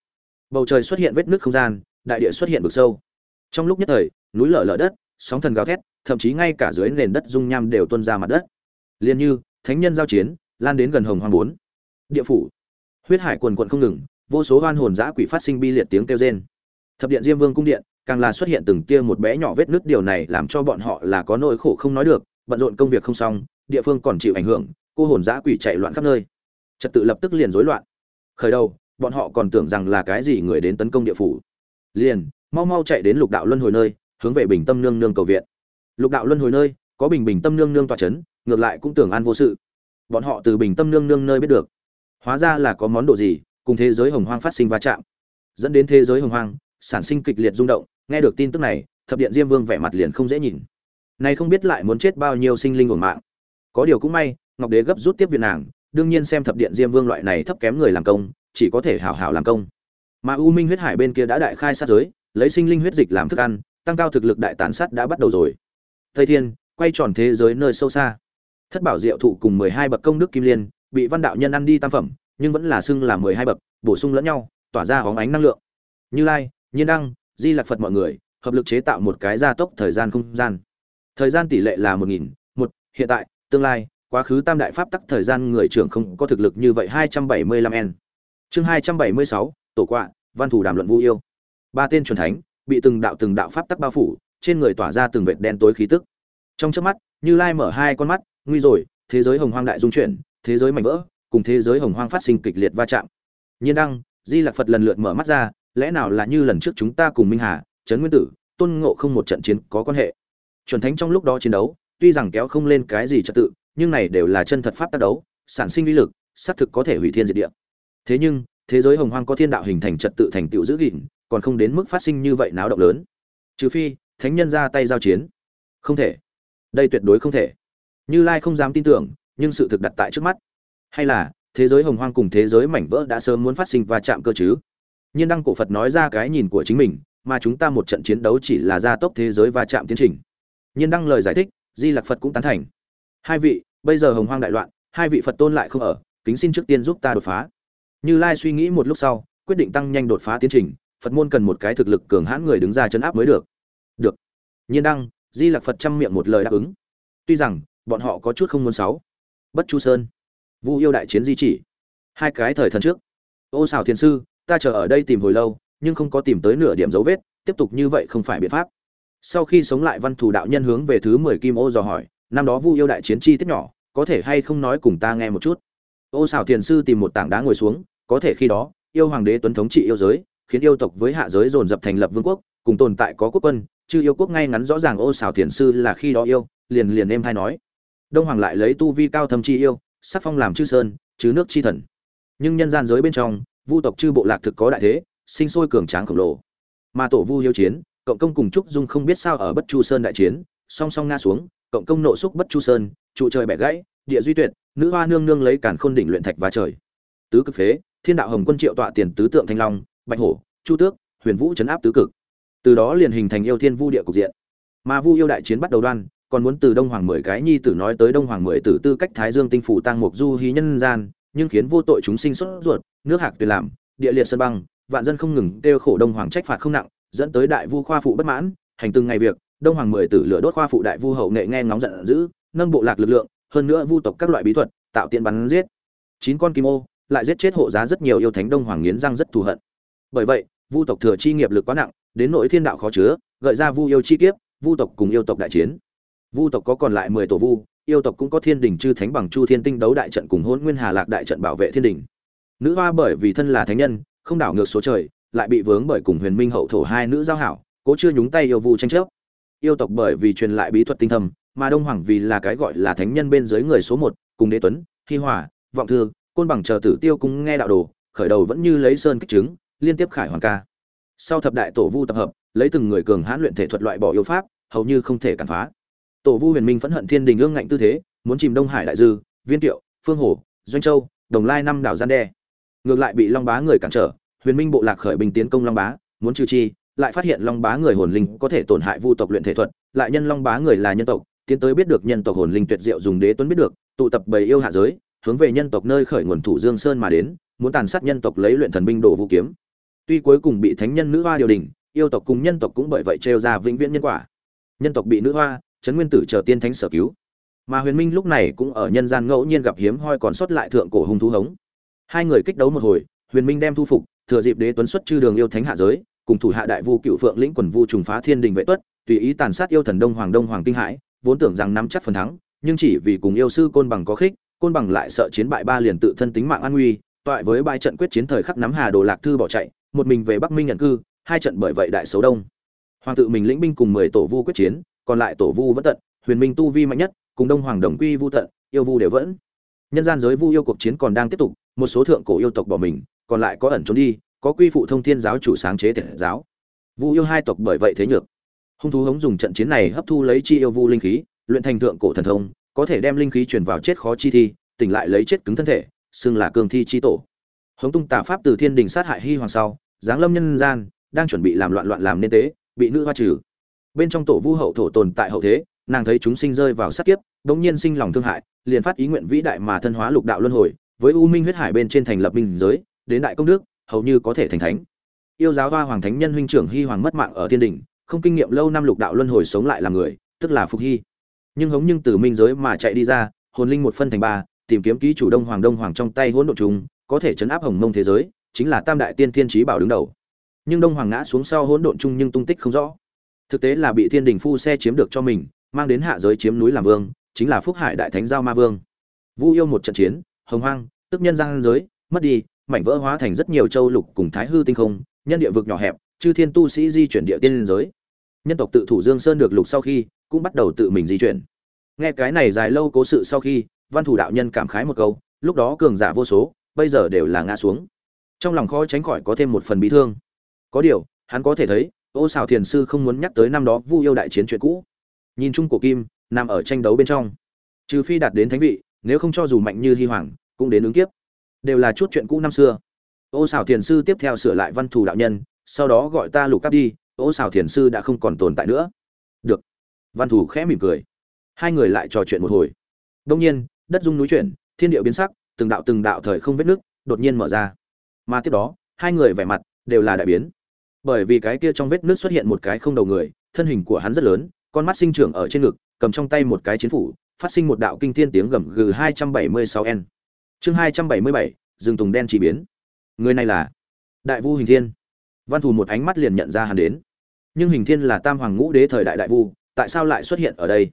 Bầu trời xuất hiện vết nứt không gian, đại địa xuất hiện vực sâu. Trong lúc nhất thời, núi lở lở đất, sóng thần gào thét, thậm chí ngay cả dưới nền đất dung nham đều tuôn ra mặt đất liên như, thánh nhân giao chiến, lan đến gần hồng hoang bốn. Địa phủ. Huyết hải quần quần không ngừng, vô số oan hồn dã quỷ phát sinh bi liệt tiếng kêu rên. Thập điện diêm vương cung điện, càng là xuất hiện từng tia một bé nhỏ vết nứt, điều này làm cho bọn họ là có nỗi khổ không nói được, bận rộn công việc không xong, địa phương còn chịu ảnh hưởng, cô hồn dã quỷ chạy loạn khắp nơi. Trật tự lập tức liền rối loạn. Khởi đầu, bọn họ còn tưởng rằng là cái gì người đến tấn công địa phủ. Liền, mau mau chạy đến lục đạo luân hồi nơi, hướng về bình tâm nương nương cầu viện. Lục đạo luân hồi nơi có bình bình tâm nương nương tọa chấn, ngược lại cũng tưởng an vô sự. Bọn họ từ bình tâm nương nương nơi biết được, hóa ra là có món đồ gì cùng thế giới hồng hoang phát sinh va chạm. Dẫn đến thế giới hồng hoang, sản sinh kịch liệt rung động, nghe được tin tức này, thập điện diêm vương vẻ mặt liền không dễ nhìn. Nay không biết lại muốn chết bao nhiêu sinh linh uổng mạng. Có điều cũng may, ngọc đế gấp rút tiếp viện nàng, đương nhiên xem thập điện diêm vương loại này thấp kém người làm công, chỉ có thể hảo hảo làm công. Mà u minh huyết hải bên kia đã đại khai sát giới, lấy sinh linh huyết dịch làm thức ăn, tăng cao thực lực đại tàn sát đã bắt đầu rồi. Tây thiên quay tròn thế giới nơi sâu xa. Thất bảo diệu thụ cùng mười hai bậc công đức kim liên, bị văn đạo nhân ăn đi tam phẩm, nhưng vẫn là xưng là mười hai bậc, bổ sung lẫn nhau, tỏa ra hóng ánh năng lượng. Như lai nhiên đăng di lạc phật mọi người, hợp lực chế tạo một cái gia tốc thời gian không gian. Thời gian tỷ lệ là một nghìn, một, hiện tại, tương lai, quá khứ tam đại pháp tắc thời gian người trưởng không có thực lực như vậy hai trăm bảy mươi lăm n chương hai trăm bảy mươi sáu, tổ quạ, văn thủ đàm luận vu yêu. Ba tên truyền thánh, bị từng đạo từng đạo pháp tắc bao phủ, trên người tỏa ra từng vệt đen tối khí tức trong trước mắt, như lai mở hai con mắt, nguy rồi, thế giới hồng hoang đại dung chuyển, thế giới mảnh vỡ, cùng thế giới hồng hoang phát sinh kịch liệt va chạm. Nhiên đăng, di lạc phật lần lượt mở mắt ra, lẽ nào là như lần trước chúng ta cùng minh hà, trấn nguyên tử, tôn ngộ không một trận chiến có quan hệ? Chuẩn thánh trong lúc đó chiến đấu, tuy rằng kéo không lên cái gì trật tự, nhưng này đều là chân thật pháp tác đấu, sản sinh uy lực, xác thực có thể hủy thiên diệt địa. Thế nhưng, thế giới hồng hoang có thiên đạo hình thành trật tự thành tựu giữ gìn, còn không đến mức phát sinh như vậy náo động lớn. Trừ phi, thánh nhân ra tay giao chiến. Không thể đây tuyệt đối không thể. Như lai không dám tin tưởng, nhưng sự thực đặt tại trước mắt. Hay là, thế giới hồng hoang cùng thế giới mảnh vỡ đã sớm muốn phát sinh và chạm cơ chứ? Nhiên đăng cổ phật nói ra cái nhìn của chính mình, mà chúng ta một trận chiến đấu chỉ là gia tốc thế giới và chạm tiến trình. Nhiên đăng lời giải thích, di lạc phật cũng tán thành. Hai vị, bây giờ hồng hoang đại loạn, hai vị phật tôn lại không ở, kính xin trước tiên giúp ta đột phá. Như lai suy nghĩ một lúc sau, quyết định tăng nhanh đột phá tiến trình, phật môn cần một cái thực lực cường hãn người đứng ra chấn áp mới được. Được. Nhiên đăng di lặc phật trăm miệng một lời đáp ứng. Tuy rằng, bọn họ có chút không muốn sáu. Bất chu sơn. Vu yêu đại chiến di chỉ. Hai cái thời thần trước. Ô xào thiền sư, ta chờ ở đây tìm hồi lâu, nhưng không có tìm tới nửa điểm dấu vết, tiếp tục như vậy không phải biện pháp. Sau khi sống lại văn thủ đạo nhân hướng về thứ mười kim ô dò hỏi, năm đó vu yêu đại chiến chi tiết nhỏ, có thể hay không nói cùng ta nghe một chút? Ô xào thiền sư tìm một tảng đá ngồi xuống, có thể khi đó, yêu hoàng đế tuấn thống trị yêu giới, khiến yêu tộc với hạ giới dồn dập thành lập vương quốc, cùng tồn tại có quốc quân chư yêu quốc ngay ngắn rõ ràng ô xảo thiền sư là khi đó yêu, liền liền êm hay nói. Đông hoàng lại lấy tu vi cao thâm chi yêu, sắc phong làm chư sơn chứ nước chi thần. Nhưng nhân gian giới bên trong, vu tộc chư bộ lạc thực có đại thế, sinh sôi cường tráng khổng lồ. Mà tổ vu hiếu chiến, cộng công cùng trúc dung không biết sao ở bất chu sơn đại chiến, song song nga xuống, cộng công nộ xúc bất chu sơn, trụ trời bẻ gãy, địa duy tuyệt, nữ hoa nương nương lấy cản khôn đỉnh luyện thạch và trời. Tứ cực phế, thiên đạo hồng quân triệu tọa tiền tứ tượng thanh long, bạch hổ, chu tước, huyền vũ chấn áp tứ cực từ đó liền hình thành yêu thiên vu địa cục diện. Mà vu yêu đại chiến bắt đầu đoan, còn muốn từ đông hoàng mười cái nhi tử nói tới đông hoàng mười tử tư cách thái dương tinh phủ tăng mục du hí nhân gian, nhưng khiến vô tội chúng sinh sốt ruột, nước hạc tuyệt làm, địa liệt sân băng, vạn dân không ngừng kêu khổ đông hoàng trách phạt không nặng, dẫn tới đại vu khoa phụ bất mãn, hành từng ngày việc, đông hoàng mười tử lửa đốt khoa phụ đại vu hậu nghệ nghe ngóng giận dữ, nâng bộ lạc lực lượng, hơn nữa vu tộc các loại bí thuật, tạo tiện bắn giết. Chín con kim ô, lại giết chết hộ giá rất nhiều yêu thánh đông hoàng nghiến răng rất thù hận. Bởi vậy, vu tộc thừa chi nghiệp lực quá nặng đến nỗi thiên đạo khó chứa, gợi ra vu yêu chi kiếp, vu tộc cùng yêu tộc đại chiến. Vu tộc có còn lại mười tổ vu, yêu tộc cũng có thiên đình chư thánh bằng chu thiên tinh đấu đại trận cùng hôn nguyên hà lạc đại trận bảo vệ thiên đình. Nữ hoa bởi vì thân là thánh nhân, không đảo ngược số trời, lại bị vướng bởi cùng huyền minh hậu thổ hai nữ giao hảo, cố chưa nhúng tay yêu vu tranh chấp. Yêu tộc bởi vì truyền lại bí thuật tinh thầm mà đông hoàng vì là cái gọi là thánh nhân bên dưới người số một, cùng đế tuấn, hi hòa, vọng thư, côn bằng chờ tử tiêu cũng nghe đạo đồ, khởi đầu vẫn như lấy sơn kích trứng liên tiếp khải hoàng ca sau thập đại tổ vu tập hợp, lấy từng người cường hãn luyện thể thuật loại bỏ yêu pháp, hầu như không thể cản phá. Tổ vu huyền minh phẫn hận thiên đình ương ngạnh tư thế, muốn chìm đông hải đại dư, viên tiệu, phương hồ, doanh châu, đồng lai năm đảo gian đe. Ngược lại bị long bá người cản trở, huyền minh bộ lạc khởi binh tiến công long bá, muốn trừ chi, lại phát hiện long bá người hồn linh có thể tổn hại vu tộc luyện thể thuật, lại nhân long bá người là nhân tộc, tiến tới biết được nhân tộc hồn linh tuyệt diệu dùng đế tuấn biết được, tụ tập bầy yêu hạ giới, hướng về nhân tộc nơi khởi nguồn thủ dương sơn mà đến, muốn tàn sát nhân tộc lấy luyện thần binh đồ vũ kiếm tuy cuối cùng bị thánh nhân nữ hoa điều đình, yêu tộc cùng nhân tộc cũng bởi vậy trêu ra vĩnh viễn nhân quả. Nhân tộc bị nữ hoa, trấn nguyên tử chờ tiên thánh sở cứu. Mà huyền minh lúc này cũng ở nhân gian ngẫu nhiên gặp hiếm hoi còn sót lại thượng cổ hung thú hống. Hai người kích đấu một hồi, huyền minh đem thu phục, thừa dịp đế tuấn xuất chư đường yêu thánh hạ giới, cùng thủ hạ đại vu cựu phượng lĩnh quần vu trùng phá thiên đình vệ tuất, tùy ý tàn sát yêu thần đông hoàng đông hoàng kinh hãi, vốn tưởng rằng nắm chắc phần thắng, nhưng chỉ vì cùng yêu sư côn bằng có khích, côn bằng lại sợ chiến bại ba liền tự thân tính mạng an nguy, toại với bại trận quyết chiến thời khắc nắm hà đồ lạc thư bỏ chạy một mình về bắc minh nhận cư, hai trận bởi vậy đại xấu đông. Hoàng tự mình lĩnh binh cùng mười tổ vu quyết chiến, còn lại tổ vu vẫn tận, huyền minh tu vi mạnh nhất, cùng đông hoàng đồng quy vu tận, yêu vu đều vẫn. Nhân gian giới vu yêu cuộc chiến còn đang tiếp tục, một số thượng cổ yêu tộc bỏ mình, còn lại có ẩn trốn đi, có quy phụ thông thiên giáo chủ sáng chế thể giáo. Vu yêu hai tộc bởi vậy thế nhược. Hung thú hống dùng trận chiến này hấp thu lấy chi yêu vu linh khí, luyện thành thượng cổ thần thông, có thể đem linh khí truyền vào chết khó chi thi, tỉnh lại lấy chết cứng thân thể, xưng là cường thi chi tổ hống tung tà pháp từ thiên đình sát hại hy hoàng sau, giáng lâm nhân gian đang chuẩn bị làm loạn loạn làm nên tế, bị nữ hoa trừ. Bên trong tổ vu hậu thổ tồn tại hậu thế, nàng thấy chúng sinh rơi vào sát kiếp, bỗng nhiên sinh lòng thương hại, liền phát ý nguyện vĩ đại mà thân hóa lục đạo luân hồi, với u minh huyết hải bên trên thành lập minh giới, đến đại công đức, hầu như có thể thành thánh. Yêu giáo hoa hoàng thánh nhân huynh trưởng hy hoàng mất mạng ở thiên đình, không kinh nghiệm lâu năm lục đạo luân hồi sống lại làm người, tức là phục hy nhưng hống nhưng từ minh giới mà chạy đi ra, hồn linh một phân thành ba, tìm kiếm ký chủ đông hoàng đông hoàng trong tay hỗn độn chúng có thể chấn áp hồng mông thế giới, chính là tam đại tiên thiên trí bảo đứng đầu. Nhưng đông hoàng ngã xuống sau hỗn độn chung nhưng tung tích không rõ. Thực tế là bị thiên đình phu xe chiếm được cho mình, mang đến hạ giới chiếm núi làm vương, chính là phúc hải đại thánh giao ma vương. Vu yêu một trận chiến, hồng hoang, tức nhân giang giới, mất đi, mảnh vỡ hóa thành rất nhiều châu lục cùng thái hư tinh không, nhân địa vực nhỏ hẹp, chư thiên tu sĩ di chuyển địa tiên giới. Nhân tộc tự thủ dương sơn được lục sau khi, cũng bắt đầu tự mình di chuyển. Nghe cái này dài lâu cố sự sau khi, văn thủ đạo nhân cảm khái một câu, lúc đó cường giả vô số bây giờ đều là ngã xuống. Trong lòng khó tránh khỏi có thêm một phần bí thương. Có điều, hắn có thể thấy, ô xào thiền sư không muốn nhắc tới năm đó vu yêu đại chiến chuyện cũ. Nhìn chung cổ kim, nằm ở tranh đấu bên trong. Trừ phi đạt đến thánh vị, nếu không cho dù mạnh như hy hoàng, cũng đến ứng kiếp. Đều là chút chuyện cũ năm xưa. Ô xào thiền sư tiếp theo sửa lại văn thù đạo nhân, sau đó gọi ta lục cắp đi, ô xào thiền sư đã không còn tồn tại nữa. Được. Văn thù khẽ mỉm cười. Hai người lại trò chuyện một hồi. Đông nhiên, đất dung núi chuyển, thiên điệu biến sắc từng đạo từng đạo thời không vết nước đột nhiên mở ra. Mà tiếp đó hai người vẻ mặt đều là đại biến. Bởi vì cái kia trong vết nước xuất hiện một cái không đầu người thân hình của hắn rất lớn con mắt sinh trưởng ở trên ngực cầm trong tay một cái chiến phủ phát sinh một đạo kinh thiên tiếng gầm gừ 276 n. Chương 277, rừng tùng đen chỉ biến. Người này là đại vu hình thiên. Văn thù một ánh mắt liền nhận ra hắn đến. Nhưng hình thiên là tam hoàng ngũ đế thời đại đại vu tại sao lại xuất hiện ở đây?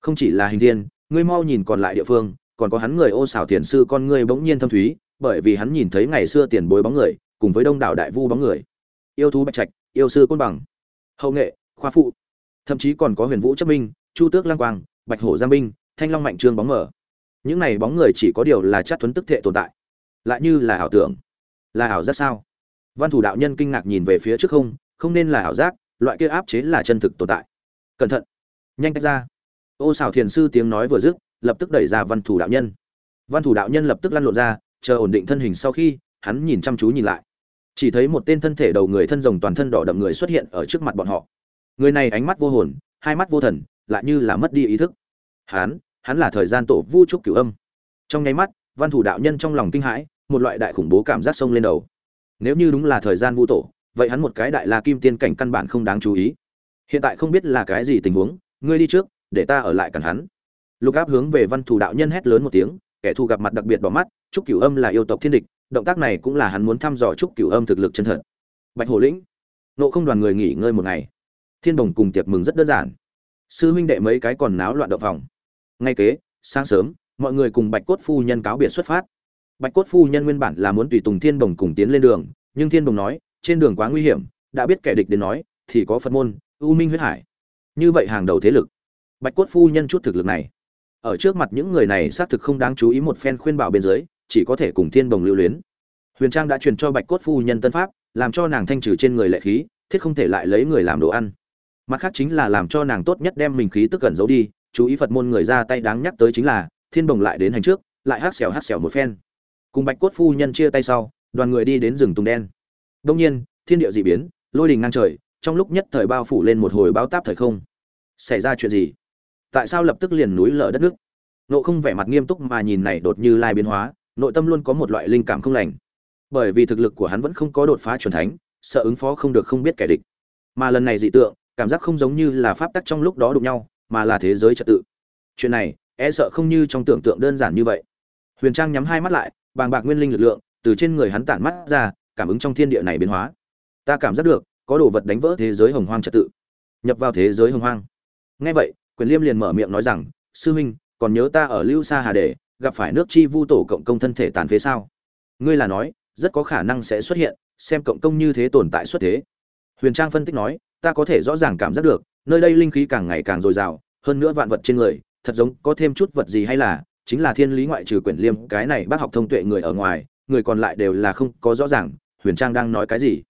Không chỉ là hình thiên ngươi mau nhìn còn lại địa phương còn có hắn người ô xảo tiền sư con ngươi bỗng nhiên thâm thúy, bởi vì hắn nhìn thấy ngày xưa tiền bối bóng người, cùng với đông đảo đại vu bóng người. Yêu thú bạch trạch, yêu sư côn bằng, hậu nghệ, khoa phụ. Thậm chí còn có huyền vũ chấp minh, chu tước lang quang, bạch hổ giang minh thanh long mạnh trương bóng mở những này bóng người chỉ có điều là chắc thuấn tức thệ tồn tại, lại như là ảo tưởng. Là ảo giác sao? Văn thủ đạo nhân kinh ngạc nhìn về phía trước không không nên là ảo giác, loại kia áp chế là chân thực tồn tại. Cẩn thận, nhanh tách ra. Ô xảo thiền sư tiếng nói vừa dứt lập tức đẩy ra văn thủ đạo nhân. Văn thủ đạo nhân lập tức lăn lộn ra, chờ ổn định thân hình sau khi, hắn nhìn chăm chú nhìn lại. Chỉ thấy một tên thân thể đầu người thân rồng toàn thân đỏ đậm người xuất hiện ở trước mặt bọn họ. Người này ánh mắt vô hồn, hai mắt vô thần, lại như là mất đi ý thức. Hắn hắn là thời gian tổ vu trúc cửu âm. Trong nháy mắt, văn thủ đạo nhân trong lòng kinh hãi, một loại đại khủng bố cảm giác sông lên đầu. Nếu như đúng là thời gian vu tổ, vậy hắn một cái đại la kim tiên cảnh căn bản không đáng chú ý. Hiện tại không biết là cái gì tình huống, ngươi đi trước, để ta ở lại cản hắn lục áp hướng về văn thủ đạo nhân hét lớn một tiếng, kẻ thù gặp mặt đặc biệt bỏ mắt, trúc cửu âm là yêu tộc thiên địch, động tác này cũng là hắn muốn thăm dò trúc cửu âm thực lực chân thật. Bạch hổ lĩnh, nộ không đoàn người nghỉ ngơi một ngày. Thiên đồng cùng tiệc mừng rất đơn giản. Sư huynh đệ mấy cái còn náo loạn động phòng. Ngay kế, sáng sớm, mọi người cùng bạch cốt phu nhân cáo biệt xuất phát. Bạch cốt phu nhân nguyên bản là muốn tùy tùng thiên đồng cùng tiến lên đường, nhưng thiên đồng nói, trên đường quá nguy hiểm, đã biết kẻ địch đến nói, thì có phật môn, u minh huyết hải. Như vậy hàng đầu thế lực. Bạch cốt phu nhân chút thực lực này ở trước mặt những người này xác thực không đáng chú ý một phen khuyên bảo bên dưới, chỉ có thể cùng thiên Bồng lưu luyến. Huyền trang đã truyền cho bạch cốt phu nhân tân pháp, làm cho nàng thanh trừ trên người lệ khí, thiết không thể lại lấy người làm đồ ăn. Mặt khác chính là làm cho nàng tốt nhất đem mình khí tức cẩn giấu đi, chú ý phật môn người ra tay đáng nhắc tới chính là, thiên bồng lại đến hành trước, lại hát xèo hát xèo một phen. Cùng bạch cốt phu nhân chia tay sau, đoàn người đi đến rừng tùng đen. Đông nhiên, thiên địa dị biến, lôi đình ngang trời, trong lúc nhất thời bao phủ lên một hồi báo táp thời không. Xảy ra chuyện gì? Tại sao lập tức liền núi lở đất nước? Nộ không vẻ mặt nghiêm túc mà nhìn này đột như lai biến hóa, nội tâm luôn có một loại linh cảm không lành. Bởi vì thực lực của hắn vẫn không có đột phá truyền thánh, sợ ứng phó không được không biết kẻ địch. Mà lần này dị tượng, cảm giác không giống như là pháp tắc trong lúc đó đụng nhau, mà là thế giới trật tự. Chuyện này e sợ không như trong tưởng tượng đơn giản như vậy. Huyền trang nhắm hai mắt lại, bàng bạc nguyên linh lực lượng từ trên người hắn tản mắt ra, cảm ứng trong thiên địa này biến hóa. Ta cảm giác được, có đồ vật đánh vỡ thế giới hồng hoang trật tự. Nhập vào thế giới hồng hoang. Nghe vậy quyền liêm liền mở miệng nói rằng, sư huynh, còn nhớ ta ở lưu sa hà để, gặp phải nước chi vu tổ cộng công thân thể tàn phế sao? Ngươi là nói, rất có khả năng sẽ xuất hiện, xem cộng công như thế tồn tại xuất thế. Huyền trang phân tích nói, ta có thể rõ ràng cảm giác được, nơi đây linh khí càng ngày càng dồi dào, hơn nữa vạn vật trên người, thật giống có thêm chút vật gì hay là, chính là thiên lý ngoại trừ quyển liêm, cái này bác học thông tuệ người ở ngoài, người còn lại đều là không có rõ ràng. Huyền trang đang nói cái gì?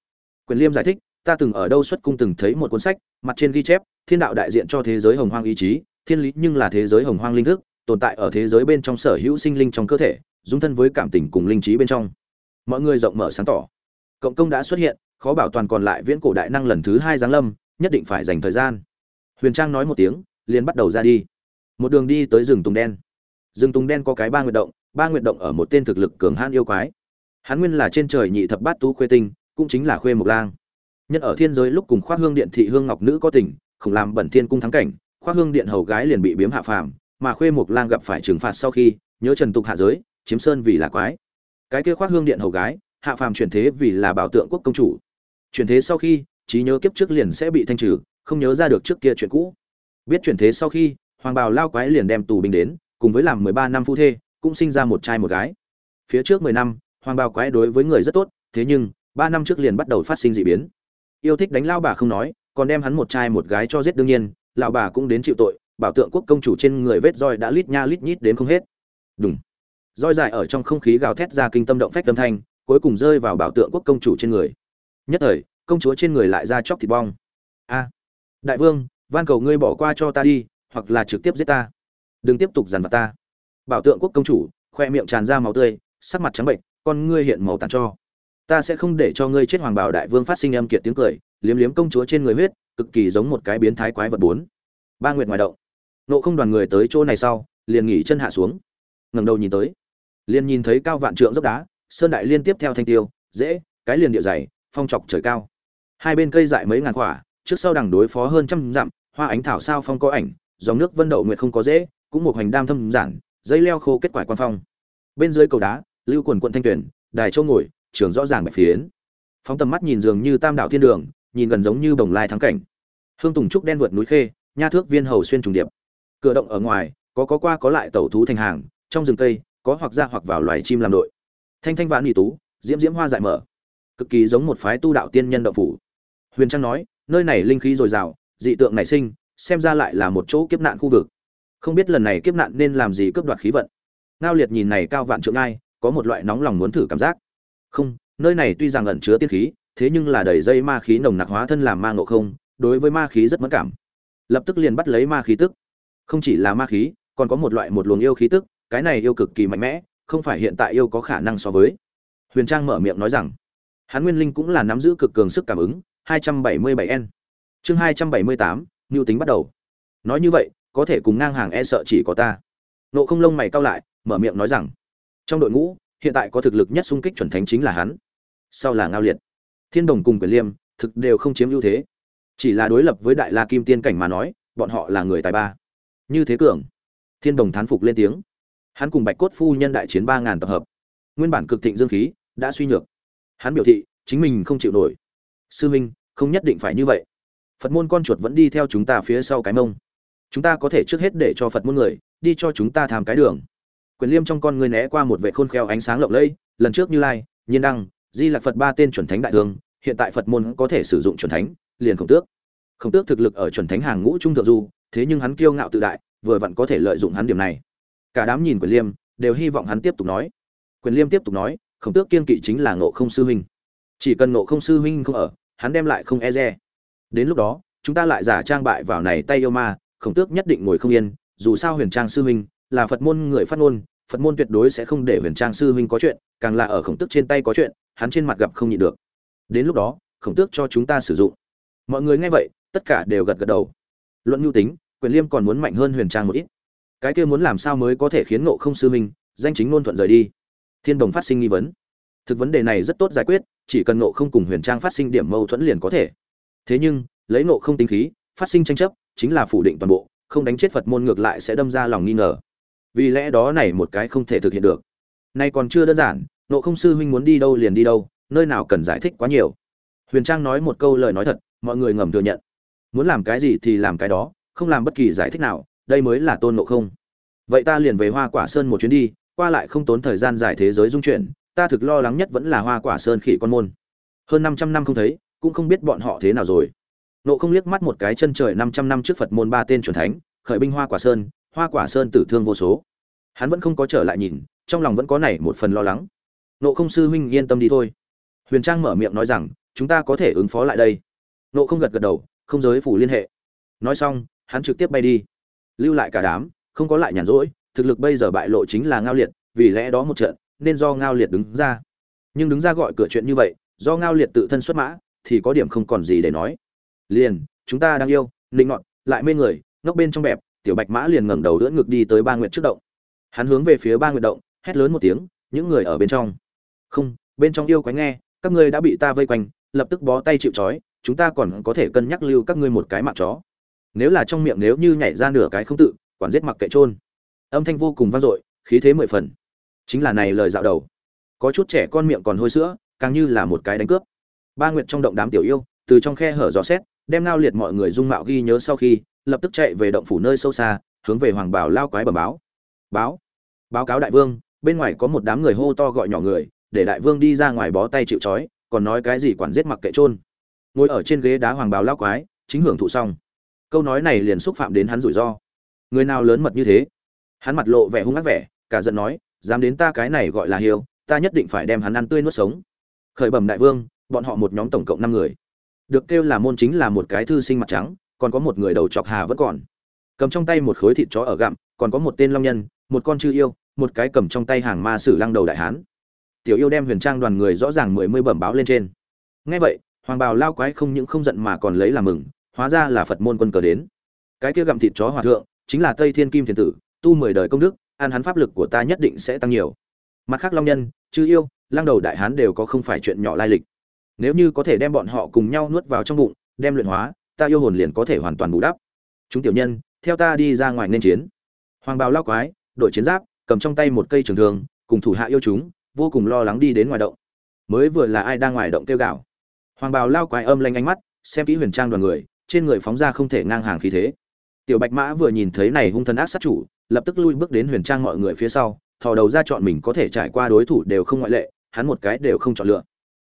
Quyển liêm giải thích ta từng ở đâu xuất cung từng thấy một cuốn sách, mặt trên ghi chép, thiên đạo đại diện cho thế giới hồng hoang ý chí, thiên lý nhưng là thế giới hồng hoang linh thức, tồn tại ở thế giới bên trong sở hữu sinh linh trong cơ thể, dung thân với cảm tình cùng linh trí bên trong. Mọi người rộng mở sáng tỏ. Cộng công đã xuất hiện, khó bảo toàn còn lại viễn cổ đại năng lần thứ hai giáng lâm, nhất định phải dành thời gian. Huyền trang nói một tiếng, liền bắt đầu ra đi. Một đường đi tới rừng tùng đen. Rừng tùng đen có cái ba nguyệt động, ba nguyệt động ở một tên thực lực cường hãn yêu quái. Hắn nguyên là trên trời nhị thập bát tú khuê tinh, cũng chính là khuê mộc lang nhân ở thiên giới lúc cùng khoác hương điện thị hương ngọc nữ có tình không làm bẩn thiên cung thắng cảnh, khoác hương điện hầu gái liền bị biếm hạ phàm, mà khuê mộc lang gặp phải trừng phạt sau khi, nhớ trần tục hạ giới, chiếm sơn vì là quái. Cái kia khoác hương điện hầu gái, hạ phàm chuyển thế vì là bảo tượng quốc công chủ. Chuyển thế sau khi, trí nhớ kiếp trước liền sẽ bị thanh trừ, không nhớ ra được trước kia chuyện cũ. Biết chuyển thế sau khi, hoàng bào lao quái liền đem tù binh đến, cùng với làm mười ba năm phu thê, cũng sinh ra một trai một gái. Phía trước mười năm, hoàng bào quái đối với người rất tốt, thế nhưng, ba năm trước liền bắt đầu phát sinh dị biến yêu thích đánh lao bà không nói, còn đem hắn một trai một gái cho giết đương nhiên, lão bà cũng đến chịu tội, bảo tượng quốc công chủ trên người vết roi đã lít nha lít nhít đến không hết. Đúng roi dài ở trong không khí gào thét ra kinh tâm động phách tâm thanh, cuối cùng rơi vào bảo tượng quốc công chủ trên người. Nhất thời, công chúa trên người lại ra chóc thịt bong. A. Đại vương, van cầu ngươi bỏ qua cho ta đi, hoặc là trực tiếp giết ta. Đừng tiếp tục dằn vặt ta. Bảo tượng quốc công chủ, khoe miệng tràn ra máu tươi, sắc mặt trắng bệnh con ngươi hiện màu tàn cho ta sẽ không để cho ngươi chết hoàng bảo đại vương phát sinh âm kiệt tiếng cười, liếm liếm công chúa trên người huyết, cực kỳ giống một cái biến thái quái vật bốn. Ba nguyệt ngoài động. Nộ không đoàn người tới chỗ này sau, liền nghỉ chân hạ xuống. Ngẩng đầu nhìn tới. Liền nhìn thấy cao vạn trượng dốc đá, sơn đại liên tiếp theo thanh tiêu, dễ, cái liền địa dày, phong trọc trời cao. Hai bên cây dại mấy ngàn quả, trước sau đằng đối phó hơn trăm dặm, hoa ánh thảo sao phong có ảnh, dòng nước vân đậu nguyệt không có dễ, cũng một hoành đam thâm giản, dây leo khô kết quả quan phong. Bên dưới cầu đá, lưu quần quận thanh tuyển, đài châu ngồi trường rõ ràng bạch phiến. Phóng tầm mắt nhìn dường như tam đảo thiên đường, nhìn gần giống như bồng lai thắng cảnh. Hương tùng trúc đen vượt núi khê, nha thước viên hầu xuyên trùng điệp. Cửa động ở ngoài, có có qua có lại tẩu thú thành hàng, trong rừng cây, có hoặc ra hoặc vào loài chim làm đội. Thanh thanh vãn nhị tú, diễm diễm hoa dại mở. Cực kỳ giống một phái tu đạo tiên nhân động phủ. Huyền trang nói, nơi này linh khí dồi dào, dị tượng nảy sinh, xem ra lại là một chỗ kiếp nạn khu vực. Không biết lần này kiếp nạn nên làm gì cướp đoạt khí vận. Ngao liệt nhìn này cao vạn trượng ai có một loại nóng lòng muốn thử cảm giác không nơi này tuy rằng ẩn chứa tiên khí thế nhưng là đầy dây ma khí nồng nặc hóa thân làm ma ngộ không đối với ma khí rất mất cảm. Lập tức liền bắt lấy ma khí tức. Không chỉ là ma khí còn có một loại một luồng yêu khí tức cái này yêu cực kỳ mạnh mẽ không phải hiện tại yêu có khả năng so với. Huyền trang mở miệng nói rằng hắn nguyên linh cũng là nắm giữ cực cường sức cảm ứng 277 n. Chương 278, mưu tính bắt đầu. Nói như vậy có thể cùng ngang hàng e sợ chỉ có ta. Nộ không lông mày cao lại mở miệng nói rằng trong đội ngũ hiện tại có thực lực nhất xung kích chuẩn thánh chính là hắn. Sau là ngao liệt. Thiên đồng cùng quyền liêm, thực đều không chiếm ưu thế. Chỉ là đối lập với đại la kim tiên cảnh mà nói, bọn họ là người tài ba. Như thế cường. Thiên đồng thán phục lên tiếng. Hắn cùng bạch cốt phu nhân đại chiến ba ngàn tập hợp. Nguyên bản cực thịnh dương khí, đã suy nhược. Hắn biểu thị, chính mình không chịu nổi. Sư huynh không nhất định phải như vậy. Phật môn con chuột vẫn đi theo chúng ta phía sau cái mông. Chúng ta có thể trước hết để cho phật môn người, đi cho chúng ta tham cái đường quyền liêm trong con người né qua một vệ khôn khéo ánh sáng lộng lẫy, lần trước như lai, nhiên đăng, di lạc phật ba tên chuẩn thánh đại thương hiện tại phật môn có thể sử dụng chuẩn thánh, liền khổng tước. Khổng tước thực lực ở chuẩn thánh hàng ngũ trung thượng du, thế nhưng hắn kiêu ngạo tự đại, vừa vặn có thể lợi dụng hắn điểm này. Cả đám nhìn quyền liêm, đều hy vọng hắn tiếp tục nói. Quyền liêm tiếp tục nói, khổng tước kiên kỵ chính là ngộ không sư huynh. Chỉ cần ngộ không sư huynh không ở, hắn đem lại không e dè. Đến lúc đó, chúng ta lại giả trang bại vào này tay yêu ma, khổng tước nhất định ngồi không yên, dù sao huyền trang sư huynh là phật môn người phát ngôn, phật môn tuyệt đối sẽ không để huyền trang sư huynh có chuyện, càng là ở khổng tước trên tay có chuyện, hắn trên mặt gặp không nhịn được. Đến lúc đó, khổng tước cho chúng ta sử dụng. Mọi người nghe vậy, tất cả đều gật gật đầu. Luận nhu tính, quyền liêm còn muốn mạnh hơn huyền trang một ít. Cái kia muốn làm sao mới có thể khiến ngộ không sư huynh danh chính ngôn thuận rời đi? Thiên đồng phát sinh nghi vấn. Thực vấn đề này rất tốt giải quyết, chỉ cần ngộ không cùng huyền trang phát sinh điểm mâu thuẫn liền có thể. Thế nhưng, lấy ngộ không tính khí, phát sinh tranh chấp, chính là phủ định toàn bộ, không đánh chết phật môn ngược lại sẽ đâm ra lòng nghi ngờ vì lẽ đó này một cái không thể thực hiện được. Nay còn chưa đơn giản nộ không sư huynh muốn đi đâu liền đi đâu, nơi nào cần giải thích quá nhiều. Huyền trang nói một câu lời nói thật, mọi người ngầm thừa nhận. Muốn làm cái gì thì làm cái đó, không làm bất kỳ giải thích nào, đây mới là tôn nộ không. Vậy ta liền về hoa quả sơn một chuyến đi, qua lại không tốn thời gian giải thế giới dung chuyển ta thực lo lắng nhất vẫn là hoa quả sơn khỉ con môn. Hơn 500 năm không thấy, cũng không biết bọn họ thế nào rồi. Nộ không liếc mắt một cái, chân trời 500 năm trước phật môn ba tên chuẩn thánh, khởi binh hoa quả sơn hoa quả sơn tử thương vô số. Hắn vẫn không có trở lại nhìn, trong lòng vẫn có này một phần lo lắng. Nộ không sư huynh yên tâm đi thôi. Huyền trang mở miệng nói rằng, chúng ta có thể ứng phó lại đây. Nộ không gật gật đầu, không giới phủ liên hệ. Nói xong, hắn trực tiếp bay đi. Lưu lại cả đám, không có lại nhàn rỗi, thực lực bây giờ bại lộ chính là ngao liệt, vì lẽ đó một trận, nên do ngao liệt đứng ra. Nhưng đứng ra gọi cửa chuyện như vậy, do ngao liệt tự thân xuất mã, thì có điểm không còn gì để nói. Liền, chúng ta đang yêu, linh ngọn, lại mê người, ngốc bên trong bẹp tiểu bạch mã liền ngẩng đầu đỡ ngực đi tới ba nguyện trước động. Hắn hướng về phía ba nguyện động, hét lớn một tiếng, những người ở bên trong. Không, bên trong yêu quái nghe, các ngươi đã bị ta vây quanh, lập tức bó tay chịu trói, chúng ta còn có thể cân nhắc lưu các ngươi một cái mạng chó. Nếu là trong miệng nếu như nhảy ra nửa cái không tự, quản giết mặc kệ trôn âm thanh vô cùng vang dội, khí thế mười phần. Chính là này lời dạo đầu. Có chút trẻ con miệng còn hôi sữa, càng như là một cái đánh cướp. Ba nguyệt trong động đám tiểu yêu, từ trong khe hở gió xét, đem ngao liệt mọi người dung mạo ghi nhớ sau khi lập tức chạy về động phủ nơi sâu xa, hướng về hoàng bảo lao quái bẩm báo. Báo báo cáo đại vương, bên ngoài có một đám người hô to gọi nhỏ người, để đại vương đi ra ngoài bó tay chịu trói, còn nói cái gì quản giết mặc kệ trôn ngồi ở trên ghế đá hoàng bào lao quái, chính hưởng thụ xong. Câu nói này liền xúc phạm đến hắn rủi ro. Người nào lớn mật như thế? Hắn mặt lộ vẻ hung ác vẻ, cả giận nói, dám đến ta cái này gọi là hiêu, ta nhất định phải đem hắn ăn tươi nuốt sống. Khởi bẩm đại vương, bọn họ một nhóm tổng cộng năm người. Được kêu là môn chính là một cái thư sinh mặt trắng còn có một người đầu chọc hà vẫn còn. Cầm trong tay một khối thịt chó ở gặm, còn có một tên long nhân, một con chư yêu, một cái cầm trong tay hàng ma sử lăng đầu đại hán. Tiểu yêu đem huyền trang đoàn người rõ ràng mười mươi bẩm báo lên trên. Ngay vậy, hoàng bào lao quái không những không giận mà còn lấy làm mừng, hóa ra là phật môn quân cờ đến. Cái kia gặm thịt chó hòa thượng, chính là tây thiên kim thiền tử, tu mười đời công đức ăn hắn pháp lực của ta nhất định sẽ tăng nhiều. Mặt khác long nhân, chư yêu, lăng đầu đại hán đều có không phải chuyện nhỏ lai lịch. Nếu như có thể đem bọn họ cùng nhau nuốt vào trong bụng, đem luyện hóa ta yêu hồn liền có thể hoàn toàn bù đắp. Chúng tiểu nhân theo ta đi ra ngoài nên chiến. Hoàng bào lao quái đội chiến giáp cầm trong tay một cây trường thương, cùng thủ hạ yêu chúng vô cùng lo lắng đi đến ngoài động. Mới vừa là ai đang ngoài động kêu gạo hoàng bào lao quái âm lanh ánh mắt xem kỹ huyền trang đoàn người trên người phóng ra không thể ngang hàng khí thế. Tiểu bạch mã vừa nhìn thấy này hung thần ác sát chủ lập tức lui bước đến huyền trang mọi người phía sau thò đầu ra chọn mình có thể trải qua đối thủ đều không ngoại lệ hắn một cái đều không chọn lựa.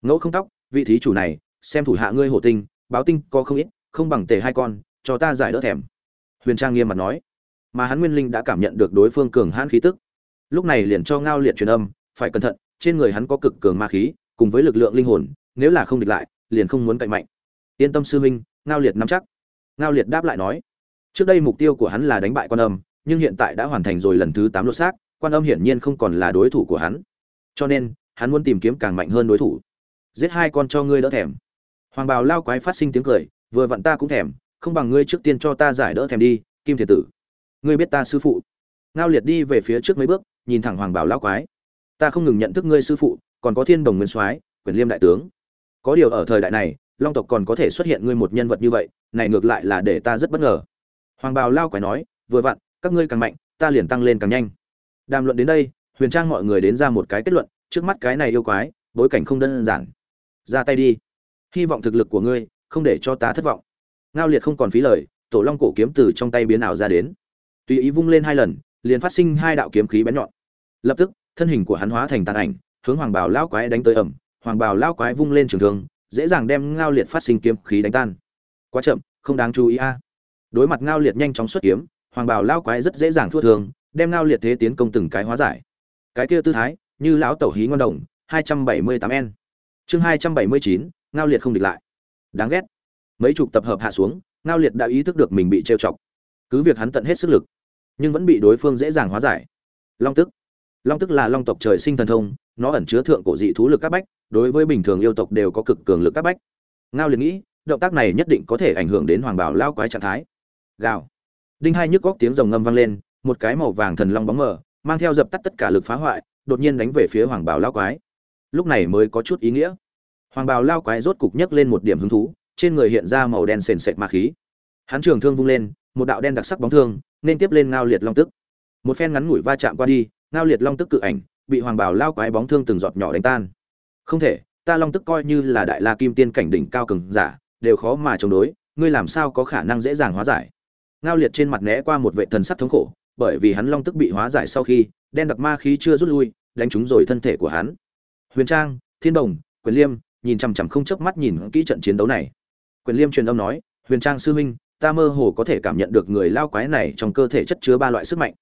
Ngẫu không tóc vị thí chủ này xem thủ hạ ngươi hổ tinh báo tinh có không ít không bằng tề hai con, cho ta giải đỡ thèm. Huyền trang nghiêm mặt nói. Mà hắn nguyên linh đã cảm nhận được đối phương cường hãn khí tức. Lúc này liền cho ngao liệt truyền âm, phải cẩn thận, trên người hắn có cực cường ma khí, cùng với lực lượng linh hồn, nếu là không địch lại, liền không muốn cạnh mạnh. Yên tâm sư huynh, ngao liệt nắm chắc. Ngao liệt đáp lại nói. Trước đây mục tiêu của hắn là đánh bại quan âm, nhưng hiện tại đã hoàn thành rồi lần thứ tám lô xác, quan âm hiển nhiên không còn là đối thủ của hắn. Cho nên, hắn muốn tìm kiếm càng mạnh hơn đối thủ. Giết hai con cho ngươi đỡ thèm. Hoàng bào lao quái phát sinh tiếng cười vừa vặn ta cũng thèm, không bằng ngươi trước tiên cho ta giải đỡ thèm đi, kim thiền tử. Ngươi biết ta sư phụ. Ngao liệt đi về phía trước mấy bước, nhìn thẳng hoàng bảo lao quái. Ta không ngừng nhận thức ngươi sư phụ, còn có thiên đồng nguyên soái, quyền liêm đại tướng. Có điều ở thời đại này, long tộc còn có thể xuất hiện ngươi một nhân vật như vậy, này ngược lại là để ta rất bất ngờ. Hoàng bào lao quái nói, vừa vặn, các ngươi càng mạnh, ta liền tăng lên càng nhanh. Đàm luận đến đây, huyền trang mọi người đến ra một cái kết luận, trước mắt cái này yêu quái, bối cảnh không đơn giản. Ra tay đi. Hy vọng thực lực của ngươi không để cho ta thất vọng. Ngao liệt không còn phí lời, tổ long cổ kiếm từ trong tay biến ảo ra đến. Tùy ý vung lên hai lần, liền phát sinh hai đạo kiếm khí bén nhọn. Lập tức, thân hình của hắn hóa thành tàn ảnh, hướng hoàng Bảo lao quái đánh tới ẩm. Hoàng Bảo lao quái vung lên trường thương, dễ dàng đem ngao liệt phát sinh kiếm khí đánh tan. Quá chậm, không đáng chú ý a. Đối mặt ngao liệt nhanh chóng xuất kiếm, hoàng Bảo lao quái rất dễ dàng thua thường, đem ngao liệt thế tiến công từng cái hóa giải. Cái kia tư thái, như lão tẩu hí ngon đồng, hai trăm bảy mươi tám n chương hai trăm bảy mươi chín, ngao liệt không địch lại đáng ghét. Mấy chục tập hợp hạ xuống, ngao liệt đã ý thức được mình bị trêu chọc. Cứ việc hắn tận hết sức lực, nhưng vẫn bị đối phương dễ dàng hóa giải. Long tức. Long tức là long tộc trời sinh thần thông, nó ẩn chứa thượng cổ dị thú lực các bách, đối với bình thường yêu tộc đều có cực cường lực các bách. Ngao liền nghĩ, động tác này nhất định có thể ảnh hưởng đến hoàng bảo lao quái trạng thái. Gào. Đinh hai nhức góc tiếng rồng ngâm vang lên, một cái màu vàng thần long bóng mờ, mang theo dập tắt tất cả lực phá hoại, đột nhiên đánh về phía hoàng bảo lao quái. Lúc này mới có chút ý nghĩa hoàng bào lao quái rốt cục nhấc lên một điểm hứng thú, trên người hiện ra màu đen sền sệt ma khí. Hắn trường thương vung lên, một đạo đen đặc sắc bóng thương, nên tiếp lên ngao liệt long tức. Một phen ngắn ngủi va chạm qua đi, ngao liệt long tức cự ảnh, bị hoàng bào lao quái bóng thương từng giọt nhỏ đánh tan. Không thể, ta long tức coi như là đại la kim tiên cảnh đỉnh cao cường giả, đều khó mà chống đối, ngươi làm sao có khả năng dễ dàng hóa giải? Ngao liệt trên mặt né qua một vệ thần sắc thống khổ, bởi vì hắn long tức bị hóa giải sau khi, đen đặc ma khí chưa rút lui, đánh trúng rồi thân thể của hắn. Huyền trang, thiên đồng, quyền liêm nhìn chằm chằm không chớp mắt nhìn kỹ trận chiến đấu này. Quyền liêm truyền âm nói, huyền trang sư huynh, ta mơ hồ có thể cảm nhận được người lao quái này trong cơ thể chất chứa ba loại sức mạnh.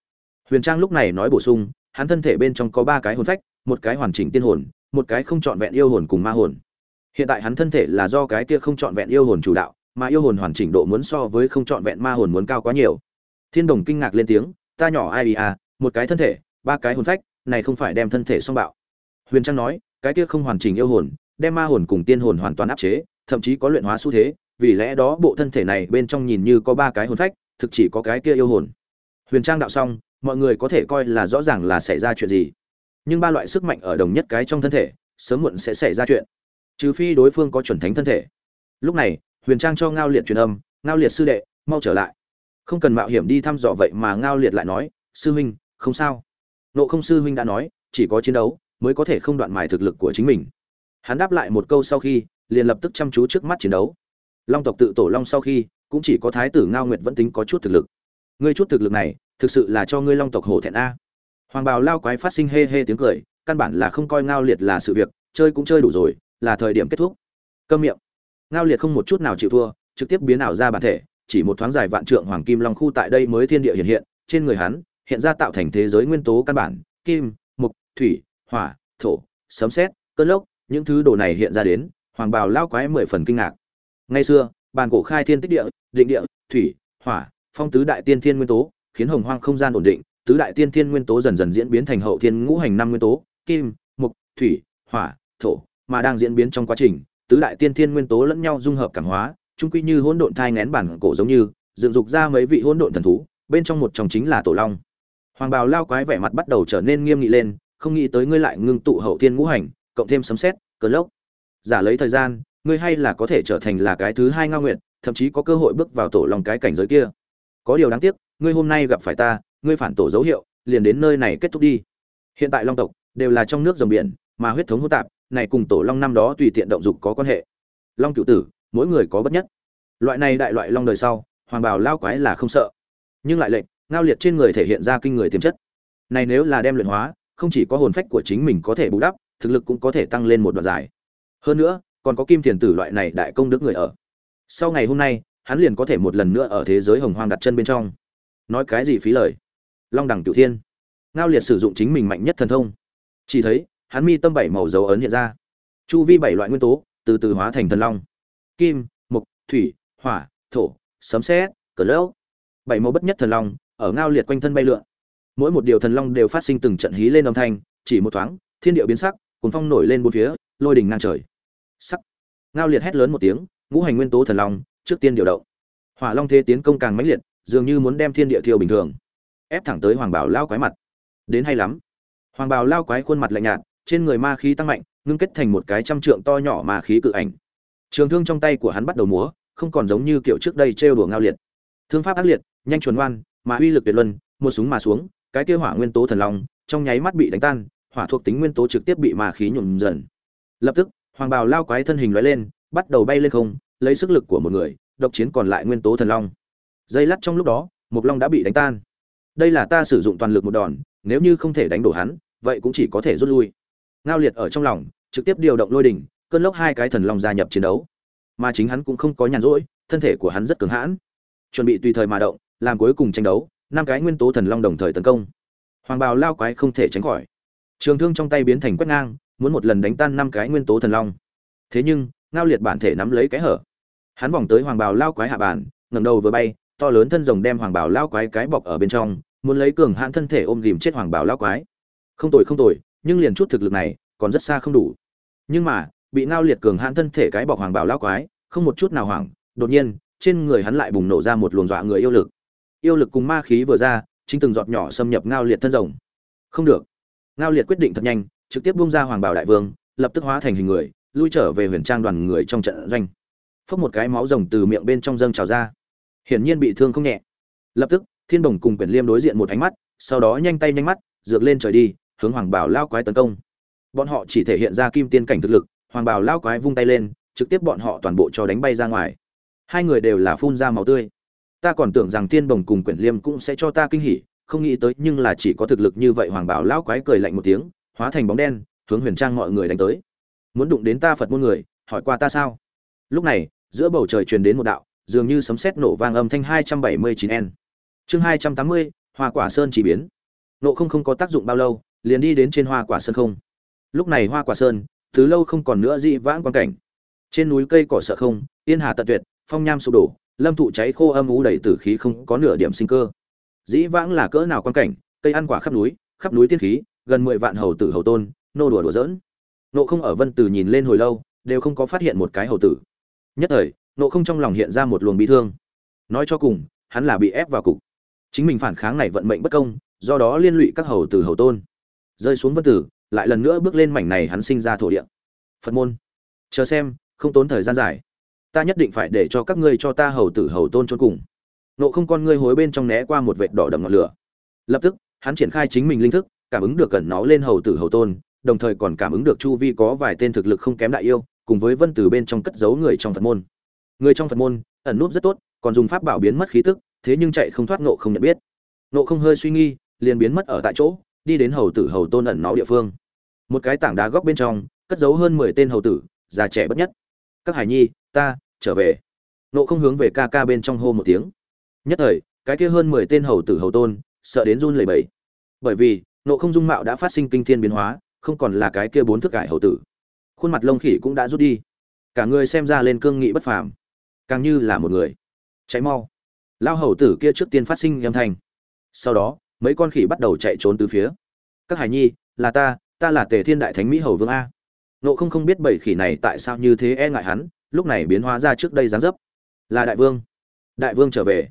Huyền trang lúc này nói bổ sung, hắn thân thể bên trong có ba cái hồn phách, một cái hoàn chỉnh tiên hồn, một cái không trọn vẹn yêu hồn cùng ma hồn. Hiện tại hắn thân thể là do cái kia không trọn vẹn yêu hồn chủ đạo, mà yêu hồn hoàn chỉnh độ muốn so với không trọn vẹn ma hồn muốn cao quá nhiều. Thiên đồng kinh ngạc lên tiếng, ta nhỏ ai à một cái thân thể, ba cái hồn phách, này không phải đem thân thể song bạo. Huyền trang nói, cái kia không hoàn chỉnh yêu hồn đem ma hồn cùng tiên hồn hoàn toàn áp chế, thậm chí có luyện hóa xu thế, vì lẽ đó bộ thân thể này bên trong nhìn như có ba cái hồn phách, thực chỉ có cái kia yêu hồn. Huyền trang đạo xong, mọi người có thể coi là rõ ràng là xảy ra chuyện gì. Nhưng ba loại sức mạnh ở đồng nhất cái trong thân thể, sớm muộn sẽ xảy ra chuyện. Trừ phi đối phương có chuẩn thánh thân thể. Lúc này, huyền trang cho ngao liệt truyền âm, ngao liệt sư đệ, mau trở lại. Không cần mạo hiểm đi thăm dò vậy mà ngao liệt lại nói, sư huynh, không sao. Nộ không sư huynh đã nói, chỉ có chiến đấu mới có thể không đoạn mài thực lực của chính mình hắn đáp lại một câu sau khi, liền lập tức chăm chú trước mắt chiến đấu. Long tộc tự tổ long sau khi, cũng chỉ có thái tử ngao nguyệt vẫn tính có chút thực lực. Ngươi chút thực lực này, thực sự là cho ngươi long tộc hổ thẹn a. Hoàng bào lao quái phát sinh hê hê tiếng cười, căn bản là không coi ngao liệt là sự việc, chơi cũng chơi đủ rồi, là thời điểm kết thúc. Câm miệng. Ngao liệt không một chút nào chịu thua, trực tiếp biến ảo ra bản thể, chỉ một thoáng dài vạn trượng hoàng kim long khu tại đây mới thiên địa hiện hiện, trên người hắn, hiện ra tạo thành thế giới nguyên tố căn bản, kim, mục, thủy, hỏa, thổ, sấm sét, cơn lốc những thứ đồ này hiện ra đến, hoàng bào lao quái mười phần kinh ngạc. Ngày xưa, bàn cổ khai thiên tích địa, định địa, thủy, hỏa, phong tứ đại tiên thiên nguyên tố, khiến hồng hoang không gian ổn định, tứ đại tiên thiên nguyên tố dần dần diễn biến thành hậu thiên ngũ hành năm nguyên tố, kim, mục, thủy, hỏa, thổ, mà đang diễn biến trong quá trình, tứ đại tiên thiên nguyên tố lẫn nhau dung hợp cảm hóa chung quy như hỗn độn thai ngén bản cổ giống như, dựng dục ra mấy vị hỗn độn thần thú, bên trong một trong chính là tổ long. Hoàng bào lao quái vẻ mặt bắt đầu trở nên nghiêm nghị lên, không nghĩ tới ngươi lại ngưng tụ hậu thiên ngũ hành cộng thêm sấm xét cơn lốc. Giả lấy thời gian, ngươi hay là có thể trở thành là cái thứ hai ngao nguyện thậm chí có cơ hội bước vào tổ lòng cái cảnh giới kia. Có điều đáng tiếc, ngươi hôm nay gặp phải ta, ngươi phản tổ dấu hiệu, liền đến nơi này kết thúc đi. Hiện tại long tộc đều là trong nước dòng biển, mà huyết thống hỗn tạp, này cùng tổ long năm đó tùy tiện động dục có quan hệ. Long cựu tử, mỗi người có bất nhất. Loại này đại loại long đời sau, hoàng bào lao quái là không sợ. Nhưng lại lệnh, ngao liệt trên người thể hiện ra kinh người tiềm chất. Này nếu là đem luyện hóa, không chỉ có hồn phách của chính mình có thể bù đắp thực lực cũng có thể tăng lên một đoạn dài. Hơn nữa còn có kim thiền tử loại này đại công đức người ở. Sau ngày hôm nay hắn liền có thể một lần nữa ở thế giới hồng hoang đặt chân bên trong. Nói cái gì phí lời? Long đẳng cửu thiên. Ngao liệt sử dụng chính mình mạnh nhất thần thông. Chỉ thấy hắn mi tâm bảy màu dấu ấn hiện ra. Chu vi bảy loại nguyên tố từ từ hóa thành thần long. Kim mộc, thủy hỏa thổ sấm sét cờ lốc bảy màu bất nhất thần long ở ngao liệt quanh thân bay lượn. Mỗi một điều thần long đều phát sinh từng trận hí lên âm thanh chỉ một thoáng thiên địa biến sắc cuồng phong nổi lên bốn phía, lôi đình ngang trời. Sắc. Ngao liệt hét lớn một tiếng, ngũ hành nguyên tố thần long, trước tiên điều động. Hỏa long thế tiến công càng mãnh liệt, dường như muốn đem thiên địa thiêu bình thường. Ép thẳng tới hoàng bảo lao quái mặt. Đến hay lắm. Hoàng bảo lao quái khuôn mặt lạnh nhạt, trên người ma khí tăng mạnh, ngưng kết thành một cái trăm trượng to nhỏ ma khí cự ảnh. Trường thương trong tay của hắn bắt đầu múa, không còn giống như kiểu trước đây trêu đùa ngao liệt. Thương pháp ác liệt, nhanh chuẩn ngoan, mà uy lực tuyệt luân, một súng mà xuống, cái kia hỏa nguyên tố thần long, trong nháy mắt bị đánh tan hỏa thuộc tính nguyên tố trực tiếp bị ma khí nhuộm dần. Lập tức, hoàng bào lao quái thân hình lóe lên, bắt đầu bay lên không, lấy sức lực của một người, độc chiến còn lại nguyên tố thần long. Dây lắt trong lúc đó mục long đã bị đánh tan. Đây là ta sử dụng toàn lực một đòn, nếu như không thể đánh đổ hắn, vậy cũng chỉ có thể rút lui. Ngao liệt ở trong lòng, trực tiếp điều động lôi đỉnh, cơn lốc hai cái thần long gia nhập chiến đấu. Mà chính hắn cũng không có nhàn rỗi, thân thể của hắn rất cứng hãn. Chuẩn bị tùy thời mà động, làm cuối cùng tranh đấu, năm cái nguyên tố thần long đồng thời tấn công. Hoàng bào lao quái không thể tránh khỏi trường thương trong tay biến thành quét ngang muốn một lần đánh tan năm cái nguyên tố thần long. Thế nhưng ngao liệt bản thể nắm lấy cái hở. Hắn vòng tới hoàng bào lao quái hạ bản, ngẩng đầu vừa bay to lớn thân rồng đem hoàng bào lao quái cái bọc ở bên trong muốn lấy cường hãn thân thể ôm ghìm chết hoàng bào lao quái. Không tội không tội, nhưng liền chút thực lực này còn rất xa không đủ. Nhưng mà bị ngao liệt cường hãn thân thể cái bọc hoàng bảo lao quái không một chút nào hoảng đột nhiên trên người hắn lại bùng nổ ra một luồng dọa người yêu lực. Yêu lực cùng ma khí vừa ra chính từng giọt nhỏ xâm nhập ngao liệt thân rồng. Không được ngao liệt quyết định thật nhanh, trực tiếp bung ra hoàng bảo đại vương, lập tức hóa thành hình người, lui trở về huyền trang đoàn người trong trận doanh. Phốc một cái máu rồng từ miệng bên trong dâng trào ra. Hiển nhiên bị thương không nhẹ. Lập tức, thiên bồng cùng quyển liêm đối diện một ánh mắt, sau đó nhanh tay nhanh mắt, dược lên trời đi, hướng hoàng bảo lao quái tấn công. Bọn họ chỉ thể hiện ra kim tiên cảnh thực lực, hoàng bảo lao quái vung tay lên, trực tiếp bọn họ toàn bộ cho đánh bay ra ngoài. Hai người đều là phun ra máu tươi. Ta còn tưởng rằng thiên bồng cùng quyển liêm cũng sẽ cho ta kinh hỉ không nghĩ tới nhưng là chỉ có thực lực như vậy hoàng bảo Lão quái cười lạnh một tiếng hóa thành bóng đen hướng huyền trang mọi người đánh tới muốn đụng đến ta phật môn người hỏi qua ta sao lúc này giữa bầu trời truyền đến một đạo dường như sấm sét nổ vang âm thanh 279N. Chương 280, Hoa Quả Sơn chỉ biến. Nộ không không có tác dụng bao lâu, liền đi đến trên Hoa Quả Sơn không. Lúc này Hoa Quả Sơn, từ lâu không còn nữa dị vãng quan cảnh. Trên núi cây cỏ sợ không, yên hà tận tuyệt, phong nham sụp đổ, lâm thụ cháy khô âm u đầy tử khí không có nửa điểm sinh cơ. Dĩ vãng là cỡ nào quan cảnh, cây ăn quả khắp núi, khắp núi tiên khí, gần 10 vạn hầu tử hầu tôn, nô đùa đùa giỡn. Nộ không ở Vân Tử nhìn lên hồi lâu, đều không có phát hiện một cái hầu tử. Nhất thời, nộ không trong lòng hiện ra một luồng bi thương. Nói cho cùng hắn là bị ép vào cục. Chính mình phản kháng này vận mệnh bất công do đó liên lụy các hầu tử hầu tôn. Rơi xuống vân tử lại lần nữa bước lên mảnh này hắn sinh ra thổ địa. Phật môn. Chờ xem không tốn thời gian dài. Ta nhất định phải để cho các ngươi cho ta hầu tử hầu tôn trốn cùng nộ không con ngươi hối bên trong né qua một vệt đỏ đậm ngọn lửa. Lập tức, hắn triển khai chính mình linh thức, cảm ứng được cẩn nó lên hầu tử hầu tôn, đồng thời còn cảm ứng được chu vi có vài tên thực lực không kém đại yêu, cùng với vân tử bên trong cất giấu người trong phật môn. Người trong phật môn, ẩn núp rất tốt, còn dùng pháp bảo biến mất khí tức, thế nhưng chạy không thoát nộ không nhận biết. Nộ không hơi suy nghi, liền biến mất ở tại chỗ, đi đến hầu tử hầu tôn ẩn nó địa phương. Một cái tảng đá góc bên trong, cất giấu hơn mười tên hầu tử, già trẻ bất nhất. Các hải nhi, ta trở về. Nộ không hướng về ca ca bên trong hô một tiếng nhất thời, cái kia hơn mười tên hầu tử hầu tôn, sợ đến run lẩy bẩy. Bởi vì, nộ không dung mạo đã phát sinh kinh thiên biến hóa, không còn là cái kia bốn thức cải hầu tử. Khuôn mặt lông khỉ cũng đã rút đi. Cả người xem ra lên cương nghị bất phàm. Càng như là một người. Cháy mau. Lao hầu tử kia trước tiên phát sinh âm thanh. Sau đó, mấy con khỉ bắt đầu chạy trốn từ phía. Các hải nhi, là ta ta là tề thiên đại thánh mỹ hầu vương a. Nộ không không biết bảy khỉ này tại sao như thế e ngại hắn, lúc này biến hóa ra trước đây dáng dấp. Là đại vương. Đại vương trở về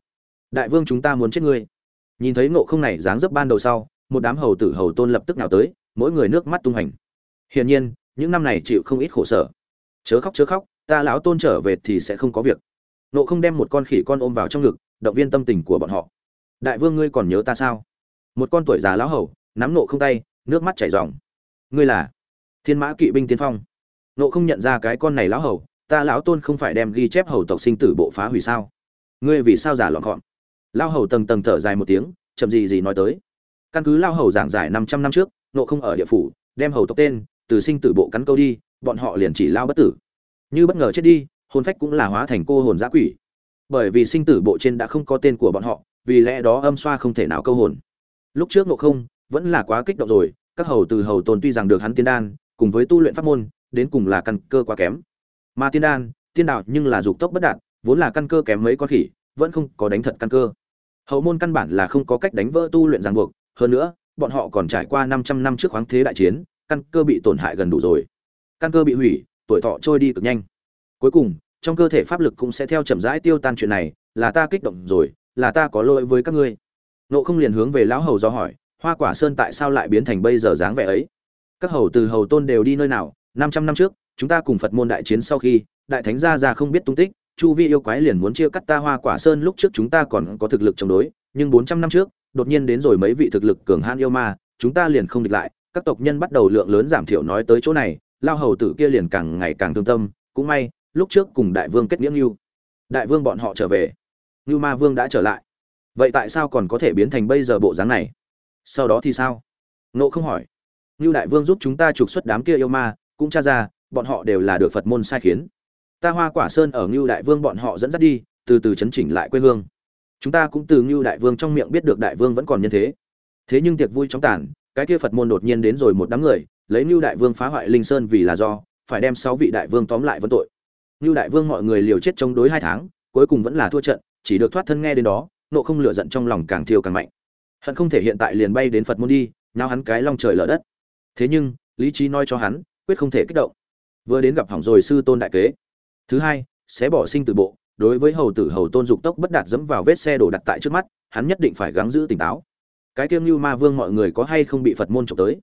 đại vương chúng ta muốn chết ngươi. Nhìn thấy ngộ không này dáng dấp ban đầu sau, một đám hầu tử hầu tôn lập tức nào tới, mỗi người nước mắt tung hành. Hiển nhiên, những năm này chịu không ít khổ sở. Chớ khóc chớ khóc, ta lão tôn trở về thì sẽ không có việc. Nộ không đem một con khỉ con ôm vào trong ngực, động viên tâm tình của bọn họ. Đại vương ngươi còn nhớ ta sao? Một con tuổi già lão hầu, nắm nộ không tay, nước mắt chảy ròng. Ngươi là thiên mã kỵ binh tiên phong. Nộ không nhận ra cái con này lão hầu, ta lão tôn không phải đem ghi chép hầu tộc sinh tử bộ phá hủy sao? Ngươi vì sao giả lọn gọn? Lão hầu tầng tầng thở dài một tiếng, chậm gì gì nói tới. Căn cứ lão hầu giảng giải năm trăm năm trước, nộ không ở địa phủ, đem hầu tộc tên, từ sinh tử bộ cắn câu đi, bọn họ liền chỉ lao bất tử. Như bất ngờ chết đi, hồn phách cũng là hóa thành cô hồn giã quỷ. Bởi vì sinh tử bộ trên đã không có tên của bọn họ, vì lẽ đó âm xoa không thể nào câu hồn. Lúc trước nộ không vẫn là quá kích động rồi, các hầu từ hầu tồn tuy rằng được hắn tiên đan, cùng với tu luyện pháp môn, đến cùng là căn cơ quá kém. Mà tiên đan, tiên đạo nhưng là dục tốc bất đạt, vốn là căn cơ kém mấy con khỉ, vẫn không có đánh thật căn cơ hậu môn căn bản là không có cách đánh vỡ tu luyện ràng buộc, hơn nữa, bọn họ còn trải qua 500 năm trước khoáng thế đại chiến, căn cơ bị tổn hại gần đủ rồi. Căn cơ bị hủy, tuổi thọ trôi đi cực nhanh. Cuối cùng, trong cơ thể pháp lực cũng sẽ theo chậm rãi tiêu tan chuyện này, là ta kích động rồi, là ta có lỗi với các ngươi. Nộ không liền hướng về lão hầu do hỏi, hoa quả sơn tại sao lại biến thành bây giờ dáng vẻ ấy? Các hầu từ hầu tôn đều đi nơi nào? Năm trăm năm trước, chúng ta cùng phật môn đại chiến sau khi, đại thánh gia ra không biết tung tích chu vi yêu quái liền muốn chia cắt ta hoa quả sơn lúc trước chúng ta còn có thực lực chống đối, nhưng bốn trăm năm trước, đột nhiên đến rồi mấy vị thực lực cường han yêu ma, chúng ta liền không địch lại. Các tộc nhân bắt đầu lượng lớn giảm thiểu nói tới chỗ này, lao hầu tử kia liền càng ngày càng thương tâm. Cũng may, lúc trước cùng đại vương kết nghĩa ngưu. Đại vương bọn họ trở về. Ngưu ma vương đã trở lại. Vậy tại sao còn có thể biến thành bây giờ bộ dáng này? Sau đó thì sao? Nộ không hỏi. Ngưu đại vương giúp chúng ta trục xuất đám kia yêu ma, cũng tra ra, bọn họ đều là được phật môn sai khiến ta hoa quả sơn ở ngưu đại vương bọn họ dẫn dắt đi từ từ chấn chỉnh lại quê hương. Chúng ta cũng từ ngưu đại vương trong miệng biết được đại vương vẫn còn nhân thế. Thế nhưng tiệc vui chóng tàn cái kia phật môn đột nhiên đến rồi một đám người lấy ngưu đại vương phá hoại linh sơn vì là do phải đem sáu vị đại vương tóm lại vấn tội. Ngưu đại vương mọi người liều chết chống đối hai tháng, cuối cùng vẫn là thua trận, chỉ được thoát thân nghe đến đó, nộ không lửa giận trong lòng càng thiêu càng mạnh. Hận không thể hiện tại liền bay đến Phật môn đi, nào hắn cái long trời lở đất. Thế nhưng lý trí nói cho hắn quyết không thể kích động. Vừa đến gặp hỏng rồi sư tôn đại kế thứ hai sẽ bỏ sinh từ bộ, đối với hầu tử hầu tôn dục tốc bất đạt dẫm vào vết xe đổ đặt tại trước mắt, hắn nhất định phải gắng giữ tỉnh táo. Cái kiêng như ma vương mọi người có hay không bị phật môn trộm tới?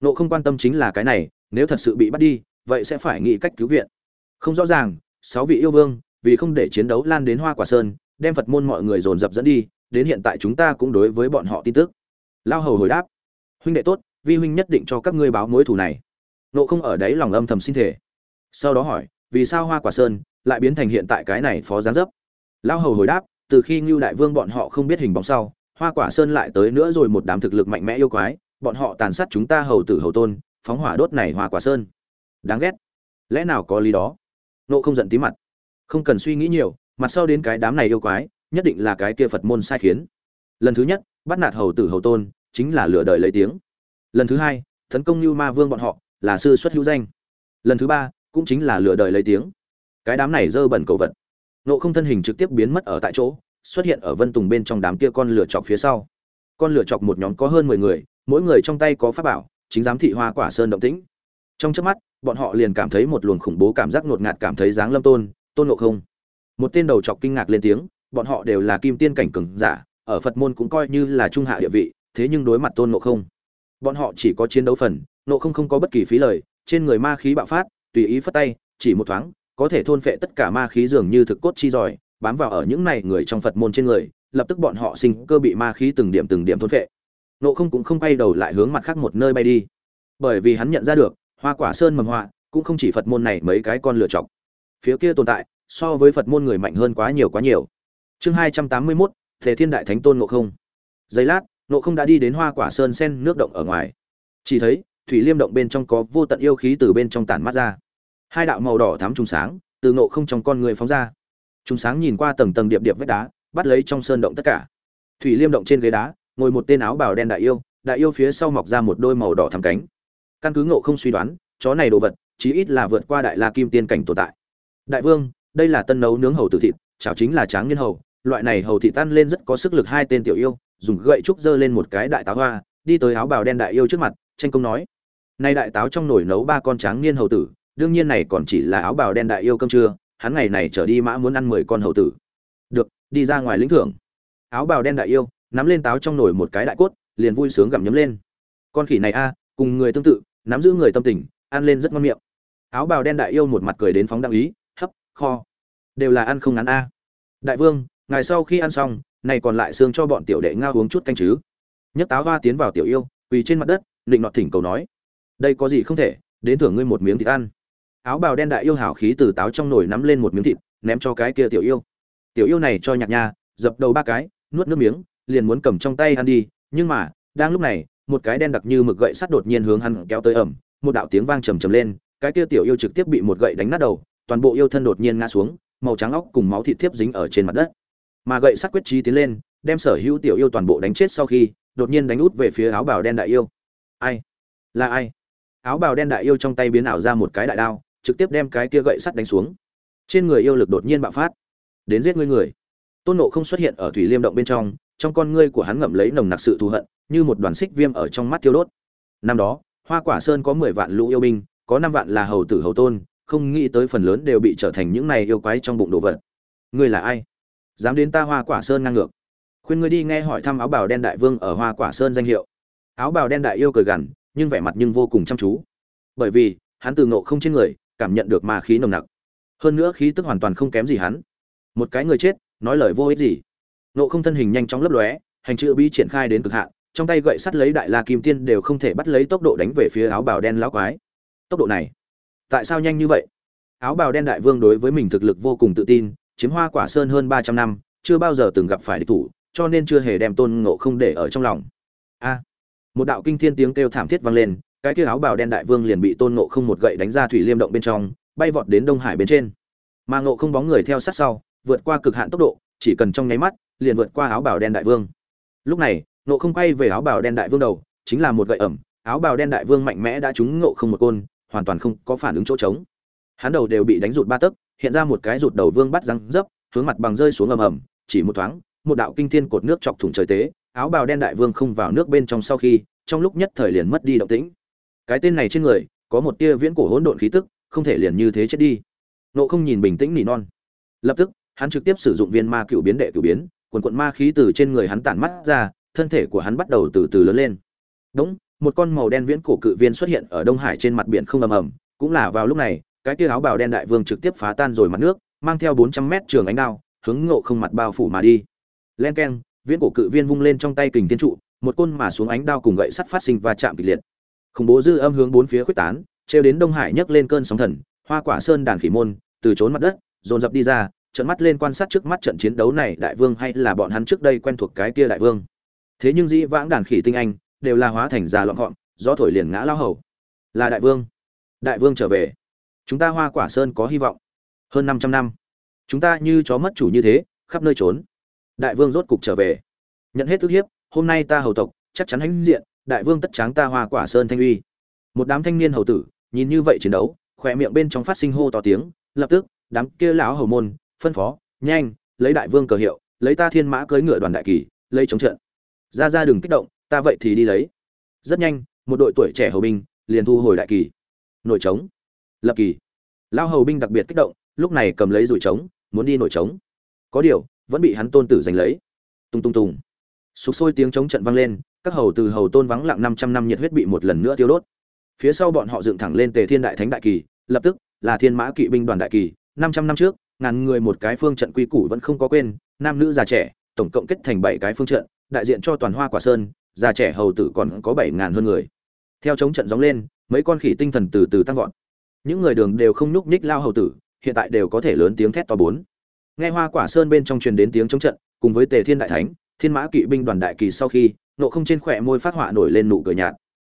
Nộ không quan tâm chính là cái này, nếu thật sự bị bắt đi, vậy sẽ phải nghĩ cách cứu viện. Không rõ ràng, sáu vị yêu vương, vì không để chiến đấu lan đến hoa quả sơn, đem phật môn mọi người dồn dập dẫn đi, đến hiện tại chúng ta cũng đối với bọn họ tin tức. Lao hầu hồi đáp, huynh đệ tốt, vi huynh nhất định cho các ngươi báo mối thù này. Nộ không ở đấy lòng âm thầm xin thể sau đó hỏi vì sao hoa quả sơn lại biến thành hiện tại cái này phó gián dấp? Lao hầu hồi đáp, từ khi ngưu đại vương bọn họ không biết hình bóng sau, hoa quả sơn lại tới nữa rồi một đám thực lực mạnh mẽ yêu quái, bọn họ tàn sát chúng ta hầu tử hầu tôn, phóng hỏa đốt này hoa quả sơn. Đáng ghét. Lẽ nào có lý đó? Nộ không giận tí mặt. Không cần suy nghĩ nhiều, mặt sau đến cái đám này yêu quái, nhất định là cái kia phật môn sai khiến. Lần thứ nhất, bắt nạt hầu tử hầu tôn, chính là lửa đời lấy tiếng. Lần thứ hai, tấn công như ma vương bọn họ, là sư xuất hữu danh. Lần thứ ba cũng chính là lừa đời lấy tiếng. Cái đám này dơ bẩn cầu vật. Nộ không thân hình trực tiếp biến mất ở tại chỗ, xuất hiện ở vân tùng bên trong đám kia con lửa chọc phía sau. Con lửa chọc một nhóm có hơn mười người, mỗi người trong tay có pháp bảo, chính giám thị hoa quả sơn động tĩnh. Trong trước mắt, bọn họ liền cảm thấy một luồng khủng bố cảm giác ngột ngạt cảm thấy dáng lâm tôn tôn nộ không. Một tên đầu chọc kinh ngạc lên tiếng, bọn họ đều là kim tiên cảnh cường giả, ở phật môn cũng coi như là trung hạ địa vị, thế nhưng đối mặt tôn nộ không. Bọn họ chỉ có chiến đấu phần nộ không không có bất kỳ phí lời, trên người ma khí bạo phát tùy ý phất tay, chỉ một thoáng, có thể thôn phệ tất cả ma khí dường như thực cốt chi giỏi, bám vào ở những này người trong phật môn trên người, lập tức bọn họ sinh cơ bị ma khí từng điểm từng điểm thôn phệ. Nộ không cũng không quay đầu lại hướng mặt khác một nơi bay đi. Bởi vì hắn nhận ra được, hoa quả sơn mầm họa cũng không chỉ phật môn này mấy cái con lựa chọc phía kia tồn tại, so với phật môn người mạnh hơn quá nhiều quá nhiều. Chương hai trăm tám mươi mốt, thể thiên đại thánh tôn nộ không. Giây lát, nộ không đã đi đến hoa quả sơn sen nước động ở ngoài. Chỉ thấy, thủy liêm động bên trong có vô tận yêu khí từ bên trong tản mát ra hai đạo màu đỏ thắm trùng sáng từ ngộ không trong con người phóng ra. Trùng sáng nhìn qua tầng tầng điệp điệp vách đá, bắt lấy trong sơn động tất cả. Thủy liêm động trên ghế đá, ngồi một tên áo bào đen đại yêu đại yêu phía sau mọc ra một đôi màu đỏ thắm cánh. Căn cứ ngộ không suy đoán, chó này đồ vật chí ít là vượt qua đại la kim tiên cảnh tồn tại. Đại vương, đây là tân nấu nướng hầu tử thịt, chảo chính là tráng niên hầu. Loại này hầu thị tan lên rất có sức lực hai tên tiểu yêu, dùng gậy trúc dơ lên một cái đại táo hoa, đi tới áo bào đen đại yêu trước mặt, tranh công nói, nay đại táo trong nồi nấu ba con tráng niên hầu tử đương nhiên này còn chỉ là áo bào đen đại yêu cơm trưa, hắn ngày này trở đi mã muốn ăn mười con hầu tử. Được, đi ra ngoài lĩnh thưởng. Áo bào đen đại yêu, nắm lên táo trong nồi một cái đại cốt, liền vui sướng gặm nhấm lên. Con khỉ này a, cùng người tương tự, nắm giữ người tâm tình, ăn lên rất ngon miệng. Áo bào đen đại yêu một mặt cười đến phóng đăng ý, hấp, kho. Đều là ăn không ngắn a. Đại vương ngài sau khi ăn xong, này còn lại xương cho bọn tiểu đệ ngao uống chút canh chứ. Nhấc táo hoa tiến vào tiểu yêu, quỳ trên mặt đất định nọt thỉnh cầu nói. Đây có gì không thể, đến thưởng ngươi một miếng thịt ăn áo bào đen đại yêu hảo khí từ táo trong nồi nắm lên một miếng thịt, ném cho cái kia tiểu yêu. Tiểu yêu này cho nhạc nha, dập đầu ba cái, nuốt nước miếng, liền muốn cầm trong tay ăn đi, nhưng mà, đang lúc này, một cái đen đặc như mực gậy sắt đột nhiên hướng hắn kéo tới ẩm, một đạo tiếng vang trầm trầm lên, cái kia tiểu yêu trực tiếp bị một gậy đánh nát đầu, toàn bộ yêu thân đột nhiên ngã xuống, màu trắng óc cùng máu thịt thiếp dính ở trên mặt đất. Mà gậy sắt quyết trí tiến lên, đem sở hữu tiểu yêu toàn bộ đánh chết sau khi, đột nhiên đánh út về phía áo bào đen đại yêu. Ai? Là ai? Áo bào đen đại yêu trong tay biến ảo ra một cái đại đao trực tiếp đem cái kia gậy sắt đánh xuống. Trên người yêu lực đột nhiên bạo phát. Đến giết ngươi người. Tôn nộ không xuất hiện ở thủy liêm động bên trong trong con ngươi của hắn ngậm lấy nồng nặc sự thù hận, như một đoàn xích viêm ở trong mắt tiêu đốt. Năm đó, hoa quả sơn có mười vạn lũ yêu binh, có năm vạn là hầu tử hầu tôn, không nghĩ tới phần lớn đều bị trở thành những này yêu quái trong bụng đồ vật. Ngươi là ai? Dám đến ta hoa quả sơn ngang ngược. Khuyên ngươi đi nghe hỏi thăm áo bào đen đại vương ở hoa quả sơn danh hiệu. Áo bào đen đại yêu cười gằn, nhưng vẻ mặt nhưng vô cùng chăm chú. Bởi vì, hắn từ ngộ không trên người cảm nhận được ma khí nồng nặc. Hơn nữa khí tức hoàn toàn không kém gì hắn. Một cái người chết, nói lời vô ích gì? Nộ không thân hình nhanh chóng lấp lóe, hành chữ bi triển khai đến cực hạn, trong tay gậy sắt lấy đại la kim tiên đều không thể bắt lấy tốc độ đánh về phía áo bào đen lão quái. Tốc độ này, tại sao nhanh như vậy? Áo bào đen đại vương đối với mình thực lực vô cùng tự tin, chiếm hoa quả sơn hơn ba trăm năm, chưa bao giờ từng gặp phải địch thủ, cho nên chưa hề đem tôn ngộ không để ở trong lòng. A! Một đạo kinh thiên tiếng kêu thảm thiết vang lên cái kia áo bào đen đại vương liền bị tôn ngộ không một gậy đánh ra thủy liêm động bên trong, bay vọt đến đông hải bên trên. Mà ngộ không bóng người theo sát sau, vượt qua cực hạn tốc độ, chỉ cần trong nháy mắt, liền vượt qua áo bào đen đại vương. Lúc này, ngộ không quay về áo bào đen đại vương đầu, chính là một gậy ẩm, áo bào đen đại vương mạnh mẽ đã trúng ngộ không một côn, hoàn toàn không có phản ứng chỗ trống. Hắn đầu đều bị đánh rụt ba tấc, hiện ra một cái rụt đầu vương bắt răng dấp, hướng mặt bằng rơi xuống ầm ầm, chỉ một thoáng, một đạo kinh thiên cột nước chọc thủng trời tế, áo bào đen đại vương không vào nước bên trong sau khi, trong lúc nhất thời liền mất đi động tĩnh cái tên này trên người, có một tia viễn cổ hỗn độn khí tức, không thể liền như thế chết đi. Nộ không nhìn bình tĩnh nỉ non. Lập tức, hắn trực tiếp sử dụng viên ma cựu biến đệ cựu biến, quần quận ma khí từ trên người hắn tản mắt ra, thân thể của hắn bắt đầu từ từ lớn lên. Đúng, một con màu đen viễn cổ cự viên xuất hiện ở đông hải trên mặt biển không ầm ầm, cũng là vào lúc này, cái tia áo bào đen đại vương trực tiếp phá tan rồi mặt nước, mang theo bốn trăm mét trường ánh đao, hướng ngộ không mặt bao phủ mà đi. Len keng, viễn cổ cự viên vung lên trong tay kình thiên trụ, một côn mà xuống ánh đao cùng gậy sắt phát sinh và chạm kịch liệt khủng bố dư âm hướng bốn phía khuếch tán, trêu đến đông hải nhấc lên cơn sóng thần, hoa quả sơn đàn khỉ môn, từ trốn mặt đất, dồn dập đi ra trận mắt lên quan sát trước mắt trận chiến đấu này đại vương hay là bọn hắn trước đây quen thuộc cái kia đại vương. Thế nhưng dĩ vãng đàn khỉ tinh anh, đều là hóa thành già lọn gọn, gió thổi liền ngã lao hầu. Là đại vương. Đại vương trở về. Chúng ta hoa quả sơn có hy vọng. Hơn 500 năm. Chúng ta như chó mất chủ như thế, khắp nơi trốn. Đại vương rốt cục trở về. Nhận hết thức hiếp, hôm nay ta hầu tộc, chắc chắn hãnh diện đại vương tất tráng ta hoa quả sơn thanh uy. Một đám thanh niên hầu tử, nhìn như vậy chiến đấu, khỏe miệng bên trong phát sinh hô to tiếng, lập tức, đám kia lão hầu môn, phân phó, nhanh, lấy đại vương cờ hiệu, lấy ta thiên mã cưỡi ngựa đoàn đại kỳ, lấy chống trận. Ra ra đừng kích động, ta vậy thì đi lấy. Rất nhanh, một đội tuổi trẻ hầu binh, liền thu hồi đại kỳ. Nổi trống. Lập kỳ. Lao hầu binh đặc biệt kích động, lúc này cầm lấy rủi trống, muốn đi nổi trống. Có điều, vẫn bị hắn tôn tử giành lấy. Tung tung tùng. Sục sôi tiếng trống trận vang lên các hầu từ hầu tôn vắng lặng năm trăm năm nhiệt huyết bị một lần nữa tiêu đốt. Phía sau bọn họ dựng thẳng lên tề thiên đại thánh đại kỳ, lập tức là thiên mã kỵ binh đoàn đại kỳ. Năm trăm năm trước, ngàn người một cái phương trận quy củ vẫn không có quên, nam nữ già trẻ, tổng cộng kết thành bảy cái phương trận, đại diện cho toàn hoa quả sơn, già trẻ hầu tử còn có bảy ngàn hơn người. Theo chống trận gióng lên, mấy con khỉ tinh thần từ từ tăng vọt. Những người đường đều không nhúc nhích lao hầu tử, hiện tại đều có thể lớn tiếng thét to bốn. Nghe hoa quả sơn bên trong truyền đến tiếng chống trận, cùng với tề thiên đại thánh, thiên mã kỵ binh đoàn đại kỳ sau khi nộ không trên khỏe môi phát họa nổi lên nụ cười nhạt.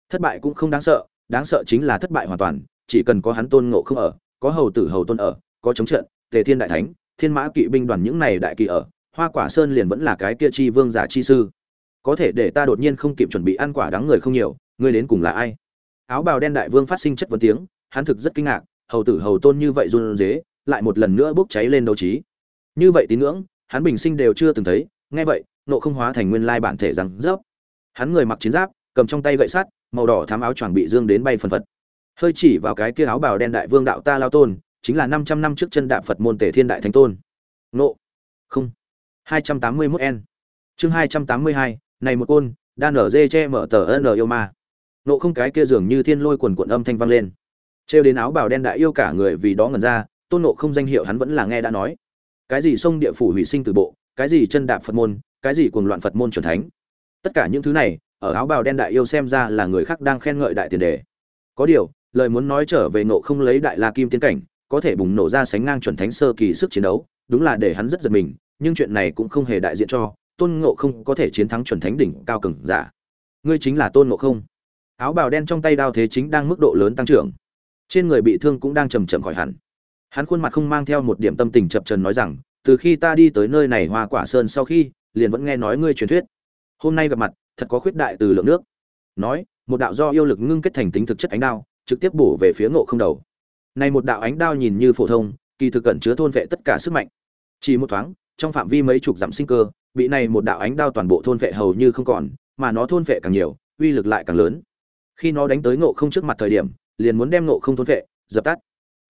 Thất bại cũng không đáng sợ đáng sợ chính là thất bại hoàn toàn, chỉ cần có hắn tôn ngộ không ở, có hầu tử hầu tôn ở, có chống trận, tề thiên đại thánh, thiên mã kỵ binh đoàn những này đại kỳ ở, hoa quả sơn liền vẫn là cái kia chi vương giả chi sư. Có thể để ta đột nhiên không kịp chuẩn bị ăn quả đáng người không nhiều, ngươi đến cùng là ai? Áo bào đen đại vương phát sinh chất vấn tiếng, hắn thực rất kinh ngạc, hầu tử hầu tôn như vậy run dế lại một lần nữa bốc cháy lên đấu trí. Như vậy tín ngưỡng, hắn bình sinh đều chưa từng thấy, nghe vậy nộ không hóa thành nguyên lai bản thể rằng rớp hắn người mặc chiến giáp cầm trong tay gậy sắt màu đỏ thám áo choàng bị dương đến bay phần phật hơi chỉ vào cái kia áo bào đen đại vương đạo ta lao tôn chính là 500 năm trước chân đạp Phật môn tể Thiên Đại Thánh Tôn. Nộ. Không. 281 N. Chương 282, này một côn, đan ở dê che mở tờ N yêu ma. Nộ không cái kia dường như thiên lôi quần cuộn âm thanh vang lên. Trêu đến áo bào đen đại yêu cả người vì đó ngẩn ra, Tôn Nộ không danh hiệu hắn vẫn là nghe đã nói. Cái gì sông địa phủ hủy sinh từ bộ, cái gì chân đạp Phật môn, cái gì cuồng loạn Phật môn chuẩn thánh. Tất cả những thứ này, ở áo bào đen đại yêu xem ra là người khác đang khen ngợi đại tiền đề. Có điều, lời muốn nói trở về nộ không lấy đại la kim tiến cảnh, có thể bùng nổ ra sánh ngang chuẩn thánh sơ kỳ sức chiến đấu, đúng là để hắn rất giật mình, nhưng chuyện này cũng không hề đại diện cho Tôn Ngộ không có thể chiến thắng chuẩn thánh đỉnh cao cường giả. Ngươi chính là Tôn Ngộ không. Áo bào đen trong tay đao thế chính đang mức độ lớn tăng trưởng. Trên người bị thương cũng đang chầm chậm khỏi hẳn. Hắn khuôn mặt không mang theo một điểm tâm tình chập trần nói rằng, từ khi ta đi tới nơi này Hoa Quả Sơn sau khi, liền vẫn nghe nói ngươi truyền thuyết. Hôm nay gặp mặt, thật có khuyết đại từ lượng nước. Nói, một đạo do yêu lực ngưng kết thành tính thực chất ánh đao, trực tiếp bổ về phía Ngộ Không đầu. Này một đạo ánh đao nhìn như phổ thông, kỳ thực cẩn chứa thôn vệ tất cả sức mạnh. Chỉ một thoáng, trong phạm vi mấy chục dặm sinh cơ, bị này một đạo ánh đao toàn bộ thôn vệ hầu như không còn, mà nó thôn vệ càng nhiều, uy lực lại càng lớn. Khi nó đánh tới ngộ không trước mặt thời điểm, liền muốn đem ngộ không thôn vệ, dập tắt.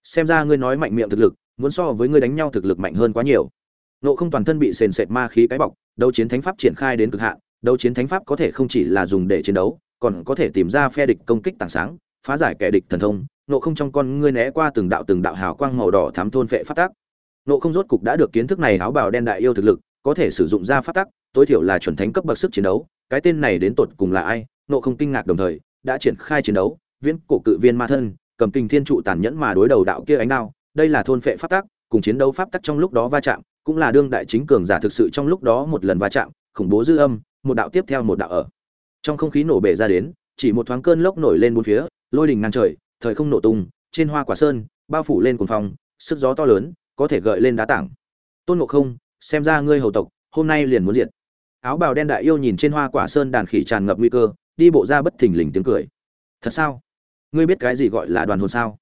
Xem ra ngươi nói mạnh miệng thực lực, muốn so với ngươi đánh nhau thực lực mạnh hơn quá nhiều. Nộ không toàn thân bị sền sệt ma khí cái bọc, đấu chiến thánh pháp triển khai đến cực hạn, đấu chiến thánh pháp có thể không chỉ là dùng để chiến đấu, còn có thể tìm ra phe địch công kích tàng sáng, phá giải kẻ địch thần thông, nộ không trong con ngươi né qua từng đạo từng đạo hào quang màu đỏ thám thôn phệ phát tác nộ không rốt cục đã được kiến thức này áo bào đen đại yêu thực lực có thể sử dụng ra phát tác tối thiểu là chuẩn thánh cấp bậc sức chiến đấu. Cái tên này đến tột cùng là ai? Nộ không kinh ngạc đồng thời đã triển khai chiến đấu viễn cổ cự viên ma thân cầm kinh thiên trụ tàn nhẫn mà đối đầu đạo kia ánh đao. Đây là thôn phệ pháp tắc cùng chiến đấu pháp tắc trong lúc đó va chạm cũng là đương đại chính cường giả thực sự trong lúc đó một lần va chạm, khủng bố dư âm, một đạo tiếp theo một đạo ở. Trong không khí nổ bể ra đến, chỉ một thoáng cơn lốc nổi lên bốn phía, lôi đình ngang trời, thời không nổ tung, trên hoa quả sơn, bao phủ lên cuồng phong, sức gió to lớn, có thể gợi lên đá tảng. Tôn ngộ không, xem ra ngươi hầu tộc, hôm nay liền muốn diệt. Áo bào đen đại yêu nhìn trên hoa quả sơn đàn khỉ tràn ngập nguy cơ, đi bộ ra bất thình lình tiếng cười. Thật sao? Ngươi biết cái gì gọi là đoàn hồn sao?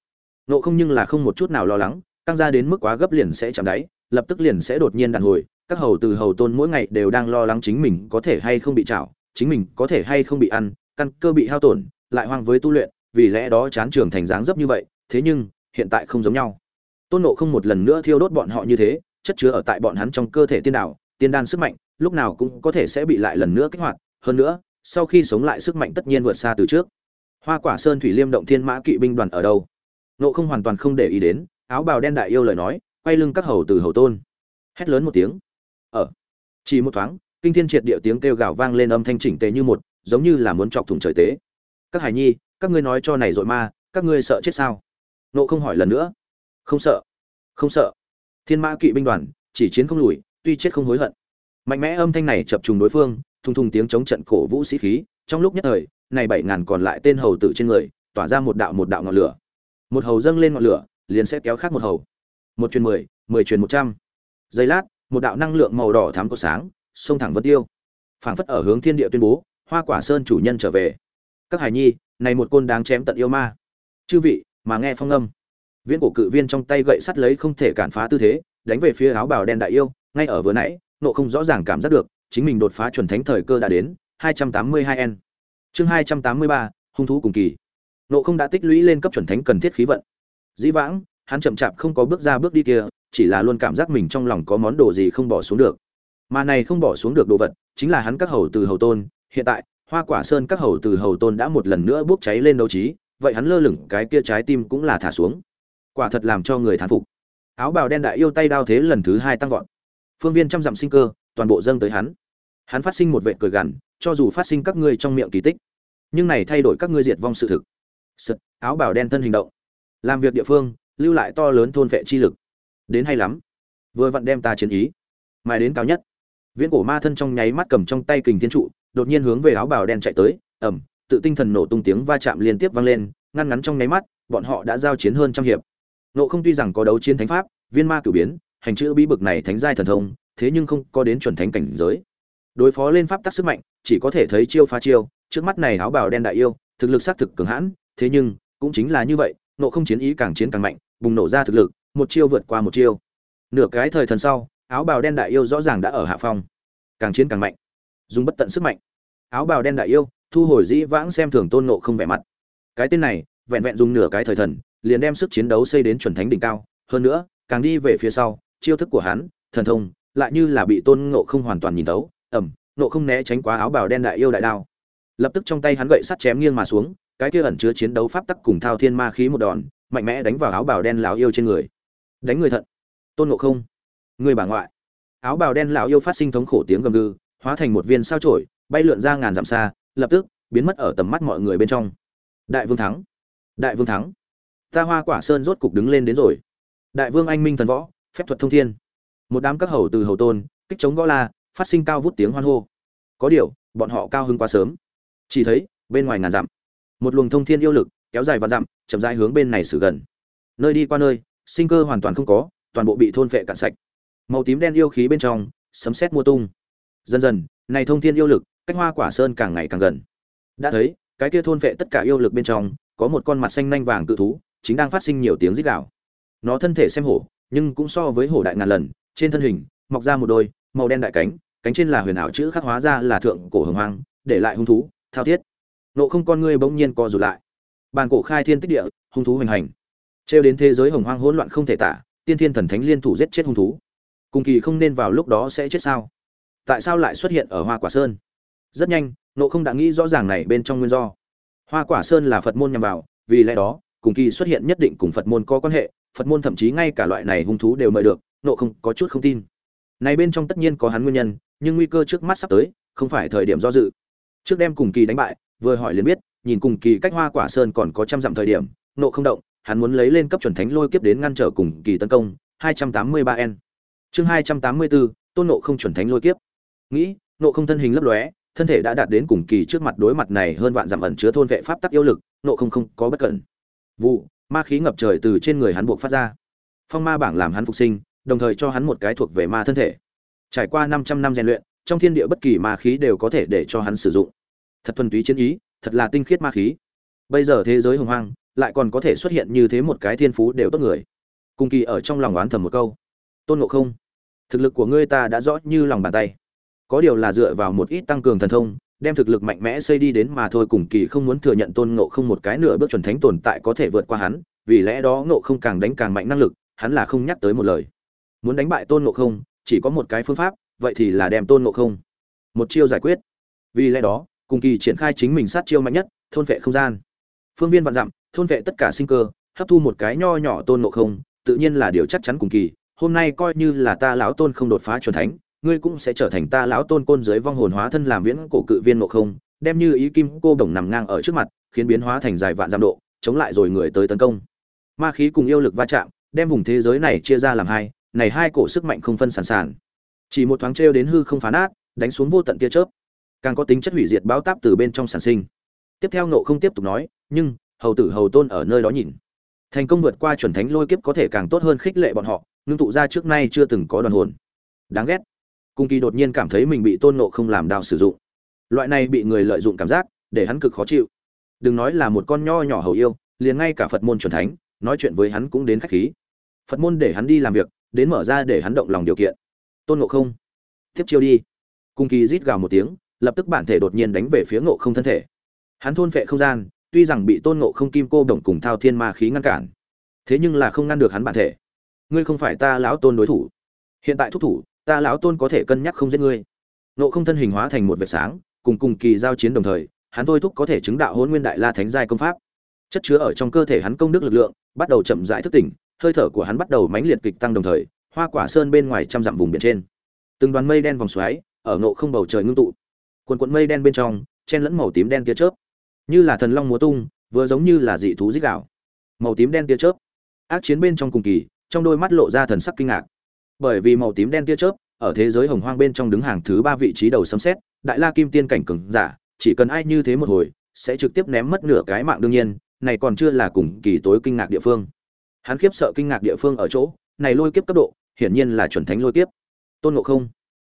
Nộ không nhưng là không một chút nào lo lắng tăng ra đến mức quá gấp liền sẽ chạm đáy lập tức liền sẽ đột nhiên đàn hồi, các hầu từ hầu tôn mỗi ngày đều đang lo lắng chính mình có thể hay không bị chảo chính mình có thể hay không bị ăn, căn cơ bị hao tổn, lại hoang với tu luyện, vì lẽ đó chán trường thành dáng dấp như vậy, thế nhưng, hiện tại không giống nhau. Tôn nộ không một lần nữa thiêu đốt bọn họ như thế, chất chứa ở tại bọn hắn trong cơ thể tiên đạo, tiên đan sức mạnh, lúc nào cũng có thể sẽ bị lại lần nữa kích hoạt, hơn nữa, sau khi sống lại sức mạnh tất nhiên vượt xa từ trước. Hoa quả sơn thủy liêm động thiên mã kỵ binh đoàn ở đâu? Nộ không hoàn toàn không để ý đến, áo bào đen đại yêu lời nói quay lưng các hầu từ hầu tôn. Hét lớn một tiếng. Ở chỉ một thoáng, kinh thiên triệt địa tiếng kêu gào vang lên âm thanh chỉnh tề như một, giống như là muốn chọc thủng trời tế. Các hải nhi, các ngươi nói cho này dội ma, các ngươi sợ chết sao? Nộ không hỏi lần nữa. Không sợ. Không sợ. Thiên mã kỵ binh đoàn, chỉ chiến không lùi, tuy chết không hối hận. Mạnh mẽ âm thanh này chập trùng đối phương, thùng thùng tiếng chống trận cổ vũ sĩ khí, trong lúc nhất thời, này bảy ngàn còn lại tên hầu tử trên người, tỏa ra một đạo một đạo ngọn lửa. Một hầu dâng lên ngọn lửa, liền sẽ kéo khác một hầu một truyền mười mười truyền một trăm. Giây lát một đạo năng lượng màu đỏ thắm có sáng xông thẳng vân tiêu. Phảng phất ở hướng thiên địa tuyên bố hoa quả sơn chủ nhân trở về. Các hải nhi này một côn đáng chém tận yêu ma. Chư vị mà nghe phong âm. Viễn cổ cự viên trong tay gậy sắt lấy không thể cản phá tư thế đánh về phía áo bào đen đại yêu ngay ở vừa nãy nộ không rõ ràng cảm giác được chính mình đột phá chuẩn thánh thời cơ đã đến 282 n chương 283, hung thú cùng kỳ. Nộ không đã tích lũy lên cấp chuẩn thánh cần thiết khí vận. Dĩ vãng hắn chậm chạp không có bước ra bước đi kia chỉ là luôn cảm giác mình trong lòng có món đồ gì không bỏ xuống được. Mà này không bỏ xuống được đồ vật chính là hắn các hầu từ hầu tôn. Hiện tại hoa quả sơn các hầu từ hầu tôn đã một lần nữa bốc cháy lên đấu trí vậy hắn lơ lửng cái kia trái tim cũng là thả xuống. Quả thật làm cho người thán phục. Áo bào đen đại yêu tay đao thế lần thứ hai tăng vọt. Phương viên trăm dặm sinh cơ toàn bộ dâng tới hắn. Hắn phát sinh một vệ cười gằn cho dù phát sinh các ngươi trong miệng kỳ tích nhưng này thay đổi các ngươi diệt vong sự thực. Sật, áo bào đen thân hình động. Làm việc địa phương lưu lại to lớn thôn vệ chi lực. Đến hay lắm. Vừa vặn đem ta chiến ý. Mài đến cao nhất. Viễn cổ ma thân trong nháy mắt cầm trong tay kình thiên trụ, đột nhiên hướng về áo bào đen chạy tới ẩm tự tinh thần nổ tung tiếng va chạm liên tiếp vang lên, ngăn ngắn trong nháy mắt, bọn họ đã giao chiến hơn trăm hiệp. Nộ không tuy rằng có đấu chiến thánh pháp, viên ma cửu biến, hành chữ bí bực này thánh giai thần thông, thế nhưng không có đến chuẩn thánh cảnh giới. Đối phó lên pháp tắc sức mạnh, chỉ có thể thấy chiêu phá chiêu, trước mắt này áo bào đen đại yêu, thực lực xác thực cường hãn, thế nhưng, cũng chính là như vậy nộ không chiến ý càng chiến càng mạnh, bùng nổ ra thực lực, một chiêu vượt qua một chiêu. Nửa cái thời thần sau, áo bào đen đại yêu rõ ràng đã ở hạ phong. Càng chiến càng mạnh, dùng bất tận sức mạnh. Áo bào đen đại yêu, thu hồi dĩ vãng xem thường tôn nộ không vẻ mặt. Cái tên này, vẹn vẹn dùng nửa cái thời thần, liền đem sức chiến đấu xây đến chuẩn thánh đỉnh cao. Hơn nữa, càng đi về phía sau, chiêu thức của hắn, thần thông, lại như là bị tôn ngộ không hoàn toàn nhìn tấu ẩm, nộ không né tránh quá áo bào đen đại yêu đại đao. Lập tức trong tay hắn gậy sắt chém nghiêng mà xuống cái kia ẩn chứa chiến đấu pháp tắc cùng thao thiên ma khí một đòn, mạnh mẽ đánh vào áo bào đen lão yêu trên người. Đánh người thận tôn ngộ không. Người bà ngoại. Áo bào đen lão yêu phát sinh thống khổ tiếng gầm gừ, hóa thành một viên sao chổi bay lượn ra ngàn dặm xa, lập tức, biến mất ở tầm mắt mọi người bên trong. Đại vương thắng. Đại vương thắng. Ta hoa quả sơn rốt cục đứng lên đến rồi. Đại vương anh minh thần võ, phép thuật thông thiên. Một đám các hầu từ hầu tôn, kích chống gõ la, phát sinh cao vút tiếng hoan hô. Có điều, bọn họ cao hơn quá sớm. Chỉ thấy, bên ngoài ngàn dặm một luồng thông thiên yêu lực, kéo dài và dặm, chậm rãi hướng bên này xử gần. Nơi đi qua nơi, sinh cơ hoàn toàn không có, toàn bộ bị thôn phệ cạn sạch. Màu tím đen yêu khí bên trong, sấm sét mua tung. Dần dần, này thông thiên yêu lực, cách hoa quả sơn càng ngày càng gần. Đã thấy, cái kia thôn phệ tất cả yêu lực bên trong, có một con mặt xanh nanh vàng cự thú, chính đang phát sinh nhiều tiếng rít gào. Nó thân thể xem hổ, nhưng cũng so với hổ đại ngàn lần, trên thân hình, mọc ra một đôi, màu đen đại cánh cánh trên là huyền ảo chữ khắc hóa ra là thượng cổ hồng hoang, để lại hung thú, thao thiết nộ không con ngươi bỗng nhiên co rụt lại. Bàn cổ khai thiên tích địa, hung thú hoành hành. Trêu đến thế giới hồng hoang hỗn loạn không thể tả, tiên thiên thần thánh liên thủ giết chết hung thú. Cùng kỳ không nên vào lúc đó sẽ chết sao? Tại sao lại xuất hiện ở hoa quả sơn? Rất nhanh, nộ không đã nghĩ rõ ràng này bên trong nguyên do. Hoa quả sơn là phật môn nhằm vào, vì lẽ đó, cùng kỳ xuất hiện nhất định cùng phật môn có quan hệ, phật môn thậm chí ngay cả loại này hung thú đều mời được, nộ không có chút không tin. Này bên trong tất nhiên có hắn nguyên nhân, nhưng nguy cơ trước mắt sắp tới, không phải thời điểm do dự. Trước đem cùng kỳ đánh bại vừa hỏi liền biết nhìn cùng kỳ cách hoa quả sơn còn có trăm dặm thời điểm nộ không động hắn muốn lấy lên cấp chuẩn thánh lôi kiếp đến ngăn trở cùng kỳ tấn công 283 n chương 284, tôn nộ không chuẩn thánh lôi kiếp. Nghĩ nộ không thân hình lấp lóe thân thể đã đạt đến cùng kỳ trước mặt đối mặt này hơn vạn dặm ẩn chứa thôn vệ pháp tắc yêu lực nộ không không có bất cẩn. Vụ ma khí ngập trời từ trên người hắn buộc phát ra. Phong ma bảng làm hắn phục sinh đồng thời cho hắn một cái thuộc về ma thân thể. Trải qua 500 năm rèn luyện trong thiên địa bất kỳ ma khí đều có thể để cho hắn sử dụng thật thuần túy chiến ý, thật là tinh khiết ma khí. Bây giờ thế giới hồng hoang, lại còn có thể xuất hiện như thế một cái thiên phú đều tốt người. Cung kỳ ở trong lòng oán thầm một câu. Tôn ngộ không, thực lực của ngươi ta đã rõ như lòng bàn tay. Có điều là dựa vào một ít tăng cường thần thông, đem thực lực mạnh mẽ xây đi đến mà thôi, cùng kỳ không muốn thừa nhận tôn ngộ không một cái nửa bước chuẩn thánh tồn tại có thể vượt qua hắn, vì lẽ đó ngộ không càng đánh càng mạnh năng lực, hắn là không nhắc tới một lời. Muốn đánh bại tôn ngộ không, chỉ có một cái phương pháp, vậy thì là đem tôn ngộ không một chiêu giải quyết. Vì lẽ đó cùng kỳ triển khai chính mình sát chiêu mạnh nhất, thôn vệ không gian. Phương viên vạn dặm, thôn vệ tất cả sinh cơ, hấp thu một cái nho nhỏ tôn ngộ không, tự nhiên là điều chắc chắn cùng kỳ. Hôm nay coi như là ta lão tôn không đột phá chuẩn thánh, ngươi cũng sẽ trở thành ta lão tôn côn dưới vong hồn hóa thân làm viễn cổ cự viên ngộ không, đem như ý kim cô đồng nằm ngang ở trước mặt, khiến biến hóa thành dài vạn giam độ, chống lại rồi người tới tấn công. Ma khí cùng yêu lực va chạm, đem vùng thế giới này chia ra làm hai, này hai cổ sức mạnh không phân sản sản chỉ một thoáng trêu đến hư không phá nát, đánh xuống vô tận tia chớp càng có tính chất hủy diệt báo táp từ bên trong sản sinh. Tiếp theo nộ không tiếp tục nói, nhưng, hầu tử hầu tôn ở nơi đó nhìn. Thành công vượt qua chuẩn thánh lôi kiếp có thể càng tốt hơn khích lệ bọn họ, ngưng tụ ra trước nay chưa từng có đoàn hồn. Đáng ghét. Cung kỳ đột nhiên cảm thấy mình bị tôn nộ không làm đào sử dụng. Loại này bị người lợi dụng cảm giác, để hắn cực khó chịu. Đừng nói là một con nho nhỏ hầu yêu, liền ngay cả phật môn chuẩn thánh, nói chuyện với hắn cũng đến khách khí. Phật môn để hắn đi làm việc, đến mở ra để hắn động lòng điều kiện. Tôn ngộ không, tiếp chiêu đi. Cung kỳ rít gào một tiếng lập tức bản thể đột nhiên đánh về phía ngộ không thân thể. Hắn thôn phệ không gian, tuy rằng bị tôn ngộ không kim cô đồng cùng thao thiên ma khí ngăn cản, thế nhưng là không ngăn được hắn bản thể. Ngươi không phải ta lão tôn đối thủ. Hiện tại thúc thủ, ta lão tôn có thể cân nhắc không giết ngươi. Ngộ không thân hình hóa thành một vệt sáng, cùng cùng kỳ giao chiến đồng thời, hắn thôi thúc có thể chứng đạo hôn nguyên đại la thánh giai công pháp. Chất chứa ở trong cơ thể hắn công đức lực lượng, bắt đầu chậm rãi thức tỉnh, hơi thở của hắn bắt đầu mãnh liệt kịch tăng đồng thời, hoa quả sơn bên ngoài trăm dặm vùng biển trên. Từng đoàn mây đen vòng xoáy, ở ngộ không bầu trời ngưng tụ quần quận mây đen bên trong, chen lẫn màu tím đen tia chớp. Như là thần long múa tung, vừa giống như là dị thú dích đạo. Màu tím đen tia chớp. Ác chiến bên trong cùng kỳ, trong đôi mắt lộ ra thần sắc kinh ngạc. Bởi vì màu tím đen tia chớp, ở thế giới hồng hoang bên trong đứng hàng thứ ba vị trí đầu sấm xét đại la kim tiên cảnh cường giả, chỉ cần ai như thế một hồi, sẽ trực tiếp ném mất nửa cái mạng đương nhiên, này còn chưa là cùng kỳ tối kinh ngạc địa phương. Hắn khiếp sợ kinh ngạc địa phương ở chỗ, này lôi kiếp cấp độ, hiển nhiên là chuẩn thánh lôi kiếp. Tôn ngộ không,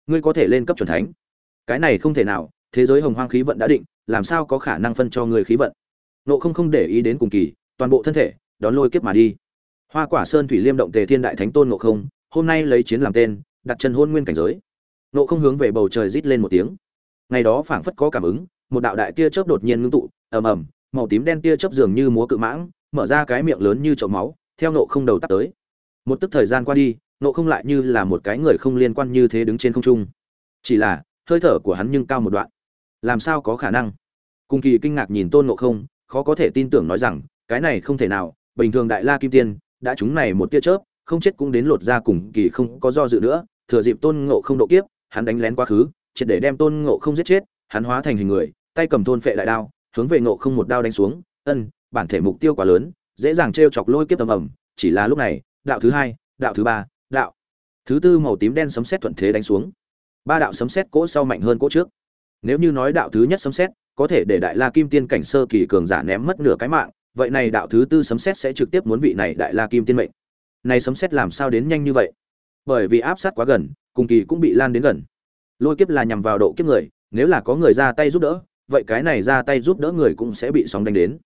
ngươi có thể lên cấp chuẩn thánh cái này không thể nào, thế giới hồng hoang khí vận đã định, làm sao có khả năng phân cho người khí vận? Nộ không không để ý đến cùng kỳ, toàn bộ thân thể, đón lôi kiếp mà đi. Hoa quả sơn thủy liêm động tề thiên đại thánh tôn nộ không, hôm nay lấy chiến làm tên, đặt chân hôn nguyên cảnh giới. Nộ không hướng về bầu trời rít lên một tiếng. Ngày đó phảng phất có cảm ứng, một đạo đại tia chớp đột nhiên ngưng tụ, ầm ầm, màu tím đen tia chớp dường như múa cự mãng, mở ra cái miệng lớn như chậu máu, theo nộ không đầu tắt tới. Một tức thời gian qua đi, nộ không lại như là một cái người không liên quan như thế đứng trên không trung. Chỉ là hơi thở của hắn nhưng cao một đoạn. Làm sao có khả năng? Cùng kỳ kinh ngạc nhìn tôn ngộ không, khó có thể tin tưởng nói rằng, cái này không thể nào, bình thường đại la kim tiên, đã chúng này một tia chớp, không chết cũng đến lột ra cùng kỳ không có do dự nữa, thừa dịp tôn ngộ không độ kiếp, hắn đánh lén quá khứ, triệt để đem tôn ngộ không giết chết, hắn hóa thành hình người, tay cầm thôn phệ đại đao, hướng về ngộ không một đao đánh xuống, ân, bản thể mục tiêu quá lớn, dễ dàng t chọc lôi kiếp tầm ẩm chỉ là lúc này, đạo thứ hai, đạo thứ ba, đạo. Thứ tư màu tím đen sấm sét thuận thế đánh xuống ba đạo sấm sét cỗ sau mạnh hơn cỗ trước. Nếu như nói đạo thứ nhất sấm sét, có thể để đại la kim tiên cảnh sơ kỳ cường giả ném mất nửa cái mạng, vậy này đạo thứ tư sấm sét sẽ trực tiếp muốn vị này đại la kim tiên mệnh. Này sấm sét làm sao đến nhanh như vậy? Bởi vì áp sát quá gần, cùng kỳ cũng bị lan đến gần. Lôi kiếp là nhằm vào độ kiếp người, nếu là có người ra tay giúp đỡ, vậy cái này ra tay giúp đỡ người cũng sẽ bị sóng đánh đến.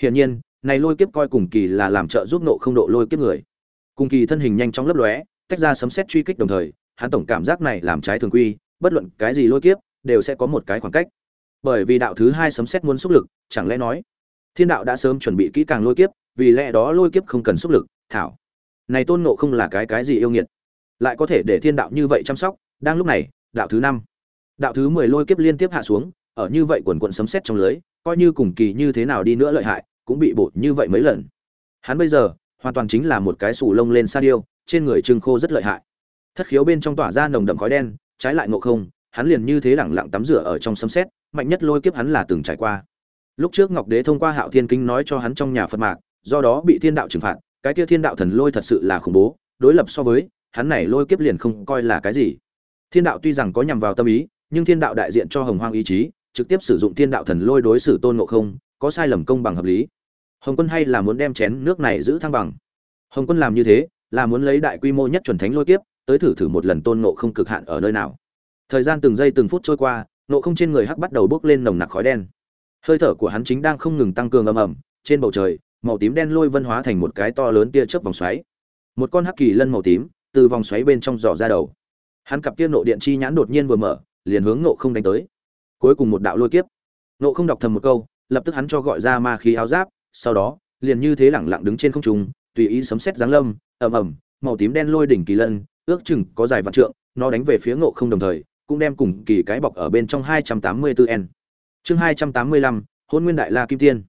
Hiển nhiên, này lôi kiếp coi cùng kỳ là làm trợ giúp nộ không độ lôi kiếp người. Cùng kỳ thân hình nhanh chóng lấp lóe, tách ra sấm xét truy kích đồng thời hắn tổng cảm giác này làm trái thường quy, bất luận cái gì lôi kiếp, đều sẽ có một cái khoảng cách. Bởi vì đạo thứ hai sấm xét muốn xúc lực, chẳng lẽ nói, thiên đạo đã sớm chuẩn bị kỹ càng lôi kiếp, vì lẽ đó lôi kiếp không cần xúc lực, thảo. Này tôn ngộ không là cái cái gì yêu nghiệt? Lại có thể để thiên đạo như vậy chăm sóc, đang lúc này, đạo thứ năm. Đạo thứ mười lôi kiếp liên tiếp hạ xuống, ở như vậy quần quần sấm xét trong lưới, coi như cùng kỳ như thế nào đi nữa lợi hại, cũng bị bột như vậy mấy lần. Hắn bây giờ, hoàn toàn chính là một cái sù lông lên sa điêu, trên người trưng khô rất lợi hại thất khiếu bên trong tỏa ra nồng đậm khói đen, trái lại ngộ không, hắn liền như thế lẳng lặng tắm rửa ở trong sấm xét mạnh nhất lôi kiếp hắn là từng trải qua. Lúc trước ngọc đế thông qua hạo thiên kinh nói cho hắn trong nhà phật mạc, do đó bị thiên đạo trừng phạt, cái kia thiên đạo thần lôi thật sự là khủng bố, đối lập so với, hắn này lôi kiếp liền không coi là cái gì. Thiên đạo tuy rằng có nhằm vào tâm ý, nhưng thiên đạo đại diện cho hồng hoang ý chí, trực tiếp sử dụng thiên đạo thần lôi đối xử tôn ngộ không, có sai lầm công bằng hợp lý. Hồng quân hay là muốn đem chén nước này giữ thăng bằng? Hồng quân làm như thế, là muốn lấy đại quy mô nhất chuẩn thánh lôi kiếp tới thử thử một lần tôn ngộ không cực hạn ở nơi nào. Thời gian từng giây từng phút trôi qua, ngộ không trên người hắc bắt đầu bốc lên nồng nặc khói đen. Hơi thở của hắn chính đang không ngừng tăng cường ầm ầm, trên bầu trời, màu tím đen lôi vân hóa thành một cái to lớn tia chớp vòng xoáy. Một con hắc kỳ lân màu tím từ vòng xoáy bên trong dò ra đầu. Hắn cặp kia nộ điện chi nhãn đột nhiên vừa mở, liền hướng nộ không đánh tới. Cuối cùng một đạo lôi kiếp. Nộ không đọc thầm một câu, lập tức hắn cho gọi ra ma khí áo giáp, sau đó, liền như thế lẳng lặng đứng trên không trung, tùy ý sấm sét giáng lâm, ầm ầm, màu tím đen lôi đỉnh kỳ lân ước chừng có dài vạn trượng nó đánh về phía ngộ không đồng thời cũng đem cùng kỳ cái bọc ở bên trong 284N. Chương 285, Hôn Nguyên Đại La Kim Tiên.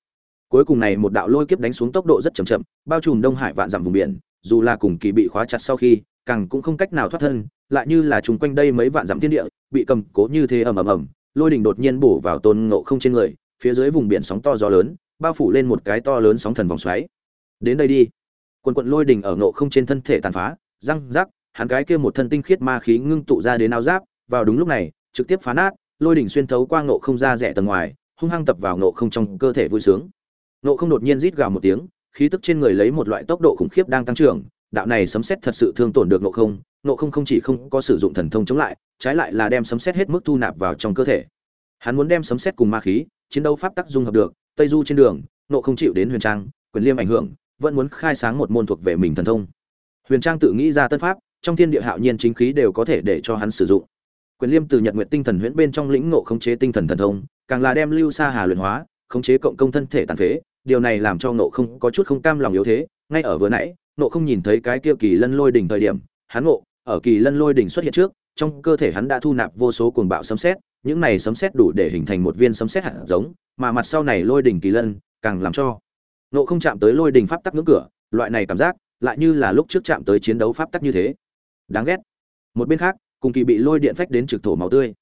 Cuối cùng này một đạo lôi kiếp đánh xuống tốc độ rất chậm chậm, bao trùm Đông Hải vạn dặm vùng biển, dù là cùng kỳ bị khóa chặt sau khi, càng cũng không cách nào thoát thân, lại như là trùng quanh đây mấy vạn dặm thiên địa, bị cầm cố như thế ầm ầm ầm, lôi đỉnh đột nhiên bổ vào Tôn Ngộ Không trên người, phía dưới vùng biển sóng to gió lớn, bao phủ lên một cái to lớn sóng thần vòng xoáy. Đến đây đi. Quần quần lôi đỉnh ở Ngộ Không trên thân thể tàn phá, răng rắc, hắn cái kia một thân tinh khiết ma khí ngưng tụ ra đến áo giáp, vào đúng lúc này, trực tiếp phá nát, lôi đỉnh xuyên thấu qua Ngộ Không ra rẻ tầng ngoài, hung hăng tập vào Ngộ Không trong cơ thể vui sướng. Ngộ Không đột nhiên rít gào một tiếng, khí tức trên người lấy một loại tốc độ khủng khiếp đang tăng trưởng, đạo này sấm sét thật sự thương tổn được Ngộ Không, Ngộ Không không chỉ không có sử dụng thần thông chống lại, trái lại là đem sấm sét hết mức thu nạp vào trong cơ thể. Hắn muốn đem sấm sét cùng ma khí, chiến đấu pháp tắc dung hợp được, Tây Du trên đường, Ngộ Không chịu đến Huyền Trang, quyền liêm ảnh hưởng, vẫn muốn khai sáng một môn thuộc về mình thần thông. Huyền Trang tự nghĩ ra tân pháp, trong thiên địa hạo nhiên chính khí đều có thể để cho hắn sử dụng. Quyền liêm từ Nhật Nguyệt tinh thần huyễn bên trong lĩnh ngộ khống chế tinh thần thần thông, càng là đem lưu sa hà luyện hóa, khống chế cộng công thân thể tàn phế, điều này làm cho Ngộ không có chút không cam lòng yếu thế, ngay ở vừa nãy, Ngộ không nhìn thấy cái kia kỳ lân lôi đỉnh thời điểm, hắn ngộ, ở kỳ lân lôi đỉnh xuất hiện trước, trong cơ thể hắn đã thu nạp vô số cuồng bạo sấm sét, những này sấm sét đủ để hình thành một viên sấm sét hạt giống, mà mặt sau này lôi đỉnh kỳ lân, càng làm cho Ngộ không chạm tới lôi đỉnh pháp tắc ngưỡng cửa, loại này cảm giác, lại như là lúc trước chạm tới chiến đấu pháp tắc như thế. Đáng ghét. Một bên khác, cùng kỳ bị lôi điện phách đến trực thổ máu tươi.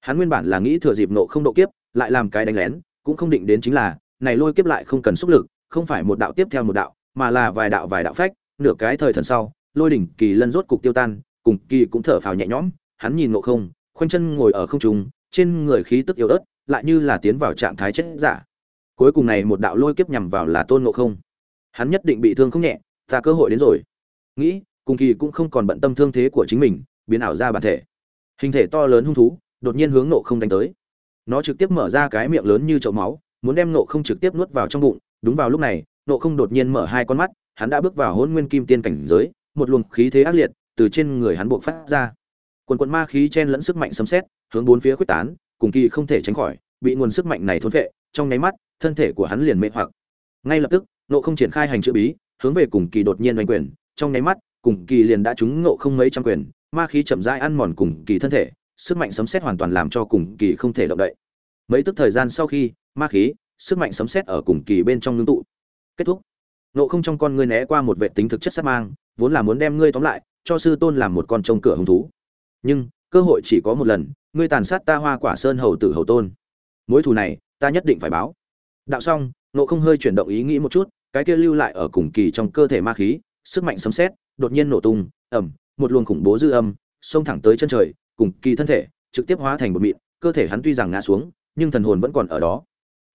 Hắn nguyên bản là nghĩ thừa dịp nộ không độ kiếp, lại làm cái đánh lén, cũng không định đến chính là, này lôi kiếp lại không cần xúc lực, không phải một đạo tiếp theo một đạo, mà là vài đạo vài đạo phách, nửa cái thời thần sau, lôi đỉnh kỳ lân rốt cục tiêu tan, cùng kỳ cũng thở phào nhẹ nhõm, hắn nhìn nộ không, khoanh chân ngồi ở không trung, trên người khí tức yếu ớt, lại như là tiến vào trạng thái chết giả. Cuối cùng này một đạo lôi kiếp nhằm vào là Tôn Ngộ Không. Hắn nhất định bị thương không nhẹ, ta cơ hội đến rồi. Nghĩ, cùng kỳ cũng không còn bận tâm thương thế của chính mình, biến ảo ra bản thể. Hình thể to lớn hung thú đột nhiên hướng nộ không đánh tới. Nó trực tiếp mở ra cái miệng lớn như chậu máu muốn đem nộ không trực tiếp nuốt vào trong bụng. Đúng vào lúc này nộ không đột nhiên mở hai con mắt hắn đã bước vào hôn nguyên kim tiên cảnh giới một luồng khí thế ác liệt từ trên người hắn buộc phát ra. Quần quần ma khí chen lẫn sức mạnh sấm xét hướng bốn phía quyết tán cùng kỳ không thể tránh khỏi bị nguồn sức mạnh này thôn vệ trong nháy mắt thân thể của hắn liền mê hoặc. Ngay lập tức nộ không triển khai hành chữ bí hướng về cùng kỳ đột nhiên oanh quyền trong nháy mắt cùng kỳ liền đã trúng ngộ không mấy trăm quyền, ma khí chậm rãi ăn mòn cùng kỳ thân thể, sức mạnh sấm sét hoàn toàn làm cho cùng kỳ không thể động đậy. Mấy tức thời gian sau khi, ma khí, sức mạnh sấm sét ở cùng kỳ bên trong ngưng tụ. Kết thúc. Nộ không trong con ngươi né qua một vệ tính thực chất sát mang, vốn là muốn đem ngươi tóm lại, cho sư tôn làm một con trông cửa hứng thú. Nhưng, cơ hội chỉ có một lần, ngươi tàn sát ta hoa quả sơn hầu tử hầu tôn. Mối thù này, ta nhất định phải báo. Đạo xong nộ không hơi chuyển động ý nghĩ một chút, cái kia lưu lại ở cùng kỳ trong cơ thể ma khí, sức mạnh sấm sét đột nhiên nổ tung ẩm một luồng khủng bố dư âm, xông thẳng tới chân trời, cùng kỳ thân thể, trực tiếp hóa thành một mịn, cơ thể hắn tuy rằng ngã xuống, nhưng thần hồn vẫn còn ở đó.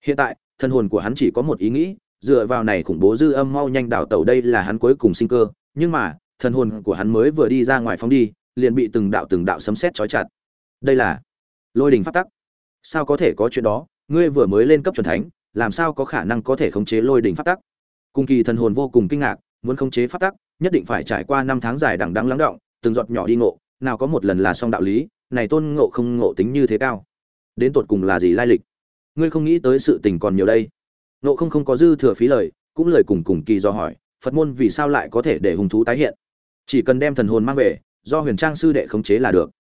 Hiện tại, thần hồn của hắn chỉ có một ý nghĩ, dựa vào này khủng bố dư âm mau nhanh đảo tẩu đây là hắn cuối cùng sinh cơ, nhưng mà, thần hồn của hắn mới vừa đi ra ngoài phóng đi, liền bị từng đạo từng đạo sấm sét trói chặt. Đây là lôi đình pháp tắc. Sao có thể có chuyện đó? Ngươi vừa mới lên cấp chuẩn thánh, làm sao có khả năng có thể khống chế lôi đình pháp tắc? Cùng kỳ thần hồn vô cùng kinh ngạc, muốn khống chế pháp tắc nhất định phải trải qua năm tháng dài đằng đẵng lắng động, từng giọt nhỏ đi ngộ, nào có một lần là xong đạo lý, này tôn ngộ không ngộ tính như thế cao. Đến tột cùng là gì lai lịch? Ngươi không nghĩ tới sự tình còn nhiều đây. Ngộ không không có dư thừa phí lời, cũng lời cùng cùng kỳ do hỏi, Phật môn vì sao lại có thể để hung thú tái hiện? Chỉ cần đem thần hồn mang về, do Huyền Trang sư đệ khống chế là được.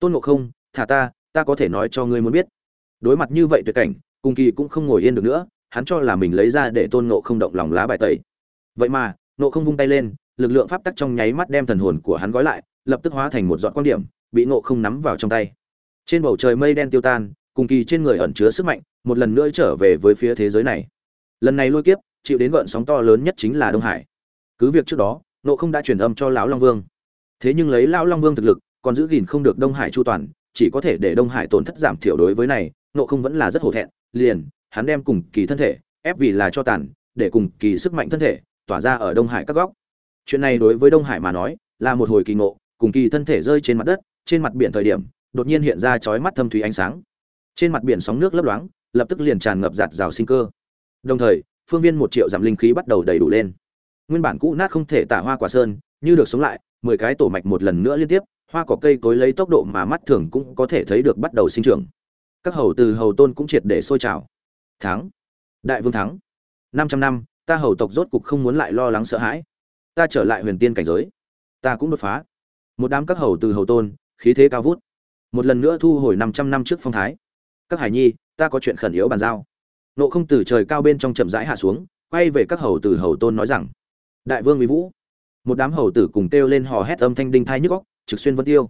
Tôn Ngộ Không, thả ta, ta có thể nói cho ngươi muốn biết. Đối mặt như vậy tuyệt cảnh, cùng kỳ cũng không ngồi yên được nữa, hắn cho là mình lấy ra để Tôn Ngộ Không động lòng lá bài tẩy. Vậy mà, Ngộ Không vung tay lên, lực lượng pháp tắc trong nháy mắt đem thần hồn của hắn gói lại, lập tức hóa thành một giọt quang điểm, bị ngộ không nắm vào trong tay. Trên bầu trời mây đen tiêu tan, cùng kỳ trên người ẩn chứa sức mạnh, một lần nữa trở về với phía thế giới này. Lần này lôi kiếp, chịu đến gợn sóng to lớn nhất chính là Đông Hải. Cứ việc trước đó, ngộ không đã truyền âm cho lão Long Vương. Thế nhưng lấy lão Long Vương thực lực, còn giữ gìn không được Đông Hải chu toàn, chỉ có thể để Đông Hải tổn thất giảm thiểu đối với này, ngộ không vẫn là rất hổ thẹn, liền, hắn đem cùng kỳ thân thể ép vì là cho tàn, để cùng kỳ sức mạnh thân thể tỏa ra ở Đông Hải các góc chuyện này đối với đông hải mà nói, là một hồi kỳ ngộ, cùng kỳ thân thể rơi trên mặt đất, trên mặt biển thời điểm, đột nhiên hiện ra chói mắt thâm thúy ánh sáng. Trên mặt biển sóng nước lấp loáng, lập tức liền tràn ngập giạt rào sinh cơ. Đồng thời, phương viên một triệu giảm linh khí bắt đầu đầy đủ lên. Nguyên bản cũ nát không thể tả hoa quả sơn, như được sống lại, mười cái tổ mạch một lần nữa liên tiếp, hoa cỏ cây cối lấy tốc độ mà mắt thường cũng có thể thấy được bắt đầu sinh trưởng. Các hầu từ hầu tôn cũng triệt để sôi trào. Thắng. Đại vương thắng. Năm trăm năm, ta hầu tộc rốt cục không muốn lại lo lắng sợ hãi ta trở lại huyền tiên cảnh giới. Ta cũng đột phá. Một đám các hầu từ hầu tôn, khí thế cao vút. Một lần nữa thu hồi năm trăm năm trước phong thái. Các hải nhi, ta có chuyện khẩn yếu bàn giao. Nộ không từ trời cao bên trong chậm rãi hạ xuống, quay về các hầu từ hầu tôn nói rằng, đại vương mỹ vũ. Một đám hầu tử cùng kêu lên hò hét âm thanh đinh thai nhức góc trực xuyên vân tiêu.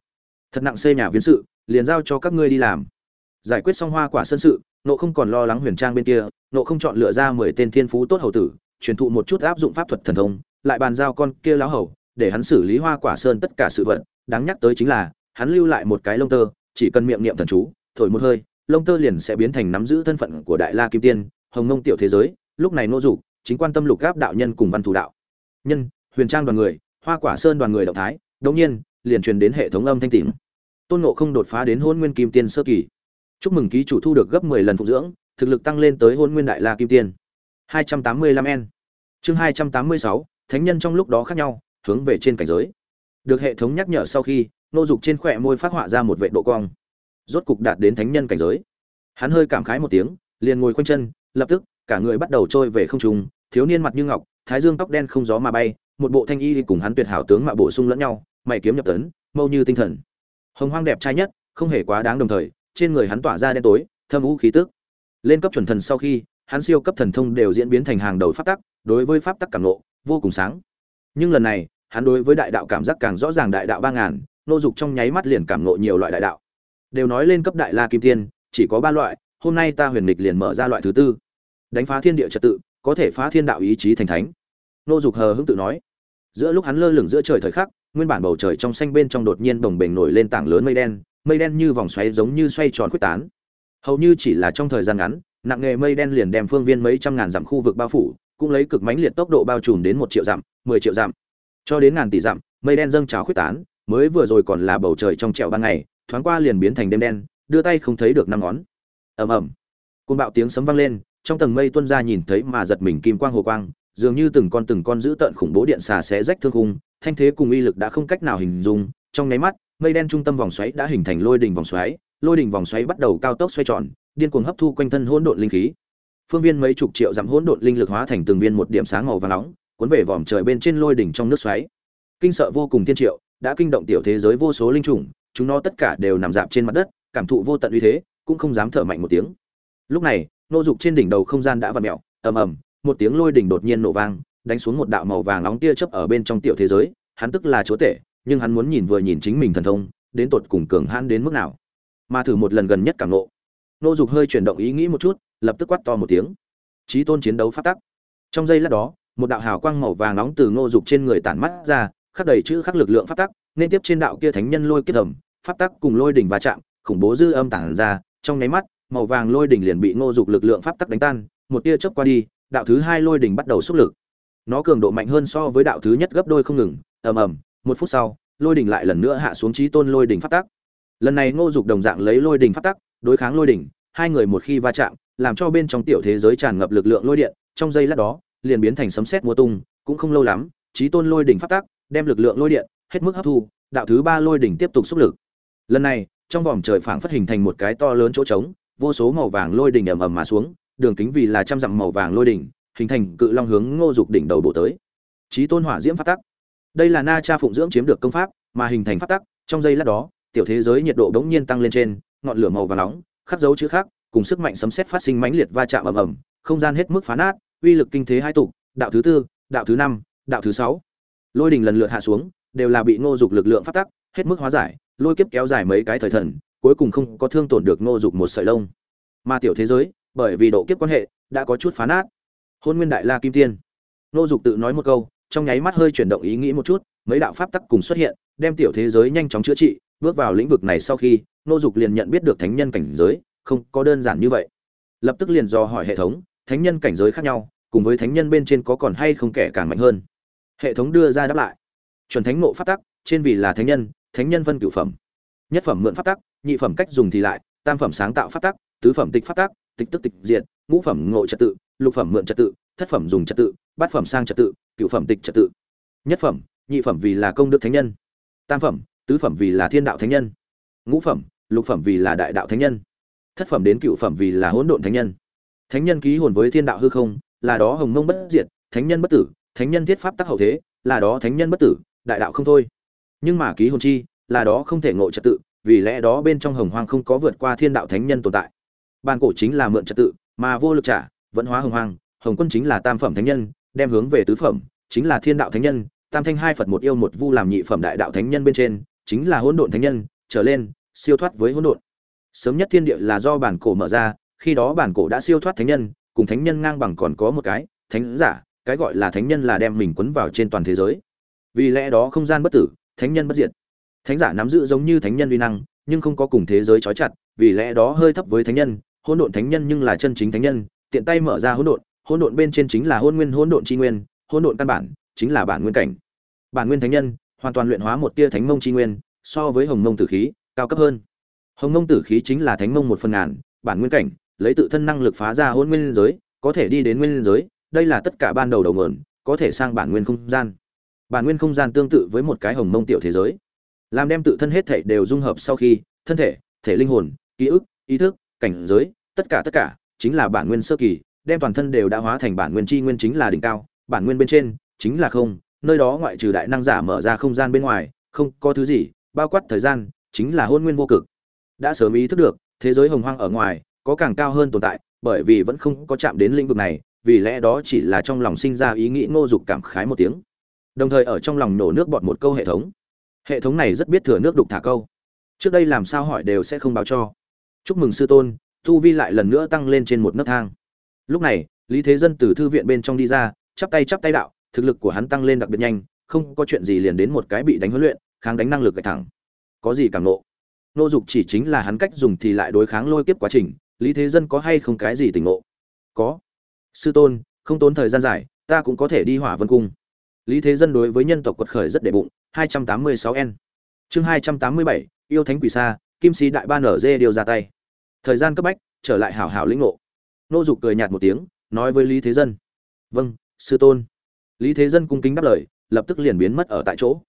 Thật nặng xây nhà viên sự, liền giao cho các ngươi đi làm. Giải quyết xong hoa quả sân sự, nộ không còn lo lắng huyền trang bên kia, nộ không chọn lựa ra mười tên thiên phú tốt hầu tử, truyền thụ một chút áp dụng pháp thuật thần thông lại bàn giao con kia lão hầu để hắn xử lý hoa quả sơn tất cả sự vật. Đáng nhắc tới chính là hắn lưu lại một cái lông tơ chỉ cần miệng niệm thần chú thổi một hơi lông tơ liền sẽ biến thành nắm giữ thân phận của đại la kim tiên hồng ngông tiểu thế giới lúc này nô dục chính quan tâm lục gáp đạo nhân cùng văn thủ đạo. Nhân huyền trang đoàn người hoa quả sơn đoàn người động thái đống nhiên liền truyền đến hệ thống âm thanh tìm tôn ngộ không đột phá đến hôn nguyên kim tiên sơ kỳ. Chúc mừng ký chủ thu được gấp 10 lần phục dưỡng thực lực tăng lên tới hôn nguyên đại la kim tiên. 285 n. Chương 286, thánh nhân trong lúc đó khác nhau, hướng về trên cảnh giới. Được hệ thống nhắc nhở sau khi nô dục trên khỏe môi phát họa ra một vệ độ cong. Rốt cục đạt đến thánh nhân cảnh giới. Hắn hơi cảm khái một tiếng, liền ngồi quanh chân, lập tức, cả người bắt đầu trôi về không trung, thiếu niên mặt như ngọc, thái dương tóc đen không gió mà bay, một bộ thanh y cùng hắn tuyệt hảo tướng mạ bổ sung lẫn nhau, mày kiếm nhập tấn, mâu như tinh thần. Hồng hoang đẹp trai nhất, không hề quá đáng đồng thời, trên người hắn tỏa ra đen tối, thâm vũ khí tức. Lên cấp chuẩn thần sau khi, hắn siêu cấp thần thông đều diễn biến thành hàng đầu pháp tắc, đối với pháp tắc cảm nộ vô cùng sáng. Nhưng lần này, hắn đối với đại đạo cảm giác càng rõ ràng đại đạo ba ngàn, nô dục trong nháy mắt liền cảm nộ nhiều loại đại đạo. Đều nói lên cấp đại la kim tiên, chỉ có ba loại, hôm nay ta huyền lịch liền mở ra loại thứ tư. Đánh phá thiên địa trật tự, có thể phá thiên đạo ý chí thành thánh. Nô dục hờ hững tự nói. Giữa lúc hắn lơ lửng giữa trời thời khắc, nguyên bản bầu trời trong xanh bên trong đột nhiên bồng bềnh nổi lên tảng lớn mây đen mây đen như vòng xoáy giống như xoay tròn quyết tán. Hầu như chỉ là trong thời gian ngắn, nặng nghề mây đen liền đem phương viên mấy trăm ngàn dặm khu vực bao phủ cũng lấy cực mãnh liệt tốc độ bao trùm đến một triệu dặm, mười triệu dặm, cho đến ngàn tỷ dặm, mây đen dâng trào khuyết tán, mới vừa rồi còn là bầu trời trong trẻo ban ngày, thoáng qua liền biến thành đêm đen, đưa tay không thấy được năm ngón. Ầm ầm. Cuồng bạo tiếng sấm vang lên, trong tầng mây tuân ra nhìn thấy mà giật mình kim quang hồ quang, dường như từng con từng con giữ tận khủng bố điện xà xé rách thương khung, thanh thế cùng uy lực đã không cách nào hình dung, trong nháy mắt, mây đen trung tâm vòng xoáy đã hình thành lôi đỉnh vòng xoáy, lôi đỉnh vòng xoáy bắt đầu cao tốc xoay tròn, điên cuồng hấp thu quanh thân hỗn độn linh khí phương viên mấy chục triệu dặm hỗn độn linh lực hóa thành từng viên một điểm sáng màu vàng nóng, cuốn về vòm trời bên trên lôi đỉnh trong nước xoáy. Kinh sợ vô cùng thiên triệu, đã kinh động tiểu thế giới vô số linh trùng chúng nó tất cả đều nằm dạp trên mặt đất, cảm thụ vô tận uy thế, cũng không dám thở mạnh một tiếng. Lúc này, nô dục trên đỉnh đầu không gian đã vặn mèo, ầm ầm, một tiếng lôi đỉnh đột nhiên nổ vang, đánh xuống một đạo màu vàng nóng tia chớp ở bên trong tiểu thế giới, hắn tức là chúa tể, nhưng hắn muốn nhìn vừa nhìn chính mình thần thông, đến tột cùng cường hãn đến mức nào. Mà thử một lần gần nhất cảm nộ nô dục hơi chuyển động ý nghĩ một chút lập tức quát to một tiếng. Trí tôn chiến đấu phát tắc. Trong giây lát đó, một đạo hào quang màu vàng nóng từ Ngô dục trên người tản mắt ra, khắc đầy chữ khắc lực lượng phát tắc, nên tiếp trên đạo kia thánh nhân lôi kết ẩm phát tắc cùng lôi đỉnh va chạm, khủng bố dư âm tản ra, trong nháy mắt, màu vàng lôi đỉnh liền bị Ngô dục lực lượng pháp tắc đánh tan, một tia chớp qua đi, đạo thứ hai lôi đỉnh bắt đầu xúc lực. Nó cường độ mạnh hơn so với đạo thứ nhất gấp đôi không ngừng, ầm ầm, một phút sau, lôi đỉnh lại lần nữa hạ xuống trí tôn lôi đỉnh phát tắc. Lần này ngô dục đồng dạng lấy lôi đỉnh phát tắc, đối kháng lôi đỉnh, hai người một khi va chạm làm cho bên trong tiểu thế giới tràn ngập lực lượng lôi điện, trong giây lát đó, liền biến thành sấm sét mùa tung, cũng không lâu lắm chí tôn lôi đỉnh phát tắc đem lực lượng lôi điện, hết mức hấp thu, đạo thứ ba lôi đỉnh tiếp tục xúc lực. Lần này, trong vòng trời phảng phất hình thành một cái to lớn chỗ trống, vô số màu vàng lôi đỉnh ầm ầm mà xuống, đường kính vì là trăm dặm màu vàng lôi đỉnh, hình thành cự long hướng ngô dục đỉnh đầu bổ tới. Chí tôn hỏa diễm phát tắc đây là na cha phụng dưỡng chiếm được công pháp, mà hình thành phát tắc trong giây lát đó, tiểu thế giới nhiệt độ bỗng nhiên tăng lên trên, ngọn lửa màu vàng nóng khắc dấu chữ khác cùng sức mạnh sấm sét phát sinh mãnh liệt va chạm ầm ầm không gian hết mức phá nát uy lực kinh thế hai tụ, đạo thứ tư đạo thứ năm đạo thứ sáu. Lôi đỉnh lần lượt hạ xuống đều là bị ngô dục lực lượng phát tắc hết mức hóa giải lôi kiếp kéo dài mấy cái thời thần cuối cùng không có thương tổn được ngô dục một sợi lông. Mà tiểu thế giới bởi vì độ kiếp quan hệ đã có chút phá nát. Hôn nguyên đại la kim tiên. Ngô dục tự nói một câu trong nháy mắt hơi chuyển động ý nghĩ một chút mấy đạo pháp tắc cùng xuất hiện đem tiểu thế giới nhanh chóng chữa trị bước vào lĩnh vực này sau khi ngô dục liền nhận biết được thánh nhân cảnh giới không có đơn giản như vậy. Lập tức liền do hỏi hệ thống, thánh nhân cảnh giới khác nhau, cùng với thánh nhân bên trên có còn hay không kẻ càng mạnh hơn. Hệ thống đưa ra đáp lại. Chuẩn thánh nộ phát tắc, trên vì là thánh nhân thánh nhân vân cửu phẩm. Nhất phẩm mượn phát tắc, nhị phẩm cách dùng thì lại, tam phẩm sáng tạo phát tắc, tứ phẩm tịch phát tắc, tịch tức tịch diện ngũ phẩm ngộ trật tự, lục phẩm mượn trật tự, thất phẩm dùng trật tự, bát phẩm sang trật tự, cửu phẩm tịch trật tự. Nhất phẩm, nhị phẩm vì là công đức thánh nhân. Tam phẩm, tứ phẩm vì là thiên đạo thánh nhân. Ngũ phẩm, lục phẩm vì là đại đạo thánh nhân thất phẩm đến cựu phẩm vì là hỗn độn thánh nhân. Thánh nhân ký hồn với thiên đạo hư không, là đó hồng mông bất diệt, thánh nhân bất tử, thánh nhân thiết pháp tắc hậu thế, là đó thánh nhân bất tử, đại đạo không thôi. Nhưng mà ký hồn chi, là đó không thể ngộ trật tự, vì lẽ đó bên trong hồng hoang không có vượt qua thiên đạo thánh nhân tồn tại. Ban cổ chính là mượn trật tự, mà vô lực trả, vẫn hóa hồng hoang, hồng quân chính là tam phẩm thánh nhân, đem hướng về tứ phẩm, chính là thiên đạo thánh nhân, tam thanh hai phật một yêu một vu làm nhị phẩm đại đạo thánh nhân bên trên, chính là hỗn độn thánh nhân, trở lên, siêu thoát với hỗn độn sớm nhất thiên địa là do bản cổ mở ra, khi đó bản cổ đã siêu thoát thánh nhân, cùng thánh nhân ngang bằng còn có một cái, thánh giả, cái gọi là thánh nhân là đem mình quấn vào trên toàn thế giới. Vì lẽ đó không gian bất tử, thánh nhân bất diệt. Thánh giả nắm giữ giống như thánh nhân uy năng, nhưng không có cùng thế giới trói chặt, vì lẽ đó hơi thấp với thánh nhân, hỗn độn thánh nhân nhưng là chân chính thánh nhân, tiện tay mở ra hỗn độn hỗn độn bên trên chính là hỗn nguyên, hỗn độn tri nguyên, hỗn độn căn bản, chính là bản nguyên cảnh. Bản nguyên thánh nhân, hoàn toàn luyện hóa một tia thánh mông tri nguyên, so với hồng mông tử khí, cao cấp hơn hồng mông tử khí chính là thánh mông một phần ngàn, bản nguyên cảnh, lấy tự thân năng lực phá ra hôn nguyên giới, có thể đi đến nguyên giới, đây là tất cả ban đầu đầu nguồn, có thể sang bản nguyên không gian. Bản nguyên không gian tương tự với một cái hồng mông tiểu thế giới. Làm đem tự thân hết thể đều dung hợp sau khi, thân thể thể linh hồn, ký ức, ý thức, cảnh giới, tất cả tất cả, chính là bản nguyên sơ kỳ, đem toàn thân đều đã hóa thành bản nguyên chi nguyên chính là đỉnh cao, bản nguyên bên trên, chính là không, nơi đó ngoại trừ đại năng giả mở ra không gian bên ngoài, không có thứ gì, bao quát thời gian, chính là hôn nguyên vô cực đã sớm ý thức được, thế giới hồng hoang ở ngoài, có càng cao hơn tồn tại, bởi vì vẫn không có chạm đến lĩnh vực này, vì lẽ đó chỉ là trong lòng sinh ra ý nghĩ ngô dục cảm khái một tiếng. Đồng thời ở trong lòng nổ nước bọt một câu hệ thống. Hệ thống này rất biết thừa nước đục thả câu. Trước đây làm sao hỏi đều sẽ không báo cho. Chúc mừng sư tôn thu vi lại lần nữa tăng lên trên một nấc thang. Lúc này, lý thế dân từ thư viện bên trong đi ra, chắp tay chắp tay đạo, thực lực của hắn tăng lên đặc biệt nhanh, không có chuyện gì liền đến một cái bị đánh huấn luyện, kháng đánh năng lực gạch thẳng. Có gì cảm nộ? Nô dục chỉ chính là hắn cách dùng thì lại đối kháng lôi kiếp quá trình lý thế dân có hay không cái gì tỉnh ngộ? Có. Sư tôn không tốn thời gian dài ta cũng có thể đi hỏa vân cung. Lý thế dân đối với nhân tộc quật khởi rất đệ bụng 286 n chương 287, yêu thánh quỷ sa kim sĩ đại ban ở dê điều ra tay. Thời gian cấp bách trở lại hảo hảo lĩnh ngộ. Nô dục cười nhạt một tiếng nói với lý thế dân. Vâng sư tôn. Lý thế dân cung kính đáp lời lập tức liền biến mất ở tại chỗ.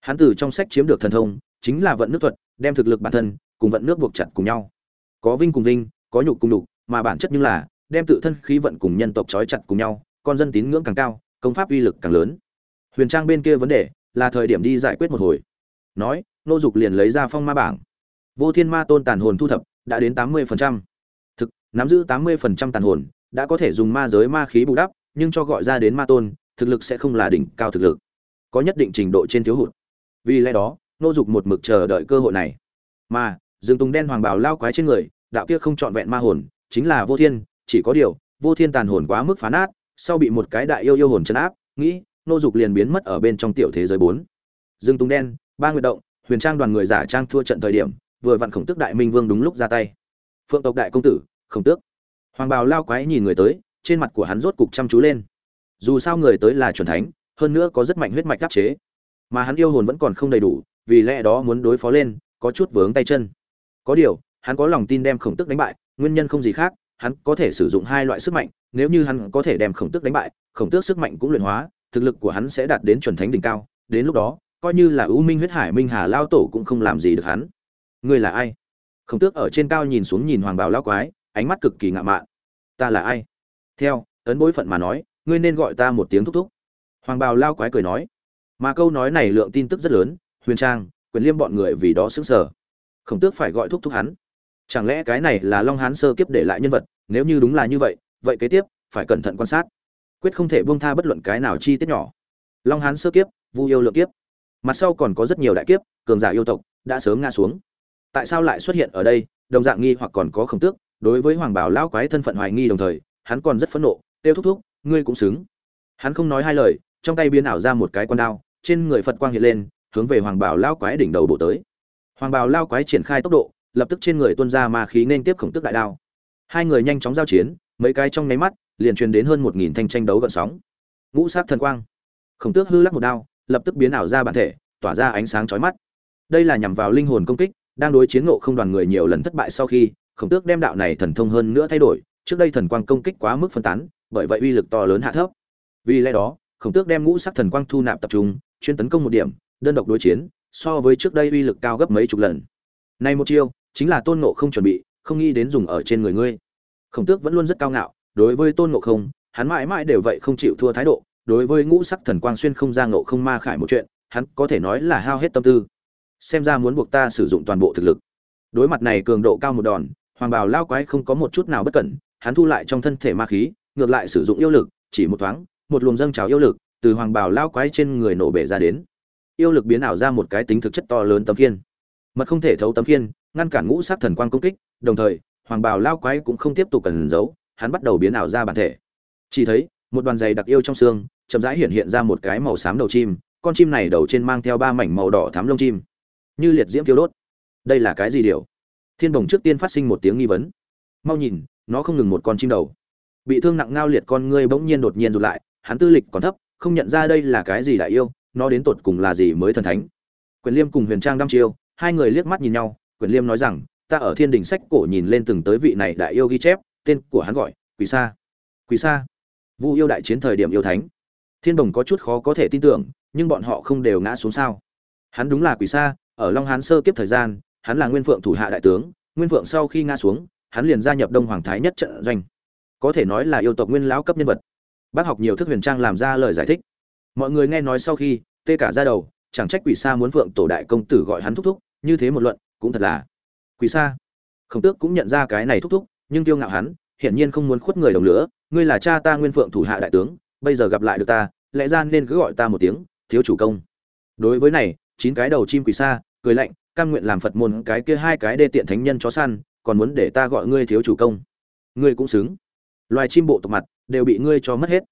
Hắn từ trong sách chiếm được thần thông chính là vận nước thuật, đem thực lực bản thân cùng vận nước buộc chặt cùng nhau. Có vinh cùng vinh, có nhục cùng nhục, mà bản chất như là đem tự thân khí vận cùng nhân tộc trói chặt cùng nhau, con dân tín ngưỡng càng cao, công pháp uy lực càng lớn. Huyền trang bên kia vấn đề là thời điểm đi giải quyết một hồi. Nói, nô dục liền lấy ra phong ma bảng. Vô thiên ma tôn tàn hồn thu thập đã đến tám mươi thực, nắm giữ tám mươi tàn hồn, đã có thể dùng ma giới ma khí bù đắp, nhưng cho gọi ra đến ma tôn, thực lực sẽ không là đỉnh cao thực lực. Có nhất định trình độ trên thiếu hụt. Vì lẽ đó nô dục một mực chờ đợi cơ hội này. Mà, dương tùng đen hoàng bảo lao quái trên người, đạo kia không trọn vẹn ma hồn, chính là vô thiên, chỉ có điều, vô thiên tàn hồn quá mức phá nát sau bị một cái đại yêu yêu hồn chấn áp, nghĩ, nô dục liền biến mất ở bên trong tiểu thế giới bốn. Dương tùng đen, ba nguyệt động, huyền trang đoàn người giả trang thua trận thời điểm, vừa vặn khổng tước đại minh vương đúng lúc ra tay. Phượng tộc đại công tử, khổng tước. Hoàng bào lao quái nhìn người tới, trên mặt của hắn rốt cục chăm chú lên. Dù sao người tới là chuẩn thánh, hơn nữa có rất mạnh huyết mạch đắc chế. Mà hắn yêu hồn vẫn còn không đầy đủ vì lẽ đó muốn đối phó lên, có chút vướng tay chân. Có điều, hắn có lòng tin đem khổng tức đánh bại, nguyên nhân không gì khác, hắn có thể sử dụng hai loại sức mạnh, nếu như hắn có thể đem khổng tước đánh bại, khổng tước sức mạnh cũng luyện hóa, thực lực của hắn sẽ đạt đến chuẩn thánh đỉnh cao, đến lúc đó, coi như là ưu minh huyết hải minh hà lao tổ cũng không làm gì được hắn. Ngươi là ai? Khổng tước ở trên cao nhìn xuống nhìn hoàng bào lao quái, ánh mắt cực kỳ ngạo mạn. Ta là ai? Theo, ấn bối phận mà nói, ngươi nên gọi ta một tiếng thúc thúc. Hoàng bào lao quái cười nói. Mà câu nói này lượng tin tức rất lớn huyền trang, quyền liêm bọn người vì đó xứng sở khổng tước phải gọi thúc thúc hắn. Chẳng lẽ cái này là long hán sơ kiếp để lại nhân vật? Nếu như đúng là như vậy vậy kế tiếp phải cẩn thận quan sát. Quyết không thể buông tha bất luận cái nào chi tiết nhỏ. Long hán sơ kiếp, vu yêu lượng kiếp. Mặt sau còn có rất nhiều đại kiếp, cường giả yêu tộc đã sớm ngã xuống. Tại sao lại xuất hiện ở đây? Đồng dạng nghi hoặc còn có khổng tước, đối với hoàng bảo lão quái thân phận hoài nghi đồng thời, hắn còn rất phẫn nộ, tiêu thúc thúc, ngươi cũng xứng. Hắn không nói hai lời, trong tay biến ảo ra một cái con đao, trên người phật quang hiện lên hướng về hoàng bảo lao quái đỉnh đầu bổ tới. Hoàng bảo lao quái triển khai tốc độ, lập tức trên người tuôn ra ma khí nên tiếp khổng tức đại đao. Hai người nhanh chóng giao chiến, mấy cái trong nháy mắt, liền truyền đến hơn một nghìn thanh tranh đấu gợn sóng. Ngũ sát thần quang. Khổng tước hư lắc một đao, lập tức biến ảo ra bản thể, tỏa ra ánh sáng chói mắt. Đây là nhằm vào linh hồn công kích, đang đối chiến ngộ không đoàn người nhiều lần thất bại sau khi, khổng tước đem đạo này thần thông hơn nữa thay đổi. Trước đây thần quang công kích quá mức phân tán, bởi vậy uy lực to lớn hạ thấp. Vì lẽ đó, khổng tước đem ngũ sắc thần quang thu nạp tập trung, chuyên tấn công một điểm đơn độc đối chiến, so với trước đây uy lực cao gấp mấy chục lần. Nay một chiêu, chính là tôn ngộ không chuẩn bị, không nghĩ đến dùng ở trên người ngươi. Khổng tước vẫn luôn rất cao ngạo, đối với tôn ngộ không, hắn mãi mãi đều vậy không chịu thua thái độ, đối với ngũ sắc thần quang xuyên không ra ngộ không ma khải một chuyện, hắn có thể nói là hao hết tâm tư. Xem ra muốn buộc ta sử dụng toàn bộ thực lực. Đối mặt này cường độ cao một đòn, hoàng bào lao quái không có một chút nào bất cẩn, hắn thu lại trong thân thể ma khí, ngược lại sử dụng yêu lực, chỉ một thoáng, một luồng dâng trào yêu lực từ hoàng bào lao quái trên người nổ bể ra đến yêu lực biến ảo ra một cái tính thực chất to lớn tấm khiên. Mật không thể thấu tấm khiên, ngăn cản ngũ sát thần quang công kích, đồng thời, hoàng bào lao quái cũng không tiếp tục cần giấu, hắn bắt đầu biến ảo ra bản thể. Chỉ thấy, một đoàn giày đặc yêu trong xương, chậm rãi hiện hiện ra một cái màu xám đầu chim, con chim này đầu trên mang theo ba mảnh màu đỏ thám lông chim. Như liệt diễm thiêu đốt. Đây là cái gì điều? Thiên bồng trước tiên phát sinh một tiếng nghi vấn. Mau nhìn, nó không ngừng một con chim đầu. Bị thương nặng ngao liệt con ngươi bỗng nhiên đột nhiên rụt lại, hắn tư lịch còn thấp, không nhận ra đây là cái gì đại yêu nó đến tột cùng là gì mới thần thánh? Quyền liêm cùng huyền trang đăm chiêu, hai người liếc mắt nhìn nhau, quyền liêm nói rằng, ta ở thiên đình sách cổ nhìn lên từng tới vị này đại yêu ghi chép, tên của hắn gọi Quỳ sa. Quỳ sa, vu yêu đại chiến thời điểm yêu thánh. Thiên đồng có chút khó có thể tin tưởng, nhưng bọn họ không đều ngã xuống sao? Hắn đúng là Quỳ sa, ở long hán sơ kiếp thời gian, hắn là nguyên phượng thủ hạ đại tướng, nguyên phượng sau khi ngã xuống, hắn liền gia nhập đông hoàng thái nhất trận doanh. Có thể nói là yêu tộc nguyên lão cấp nhân vật. Bác học nhiều thức huyền trang làm ra lời giải thích mọi người nghe nói sau khi, tê cả ra đầu, chẳng trách quỷ sa muốn phượng tổ đại công tử gọi hắn thúc thúc, như thế một luận, cũng thật là. Quỷ sa. Khổng tước cũng nhận ra cái này thúc thúc, nhưng kiêu ngạo hắn, hiển nhiên không muốn khuất người đồng lửa, ngươi là cha ta nguyên phượng thủ hạ đại tướng, bây giờ gặp lại được ta, lẽ ra nên cứ gọi ta một tiếng, thiếu chủ công. Đối với này, chín cái đầu chim quỷ sa, cười lạnh căn nguyện làm phật môn cái kia hai cái đê tiện thánh nhân chó săn, còn muốn để ta gọi ngươi thiếu chủ công. Ngươi cũng xứng. Loài chim bộ tộc mặt, đều bị ngươi cho mất hết.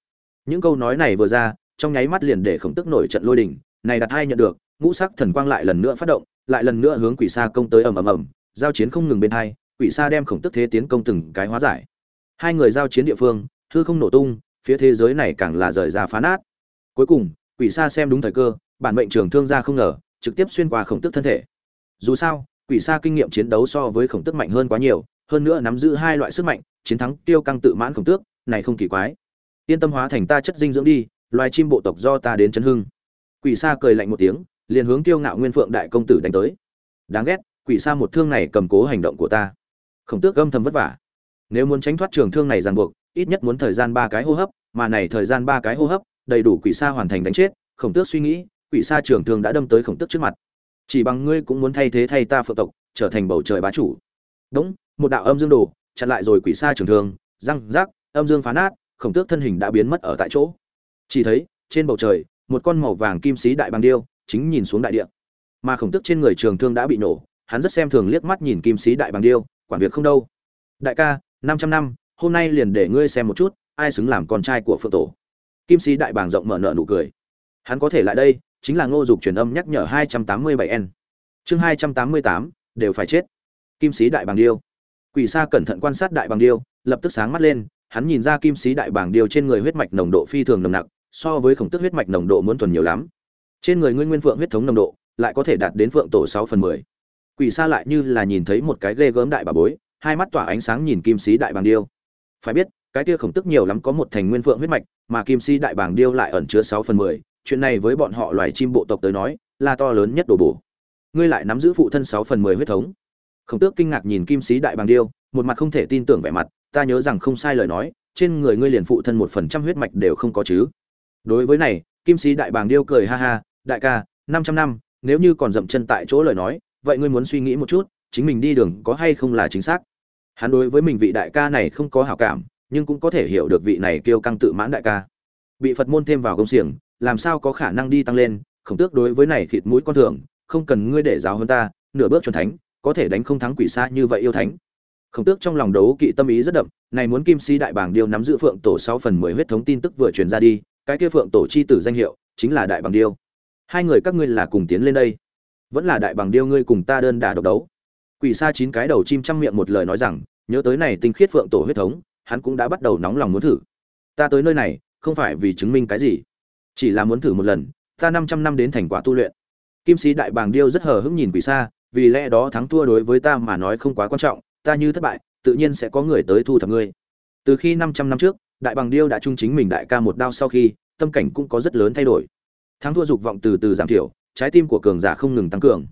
Những câu nói này vừa ra trong nháy mắt liền để khổng tức nổi trận lôi đình, này đặt hai nhận được, ngũ sắc thần quang lại lần nữa phát động, lại lần nữa hướng quỷ xa công tới ầm ầm ầm, giao chiến không ngừng bên hai, quỷ xa đem khổng tức thế tiến công từng cái hóa giải. Hai người giao chiến địa phương, hư không nổ tung, phía thế giới này càng là rời ra phá nát. Cuối cùng, quỷ xa xem đúng thời cơ, bản mệnh trường thương ra không ngờ, trực tiếp xuyên qua khổng tức thân thể. Dù sao, quỷ xa kinh nghiệm chiến đấu so với khổng tức mạnh hơn quá nhiều, hơn nữa nắm giữ hai loại sức mạnh, chiến thắng tiêu căng tự mãn khổng tước, này không kỳ quái. Yên tâm hóa thành ta chất dinh dưỡng đi loài chim bộ tộc do ta đến chấn hưng. Quỷ sa cười lạnh một tiếng, liền hướng tiêu ngạo nguyên phượng đại công tử đánh tới. Đáng ghét, quỷ sa một thương này cầm cố hành động của ta. Khổng tước âm thầm vất vả. Nếu muốn tránh thoát trường thương này ràng buộc, ít nhất muốn thời gian ba cái hô hấp, mà này thời gian ba cái hô hấp, đầy đủ quỷ sa hoàn thành đánh chết, khổng tước suy nghĩ, quỷ sa trường thương đã đâm tới khổng tước trước mặt. Chỉ bằng ngươi cũng muốn thay thế thay ta phượng tộc, trở thành bầu trời bá chủ. Đúng, một đạo âm dương đồ chặn lại rồi quỷ sa trường thương. Răng rác âm dương phá nát, khổng tước thân hình đã biến mất ở tại chỗ chỉ thấy, trên bầu trời, một con màu vàng kim sĩ đại bằng điêu chính nhìn xuống đại địa. Mà khổng tức trên người trường thương đã bị nổ, hắn rất xem thường liếc mắt nhìn kim sĩ đại bằng điêu, quản việc không đâu. Đại ca, năm trăm năm, hôm nay liền để ngươi xem một chút, ai xứng làm con trai của phượng tổ. Kim sĩ đại bàng rộng mở nợ nụ cười. Hắn có thể lại đây, chính là ngô dục truyền âm nhắc nhở hai trăm tám mươi bảy n chương hai trăm tám mươi tám, đều phải chết. Kim sĩ đại bàng điêu. Quỷ sa cẩn thận quan sát đại bàng điêu, lập tức sáng mắt lên, hắn nhìn ra kim sĩ đại bàng điêu trên người huyết mạch nồng độ phi thường nồng nặc so với khổng tức huyết mạch nồng độ muốn thuần nhiều lắm. Trên người ngươi nguyên phượng huyết thống nồng độ lại có thể đạt đến phượng tổ sáu phần mười. Quỷ xa lại như là nhìn thấy một cái ghê gớm đại bà bối, hai mắt tỏa ánh sáng nhìn kim sĩ đại bàng điêu. Phải biết, cái kia khổng tức nhiều lắm có một thành nguyên phượng huyết mạch, mà kim sĩ đại bàng điêu lại ẩn chứa sáu phần mười. Chuyện này với bọn họ loài chim bộ tộc tới nói, là to lớn nhất đổ bổ. Ngươi lại nắm giữ phụ thân sáu phần mười huyết thống. Khổng tước kinh ngạc nhìn kim sĩ đại bàng điêu, một mặt không thể tin tưởng vẻ mặt, ta nhớ rằng không sai lời nói, trên người ngươi liền phụ thân một phần trăm huyết mạch đều không có chứ đối với này, kim sĩ đại bàng điêu cười ha ha, đại ca, năm trăm năm, nếu như còn dậm chân tại chỗ lời nói, vậy ngươi muốn suy nghĩ một chút, chính mình đi đường có hay không là chính xác? Hắn đối với mình vị đại ca này không có hảo cảm, nhưng cũng có thể hiểu được vị này kêu căng tự mãn đại ca. Bị phật môn thêm vào công xiềng, làm sao có khả năng đi tăng lên, khổng tước đối với này thịt mũi con thường, không cần ngươi để giáo hơn ta, nửa bước chuẩn thánh, có thể đánh không thắng quỷ xa như vậy yêu thánh. Khổng tước trong lòng đấu kỵ tâm ý rất đậm, này muốn kim si đại bàng điêu nắm giữ phượng tổ sáu phần mười huyết thống tin tức vừa truyền ra đi cái kia phượng tổ chi tử danh hiệu, chính là đại bằng điêu. Hai người các ngươi là cùng tiến lên đây. Vẫn là đại bằng điêu ngươi cùng ta đơn đả độc đấu. Quỷ xa chín cái đầu chim chăm miệng một lời nói rằng, nhớ tới này tinh khiết phượng tổ huyết thống, hắn cũng đã bắt đầu nóng lòng muốn thử. Ta tới nơi này, không phải vì chứng minh cái gì, chỉ là muốn thử một lần, ta năm trăm năm đến thành quả tu luyện. Kim sĩ đại bàng điêu rất hờ hững nhìn quỷ xa vì lẽ đó thắng thua đối với ta mà nói không quá quan trọng, ta như thất bại, tự nhiên sẽ có người tới thu thập ngươi. Từ khi năm trăm năm trước đại bàng điêu đã trung chính mình đại ca một đao sau khi, tâm cảnh cũng có rất lớn thay đổi. Thắng thua dục vọng từ từ giảm thiểu, trái tim của cường giả không ngừng tăng cường.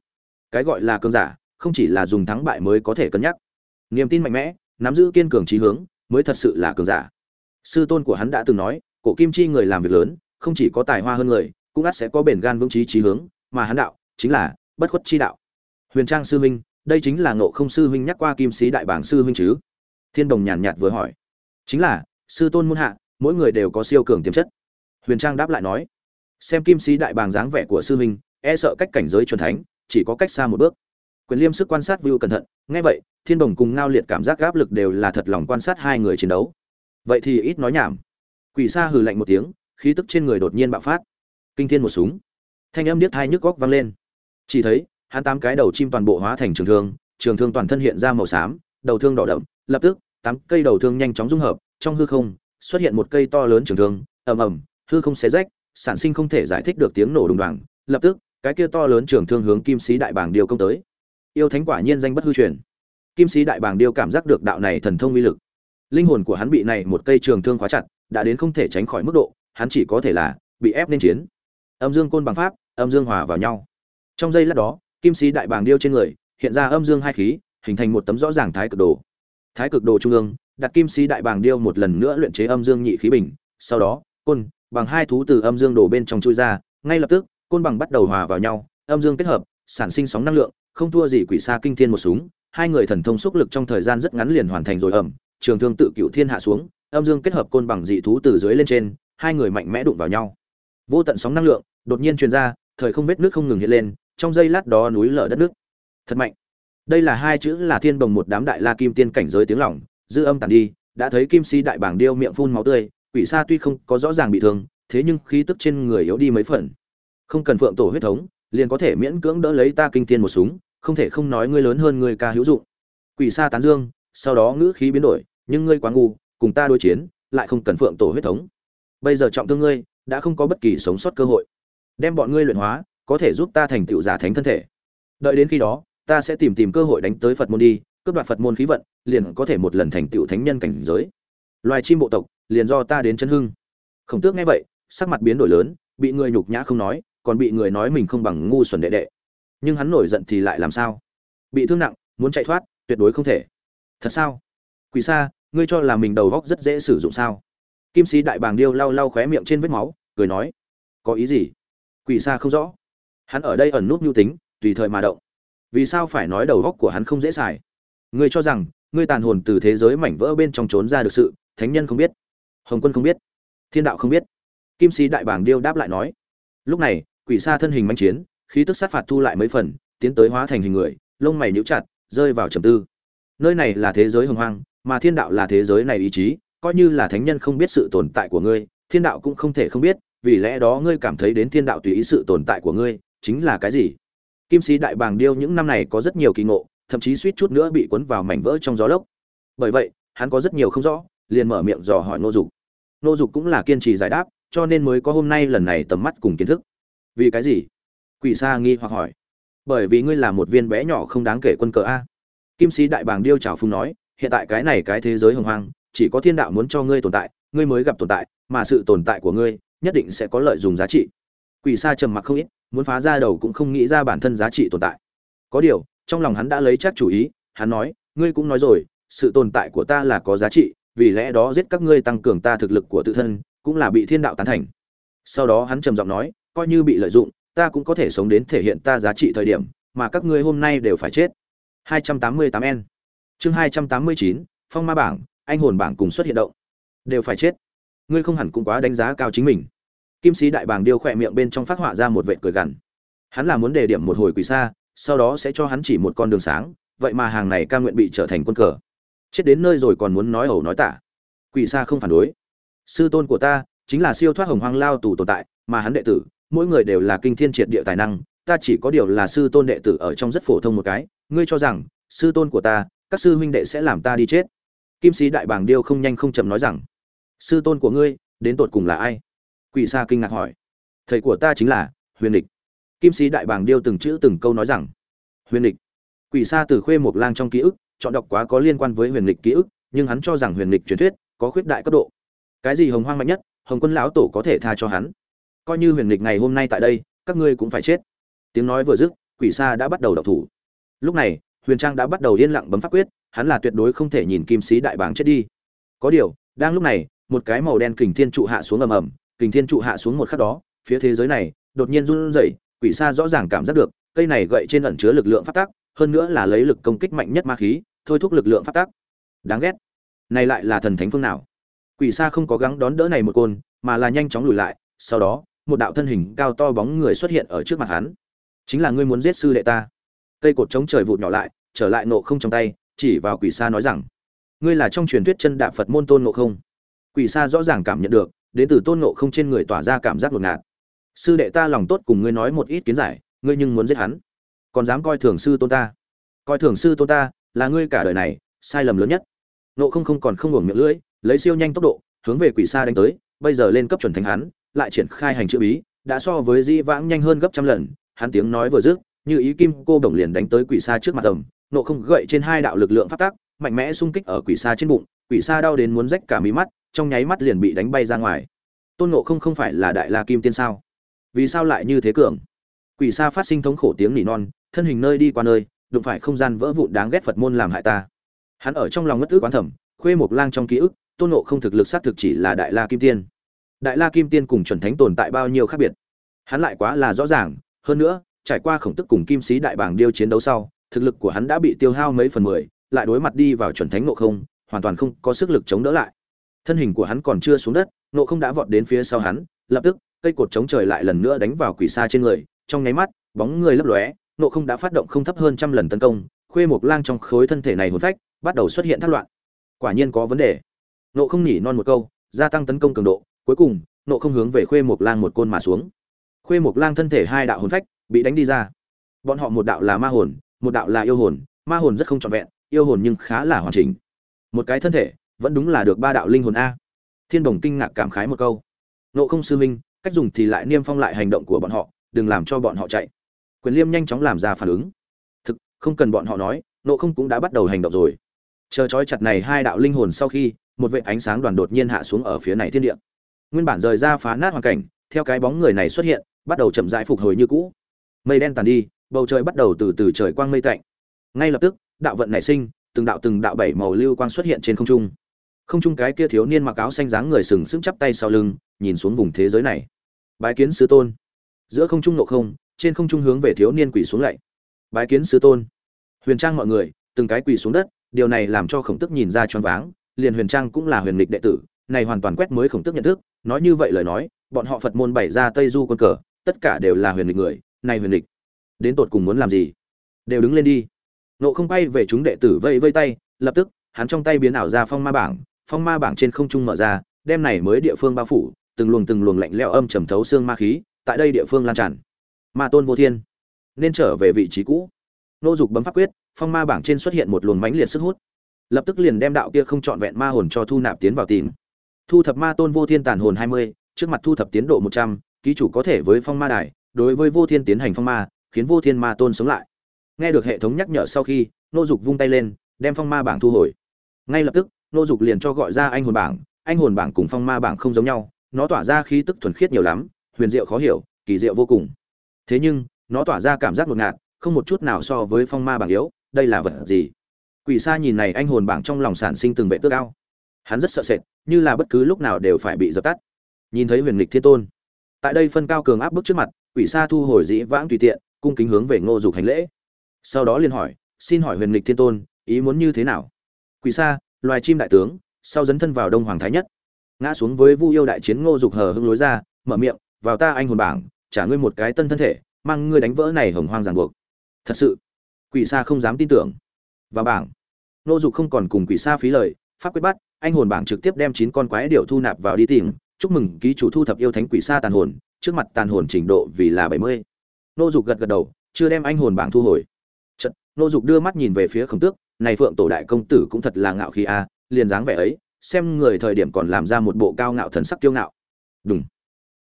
Cái gọi là cường giả, không chỉ là dùng thắng bại mới có thể cân nhắc. Niềm tin mạnh mẽ, nắm giữ kiên cường trí hướng, mới thật sự là cường giả. Sư tôn của hắn đã từng nói, cổ kim chi người làm việc lớn, không chỉ có tài hoa hơn người, cũng ắt sẽ có bền gan vững trí trí hướng, mà hắn đạo, chính là bất khuất chi đạo. Huyền trang sư huynh, đây chính là ngộ không sư huynh nhắc qua kim sĩ đại bảng sư huynh chứ? Thiên đồng nhàn nhạt vừa hỏi. Chính là sư tôn muôn hạ, mỗi người đều có siêu cường tiềm chất. Huyền trang đáp lại nói, xem kim sĩ đại bàng dáng vẻ của sư huynh e sợ cách cảnh giới chuẩn thánh, chỉ có cách xa một bước. Quyền liêm sức quan sát view cẩn thận, nghe vậy, thiên đồng cùng ngao liệt cảm giác áp lực đều là thật lòng quan sát hai người chiến đấu. Vậy thì ít nói nhảm. Quỷ sa hừ lạnh một tiếng, khí tức trên người đột nhiên bạo phát. Kinh thiên một súng. Thanh âm điếc thai nhức góc vang lên. Chỉ thấy, hắn tám cái đầu chim toàn bộ hóa thành trường thương trường thương toàn thân hiện ra màu xám, đầu thương đỏ đậm, lập tức, tám cây đầu thương nhanh chóng dung hợp trong hư không xuất hiện một cây to lớn trường thương, ầm ầm, hư không xé rách, sản sinh không thể giải thích được tiếng nổ đùng đoàng. Lập tức, cái kia to lớn trường thương hướng kim sĩ đại bàng điêu công tới. Yêu thánh quả nhiên danh bất hư truyền. Kim sĩ đại bàng điêu cảm giác được đạo này thần thông uy lực. Linh hồn của hắn bị này một cây trường thương khóa chặt, đã đến không thể tránh khỏi mức độ, hắn chỉ có thể là bị ép nên chiến. Âm dương côn bằng pháp, âm dương hòa vào nhau. Trong giây lát đó, kim sĩ đại bàng điêu trên người, hiện ra âm dương hai khí, hình thành một tấm rõ ràng thái cực đồ thái cực đồ trung ương, đặt kim sĩ đại bàng điêu một lần nữa luyện chế âm dương nhị khí bình, sau đó, côn, bằng hai thú từ âm dương đổ bên trong chui ra, ngay lập tức, côn bằng bắt đầu hòa vào nhau, âm dương kết hợp, sản sinh sóng năng lượng, không thua gì quỷ xa kinh thiên một súng, hai người thần thông xúc lực trong thời gian rất ngắn liền hoàn thành rồi ẩm, trường thương tự cựu thiên hạ xuống, âm dương kết hợp côn bằng dị thú từ dưới lên trên, hai người mạnh mẽ đụng vào nhau. Vô tận sóng năng lượng đột nhiên truyền ra, thời không vết nước không ngừng hiện lên, trong giây lát đó núi lở đất nước. Thật mạnh đây là hai chữ là thiên bồng một đám đại la kim tiên cảnh giới tiếng lỏng dư âm tàn đi, đã thấy kim si đại bảng điêu miệng phun máu tươi, quỷ sa tuy không có rõ ràng bị thương, thế nhưng khí tức trên người yếu đi mấy phần. Không cần phượng tổ huyết thống, liền có thể miễn cưỡng đỡ lấy ta kinh tiên một súng, không thể không nói ngươi lớn hơn ngươi ca hữu dụng. Quỷ sa tán dương, sau đó ngữ khí biến đổi, nhưng ngươi quá ngu, cùng ta đối chiến, lại không cần phượng tổ huyết thống. Bây giờ trọng thương ngươi, đã không có bất kỳ sống sót cơ hội. Đem bọn ngươi luyện hóa, có thể giúp ta thành tựu giả thánh thân thể. Đợi đến khi đó ta sẽ tìm tìm cơ hội đánh tới phật môn đi, cướp đoạt phật môn khí vận, liền có thể một lần thành tựu thánh nhân cảnh giới. Loài chim bộ tộc, liền do ta đến chân hưng. Khổng tước nghe vậy, sắc mặt biến đổi lớn, bị người nhục nhã không nói, còn bị người nói mình không bằng ngu xuẩn đệ đệ. Nhưng hắn nổi giận thì lại làm sao? Bị thương nặng, muốn chạy thoát, tuyệt đối không thể. Thật sao? Quỷ sa, ngươi cho là mình đầu góc rất dễ sử dụng sao? Kim sĩ đại bàng điêu lau lau khóe miệng trên vết máu, cười nói. Có ý gì? Quỷ sa không rõ. Hắn ở đây ẩn nút nhu tính, tùy thời mà động vì sao phải nói đầu góc của hắn không dễ xài? Ngươi cho rằng, ngươi tàn hồn từ thế giới mảnh vỡ bên trong trốn ra được sự, thánh nhân không biết, hồng quân không biết, thiên đạo không biết. Kim sĩ đại bàng điêu đáp lại nói, lúc này, quỷ xa thân hình manh chiến, khí tức sát phạt thu lại mấy phần, tiến tới hóa thành hình người, lông mày nhíu chặt, rơi vào trầm tư. Nơi này là thế giới hồng hoang, mà thiên đạo là thế giới này ý chí, coi như là thánh nhân không biết sự tồn tại của ngươi, thiên đạo cũng không thể không biết, vì lẽ đó ngươi cảm thấy đến thiên đạo tùy ý sự tồn tại của ngươi, chính là cái gì? Kim sĩ đại bàng điêu những năm này có rất nhiều kỳ ngộ, thậm chí suýt chút nữa bị cuốn vào mảnh vỡ trong gió lốc. Bởi vậy, hắn có rất nhiều không rõ, liền mở miệng dò hỏi nô dục. Nô dục cũng là kiên trì giải đáp, cho nên mới có hôm nay lần này tầm mắt cùng kiến thức. Vì cái gì? Quỷ sa nghi hoặc hỏi. Bởi vì ngươi là một viên bé nhỏ không đáng kể quân cờ a. Kim sĩ đại bàng điêu trào phung nói, hiện tại cái này cái thế giới hồng hoang, chỉ có thiên đạo muốn cho ngươi tồn tại, ngươi mới gặp tồn tại, mà sự tồn tại của ngươi nhất định sẽ có lợi dùng giá trị. Quỷ sa trầm mặc không ít muốn phá ra đầu cũng không nghĩ ra bản thân giá trị tồn tại. Có điều trong lòng hắn đã lấy chắc chủ ý hắn nói ngươi cũng nói rồi sự tồn tại của ta là có giá trị vì lẽ đó giết các ngươi tăng cường ta thực lực của tự thân cũng là bị thiên đạo tán thành. Sau đó hắn trầm giọng nói coi như bị lợi dụng ta cũng có thể sống đến thể hiện ta giá trị thời điểm mà các ngươi hôm nay đều phải chết. 288 n chương 289, phong ma bảng anh hồn bảng cùng xuất hiện động. Đều phải chết. Ngươi không hẳn cũng quá đánh giá cao chính mình kim sĩ đại bàng điêu khỏe miệng bên trong phát họa ra một vệ cười gằn. Hắn là muốn đề điểm một hồi quỷ xa sau đó sẽ cho hắn chỉ một con đường sáng, vậy mà hàng này ca nguyện bị trở thành quân cờ. Chết đến nơi rồi còn muốn nói ẩu nói tả. Quỷ xa không phản đối. Sư tôn của ta, chính là siêu thoát hồng hoang lao tù tồn tại, mà hắn đệ tử, mỗi người đều là kinh thiên triệt địa tài năng, ta chỉ có điều là sư tôn đệ tử ở trong rất phổ thông một cái, ngươi cho rằng, sư tôn của ta, các sư huynh đệ sẽ làm ta đi chết. Kim sĩ đại bàng điêu không nhanh không chậm nói rằng, sư tôn của ngươi, đến tột cùng là ai? Quỷ sa kinh ngạc hỏi. Thầy của ta chính là huyền địch kim sĩ đại bàng điêu từng chữ từng câu nói rằng, huyền địch quỷ sa từ khuê một lang trong ký ức, chọn đọc quá có liên quan với huyền địch ký ức, nhưng hắn cho rằng huyền địch truyền thuyết có khuyết đại cấp độ. Cái gì hồng hoang mạnh nhất, hồng quân lão tổ có thể tha cho hắn. Coi như huyền địch ngày hôm nay tại đây, các ngươi cũng phải chết. Tiếng nói vừa dứt, quỷ sa đã bắt đầu đọc thủ. Lúc này, huyền trang đã bắt đầu yên lặng bấm pháp quyết, hắn là tuyệt đối không thể nhìn kim sĩ đại bàng chết đi. Có điều, đang lúc này, một cái màu đen kình thiên trụ hạ xuống ầm ầm kình thiên trụ hạ xuống một khắc đó, phía thế giới này đột nhiên run rẩy, quỷ sa rõ ràng cảm giác được, cây này gậy trên ẩn chứa lực lượng phát tác, hơn nữa là lấy lực công kích mạnh nhất ma khí, thôi thúc lực lượng phát tác. Đáng ghét. Này lại là thần thánh phương nào? Quỷ sa không có gắng đón đỡ này một côn, mà là nhanh chóng lùi lại, sau đó, một đạo thân hình cao to bóng người xuất hiện ở trước mặt hắn. Chính là ngươi muốn giết sư đệ ta. Cây cột chống trời vụt nhỏ lại, trở lại nộ không trong tay, chỉ vào quỷ sa nói rằng, ngươi là trong truyền thuyết chân đạp phật môn tôn nộ không? Quỷ sa rõ ràng cảm nhận được đến từ tôn nộ không trên người tỏa ra cảm giác ngột ngạt. Sư đệ ta lòng tốt cùng ngươi nói một ít kiến giải, ngươi nhưng muốn giết hắn. Còn dám coi thường sư tôn ta? Coi thường sư tôn ta, là ngươi cả đời này, sai lầm lớn nhất. Nộ không không còn không ngủ miệng lưỡi, lấy siêu nhanh tốc độ, hướng về quỷ xa đánh tới, bây giờ lên cấp chuẩn thánh hắn, lại triển khai hành chữ bí, đã so với di vãng nhanh hơn gấp trăm lần, hắn tiếng nói vừa dứt, như ý kim cô bổng liền đánh tới quỷ xa trước mặt tầm nộ không gậy trên hai đạo lực lượng phát tác mạnh mẽ xung kích ở quỷ xa trên bụng, quỷ xa đau đến muốn rách cả mí mắt trong nháy mắt liền bị đánh bay ra ngoài. Tôn nộ không không phải là đại la kim tiên sao? Vì sao lại như thế cường? Quỷ sa phát sinh thống khổ tiếng nỉ non, thân hình nơi đi qua nơi, đụng phải không gian vỡ vụn đáng ghét phật môn làm hại ta. Hắn ở trong lòng ngất ức quán thẩm, khuê một lang trong ký ức, tôn nộ không thực lực xác thực chỉ là đại la kim tiên. Đại la kim tiên cùng chuẩn thánh tồn tại bao nhiêu khác biệt? Hắn lại quá là rõ ràng, hơn nữa, trải qua khổng tức cùng kim sĩ đại bảng điêu chiến đấu sau, thực lực của hắn đã bị tiêu hao mấy phần mười, lại đối mặt đi vào chuẩn thánh nộ không, hoàn toàn không có sức lực chống đỡ lại thân hình của hắn còn chưa xuống đất, nộ không đã vọt đến phía sau hắn, lập tức, cây cột chống trời lại lần nữa đánh vào quỷ xa trên người, trong nháy mắt, bóng người lấp lóe, nộ không đã phát động không thấp hơn trăm lần tấn công, khuê mộc lang trong khối thân thể này hồn phách, bắt đầu xuất hiện thất loạn. Quả nhiên có vấn đề. Nộ không nhỉ non một câu, gia tăng tấn công cường độ, cuối cùng, nộ không hướng về khuê mộc lang một côn mà xuống. Khuê mộc lang thân thể hai đạo hồn phách bị đánh đi ra. Bọn họ một đạo là ma hồn, một đạo là yêu hồn, ma hồn rất không trọn vẹn, yêu hồn nhưng khá là hoàn chỉnh. Một cái thân thể vẫn đúng là được ba đạo linh hồn a. Thiên đồng kinh ngạc cảm khái một câu. Nộ không sư minh cách dùng thì lại niêm phong lại hành động của bọn họ, đừng làm cho bọn họ chạy. Quyền liêm nhanh chóng làm ra phản ứng. Thực, không cần bọn họ nói nộ không cũng đã bắt đầu hành động rồi. Chờ trói chặt này hai đạo linh hồn sau khi, một vệ ánh sáng đoàn đột nhiên hạ xuống ở phía này thiên địa. Nguyên bản rời ra phá nát hoàn cảnh, theo cái bóng người này xuất hiện, bắt đầu chậm rãi phục hồi như cũ. Mây đen tàn đi, bầu trời bắt đầu từ từ trời quang mây tạnh. Ngay lập tức, đạo vận nảy sinh, từng đạo từng đạo bảy màu lưu quang xuất hiện trên không trung không trung cái kia thiếu niên mặc áo xanh dáng người sừng sững chắp tay sau lưng, nhìn xuống vùng thế giới này. Bái kiến sứ tôn. Giữa không trung nộ không, trên không trung hướng về thiếu niên quỳ xuống lạy. Bái kiến sứ tôn. Huyền trang mọi người, từng cái quỳ xuống đất, điều này làm cho khổng tức nhìn ra choáng váng, liền huyền trang cũng là huyền lịch đệ tử, này hoàn toàn quét mới khổng tức nhận thức, nói như vậy lời nói, bọn họ phật môn bày ra tây du quân cờ, tất cả đều là huyền lịch người, này huyền lịch đến tột cùng muốn làm gì? Đều đứng lên đi. Nộ không bay về chúng đệ tử vây vây tay, lập tức, hắn trong tay biến ảo ra phong ma bảng phong ma bảng trên không trung mở ra, đem này mới địa phương bao phủ, từng luồng từng luồng lạnh lẽo âm trầm thấu xương ma khí, tại đây địa phương lan tràn. Ma tôn vô thiên, nên trở về vị trí cũ. Nô dục bấm pháp quyết, phong ma bảng trên xuất hiện một luồng mãnh liệt sức hút. Lập tức liền đem đạo kia không trọn vẹn ma hồn cho thu nạp tiến vào tìm. Thu thập ma tôn vô thiên tàn hồn hai mươi, trước mặt thu thập tiến độ một trăm, ký chủ có thể với phong ma đài, đối với vô thiên tiến hành phong ma, khiến vô thiên ma tôn sống lại. Nghe được hệ thống nhắc nhở sau khi, nô dục vung tay lên, đem phong ma bảng thu hồi. Ngay lập tức nô dục liền cho gọi ra anh hồn bảng, anh hồn bảng cùng phong ma bảng không giống nhau, nó tỏa ra khí tức thuần khiết nhiều lắm, huyền diệu khó hiểu, kỳ diệu vô cùng. Thế nhưng, nó tỏa ra cảm giác ngột ngạt, không một chút nào so với phong ma bảng yếu, đây là vật gì? Quỷ sa nhìn này anh hồn bảng trong lòng sản sinh từng vệ tước cao hắn rất sợ sệt, như là bất cứ lúc nào đều phải bị dập tắt. Nhìn thấy huyền lịch thiên tôn, tại đây phân cao cường áp bức trước mặt, quỷ sa thu hồi dĩ vãng tùy tiện, cung kính hướng về ngô dục hành lễ. Sau đó liền hỏi, xin hỏi huyền lịch thiên tôn, ý muốn như thế nào? Quỷ sa loài chim đại tướng sau dấn thân vào đông hoàng thái nhất. Ngã xuống với vu yêu đại chiến ngô dục hờ hưng lối ra mở miệng vào ta anh hồn bảng trả ngươi một cái tân thân thể mang ngươi đánh vỡ này hồng hoang ràng buộc. Thật sự quỷ sa không dám tin tưởng. Và bảng ngô dục không còn cùng quỷ sa phí lời pháp quyết bắt anh hồn bảng trực tiếp đem chín con quái điệu thu nạp vào đi tìm chúc mừng ký chủ thu thập yêu thánh quỷ sa tàn hồn trước mặt tàn hồn trình độ vì là bảy mươi. Ngô dục gật gật đầu chưa đem anh hồn bảng thu hồi. Chật, Ngô dục đưa mắt nhìn về phía khổng tước này phượng tổ đại công tử cũng thật là ngạo khí a, liền dáng vẻ ấy, xem người thời điểm còn làm ra một bộ cao ngạo thần sắc kiêu ngạo. Đúng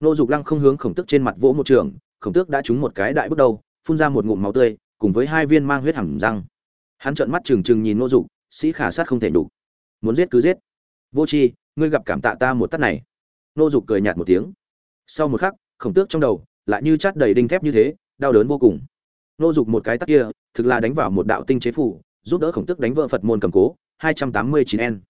nô dục lăng không hướng khổng tước trên mặt vỗ một trường, khổng tước đã trúng một cái đại bước đầu, phun ra một ngụm máu tươi, cùng với hai viên mang huyết hẳn răng. Hắn trợn mắt trừng trừng nhìn nô dục, sĩ khả sát không thể đủ. Muốn giết cứ giết. Vô tri, ngươi gặp cảm tạ ta một tắt này. Nô dục cười nhạt một tiếng. Sau một khắc, khổng tước trong đầu lại như chát đầy đinh thép như thế, đau đớn vô cùng. Nô dục một cái tắt kia, thực là đánh vào một đạo tinh chế phủ giúp đỡ khổng tức đánh vỡ phật môn cầm cố 289 n.